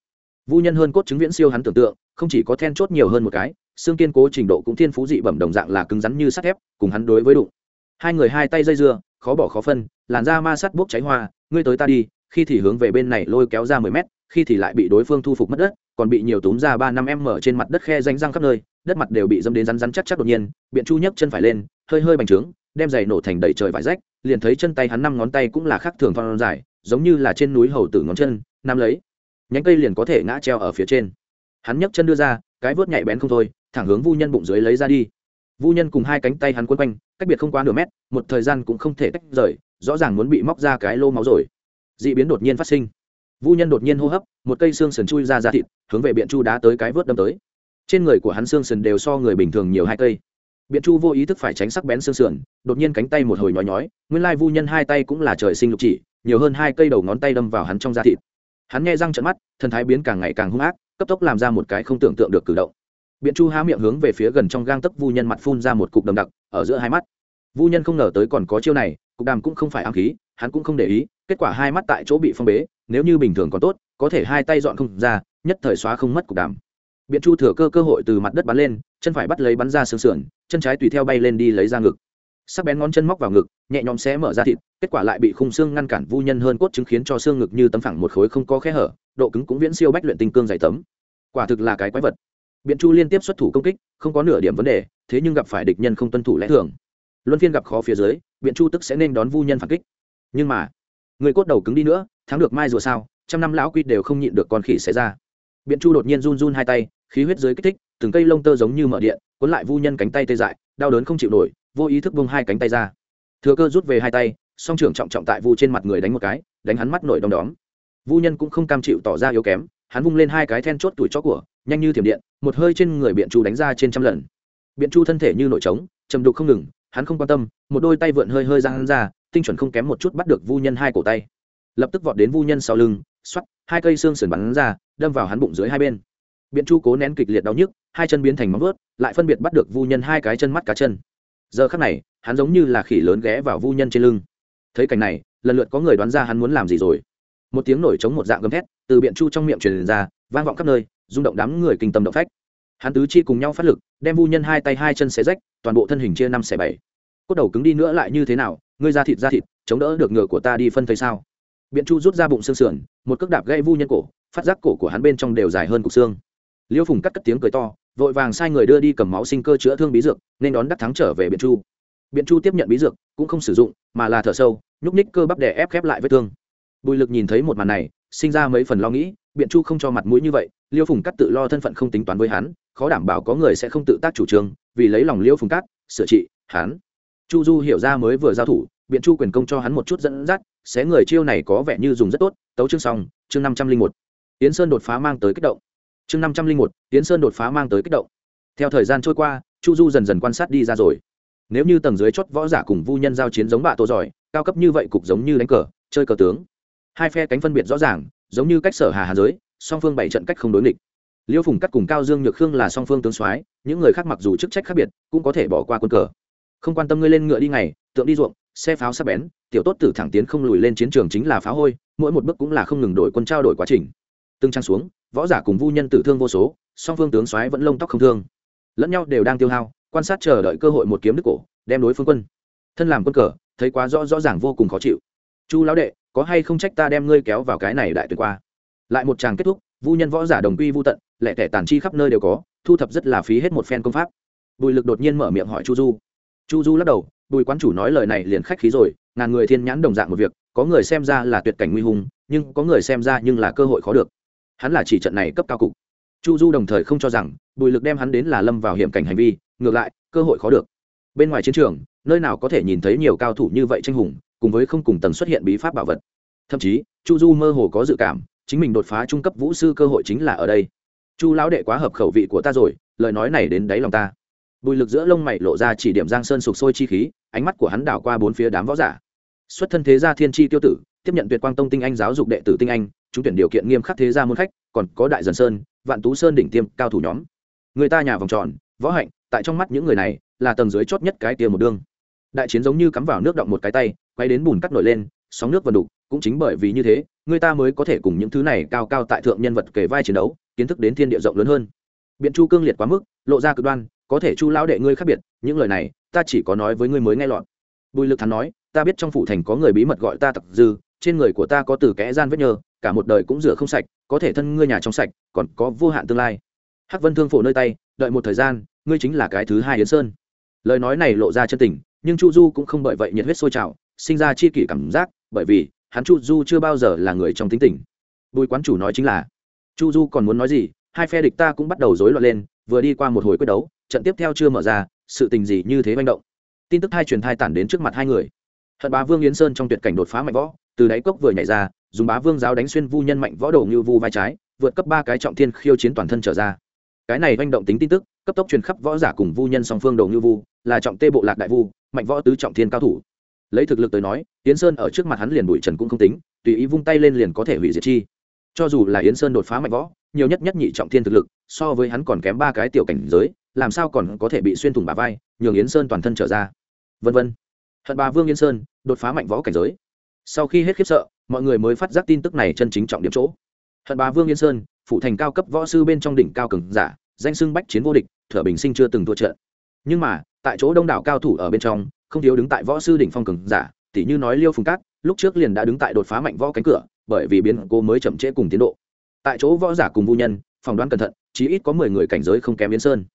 Speaker 1: vu nhân hơn cốt chứng viễn siêu hắn tưởng tượng, không chỉ có then chốt nhiều hơn một cái, xương kiên cố trình độ cũng thiên phú dị bẩm đồng dạng là cứng rắn như sắt thép, cùng hắn đối với đụng. Hai người hai tay dây dưa, khó bỏ khó phân, làn da ma sắt bốc cháy hoa, ngươi tới ta đi, khi thì hướng về bên này lôi kéo ra mười mét, khi thì lại bị đối phương thu phục mất đất, còn bị nhiều túm ra ba năm em mở trên mặt đất khe ránh răng khắp nơi, đất mặt đều bị dâm đến rắn rắn chắc chắc đột nhiên, biện chu nhấc chân phải lên, hơi hơi bành trướng, đem giày nổ thành đầy trời vải rách, liền thấy chân tay hắn năm ngón tay cũng là khác thường thon dài, giống như là trên núi hầu tử ngón chân, nắm lấy nhánh cây liền có thể ngã treo ở phía trên. Hắn nhấc chân đưa ra, cái vớt nhạy bén không thôi, thẳng hướng vu nhân bụng dưới lấy ra đi. Vu nhân cùng hai cánh tay hắn quấn quanh, cách biệt không quá nửa mét, một thời gian cũng không thể tách rời, rõ ràng muốn bị móc ra cái lô máu rồi. D ị biến đột nhiên phát sinh. Vu nhân đột nhiên hô hấp, một cây xương sườn chui ra ra thịt, hướng về biện chu đá tới cái vớt đâm tới. Trên người của hắn xương sườn đều so người bình thường nhiều hai cây. Biện chu vô ý thức phải tránh sắc bén xương sườn, đột nhiên cánh tay một hồi nhói nhói, nguyên lai vu nhân hai tay cũng là trời sinh lục chỉ, nhiều hơn hai cây đầu ngón tay đâm vào hắn trong da thịt hắn nghe răng trận mắt, thần thái biến càng ngày càng hung ác, cấp tốc làm ra một cái không tưởng tượng được cử động. Biện chu há miệng hướng về phía gần trong gang tấc vu nhân mặt phun ra một cục đầm đặc, ở giữa hai mắt. Vu nhân không ngờ tới còn có chiêu này, cục đàm cũng không phải ám khí, hắn cũng không để ý, kết quả hai mắt tại chỗ bị phong bế, nếu như bình thường còn tốt, có thể hai tay dọn không ra, nhất thời xóa không mất cục đàm. Biện chu thừa cơ cơ hội từ mặt đất bắn lên, chân phải bắt lấy bắn ra sương sườn, chân trái tùy theo bay lên đi lấy ra ngực sắc bén ngón chân móc vào ngực, nhẹ nhõm xé mở ra thịt, kết quả lại bị khung xương ngăn cản vu nhân hơn cốt chứng khiến cho xương ngực như tấm phẳng một khối không có khe hở, độ cứng cũng viễn siêu bách luyện tinh cương dày tấm. Quả thực là cái quái vật. Biện chu liên tiếp xuất thủ công kích, không có nửa điểm vấn đề, thế nhưng gặp phải địch nhân không tuân thủ lẽ thường. Luân phiên gặp khó phía dưới, biện chu tức sẽ nên đón vu nhân phản kích. Nhưng mà, người cốt đầu cứng đi nữa, thắng được mai rùa sao, trăm năm lão quy đều không nhịn được con khỉ xé ra. Biện chu đột nhiên run run hai tay, khí huyết dưới kích thích, từng cây lông tơ giống như mở điện, cuốn lại vu nhân cánh tay tê dại, đau đớn không chịu nổi vô ý thức bông hai cánh tay ra. Thừa cơ rút về hai tay, song trưởng trọng trọng tại vu trên mặt người đánh một cái, đánh hắn mắt nổi đom đóm. Vu nhân cũng không cam chịu tỏ ra yếu kém, hắn vung lên hai cái then chốt tuổi chó của, nhanh như thiểm điện, một hơi trên người biện chu đánh ra trên trăm lần. Biện chu thân thể như nổi trống chầm đục không ngừng, hắn không quan tâm, một đôi tay vượn hơi hơi ra hắn ra, tinh chuẩn không kém một chút bắt được vu nhân hai cổ tay. Lập tức vọt đến vu nhân sau lưng xoắt hai cây xương sườn bắn ra, đâm vào hắn bụng dưới hai bên. Biện chu cố nén kịch liệt đau nhức, hai chân biến thành móng vớt lại phân biệt bắt được vu nhân hai cái chân mắt cá chân giờ khắc này, hắn giống như là khỉ lớn ghé vào vu nhân trên lưng. Thấy cảnh này, lần lượt có người đoán ra hắn muốn làm gì rồi. Một tiếng nổi trống một dạng gầm thét, từ biện chu trong miệng truyền ra, vang vọng khắp nơi, rung động đám người kinh tâm động phách. Hắn tứ chi cùng nhau phát lực, đem vu nhân hai tay hai chân xé rách, toàn bộ thân hình chia năm xẻ bảy. Cốt đầu cứng đi nữa lại như thế nào, ngươi ra thịt ra thịt, chống đỡ được ngựa của ta đi phân thấy sao? Biện chu rút ra bụng xương sườn, một cước đạp gây vu nhân cổ, phát giác cổ của hắn bên trong đều dài hơn cục xương. Liêu phùng cắt cất tiếng cười to vội vàng sai người đưa đi cầm máu sinh cơ chữa thương bí dược, nên đón đắc thắng trở về biện chu. Biện chu tiếp nhận bí dược, cũng không sử dụng, mà là thở sâu, nhúc ních cơ bắp đè ép khép lại vết thương. Bùi lực nhìn thấy một màn này, sinh ra mấy phần lo nghĩ, biện chu không cho mặt mũi như vậy, liêu phùng cắt tự lo thân phận không tính toán với hắn, khó đảm bảo có người sẽ không tự tác chủ trương, vì lấy lòng liêu phùng cắt sửa trị hắn. Chu du hiểu ra mới vừa giao thủ, biện chu quyền công cho hắn một chút dẫn dắt, xé người chiêu này có vẻ như dùng rất tốt, tấu chương xong, chương năm trăm linh một. Yến sơn đột phá mang tới kích động chương năm trăm linh một tiến sơn đột phá mang tới kích động. Theo thời gian trôi qua, chu du dần dần quan sát đi ra rồi. Nếu như tầng dưới chót võ giả cùng vu nhân giao chiến giống bạ tô giỏi, cao cấp như vậy cục giống như đánh cờ, chơi cờ tướng. Hai phe cánh phân biệt rõ ràng, giống như cách sở hà hà giới, song phương bảy trận cách không đối nghịch. Liêu phùng cắt cùng cao dương nhược khương là song phương tướng soái, những người khác mặc dù chức trách khác biệt, cũng có thể bỏ qua quân cờ. Không quan tâm ngươi lên ngựa đi ngày, tượng đi ruộng, xe pháo sắp bén, tiểu tốt tử thẳng tiến không lùi lên chiến trường chính là phá hôi, mỗi một bước cũng là không ngừng đổi quân trao đổi quá trình từng trang xuống, võ giả cùng vu nhân tử thương vô số, song phương tướng soái vẫn lông tóc không thương. Lẫn nhau đều đang tiêu hao, quan sát chờ đợi cơ hội một kiếm đức cổ, đem đối phương quân. Thân làm quân cờ, thấy quá rõ rõ ràng vô cùng khó chịu. Chu lão đệ, có hay không trách ta đem ngươi kéo vào cái này đại tuyệt qua? Lại một tràng kết thúc, vu nhân võ giả đồng quy vu tận lẹ tẻ tàn chi khắp nơi đều có, thu thập rất là phí hết một phen công pháp. Bùi lực đột nhiên mở miệng hỏi chu du. Chu du lắc đầu, bùi quán chủ nói lời này liền khách khí rồi, ngàn người thiên nhãn đồng dạng một việc, có người xem ra là tuyệt cảnh nguy hùng, nhưng có người xem ra nhưng là cơ hội khó được hắn là chỉ trận này cấp cao cục. Chu du đồng thời không cho rằng, bùi lực đem hắn đến là lâm vào hiểm cảnh hành vi, ngược lại, cơ hội khó được. Bên ngoài chiến trường, nơi nào có thể nhìn thấy nhiều cao thủ như vậy tranh hùng, cùng với không cùng tầng xuất hiện bí pháp bảo vật. Thậm chí, chu du mơ hồ có dự cảm, chính mình đột phá trung cấp vũ sư cơ hội chính là ở đây. Chu lão đệ quá hợp khẩu vị của ta rồi, lời nói này đến đáy lòng ta. Bùi lực giữa lông mày lộ ra chỉ điểm giang sơn sục sôi chi khí, ánh mắt của hắn đảo qua bốn phía đám võ giả. Xuất thân thế gia thiên tri tiêu tử, tiếp nhận tuyệt quang tông tinh anh giáo dục đệ tử tinh anh chúng tuyển điều kiện nghiêm khắc thế gia môn khách, còn có đại dần sơn, vạn tú sơn đỉnh tiêm cao thủ nhóm. Người ta nhà vòng tròn, võ hạnh, tại trong mắt những người này, là tầng dưới chót nhất cái tiêm một đương đại chiến giống như cắm vào nước động một cái tay, quay đến bùn cắt nổi lên, sóng nước vần đục, cũng chính bởi vì như thế, người ta mới có thể cùng những thứ này cao cao tại thượng nhân vật kể vai chiến đấu, kiến thức đến thiên địa rộng lớn hơn. Biện chu cương liệt quá mức, lộ ra cực đoan, có thể chu lão đệ ngươi khác biệt, những lời này, ta chỉ có nói với ngươi mới nghe lọt. Bùi lực thắn nói, ta biết trong phủ thành có người bí mật gọi ta tặc dư, trên người của ta có từ kẽ gian vết nhơ cả một đời cũng rửa không sạch, có thể thân ngươi nhà trong sạch, còn có vô hạn tương lai. Hắc vân thương phổ nơi tay, đợi một thời gian, ngươi chính là cái thứ hai yến sơn. Lời nói này lộ ra chân tình, nhưng chu du cũng không bởi vậy nhiệt huyết sôi trào, sinh ra chi kỷ cảm giác, bởi vì hắn chu du chưa bao giờ là người trong tính tình. Bùi quán chủ nói chính là, chu du còn muốn nói gì, hai phe địch ta cũng bắt đầu rối loạn lên, vừa đi qua một hồi quyết đấu, trận tiếp theo chưa mở ra, sự tình gì như thế manh động. Tin tức hai truyền thai tản đến trước mặt hai người. Hận bá vương yến sơn trong tuyệt cảnh đột phá mạnh võ, từ đáy cốc vừa nhảy ra dùng bá vương giáo đánh xuyên vu nhân mạnh võ đồ như vu vai trái, vượt cấp ba cái trọng thiên khiêu chiến toàn thân trở ra. Cái này manh động tính tin tức, cấp tốc truyền khắp võ giả cùng vu nhân song phương đồ như vu, là trọng tê bộ lạc đại vu, mạnh võ tứ trọng thiên cao thủ. Lấy thực lực tới nói, yến sơn ở trước mặt hắn liền bụi trần cũng không tính, tùy ý vung tay lên liền có thể hủy diệt chi. Cho dù là yến sơn đột phá mạnh võ, nhiều nhất nhất nhị trọng thiên thực lực, so với hắn còn kém ba cái tiểu cảnh giới, làm sao còn có thể bị xuyên thủng bà vai, nhường yến sơn toàn thân trở ra. Vân vân. Hận bà vương yến sơn, đột phá mạnh võ cảnh giới. Sau khi hết khiếp sợ mọi người mới phát giác tin tức này chân chính trọng điểm chỗ. Hận bá vương yên sơn phụ thành cao cấp võ sư bên trong đỉnh cao cường giả, danh xưng bách chiến vô địch, thở bình sinh chưa từng thua trận. Nhưng mà, tại chỗ đông đảo cao thủ ở bên trong, không thiếu đứng tại võ sư đỉnh phong cường giả, tỉ như nói liêu phùng cát, lúc trước liền đã đứng tại đột phá mạnh võ cánh cửa, bởi vì biến cố mới chậm trễ cùng tiến độ. Tại chỗ võ giả cùng vô nhân, phỏng đoán cẩn thận, chí ít có mười người cảnh giới không kém yến sơn.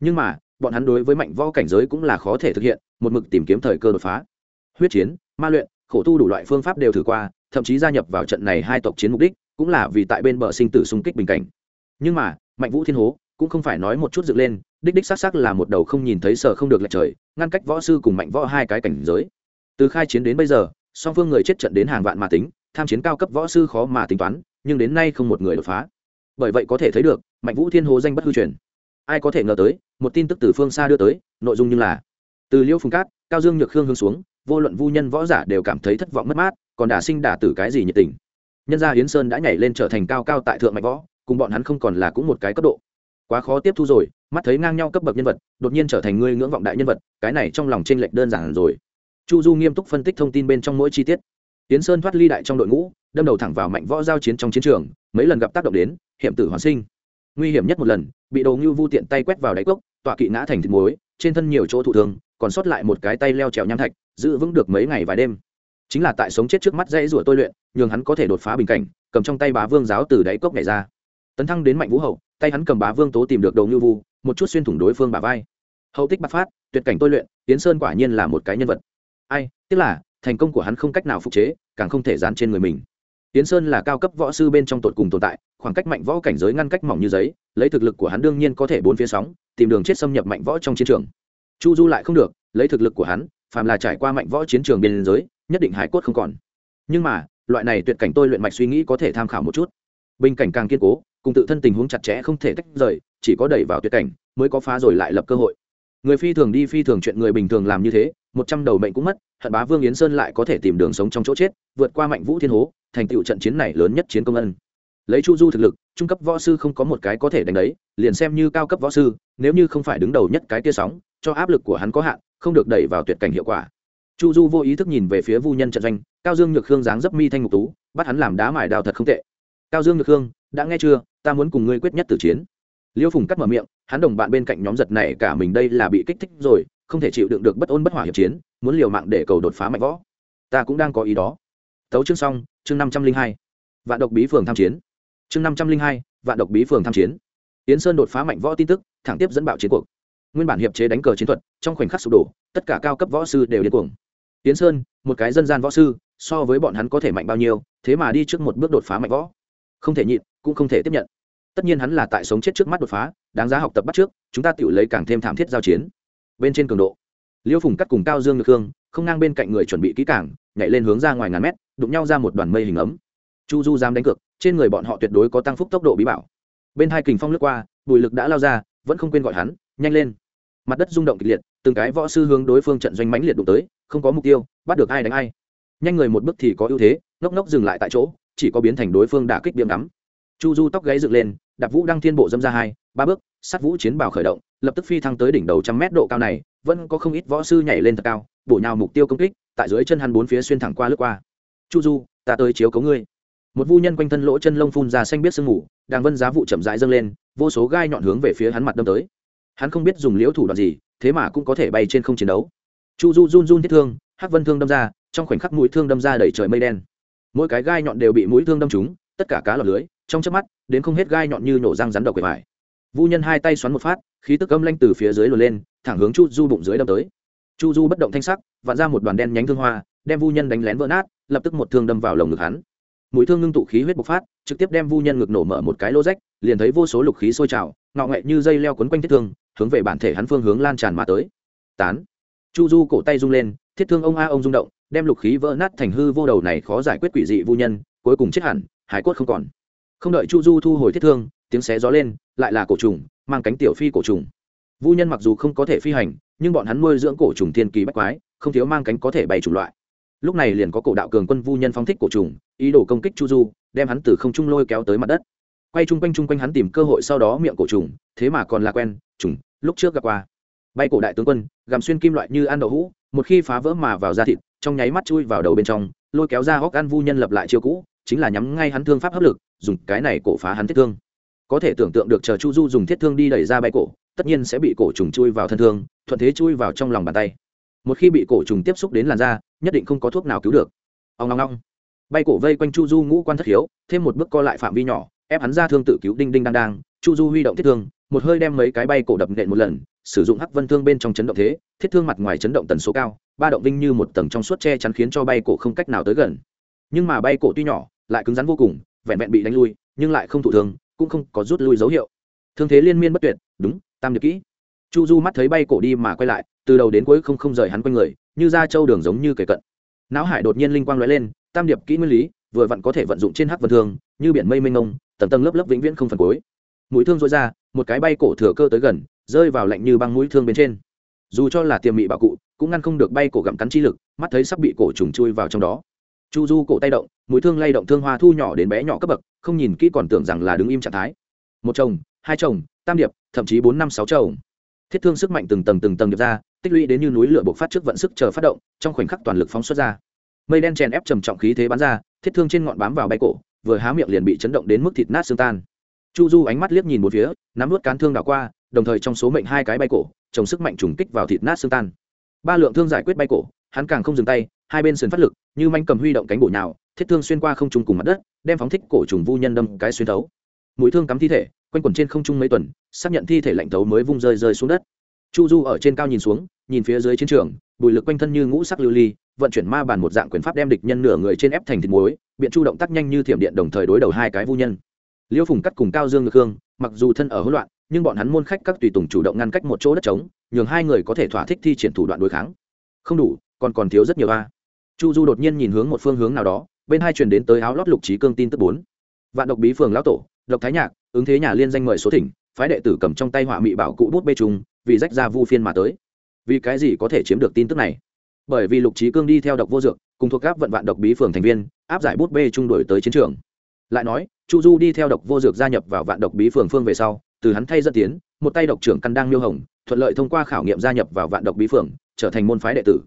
Speaker 1: Nhưng mà, bọn hắn đối với mạnh võ cảnh giới cũng là khó thể thực hiện, một mực tìm kiếm thời cơ đột phá. Huyết chiến, ma luyện, khổ tu đủ loại phương pháp đều thử qua thậm chí gia nhập vào trận này hai tộc chiến mục đích cũng là vì tại bên bờ sinh tử xung kích bình cảnh. Nhưng mà, mạnh vũ thiên hố cũng không phải nói một chút dựng lên, đích đích xác xác là một đầu không nhìn thấy sở không được lệch trời, ngăn cách võ sư cùng mạnh võ hai cái cảnh giới. Từ khai chiến đến bây giờ, song phương người chết trận đến hàng vạn mà tính, tham chiến cao cấp võ sư khó mà tính toán, nhưng đến nay không một người đột phá. Bởi vậy có thể thấy được, mạnh vũ thiên hố danh bất hư truyền. Ai có thể ngờ tới, một tin tức từ phương xa đưa tới, nội dung như là, từ liêu phùng cát, cao dương nhược khương hướng xuống, vô luận vu nhân võ giả đều cảm thấy thất vọng mất mát còn đả sinh đả tử cái gì nhiệt tình. Nhân gia hiến sơn đã nhảy lên trở thành cao cao tại thượng mạnh võ, cùng bọn hắn không còn là cũng một cái cấp độ. Quá khó tiếp thu rồi, mắt thấy ngang nhau cấp bậc nhân vật, đột nhiên trở thành ngươi ngưỡng vọng đại nhân vật, cái này trong lòng t r ê n lệch đơn giản rồi. Chu du nghiêm túc phân tích thông tin bên trong mỗi chi tiết. Tiến sơn thoát ly đại trong đội ngũ, đâm đầu thẳng vào mạnh võ giao chiến trong chiến trường, mấy lần gặp tác động đến, hiểm tử hoàn sinh. Nguy hiểm nhất một lần, bị đồ ngưu vu tiện tay quét vào đáy cốc, tọa kỵ ngã thành thịt muối, trên thân nhiều chỗ thụ thường còn sót lại một cái tay leo trèo nham thạch, giữ vững được mấy ngày vài đêm chính là tại sống chết trước mắt dãy rủa tôi luyện, nhường hắn có thể đột phá bình cảnh, cầm trong tay bá vương giáo từ đáy cốc nhảy ra. Tấn thăng đến mạnh vũ hậu, tay hắn cầm bá vương tố tìm được đầu ngư vu, một chút xuyên thủng đối phương bà vai. Hậu tích bắt phát, tuyệt cảnh tôi luyện tiến sơn quả nhiên là một cái nhân vật. Ai tức là, thành công của hắn không cách nào phục chế, càng không thể dán trên người mình. Tiến sơn là cao cấp võ sư bên trong tột cùng tồn tại, khoảng cách mạnh võ cảnh giới ngăn cách mỏng như giấy, lấy thực lực của hắn đương nhiên có thể bốn phía sóng, tìm đường chết xâm nhập mạnh võ trong chiến trường. Chu du lại không được, lấy thực lực của hắn, phàm là trải qua mạnh võ chiến trường biên giới nhất định hải cốt không còn. Nhưng mà, loại này tuyệt cảnh tôi luyện mạch suy nghĩ có thể tham khảo một chút. Bình cảnh càng kiên cố, cùng tự thân tình huống chặt chẽ không thể tách rời, chỉ có đẩy vào tuyệt cảnh mới có phá rồi lại lập cơ hội. Người phi thường đi phi thường chuyện người bình thường làm như thế, một trăm đầu mệnh cũng mất, hận bá vương yến sơn lại có thể tìm đường sống trong chỗ chết, vượt qua mạnh vũ thiên hố, thành tựu trận chiến này lớn nhất chiến công ân. Lấy chu du thực lực, trung cấp võ sư không có một cái có thể đánh đấy, liền xem như cao cấp võ sư, nếu như không phải đứng đầu nhất cái tia sóng, cho áp lực của hắn có hạn, không được đẩy vào tuyệt cảnh hiệu quả chu du vô ý thức nhìn về phía vu nhân trận doanh, cao dương nhược khương dáng dấp mi thanh ngục tú, bắt hắn làm đá mải đào thật không tệ. Cao dương nhược khương, đã nghe chưa? Ta muốn cùng ngươi quyết nhất tử chiến. Liêu phùng cắt mở miệng, hắn đồng bạn bên cạnh nhóm giật này cả mình đây là bị kích thích rồi, không thể chịu đựng được bất ôn bất hỏa hiệp chiến, muốn liều mạng để cầu đột phá mạnh võ. Ta cũng đang có ý đó. Tấu chương xong, chương năm trăm linh hai. Vạn độc bí phường tham chiến. Chương năm trăm linh hai, vạn độc bí phường tham chiến. Tiến sơn đột phá mạnh võ tin tức, thẳng tiếp dẫn bạo chiến cuộc. Nguyên bản hiệp chế đánh cờ chiến thuật, trong khoảnh khắc sụp đổ, tất cả cao cấp võ sư đều điên cuồng tiến sơn, một cái dân gian võ sư, so với bọn hắn có thể mạnh bao nhiêu, thế mà đi trước một bước đột phá mạnh võ. Không thể nhịn, cũng không thể tiếp nhận. Tất nhiên hắn là tại sống chết trước mắt đột phá, đáng giá học tập bắt trước, chúng ta tự lấy càng thêm thảm thiết giao chiến. Bên trên cường độ. Liêu phùng cắt cùng cao dương ngược hương, không ngang bên cạnh người chuẩn bị kỹ càng, nhảy lên hướng ra ngoài ngàn mét, đụng nhau ra một đoàn mây hình ấm. Chu du dám đánh cược, trên người bọn họ tuyệt đối có tăng phúc tốc độ bí bảo. Bên hai kình phong lướt qua, bùi lực đã lao ra, vẫn không quên gọi hắn, nhanh lên. Mặt đất rung động kịch liệt từng cái võ sư hướng đối phương trận doanh mãnh liệt đụng tới, không có mục tiêu, bắt được ai đánh ai. Nhanh người một bước thì có ưu thế, ngốc ngốc dừng lại tại chỗ, chỉ có biến thành đối phương đả kích điểm đắm chu du tóc gáy dựng lên, đạp vũ đăng thiên bộ dâm ra hai, ba bước, sát vũ chiến bào khởi động, lập tức phi thăng tới đỉnh đầu trăm mét độ cao này, vẫn có không ít võ sư nhảy lên thật cao, bổ nhào mục tiêu công kích, tại dưới chân hắn bốn phía xuyên thẳng qua lướt qua. Chu du, ta tới chiếu cấu ngươi. Một vu nhân quanh thân lỗ chân lông phun ra xanh biết sương mù, đang vân giá vụ chậm rãi dâng lên, vô số gai nhọn hướng về phía hắn mặt đâm tới. Hắn không biết dùng liễu thủ đoạn gì thế mà cũng có thể bay trên không chiến đấu. Chu du run run thiết thương, hắc vân thương đâm ra, trong khoảnh khắc mũi thương đâm ra đẩy trời mây đen. Mỗi cái gai nhọn đều bị mũi thương đâm trúng, tất cả cá lọt lưới, trong chớp mắt, đến không hết gai nhọn như nổ răng rắn độc quệt vải vu nhân hai tay xoắn một phát, khí tức âm lanh từ phía dưới lùa lên, thẳng hướng chu du bụng dưới đâm tới. Chu du bất động thanh sắc, vặn ra một đoàn đen nhánh thương hoa, đem vu nhân đánh lén vỡ nát, lập tức một thương đâm vào lồng ngực hắn. Mũi thương ngưng tụ khí huyết bộc phát, trực tiếp đem vu nhân ngực nổ mở một cái lô rách, liền thấy vô số lục khí sôi trào ngọ nghệ như dây leo quấn quanh thiết thương hướng về bản thể hắn phương hướng lan tràn mà tới. Tán. Chu du cổ tay rung lên, thiết thương ông a ông rung động, đem lục khí vỡ nát thành hư vô đầu này khó giải quyết quỷ dị vu nhân, cuối cùng chết hẳn, hải cốt không còn. Không đợi chu du thu hồi thiết thương, tiếng xé gió lên, lại là cổ trùng, mang cánh tiểu phi cổ trùng. Vu nhân mặc dù không có thể phi hành, nhưng bọn hắn nuôi dưỡng cổ trùng thiên kỳ bách quái, không thiếu mang cánh có thể bày chủng loại. Lúc này liền có cổ đạo cường quân vu nhân phóng thích cổ trùng, ý đồ công kích chu du, đem hắn từ không trung lôi kéo tới mặt đất. Quay chung quanh chung quanh hắn tìm cơ hội sau đó miệng cổ trùng, thế mà còn là quen, trùng lúc trước gặp qua. Bay cổ đại tướng quân gầm xuyên kim loại như ăn đậu hũ, một khi phá vỡ mà vào da thịt, trong nháy mắt chui vào đầu bên trong, lôi kéo ra hóc ăn vu nhân lập lại chiêu cũ, chính là nhắm ngay hắn thương pháp hấp lực, dùng cái này cổ phá hắn thiết thương. Có thể tưởng tượng được chờ chu du dùng thiết thương đi đẩy ra bay cổ, tất nhiên sẽ bị cổ trùng chui vào thân thương, thuận thế chui vào trong lòng bàn tay. Một khi bị cổ trùng tiếp xúc đến làn da, nhất định không có thuốc nào cứu được. Ông long long bay cổ vây quanh chu du ngũ quan thất hiếu, thêm một bước co lại phạm vi nhỏ, ép hắn ra thương tự cứu đinh đinh đang đang, chu du huy động thiết thương một hơi đem mấy cái bay cổ đập nện một lần, sử dụng hắc vân thương bên trong chấn động thế, thiết thương mặt ngoài chấn động tần số cao, ba động vinh như một tầng trong suốt che chắn khiến cho bay cổ không cách nào tới gần. Nhưng mà bay cổ tuy nhỏ, lại cứng rắn vô cùng, vẹn vẹn bị đánh lui, nhưng lại không thụ thương, cũng không có rút lui dấu hiệu. Thương thế liên miên bất tuyệt, đúng, tam được kỹ. Chu du mắt thấy bay cổ đi mà quay lại, từ đầu đến cuối không không rời hắn quanh người, như ra châu đường giống như kề cận. Não hải đột nhiên linh quang lóe lên, tam điệp kỹ nguyên lý, vừa vặn có thể vận dụng trên hắc vân thương, như biển mây mênh mông, tầng tầng lớp lớp vĩnh viễn không phần cuối mũi thương dối ra một cái bay cổ thừa cơ tới gần, rơi vào lạnh như băng mũi thương bên trên. Dù cho là tiềm mị bạo cụ, cũng ngăn không được bay cổ gặm cắn chi lực, mắt thấy sắp bị cổ trùng chui vào trong đó. Chu du cổ tay động, mũi thương lay động thương hoa thu nhỏ đến bé nhỏ cấp bậc, không nhìn kỹ còn tưởng rằng là đứng im trạng thái. Một chồng, hai chồng, tam điệp, thậm chí bốn năm sáu chồng. Thiết thương sức mạnh từng tầng từng tầng điệp ra, tích lũy đến như núi lửa bộc phát trước vận sức chờ phát động, trong khoảnh khắc toàn lực phóng xuất ra. Mây đen chèn ép trầm trọng khí thế bắn ra, thiết thương trên ngọn bám vào bay cổ, vừa há miệng liền bị chấn động đến mức thịt nát xương tan chu du ánh mắt liếc nhìn một phía, nắm vút cán thương đảo qua, đồng thời trong số mệnh hai cái bay cổ, trồng sức mạnh trùng kích vào thịt nát xương tan. Ba lượng thương giải quyết bay cổ, hắn càng không dừng tay, hai bên sườn phát lực, như manh cầm huy động cánh bổ nhào, thiết thương xuyên qua không trung cùng mặt đất, đem phóng thích cổ trùng vu nhân đâm cái xuyên thấu. Mũi thương cắm thi thể, quanh quẩn trên không trung mấy tuần, xác nhận thi thể lạnh thấu mới vung rơi rơi xuống đất. Chu du ở trên cao nhìn xuống, nhìn phía dưới chiến trường, bùi lực quanh thân như ngũ sắc lưu ly, vận chuyển ma bàn một dạng quyền pháp đem địch nhân nửa người trên ép thành thịt muối, biện chu động tác nhanh như thiểm điện đồng thời đối đầu hai cái vu nhân liêu phùng cắt cùng cao dương ngược hương mặc dù thân ở hỗn loạn, nhưng bọn hắn môn khách các tùy tùng chủ động ngăn cách một chỗ đất trống, nhường hai người có thể thỏa thích thi triển thủ đoạn đối kháng. Không đủ, còn còn thiếu rất nhiều a. Chu du đột nhiên nhìn hướng một phương hướng nào đó, bên hai truyền đến tới áo lót lục trí cương tin tức bốn. Vạn độc bí phường lão tổ, độc thái nhạc, ứng thế nhà liên danh mời số thỉnh, phái đệ tử cầm trong tay họa mị bảo cụ bút bê trung vì rách ra vu phiên mà tới. Vì cái gì có thể chiếm được tin tức này? Bởi vì lục trí cương đi theo độc vô dược, cùng thuộc các vận vạn độc bí phường thành viên, áp giải bút bê trung đổi tới chiến trường. Lại nói chu du đi theo độc vô dược gia nhập vào vạn độc bí phường phương về sau, từ hắn thay dẫn tiến, một tay độc trưởng căn đang miêu hồng, thuận lợi thông qua khảo nghiệm gia nhập vào vạn độc bí phường, trở thành môn phái đệ tử.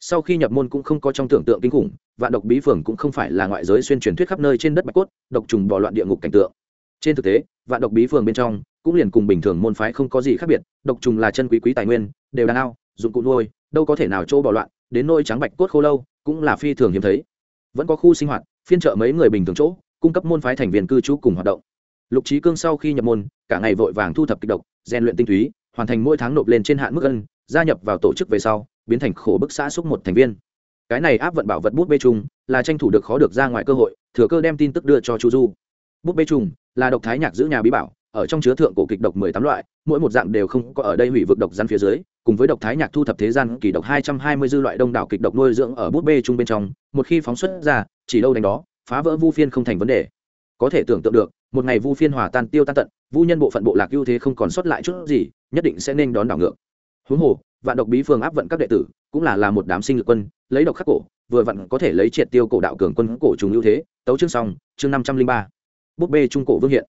Speaker 1: Sau khi nhập môn cũng không có trong tưởng tượng kinh khủng, vạn độc bí phường cũng không phải là ngoại giới xuyên truyền thuyết khắp nơi trên đất bạch cốt, độc trùng bỏ loạn địa ngục cảnh tượng. Trên thực tế, vạn độc bí phường bên trong cũng liền cùng bình thường môn phái không có gì khác biệt, độc trùng là chân quý quý tài nguyên, đều đàn ao, dụng cụ nuôi, đâu có thể nào chỗ bỏ loạn, đến nôi trắng bạch cốt khô lâu cũng là phi thường hiếm thấy. Vẫn có khu sinh hoạt, phiên trợ mấy người bình thường chỗ cung cấp môn phái thành viên cư trú cùng hoạt động. Lục trí cương sau khi nhập môn, cả ngày vội vàng thu thập kịch độc, rèn luyện tinh túy, hoàn thành mỗi tháng nộp lên trên hạn mức ân, gia nhập vào tổ chức về sau, biến thành khổ bức xã xúc một thành viên. Cái này áp vận bảo vật bút bê trùng là tranh thủ được khó được ra ngoài cơ hội, thừa cơ đem tin tức đưa cho chu du. Bút bê trùng là độc thái nhạc giữ nhà bí bảo, ở trong chứa thượng cổ kịch độc mười tám loại, mỗi một dạng đều không có ở đây hủy vực độc gian phía dưới, cùng với độc thái nhạc thu thập thế gian kỳ độc hai trăm hai mươi dư loại đông đảo kịch độc nuôi dưỡng ở bút bê trung bên trong, một khi phóng xuất ra, chỉ đâu đánh đó phá vỡ vu phiên không thành vấn đề. Có thể tưởng tượng được, một ngày vu phiên hòa tan tiêu tan tận, vu nhân bộ phận bộ lạc ưu thế không còn sót lại chút gì, nhất định sẽ nên đón đảo ngược. Huống hồ, vạn độc bí phương áp vận các đệ tử, cũng là là một đám sinh lực quân, lấy độc khắc cổ, vừa vặn có thể lấy triệt tiêu cổ đạo cường quân cổ trùng ưu thế. Tấu chương xong, chương năm trăm linh ba. Búp bê trung cổ vương hiện.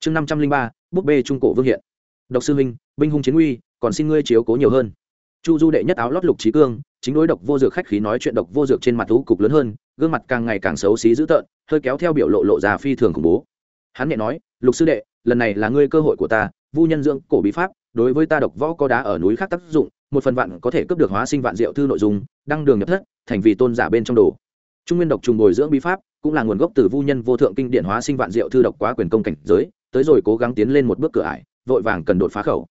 Speaker 1: Chương năm trăm linh ba, búp bê trung cổ vương hiện. Độc sư huynh binh hung chiến uy, còn xin ngươi chiếu cố nhiều hơn. Chu du đệ nhất áo lót lục trí cương chính đối độc vô dược khách khí nói chuyện độc vô dược trên mặt thú cục lớn hơn, gương mặt càng ngày càng xấu xí dữ tợn, hơi kéo theo biểu lộ lộ già phi thường khủng bố. Hắn nhẹ nói, lục sư đệ, lần này là ngươi cơ hội của ta, vu nhân dưỡng cổ bí pháp, đối với ta độc võ có đá ở núi khác tác dụng, một phần vạn có thể cướp được hóa sinh vạn diệu thư nội dung, đăng đường nhập thất, thành vì tôn giả bên trong đồ. Trung nguyên độc trùng bồi dưỡng bí pháp, cũng là nguồn gốc từ vu nhân vô thượng kinh điển hóa sinh vạn diệu thư độc quá quyền công cảnh giới, tới rồi cố gắng tiến lên một bước cửa ải, vội vàng cần đột phá khẩu.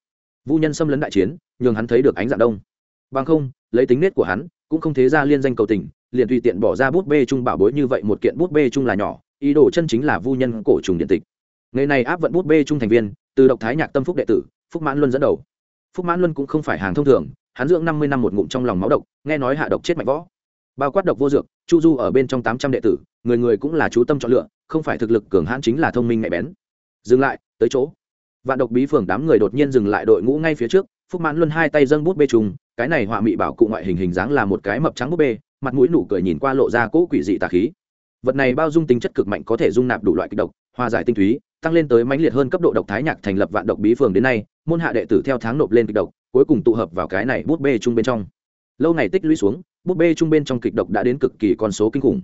Speaker 1: Vu nhân xâm lấn đại chiến, nhường hắn thấy được ánh dạng đông bằng không, lấy tính nết của hắn, cũng không thế ra liên danh cầu tình, liền tùy tiện bỏ ra bút bê chung bảo bối như vậy một kiện bút bê chung là nhỏ, ý đồ chân chính là vu nhân cổ trùng điện tịch. Ngày này áp vận bút bê chung thành viên, từ độc thái nhạc tâm phúc đệ tử, phúc mãn luân dẫn đầu. Phúc mãn luân cũng không phải hàng thông thường, hắn dưỡng năm mươi năm một ngụm trong lòng máu độc, nghe nói hạ độc chết mạnh võ. Bao quát độc vô dược, chu du ở bên trong tám trăm đệ tử, người người cũng là chú tâm chọn lựa, không phải thực lực cường hãn chính là thông minh nhạy bén. Dừng lại, tới chỗ. Vạn độc bí phường đám người đột nhiên dừng lại đội ngũ ngay phía trước, phúc mãn luân hai tay dâng bút bê trùng cái này họa mị bảo cụ ngoại hình hình dáng là một cái mập trắng bút bê, mặt mũi nụ cười nhìn qua lộ ra cỗ quỷ dị tà khí. Vật này bao dung tính chất cực mạnh có thể dung nạp đủ loại kịch độc, hòa giải tinh túy, tăng lên tới mãnh liệt hơn cấp độ độc thái nhạc thành lập vạn độc bí phường đến nay, môn hạ đệ tử theo tháng nộp lên kịch độc, cuối cùng tụ hợp vào cái này bút bê chung bên trong. Lâu ngày tích lũy xuống bút bê chung bên trong kịch độc đã đến cực kỳ con số kinh khủng.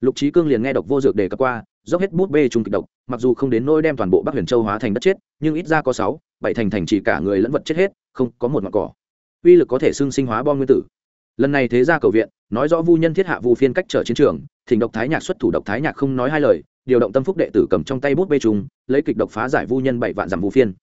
Speaker 1: Lục trí cương liền nghe độc vô dược đề cập qua, dốc hết bút bê chung kịch độc, mặc dù không đến nỗi đem toàn bộ bắc huyền châu hóa thành đất chết, nhưng ít ra có sáu, bảy thành thành chỉ cả người lẫn vật chết hết, không có một ngọn cỏ uy lực có thể xưng sinh hóa bom nguyên tử. Lần này thế ra cầu viện, nói rõ vu nhân thiết hạ vu phiên cách trở chiến trường, thỉnh độc thái nhạc xuất thủ độc thái nhạc không nói hai lời, điều động tâm phúc đệ tử cầm trong tay bút bê trùng, lấy kịch độc phá giải vu nhân bảy vạn dặm vu phiên.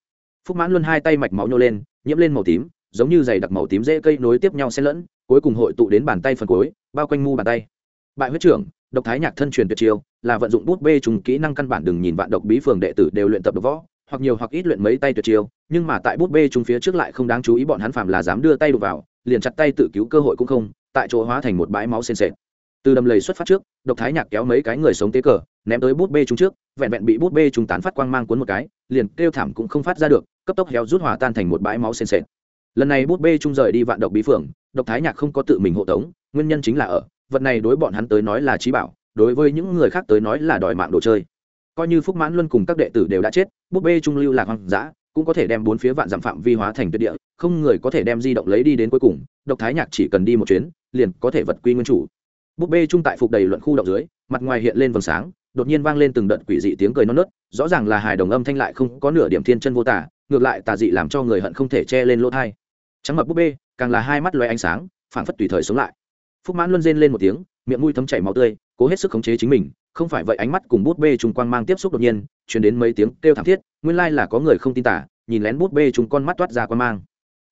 Speaker 1: Phúc mãn luân hai tay mạch máu nhô lên, nhiễm lên màu tím, giống như dày đặc màu tím dễ cây nối tiếp nhau xen lẫn, cuối cùng hội tụ đến bàn tay phần cuối, bao quanh mu bàn tay. Bại huyết trưởng, độc thái nhạc thân truyền tuyệt chiêu, là vận dụng bút bê trùng kỹ năng căn bản đừng nhìn vạn độc bí phường đệ tử đều luyện tập độc võ hoặc nhiều hoặc ít luyện mấy tay tuyệt chiêu, nhưng mà tại bút bê chúng phía trước lại không đáng chú ý bọn hắn phạm là dám đưa tay đụng vào, liền chặt tay tự cứu cơ hội cũng không, tại chỗ hóa thành một bãi máu sền sệt. Từ đầm lầy xuất phát trước, độc thái nhạc kéo mấy cái người sống tế cờ, ném tới bút bê chúng trước, vẹn vẹn bị bút bê chúng tán phát quang mang cuốn một cái, liền kêu thảm cũng không phát ra được, cấp tốc héo rút hòa tan thành một bãi máu sền sệt. Lần này bút bê chúng rời đi vạn độc bí phượng độc thái nhạc không có tự mình hộ tống, nguyên nhân chính là ở, vật này đối bọn hắn tới nói là trí bảo, đối với những người khác tới nói là đòi mạng đồ chơi coi như phúc mãn luân cùng các đệ tử đều đã chết bút bê trung lưu lạc hoang dã, cũng có thể đem bốn phía vạn dặm phạm vi hóa thành tuyệt địa, không người có thể đem di động lấy đi đến cuối cùng, độc thái nhạc chỉ cần đi một chuyến, liền có thể vật quy nguyên chủ. Búp bê trung tại phục đầy luận khu động dưới, mặt ngoài hiện lên vầng sáng, đột nhiên vang lên từng đợt quỷ dị tiếng cười non nớt, rõ ràng là hài đồng âm thanh lại không có nửa điểm thiên chân vô tả, ngược lại tà dị làm cho người hận không thể che lên lỗ thai. Trắng mập búp bê, càng là hai mắt loay ánh sáng, phảng phất tùy thời sống lại. Phúc mãn luân rên lên một tiếng, miệng mũi thấm chảy máu tươi, cố hết sức khống chế chính mình không phải vậy ánh mắt cùng bút bê trung quang mang tiếp xúc đột nhiên chuyển đến mấy tiếng kêu thảm thiết, nguyên lai là có người không tin tả, nhìn lén bút bê trung con mắt toát ra quang mang.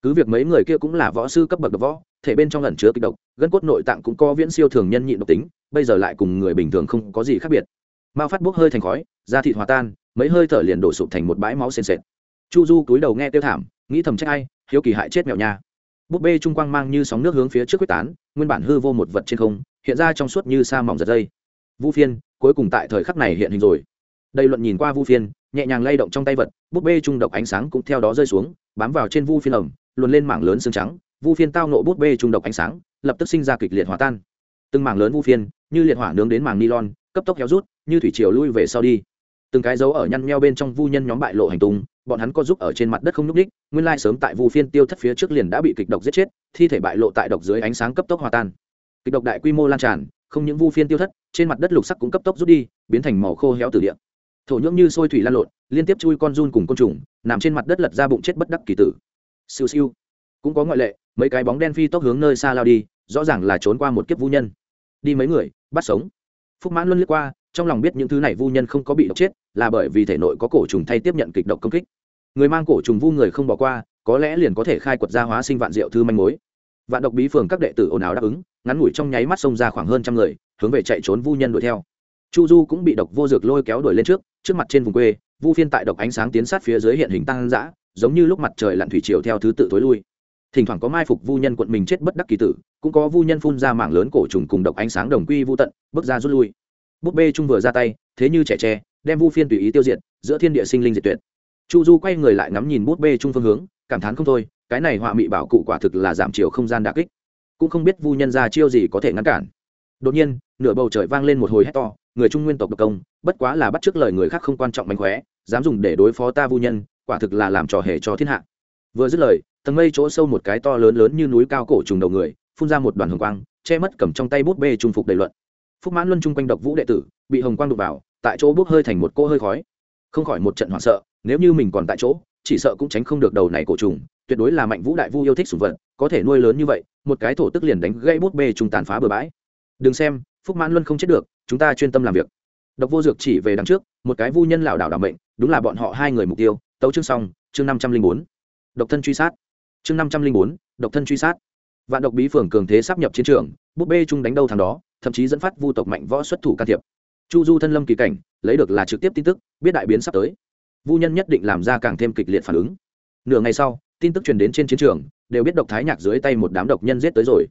Speaker 1: Cứ việc mấy người kia cũng là võ sư cấp bậc võ, thể bên trong ẩn chứa kịch độc, gân cốt nội tạng cũng có viễn siêu thường nhân nhịn độc tính, bây giờ lại cùng người bình thường không có gì khác biệt. Mao phát bốc hơi thành khói, da thịt hòa tan, mấy hơi thở liền đổ sụp thành một bãi máu sền sệt. Chu du cúi đầu nghe tiêu thảm, nghĩ thầm trách ai, hiếu kỳ hại chết mèo nha. Búp bê trung quang mang như sóng nước hướng phía trước quyết tán, nguyên bản hư vô một vật trên không, hiện ra trong suốt như sa mỏng giật dây. Vu phiên cuối cùng tại thời khắc này hiện hình rồi. Đây luận nhìn qua vu phiên, nhẹ nhàng lay động trong tay vật, búp bê trung độc ánh sáng cũng theo đó rơi xuống, bám vào trên vu phiên ẩm, luồn lên mảng lớn xương trắng, vu phiên tao nộ bút bê trung độc ánh sáng, lập tức sinh ra kịch liệt hòa tan. Từng mảng lớn vu phiên, như liệt hỏa nướng đến màng nylon, cấp tốc héo rút, như thủy triều lui về sau đi. Từng cái dấu ở nhăn nheo bên trong vu nhân nhóm bại lộ hành tung, bọn hắn có giúp ở trên mặt đất không nhúc ních nguyên lai sớm tại vu phiên tiêu thất phía trước liền đã bị kịch độc giết chết, thi thể bại lộ tại độc dưới ánh sáng cấp tốc hòa tan. Kịch độc đại quy mô lan tràn không những vu phiên tiêu thất, trên mặt đất lục sắc cũng cấp tốc rút đi, biến thành màu khô héo từ địa. Thổ nhưỡng như sôi thủy lan lộn, liên tiếp chui con run cùng côn trùng, nằm trên mặt đất lật ra bụng chết bất đắc kỳ tử. Siêu siêu. Cũng có ngoại lệ, mấy cái bóng đen phi tốc hướng nơi xa lao đi, rõ ràng là trốn qua một kiếp vu nhân. Đi mấy người, bắt sống. Phúc mãn luân liếc qua, trong lòng biết những thứ này vu nhân không có bị độc chết, là bởi vì thể nội có cổ trùng thay tiếp nhận kịch độc công kích. Người mang cổ trùng vu người không bỏ qua, có lẽ liền có thể khai quật ra hóa sinh vạn diệu thư manh mối vạn độc bí phường các đệ tử ồn ào đáp ứng, ngắn ngủi trong nháy mắt xông ra khoảng hơn trăm người, hướng về chạy trốn vu nhân đuổi theo. Chu du cũng bị độc vô dược lôi kéo đuổi lên trước trước mặt trên vùng quê, vu phiên tại độc ánh sáng tiến sát phía dưới hiện hình tăng dã, giống như lúc mặt trời lặn thủy triều theo thứ tự tối lui. Thỉnh thoảng có mai phục vu nhân quận mình chết bất đắc kỳ tử, cũng có vu nhân phun ra mạng lớn cổ trùng cùng độc ánh sáng đồng quy vu tận, bước ra rút lui. Búp bê trung vừa ra tay, thế như trẻ tre, đem vu phiên tùy ý tiêu diệt, giữa thiên địa sinh linh diệt tuyệt. Chu du quay người lại ngắm nhìn bút bê trung phương hướng cảm thán không thôi, cái này họa mị bảo cụ quả thực là giảm chiều không gian đà kích. Cũng không biết vu nhân ra chiêu gì có thể ngăn cản. Đột nhiên, nửa bầu trời vang lên một hồi hét to, người trung nguyên tộc độc công, bất quá là bắt t lời người khác không quan trọng mánh khóe, dám dùng để đối phó ta vu nhân, quả thực là làm trò hề cho thiên hạ. Vừa dứt lời, tầng mây chỗ sâu một cái to lớn lớn như núi cao cổ trùng đầu người, phun ra một đoàn hồng quang, che mất cầm trong tay bút bê trung phục đầy luận. Phúc mãn luân chung quanh độc vũ đệ tử, bị hồng quang đục vào, tại chỗ bốc hơi thành một cô hơi khói. Không khỏi một trận hoảng sợ, nếu như mình còn tại chỗ chỉ sợ cũng tránh không được đầu này cổ trùng, tuyệt đối là mạnh vũ đại vu yêu thích sủng vật, có thể nuôi lớn như vậy, một cái thổ tức liền đánh gây bút bê trùng tàn phá bừa bãi. Đừng xem, phúc mãn luân không chết được, chúng ta chuyên tâm làm việc. Độc vô dược chỉ về đằng trước, một cái vu nhân lảo đảo đảm mệnh, đúng là bọn họ hai người mục tiêu, tấu chương xong, chương năm trăm linh bốn. Độc thân truy sát. Chương năm trăm linh bốn, độc thân truy sát. Vạn độc bí phường cường thế sắp nhập chiến trường búp bê chung đánh đâu thằng đó, thậm chí dẫn phát vu tộc mạnh võ xuất thủ can thiệp. Chu du thân lâm kỳ cảnh, lấy được là trực tiếp tin tức, biết đại biến sắp tới vu nhân nhất định làm ra càng thêm kịch liệt phản ứng. Nửa ngày sau, tin tức truyền đến trên chiến trường, đều biết độc thái nhạc dưới tay một đám độc nhân giết tới rồi.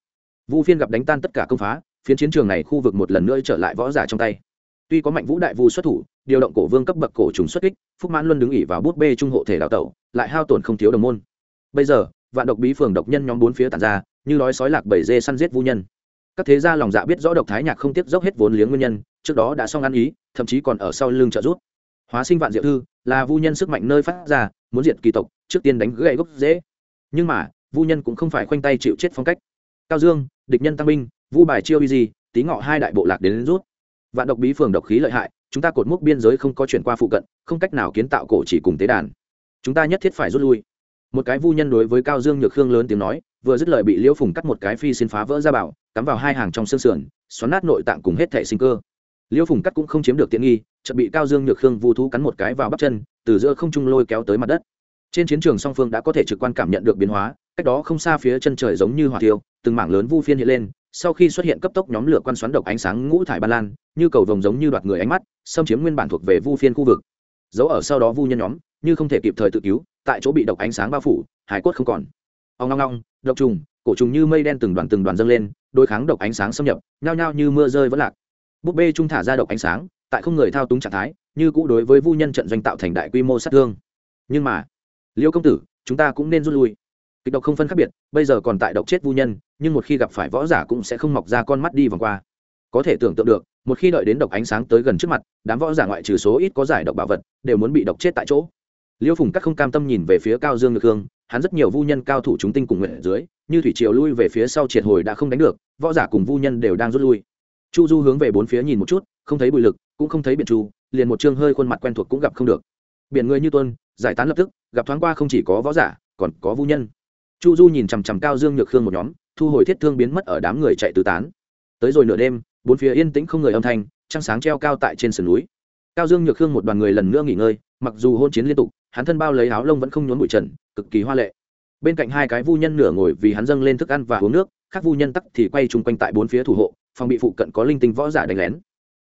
Speaker 1: Vu phiên gặp đánh tan tất cả công phá, phiến chiến trường này khu vực một lần nữa trở lại võ giả trong tay. Tuy có mạnh vũ đại vu xuất thủ, điều động cổ vương cấp bậc cổ trùng xuất kích, phúc mãn luân đứng ỉ vào bút bê trung hộ thể đào tẩu, lại hao tổn không thiếu đồng môn. Bây giờ, vạn độc bí phường độc nhân nhóm bốn phía tàn ra, như đói sói lạc bảy dê săn giết vu nhân. Các thế gia lòng dạ biết rõ độc thái nhạc không tiếc dốc hết vốn liếng nguyên nhân, trước đó đã xong ăn ý, thậm chí còn ở sau lưng trợ rút hóa sinh vạn diệu thư là vu nhân sức mạnh nơi phát ra muốn diệt kỳ tộc trước tiên đánh gậy gốc dễ nhưng mà vu nhân cũng không phải khoanh tay chịu chết phong cách. Cao dương địch nhân tăng binh vu bài chiêu gì tí ngọ hai đại bộ lạc đến, đến rút. Vạn độc bí phường độc khí lợi hại chúng ta cột mốc biên giới không có chuyển qua phụ cận không cách nào kiến tạo cổ chỉ cùng tế đàn. Chúng ta nhất thiết phải rút lui. Một cái vu nhân đối với cao dương nhược khương lớn tiếng nói vừa dứt lời bị liễu phùng cắt một cái phi xin phá vỡ ra bảo cắm vào hai hàng trong xương sườn xoắn nát nội tạng cùng hết thể sinh cơ. Liễu phùng cắt cũng không chiếm được tiện nghi chợt bị cao dương nhược khương vu thú cắn một cái vào bắp chân, từ giữa không trung lôi kéo tới mặt đất. Trên chiến trường song phương đã có thể trực quan cảm nhận được biến hóa, cách đó không xa phía chân trời giống như hỏa tiêu từng mảng lớn vu phiên hiện lên, sau khi xuất hiện cấp tốc nhóm lửa quan xoắn độc ánh sáng ngũ thải ba lan, như cầu vồng giống như đoạt người ánh mắt, xâm chiếm nguyên bản thuộc về vu phiên khu vực. Giấu ở sau đó vu nhân nhóm, như không thể kịp thời tự cứu, tại chỗ bị độc ánh sáng bao phủ, hải cốt không còn. Ông long long độc trùng, cổ trùng như mây đen từng đoàn từng đoàn dâng lên đôi kháng độc ánh sáng xâm nhập, nhao nhao như mưa rơi vẫn lạc. Búp bê trung thả ra độc ánh sáng tại không người thao túng trạng thái, như cũ đối với vu nhân trận doanh tạo thành đại quy mô sát thương. Nhưng mà, liêu công tử, chúng ta cũng nên rút lui. Kịch độc không phân khác biệt, bây giờ còn tại độc chết vu nhân, nhưng một khi gặp phải võ giả cũng sẽ không mọc ra con mắt đi vòng qua. Có thể tưởng tượng được, một khi đợi đến độc ánh sáng tới gần trước mặt, đám võ giả ngoại trừ số ít có giải độc bảo vật, đều muốn bị độc chết tại chỗ. Liêu phùng các không cam tâm nhìn về phía cao dương ngược hương, hắn rất nhiều vu nhân cao thủ chúng tinh cùng nguyện ở dưới, như thủy triều lui về phía sau triệt hồi đã không đánh được, võ giả cùng vu nhân đều đang rút lui. Chu du hướng về bốn phía nhìn một chút không thấy bụi lực, cũng không thấy biển chu liền một chương hơi khuôn mặt quen thuộc cũng gặp không được. Biển người như tuân giải tán lập tức, gặp thoáng qua không chỉ có võ giả, còn có vu nhân. Chu du nhìn chằm chằm cao dương nhược khương một nhóm, thu hồi thiết thương biến mất ở đám người chạy tứ tán. Tới rồi nửa đêm, bốn phía yên tĩnh không người âm thanh, trăng sáng treo cao tại trên sườn núi. Cao dương nhược khương một đoàn người lần nữa nghỉ ngơi, mặc dù hôn chiến liên tục, hắn thân bao lấy áo lông vẫn không nhốn bụi trần, cực kỳ hoa lệ. Bên cạnh hai cái vu nhân nửa ngồi vì hắn dâng lên thức ăn và uống nước, khác vu nhân tắc thì quay chung quanh tại bốn phía thủ hộ, phòng bị phụ cận có linh tinh võ giả đánh lén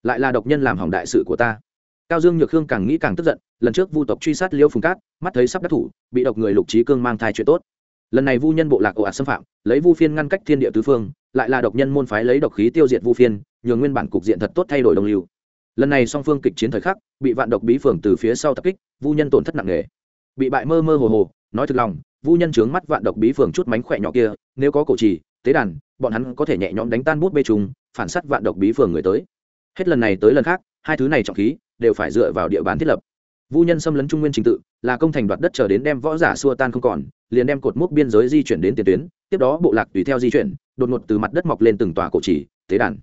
Speaker 1: lại là độc nhân làm hỏng đại sự của ta. Cao dương nhược khương càng nghĩ càng tức giận, lần trước vu tộc truy sát liêu phùng cát, mắt thấy sắp đắc thủ, bị độc người lục trí cương mang thai chuyện tốt. Lần này vu nhân bộ lạc ồ ạt xâm phạm, lấy vu phiên ngăn cách thiên địa tứ phương, lại là độc nhân môn phái lấy độc khí tiêu diệt vu phiên nhường nguyên bản cục diện thật tốt thay đổi đồng lưu. Lần này song phương kịch chiến thời khắc, bị vạn độc bí phường từ phía sau tập kích, vu nhân tổn thất nặng nề. Bị bại mơ mơ hồ hồ, nói thực lòng, vu nhân trướng mắt vạn độc bí phường chút mánh khỏe nhỏ kia, nếu có cổ trì, tế đàn, bọn hắn có thể nhẹ nhõm đánh tan bút bê trùng, phản sát vạn độc bí phường người tới hết lần này tới lần khác, hai thứ này trọng khí đều phải dựa vào địa bàn thiết lập. Vu nhân xâm lấn trung nguyên trình tự, là công thành đoạt đất chờ đến đem võ giả xua tan không còn, liền đem cột mốc biên giới di chuyển đến tiền tuyến, tiếp đó bộ lạc tùy theo di chuyển, đột ngột từ mặt đất mọc lên từng tòa cổ trì, tế đàn.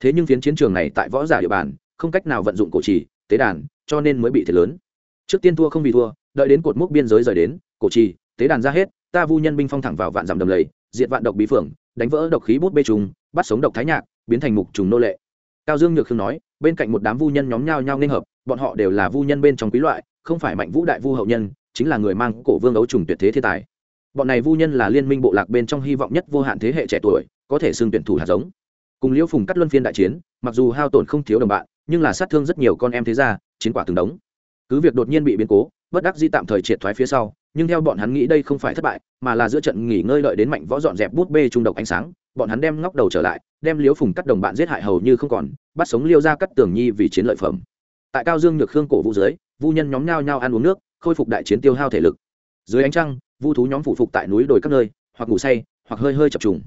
Speaker 1: Thế nhưng phiến chiến trường này tại võ giả địa bàn, không cách nào vận dụng cổ trì, tế đàn, cho nên mới bị thiệt lớn. Trước tiên thua không vì thua, đợi đến cột mốc biên giới rời đến, cổ trì, tế đàn ra hết, ta vu nhân binh phong thẳng vào vạn dặm đầm lầy, diệt vạn độc bí phượng, đánh vỡ độc khí bút bê trùng, bắt sống độc thái nhạc, biến thành mục trùng nô lệ cao dương nhược khương nói bên cạnh một đám vu nhân nhóm nhau nhau nên hợp bọn họ đều là vu nhân bên trong quý loại không phải mạnh vũ đại vu hậu nhân chính là người mang cổ vương ấu trùng tuyệt thế thiên tài. Bọn này vu nhân là liên minh bộ lạc bên trong hy vọng nhất vô hạn thế hệ trẻ tuổi có thể xưng tuyển thủ hạt giống. Cùng liễu phùng cắt luân phiên đại chiến mặc dù hao tổn không thiếu đồng bạn nhưng là sát thương rất nhiều con em thế gia, chiến quả từng đống cứ việc đột nhiên bị biến cố, bất đắc di tạm thời triệt thoái phía sau, nhưng theo bọn hắn nghĩ đây không phải thất bại, mà là giữa trận nghỉ ngơi đợi đến mạnh võ dọn dẹp bút bê trung độc ánh sáng, bọn hắn đem ngóc đầu trở lại, đem liếu phùng cắt đồng bạn giết hại hầu như không còn, bắt sống liêu ra cắt tường nhi vì chiến lợi phẩm. Tại cao dương nhược khương cổ vũ dưới, vu nhân nhóm nhao nhao ăn uống nước, khôi phục đại chiến tiêu hao thể lực. Dưới ánh trăng, vu thú nhóm phụ phục tại núi đồi các nơi, hoặc ngủ say, hoặc hơi hơi chập trùng.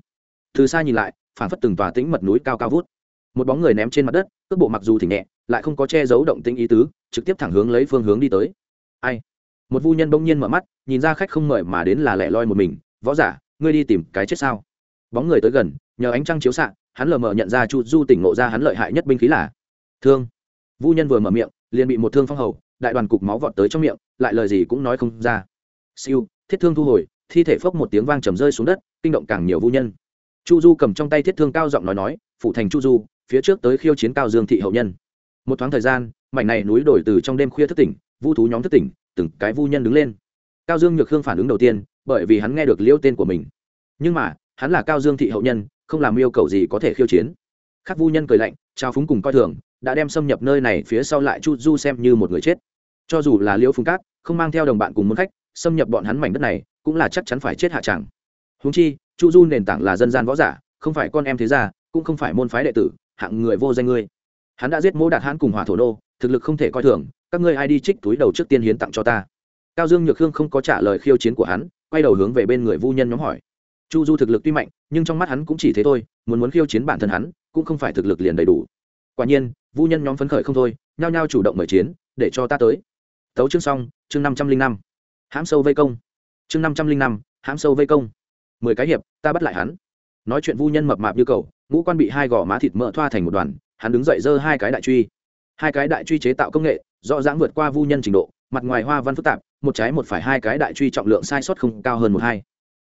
Speaker 1: Từ xa nhìn lại phản phất từng tòa tĩnh mật núi cao cao vút một bóng người ném trên mặt đất, cước bộ mặc dù thì nhẹ, lại không có che giấu động tĩnh ý tứ, trực tiếp thẳng hướng lấy phương hướng đi tới. Ai? Một vu nhân bỗng nhiên mở mắt, nhìn ra khách không mời mà đến là lẻ loi một mình, võ giả, ngươi đi tìm cái chết sao? Bóng người tới gần, nhờ ánh trăng chiếu xạ, hắn lờ mờ nhận ra chu du tỉnh ngộ ra hắn lợi hại nhất binh khí là thương. Vu nhân vừa mở miệng, liền bị một thương phong hầu, đại đoàn cục máu vọt tới trong miệng, lại lời gì cũng nói không ra. Siêu, thiết thương thu hồi, thi thể phốc một tiếng vang trầm rơi xuống đất, kinh động càng nhiều vu nhân. Chu du cầm trong tay thiết thương cao giọng nói nói phụ thành chu du phía trước tới khiêu chiến cao dương thị hậu nhân. Một thoáng thời gian, mảnh này núi đổi từ trong đêm khuya thất tỉnh, vu thú nhóm thất tỉnh, từng cái vu nhân đứng lên. Cao dương nhược khương phản ứng đầu tiên, bởi vì hắn nghe được liêu tên của mình. Nhưng mà, hắn là cao dương thị hậu nhân, không làm yêu cầu gì có thể khiêu chiến. Khắc vu nhân cười lạnh, trao phúng cùng coi thường, đã đem xâm nhập nơi này phía sau lại chu du xem như một người chết. Cho dù là liễu phùng cát, không mang theo đồng bạn cùng muốn khách, xâm nhập bọn hắn mảnh đất này, cũng là chắc chắn phải chết hạ chẳng. Húng chi, chu du nền tảng là dân gian võ giả, không phải con em thế gia, cũng không phải môn phái đệ tử hạng người vô danh ngươi. Hắn đã giết mỗ đạt hãn cùng hòa thổ nô, thực lực không thể coi thường, các ngươi ai đi trích túi đầu trước tiên hiến tặng cho ta. Cao dương nhược Hương không có trả lời khiêu chiến của hắn, quay đầu hướng về bên người vu nhân nhóm hỏi. Chu du thực lực tuy mạnh, nhưng trong mắt hắn cũng chỉ thế thôi, muốn muốn khiêu chiến bản thân hắn, cũng không phải thực lực liền đầy đủ. Quả nhiên, vu nhân nhóm phấn khởi không thôi, nhao nhao chủ động mời chiến, để cho ta tới. Tấu chương xong, chương năm trăm linh năm. Hãm sâu vây công. Chương năm trăm linh năm, hãm sâu vây công. Mười cái hiệp, ta bắt lại hắn nói chuyện vu nhân mập mạp như cầu ngũ quan bị hai gò má thịt mỡ thoa thành một đoàn, hắn đứng dậy giơ hai cái đại truy. Hai cái đại truy chế tạo công nghệ, rõ ràng vượt qua vu nhân trình độ, mặt ngoài hoa văn phức tạp, một trái một phải hai cái đại truy trọng lượng sai sót không cao hơn một hai.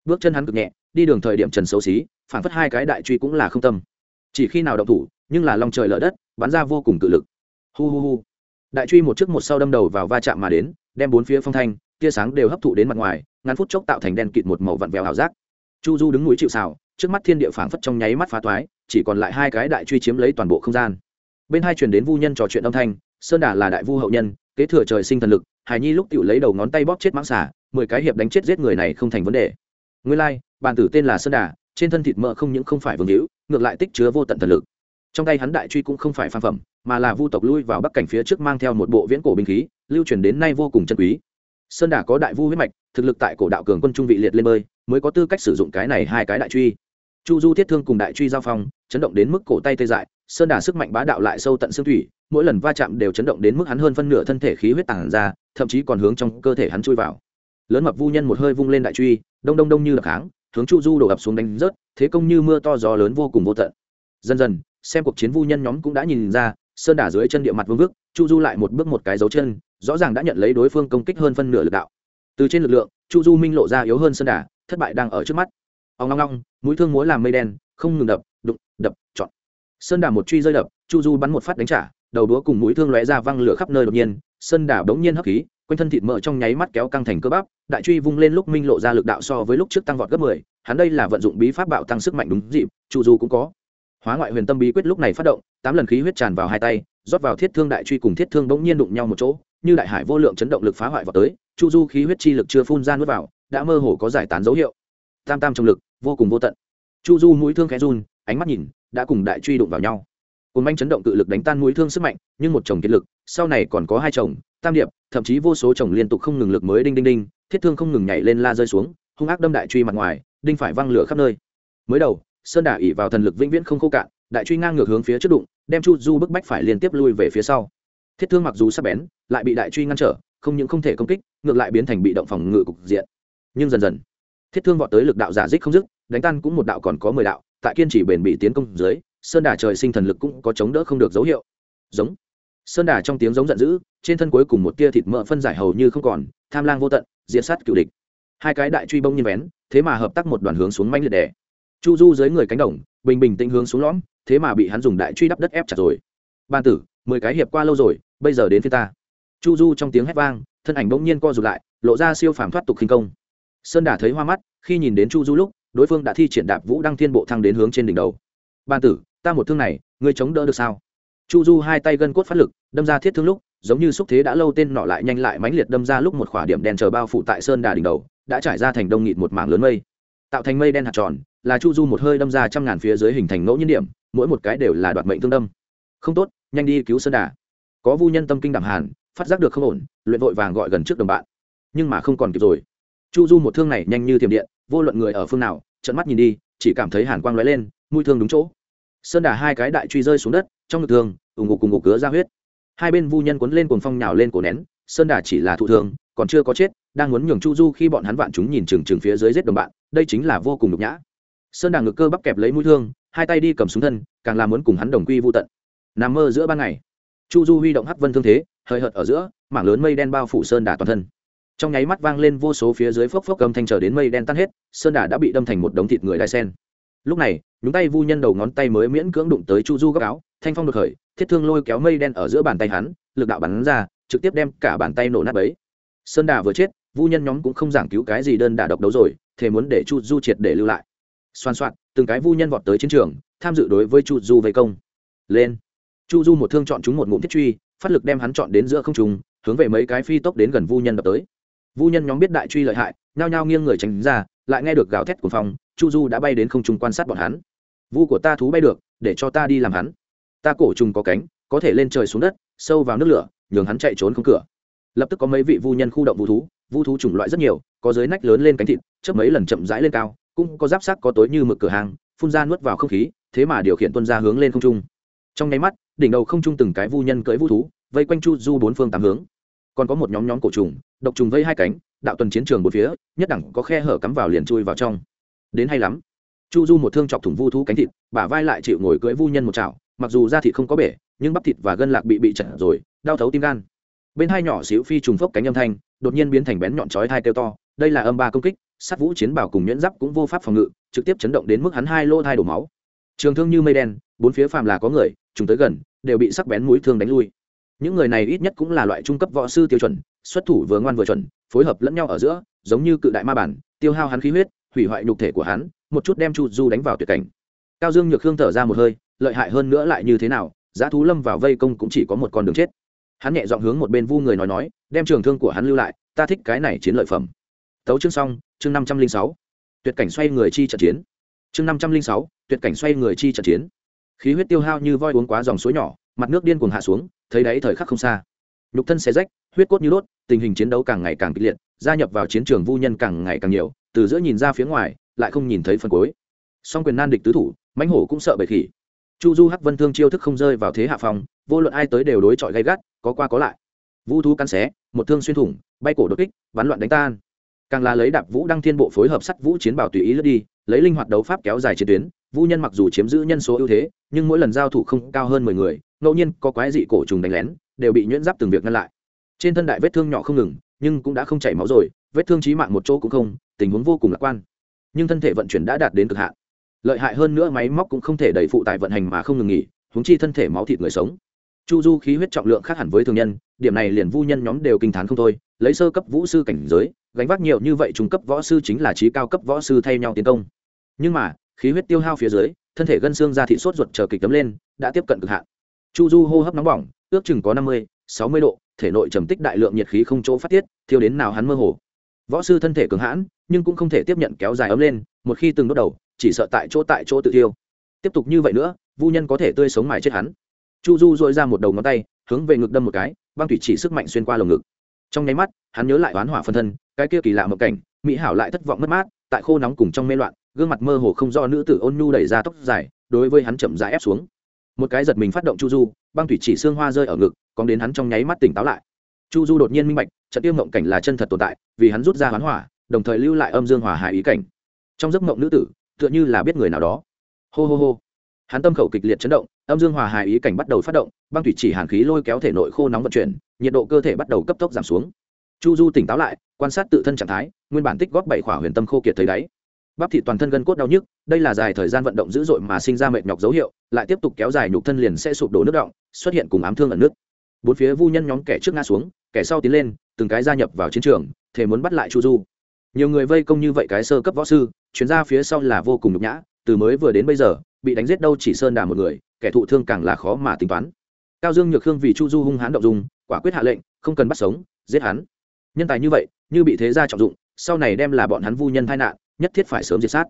Speaker 1: Bước chân hắn cực nhẹ, đi đường thời điểm trần xấu xí, phản phất hai cái đại truy cũng là không tâm. Chỉ khi nào động thủ, nhưng là lòng trời lở đất, bắn ra vô cùng cự lực. Hu hu hu. Đại truy một trước một sau đâm đầu vào va chạm mà đến, đem bốn phía phong thanh, tia sáng đều hấp thụ đến mặt ngoài, ngắn phút chốc tạo thành đen kịt một màu vặn vẹo ảo giác. Chu du đứng núi chịu xào trước mắt thiên địa phảng phất trong nháy mắt phá toái, chỉ còn lại hai cái đại truy chiếm lấy toàn bộ không gian. Bên hai truyền đến vu nhân trò chuyện âm thanh, sơn đà là đại vu hậu nhân, kế thừa trời sinh thần lực hải nhi lúc tự lấy đầu ngón tay bóp chết mãng xả mười cái hiệp đánh chết giết người này không thành vấn đề. Nguyên lai, bàn tử tên là sơn đà, trên thân thịt mỡ không những không phải vương hữu, ngược lại tích chứa vô tận thần lực. Trong tay hắn đại truy cũng không phải phan phẩm, mà là vu tộc lui vào bắc cảnh phía trước mang theo một bộ viễn cổ binh khí, lưu truyền đến nay vô cùng chân quý. Sơn đà có đại vu huyết mạch, thực lực tại cổ đạo cường quân trung vị liệt lên bơi, mới có tư cách sử dụng cái này hai cái đại truy chu du thiết thương cùng đại truy giao phong chấn động đến mức cổ tay tê dại, sơn đà sức mạnh bá đạo lại sâu tận xương thủy, mỗi lần va chạm đều chấn động đến mức hắn hơn phân nửa thân thể khí huyết tản ra, thậm chí còn hướng trong cơ thể hắn chui vào. Lớn mập vu nhân một hơi vung lên đại truy, đông đông đông như đập kháng, hướng chu du đổ ập xuống đánh rớt, thế công như mưa to gió lớn vô cùng vô tận. Dần dần, xem cuộc chiến vu nhân nhóm cũng đã nhìn ra, sơn đà dưới chân địa mặt vương vức chu du lại một bước một cái dấu chân, rõ ràng đã nhận lấy đối phương công kích hơn phân nửa lực đạo. Từ trên lực lượng, chu du minh lộ ra yếu hơn sơn đà, thất bại đang ở trước mắt ông long long mũi thương múa làm mây đen, không ngừng đập, đụng, đập chọn sơn đà một truy rơi đập, chu du bắn một phát đánh trả, đầu đúa cùng mũi thương lóe ra văng lửa khắp nơi đột nhiên, sơn đà bỗng nhiên hấp khí, quanh thân thịt mỡ trong nháy mắt kéo căng thành cơ bắp, đại truy vung lên lúc minh lộ ra lực đạo so với lúc trước tăng vọt gấp mười, hắn đây là vận dụng bí pháp bạo tăng sức mạnh đúng dịp, chu du cũng có. Hóa ngoại huyền tâm bí quyết lúc này phát động, tám lần khí huyết tràn vào hai tay, rót vào thiết thương đại truy cùng thiết thương bỗng nhiên đụng nhau một chỗ, như đại hải vô lượng chấn động lực phá hoại vào tới, chu du khí huyết chi lực chưa phun ra nuốt vào, đã mơ hồ có giải tán dấu hiệu tam tam trong lực, vô cùng vô tận. Chu du mũi thương khẽ run, ánh mắt nhìn, đã cùng đại truy đụng vào nhau. Cồn manh chấn động tự lực đánh tan mũi thương sức mạnh, nhưng một chồng kiệt lực, sau này còn có hai chồng, tam điệp, thậm chí vô số chồng liên tục không ngừng lực mới đinh đinh đinh, thiết thương không ngừng nhảy lên la rơi xuống, hung ác đâm đại truy mặt ngoài, đinh phải văng lửa khắp nơi. Mới đầu, sơn đả ỉ vào thần lực vĩnh viễn không khô cạn, đại truy ngang ngược hướng phía trước đụng, đem chu du bức bách phải liên tiếp lui về phía sau. Thiết thương mặc dù sắp bén, lại bị đại truy ngăn trở, không những không thể công kích, ngược lại biến thành bị động phòng ngự cục diện. Nhưng dần dần thiết thương vọt tới lực đạo giả dích không dứt, đánh tan cũng một đạo còn có mười đạo, tại kiên chỉ bền bị tiến công dưới, sơn đà trời sinh thần lực cũng có chống đỡ không được dấu hiệu. Giống. Sơn đà trong tiếng giống giận dữ, trên thân cuối cùng một tia thịt mỡ phân giải hầu như không còn, tham lang vô tận, diệt sát cựu địch. Hai cái đại truy bông nhiên vén, thế mà hợp tác một đoàn hướng xuống manh liệt đẻ chu du dưới người cánh đồng, bình bình tĩnh hướng xuống lõm, thế mà bị hắn dùng đại truy đắp đất ép chặt rồi. Ban tử, mười cái hiệp qua lâu rồi, bây giờ đến phía ta. Chu du trong tiếng hét vang, thân ảnh bỗng nhiên co rụt lại, lộ ra siêu phàm thoát tục khinh công sơn đà thấy hoa mắt, khi nhìn đến chu du lúc, đối phương đã thi triển đạp vũ đăng thiên bộ thăng đến hướng trên đỉnh đầu. Ban tử, ta một thương này, ngươi chống đỡ được sao? Chu du hai tay gân cốt phát lực, đâm ra thiết thương lúc, giống như xúc thế đã lâu tên nọ lại nhanh lại mãnh liệt đâm ra lúc một khỏa điểm đen chờ bao phủ tại sơn đà đỉnh đầu, đã trải ra thành đông nghịt một mảng lớn mây. Tạo thành mây đen hạt tròn, là chu du một hơi đâm ra trăm ngàn phía dưới hình thành ngẫu nhiên điểm, mỗi một cái đều là đoạt mệnh thương đâm. Không tốt, nhanh đi cứu sơn đà. Có vu nhân tâm kinh đảm hàn, phát giác được không ổn, luyện vội vàng gọi gần trước đồng bạn. Nhưng mà không còn kịp rồi chu du một thương này nhanh như thiểm điện, vô luận người ở phương nào trận mắt nhìn đi, chỉ cảm thấy hàn quang lóe lên, mũi thương đúng chỗ. Sơn đà hai cái đại truy rơi xuống đất, trong ngực thương ủng ngục cùng ngục cứa ra huyết. Hai bên vu nhân quấn lên cuồng phong nhào lên cổ nén, sơn đà chỉ là thụ thương, còn chưa có chết, đang muốn nhường chu du khi bọn hắn vạn chúng nhìn chừng chừng phía dưới giết đồng bạn, đây chính là vô cùng nhục nhã. Sơn đà ngực cơ bắp kẹp lấy mũi thương, hai tay đi cầm súng thân, càng là muốn cùng hắn đồng quy vô tận. Nằm mơ giữa ban ngày, chu du huy động hắc vân thương thế hơi hợt ở giữa, mảng lớn mây đen bao phủ sơn đà toàn thân trong nháy mắt vang lên vô số phía dưới phốc phốc cầm thanh trở đến mây đen tan hết, sơn đà đã bị đâm thành một đống thịt người đai sen. Lúc này, nhúng tay vu nhân đầu ngón tay mới miễn cưỡng đụng tới chu du góc áo, thanh phong được khởi, thiết thương lôi kéo mây đen ở giữa bàn tay hắn, lực đạo bắn ra, trực tiếp đem cả bàn tay nổ nát bấy. Sơn đà vừa chết, vu nhân nhóm cũng không giảng cứu cái gì đơn đả độc đấu rồi thế muốn để chu du triệt để lưu lại. Xoan soạn từng cái vu nhân vọt tới chiến trường, tham dự đối với chu du vây công. Lên. Chu du một thương chọn chúng một ngụm thiết truy, phát lực đem hắn chọn đến giữa không trùng hướng về mấy cái phi tốc đến gần vu nhân đập tới vu nhân nhóm biết đại truy lợi hại, nhao nhao nghiêng người tránh ra, lại nghe được gào thét của phòng, chu du đã bay đến không trung quan sát bọn hắn. Vu của ta thú bay được, để cho ta đi làm hắn. Ta cổ trùng có cánh, có thể lên trời xuống đất, sâu vào nước lửa, nhường hắn chạy trốn không cửa. Lập tức có mấy vị vu nhân khu động vu thú vu thú chủng loại rất nhiều, có dưới nách lớn lên cánh thịt, chớp mấy lần chậm rãi lên cao, cũng có giáp sắc có tối như mực cửa hàng, phun ra nuốt vào không khí, thế mà điều khiển tuân ra hướng lên không trung. Trong nháy mắt, đỉnh đầu không trung từng cái vu nhân cưỡi vu thú, vây quanh chu du bốn phương tám hướng còn có một nhóm nhóm cổ trùng, độc trùng vây hai cánh, đạo tuần chiến trường một phía, nhất đẳng có khe hở cắm vào liền chui vào trong. Đến hay lắm. Chu du một thương chọc thủng vu thú cánh thịt, bả vai lại chịu ngồi cưỡi vu nhân một chảo, mặc dù da thịt không có bể, nhưng bắp thịt và gân lạc bị bị chật rồi, đau thấu tim gan. Bên hai nhỏ xíu phi trùng phốc cánh âm thanh, đột nhiên biến thành bén nhọn chói thai kêu to, đây là âm ba công kích, sát vũ chiến bảo cùng nhuyễn giáp cũng vô pháp phòng ngự, trực tiếp chấn động đến mức hắn hai lô thai đổ máu. Trường thương như mây đen, bốn phía phàm là có người chúng tới gần, đều bị sắc bén mũi thương đánh lui những người này ít nhất cũng là loại trung cấp võ sư tiêu chuẩn, xuất thủ vừa ngoan vừa chuẩn, phối hợp lẫn nhau ở giữa, giống như cự đại ma bản, tiêu hao hắn khí huyết, hủy hoại nhục thể của hắn, một chút đem chu du đánh vào tuyệt cảnh. Cao dương nhược hương thở ra một hơi, lợi hại hơn nữa lại như thế nào, giá thú lâm vào vây công cũng chỉ có một con đường chết. Hắn nhẹ dọn hướng một bên vu người nói nói, đem trường thương của hắn lưu lại, ta thích cái này chiến lợi phẩm. Tấu chương xong, chương năm trăm linh sáu. Tuyệt cảnh xoay người chi trận chiến. Chương năm trăm linh sáu, tuyệt cảnh xoay người chi trận chiến. Khí huyết tiêu hao như voi uống quá dòng suối nhỏ, mặt nước điên cuồng hạ xuống thấy đáy thời khắc không xa. Nhục thân xé rách, huyết cốt như đốt, tình hình chiến đấu càng ngày càng kịch liệt, gia nhập vào chiến trường vu nhân càng ngày càng nhiều, từ giữa nhìn ra phía ngoài, lại không nhìn thấy phần cuối. Song quyền nan địch tứ thủ, mãnh hổ cũng sợ bệ khỉ. Chu du hắc vân thương chiêu thức không rơi vào thế hạ phòng vô luận ai tới đều đối chọi gay gắt, có qua có lại. Vũ thú cắn xé, một thương xuyên thủng, bay cổ đột kích, bắn loạn đánh tan. Càng là lấy đạp vũ đăng thiên bộ phối hợp sắt vũ chiến bảo tùy ý lướt đi, lấy linh hoạt đấu pháp kéo dài chiến tuyến vũ nhân mặc dù chiếm giữ nhân số ưu thế, nhưng mỗi lần giao thủ không cao hơn mười người, ngẫu nhiên có quái dị cổ trùng đánh lén, đều bị nhuyễn giáp từng việc ngăn lại. Trên thân đại vết thương nhỏ không ngừng, nhưng cũng đã không chảy máu rồi, vết thương trí mạng một chỗ cũng không, tình huống vô cùng lạc quan. Nhưng thân thể vận chuyển đã đạt đến cực hạn. Lợi hại hơn nữa máy móc cũng không thể đẩy phụ tải vận hành mà không ngừng nghỉ húng chi thân thể máu thịt người sống. Chu du khí huyết trọng lượng khác hẳn với thường nhân, điểm này liền vu nhân nhóm đều kinh t h á n không thôi, lấy sơ cấp vũ sư cảnh giới, gánh vác nhiều như vậy trung cấp võ sư chính là trí cao cấp võ sư thay nhau tiến công. Nhưng mà khí huyết tiêu hao phía dưới, thân thể gân xương ra thị sốt ruột chờ kịch tấm lên, đã tiếp cận cực hạn. Chu du hô hấp nóng bỏng, ước chừng có năm mươi, sáu mươi độ, thể nội trầm tích đại lượng nhiệt khí không chỗ phát tiết, thiêu đến nào hắn mơ hồ. Võ sư thân thể cường hãn, nhưng cũng không thể tiếp nhận kéo dài ấm lên, một khi từng đốt đầu, chỉ sợ tại chỗ tại chỗ tự thiêu. Tiếp tục như vậy nữa, vu nhân có thể tươi sống mài chết hắn. Chu du dội ra một đầu ngón tay, hướng về ngực đâm một cái, băng thủy chỉ sức mạnh xuyên qua lồng ngực. Trong nháy mắt, hắn nhớ lại oán hỏa phân thân, cái kia kỳ lạ mộng cảnh, mỹ hảo lại thất vọng mất mát tại khô nóng cùng trong mê loạn, gương mặt mơ hồ không do nữ tử ôn nhu đẩy ra tóc dài, đối với hắn chậm rãi ép xuống. Một cái giật mình phát động chu du, băng thủy chỉ xương hoa rơi ở ngực còn đến hắn trong nháy mắt tỉnh táo lại. Chu du đột nhiên minh bạch, trận tiêu mộng cảnh là chân thật tồn tại, vì hắn rút ra hoán hỏa, đồng thời lưu lại âm dương hòa hài ý cảnh. Trong giấc mộng nữ tử, tựa như là biết người nào đó. Hô hô hô. Hắn tâm khẩu kịch liệt chấn động, âm dương hòa hài ý cảnh bắt đầu phát động, băng thủy chỉ hàn khí lôi kéo thể nội khô nóng vận chuyển, nhiệt độ cơ thể bắt đầu cấp tốc giảm xuống chu du tỉnh táo lại, quan sát tự thân trạng thái, nguyên bản tích góp bảy khỏa huyền tâm khô kiệt thấy đáy. Bắp thịt toàn thân gân cốt đau nhức, đây là dài thời gian vận động dữ dội mà sinh ra mệt nhọc dấu hiệu, lại tiếp tục kéo dài nhục thân liền sẽ sụp đổ nước động, xuất hiện cùng ám thương ẩn nước bốn phía vu nhân nhóm kẻ trước ngã xuống, kẻ sau tiến lên, từng cái gia nhập vào chiến trường thể muốn bắt lại chu du. Nhiều người vây công như vậy cái sơ cấp võ sư, chuyến ra phía sau là vô cùng nhục nhã, từ mới vừa đến bây giờ, bị đánh giết đâu chỉ sơn đà một người, kẻ thụ thương càng là khó mà tính toán. Cao dương nhược hương vì chu du hung hãn động dùng quả quyết hạ lệnh, không cần bắt sống, giết hắn nhân tài như vậy, như bị thế gia trọng dụng, sau này đem là bọn hắn vu nhân tai nạn, nhất thiết phải sớm diệt sát.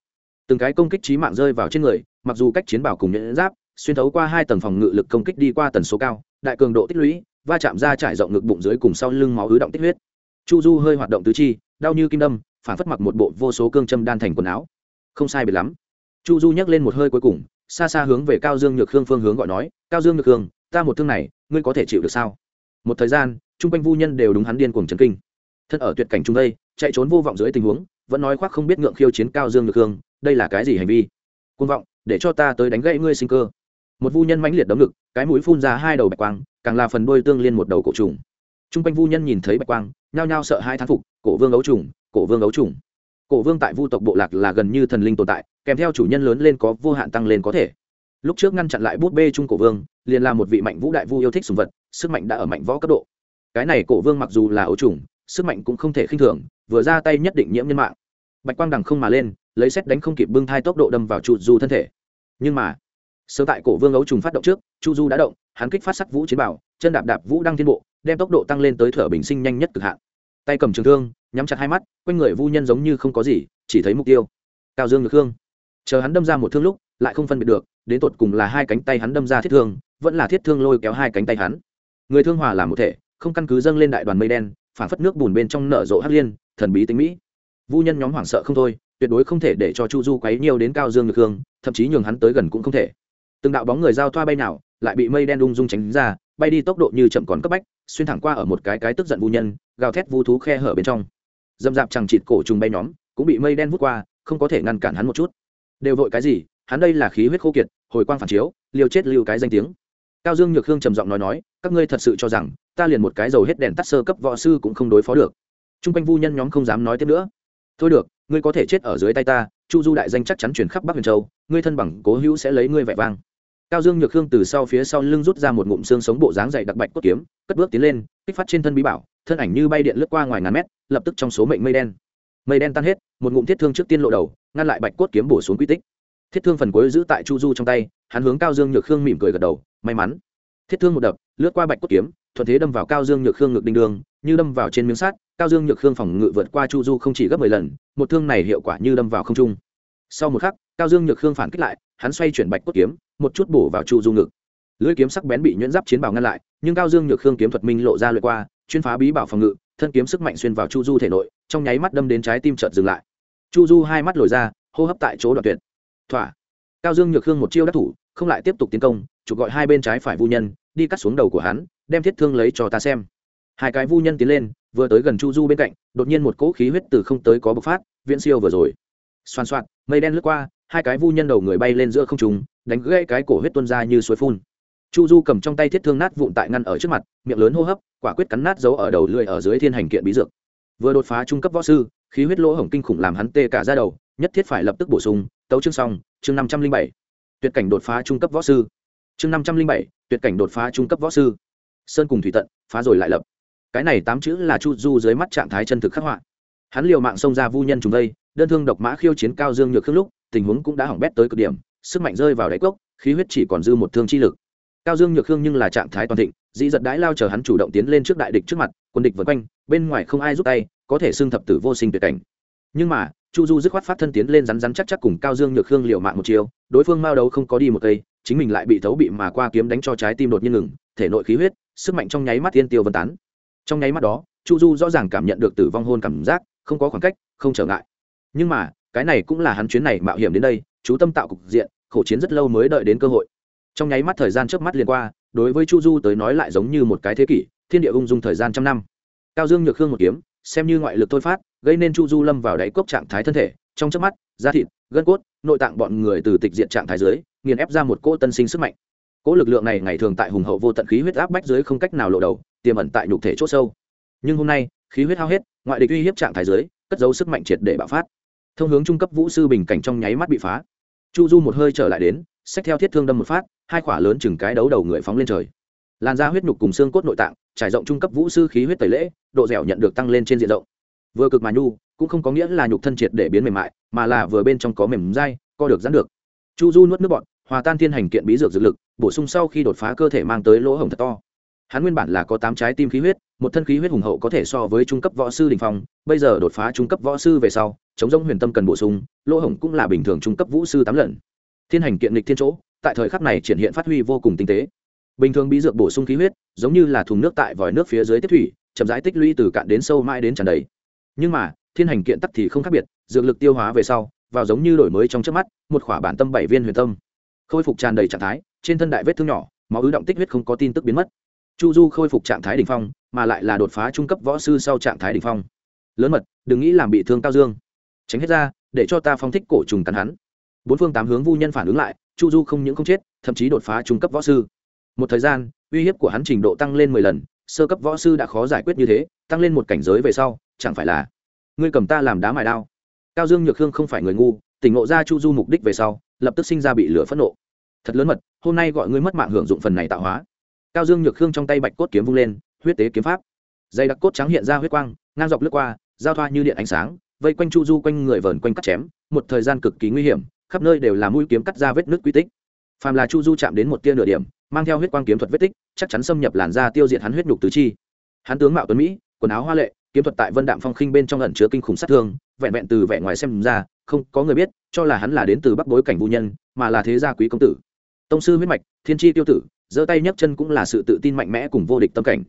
Speaker 1: Từng cái công kích trí mạng rơi vào trên người, mặc dù cách chiến bảo cùng nhẫn giáp, xuyên thấu qua hai tầng phòng ngự lực công kích đi qua tần số cao, đại cường độ tích lũy, va chạm ra trải rộng ngực bụng dưới cùng sau lưng máu ứ động tích huyết. Chu du hơi hoạt động tứ chi, đau như kim đâm, phản phất mặc một bộ vô số cương châm đan thành quần áo. Không sai biệt lắm. Chu du nhắc lên một hơi cuối cùng, xa xa hướng về cao dương nhược hương phương hướng gọi nói, cao dương nhược hương, ta một thương này, ngươi có thể chịu được sao? Một thời gian, chung quanh vu nhân đều đúng hắn điên cuồng trấn kinh thân ở tuyệt cảnh trung đây, chạy trốn vô vọng dưới tình huống, vẫn nói khoác không biết ngượng khiêu chiến cao dương nhược hương, đây là cái gì hành vi? Côn vọng, để cho ta tới đánh gãy ngươi sinh cơ. Một vu nhân mãnh liệt đấm ngực, cái mũi phun ra hai đầu bạch quang, càng là phần đôi tương liên một đầu cổ trùng. Chung quanh vu nhân nhìn thấy bạch quang, nhao nhao sợ hai thán phục, cổ vương ấu trùng, cổ vương ấu trùng. Cổ vương tại vu tộc bộ lạc là gần như thần linh tồn tại, kèm theo chủ nhân lớn lên có vô hạn tăng lên có thể. Lúc trước ngăn chặn lại bút bê trung cổ vương, liền là một vị mạnh vũ đại vu yêu thích sùng vật, sức mạnh đã ở mạnh võ cấp độ. Cái này cổ vương mặc dù là ấu trùng sức mạnh cũng không thể khinh thường, vừa ra tay nhất định nhiễm nhân mạng. Bạch quang đằng không mà lên, lấy xét đánh không kịp bưng thai tốc độ đâm vào Chu du thân thể. Nhưng mà sơ tại cổ vương ấu trùng phát động trước, chu du đã động, hắn kích phát sắc vũ chiến bảo, chân đạp đạp vũ đăng thiên bộ, đem tốc độ tăng lên tới thở bình sinh nhanh nhất cực hạn. Tay cầm trường thương, nhắm chặt hai mắt, quanh người vu nhân giống như không có gì, chỉ thấy mục tiêu. Cao dương được hương. Chờ hắn đâm ra một thương lúc, lại không phân biệt được, đến tột cùng là hai cánh tay hắn đâm ra thiết thương, vẫn là thiết thương lôi kéo hai cánh tay hắn. Người thương hòa làm một thể, không căn cứ dâng lên đại đoàn mây đen phản phất nước bùn bên trong nở rộ hắc liên, thần bí tính mỹ. Vu nhân nhóm hoảng sợ không thôi, tuyệt đối không thể để cho chu du quấy nhiều đến cao dương nhược hương, thậm chí nhường hắn tới gần cũng không thể. Từng đạo bóng người giao thoa bay nào, lại bị mây đen ung dung tránh ra, bay đi tốc độ như chậm còn cấp bách, xuyên thẳng qua ở một cái cái tức giận vu nhân, gào thét vu thú khe hở bên trong. Dâm dạp chẳng chịt cổ trùng bay nhóm, cũng bị mây đen vút qua, không có thể ngăn cản hắn một chút. Đều vội cái gì, hắn đây là khí huyết khô kiệt, hồi quang phản chiếu, liều chết lưu cái danh tiếng. Cao dương nhược hương trầm giọng nói nói, các ngươi thật sự cho rằng ta liền một cái dầu hết đèn tắt sơ cấp võ sư cũng không đối phó được. T r u n g quanh vu nhân nhóm không dám nói tiếp nữa. Thôi được, ngươi có thể chết ở dưới tay ta, chu du đại danh chắc chắn chuyển khắp bắc huyền châu, ngươi thân bằng cố hữu sẽ lấy ngươi vẻ vang. Cao dương nhược hương từ sau phía sau lưng rút ra một ngụm xương sống bộ dáng dày đặc bạch cốt kiếm, cất bước tiến lên, kích phát trên thân bí bảo, thân ảnh như bay điện lướt qua ngoài ngàn mét, lập tức trong số mệnh mây đen. Mây đen tan hết, một ngụm thiết thương trước tiên lộ đầu, ngăn lại bạch cốt kiếm bổ xuống quy tích. Thiết thương phần cuối giữ tại chu du trong tay, hắn hướng cao dương nhược hương mỉm cười gật đầu, may mắn. Thiết thương một đập, lướt qua bạch cốt kiếm thuận thế đâm vào cao dương nhược khương ngực đinh đường, như đâm vào trên miếng sắt, cao dương nhược khương phòng ngự vượt qua chu du không chỉ gấp mười lần, một thương này hiệu quả như đâm vào không trung. Sau một khắc, cao dương nhược khương phản kích lại, hắn xoay chuyển bạch cốt kiếm, một chút bổ vào chu du ngực. Lưỡi kiếm sắc bén bị nhuyễn giáp chiến bảo ngăn lại, nhưng cao dương nhược khương kiếm thuật minh lộ ra lượt qua, chuyên phá bí bảo phòng ngự, thân kiếm sức mạnh xuyên vào chu du thể nội, trong nháy mắt đâm đến trái tim chợt dừng lại. Chu du hai mắt lồi ra, hô hấp tại chỗ đoạn tuyệt. Thỏa. Cao dương nhược khương một chiêu đắc thủ, không lại tiếp tục tiến công chụp gọi hai bên trái phải vu nhân, đi cắt xuống đầu của hắn đem thiết thương lấy cho ta xem. Hai cái vu nhân tiến lên, vừa tới gần chu du bên cạnh, đột nhiên một cỗ khí huyết từ không tới có bộc phát, viễn siêu vừa rồi. Xoan xoạt, mây đen lướt qua, hai cái vu nhân đầu người bay lên giữa không trùng đánh gãy cái cổ huyết tuôn ra như suối phun. Chu du cầm trong tay thiết thương nát vụn tại ngăn ở trước mặt, miệng lớn hô hấp, quả quyết cắn nát dấu ở đầu lưỡi ở dưới thiên hành kiện bí dược. Vừa đột phá trung cấp võ sư, khí huyết lỗ hổng kinh khủng làm hắn tê cả ra đầu, nhất thiết phải lập tức bổ sung, tấu chương xong, chương năm trăm linh bảy. Tuyệt cảnh đột phá trung cấp võ sư. Chương năm trăm linh bảy, tuyệt cảnh đột phá trung cấp võ sư sơn cùng thủy tận, phá rồi lại lập. Cái này tám chữ là chu du dưới mắt trạng thái chân thực khắc họa. Hắn liều mạng xông ra vu nhân trùng đây đơn thương độc mã khiêu chiến cao dương nhược khước lúc, tình huống cũng đã hỏng bét tới cực điểm, sức mạnh rơi vào đáy cốc, khí huyết chỉ còn dư một thương chi lực. Cao dương nhược khương nhưng là trạng thái toàn thịnh, dĩ giật đãi lao chờ hắn chủ động tiến lên trước đại địch trước mặt, quân địch vượt quanh, bên ngoài không ai giúp tay, có thể xưng thập tử vô sinh tuyệt cảnh. Nhưng mà, chu du dứt khoát phát thân tiến lên rắn rắn chắc chắc cùng cao dương nhược khương liệu mạng một chiều đối phương mao đấu không có đi một cây chính mình lại bị thấu bị mà qua kiếm đánh cho trái tim đột nhiên ngừng, thể nội khí huyết, sức mạnh trong nháy mắt tiên tiêu vân tán. Trong nháy mắt đó, chu du rõ ràng cảm nhận được tử vong hôn cảm giác, không có khoảng cách, không trở ngại. Nhưng mà, cái này cũng là hắn chuyến này mạo hiểm đến đây, chú tâm tạo cục diện, khổ chiến rất lâu mới đợi đến cơ hội. Trong nháy mắt thời gian trước mắt liền qua, đối với chu du tới nói lại giống như một cái thế kỷ, thiên địa ung dung thời gian trăm năm. Cao dương nhược khương một kiếm, xem như ngoại lực thôi phát, gây nên chu du lâm vào đáy cốc trạng thái thân thể, trong chớp mắt, da thịt, gân cốt, nội tạng bọn người từ tịch diện trạng thái dưới nghiền ép ra một cỗ tân sinh sức mạnh. Cỗ lực lượng này ngày thường tại hùng hậu vô tận khí huyết áp bách dưới không cách nào lộ đầu, tiềm ẩn tại nhục thể c h ỗ sâu. Nhưng hôm nay, khí huyết hao hết, ngoại địch uy hiếp trạng thái dưới, cất giấu sức mạnh triệt để bạo phát. Thông hướng trung cấp vũ sư bình cảnh trong nháy mắt bị phá. Chu du một hơi trở lại đến, xách theo thiết thương đâm một phát, hai khỏa lớn chừng cái đấu đầu người phóng lên trời. Làn da huyết nhục cùng xương cốt nội tạng, trải rộng trung cấp vũ sư khí huyết tẩy lễ, độ dẻo nhận được tăng lên trên diện rộng. Vừa cực mà nhu, cũng không có nghĩa là nhục thân triệt để biến mềm mại, mà là vừa bên trong có mềm dai, co được dán được. Chu du nuốt nước bọn hòa tan thiên hành kiện bí dược dược lực, bổ sung sau khi đột phá cơ thể mang tới lỗ hổng thật to. Hắn nguyên bản là có tám trái tim khí huyết, một thân khí huyết hùng hậu có thể so với trung cấp võ sư đình phong, bây giờ đột phá trung cấp võ sư về sau, chống giống huyền tâm cần bổ sung, lỗ hổng cũng là bình thường trung cấp vũ sư tám lần. Thiên hành kiện lịch thiên chỗ, tại thời khắc này triển hiện phát huy vô cùng tinh tế. Bình thường bí dược bổ sung khí huyết, giống như là thùng nước tại vòi nước phía dưới tiếp thủy, chậm rãi tích lũy từ cạn đến sâu mãi đến tràn đầy. Nhưng mà, thiên hành kiện tắc thì không khác biệt, dược lực tiêu hóa về sau, vào giống như đổi mới trong trước mắt, một khỏa bản tâm bảy viên huyền tâm khôi phục tràn đầy trạng thái, trên thân đại vết thương nhỏ, máu ứ động tích huyết không có tin tức biến mất. Chu du khôi phục trạng thái đ ỉ n h phong, mà lại là đột phá trung cấp võ sư sau trạng thái đ ỉ n h phong. Lớn mật, đừng nghĩ làm bị thương cao dương. Tránh hết ra, để cho ta phong thích cổ trùng cắn hắn. Bốn phương tám hướng vu nhân phản ứng lại, chu du không những không chết, thậm chí đột phá trung cấp võ sư. Một thời gian, uy hiếp của hắn trình độ tăng lên mười lần, sơ cấp võ sư đã khó giải quyết như thế, tăng lên một cảnh giới về sau, chẳng phải là, ngươi cầm ta làm đá mài đao. Cao dương nhược hương không phải người ngu tỉnh ngộ ra chu du mục đích về sau, lập tức sinh ra bị lửa phẫn nộ. Thật lớn mật, hôm nay gọi ngươi mất mạng hưởng dụng phần này tạo hóa. Cao dương nhược hương trong tay bạch cốt kiếm vung lên, huyết tế kiếm pháp. Dây đặc cốt trắng hiện ra huyết quang, ngang dọc lướt qua, giao thoa như điện ánh sáng, vây quanh chu du quanh người vờn quanh cắt chém, một thời gian cực kỳ nguy hiểm, khắp nơi đều là mũi kiếm cắt ra vết nước quy tích. Phàm là chu du chạm đến một tia nửa điểm, mang theo huyết quang kiếm thuật vết tích, chắc chắn xâm nhập làn da tiêu diệt hắn huyết nhục tứ chi. Hắn tướng mạo tuấn mỹ, quần áo hoa lệ, kiếm thuật tại vân đạm phong khinh bên trong ẩn chứa kinh khủng sát thương vẹn vẹn từ vẻ ngoài xem ra, không có người biết, cho là hắn là đến từ bắc bối cảnh vũ nhân, mà là thế gia quý công tử. Tông sư huyết mạch, thiên tri tiêu tử, giơ tay nhấc chân cũng là sự tự tin mạnh mẽ cùng vô địch tâm cảnh.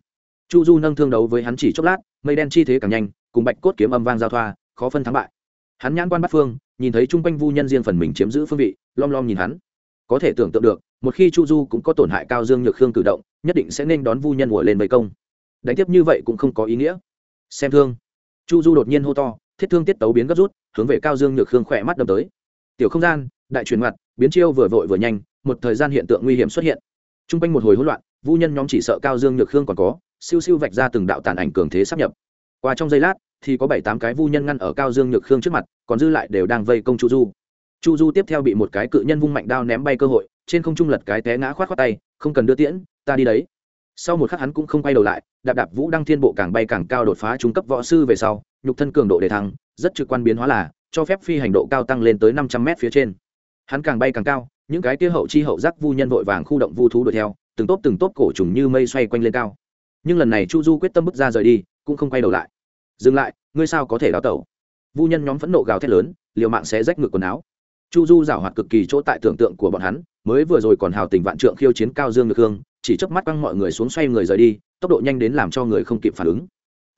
Speaker 1: Chu du nâng thương đấu với hắn chỉ chốc lát, mây đen chi thế càng nhanh, cùng bạch cốt kiếm âm vang giao thoa, khó phân thắng bại. Hắn nhãn quan bắt phương, nhìn thấy chung quanh vu nhân riêng phần mình chiếm giữ phương vị, lom lom nhìn hắn. Có thể tưởng tượng được, một khi chu du cũng có tổn hại cao dương nhược khương cử động, nhất định sẽ nên đón vu nhân ngồi lên bầy công. Đánh tiếp như vậy cũng không có ý nghĩa. Xem thương. Chu du đột nhiên hô to thiết thương tiết tấu biến gấp rút, hướng về cao dương nhược khương khỏe mắt đâm tới. Tiểu không gian, đại truyền mặt biến chiêu vừa vội vừa nhanh, một thời gian hiện tượng nguy hiểm xuất hiện. T r u n g quanh một hồi hỗn loạn, vũ nhân nhóm chỉ sợ cao dương nhược khương còn có, siêu siêu vạch ra từng đạo tàn ảnh cường thế sắp nhập. Qua trong giây lát, thì có bảy tám cái vũ nhân ngăn ở cao dương nhược khương trước mặt, còn dư lại đều đang vây công chu du. Chu du tiếp theo bị một cái cự nhân vung mạnh đao ném bay cơ hội, trên không trung lật cái té ngã khoát khoát tay, không cần đưa tiễn, ta đi đấy. Sau một khắc hắn cũng không quay đầu lại, đạp đạp vũ đăng thiên bộ càng bay càng cao đột phá trung cấp võ sư về sau nhục thân cường độ để thăng, rất trực quan biến hóa là, cho phép phi hành độ cao tăng lên tới năm trăm mét phía trên. Hắn càng bay càng cao, những cái kia hậu chi hậu giác vu nhân vội vàng khu động vu thú đuổi theo, từng tốp từng tốp cổ trùng như mây xoay quanh lên cao. Nhưng lần này chu du quyết tâm bước ra rời đi, cũng không quay đầu lại. Dừng lại, ngươi sao có thể đào tẩu? Vu nhân nhóm phẫn nộ gào thét lớn, liều mạng sẽ rách ngược quần áo. Chu du giảo hoạt cực kỳ chỗ tại tưởng tượng của bọn hắn, mới vừa rồi còn hào tình vạn trượng khiêu chiến cao dương ngược hương, chỉ chớp mắt quăng mọi người xuống xoay người rời đi, tốc độ nhanh đến làm cho người không kịp phản ứng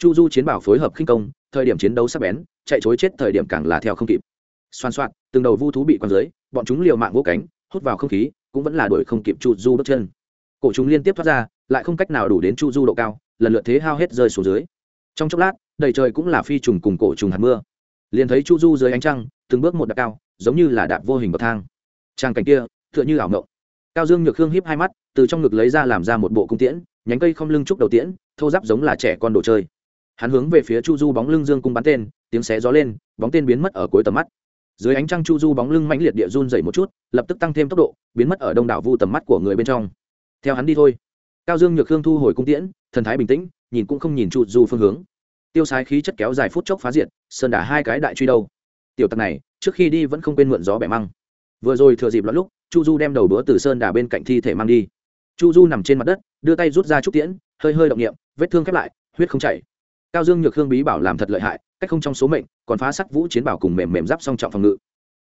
Speaker 1: chu du chiến bảo phối hợp khinh công, thời điểm chiến đấu sắp bén, chạy chối chết thời điểm càng là theo không kịp. Xoan xoạt, từng đầu vu thú bị quăng dưới, bọn chúng liều mạng vô cánh, hút vào không khí, cũng vẫn là đuổi không kịp chu du bước chân. Cổ chúng liên tiếp thoát ra, lại không cách nào đủ đến chu du độ cao, lần lượt thế hao hết rơi xuống dưới. Trong chốc lát, đầy trời cũng là phi trùng cùng cổ trùng hạt mưa. Liền thấy chu du dưới ánh trăng, từng bước một đạp cao, giống như là đạp vô hình bậc thang. Trang cảnh kia, tựa như ảo ngộng cao dương nhược hương híp hai mắt, từ trong ngực lấy ra làm ra một bộ cung tiễn, nhánh cây không lưng trúc đầu tiễn, thô giáp giống là trẻ con đồ chơi hắn hướng về phía chu du bóng lưng dương cung bắn tên, tiếng xé gió lên, bóng tên biến mất ở cuối tầm mắt. Dưới ánh trăng chu du bóng lưng mãnh liệt địa run dày một chút, lập tức tăng thêm tốc độ, biến mất ở đông đảo vu tầm mắt của người bên trong. Theo hắn đi thôi. Cao dương nhược hương thu hồi cung tiễn, thần thái bình tĩnh, nhìn cũng không nhìn chu du phương hướng. Tiêu sái khí chất kéo dài phút chốc phá diệt, sơn đả hai cái đại truy đâu. Tiểu tặc này, trước khi đi vẫn không quên mượn gió bẻ măng. Vừa rồi thừa dịp lắm lúc, chu du đem đầu đũa từ sơn đà bên cạnh thi thể mang đi. Chu du nằm trên mặt đất, đưa tay rút ra trúc tiễn, hơi hơi động nghiệm vết thương khép lại, huyết không chảy cao dương nhược hương bí bảo làm thật lợi hại, cách không trong số mệnh, còn phá sắc vũ chiến bảo cùng mềm mềm giáp song trọng phòng ngự.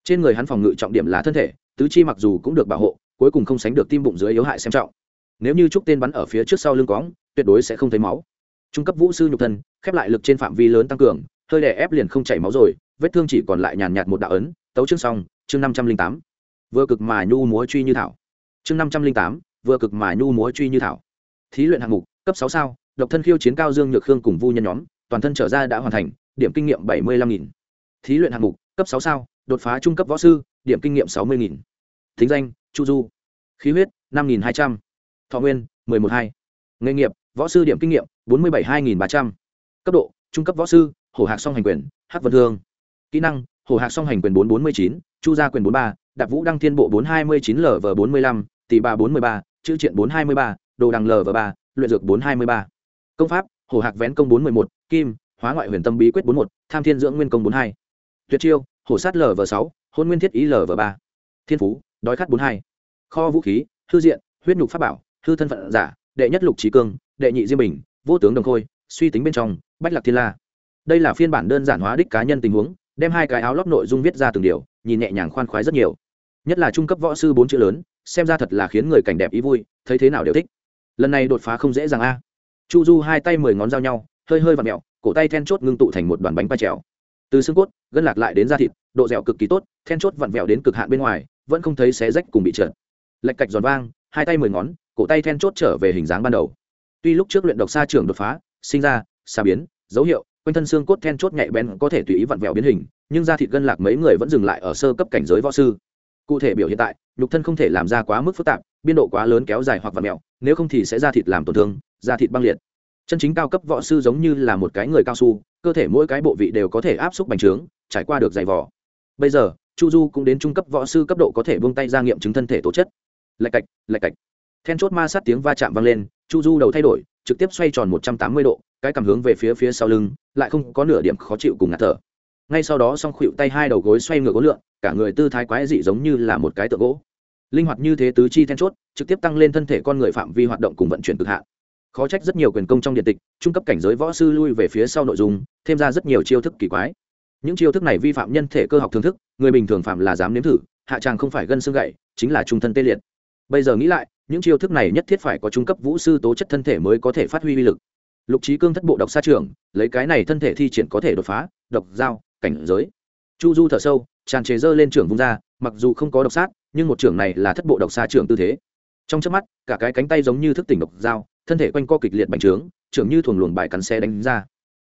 Speaker 1: Trên người hắn phòng ngự trọng điểm là thân thể, tứ chi mặc dù cũng được bảo hộ, cuối cùng không sánh được tim bụng dưới yếu hại xem trọng. Nếu như trúc tên bắn ở phía trước sau lưng cóng tuyệt đối sẽ không thấy máu. Trung cấp vũ sư nhục thân, khép lại lực trên phạm vi lớn tăng cường, hơi đè ép liền không chảy máu rồi, vết thương chỉ còn lại nhàn nhạt một đạo ấn, tấu chương xong, chương năm trăm linh tám. Vừa cực mà nhu múa truy như thảo. Chương năm trăm linh tám, vừa cực mà nhu múa truy như thảo. Thí luyện hạng mục, cấp sáu sao độc thân khiêu chiến cao dương nhược khương cùng vu nhân nhóm, toàn thân trở ra đã hoàn thành, điểm kinh nghiệm bảy mươi lăm nghìn. Thí luyện hạng mục, cấp sáu sao, đột phá trung cấp võ sư, điểm kinh nghiệm sáu mươi nghìn. Thính danh, chu du. Khí huyết, năm nghìn hai trăm. Thọ nguyên, mười một hai. Nghề nghiệp, võ sư điểm kinh nghiệm, bốn mươi bảy hai nghìn ba trăm. Cấp độ, trung cấp võ sư, hổ hạc song hành quyền, hắc vân thương kỹ năng, hổ hạc song hành quyền bốn bốn mươi chín, chu gia quyền bốn ba, đạp vũ đăng thiên bộ bốn hai mươi chín lv bốn mươi lăm, tỷ ba bốn mươi ba, chữ triện bốn hai mươi ba, đồ đằng lv ba, luyện dược bốn hai mươi ba công pháp, hồ hạc vén công bốn mươi một, kim, hóa ngoại huyền tâm bí quyết bốn một, tham thiên dưỡng nguyên công bốn hai. Tuyệt chiêu hổ sát lv sáu, hôn nguyên thiết ý lv ba. Thiên phú, đói khát bốn hai. Kho vũ khí, hư diện, huyết nhục pháp bảo, hư thân phận giả, đệ nhất lục trí cương, đệ nhị diêm bình, vô tướng đồng khôi, suy tính bên trong, bách lạc thiên la. Đây là phiên bản đơn giản hóa đích cá nhân tình huống, đem hai cái áo lót nội dung viết ra từng điều, nhìn nhẹ nhàng khoan khoái rất nhiều. Nhất là trung cấp võ sư bốn chữ lớn, xem ra thật là khiến người cảnh đẹp ý vui, thấy thế nào đều thích. Lần này đột phá không dễ dàng a chu du hai tay mười ngón giao nhau, hơi hơi và mẹo, cổ tay then chốt ngưng tụ thành một đoàn bánh ba trèo. Từ xương cốt, gân lạc lại đến da thịt, độ dẻo cực kỳ tốt, then chốt vặn vẹo đến cực hạn bên ngoài, vẫn không thấy xé rách cùng bị trượt. Lệch cạch giòn vang, hai tay mười ngón, cổ tay then chốt trở về hình dáng ban đầu. Tuy lúc trước luyện độc xa trường đột phá, sinh ra xa biến, dấu hiệu, quanh thân xương cốt then chốt nhạy bén có thể tùy ý vặn vẹo biến hình, nhưng da thịt gân lạc mấy người vẫn dừng lại ở sơ cấp cảnh giới võ sư. Cụ thể biểu hiện tại, nhục thân không thể làm ra quá mức phức tạp, biên độ quá lớn kéo dài hoặc vặn mẹo, nếu không thì sẽ da thịt làm tổn thương da thịt băng liệt. Chân chính cao cấp võ sư giống như là một cái người cao su, cơ thể mỗi cái bộ vị đều có thể áp xúc bành trướng, trải qua được dày vỏ bây giờ, chu du cũng đến trung cấp võ sư cấp độ có thể buông tay ra nghiệm chứng thân thể tố chất. Lạch cạch lạch cạch. Then chốt ma sát tiếng va chạm vang lên, chu du đầu thay đổi, trực tiếp xoay tròn một trăm tám mươi độ, cái cảm hướng về phía phía sau lưng, lại không có nửa điểm khó chịu cùng ngạt thở. Ngay sau đó s o n g khuỵu tay hai đầu gối xoay ngược gối lượn, cả người tư thái quái dị giống như là một cái tượng gỗ. Linh hoạt như thế tứ chi then chốt, trực tiếp tăng lên thân thể con người phạm vi hoạt động cùng vận chuyển cực hạn khó trách rất nhiều quyền công trong điện tịch, trung cấp cảnh giới võ sư lui về phía sau nội dung, thêm ra rất nhiều chiêu thức kỳ quái. Những chiêu thức này vi phạm nhân thể cơ học thưởng thức, người bình thường phạm là dám nếm thử, hạ tràng không phải gân xương gậy, chính là trung thân tê liệt. Bây giờ nghĩ lại, những chiêu thức này nhất thiết phải có trung cấp vũ sư tố chất thân thể mới có thể phát huy uy lực. Lục trí cương thất bộ độc xa trường, lấy cái này thân thể thi triển có thể đột phá, độc, giao, cảnh giới. Chu du thở sâu, tràn chế dơ lên trưởng vung ra, mặc dù không có độc sát, nhưng một trưởng này là thất bộ độc xa trưởng tư thế. Trong chớp mắt, cả cái cánh tay giống như thức tỉnh độc dao thân thể quanh co kịch liệt bành trướng, trưởng như thuồng luồng bài cắn xe đánh ra.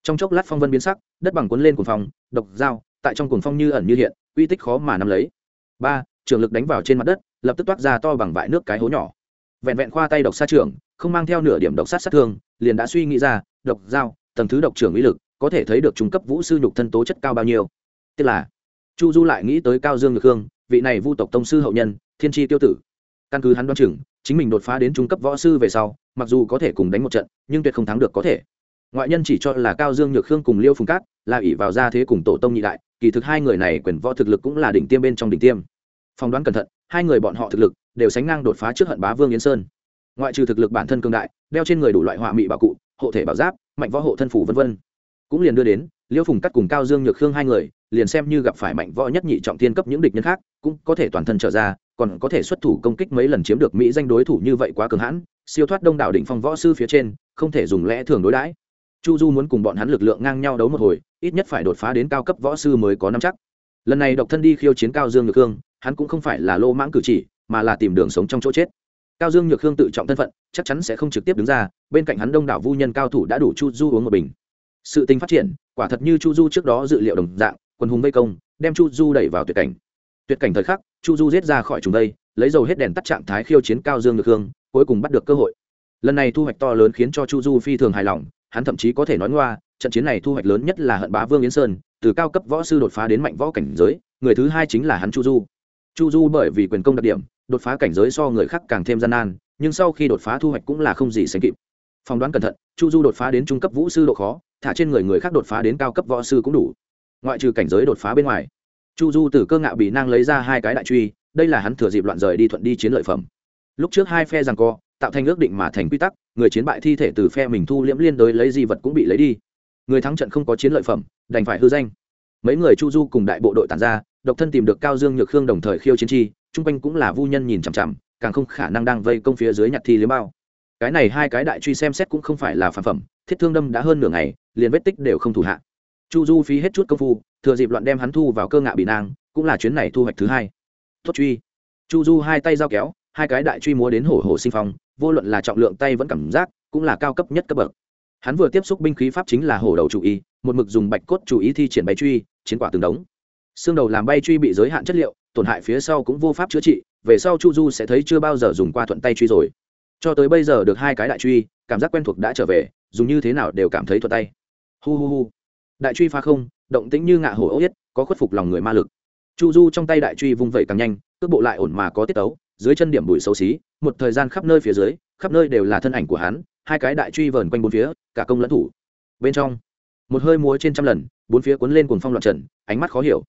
Speaker 1: Trong chốc lát phong vân biến sắc, đất bằng cuốn lên cuồng phong, độc dao, tại trong cuồng phong như ẩn như hiện, uy tích khó mà nắm lấy. Ba, trường lực đánh vào trên mặt đất, lập tức toát ra to bằng vại nước cái hố nhỏ. Vẹn vẹn khoa tay độc sát trưởng, không mang theo nửa điểm độc sát sát thương, liền đã suy nghĩ ra, độc dao, tầng thứ độc trưởng uy lực, có thể thấy được trung cấp vũ sư nhục thân tố chất cao bao nhiêu. Tức là, chu du lại nghĩ tới cao dương ngược hương, vị này vu tộc tông sư hậu nhân, thiên tri tiêu tử. Căn cứ hắn đoán chừng chính mình đột phá đến trung cấp võ sư về sau, mặc dù có thể cùng đánh một trận, nhưng tuyệt không thắng được có thể. Ngoại nhân chỉ cho là cao dương nhược khương cùng liêu phùng cát là ỷ vào gia thế cùng tổ tông nhị đại, kỳ thực hai người này quyền võ thực lực cũng là đỉnh tiêm bên trong đỉnh tiêm. Phỏng đoán cẩn thận, hai người bọn họ thực lực đều sánh ngang đột phá trước hận bá vương yến sơn. Ngoại trừ thực lực bản thân cương đại, đeo trên người đủ loại họa mị bảo cụ, hộ thể bảo giáp, mạnh võ hộ thân phủ v v cũng liền đưa đến, liêu phùng cắt cùng cao dương nhược khương hai người, liền xem như gặp phải mạnh võ nhất nhị trọng thiên cấp những địch nhân khác, cũng có thể toàn thân trở ra còn có thể xuất thủ công kích mấy lần chiếm được mỹ danh đối thủ như vậy quá cường hãn, siêu thoát đông đảo đỉnh phong võ sư phía trên, không thể dùng lẽ thường đối đãi. Chu du muốn cùng bọn hắn lực lượng ngang nhau đấu một hồi, ít nhất phải đột phá đến cao cấp võ sư mới có năm chắc. Lần này độc thân đi khiêu chiến cao dương nhược hương, hắn cũng không phải là lô mãng cử chỉ, mà là tìm đường sống trong chỗ chết. Cao dương nhược hương tự trọng thân phận, chắc chắn sẽ không trực tiếp đứng ra, bên cạnh hắn đông đảo vu nhân cao thủ đã đủ chu du uống một bình. Sự tình phát triển, quả thật như chu du trước đó dự liệu đồng dạng, quân hùng vây công, đem chu du đẩy vào tuyệt cảnh. Tuyệt cảnh thời khắc chu du giết ra khỏi chúng đây, lấy dầu hết đèn tắt trạng thái khiêu chiến cao dương được hương, cuối cùng bắt được cơ hội. Lần này thu hoạch to lớn khiến cho chu du phi thường hài lòng, hắn thậm chí có thể nói ngoa, trận chiến này thu hoạch lớn nhất là hận bá vương yến sơn, từ cao cấp võ sư đột phá đến mạnh võ cảnh giới, người thứ hai chính là hắn chu du. Chu du bởi vì quyền công đặc điểm, đột phá cảnh giới so người khác càng thêm gian nan, nhưng sau khi đột phá thu hoạch cũng là không gì sánh kịp. Phỏng đoán cẩn thận, chu du đột phá đến trung cấp vũ sư độ khó, thả trên người người khác đột phá đến cao cấp võ sư cũng đủ. Ngoại trừ cảnh giới đột phá bên ngoài chu du từ cơ ngạo bị nang lấy ra hai cái đại truy, đây là hắn thừa dịp loạn rời đi thuận đi chiến lợi phẩm. Lúc trước hai phe rằng co, tạo thành ước định mà thành quy tắc, người chiến bại thi thể từ phe mình thu liễm liên đối lấy di vật cũng bị lấy đi. Người thắng trận không có chiến lợi phẩm, đành phải hư danh. Mấy người chu du cùng đại bộ đội tàn ra, độc thân tìm được cao dương nhược khương đồng thời khiêu chiến chi, chung quanh cũng là vu nhân nhìn chằm chằm, càng không khả năng đang vây công phía dưới nhặt thi liếm bao. Cái này hai cái đại truy xem xét cũng không phải là phản phẩm, thiết thương đâm đã hơn nửa ngày, liền vết tích đều không thủ hạ chu du phí hết chút công phu, thừa dịp loạn đem hắn thu vào cơ ngạ bị nang cũng là chuyến này thu hoạch thứ hai. Tốt truy. Chu du hai tay dao kéo, hai cái đại truy múa đến hổ hổ sinh phong, vô luận là trọng lượng tay vẫn cảm giác, cũng là cao cấp nhất cấp bậc. Hắn vừa tiếp xúc binh khí pháp chính là hổ đầu chủ y, một mực dùng bạch cốt chủ ý thi triển bay truy, chiến quả từng đống. Xương đầu làm bay truy bị giới hạn chất liệu, tổn hại phía sau cũng vô pháp chữa trị, về sau chu du sẽ thấy chưa bao giờ dùng qua thuận tay truy rồi. Cho tới bây giờ được hai cái đại truy, cảm giác quen thuộc đã trở về, dùng như thế nào đều cảm thấy thuận tay. Hu hu hu đại truy phá không, động tĩnh như ngạ hổ ốc yết, có khuất phục lòng người ma lực. Chu du trong tay đại truy vung vẩy càng nhanh, cước bộ lại ổn mà có tiết tấu, dưới chân điểm bụi xấu xí, một thời gian khắp nơi phía dưới, khắp nơi đều là thân ảnh của hắn, hai cái đại truy vờn quanh bốn phía, cả công lẫn thủ. Bên trong, một hơi múa trên trăm lần, bốn phía cuốn lên cuồng phong loạn trần, ánh mắt khó hiểu.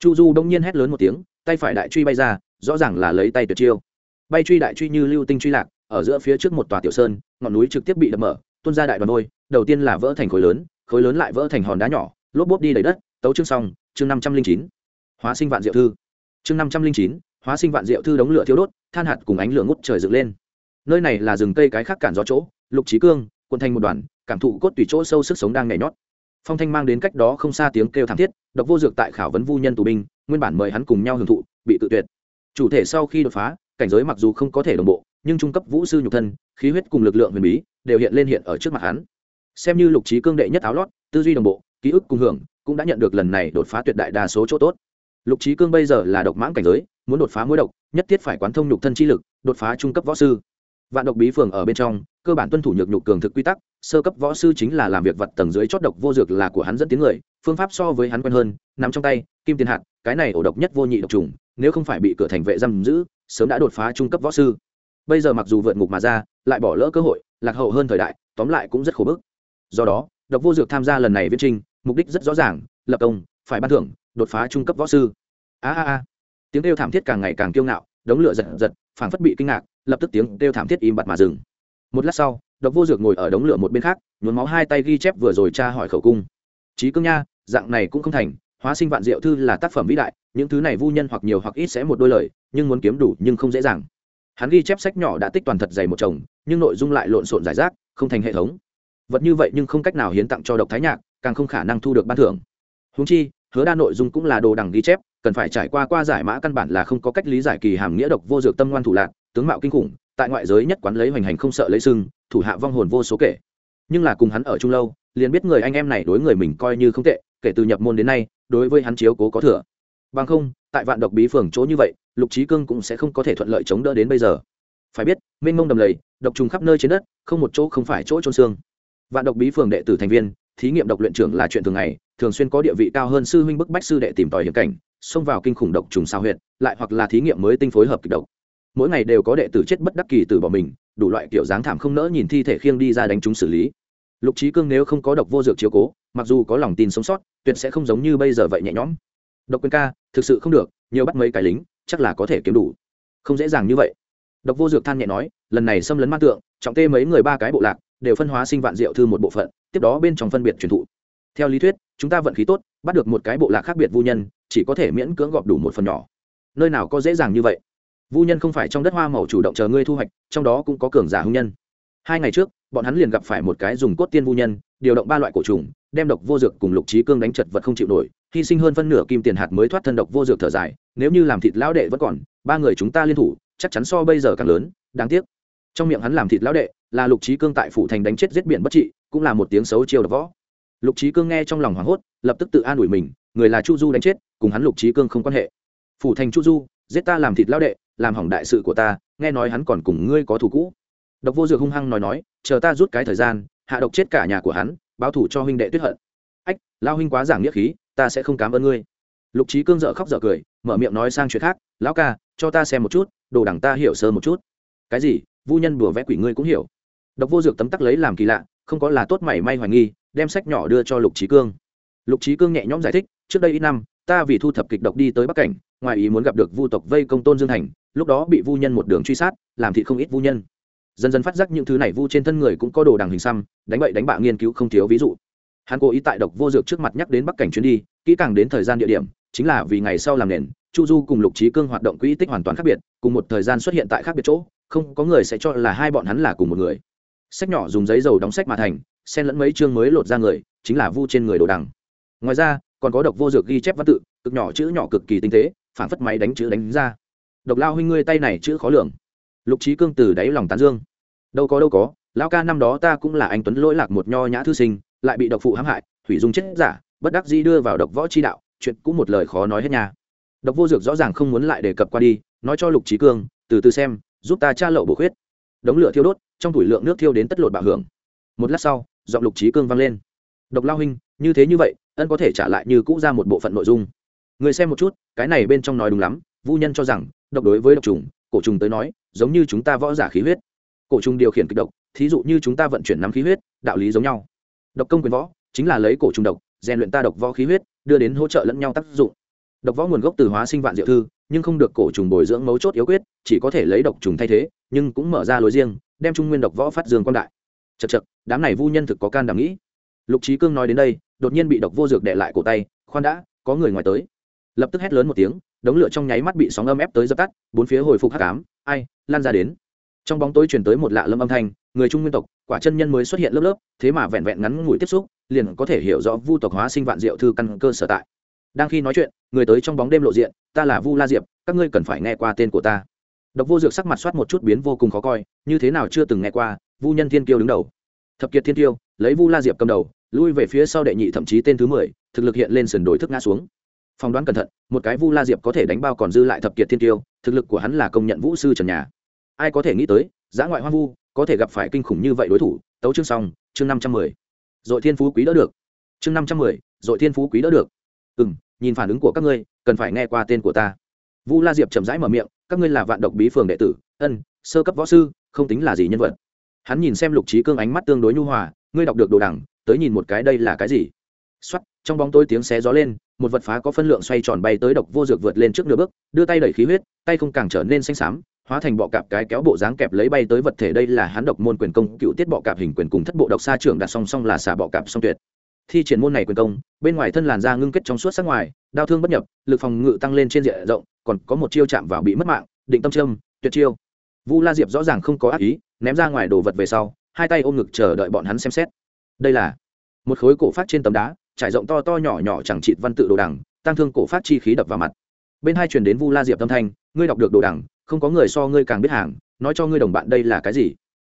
Speaker 1: Chu du đông nhiên hét lớn một tiếng, tay phải đại truy bay ra, rõ ràng là lấy tay tuyệt chiêu. Bay truy đại truy như lưu tinh truy lạc, ở giữa phía trước một tòa tiểu sơn, ngọn núi trực tiếp bị đập mở, tuôn ra đại đoàn đôi đầu tiên là vỡ thành khối lớn khối lớn lại vỡ thành hòn đá nhỏ, lốp bốp đi đầy đất, tấu chương xong, chương năm trăm linh chín. Hóa sinh vạn diệu thư. Chương năm trăm linh chín, hóa sinh vạn diệu thư đống lửa thiếu đốt, than hạt cùng ánh lửa ngút trời dựng lên. Nơi này là rừng cây cái khác cản gió chỗ, lục trí cương quân thành một đoàn, cảm thụ cốt tùy chỗ sâu sức sống đang nhảy nhót. Phong thanh mang đến cách đó không xa tiếng kêu thảm thiết, độc vô dược tại khảo vấn vu nhân tù binh, nguyên bản mời hắn cùng nhau hưởng thụ, bị tự tuyệt. Chủ thể sau khi đột phá, cảnh giới mặc dù không có thể đồng bộ, nhưng trung cấp vũ sư nhục thân, khí huyết cùng lực lượng huyền bí, đều hiện lên hiện ở trước mặt hắn xem như lục trí cương đệ nhất áo lót, tư duy đồng bộ, ký ức cùng hưởng, cũng đã nhận được lần này đột phá tuyệt đại đa số chỗ tốt. Lục trí cương bây giờ là độc mãng cảnh giới, muốn đột phá mối độc, nhất thiết phải quán thông nhục thân chi lực, đột phá trung cấp võ sư. Vạn độc bí phường ở bên trong, cơ bản tuân thủ nhược nhục cường thực quy tắc, sơ cấp võ sư chính là làm việc vật tầng dưới chót độc vô dược là của hắn dẫn tiếng người, phương pháp so với hắn quen hơn nằm trong tay, kim tiền hạt, cái này ổ độc nhất vô nhị độc trùng nếu không phải bị cửa thành vệ giam giữ, sớm đã đột phá trung cấp võ sư. Bây giờ mặc dù vượt ngục mà ra, lại bỏ lỡ cơ hội, lạc hậu hơn thời đại, tóm lại cũng rất khổ bức do đó, độc vô dược tham gia lần này viết trinh mục đích rất rõ ràng, lập công, phải ban thưởng, đột phá trung cấp võ sư. A a a. Tiếng kêu thảm thiết càng ngày càng kiêu ngạo, đống lửa giật giật, phảng phất bị kinh ngạc, lập tức tiếng kêu thảm thiết im bặt mà dừng. Một lát sau, độc vô dược ngồi ở đống lửa một bên khác, nhuốm máu hai tay ghi chép vừa rồi tra hỏi khẩu cung. Trí cương nha, dạng này cũng không thành, hóa sinh vạn diệu thư là tác phẩm vĩ đại, những thứ này vu nhân hoặc nhiều hoặc ít sẽ một đôi lời, nhưng muốn kiếm đủ nhưng không dễ dàng. Hắn ghi chép sách nhỏ đã tích toàn thật dày một chồng, nhưng nội dung lại lộn xộn giải rác, không thành hệ thống vật như vậy nhưng không cách nào hiến tặng cho độc thái nhạc, càng không khả năng thu được ban thưởng. Húng chi, hứa đa nội dung cũng là đồ đằng ghi chép, cần phải trải qua qua giải mã căn bản là không có cách lý giải kỳ hàm nghĩa độc vô dược tâm ngoan thủ lạc, tướng mạo kinh khủng, tại ngoại giới nhất quán lấy hoành hành không sợ lấy sưng, thủ hạ vong hồn vô số kể. Nhưng là cùng hắn ở chung lâu, liền biết người anh em này đối người mình coi như không tệ, kể từ nhập môn đến nay, đối với hắn chiếu cố có thừa. Bằng không, tại vạn độc bí phường chỗ như vậy, lục trí cương cũng sẽ không có thể thuận lợi chống đỡ đến bây giờ. Phải biết, mênh mông đầm lầy, độc trùng khắp nơi trên đất, không một chỗ không phải chỗ trôn xương vạn độc bí phường đệ tử thành viên, thí nghiệm độc luyện trưởng là chuyện thường ngày, thường xuyên có địa vị cao hơn sư huynh bức bách sư đệ tìm tòi hiểm cảnh, xông vào kinh khủng độc trùng sao huyệt, lại hoặc là thí nghiệm mới tinh phối hợp kịch độc. Mỗi ngày đều có đệ tử chết bất đắc kỳ từ bỏ mình, đủ loại kiểu dáng thảm không nỡ nhìn thi thể khiêng đi ra đánh chúng xử lý. Lục trí cương nếu không có độc vô dược chiếu cố, mặc dù có lòng tin sống sót, tuyệt sẽ không giống như bây giờ vậy nhẹ nhõm. Độc quyền ca, thực sự không được, nhiều bắt mấy cái lính, chắc là có thể kiếm đủ. Không dễ dàng như vậy. Độc vô dược than nhẹ nói, lần này xâm lấn ma tượng, trọng tê mấy người ba cái bộ lạc đều phân hóa sinh vạn diệu thư một bộ phận, tiếp đó bên trong phân biệt truyền thụ. Theo lý thuyết, chúng ta vận khí tốt, bắt được một cái bộ lạc khác biệt vu nhân, chỉ có thể miễn cưỡng gọp đủ một phần nhỏ. Nơi nào có dễ dàng như vậy? Vu nhân không phải trong đất hoa màu chủ động chờ ngươi thu hoạch, trong đó cũng có cường giả hung nhân. Hai ngày trước, bọn hắn liền gặp phải một cái dùng cốt tiên vu nhân, điều động ba loại cổ trùng, đem độc vô dược cùng lục trí cương đánh chật vật không chịu nổi, hy sinh hơn phân nửa kim tiền hạt mới thoát thân độc vô dược thở dài, nếu như làm thịt lão đệ vẫn còn, ba người chúng ta liên thủ, chắc chắn so bây giờ càng lớn, đáng tiếc trong miệng hắn làm thịt lão đệ, là lục trí cương tại phủ thành đánh chết giết biển bất trị, cũng là một tiếng xấu chiêu độc võ. Lục trí cương nghe trong lòng hoảng hốt, lập tức tự an ủi mình, người là chu du đánh chết, cùng hắn lục trí cương không quan hệ. Phủ thành chu du, giết ta làm thịt lão đệ, làm hỏng đại sự của ta, nghe nói hắn còn cùng ngươi có thù cũ. Độc vô dược hung hăng nói nói, chờ ta rút cái thời gian, hạ độc chết cả nhà của hắn, báo thủ cho huynh đệ tuyết hận. Ách lao huynh quá giảng nghĩa khí, ta sẽ không cảm ơn ngươi. Lục trí cương dợ khóc dợ cười, mở miệng nói sang chuyện khác, lão ca, cho ta xem một chút, đồ đẳng ta hiểu sơ một chút. Cái gì? Vu nhân bùa vẽ quỷ ngươi cũng hiểu. Độc vô dược tấm tắc lấy làm kỳ lạ, không có là tốt mảy may hoài nghi, đem sách nhỏ đưa cho lục trí cương. Lục trí cương nhẹ nhõm giải thích, trước đây ít năm, ta vì thu thập kịch độc đi tới bắc cảnh, ngoài ý muốn gặp được vu tộc vây công tôn dương thành, lúc đó bị vu nhân một đường truy sát, làm thị không ít vu nhân. Dần dần phát giác những thứ này vu trên thân người cũng có đồ đằng hình xăm, đánh bậy đánh bạ nghiên cứu không thiếu ví dụ. Hắn cố ý tại độc vô dược trước mặt nhắc đến bắc cảnh chuyến đi, kỹ càng đến thời gian địa điểm, chính là vì ngày sau làm nền, chu du cùng lục trí cương hoạt động quỹ tích hoàn toàn khác biệt, cùng một thời gian xuất hiện tại khác biệt chỗ không có người sẽ cho là hai bọn hắn là cùng một người. Sách nhỏ dùng giấy dầu đóng sách mà thành, xen lẫn mấy chương mới lột ra người, chính là vu trên người đồ đằng. Ngoài ra, còn có độc vô dược ghi chép văn tự, cực nhỏ chữ nhỏ cực kỳ tinh tế phản phất máy đánh chữ đánh ra. Độc lao huynh ngươi tay này chữ khó lường. Lục trí cương từ đáy lòng tán dương. Đâu có đâu có, lão ca năm đó ta cũng là anh tuấn lỗi lạc một nho nhã thư sinh, lại bị độc phụ hãm hại, hủy dung chết giả, bất đắc dĩ đưa vào độc võ chi đạo, chuyện cũng một lời khó nói hết nhà độc vô dược rõ ràng không muốn lại đề cập qua đi, nói cho lục trí cương, từ từ xem giúp ta tra lậu bổ khuyết. Đống lửa thiêu đốt, trong tủi lượng nước thiêu đến tất lột bạo hưởng. Một lát sau, giọng lục trí cương vang lên. Độc lao huynh, như thế như vậy, ân có thể trả lại như cũ ra một bộ phận nội dung. Người xem một chút, cái này bên trong nói đúng lắm, vu nhân cho rằng, độc đối với độc trùng, cổ trùng tới nói, giống như chúng ta võ giả khí huyết. Cổ trùng điều khiển kịch độc, thí dụ như chúng ta vận chuyển nắm khí huyết, đạo lý giống nhau. Độc công quyền võ, chính là lấy cổ trùng độc, rèn luyện ta độc võ khí huyết, đưa đến hỗ trợ lẫn nhau tác dụng độc võ nguồn gốc từ hóa sinh vạn diệu thư, nhưng không được cổ trùng bồi dưỡng mấu chốt yếu quyết, chỉ có thể lấy độc trùng thay thế, nhưng cũng mở ra lối riêng, đem trung nguyên độc võ phát dương quan đại. Chật chật đám này vu nhân thực có can đảm nghĩ. Lục trí cương nói đến đây, đột nhiên bị độc vô dược đệ lại cổ tay, khoan đã, có người ngoài tới. Lập tức hét lớn một tiếng, đống lửa trong nháy mắt bị sóng âm ép tới dập tắt, bốn phía hồi phục hắc ám, ai, lan ra đến. Trong bóng tối truyền tới một lạ lâm âm thanh, người trung nguyên tộc, quả chân nhân mới xuất hiện lớp lớp, thế mà vẹn vẹn ngắn ngủi tiếp xúc, liền có thể hiểu rõ vu tộc hóa sinh vạn diệu thư căn cơ sở tại đang khi nói chuyện, người tới trong bóng đêm lộ diện, ta là vu la diệp, các ngươi cần phải nghe qua tên của ta. Độc vô dược sắc mặt soát một chút biến vô cùng khó coi, như thế nào chưa từng nghe qua, vu nhân thiên kiêu đứng đầu. Thập kiệt thiên kiêu, lấy vu la diệp cầm đầu, lui về phía sau đệ nhị thậm chí tên thứ mười, thực lực hiện lên sườn đổi thức ngã xuống. Phỏng đoán cẩn thận, một cái vu la diệp có thể đánh bao còn dư lại thập kiệt thiên tiêu thực lực của hắn là công nhận vũ sư trần nhà. Ai có thể nghĩ tới, giã ngoại hoang vu, có thể gặp phải kinh khủng như vậy đối thủ, tấu chương xong, chương năm trăm mười. Dội thiên phú quý đỡ được. Chương năm trăm mười dội thiên phú quý đỡ được. Ừ m nhìn phản ứng của các ngươi, cần phải nghe qua tên của ta. Vu la diệp chậm rãi mở miệng, các ngươi là vạn độc bí phường đệ tử, ân, sơ cấp võ sư, không tính là gì nhân vật. Hắn nhìn xem lục trí cương ánh mắt tương đối nhu hòa, ngươi đọc được đồ đẳng tới nhìn một cái đây là cái gì? X trong bóng tối tiếng xé gió lên, một vật phá có phân lượng xoay tròn bay tới độc vô dược vượt lên trước nửa bước, đưa tay đẩy khí huyết, tay không càng trở nên xanh xám, hóa thành bọ cạp cái kéo bộ dáng kẹp lấy bay tới vật thể đây là hắn độc môn quyền công, cựu tiết bọ cạp hình quyền cùng thất bộ độc xa trưởng đặt song song là xả bọ cạp song tuyệt thi triển môn này quyền công, bên ngoài thân làn da ngưng kết trong suốt sắc ngoài, đau thương bất nhập, lực phòng ngự tăng lên trên diện rộng, còn có một chiêu chạm vào bị mất mạng, định tâm trâm tuyệt chiêu. Vu la diệp rõ ràng không có ác ý, ném ra ngoài đồ vật về sau, hai tay ôm ngực chờ đợi bọn hắn xem xét. Đây là một khối cổ phát trên tấm đá, trải rộng to to nhỏ nhỏ chẳng trịt văn tự đồ đằng, tăng thương cổ phát chi khí đập vào mặt. Bên hai truyền đến vu la diệp tâm thanh, ngươi đọc được đồ đằng, không có người so ngươi càng biết hàng, nói cho ngươi đồng bạn đây là cái gì?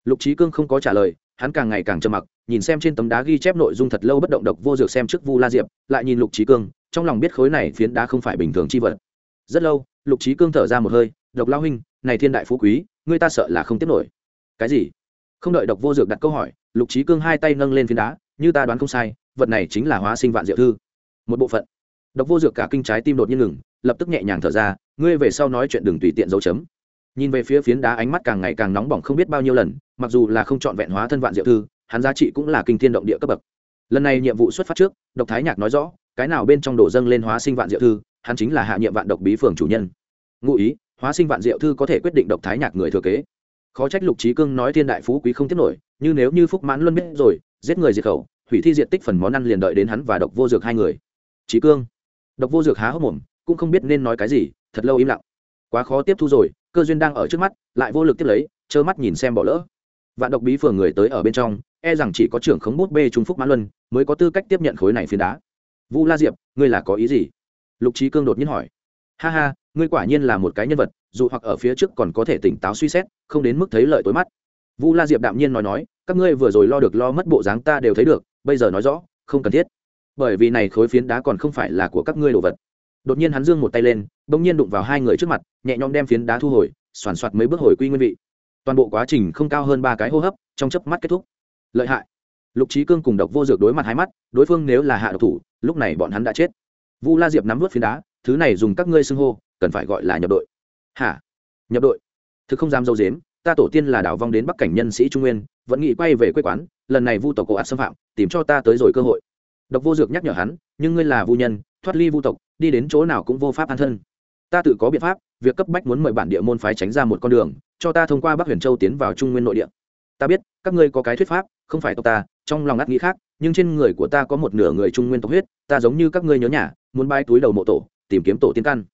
Speaker 1: Lục trí cương không có trả lời hắn càng ngày càng trầm mặc, nhìn xem trên tấm đá ghi chép nội dung thật lâu bất động độc vô dược xem trước vu la diệp, lại nhìn lục trí cương, trong lòng biết khối này phiến đá không phải bình thường chi vật. Rất lâu, lục trí cương thở ra một hơi, độc lao huynh, này thiên đại phú quý người ta sợ là không tiếp nổi. Cái gì? Không đợi độc vô dược đặt câu hỏi, lục trí cương hai tay nâng lên phiến đá, như ta đoán không sai, vật này chính là hóa sinh vạn diệu thư. Một bộ phận. Độc vô dược cả kinh trái tim đột nhiên ngừng, lập tức nhẹ nhàng thở ra, ngươi về sau nói chuyện đừng tùy tiện dấu chấm nhìn về phía phiến đá ánh mắt càng ngày càng nóng bỏng không biết bao nhiêu lần, mặc dù là không chọn vẹn hóa thân vạn diệu thư, hắn giá trị cũng là kinh thiên động địa cấp bậc. Lần này nhiệm vụ xuất phát trước, độc thái nhạc nói rõ, cái nào bên trong đổ dâng lên hóa sinh vạn diệu thư, hắn chính là hạ nhiệm vạn độc bí phường chủ nhân. Ngụ ý, hóa sinh vạn diệu thư có thể quyết định độc thái nhạc người thừa kế. Khó trách lục trí cương nói thiên đại phú quý không tiếp nổi, như nếu như phúc mãn luân biết rồi, giết người diệt khẩu, hủy thi diện tích phần món ăn liền đợi đến hắn và độc vô dược hai người. Trí cương. Độc vô dược há hốc mồm, cũng không biết nên nói cái gì, thật lâu im lặng. Quá khó tiếp thu rồi cơ duyên đang ở trước mắt, lại vô lực tiếp lấy, trơ mắt nhìn xem bỏ lỡ. Vạn độc bí phường người tới ở bên trong e rằng chỉ có trưởng khống bút bê trung phúc mãn luân mới có tư cách tiếp nhận khối này phiến đá. Vu la diệp, ngươi là có ý gì? Lục trí cương đột nhiên hỏi. Ha ha, ngươi quả nhiên là một cái nhân vật, dù hoặc ở phía trước còn có thể tỉnh táo suy xét, không đến mức thấy lợi tối mắt. Vu la diệp đạm nhiên nói nói, các ngươi vừa rồi lo được lo mất bộ dáng ta đều thấy được, bây giờ nói rõ, không cần thiết. Bởi vì này khối phiến đá còn không phải là của các ngươi đồ vật đột nhiên hắn giương một tay lên, bỗng nhiên đụng vào hai người trước mặt, nhẹ nhõm đem phiến đá thu hồi, soàn soạt mấy bước hồi quy nguyên vị. Toàn bộ quá trình không cao hơn ba cái hô hấp, trong chớp mắt kết thúc. Lợi hại. Lục trí cương cùng độc vô dược đối mặt hai mắt, đối phương nếu là hạ độc thủ, lúc này bọn hắn đã chết. Vu la diệp nắm vớt phiến đá, thứ này dùng các ngươi xưng hô, cần phải gọi là nhập đội. Hả? Nhập đội? Thực không dám dâu dếm, ta tổ tiên là đảo vong đến bắc cảnh nhân sĩ trung nguyên, vẫn nghĩ quay về quê quán, lần này vu tộc cổ ạt xâm phạm, tìm cho ta tới rồi cơ hội. Độc vô dược nhắc nhở hắn, nhưng ngươi là vu nhân thoát ly vu tộc, đi đến chỗ nào cũng vô pháp an thân. Ta tự có biện pháp, việc cấp bách muốn mời bản địa môn phái tránh ra một con đường, cho ta thông qua bắc huyền châu tiến vào trung nguyên nội địa. Ta biết, các ngươi có cái thuyết pháp, không phải tộc ta, trong lòng ngắt nghĩ khác, nhưng trên người của ta có một nửa người trung nguyên tộc huyết, ta giống như các ngươi nhớ nhà, muốn bay túi đầu mộ tổ, tìm kiếm tổ tiên căn.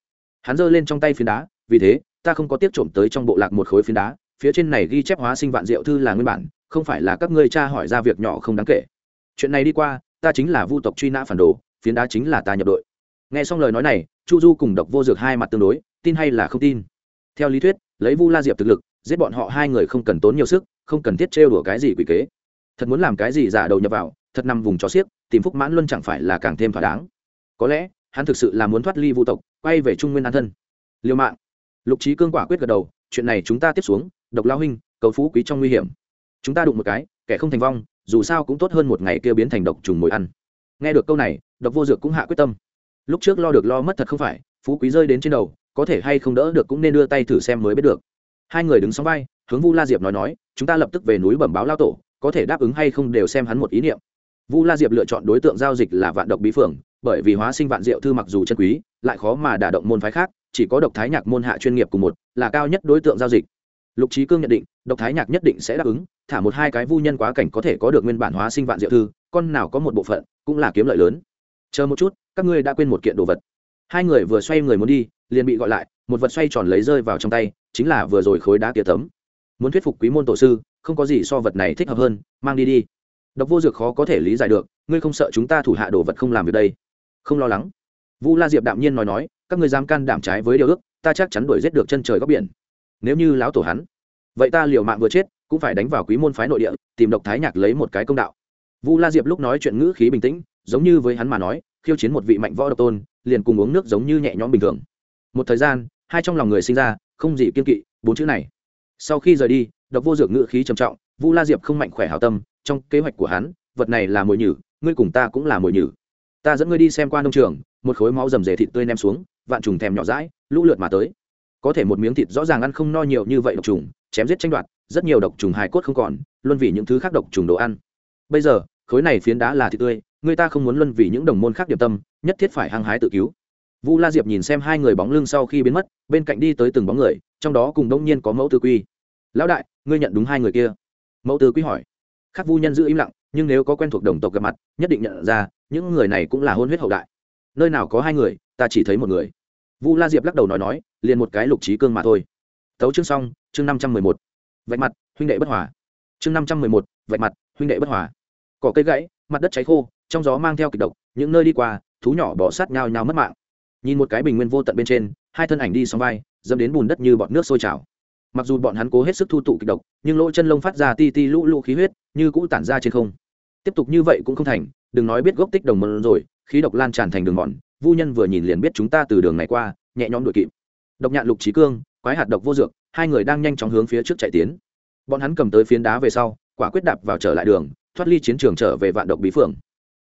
Speaker 1: Hắn giơ lên trong tay phiến đá, vì thế, ta không có tiếc trộm tới trong bộ lạc một khối phiến đá, phía trên này ghi chép hóa sinh vạn diệu thư là nguyên bản, không phải là các ngươi cha hỏi ra việc nhỏ không đáng kể. Chuyện này đi qua, ta chính là vu tộc truy nã phản đồ phiến đá chính là ta nhập đội. Nghe xong lời nói này, chu du cùng độc vô dược hai mặt tương đối, tin hay là không tin. Theo lý thuyết, lấy vu la diệp thực lực, giết bọn họ hai người không cần tốn nhiều sức, không cần thiết trêu đùa cái gì quỷ kế. Thật muốn làm cái gì giả đầu nhập vào, thật nằm vùng chó xiếc, tìm phúc mãn luân chẳng phải là càng thêm thỏa đáng. Có lẽ, hắn thực sự là muốn thoát ly vu tộc, quay về trung nguyên an thân. Liêu mạng. Lục trí cương quả quyết gật đầu, chuyện này chúng ta tiếp xuống, độc lao huynh, cầu phú quý trong nguy hiểm. Chúng ta đụng một cái, kẻ không thành vong, dù sao cũng tốt hơn một ngày kia biến thành độc trùng mồi ăn. Nghe được câu này độc vô dược cũng hạ quyết tâm. Lúc trước lo được lo mất thật không phải, phú quý rơi đến trên đầu, có thể hay không đỡ được cũng nên đưa tay thử xem mới biết được. Hai người đứng sóng vai, hướng vu la diệp nói nói, chúng ta lập tức về núi bẩm báo lao tổ, có thể đáp ứng hay không đều xem hắn một ý niệm. Vu la diệp lựa chọn đối tượng giao dịch là vạn độc bí phượng, bởi vì hóa sinh vạn diệu thư mặc dù chân quý, lại khó mà đả động môn phái khác, chỉ có độc thái nhạc môn hạ chuyên nghiệp cùng một, là cao nhất đối tượng giao dịch. Lục trí cương nhận định, độc thái nhạc nhất định sẽ đáp ứng, thả một hai cái vu nhân quá cảnh có thể có được nguyên bản hóa sinh vạn diệu thư, con nào có một bộ phận, cũng là kiếm lợi lớn chờ một chút, các ngươi đã quên một kiện đồ vật. Hai người vừa xoay người muốn đi, liền bị gọi lại, một vật xoay tròn lấy rơi vào trong tay, chính là vừa rồi khối đá kia tấm. Muốn thuyết phục quý môn tổ sư, không có gì so vật này thích hợp hơn, mang đi đi. Độc vô dược khó có thể lý giải được, ngươi không sợ chúng ta thủ hạ đồ vật không làm việc đây? Không lo lắng. Vu la diệp đạm nhiên nói nói, các ngươi dám can đảm trái với điều ước, ta chắc chắn đuổi giết được chân trời góc biển. Nếu như lão tổ hắn, vậy ta liều mạng vừa chết, cũng phải đánh vào quý môn phái nội địa, tìm độc thái nhạc lấy một cái công đạo. Vu la diệp lúc nói chuyện ngữ khí bình tĩnh giống như với hắn mà nói, khiêu chiến một vị mạnh võ độc tôn, liền cùng uống nước giống như nhẹ nhõm bình thường. Một thời gian, hai trong lòng người sinh ra, không gì kiên kỵ, bốn chữ này. Sau khi rời đi, độc vô dược ngự khí trầm trọng, vu la diệp không mạnh khỏe hảo tâm, trong kế hoạch của hắn, vật này là mồi nhử, ngươi cùng ta cũng là mồi nhử. Ta dẫn ngươi đi xem qua nông trường, một khối máu rầm rề thịt tươi nem xuống, vạn trùng thèm nhỏ rãi lũ lượt mà tới. Có thể một miếng thịt rõ ràng ăn không no nhiều như vậy độc trùng, chém giết tranh đoạt, rất nhiều độc trùng hài cốt không còn, luôn vì những thứ khác độc trùng đồ ăn. Bây giờ, khối này phiến đá là thịt tươi người ta không muốn luân vì những đồng môn khác điểm tâm, nhất thiết phải hăng hái tự cứu. Vu la diệp nhìn xem hai người bóng lưng sau khi biến mất, bên cạnh đi tới từng bóng người, trong đó cùng đông nhiên có mẫu tư quy. Lão đại, ngươi nhận đúng hai người kia. Mẫu tư quy hỏi. Khắc vu nhân giữ im lặng, nhưng nếu có quen thuộc đồng tộc gặp mặt, nhất định nhận ra, những người này cũng là hôn huyết hậu đại. Nơi nào có hai người, ta chỉ thấy một người. Vu la diệp lắc đầu nói nói, liền một cái lục trí cương mà thôi. Tấu chương xong, chương năm trăm mười một. Vạch mặt, huynh đệ bất hòa. Chương năm trăm mười một, vạch mặt, huynh đệ bất hòa. Cỏ cây gãy, mặt đất cháy khô trong gió mang theo kịch độc, những nơi đi qua, thú nhỏ bỏ sát nhau nhau mất mạng. Nhìn một cái bình nguyên vô tận bên trên, hai thân ảnh đi xong vai, dẫm đến bùn đất như bọn nước sôi trào. Mặc dù bọn hắn cố hết sức thu tụ kịch độc, nhưng lỗ chân lông phát ra ti ti lũ lũ khí huyết, như cũ tản ra trên không. Tiếp tục như vậy cũng không thành, đừng nói biết gốc tích đồng môn rồi, khí độc lan tràn thành đường mòn, vu nhân vừa nhìn liền biết chúng ta từ đường này qua, nhẹ nhõm đuổi kịp. Độc nhạn lục trí cương, quái hạt độc vô dược, hai người đang nhanh chóng hướng phía trước chạy tiến. Bọn hắn cầm tới phiến đá về sau, quả quyết đạp vào trở lại đường, thoát ly chiến trường trở về vạn độc bí phượng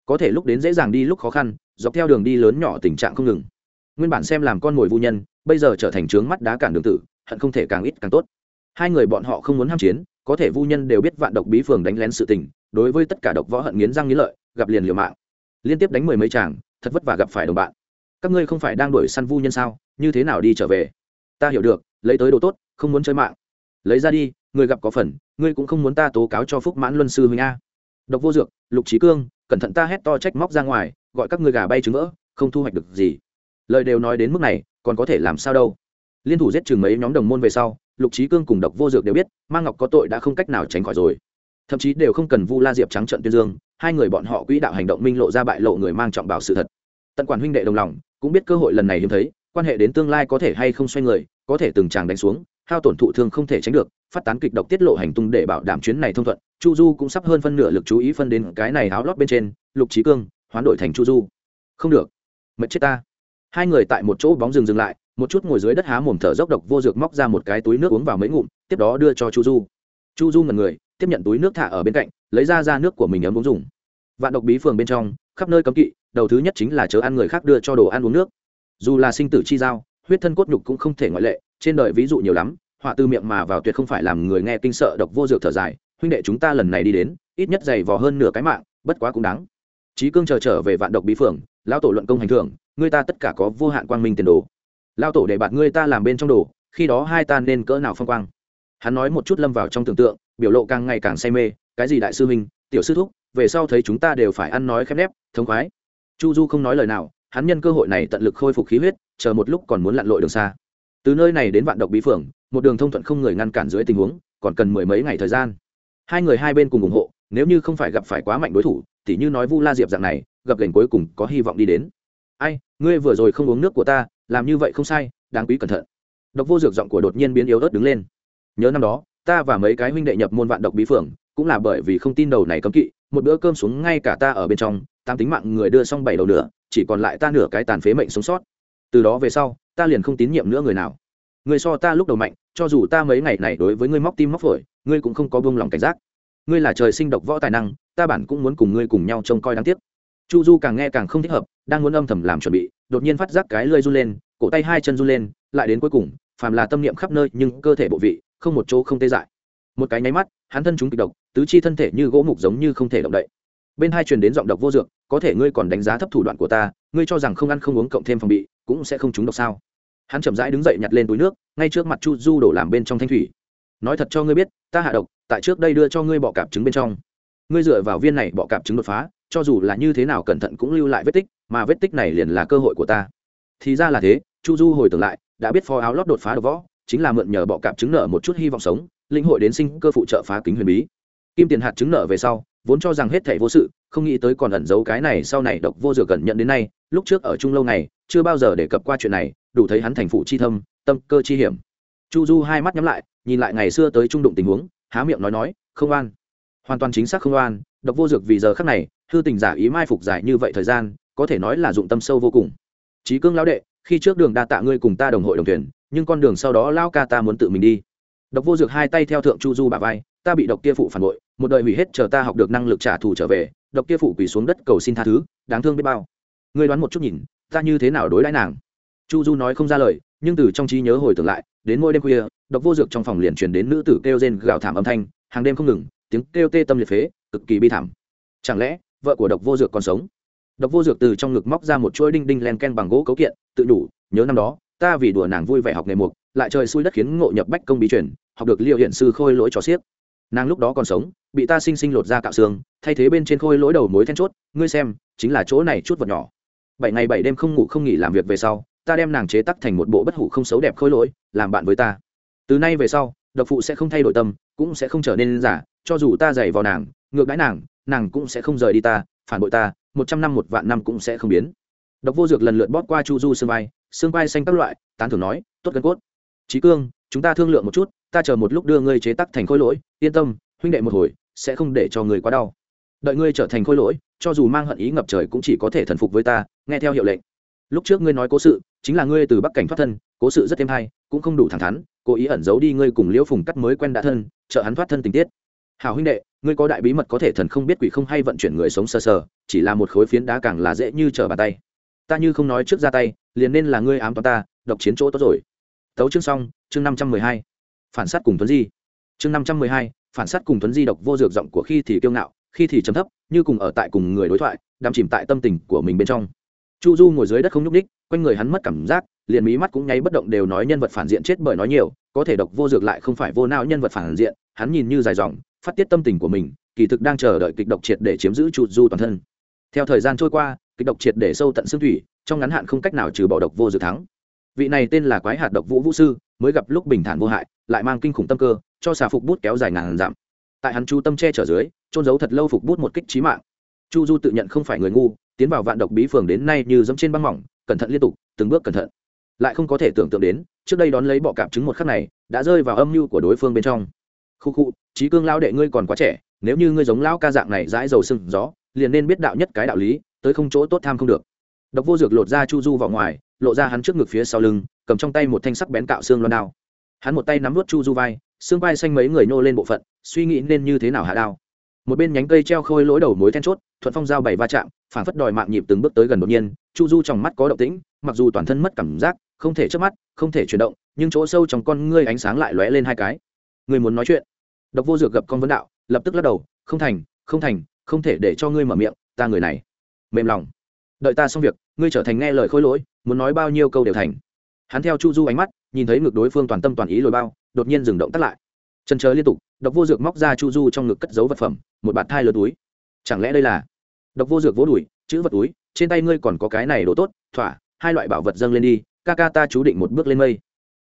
Speaker 1: có thể lúc đến dễ dàng đi, lúc khó khăn, dọc theo đường đi lớn nhỏ tình trạng không ngừng. Nguyên bản xem làm con mồi vô nhân, bây giờ trở thành trướng mắt đá cản đường tử, hận không thể càng ít càng tốt. Hai người bọn họ không muốn ham chiến, có thể vu nhân đều biết vạn độc bí phường đánh lén sự tình, đối với tất cả độc võ hận nghiến răng nghiến lợi, gặp liền liều mạng. Liên tiếp đánh mười mấy chàng, thật vất vả gặp phải đồng bạn. Các ngươi không phải đang đuổi săn vu nhân sao, như thế nào đi trở về? Ta hiểu được, lấy tới đồ tốt, không muốn chơi mạng. Lấy ra đi, người gặp có phần, ngươi cũng không muốn ta tố cáo cho phúc mãn luân sư huynh a. Độc vô dược, lục trí cương cẩn thận ta hét to trách móc ra ngoài, gọi các ngươi gà bay trứng vỡ, không thu hoạch được gì. Lời đều nói đến mức này, còn có thể làm sao đâu. Liên thủ giết chừng mấy nhóm đồng môn về sau, lục trí cương cùng độc vô dược đều biết mang ngọc có tội đã không cách nào tránh khỏi rồi. Thậm chí đều không cần vu la diệp trắng trận tuyên dương, hai người bọn họ quỹ đạo hành động minh lộ ra bại lộ người mang trọng bảo sự thật. Tận quản huynh đệ đồng lòng, cũng biết cơ hội lần này hiếm thấy, quan hệ đến tương lai có thể hay không xoay người, có thể từng tràng đánh xuống hao tổn thụ thương không thể tránh được, phát tán kịch độc tiết lộ hành tung để bảo đảm chuyến này thông thuận. Chu du cũng sắp hơn phân nửa lực chú ý phân đến cái này áo lót bên trên, lục trí cương, hoán đổi thành chu du. Không được. Mật chết ta. Hai người tại một chỗ bóng rừng dừng lại, một chút ngồi dưới đất há mồm thở dốc độc vô dược móc ra một cái túi nước uống vào mấy ngụm, tiếp đó đưa cho chu du. Chu du ngần người, tiếp nhận túi nước thả ở bên cạnh, lấy ra ra nước của mình ấm uống dùng. Vạn độc bí phường bên trong, khắp nơi cấm kỵ, đầu thứ nhất chính là chớ ăn người khác đưa cho đồ ăn uống nước. Dù là sinh tử chi giao, huyết thân cốt nhục cũng không thể ngoại lệ trên đời ví dụ nhiều lắm, họa từ miệng mà vào tuyệt không phải làm người nghe kinh sợ độc vô dược thở dài, huynh đệ chúng ta lần này đi đến, ít nhất dày vò hơn nửa cái mạng, bất quá cũng đáng. Trí cương chờ trở về vạn độc bí phường lao tổ luận công hành thưởng, người ta tất cả có vô hạn quang minh tiền đồ. Lao tổ để bạt ngươi ta làm bên trong đồ, khi đó hai ta nên cỡ nào phong quang? Hắn nói một chút lâm vào trong tưởng tượng, biểu lộ càng ngày càng say mê, cái gì đại sư huynh, tiểu sư thúc, về sau thấy chúng ta đều phải ăn nói khép nép, thống khoái. Chu du không nói lời nào, hắn nhân cơ hội này tận lực khôi phục khí huyết, chờ một lúc còn muốn lặn lội đường xa từ nơi này đến vạn độc bí phường một đường thông thuận không người ngăn cản dưới tình huống còn cần mười mấy ngày thời gian. Hai người hai bên cùng ủng hộ nếu như không phải gặp phải quá mạnh đối thủ thì như nói vu la diệp dạng này gặp gành cuối cùng có hy vọng đi đến. Ai ngươi vừa rồi không uống nước của ta làm như vậy không sai đáng quý cẩn thận. Độc vô dược giọng của đột nhiên biến yếu ớt đứng lên. Nhớ năm đó ta và mấy cái huynh đệ nhập môn vạn độc bí phường cũng là bởi vì không tin đầu này cấm kỵ một bữa cơm xuống ngay cả ta ở bên trong tam tính mạng người đưa xong bảy đầu nửa, chỉ còn lại ta nửa cái tàn phế mệnh sống sót. Từ đó về sau ta liền không tín nhiệm nữa người nào. Người so ta lúc đầu mạnh, cho dù ta mấy ngày này đối với ngươi móc tim móc phổi, ngươi cũng không có buông lòng cảnh giác. Ngươi là trời sinh độc võ tài năng, ta bản cũng muốn cùng ngươi cùng nhau trông coi đáng tiếc. Chu du càng nghe càng không thích hợp, đang muốn âm thầm làm chuẩn bị, đột nhiên phát giác cái lơi run lên, cổ tay hai chân run lên, lại đến cuối cùng, phàm là tâm niệm khắp nơi nhưng cơ thể bộ vị, không một chỗ không tê dại. Một cái nháy mắt, hắn thân chúng kịch độc, tứ chi thân thể như gỗ mục giống như không thể động đậy. Bên hai truyền đến giọng độc vô dược, có thể ngươi còn đánh giá thấp thủ đoạn của ta, ngươi cho rằng không ăn không uống cộng thêm phòng bị cũng sẽ không trúng độc sao? Hắn chậm rãi đứng dậy nhặt lên túi nước, ngay trước mặt chu du đổ làm bên trong thanh thủy. Nói thật cho ngươi biết, ta hạ độc, tại trước đây đưa cho ngươi bọ cạp trứng bên trong. Ngươi dựa vào viên này bọ cạp trứng đột phá, cho dù là như thế nào cẩn thận cũng lưu lại vết tích, mà vết tích này liền là cơ hội của ta. Thì ra là thế, chu du hồi tưởng lại, đã biết phó áo lót đột phá đ võ, chính là mượn nhờ bọ cạp trứng nở một chút hy vọng sống, linh hội đến sinh cơ phụ trợ phá kính huyền bí. Kim tiền hạt trứng nở về sau vốn cho rằng hết thảy vô sự không nghĩ tới còn ẩn giấu cái này sau này độc vô dược gần nhận đến nay lúc trước ở chung lâu này chưa bao giờ đề cập qua chuyện này đủ thấy hắn thành phụ chi thâm tâm cơ chi hiểm. Chu du hai mắt nhắm lại nhìn lại ngày xưa tới trung đụng tình huống há miệng nói nói không oan. Hoàn toàn chính xác không oan độc vô dược vì giờ khắc này hư tình giả ý mai phục dài như vậy thời gian có thể nói là dụng tâm sâu vô cùng. Chí cương lão đệ khi trước đường đa tạ ngươi cùng ta đồng hội đồng thuyền, nhưng con đường sau đó lao ca ta muốn tự mình đi. Độc vô dược hai tay theo thượng chu du bà vai ta bị độc kia phụ phản bội một đời hủy hết chờ ta học được năng lực trả thù trở về, độc kia phụ quỳ xuống đất cầu xin tha thứ, đáng thương biết bao. Ngươi đoán một chút nhìn, ta như thế nào đối đãi nàng? Chu du nói không ra lời, nhưng từ trong trí nhớ hồi tưởng lại, đến mỗi đêm khuya, độc vô dược trong phòng liền truyền đến nữ tử kêu rên gào thảm âm thanh, hàng đêm không ngừng, tiếng kêu tê tâm liệt phế, cực kỳ bi thảm. Chẳng lẽ, vợ của độc vô dược còn sống? Độc vô dược từ trong ngực móc ra một chuỗi đinh đinh len ken bằng gỗ cấu kiện, tự đủ nhớ năm đó, ta vì đùa nàng vui vẻ học nghề mục, lại trời xui đất khiến ngộ nhập bách công bí truyền, học được liệu hiện sư khôi lỗi cho xiếc nàng lúc đó còn sống, bị ta sinh sinh lột ra cạo xương, thay thế bên trên khôi lỗi đầu mối then chốt, ngươi xem, chính là chỗ này chút vật nhỏ. Bảy ngày bảy đêm không ngủ không nghỉ làm việc về sau, ta đem nàng chế tắc thành một bộ bất hủ không xấu đẹp khôi lỗi, làm bạn với ta. Từ nay về sau, độc phụ sẽ không thay đổi tâm, cũng sẽ không trở nên giả, cho dù ta dày vào nàng, ngược đãi nàng nàng cũng sẽ không rời đi ta, phản bội ta, một trăm năm một vạn năm cũng sẽ không biến. Độc vô dược lần lượt bóp qua chu du xương vai xương vai xanh các loại, tán thưởng nói, tốt gân cốt. Trí cương, chúng ta thương lượng một chút ta chờ một lúc đưa ngươi chế tắc thành khối lỗi, yên tâm, huynh đệ một hồi, sẽ không để cho người quá đau. Đợi ngươi trở thành khối lỗi, cho dù mang hận ý ngập trời cũng chỉ có thể thần phục với ta, nghe theo hiệu lệnh. Lúc trước ngươi nói cố sự, chính là ngươi từ bắc cảnh thoát thân, cố sự rất thêm hay, cũng không đủ thẳng thắn, cố ý ẩn giấu đi ngươi cùng liễu phùng cắt mới quen đã thân, trợ hắn thoát thân tình tiết. Hào huynh đệ, ngươi có đại bí mật có thể thần không biết quỷ không hay vận chuyển người sống sờ sờ, chỉ là một khối phiến đá càng là dễ như trở bàn tay. Ta như không nói trước ra tay, liền nên là ngươi ám toán ta, độc chiến chỗ tốt rồi. Tấu chương xong, chương năm trăm mười hai phản sát cùng tuấn di. Chương năm trăm mười hai, phản sát cùng tuấn di độc vô dược giọng của khi thì kiêu ngạo, khi thì chấm thấp, như cùng ở tại cùng người đối thoại, đắm chìm tại tâm tình của mình bên trong. Chu du ngồi dưới đất không nhúc ních quanh người hắn mất cảm giác, liền mí mắt cũng nháy bất động đều nói nhân vật phản diện chết bởi nói nhiều, có thể độc vô dược lại không phải vô não nhân vật phản diện, hắn nhìn như dài dòng, phát tiết tâm tình của mình, kỳ thực đang chờ đợi kịch độc triệt để chiếm giữ chu du toàn thân. Theo thời gian trôi qua, kịch độc triệt để sâu tận xương thủy, trong ngắn hạn không cách nào trừ bỏ độc vô dược thắng vị này tên là quái hạt độc vũ vũ sư, mới gặp lúc bình thản vô hại, lại mang kinh khủng tâm cơ, cho xà phục bút kéo dài ngàn dặm. Tại hắn chu tâm che trở dưới trôn giấu thật lâu phục bút một kích trí mạng. Chu du tự nhận không phải người ngu, tiến vào vạn độc bí phường đến nay như dẫm trên băng mỏng, cẩn thận liên tục, từng bước cẩn thận. Lại không có thể tưởng tượng đến, trước đây đón lấy bọ cạp trứng một khắc này, đã rơi vào âm mưu của đối phương bên trong. Khu khu trí cương lao đệ ngươi còn quá trẻ, nếu như ngươi giống lão ca dạng này dãi dầu sưng gió, liền nên biết đạo nhất cái đạo lý, tới không chỗ tốt tham không được độc vô dược lột ra chu du vào ngoài, lộ ra hắn trước ngực phía sau lưng, cầm trong tay một thanh sắc bén cạo xương loan đao. Hắn một tay nắm vút chu du vai, xương vai xanh mấy người nô lên bộ phận, suy nghĩ nên như thế nào hạ đao. Một bên nhánh cây treo khôi lỗi đầu mối then chốt, thuận phong dao bảy va chạm phản phất đòi mạng nhịp từng bước tới gần đột nhiên, chu du trong mắt có động tĩnh, mặc dù toàn thân mất cảm giác, không thể chớp mắt, không thể chuyển động, nhưng chỗ sâu trong con ngươi ánh sáng lại lóe lên hai cái. Người muốn nói chuyện. Độc vô dược gặp con vấn đạo, lập tức lắc đầu, không thành không thành, không thể để cho ngươi mở miệng, ta người này. Mềm lòng. Đợi ta xong việc ngươi trở thành nghe lời khôi lỗi, muốn nói bao nhiêu câu đều thành. Hắn theo chu du ánh mắt, nhìn thấy ngực đối phương toàn tâm toàn ý lồi bao, đột nhiên dừng động tắt lại. Trần chờ liên tục, độc vô dược móc ra chu du trong ngực cất giấu vật phẩm, một bạt thai lớn túi. Chẳng lẽ đây là độc vô dược vỗ đùi, chữ vật túi, trên tay ngươi còn có cái này đồ tốt, thỏa, hai loại bảo vật dâng lên đi, ca ca ta chú định một bước lên mây.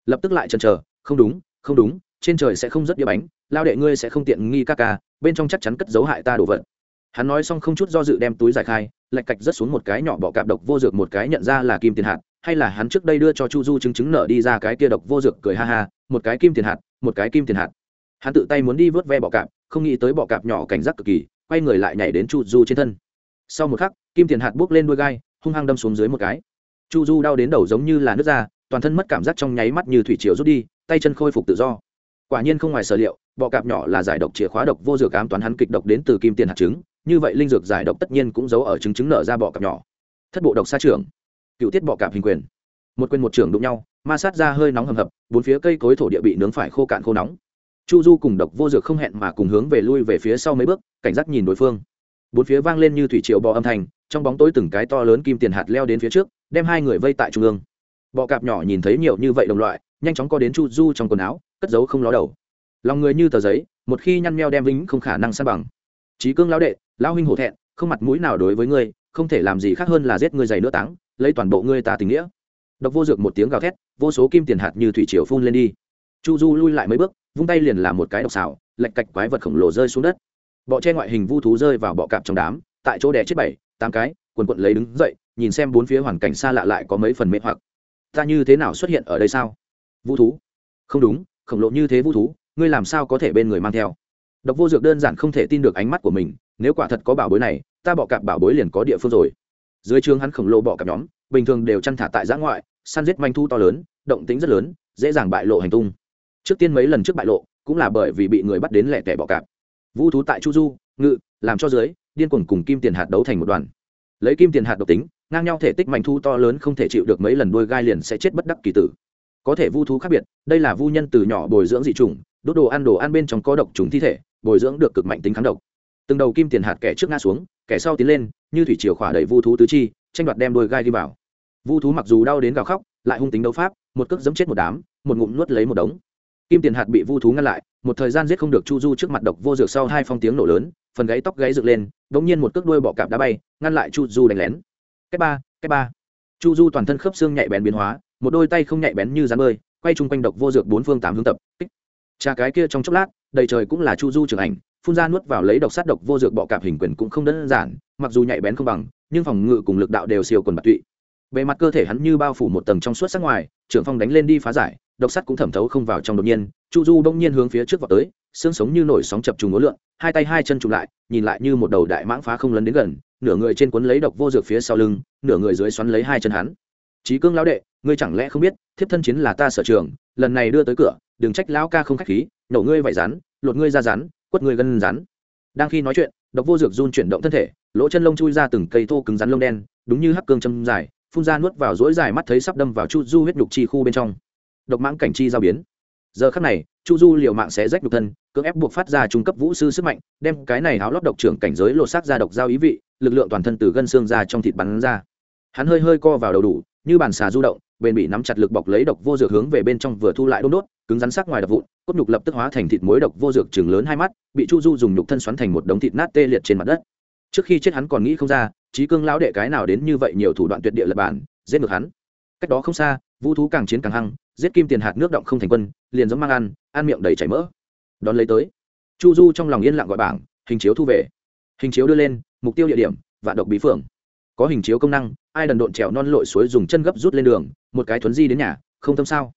Speaker 1: Lập tức lại chần chờ, không đúng không đúng, trên trời sẽ không rất đĩa bánh, lao đệ ngươi sẽ không tiện nghi ca ca, bên trong chắc chắn cất giấu hại ta đồ vật hắn nói xong không chút do dự đem túi giải khai, lạch cạch rất xuống một cái nhỏ bọ cạp độc vô dược một cái nhận ra là kim tiền hạt, hay là hắn trước đây đưa cho chu du chứng chứng nợ đi ra cái kia độc vô dược cười ha ha, một cái kim tiền hạt, một cái kim tiền hạt. Hắn tự tay muốn đi vớt ve bọ cạp, không nghĩ tới bọ cạp nhỏ cảnh giác cực kỳ, quay người lại nhảy đến chu du trên thân. Sau một khắc, kim tiền hạt buốc lên đuôi gai, hung hăng đâm xuống dưới một cái. Chu du đau đến đầu giống như là nước da, toàn thân mất cảm giác trong nháy mắt như thủy chiều rút đi, tay chân khôi phục tự do. Quả nhiên không ngoài sở liệu, bọ cạp nhỏ là giải độc chìa khóa độc vô dược ám toán hắn kịch độc đến từ kim tiền hạt trứng như vậy linh dược giải độc tất nhiên cũng giấu ở trứng trứng nở ra bọ cạp nhỏ. Thất bộ độc xa trưởng, cựu tiết bọ cạp hình quyền. Một quyền một trưởng đụng nhau, ma sát ra hơi nóng hầm hập, bốn phía cây cối thổ địa bị nướng phải khô cạn khô nóng. Chu du cùng độc vô dược không hẹn mà cùng hướng về lui về phía sau mấy bước, cảnh giác nhìn đối phương. Bốn phía vang lên như thủy triệu bò âm thanh, trong bóng tối từng cái to lớn kim tiền hạt leo đến phía trước, đem hai người vây tại trung ương. Bọ cạp nhỏ nhìn thấy nhiều như vậy đồng loại, nhanh chóng co đến chu du trong quần áo, cất giấu không ló đầu. Lòng người như tờ giấy, một khi nhăn meo đem vĩnh không khả năng san bằng. Trí cương lão đệ lão huynh hổ thẹn, không mặt mũi nào đối với ngươi, không thể làm gì khác hơn là giết ngươi giày nữa táng, lấy toàn bộ ngươi ta tình nghĩa. Độc vô dược một tiếng gào thét, vô số kim tiền hạt như thủy triều phun lên đi. Chu du lui lại mấy bước, vung tay liền làm một cái độc xào lạch cạch quái vật khổng lồ rơi xuống đất. Bọ che ngoại hình vu thú rơi vào bọ cạp trong đám, tại chỗ đẻ chết bảy, tám cái, quần quận lấy đứng dậy, nhìn xem bốn phía hoàn cảnh xa lạ lại có mấy phần mê hoặc. Ta như thế nào xuất hiện ở đây sao? Vu thú. Không đúng, khổng lồ như thế vu thú, ngươi làm sao có thể bên người mang theo? Độc vô dược đơn giản không thể tin được ánh mắt của mình nếu quả thật có bảo bối này, ta bọ cạp bảo bối liền có địa phương rồi. Dưới trường hắn khổng lồ bọ cạp nhóm, bình thường đều chăn thả tại giã ngoại, săn giết manh thu to lớn, động tính rất lớn, dễ dàng bại lộ hành tung. Trước tiên mấy lần trước bại lộ, cũng là bởi vì bị người bắt đến lẻ tẻ bọ cạp. Vũ thú tại chu du, ngự, làm cho dưới, điên cuồng cùng kim tiền hạt đấu thành một đoàn. Lấy kim tiền hạt độc tính, ngang nhau thể tích mạnh thu to lớn không thể chịu được mấy lần đuôi gai liền sẽ chết bất đắc kỳ tử. Có thể vu thú khác biệt, đây là vu nhân từ nhỏ bồi dưỡng dị trùng đốt đồ ăn đồ ăn bên trong có độc trùng thi thể, bồi dưỡng được cực mạnh tính kháng độc từng đầu kim tiền hạt kẻ trước ngã xuống, kẻ sau tiến lên, như thủy chiều khỏa đầy vu thú tứ chi, tranh đoạt đem đôi gai đi vào. Vu thú mặc dù đau đến gào khóc, lại hung tính đấu pháp, một cước dẫm chết một đám, một ngụm nuốt lấy một đống. Kim tiền hạt bị vu thú ngăn lại, một thời gian giết không được chu du trước mặt độc vô dược sau hai phong tiếng nổ lớn, phần gáy tóc gáy dựng lên đ ỗ n g nhiên một cước đuôi bọ cạp đá bay, ngăn lại chu du đánh lén. Cách ba cách ba. Chu du toàn thân khớp xương nhạy bén biến hóa, một đôi tay không nhạy bén như rán bơi, quay chung quanh độc vô dược bốn phương tám hướng tập, kích. Cha cái kia trong chốc lát, đầy trời cũng là chu du trưởng ảnh phun ra nuốt vào lấy độc sát độc vô dược bọ cạp hình quyền cũng không đơn giản, mặc dù nhạy bén không bằng, nhưng phòng ngự cùng lực đạo đều siêu quần bạc tụy. Bề mặt cơ thể hắn như bao phủ một tầng trong suốt sắc ngoài, trưởng phong đánh lên đi phá giải, độc sắt cũng thẩm thấu không vào trong đột nhiên, chu du bỗng nhiên hướng phía trước vào tới, xương sống như nổi sóng chập trùng ngố lượn, hai tay hai chân trùng lại, nhìn lại như một đầu đại mãng phá không lấn đến gần, nửa người trên cuốn lấy độc vô dược phía sau lưng, nửa người dưới xoắn lấy hai chân hắn. Trí cương lão đệ, ngươi chẳng lẽ không biết, thiếp thân chiến là ta sở trường, lần này đưa tới cửa, đừng trách lão ca không khách khí nổ ngươi vải rắn, lột ngươi ra rắn quất người gân rắn. Đang khi nói chuyện, độc vô dược run chuyển động thân thể, lỗ chân lông chui ra từng cây thô cứng rắn lông đen, đúng như hắc cương châm dài, phun ra nuốt vào dỗi dài mắt thấy sắp đâm vào chu du huyết nhục chi khu bên trong. Độc mãng cảnh chi giao biến. Giờ khắc này, chu du liều mạng sẽ rách nhục thân, cưỡng ép buộc phát ra trung cấp vũ sư sức mạnh, đem cái này háo lót độc trưởng cảnh giới lột xác ra độc giao ý vị, lực lượng toàn thân từ gân xương ra trong thịt bắn ra. Hắn hơi hơi co vào đầu đủ, như bàn xà du động bền bị nắm chặt lực bọc lấy độc vô dược hướng về bên trong vừa thu lại đôn đốt, cứng rắn sắc ngoài đập vụn, cốt nhục lập tức hóa thành thịt muối độc vô dược chừng lớn hai mắt, bị chu du dùng nhục thân xoắn thành một đống thịt nát tê liệt trên mặt đất. Trước khi chết hắn còn nghĩ không ra trí cương lão đệ cái nào đến như vậy nhiều thủ đoạn tuyệt địa lập bản, giết ngược hắn. Cách đó không xa, vũ thú càng chiến càng hăng, giết kim tiền hạt nước động không thành quân, liền giống mang ăn ăn miệng đầy chảy mỡ. Đón lấy tới, chu du trong lòng yên lặng gọi bảng, hình chiếu thu về. Hình chiếu đưa lên, mục tiêu địa điểm, vạn độc bí phượng có hình chiếu công năng, ai đần độn trèo non lội suối dùng chân gấp rút lên đường, một cái thuấn di đến nhà, không tâm sao?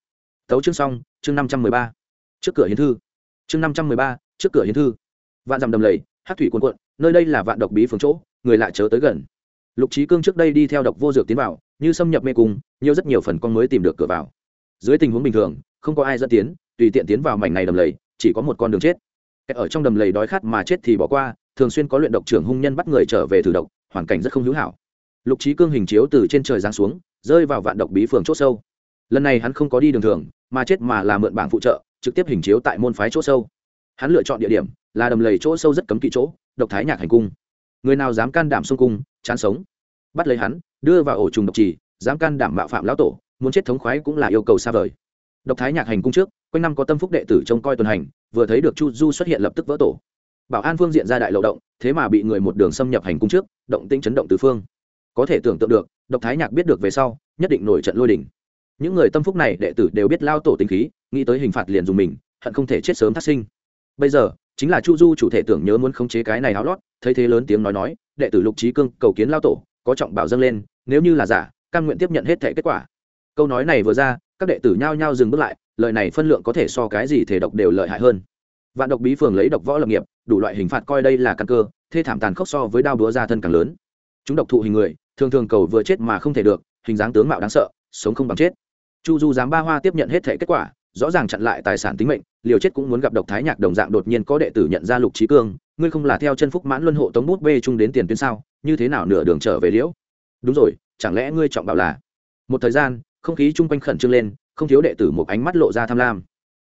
Speaker 1: Tấu chương xong, chương năm trăm mười ba. Trước cửa hiến thư. Chương năm trăm mười ba, trước cửa hiến thư. Vạn dằm đầm lầy, hát thủy cuồn cuộn, nơi đây là vạn độc bí phường chỗ, người lạ chớ tới gần. Lục trí cương trước đây đi theo độc vô dược tiến vào, như xâm nhập mê cung, nhiều rất nhiều phần con mới tìm được cửa vào. Dưới tình huống bình thường, không có ai dẫn tiến, tùy tiện tiến vào mảnh này đầm lầy, chỉ có một con đường chết. Ở trong đầm lầy đói khát mà chết thì bỏ qua, thường xuyên có luyện độc trưởng hung nhân bắt người trở về thử độc, hoàn cảnh rất không hữu hảo lục trí cương hình chiếu từ trên trời giáng xuống, rơi vào vạn độc bí phường c h ỗ sâu. Lần này hắn không có đi đường thường, mà chết mà là mượn bảng phụ trợ, trực tiếp hình chiếu tại môn phái chỗ sâu. Hắn lựa chọn địa điểm là đầm lầy chỗ sâu rất cấm kỵ chỗ, độc thái nhạc hành cung. Người nào dám can đảm xung cung, chán sống. Bắt lấy hắn, đưa vào ổ trùng độc trì, dám can đảm mạo phạm lão tổ, muốn chết thống khoái cũng là yêu cầu xa vời. Độc thái nhạc hành cung trước, quanh năm có tâm phúc đệ tử trông coi tuần hành, vừa thấy được chu du xuất hiện lập tức vỡ tổ. Bảo an phương diện ra đại lộ động, thế mà bị người một đường xâm nhập hành cung trước, động tinh chấn động tứ phương có thể tưởng tượng được, độc thái nhạc biết được về sau, nhất định nổi trận lôi đình. những người tâm phúc này đệ tử đều biết lao tổ tính khí, nghĩ tới hình phạt liền dùng mình, hận không thể chết sớm thắt sinh. Bây giờ, chính là chu du chủ thể tưởng nhớ muốn khống chế cái này áo lót, thấy thế lớn tiếng nói nói, đệ tử lục trí cương cầu kiến lao tổ, có trọng bảo dâng lên, nếu như là giả căn nguyện tiếp nhận hết thể kết quả. Câu nói này vừa ra, các đệ tử nhao nhao dừng bước lại, lời này phân lượng có thể so cái gì thể độc đều lợi hại hơn. Vạn độc bí phường lấy độc võ lập nghiệp, đủ loại hình phạt coi đây là căn cơ, thê thảm tàn khốc so với đao đúa ra thân càng lớn. Chúng độc thụ hình người thường thường cầu vừa chết mà không thể được, hình dáng tướng mạo đáng sợ, sống không bằng chết. Chu du dám ba hoa tiếp nhận hết thể kết quả, rõ ràng chặn lại tài sản tính mệnh, liều chết cũng muốn gặp độc thái nhạc đồng dạng đột nhiên có đệ tử nhận ra lục trí cương, ngươi không là theo chân phúc mãn luân hộ tống bút bê chung đến tiền tuyến sao, như thế nào nửa đường trở về liễu? Đúng rồi, chẳng lẽ ngươi trọng bảo là? Một thời gian, không khí chung quanh khẩn trương lên, không thiếu đệ tử một ánh mắt lộ ra tham lam.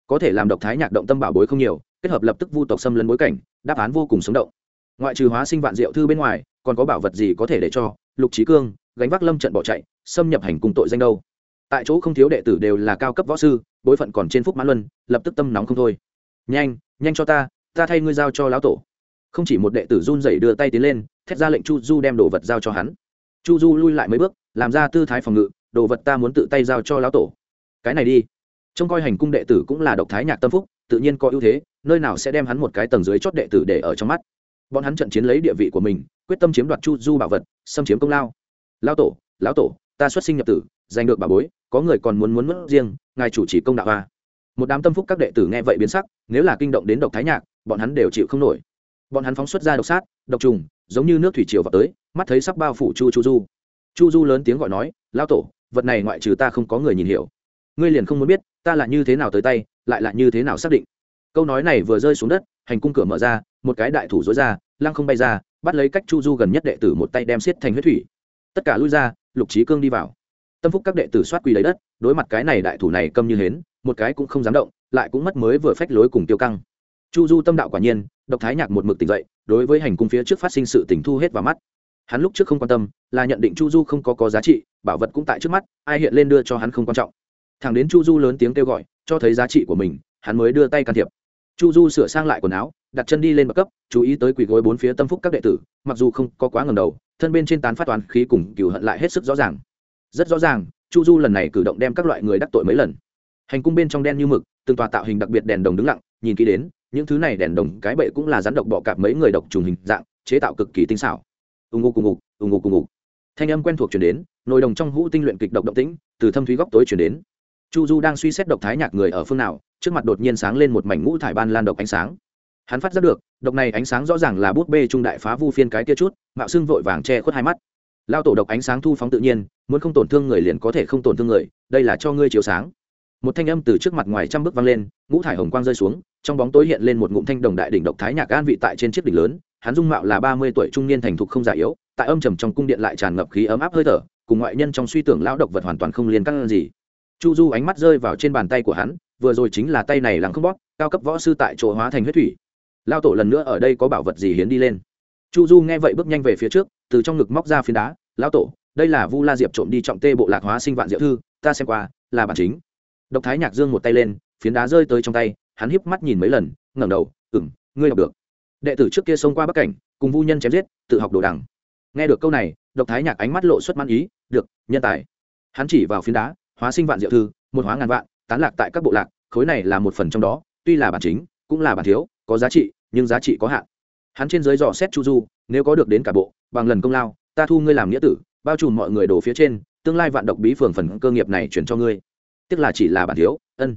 Speaker 1: Có thể làm độc thái nhạc động tâm bảo bối không nhiều, kết hợp lập tức vu tộc xâm lấn bối cảnh, đáp án vô cùng sống động ngoại trừ hóa sinh vạn diệu thư bên ngoài, còn có bảo vật gì có thể để cho lục trí cương, gánh vác lâm trận bỏ chạy, xâm nhập hành cùng tội danh đâu? Tại chỗ không thiếu đệ tử đều là cao cấp võ sư, bối phận còn trên phúc mãn luân, lập tức tâm nóng không thôi. Nhanh nhanh cho ta ta thay ngươi giao cho lão tổ. Không chỉ một đệ tử run rẩy đưa tay tiến lên, thét ra lệnh chu du đem đồ vật giao cho hắn. Chu du lui lại mấy bước, làm ra tư thái phòng ngự, đồ vật ta muốn tự tay giao cho lão tổ. Cái này đi. Trông coi hành cung đệ tử cũng là độc thái nhạc tâm phúc, tự nhiên có ưu thế, nơi nào sẽ đem hắn một cái tầng dưới chót đệ tử để ở trong mắt bọn hắn trận chiến lấy địa vị của mình, quyết tâm chiếm đoạt chu du bảo vật, xâm chiếm công lao. Lão tổ lão tổ, ta xuất sinh nhập tử, giành được bà bối, có người còn muốn muốn mất riêng, ngài chủ trì công đạo hoa một đám tâm phúc các đệ tử nghe vậy biến sắc, nếu là kinh động đến độc thái nhạc, bọn hắn đều chịu không nổi. Bọn hắn phóng xuất ra độc sát, độc trùng, giống như nước thủy triều vào tới, mắt thấy sắc bao phủ chu chu du. Chu du lớn tiếng gọi nói lao tổ, vật này ngoại trừ ta không có người nhìn hiểu. Ngươi liền không muốn biết, ta là như thế nào tới tay, lại là như thế nào xác định. Câu nói này vừa rơi xuống đất, hành cung cửa mở ra một cái đại thủ dối ra, lăng không bay ra, bắt lấy cách chu du gần nhất đệ tử một tay đem xiết thành huyết thủy. Tất cả lui ra, lục trí cương đi vào. Tâm phúc các đệ tử soát quỳ lấy đất, đối mặt cái này đại thủ này câm như hến, một cái cũng không dám động, lại cũng mất mới vừa phách lối cùng tiêu căng. Chu du tâm đạo quả nhiên, độc thái nhạc một mực tỉnh dậy, đối với hành cung phía trước phát sinh sự tình thu hết vào mắt. Hắn lúc trước không quan tâm, là nhận định chu du không có có giá trị, bảo vật cũng tại trước mắt, ai hiện lên đưa cho hắn không quan trọng. Thằng đến chu du lớn tiếng kêu gọi, cho thấy giá trị của mình, hắn mới đưa tay can thiệp chu du sửa sang lại quần áo, đặt chân đi lên bậc cấp, chú ý tới quỳ gối bốn phía tâm phúc các đệ tử, mặc dù không có quá ngầm đầu, thân bên trên tán phát toàn khí cùng cửu hận lại hết sức rõ ràng. Rất rõ ràng, chu du lần này cử động đem các loại người đắc tội mấy lần. Hành cung bên trong đen như mực, từng tòa tạo hình đặc biệt đèn đồng đứng lặng, nhìn kỹ đến, những thứ này đèn đồng, cái bệ cũng là rắn độc bọ cạp mấy người độc trùng hình dạng, chế tạo cực kỳ tinh xảo. Ùng ục cùng ngục ùng ục cùng ngục thanh âm quen thuộc chuyển đến, nồi đồng trong hũ tinh luyện kịch độc động tĩnh, từ thâm thúy góc tối chuyển đến chu du đang suy xét độc thái nhạc người ở phương nào, trước mặt đột nhiên sáng lên một mảnh ngũ thải ban lan độc ánh sáng. Hắn phát giác được, độc này ánh sáng rõ ràng là bút bê trung đại phá vu phiên cái kia chút, mạo xưng vội vàng che khuất hai mắt. Lao tổ độc ánh sáng thu phóng tự nhiên, muốn không tổn thương người liền có thể không tổn thương người, đây là cho ngươi chiếu sáng. Một thanh âm từ trước mặt ngoài trăm bước vang lên, ngũ thải hồng quang rơi xuống, trong bóng tối hiện lên một ngụm thanh đồng đại đỉnh độc thái nhạc an vị tại trên chiếc đỉnh lớn, hắn dung mạo là ba mươi tuổi trung niên thành thục không già yếu, tại âm trầm trong cung điện lại tràn ngập khí ấm áp hơi thở, cùng ngoại nhân trong suy tưởng lão độc vật hoàn toàn không liên căng gì chu du ánh mắt rơi vào trên bàn tay của hắn, vừa rồi chính là tay này lắng không bóp, cao cấp võ sư tại chỗ hóa thành huyết thủy. Lao tổ lần nữa ở đây có bảo vật gì hiến đi lên? Chu du nghe vậy bước nhanh về phía trước, từ trong ngực móc ra phiến đá, lao tổ, đây là vu la diệp trộm đi trọng tê bộ lạc hóa sinh vạn diệu thư, ta xem qua, là bản chính. Độc thái nhạc dương một tay lên, phiến đá rơi tới trong tay, hắn híp mắt nhìn mấy lần, ngẩng đầu ừng ngươi đọc được. Đệ tử trước kia xông qua bắc cảnh, cùng vu nhân chém giết, tự học đồ đằng. Nghe được câu này, độc thái nhạc ánh mắt lộ xuất man ý, được, nhân tài. Hắn chỉ vào phiến đá hóa sinh vạn diệu thư, một hóa ngàn vạn, tán lạc tại các bộ lạc, khối này là một phần trong đó, tuy là bản chính, cũng là bản thiếu, có giá trị, nhưng giá trị có hạn. Hắn trên dưới dò xét chu du, nếu có được đến cả bộ, bằng lần công lao, ta thu ngươi làm nghĩa tử, bao trùm mọi người đổ phía trên, tương lai vạn độc bí phường phần cơ nghiệp này chuyển cho ngươi. Tức là chỉ là bản thiếu, ân.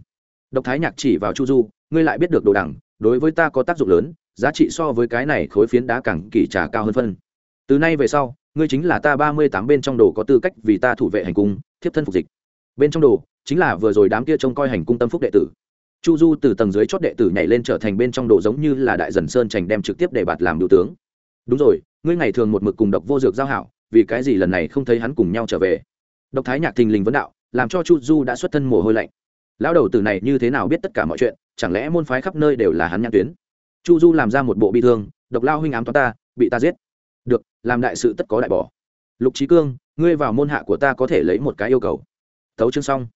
Speaker 1: Độc thái nhạc chỉ vào chu du, ngươi lại biết được đồ đẳng đối với ta có tác dụng lớn, giá trị so với cái này khối phiến đá càng kỳ trà cao hơn phân. Từ nay về sau, ngươi chính là ta ba mươi tám bên trong đồ có tư cách vì ta thủ vệ hành cung, thiếp thân phục dịch bên trong đồ, chính là vừa rồi đám kia trông coi hành cung tâm phúc đệ tử. Chu du từ tầng dưới chót đệ tử nhảy lên trở thành bên trong đồ giống như là đại dần sơn trành đem trực tiếp để bạt làm biểu tướng. Đúng rồi, ngươi ngày thường một mực cùng độc vô dược giao hảo, vì cái gì lần này không thấy hắn cùng nhau trở về? Độc thái nhạc thình lình vấn đạo, làm cho chu du đã xuất thân mồ hôi lạnh. Lão đầu tử này như thế nào biết tất cả mọi chuyện, chẳng lẽ môn phái khắp nơi đều là hắn nhãn tuyến? Chu du làm ra một bộ bi thương, độc lao huynh ám toán ta, bị ta giết. Được, làm đại sự tất có đại bỏ. Lục trí cương, ngươi vào môn hạ của ta có thể lấy một cái yêu cầu tấu chương xong.